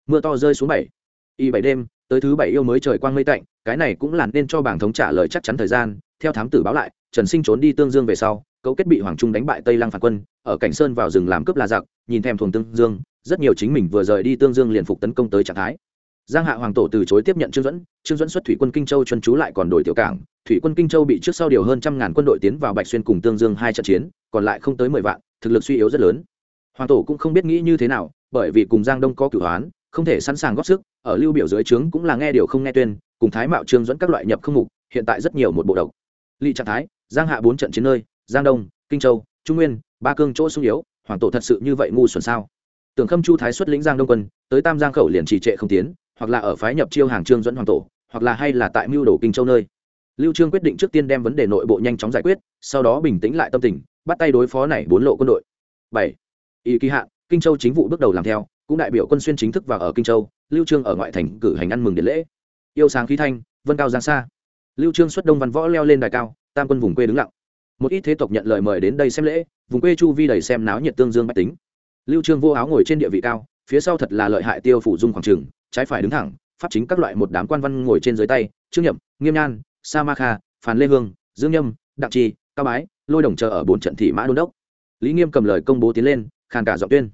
Mưa to rơi xuống bảy y bảy đêm, tới thứ bảy yêu mới trời quang mây tạnh, cái này cũng là nên cho bảng thống trả lời chắc chắn thời gian. Theo thám tử báo lại, trần sinh trốn đi tương dương về sau, cấu kết bị hoàng trung đánh bại tây lăng phản quân, ở cảnh sơn vào rừng làm cướp là giặc, nhìn thèm thuồng tương dương, rất nhiều chính mình vừa rời đi tương dương liền phục tấn công tới trạng thái. Giang hạ hoàng tổ từ chối tiếp nhận trương dẫn trương dẫn xuất thủy quân kinh châu chân trú lại còn đổi tiểu cảng, thủy quân kinh châu bị trước sau điều hơn trăm ngàn quân đội tiến vào bạch xuyên cùng tương dương hai trận chiến, còn lại không tới mười vạn, thực lực suy yếu rất lớn. Hoàng tổ cũng không biết nghĩ như thế nào, bởi vì cùng giang đông có cửu hoán không thể sẵn sàng góp sức, ở lưu biểu dưới trướng cũng là nghe điều không nghe tuyên, cùng thái mạo trương dẫn các loại nhập không mục, hiện tại rất nhiều một bộ độc. Ly trạng thái, giang hạ bốn trận chiến nơi, giang đông, kinh châu, trung nguyên, ba cương chỗ sung yếu, hoàng tổ thật sự như vậy ngu xuẩn sao? Tưởng khâm chu thái xuất lĩnh giang đông quân, tới tam giang khẩu liền trì trệ không tiến, hoặc là ở phái nhập chiêu hàng trương dẫn hoàng tổ, hoặc là hay là tại mưu đồ kinh châu nơi. Lưu trương quyết định trước tiên đem vấn đề nội bộ nhanh chóng giải quyết, sau đó bình tĩnh lại tâm tình, bắt tay đối phó này bốn lộ quân đội. Bảy. Y kỳ hạn kinh châu chính vụ bước đầu làm theo cũng đại biểu quân xuyên chính thức vào ở kinh châu, lưu trương ở ngoại thành cử hành ăn mừng điện lễ. Yêu sáng khí thanh, vân cao giang xa. Lưu trương xuất đông văn võ leo lên đài cao, tam quân vùng quê đứng lặng. Một ít thế tộc nhận lời mời đến đây xem lễ, vùng quê chu vi đầy xem náo nhiệt tương dương bách tính. Lưu trương vô áo ngồi trên địa vị cao, phía sau thật là lợi hại tiêu phủ dung khoảng trường, trái phải đứng thẳng, pháp chính các loại một đám quan văn ngồi trên dưới tay, trương nhậm, nghiêm nhan, sa ma kha, phàn lê hương, dương nhâm, đặng trì, cao bái, lôi đồng chờ ở bốn trận thị mã đôn đốc. Lý nghiêm cầm lời công bố tiến lên, khàn cả giọng tuyên.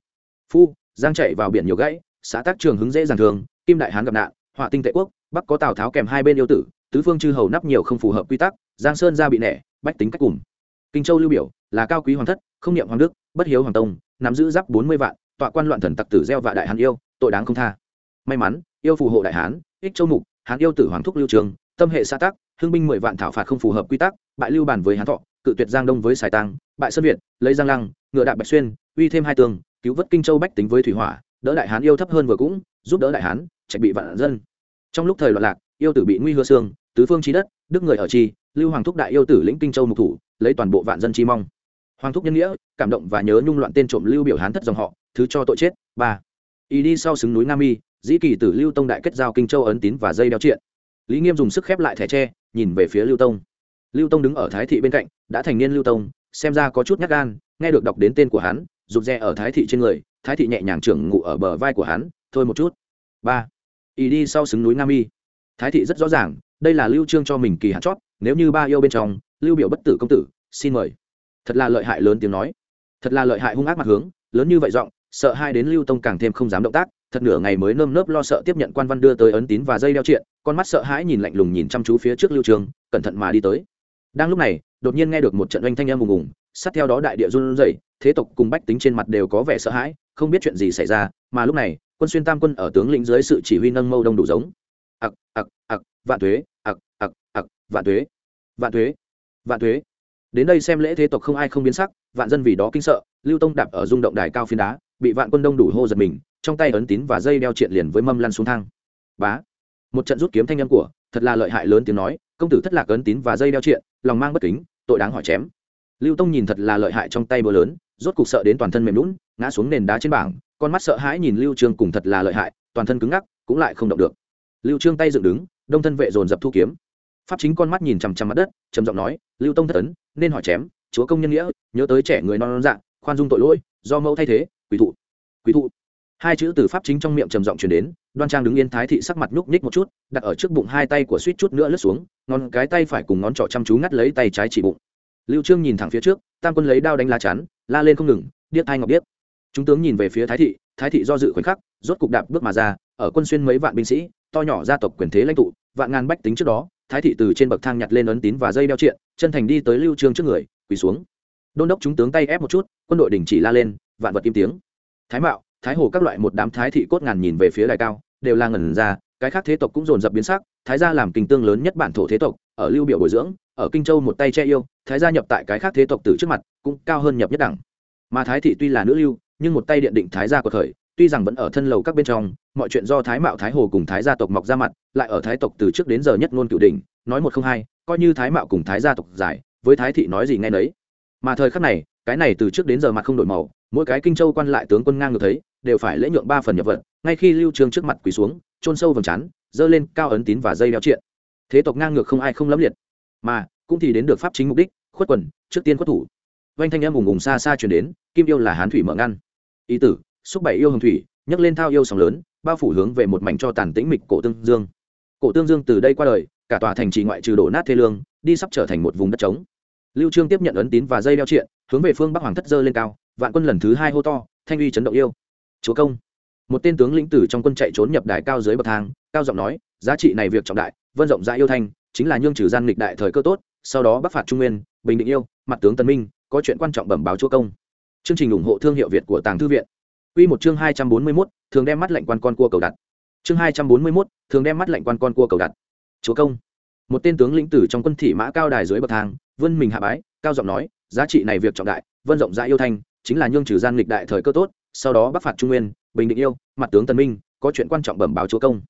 Phu giang chạy vào biển nhiều gãy, xã tác trường hứng dễ dàng thường kim đại hán gặp nạn, họa tinh tệ quốc, bắc có tào tháo kèm hai bên yêu tử, tứ phương chư hầu nắp nhiều không phù hợp quy tắc, giang sơn ra bị nẻ, bách tính cách cùng. Kinh châu lưu biểu, là cao quý hoàng thất, không niệm hoàng đức, bất hiếu hoàng tông, nắm giữ giáp bốn mươi vạn, tọa quan loạn thần tặc tử gieo vạ đại hán yêu, tội đáng không tha. May mắn, yêu phù hộ đại hán, ích châu mục, hán yêu tử hoàng thúc lưu trường, tâm hệ xã tắc hương binh mười vạn thảo phạt không phù hợp quy tắc, bại lưu bản với hán thọ, cự tuyệt giang đông với sài tăng bại sơn việt, lấy giang lăng, ngựa đạp bạch xuyên, uy thêm hai tường cứu vớt kinh châu bách tính với thủy hỏa, đỡ đại hán yêu thấp hơn vừa cũng, giúp đỡ đại hán, trạch bị vạn dân. Trong lúc thời loạn lạc, yêu tử bị nguy hư xương, tứ phương trí đất, đức người ở chi lưu hoàng thúc đại yêu tử lĩnh kinh châu mục thủ, lấy toàn bộ vạn dân chi mong. Hoàng thúc nhân nghĩa, cảm động và nhớ nhung loạn tên trộm lưu biểu hán thất dòng họ, thứ cho tội chết. Ba. Y đi sau xứng núi nam y dĩ kỳ tử lưu tông đại kết giao kinh châu ấn tín và dây đeo triện. Lý nghiêm dùng sức khép lại thẻ tre, nhìn về phía lưu tông. Lưu tông đứng ở thái thị bên cạnh, đã thành niên lưu tông, xem ra có chút nhát gan, nghe được đọc đến tên của hắn rụt rè ở thái thị trên người, thái thị nhẹ nhàng trưởng ngụ ở bờ vai của hắn, thôi một chút. Ba ý đi sau xứng núi nam y thái thị rất rõ ràng, đây là lưu trương cho mình kỳ hạn chót, nếu như ba yêu bên trong, lưu biểu bất tử công tử, xin mời. Thật là lợi hại lớn tiếng nói. Thật là lợi hại hung ác mặt hướng, lớn như vậy giọng, sợ hai đến lưu tông càng thêm không dám động tác, thật nửa ngày mới nơm nớp lo sợ tiếp nhận quan văn đưa tới ấn tín và dây đeo chuyện con mắt sợ hãi nhìn lạnh lùng nhìn chăm chú phía trước lưu trường cẩn thận mà đi tới. Đang lúc này, đột nhiên nghe được một trận oanh thanh âm ùng ùng sát theo đó đại địa run rẩy, thế tộc cùng bách tính trên mặt đều có vẻ sợ hãi, không biết chuyện gì xảy ra, mà lúc này, quân xuyên tam quân ở tướng lĩnh dưới sự chỉ huy nâng mâu đông đủ giống. Ặc ặc ặc, vạn thuế ặc ặc ặc, vạn thuế vạn thuế vạn thuế đến đây xem lễ thế tộc không ai không biến sắc, vạn dân vì đó kinh sợ, lưu tông đạp ở rung động đài cao phiến đá, bị vạn quân đông đủ hô giật mình, trong tay ấn tín và dây đeo triện liền với mâm lăn xuống thang. Bá. Một trận rút kiếm thanh âm của, thật là lợi hại lớn tiếng nói, công tử thất lạc ấn tín và dây đeo triện lòng mang bất kính, tội đáng hỏi chém lưu tông nhìn thật là lợi hại trong tay bờ lớn, rốt cục sợ đến toàn thân mềm lún, ngã xuống nền đá trên bảng, con mắt sợ hãi nhìn lưu trương cùng thật là lợi hại, toàn thân cứng ngắc, cũng lại không động được. Lưu trương tay dựng đứng, đông thân vệ dồn dập thu kiếm. Pháp chính con mắt nhìn chằm chằm mặt đất, trầm giọng nói, lưu tông thất ấn, nên hỏi chém, chúa công nhân nghĩa, nhớ tới trẻ người non non dạng khoan dung tội lỗi, do mẫu thay thế, quỷ thụ quỷ thụ. Hai chữ từ pháp chính trong miệng trầm giọng truyền đến, đoan trang đứng yên thái thị sắc mặt nhúc nhích một chút, đặt ở trước bụng hai tay của suýt chút nữa lướt xuống, ngón cái tay phải cùng ngón trỏ chăm chú ngắt lấy tay trái chỉ bụng lưu trương nhìn thẳng phía trước, tam quân lấy đao đánh lá chắn, la lên không ngừng, điếc thai ngọc điếc. Chúng tướng nhìn về phía thái thị thái thị do dự khoảnh khắc, rốt cục đạp bước mà ra, ở quân xuyên mấy vạn binh sĩ, to nhỏ gia tộc quyền thế lãnh tụ, vạn ngàn bách tính trước đó, thái thị từ trên bậc thang nhặt lên ấn tín và dây đeo triện, chân thành đi tới lưu trương trước người, quỳ xuống. Đôn đốc chúng tướng tay ép một chút, quân đội đình chỉ la lên, vạn vật im tiếng. Thái mạo, thái hồ các loại một đám thái thị cốt ngàn nhìn về phía đài cao, đều là ngẩn ra, cái khác thế tộc cũng dồn dập biến sắc, thái gia làm kinh tương lớn nhất bản thổ thế tộc, ở lưu biểu bồi dưỡng, ở kinh châu một tay che yêu thái gia nhập tại cái khác thế tộc từ trước mặt cũng cao hơn nhập nhất đẳng. Mà thái thị tuy là nữ lưu nhưng một tay điện định thái gia của thời tuy rằng vẫn ở thân lầu các bên trong mọi chuyện do thái mạo thái hồ cùng thái gia tộc mọc ra mặt lại ở thái tộc từ trước đến giờ nhất ngôn cửu đỉnh nói một không hai coi như thái mạo cùng thái gia tộc giải với thái thị nói gì nghe nấy. Mà thời khắc này cái này từ trước đến giờ mặt không đổi màu mỗi cái kinh châu quan lại tướng quân ngang ngược thấy đều phải lễ nhượng ba phần nhập vật. ngay khi lưu trương trước mặt quỳ xuống chôn sâu vầng chán, dơ lên cao ấn tín và dây đeo triện. Thế tộc ngang ngược không ai không lấm liệt. Mà cũng thì đến được pháp chính mục đích, khuất quần, trước tiên khuất thủ. Vanh thanh em ùng ùng xa xa chuyển đến, kim yêu là hán thủy mở ngăn. Ý tử, xúc bảy yêu hồng thủy, nhấc lên thao yêu sóng lớn, bao phủ hướng về một mảnh cho tàn tĩnh mịch cổ tương dương. Cổ tương dương từ đây qua đời, cả tòa thành trì ngoại trừ đổ nát thê lương, đi sắp trở thành một vùng đất trống. Lưu trương tiếp nhận ấn tín và dây đeo triện, hướng về phương bắc hoàng thất dơ lên cao, vạn quân lần thứ hai hô to, thanh uy chấn động yêu. Chúa công. Một tên tướng lĩnh tử trong quân chạy trốn nhập đài cao dưới bậc thang, cao giọng nói, giá trị này việc trọng đại, vân rộng rãi yêu thanh, chính là nhương trừ gian nghịch đại thời cơ tốt sau đó bắc phạt trung nguyên bình định yêu mặt tướng tân minh có chuyện quan trọng bẩm báo chúa công chương trình ủng hộ thương hiệu việt của tàng thư viện Quy một chương hai trăm bốn mươi 241, thường đem mắt lạnh quan con cua cầu đặt. Chương hai trăm bốn mươi 241, thường đem mắt lạnh quan con cua cầu đặt. Chúa công. Một tên tướng lĩnh tử trong quân thị mã cao đài dưới bậc thang, vươn mình hạ bái, cao giọng nói, giá trị này việc trọng đại, vân rộng rãi yêu thanh, chính là nhương trừ gian nghịch đại thời cơ tốt, sau đó bắc phạt trung nguyên, bình định yêu, mặt tướng tân Minh, có chuyện quan trọng bẩm báo chúa công.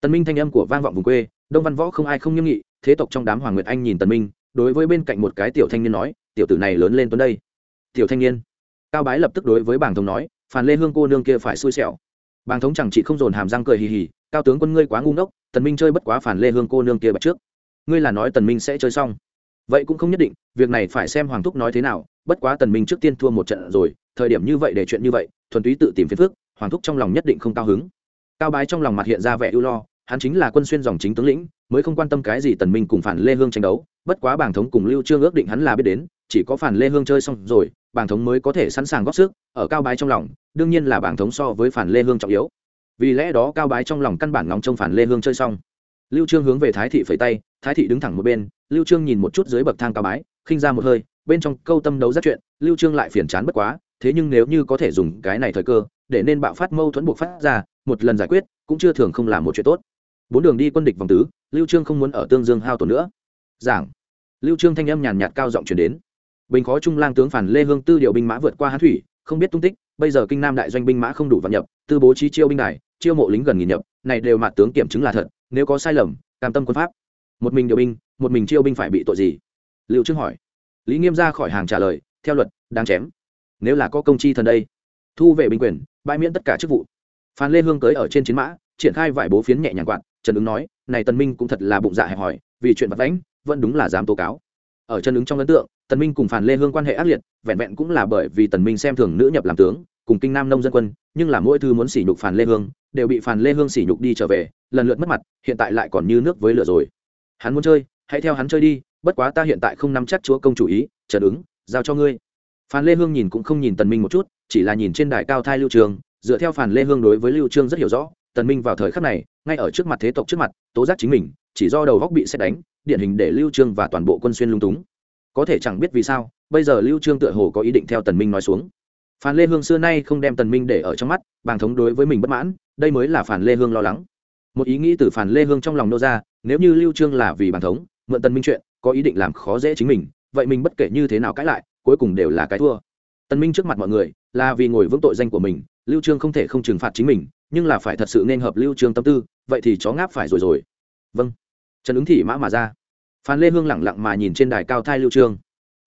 tân Minh thanh âm của vang vọng vùng quê, Đông Văn Võ không ai không nghiêm nghị, thế tộc trong đám Hoàng Nguyệt Anh nhìn tân Minh, đối với bên cạnh một cái tiểu thanh niên nói, tiểu tử này lớn lên tuấn đây. Tiểu thanh niên. Cao Bái lập tức đối với bảng thống nói, phản lê hương cô nương kia phải xui xẻo bàng thống chẳng chị không dồn hàm răng cười hì hì cao tướng quân ngươi quá ngu ngốc tần minh chơi bất quá phản lê hương cô nương kia bạch trước ngươi là nói tần minh sẽ chơi xong vậy cũng không nhất định việc này phải xem hoàng thúc nói thế nào bất quá tần minh trước tiên thua một trận rồi thời điểm như vậy để chuyện như vậy thuần túy tự tìm phiền phức hoàng thúc trong lòng nhất định không cao hứng cao bái trong lòng mặt hiện ra vẻ ưu lo hắn chính là quân xuyên dòng chính tướng lĩnh, mới không quan tâm cái gì tần minh cùng phản lê hương tranh đấu, bất quá bảng thống cùng lưu trương ước định hắn là biết đến, chỉ có phản lê hương chơi xong rồi, bảng thống mới có thể sẵn sàng góp sức, ở cao bái trong lòng, đương nhiên là bảng thống so với phản lê hương trọng yếu. Vì lẽ đó cao bái trong lòng căn bản ngóng trông phản lê hương chơi xong. Lưu trương hướng về thái thị phẩy tay, thái thị đứng thẳng một bên, lưu trương nhìn một chút dưới bậc thang cao bái, khinh ra một hơi, bên trong câu tâm đấu rất chuyện, lưu trương lại phiền chán bất quá, thế nhưng nếu như có thể dùng cái này thời cơ, để nên bạo phát mâu thuẫn buộc phát ra, một lần giải quyết, cũng chưa thường không làm một chuyện tốt bốn đường đi quân địch vòng tứ, lưu trương không muốn ở tương dương hao tổn nữa. Giảng. Lưu trương thanh âm nhàn nhạt cao giọng truyền đến. Bình khó trung lang tướng phản lê hương tư điều binh mã vượt qua hán thủy, không biết tung tích, bây giờ kinh nam đại doanh binh mã không đủ vận nhập, tư bố trí chiêu binh đài, chiêu mộ lính gần nghìn nhập, này đều mặt tướng kiểm chứng là thật, nếu có sai lầm, cam tâm quân pháp. Một mình điều binh, một mình chiêu binh phải bị tội gì? Liệu trương hỏi. Lý nghiêm ra khỏi hàng trả lời, theo luật, đáng chém. Nếu là có công chi thần đây, thu về binh quyền, bãi miễn tất cả chức vụ. Phan lê hương tới ở trên chiến mã, triển khai vải bố phiến nhẹ nhàng quạt trần ứng nói, này tần minh cũng thật là bụng dạ hẹp hòi, vì chuyện vật lãnh vẫn đúng là dám tố cáo. Ở Trần ứng trong ấn tượng, tần minh cùng phản lê hương quan hệ ác liệt, vẹn vẹn cũng là bởi vì tần minh xem thường nữ nhập làm tướng, cùng kinh nam nông dân quân, nhưng là mỗi thứ muốn sỉ nhục phản lê hương, đều bị phản lê hương sỉ nhục đi trở về, lần lượt mất mặt, hiện tại lại còn như nước với lửa rồi. Hắn muốn chơi, hãy theo hắn chơi đi, bất quá ta hiện tại không nắm chắc chúa công chủ ý, trần ứng, giao cho ngươi. Phan lê hương nhìn cũng không nhìn tần minh một chút, chỉ là nhìn trên đài cao thai lưu trường, dựa theo phản lê hương đối với lưu trương rất hiểu rõ, tần minh vào thời khắc này ngay ở trước mặt thế tộc trước mặt tố giác chính mình chỉ do đầu góc bị xét đánh điển hình để lưu trương và toàn bộ quân xuyên lung túng có thể chẳng biết vì sao bây giờ lưu trương tựa hồ có ý định theo tần minh nói xuống Phan Lê Hương xưa nay không đem Tần Minh để ở trong mắt, bàng thống đối với mình bất mãn, đây mới là Phan Lê Hương lo lắng. Một ý nghĩ từ Phan Lê Hương trong lòng nô ra, nếu như Lưu Trương là vì bàng thống, mượn Tần Minh chuyện, có ý định làm khó dễ chính mình, vậy mình bất kể như thế nào cãi lại, cuối cùng đều là cái thua. Tần Minh trước mặt mọi người, là vì ngồi vững tội danh của mình, Lưu Trương không thể không trừng phạt chính mình, nhưng là phải thật sự nên hợp Lưu Trương tâm tư, vậy thì chó ngáp phải rồi rồi. Vâng. Trần ứng thị mã mà ra. Phan Lê Hương lẳng lặng mà nhìn trên đài cao thai Lưu Trương.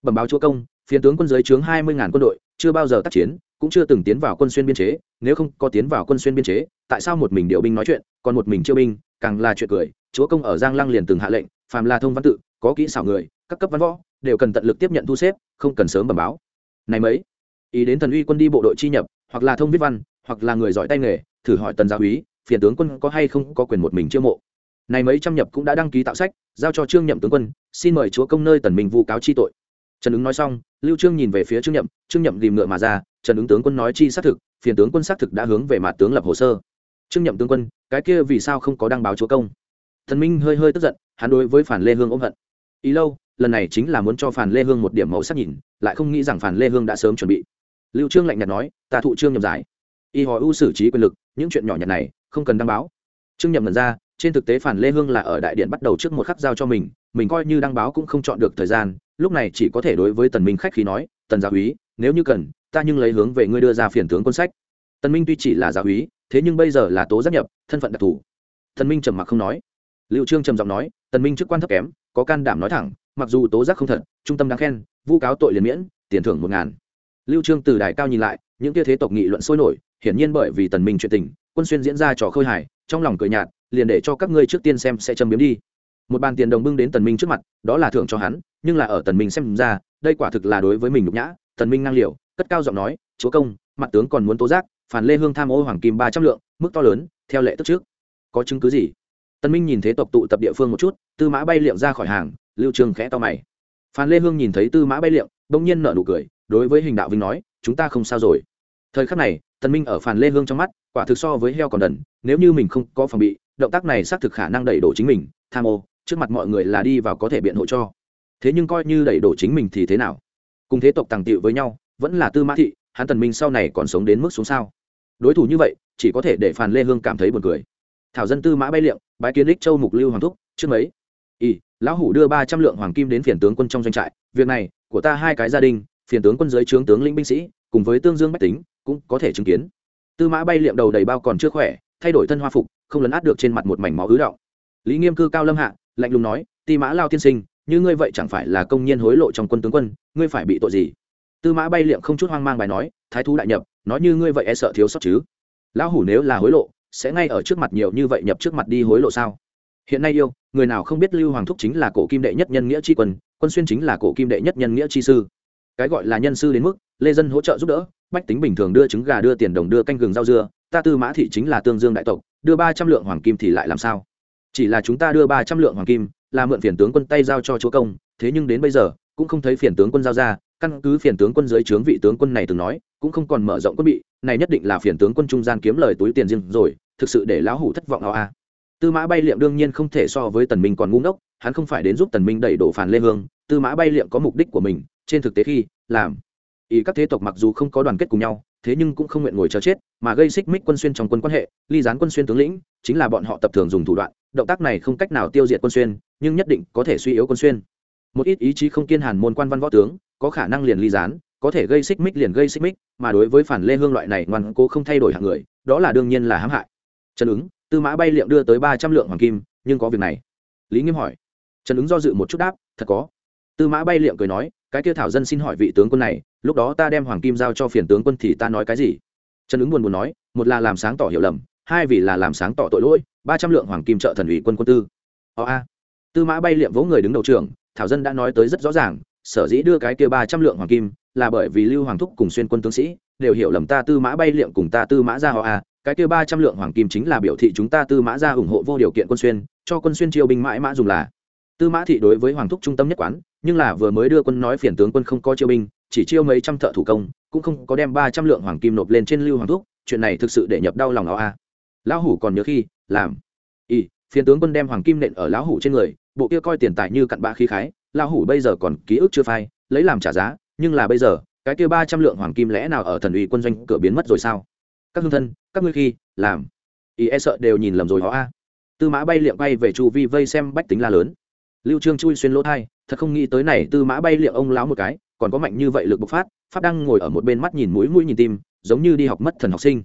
Bẩm báo chúa công, phiến tướng quân giới chướng hai mươi ngàn quân đội, chưa bao giờ tác chiến cũng chưa từng tiến vào quân xuyên biên chế nếu không có tiến vào quân xuyên biên chế tại sao một mình điều binh nói chuyện còn một mình chiêu binh càng là chuyện cười chúa công ở giang lăng liền từng hạ lệnh phàm là thông văn tự có kỹ xảo người các cấp văn võ đều cần tận lực tiếp nhận thu xếp không cần sớm bẩm báo này mấy ý đến thần uy quân đi bộ đội chi nhập hoặc là thông viết văn hoặc là người giỏi tay nghề thử hỏi tần gia úy phiền tướng quân có hay không có quyền một mình chiêu mộ. Này mấy trăm nhập cũng đã đăng ký tạo sách, giao cho trương nhậm tướng quân, xin mời chúa công nơi tần minh vu cáo chi tội. Trần ứng nói xong, lưu trương nhìn về phía trương nhậm trương nhậm tìm ngựa mà ra, trần ứng tướng quân nói chi xác thực, phiền tướng quân xác thực đã hướng về mặt tướng lập hồ sơ. Trương nhậm tướng quân, cái kia vì sao không có đăng báo chúa công? Thần minh hơi hơi tức giận, hắn đối với phản lê hương ôm hận. Ý lâu, lần này chính là muốn cho phản lê hương một điểm màu sắc nhìn, lại không nghĩ rằng phản lê hương đã sớm chuẩn bị. Lưu trương lạnh nhạt nói, ta thụ trương nhậm giải. Y hỏi ưu xử trí quyền lực, những chuyện nhỏ nhặt này không cần đăng báo. Trương nhậm nhận ra, trên thực tế phản lê hương là ở đại điện bắt đầu trước một khắc giao cho mình mình coi như đăng báo cũng không chọn được thời gian, lúc này chỉ có thể đối với tần minh khách khí nói, tần gia úy, nếu như cần, ta nhưng lấy hướng về ngươi đưa ra phiền tướng quân sách. Tần minh tuy chỉ là gia úy, thế nhưng bây giờ là tố giác nhập, thân phận đặc thù. Tần minh trầm mặc không nói. Liệu trương trầm giọng nói, tần minh chức quan thấp kém, có can đảm nói thẳng, mặc dù tố giác không thật, trung tâm đáng khen, vu cáo tội liền miễn, tiền thưởng một ngàn. Lưu trương từ đài cao nhìn lại, những kia thế tộc nghị luận sôi nổi, hiển nhiên bởi vì tần minh chuyện tình quân xuyên diễn ra trò khơi Hải trong lòng cười nhạt, liền để cho các ngươi trước tiên xem sẽ châm biếm đi. Một bàn tiền đồng bưng đến tần minh trước mặt, đó là thưởng cho hắn, nhưng là ở tần minh xem ra, đây quả thực là đối với mình nhục nhã. Tần minh năng liệu cất cao giọng nói, chúa công, mặt tướng còn muốn tố giác, phản lê hương tham ô hoàng kim ba trăm lượng, mức to lớn, theo lệ tức trước. Có chứng cứ gì? Tần minh nhìn thấy tộc tụ tập địa phương một chút, tư mã bay liệm ra khỏi hàng, lưu trường khẽ to mày. Phan lê hương nhìn thấy tư mã bay liệm bỗng nhiên nở nụ cười, đối với hình đạo vinh nói, chúng ta không sao rồi. Thời khắc này, tần minh ở phản lê hương trong mắt quả thực so với heo còn đần, nếu như mình không có phòng bị, động tác này xác thực khả năng đẩy đổ chính mình, tham ô, trước mặt mọi người là đi vào có thể biện hộ cho. Thế nhưng coi như đẩy đổ chính mình thì thế nào? Cùng thế tộc tàng tiệu với nhau, vẫn là tư mã thị, hắn tần minh sau này còn sống đến mức xuống sao? Đối thủ như vậy, chỉ có thể để phàn lê hương cảm thấy buồn cười. Thảo dân tư mã bay liệm bái kiến đích châu mục lưu hoàng thúc, trước mấy? Y lão hủ đưa ba trăm lượng hoàng kim đến phiền tướng quân trong doanh trại, việc này, của ta hai cái gia đình, phiền tướng quân dưới trướng tướng lĩnh binh sĩ, cùng với tương dương bách tính, cũng có thể chứng kiến tư mã bay liệm đầu đầy bao còn chưa khỏe, thay đổi thân hoa phục, không lấn át được trên mặt một mảnh máu ứ động lý nghiêm cư cao lâm hạ, lạnh lùng nói, ti mã lao tiên sinh, như ngươi vậy chẳng phải là công nhân hối lộ trong quân tướng quân, ngươi phải bị tội gì? Tư mã bay liệm không chút hoang mang bài nói, thái thú đại nhập, nói như ngươi vậy e sợ thiếu sót chứ. Lão hủ nếu là hối lộ, sẽ ngay ở trước mặt nhiều như vậy nhập trước mặt đi hối lộ sao? Hiện nay yêu, người nào không biết lưu hoàng thúc chính là cổ kim đệ nhất nhân nghĩa tri quân quân xuyên chính là cổ kim đệ nhất nhân nghĩa tri sư. Cái gọi là nhân sư đến mức, lê dân hỗ trợ giúp đỡ bách tính bình thường đưa trứng gà, đưa tiền đồng, đưa canh gừng, rau dưa. Ta tư mã thị chính là tương dương đại tộc, đưa ba trăm lượng hoàng kim thì lại làm sao? Chỉ là chúng ta đưa ba trăm lượng hoàng kim, là mượn phiền tướng quân tay giao cho chúa công. Thế nhưng đến bây giờ, cũng không thấy phiền tướng quân giao ra. Căn cứ phiền tướng quân dưới trướng vị tướng quân này từng nói, cũng không còn mở rộng quân bị. Này nhất định là phiền tướng quân trung gian kiếm lời túi tiền riêng rồi, thực sự để lão hủ thất vọng ao a. Tư mã bay liệm đương nhiên không thể so với tần minh còn ngu ngốc, hắn không phải đến giúp tần minh đẩy đổ phản lê hương. Tư mã bay liệm có mục đích của mình, trên thực tế khi, làm ý các thế tộc mặc dù không có đoàn kết cùng nhau, thế nhưng cũng không nguyện ngồi chờ chết, mà gây xích mích quân xuyên trong quân quan hệ, ly gián quân xuyên tướng lĩnh, chính là bọn họ tập thường dùng thủ đoạn, động tác này không cách nào tiêu diệt quân xuyên, nhưng nhất định có thể suy yếu quân xuyên. Một ít ý chí không kiên hàn môn quan văn võ tướng, có khả năng liền ly gián, có thể gây xích mích liền gây xích mích, mà đối với phản lê hương loại này ngoan cố không thay đổi hạng người, đó là đương nhiên là hãm hại. Trần ứng, tư mã bay liệm đưa tới ba trăm lượng hoàng kim, nhưng có việc này. Lý nghiêm hỏi. Trần ứng do dự một chút đáp, thật có. Tư mã bay liệm cười nói, cái kia thảo dân xin hỏi vị tướng quân này lúc đó ta đem hoàng kim giao cho phiền tướng quân thì ta nói cái gì? Trần ứng buồn buồn nói, một là làm sáng tỏ hiểu lầm, hai vì là làm sáng tỏ tội lỗi, ba trăm lượng hoàng kim trợ thần ủy quân quân tư. O a. Tư mã bay liệm vỗ người đứng đầu trường thảo dân đã nói tới rất rõ ràng, sở dĩ đưa cái kia ba trăm lượng hoàng kim là bởi vì lưu hoàng thúc cùng xuyên quân tướng sĩ đều hiểu lầm ta tư mã bay liệm cùng ta tư mã ra họ a, cái kia ba trăm lượng hoàng kim chính là biểu thị chúng ta tư mã ra ủng hộ vô điều kiện quân xuyên, cho quân xuyên triều binh mãi mã dùng là. Tư mã thị đối với hoàng thúc trung tâm nhất quán, nhưng là vừa mới đưa quân nói phiền tướng quân không có chiêu binh chỉ chiêu mấy trăm thợ thủ công, cũng không có đem ba trăm lượng hoàng kim nộp lên trên lưu hoàng thúc, chuyện này thực sự để nhập đau lòng nó a. Lão hủ còn nhớ khi, làm. Y phiến tướng quân đem hoàng kim nện ở lão hủ trên người, bộ kia coi tiền tài như cặn bã khí khái, lão hủ bây giờ còn ký ức chưa phai, lấy làm trả giá, nhưng là bây giờ, cái kia ba trăm lượng hoàng kim lẽ nào ở thần ủy quân doanh cửa biến mất rồi sao? Các hương thân, các ngươi khi, làm. Y e sợ đều nhìn lầm rồi họ a. Tư mã bay liệm bay về chu vi vây xem bách tính la lớn. Lưu trương chui xuyên lỗ thai, thật không nghĩ tới này tư mã bay liệm ông lão một cái còn có mạnh như vậy lực bộc phát pháp đang ngồi ở một bên mắt nhìn mũi mũi nhìn tim giống như đi học mất thần học sinh.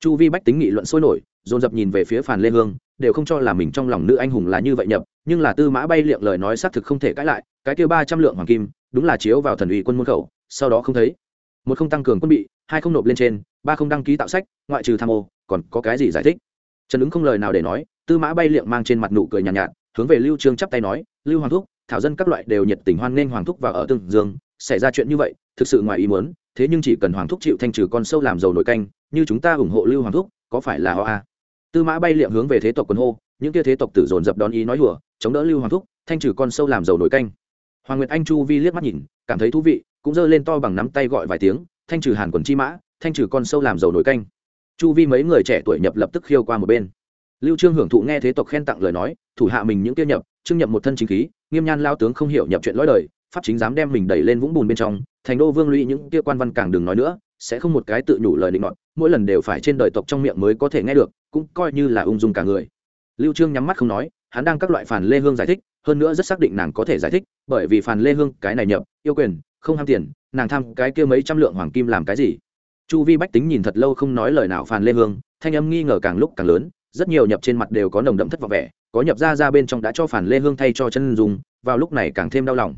Chu vi bách tính nghị luận sôi nổi dồn dập nhìn về phía phàn lê hương đều không cho là mình trong lòng nữ anh hùng là như vậy nhập nhưng là tư mã bay liệng lời nói xác thực không thể cãi lại cái kia ba trăm lượng hoàng kim đúng là chiếu vào thần ủy quân môn khẩu sau đó không thấy. Một không tăng cường quân bị hai không nộp lên trên ba không đăng ký tạo sách ngoại trừ tham ô còn có cái gì giải thích? Trần ứng không lời nào để nói tư mã bay liệng mang trên mặt nụ cười nhàn nhạt, nhạt hướng về lưu trương chắp tay nói lưu hoàng thúc thảo dân các loại đều nhiệt tình hoan nghênh hoàng thúc vào ở tương dương xảy ra chuyện như vậy, thực sự ngoài ý muốn, thế nhưng chỉ cần hoàng thúc chịu thanh trừ con sâu làm dầu nổi canh, như chúng ta ủng hộ lưu hoàng thúc, có phải là ho a tư mã bay liệm hướng về thế tộc quân hô, những kia thế tộc tử dồn dập đón ý nói hùa chống đỡ lưu hoàng thúc, thanh trừ con sâu làm dầu nổi canh. Hoàng nguyệt anh chu vi liếc mắt nhìn, cảm thấy thú vị, cũng giơ lên to bằng nắm tay gọi vài tiếng, thanh trừ hàn quần chi mã, thanh trừ con sâu làm dầu nổi canh. Chu vi mấy người trẻ tuổi nhập lập tức khiêu qua một bên. Lưu trương hưởng thụ nghe thế tộc khen tặng lời nói, thủ hạ mình những kia nhập trương nhập một thân chính khí, nghiêm nhan lao tướng không hiểu nhập chuyện lõi đời pháp chính dám đem mình đẩy lên vũng bùn bên trong, thành đô vương lũy những kia quan văn càng đừng nói nữa, sẽ không một cái tự nhủ lời định nọt, mỗi lần đều phải trên đời tộc trong miệng mới có thể nghe được, cũng coi như là ung dung cả người. Lưu trương nhắm mắt không nói, hắn đang các loại phản lê hương giải thích, hơn nữa rất xác định nàng có thể giải thích, bởi vì phản lê hương cái này nhập, yêu quyền, không ham tiền, nàng tham cái kia mấy trăm lượng hoàng kim làm cái gì? Chu vi bách tính nhìn thật lâu không nói lời nào phản lê hương, thanh âm nghi ngờ càng lúc càng lớn, rất nhiều nhập trên mặt đều có nồng đậm thất vọng vẻ, có nhập ra ra bên trong đã cho phản lê hương thay cho chân dùng vào lúc này càng thêm đau lòng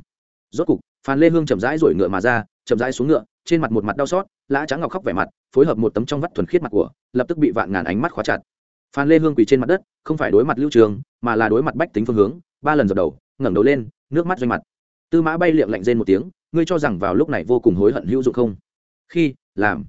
rốt cục, phan lê hương chậm rãi rủi ngựa mà ra, chậm rãi xuống ngựa, trên mặt một mặt đau xót, lã trắng ngọc khóc vẻ mặt, phối hợp một tấm trong vắt thuần khiết mặt của, lập tức bị vạn ngàn ánh mắt khóa chặt. Phan lê hương quỳ trên mặt đất, không phải đối mặt lưu trường, mà là đối mặt bách tính phương hướng, ba lần dập đầu, ngẩng đầu lên, nước mắt doanh mặt. Tư mã bay liệm lạnh rên một tiếng, ngươi cho rằng vào lúc này vô cùng hối hận hữu dụng không? Khi, làm,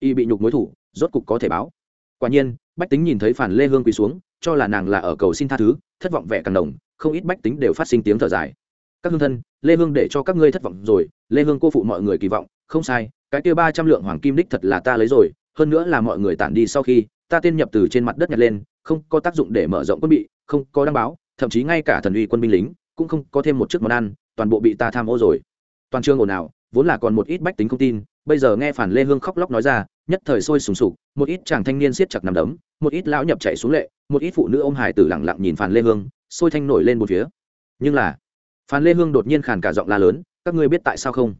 y bị nhục mối thủ, rốt cục có thể báo. Quả nhiên, bách tính nhìn thấy phản lê hương quỳ xuống, cho là nàng là ở cầu xin tha thứ, thất vọng vẻ càng đồng không ít bách tính đều phát sinh tiếng thở dài các hương thân, lê hương để cho các ngươi thất vọng rồi, lê hương cô phụ mọi người kỳ vọng, không sai, cái kia ba trăm lượng hoàng kim đích thật là ta lấy rồi, hơn nữa là mọi người tản đi sau khi, ta tiên nhập từ trên mặt đất nhặt lên, không có tác dụng để mở rộng quân bị, không có đăng báo, thậm chí ngay cả thần uy quân binh lính, cũng không có thêm một chiếc món ăn, toàn bộ bị ta tham ô rồi. Toàn trường ồn ào, vốn là còn một ít bách tính không tin, bây giờ nghe phản lê hương khóc lóc nói ra, nhất thời sôi sùng sục, một ít chàng thanh niên siết chặt nằm đấm, một ít lão nhập chạy xuống lệ, một ít phụ nữ ôm hài tử lẳng lặng nhìn phản lê hương, sôi thanh nổi lên một phía. Nhưng là Phan lê hương đột nhiên khàn cả giọng la lớn, các ngươi biết tại sao không?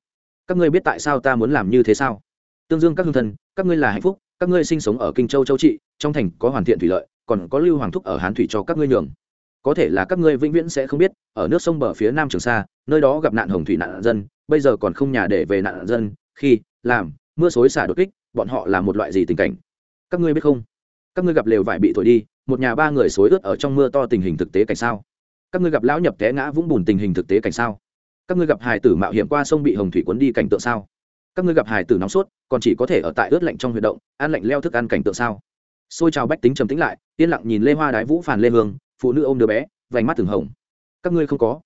Các ngươi biết tại sao ta muốn làm như thế sao? Tương dương các hương thân các ngươi là hạnh phúc, các ngươi sinh sống ở kinh châu châu trị, trong thành có hoàn thiện thủy lợi, còn có lưu hoàng thúc ở hán thủy cho các ngươi nhường. Có thể là các ngươi vĩnh viễn sẽ không biết, ở nước sông bờ phía nam trường sa, nơi đó gặp nạn hồng thủy nạn dân, bây giờ còn không nhà để về nạn dân, khi, làm, mưa xối xả đột kích, bọn họ là một loại gì tình cảnh? Các ngươi biết không? Các ngươi gặp lều vải bị thổi đi, một nhà ba người xối ướt ở trong mưa to tình hình thực tế cảnh sao? Các ngươi gặp lão nhập té ngã vũng bùn tình hình thực tế cảnh sao? Các ngươi gặp hải tử mạo hiểm qua sông bị hồng thủy cuốn đi cảnh tượng sao? Các ngươi gặp hải tử nóng sốt, còn chỉ có thể ở tại ướt lạnh trong huyệt động ăn lạnh leo thức ăn cảnh tượng sao? Xôi trào bách tính trầm tĩnh lại, yên lặng nhìn lê hoa đái vũ phàn lê hương, phụ nữ ôm đứa bé, vành mắt thường hồng. Các ngươi không có.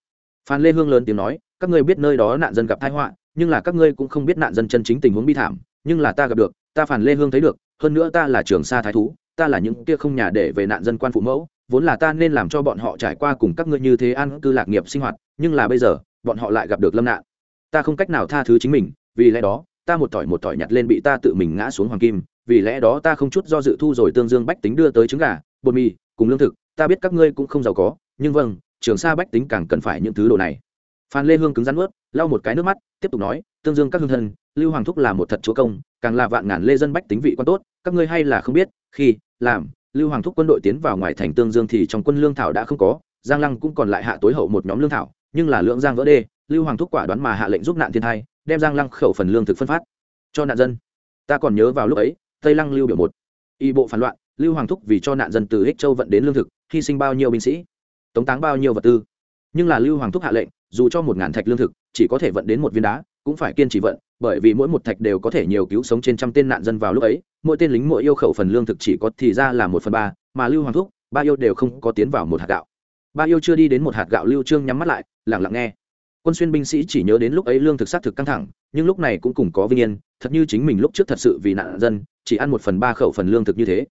Phan lê hương lớn tiếng nói, các ngươi biết nơi đó nạn dân gặp tai họa, nhưng là các ngươi cũng không biết nạn dân chân chính tình huống bi thảm, nhưng là ta gặp được, ta phản lê hương thấy được, hơn nữa ta là trường sa thái thú, ta là những kia không nhà để về nạn dân quan phụ mẫu vốn là ta nên làm cho bọn họ trải qua cùng các ngươi như thế ăn cư lạc nghiệp sinh hoạt, nhưng là bây giờ, bọn họ lại gặp được lâm nạn. Ta không cách nào tha thứ chính mình, vì lẽ đó, ta một tỏi một tỏi nhặt lên bị ta tự mình ngã xuống hoàng kim, vì lẽ đó ta không chút do dự thu rồi tương dương bách tính đưa tới trứng gà, bột mì, cùng lương thực, ta biết các ngươi cũng không giàu có, nhưng vâng trường sa bách tính càng cần phải những thứ đồ này. Phan lê hương cứng rắn ướt lau một cái nước mắt, tiếp tục nói, tương dương các hương thân, lưu hoàng thúc là một thật chúa công, càng là vạn ngàn lê dân bách tính vị quan tốt, các ngươi hay là không biết, khi, làm lưu hoàng thúc quân đội tiến vào ngoài thành tương dương thì trong quân lương thảo đã không có, giang lăng cũng còn lại hạ tối hậu một nhóm lương thảo, nhưng là lượng giang vỡ đê, lưu hoàng thúc quả đoán mà hạ lệnh giúp nạn thiên thai, đem giang lăng khẩu phần lương thực phân phát cho nạn dân. Ta còn nhớ vào lúc ấy, tây lăng lưu biểu một. Y bộ phản loạn, lưu hoàng thúc vì cho nạn dân từ ích châu vận đến lương thực, hy sinh bao nhiêu binh sĩ, tống táng bao nhiêu vật tư. Nhưng là lưu hoàng thúc hạ lệnh, dù cho một ngàn thạch lương thực, chỉ có thể vận đến một viên đá cũng phải kiên trì vận, bởi vì mỗi một thạch đều có thể nhiều cứu sống trên trăm tên nạn dân vào lúc ấy, mỗi tên lính mỗi yêu khẩu phần lương thực chỉ có thì ra là một phần ba, mà lưu hoàng thúc, ba yêu đều không có tiến vào một hạt gạo. Ba yêu chưa đi đến một hạt gạo lưu trương nhắm mắt lại, lặng lặng nghe. Quân xuyên binh sĩ chỉ nhớ đến lúc ấy lương thực sát thực căng thẳng, nhưng lúc này cũng cùng có vinh yên, thật như chính mình lúc trước thật sự vì nạn dân, chỉ ăn một phần ba khẩu phần lương thực như thế.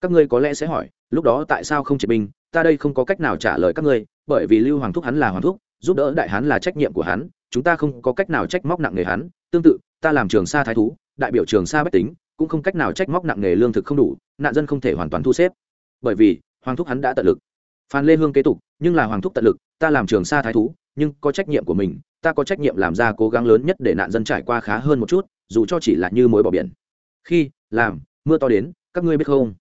Các ngươi có lẽ sẽ hỏi, lúc đó tại sao không triệt binh, ta đây không có cách nào trả lời các ngươi, bởi vì lưu hoàng thúc hắn là hoàng thúc, giúp đỡ đại hán là trách nhiệm của hắn chúng ta không có cách nào trách móc nặng nghề hắn, tương tự, ta làm trường sa thái thú, đại biểu trường sa bách tính, cũng không cách nào trách móc nặng nghề lương thực không đủ, nạn dân không thể hoàn toàn thu xếp. Bởi vì, hoàng thúc hắn đã tận lực. Phan lê hương kế tục, nhưng là hoàng thúc tận lực, ta làm trường sa thái thú, nhưng có trách nhiệm của mình, ta có trách nhiệm làm ra cố gắng lớn nhất để nạn dân trải qua khá hơn một chút, dù cho chỉ là như mối bỏ biển. Khi, làm, mưa to đến, các ngươi biết không?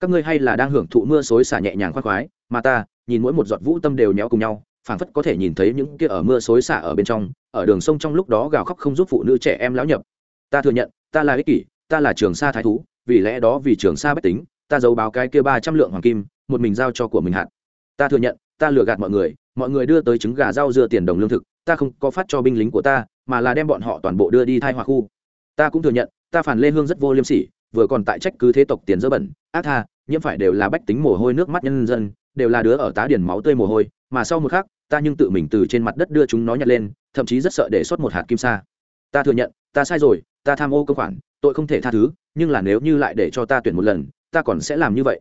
Các ngươi hay là đang hưởng thụ mưa xối xả nhẹ nhàng khoác khoái, mà ta, nhìn mỗi một giọt vũ tâm đều nhéo cùng nhau phảng phất có thể nhìn thấy những kia ở mưa xối xả ở bên trong, ở đường sông trong lúc đó gào khóc không giúp phụ nữ trẻ em lão nhập. Ta thừa nhận, ta là ích kỷ, ta là trường sa thái thú, vì lẽ đó vì trường sa bách tính, ta giấu báo cái kia ba trăm lượng hoàng kim, một mình giao cho của mình hạn ta thừa nhận, ta lừa gạt mọi người mọi người đưa tới trứng gà rau dưa tiền đồng lương thực, ta không có phát cho binh lính của ta, mà là đem bọn họ toàn bộ đưa đi thai hòa khu. Ta cũng thừa nhận, ta phản lê hương rất vô liêm sỉ, vừa còn tại trách cứ thế tộc tiền dơ bẩn, ác tha, nhiễm phải đều là bách tính mồ hôi nước mắt nhân dân, đều là đứa ở tá điển máu tươi mồ hôi, mà sau một khắc ta nhưng tự mình từ trên mặt đất đưa chúng nó nhặt lên, thậm chí rất sợ để sót một hạt kim sa. Ta thừa nhận, ta sai rồi, ta tham ô công khoản, tội không thể tha thứ, nhưng là nếu như lại để cho ta tuyển một lần, ta còn sẽ làm như vậy.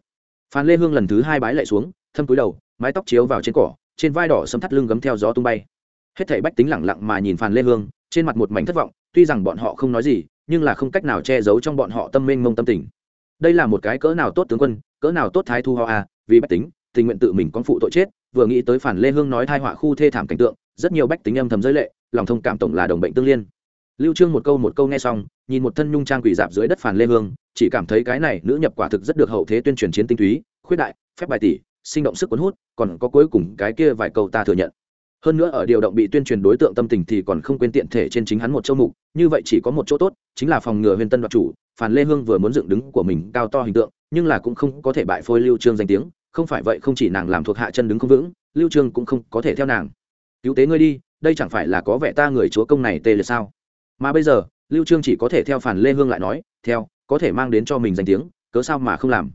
Phan lê hương lần thứ hai bái lại xuống, thâm cúi đầu, mái tóc chiếu vào trên cỏ, trên vai đỏ sấm thắt lưng gấm theo gió tung bay. Hết thảy bách tính lẳng lặng mà nhìn phan lê hương, trên mặt một mảnh thất vọng, tuy rằng bọn họ không nói gì, nhưng là không cách nào che giấu trong bọn họ tâm mênh mông tâm tình. Đây là một cái cỡ nào tốt tướng quân, cỡ nào tốt thái thu ho a à, vì bách tính, tình nguyện tự mình con phụ tội chết vừa nghĩ tới phản lê hương nói thai họa khu thê thảm cảnh tượng, rất nhiều bách tính âm thầm giới lệ, lòng thông cảm tổng là đồng bệnh tương liên. Lưu trương một câu một câu nghe xong, nhìn một thân nhung trang quỷ dạp dưới đất phản lê hương, chỉ cảm thấy cái này nữ nhập quả thực rất được hậu thế tuyên truyền chiến tinh túy, khuyết đại, phép bài tỷ, sinh động sức cuốn hút, còn có cuối cùng cái kia vài câu ta thừa nhận. Hơn nữa ở điều động bị tuyên truyền đối tượng tâm tình thì còn không quên tiện thể trên chính hắn một châu mục, như vậy chỉ có một chỗ tốt, chính là phòng ngừa huyền tân đoạt chủ, phản lê hương vừa muốn dựng đứng của mình cao to hình tượng, nhưng là cũng không có thể bại phôi lưu trương danh tiếng không phải vậy không chỉ nàng làm thuộc hạ chân đứng không vững, lưu trương cũng không có thể theo nàng. Cứu tế ngươi đi, đây chẳng phải là có vẻ ta người chúa công này tê liệt sao? Mà bây giờ, lưu trương chỉ có thể theo phản lê hương lại nói, theo, có thể mang đến cho mình danh tiếng, cớ sao mà không làm?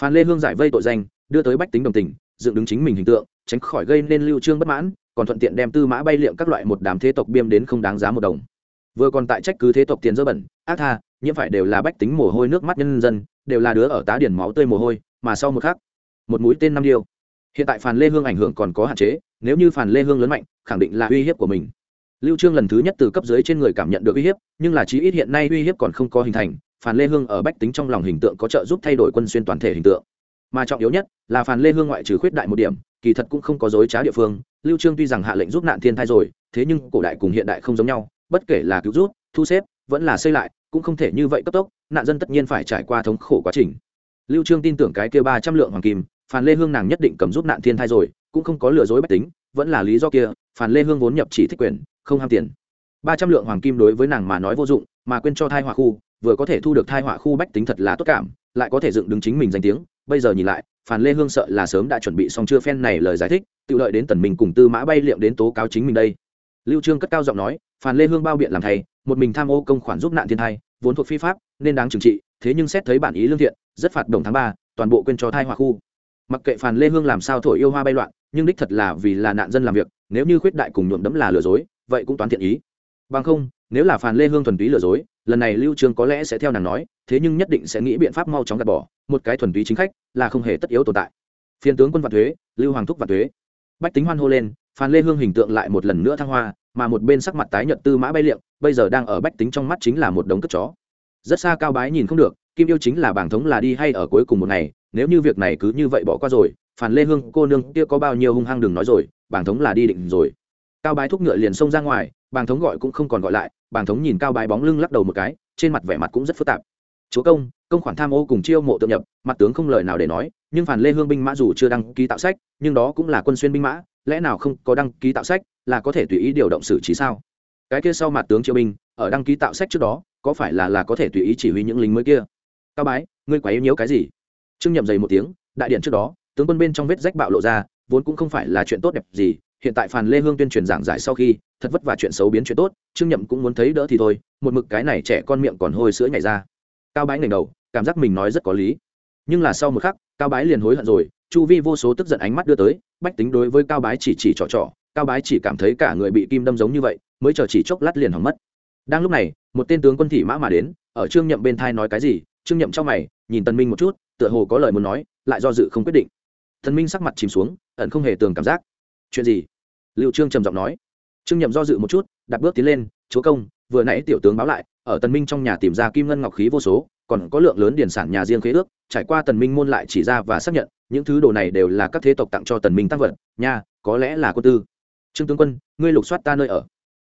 Phản lê hương giải vây tội danh, đưa tới bách tính đồng tình, dựng đứng chính mình hình tượng, tránh khỏi gây nên lưu trương bất mãn, còn thuận tiện đem tư mã bay liệm các loại một đám thế tộc biêm đến không đáng giá một đồng. Vừa còn tại trách cứ thế tộc tiền dơ bẩn, ác tha, nhiễm phải đều là bách tính mồ hôi nước mắt nhân dân, đều là đứa ở tá điển máu tươi mồ hôi, mà sau một khắc một mũi tên năm điêu. Hiện tại phàn lê hương ảnh hưởng còn có hạn chế, nếu như phàn lê hương lớn mạnh, khẳng định là uy hiếp của mình. Lưu trương lần thứ nhất từ cấp dưới trên người cảm nhận được uy hiếp, nhưng là chí ít hiện nay uy hiếp còn không có hình thành, phàn lê hương ở bách tính trong lòng hình tượng có trợ giúp thay đổi quân xuyên toàn thể hình tượng. Mà trọng yếu nhất là phàn lê hương ngoại trừ khuyết đại một điểm, kỳ thật cũng không có dối trá địa phương, lưu trương tuy rằng hạ lệnh giúp nạn thiên thai rồi, thế nhưng cổ đại cùng hiện đại không giống nhau, bất kể là cứu rút thu xếp, vẫn là xây lại, cũng không thể như vậy cấp tốc, nạn dân tất nhiên phải trải qua thống khổ quá trình. Lưu trương tin tưởng cái kia ba trăm lượng hoàng kim phàn lê hương nàng nhất định cầm giúp nạn thiên thai rồi, cũng không có lừa dối bách tính, vẫn là lý do kia, phàn lê hương vốn nhập chỉ thích quyền, không ham tiền. Ba trăm lượng hoàng kim đối với nàng mà nói vô dụng, mà quên cho thai họa khu, vừa có thể thu được thai họa khu bách tính thật là tốt cảm, lại có thể dựng đứng chính mình danh tiếng. Bây giờ nhìn lại, phàn lê hương sợ là sớm đã chuẩn bị xong chưa phen này lời giải thích, tự lợi đến tần mình cùng tư mã bay liệm đến tố cáo chính mình đây. Lưu trương cất cao giọng nói, phàn lê hương bao biện làm thầy, một mình tham ô công khoản giúp nạn thiên thai, vốn thuộc phi pháp, nên đáng trừng trị, thế nhưng xét thấy bản ý lương thiện, rất phạt đồng tháng ba, toàn bộ quên cho thai họa khu mặc kệ phàn lê hương làm sao thổi yêu hoa bay loạn, nhưng đích thật là vì là nạn dân làm việc, nếu như khuyết đại cùng nhuộm đấm là lừa dối, vậy cũng toán thiện ý. Bằng không, nếu là phàn lê hương thuần túy lừa dối, lần này lưu trương có lẽ sẽ theo nàng nói, thế nhưng nhất định sẽ nghĩ biện pháp mau chóng gạt bỏ, một cái thuần túy chính khách là không hề tất yếu tồn tại. Phiên tướng quân vạn thuế, lưu hoàng thúc vạn thuế. Bách tính hoan hô lên, phàn lê hương hình tượng lại một lần nữa thăng hoa, mà một bên sắc mặt tái nhợt tư mã bay liệng, bây giờ đang ở bách tính trong mắt chính là một đống cất chó. Rất xa cao bái nhìn không được, kim yêu chính là bảng thống là đi hay ở cuối cùng một ngày nếu như việc này cứ như vậy bỏ qua rồi phản lê hương cô nương kia có bao nhiêu hung hăng đừng nói rồi bảng thống là đi định rồi. Cao bái thúc ngựa liền xông ra ngoài, bàng thống gọi cũng không còn gọi lại, bàng thống nhìn cao bái bóng lưng lắc đầu một cái, trên mặt vẻ mặt cũng rất phức tạp. Chúa công công khoản tham ô cùng chiêu mộ tượng nhập, mặt tướng không lời nào để nói, nhưng phản lê hương binh mã dù chưa đăng ký tạo sách, nhưng đó cũng là quân xuyên binh mã, lẽ nào không có đăng ký tạo sách, là có thể tùy ý điều động xử trí sao? Cái kia sau mặt tướng triệu binh, ở đăng ký tạo sách trước đó, có phải là là có thể tùy ý chỉ huy những lính mới kia? Cao bái, ngươi quá yếu nhiễu cái gì? Trương nhậm dày một tiếng, đại điện trước đó, tướng quân bên trong vết rách bạo lộ ra, vốn cũng không phải là chuyện tốt đẹp gì, hiện tại phàn lê hương tuyên truyền giảng giải sau khi, thật vất vả chuyện xấu biến chuyện tốt, trương nhậm cũng muốn thấy đỡ thì thôi, một mực cái này trẻ con miệng còn hôi sữa nhảy ra. Cao bái ngẩng đầu, cảm giác mình nói rất có lý. Nhưng là sau một khắc, cao bái liền hối hận rồi, chu vi vô số tức giận ánh mắt đưa tới, bách tính đối với cao bái chỉ chỉ trò trò, cao bái chỉ cảm thấy cả người bị kim đâm giống như vậy, mới chờ chỉ chốc lát liền hỏng mất. Đang lúc này, một tên tướng quân thị mã mà đến, ở trương nhậm bên thai nói cái gì, trương nhậm trong mày, nhìn tần minh một chút tựa hồ có lời muốn nói, lại do dự không quyết định. Thần minh sắc mặt chìm xuống, ẩn không hề tường cảm giác. Chuyện gì? Liệu trương trầm giọng nói. Trương nhậm do dự một chút, đặt bước tiến lên, chúa công, vừa nãy tiểu tướng báo lại, ở tần minh trong nhà tìm ra kim ngân ngọc khí vô số, còn có lượng lớn điển sản nhà riêng khế ước, trải qua tần minh môn lại chỉ ra và xác nhận, những thứ đồ này đều là các thế tộc tặng cho tần minh tăng vật, nha, có lẽ là quân tư. Trương tướng quân, ngươi lục soát ta nơi ở.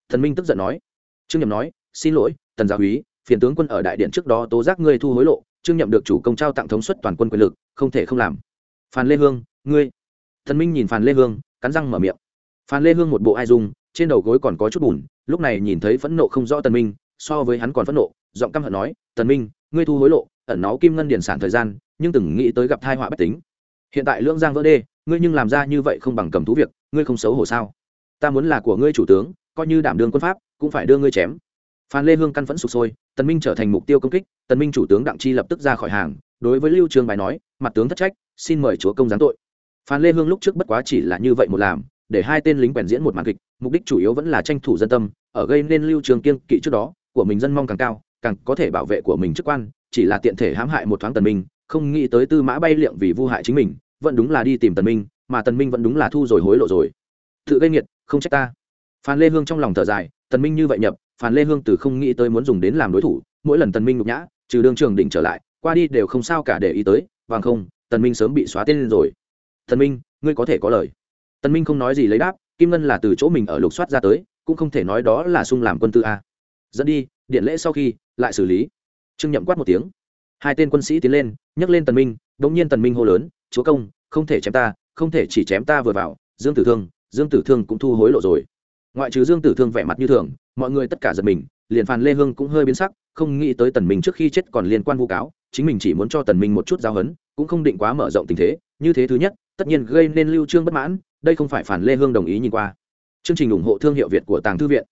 Thần minh tức giận nói. Trương nhậm nói, xin lỗi, tần gia úy, phiền tướng quân ở đại điện trước đó tố giác ngươi thu hối lộ trương nhậm được chủ công trao tặng thống suất toàn quân quyền lực, không thể không làm. Phan lê hương, ngươi. Thần minh nhìn phan lê hương, cắn răng mở miệng. Phan lê hương một bộ ai dung, trên đầu gối còn có chút bùn, lúc này nhìn thấy phẫn nộ không rõ tần minh, so với hắn còn phẫn nộ, giọng căm hận nói, tần minh, ngươi thu hối lộ, ẩn náu kim ngân điển sản thời gian, nhưng từng nghĩ tới gặp tai họa bất tính. Hiện tại lưỡng giang vỡ đê, ngươi nhưng làm ra như vậy không bằng cầm thú việc, ngươi không xấu hổ sao? Ta muốn là của ngươi chủ tướng, coi như đảm đương quân pháp, cũng phải đưa ngươi chém phan lê hương căn phẫn sụp sôi, tần minh trở thành mục tiêu công kích, tần minh chủ tướng đặng chi lập tức ra khỏi hàng, đối với lưu trường bài nói, mặt tướng thất trách, xin mời chúa công giáng tội. Phan lê hương lúc trước bất quá chỉ là như vậy một làm, để hai tên lính quèn diễn một màn kịch, mục đích chủ yếu vẫn là tranh thủ dân tâm, ở gây nên lưu trường kiên kỵ trước đó, của mình dân mong càng cao, càng có thể bảo vệ của mình chức quan, chỉ là tiện thể hãm hại một thoáng tần minh, không nghĩ tới tư mã bay liệng vì vu hại chính mình, vẫn đúng là đi tìm tần minh, mà tần minh vẫn đúng là thu rồi hối lộ rồi. Tự gây nghiệt, không trách ta. Phan lê hương trong lòng thở dài, tần minh như vậy nhập phan lê hương từ không nghĩ tới muốn dùng đến làm đối thủ, mỗi lần tần minh nhục nhã, trừ đương trường đỉnh trở lại, qua đi đều không sao cả để ý tới bằng không, tần minh sớm bị xóa tên lên rồi. Tần minh, ngươi có thể có lời. Tần minh không nói gì lấy đáp, kim ngân là từ chỗ mình ở lục soát ra tới, cũng không thể nói đó là sung làm quân tư a. Dẫn đi, điện lễ sau khi, lại xử lý. Trương nhậm quát một tiếng. Hai tên quân sĩ tiến lên, nhấc lên tần minh, đống nhiên tần minh hô lớn, chúa công, không thể chém ta, không thể chỉ chém ta vừa vào, dương tử thương, dương tử thương cũng thu hối lộ rồi ngoại trừ dương tử thương vẻ mặt như thường, mọi người tất cả giật mình, liền phàn lê hương cũng hơi biến sắc, không nghĩ tới tần minh trước khi chết còn liên quan vu cáo, chính mình chỉ muốn cho tần minh một chút giao hấn, cũng không định quá mở rộng tình thế, như thế thứ nhất, tất nhiên gây nên lưu trương bất mãn, đây không phải phản lê hương đồng ý nhìn qua. Chương trình ủng hộ thương hiệu việt của tàng thư viện.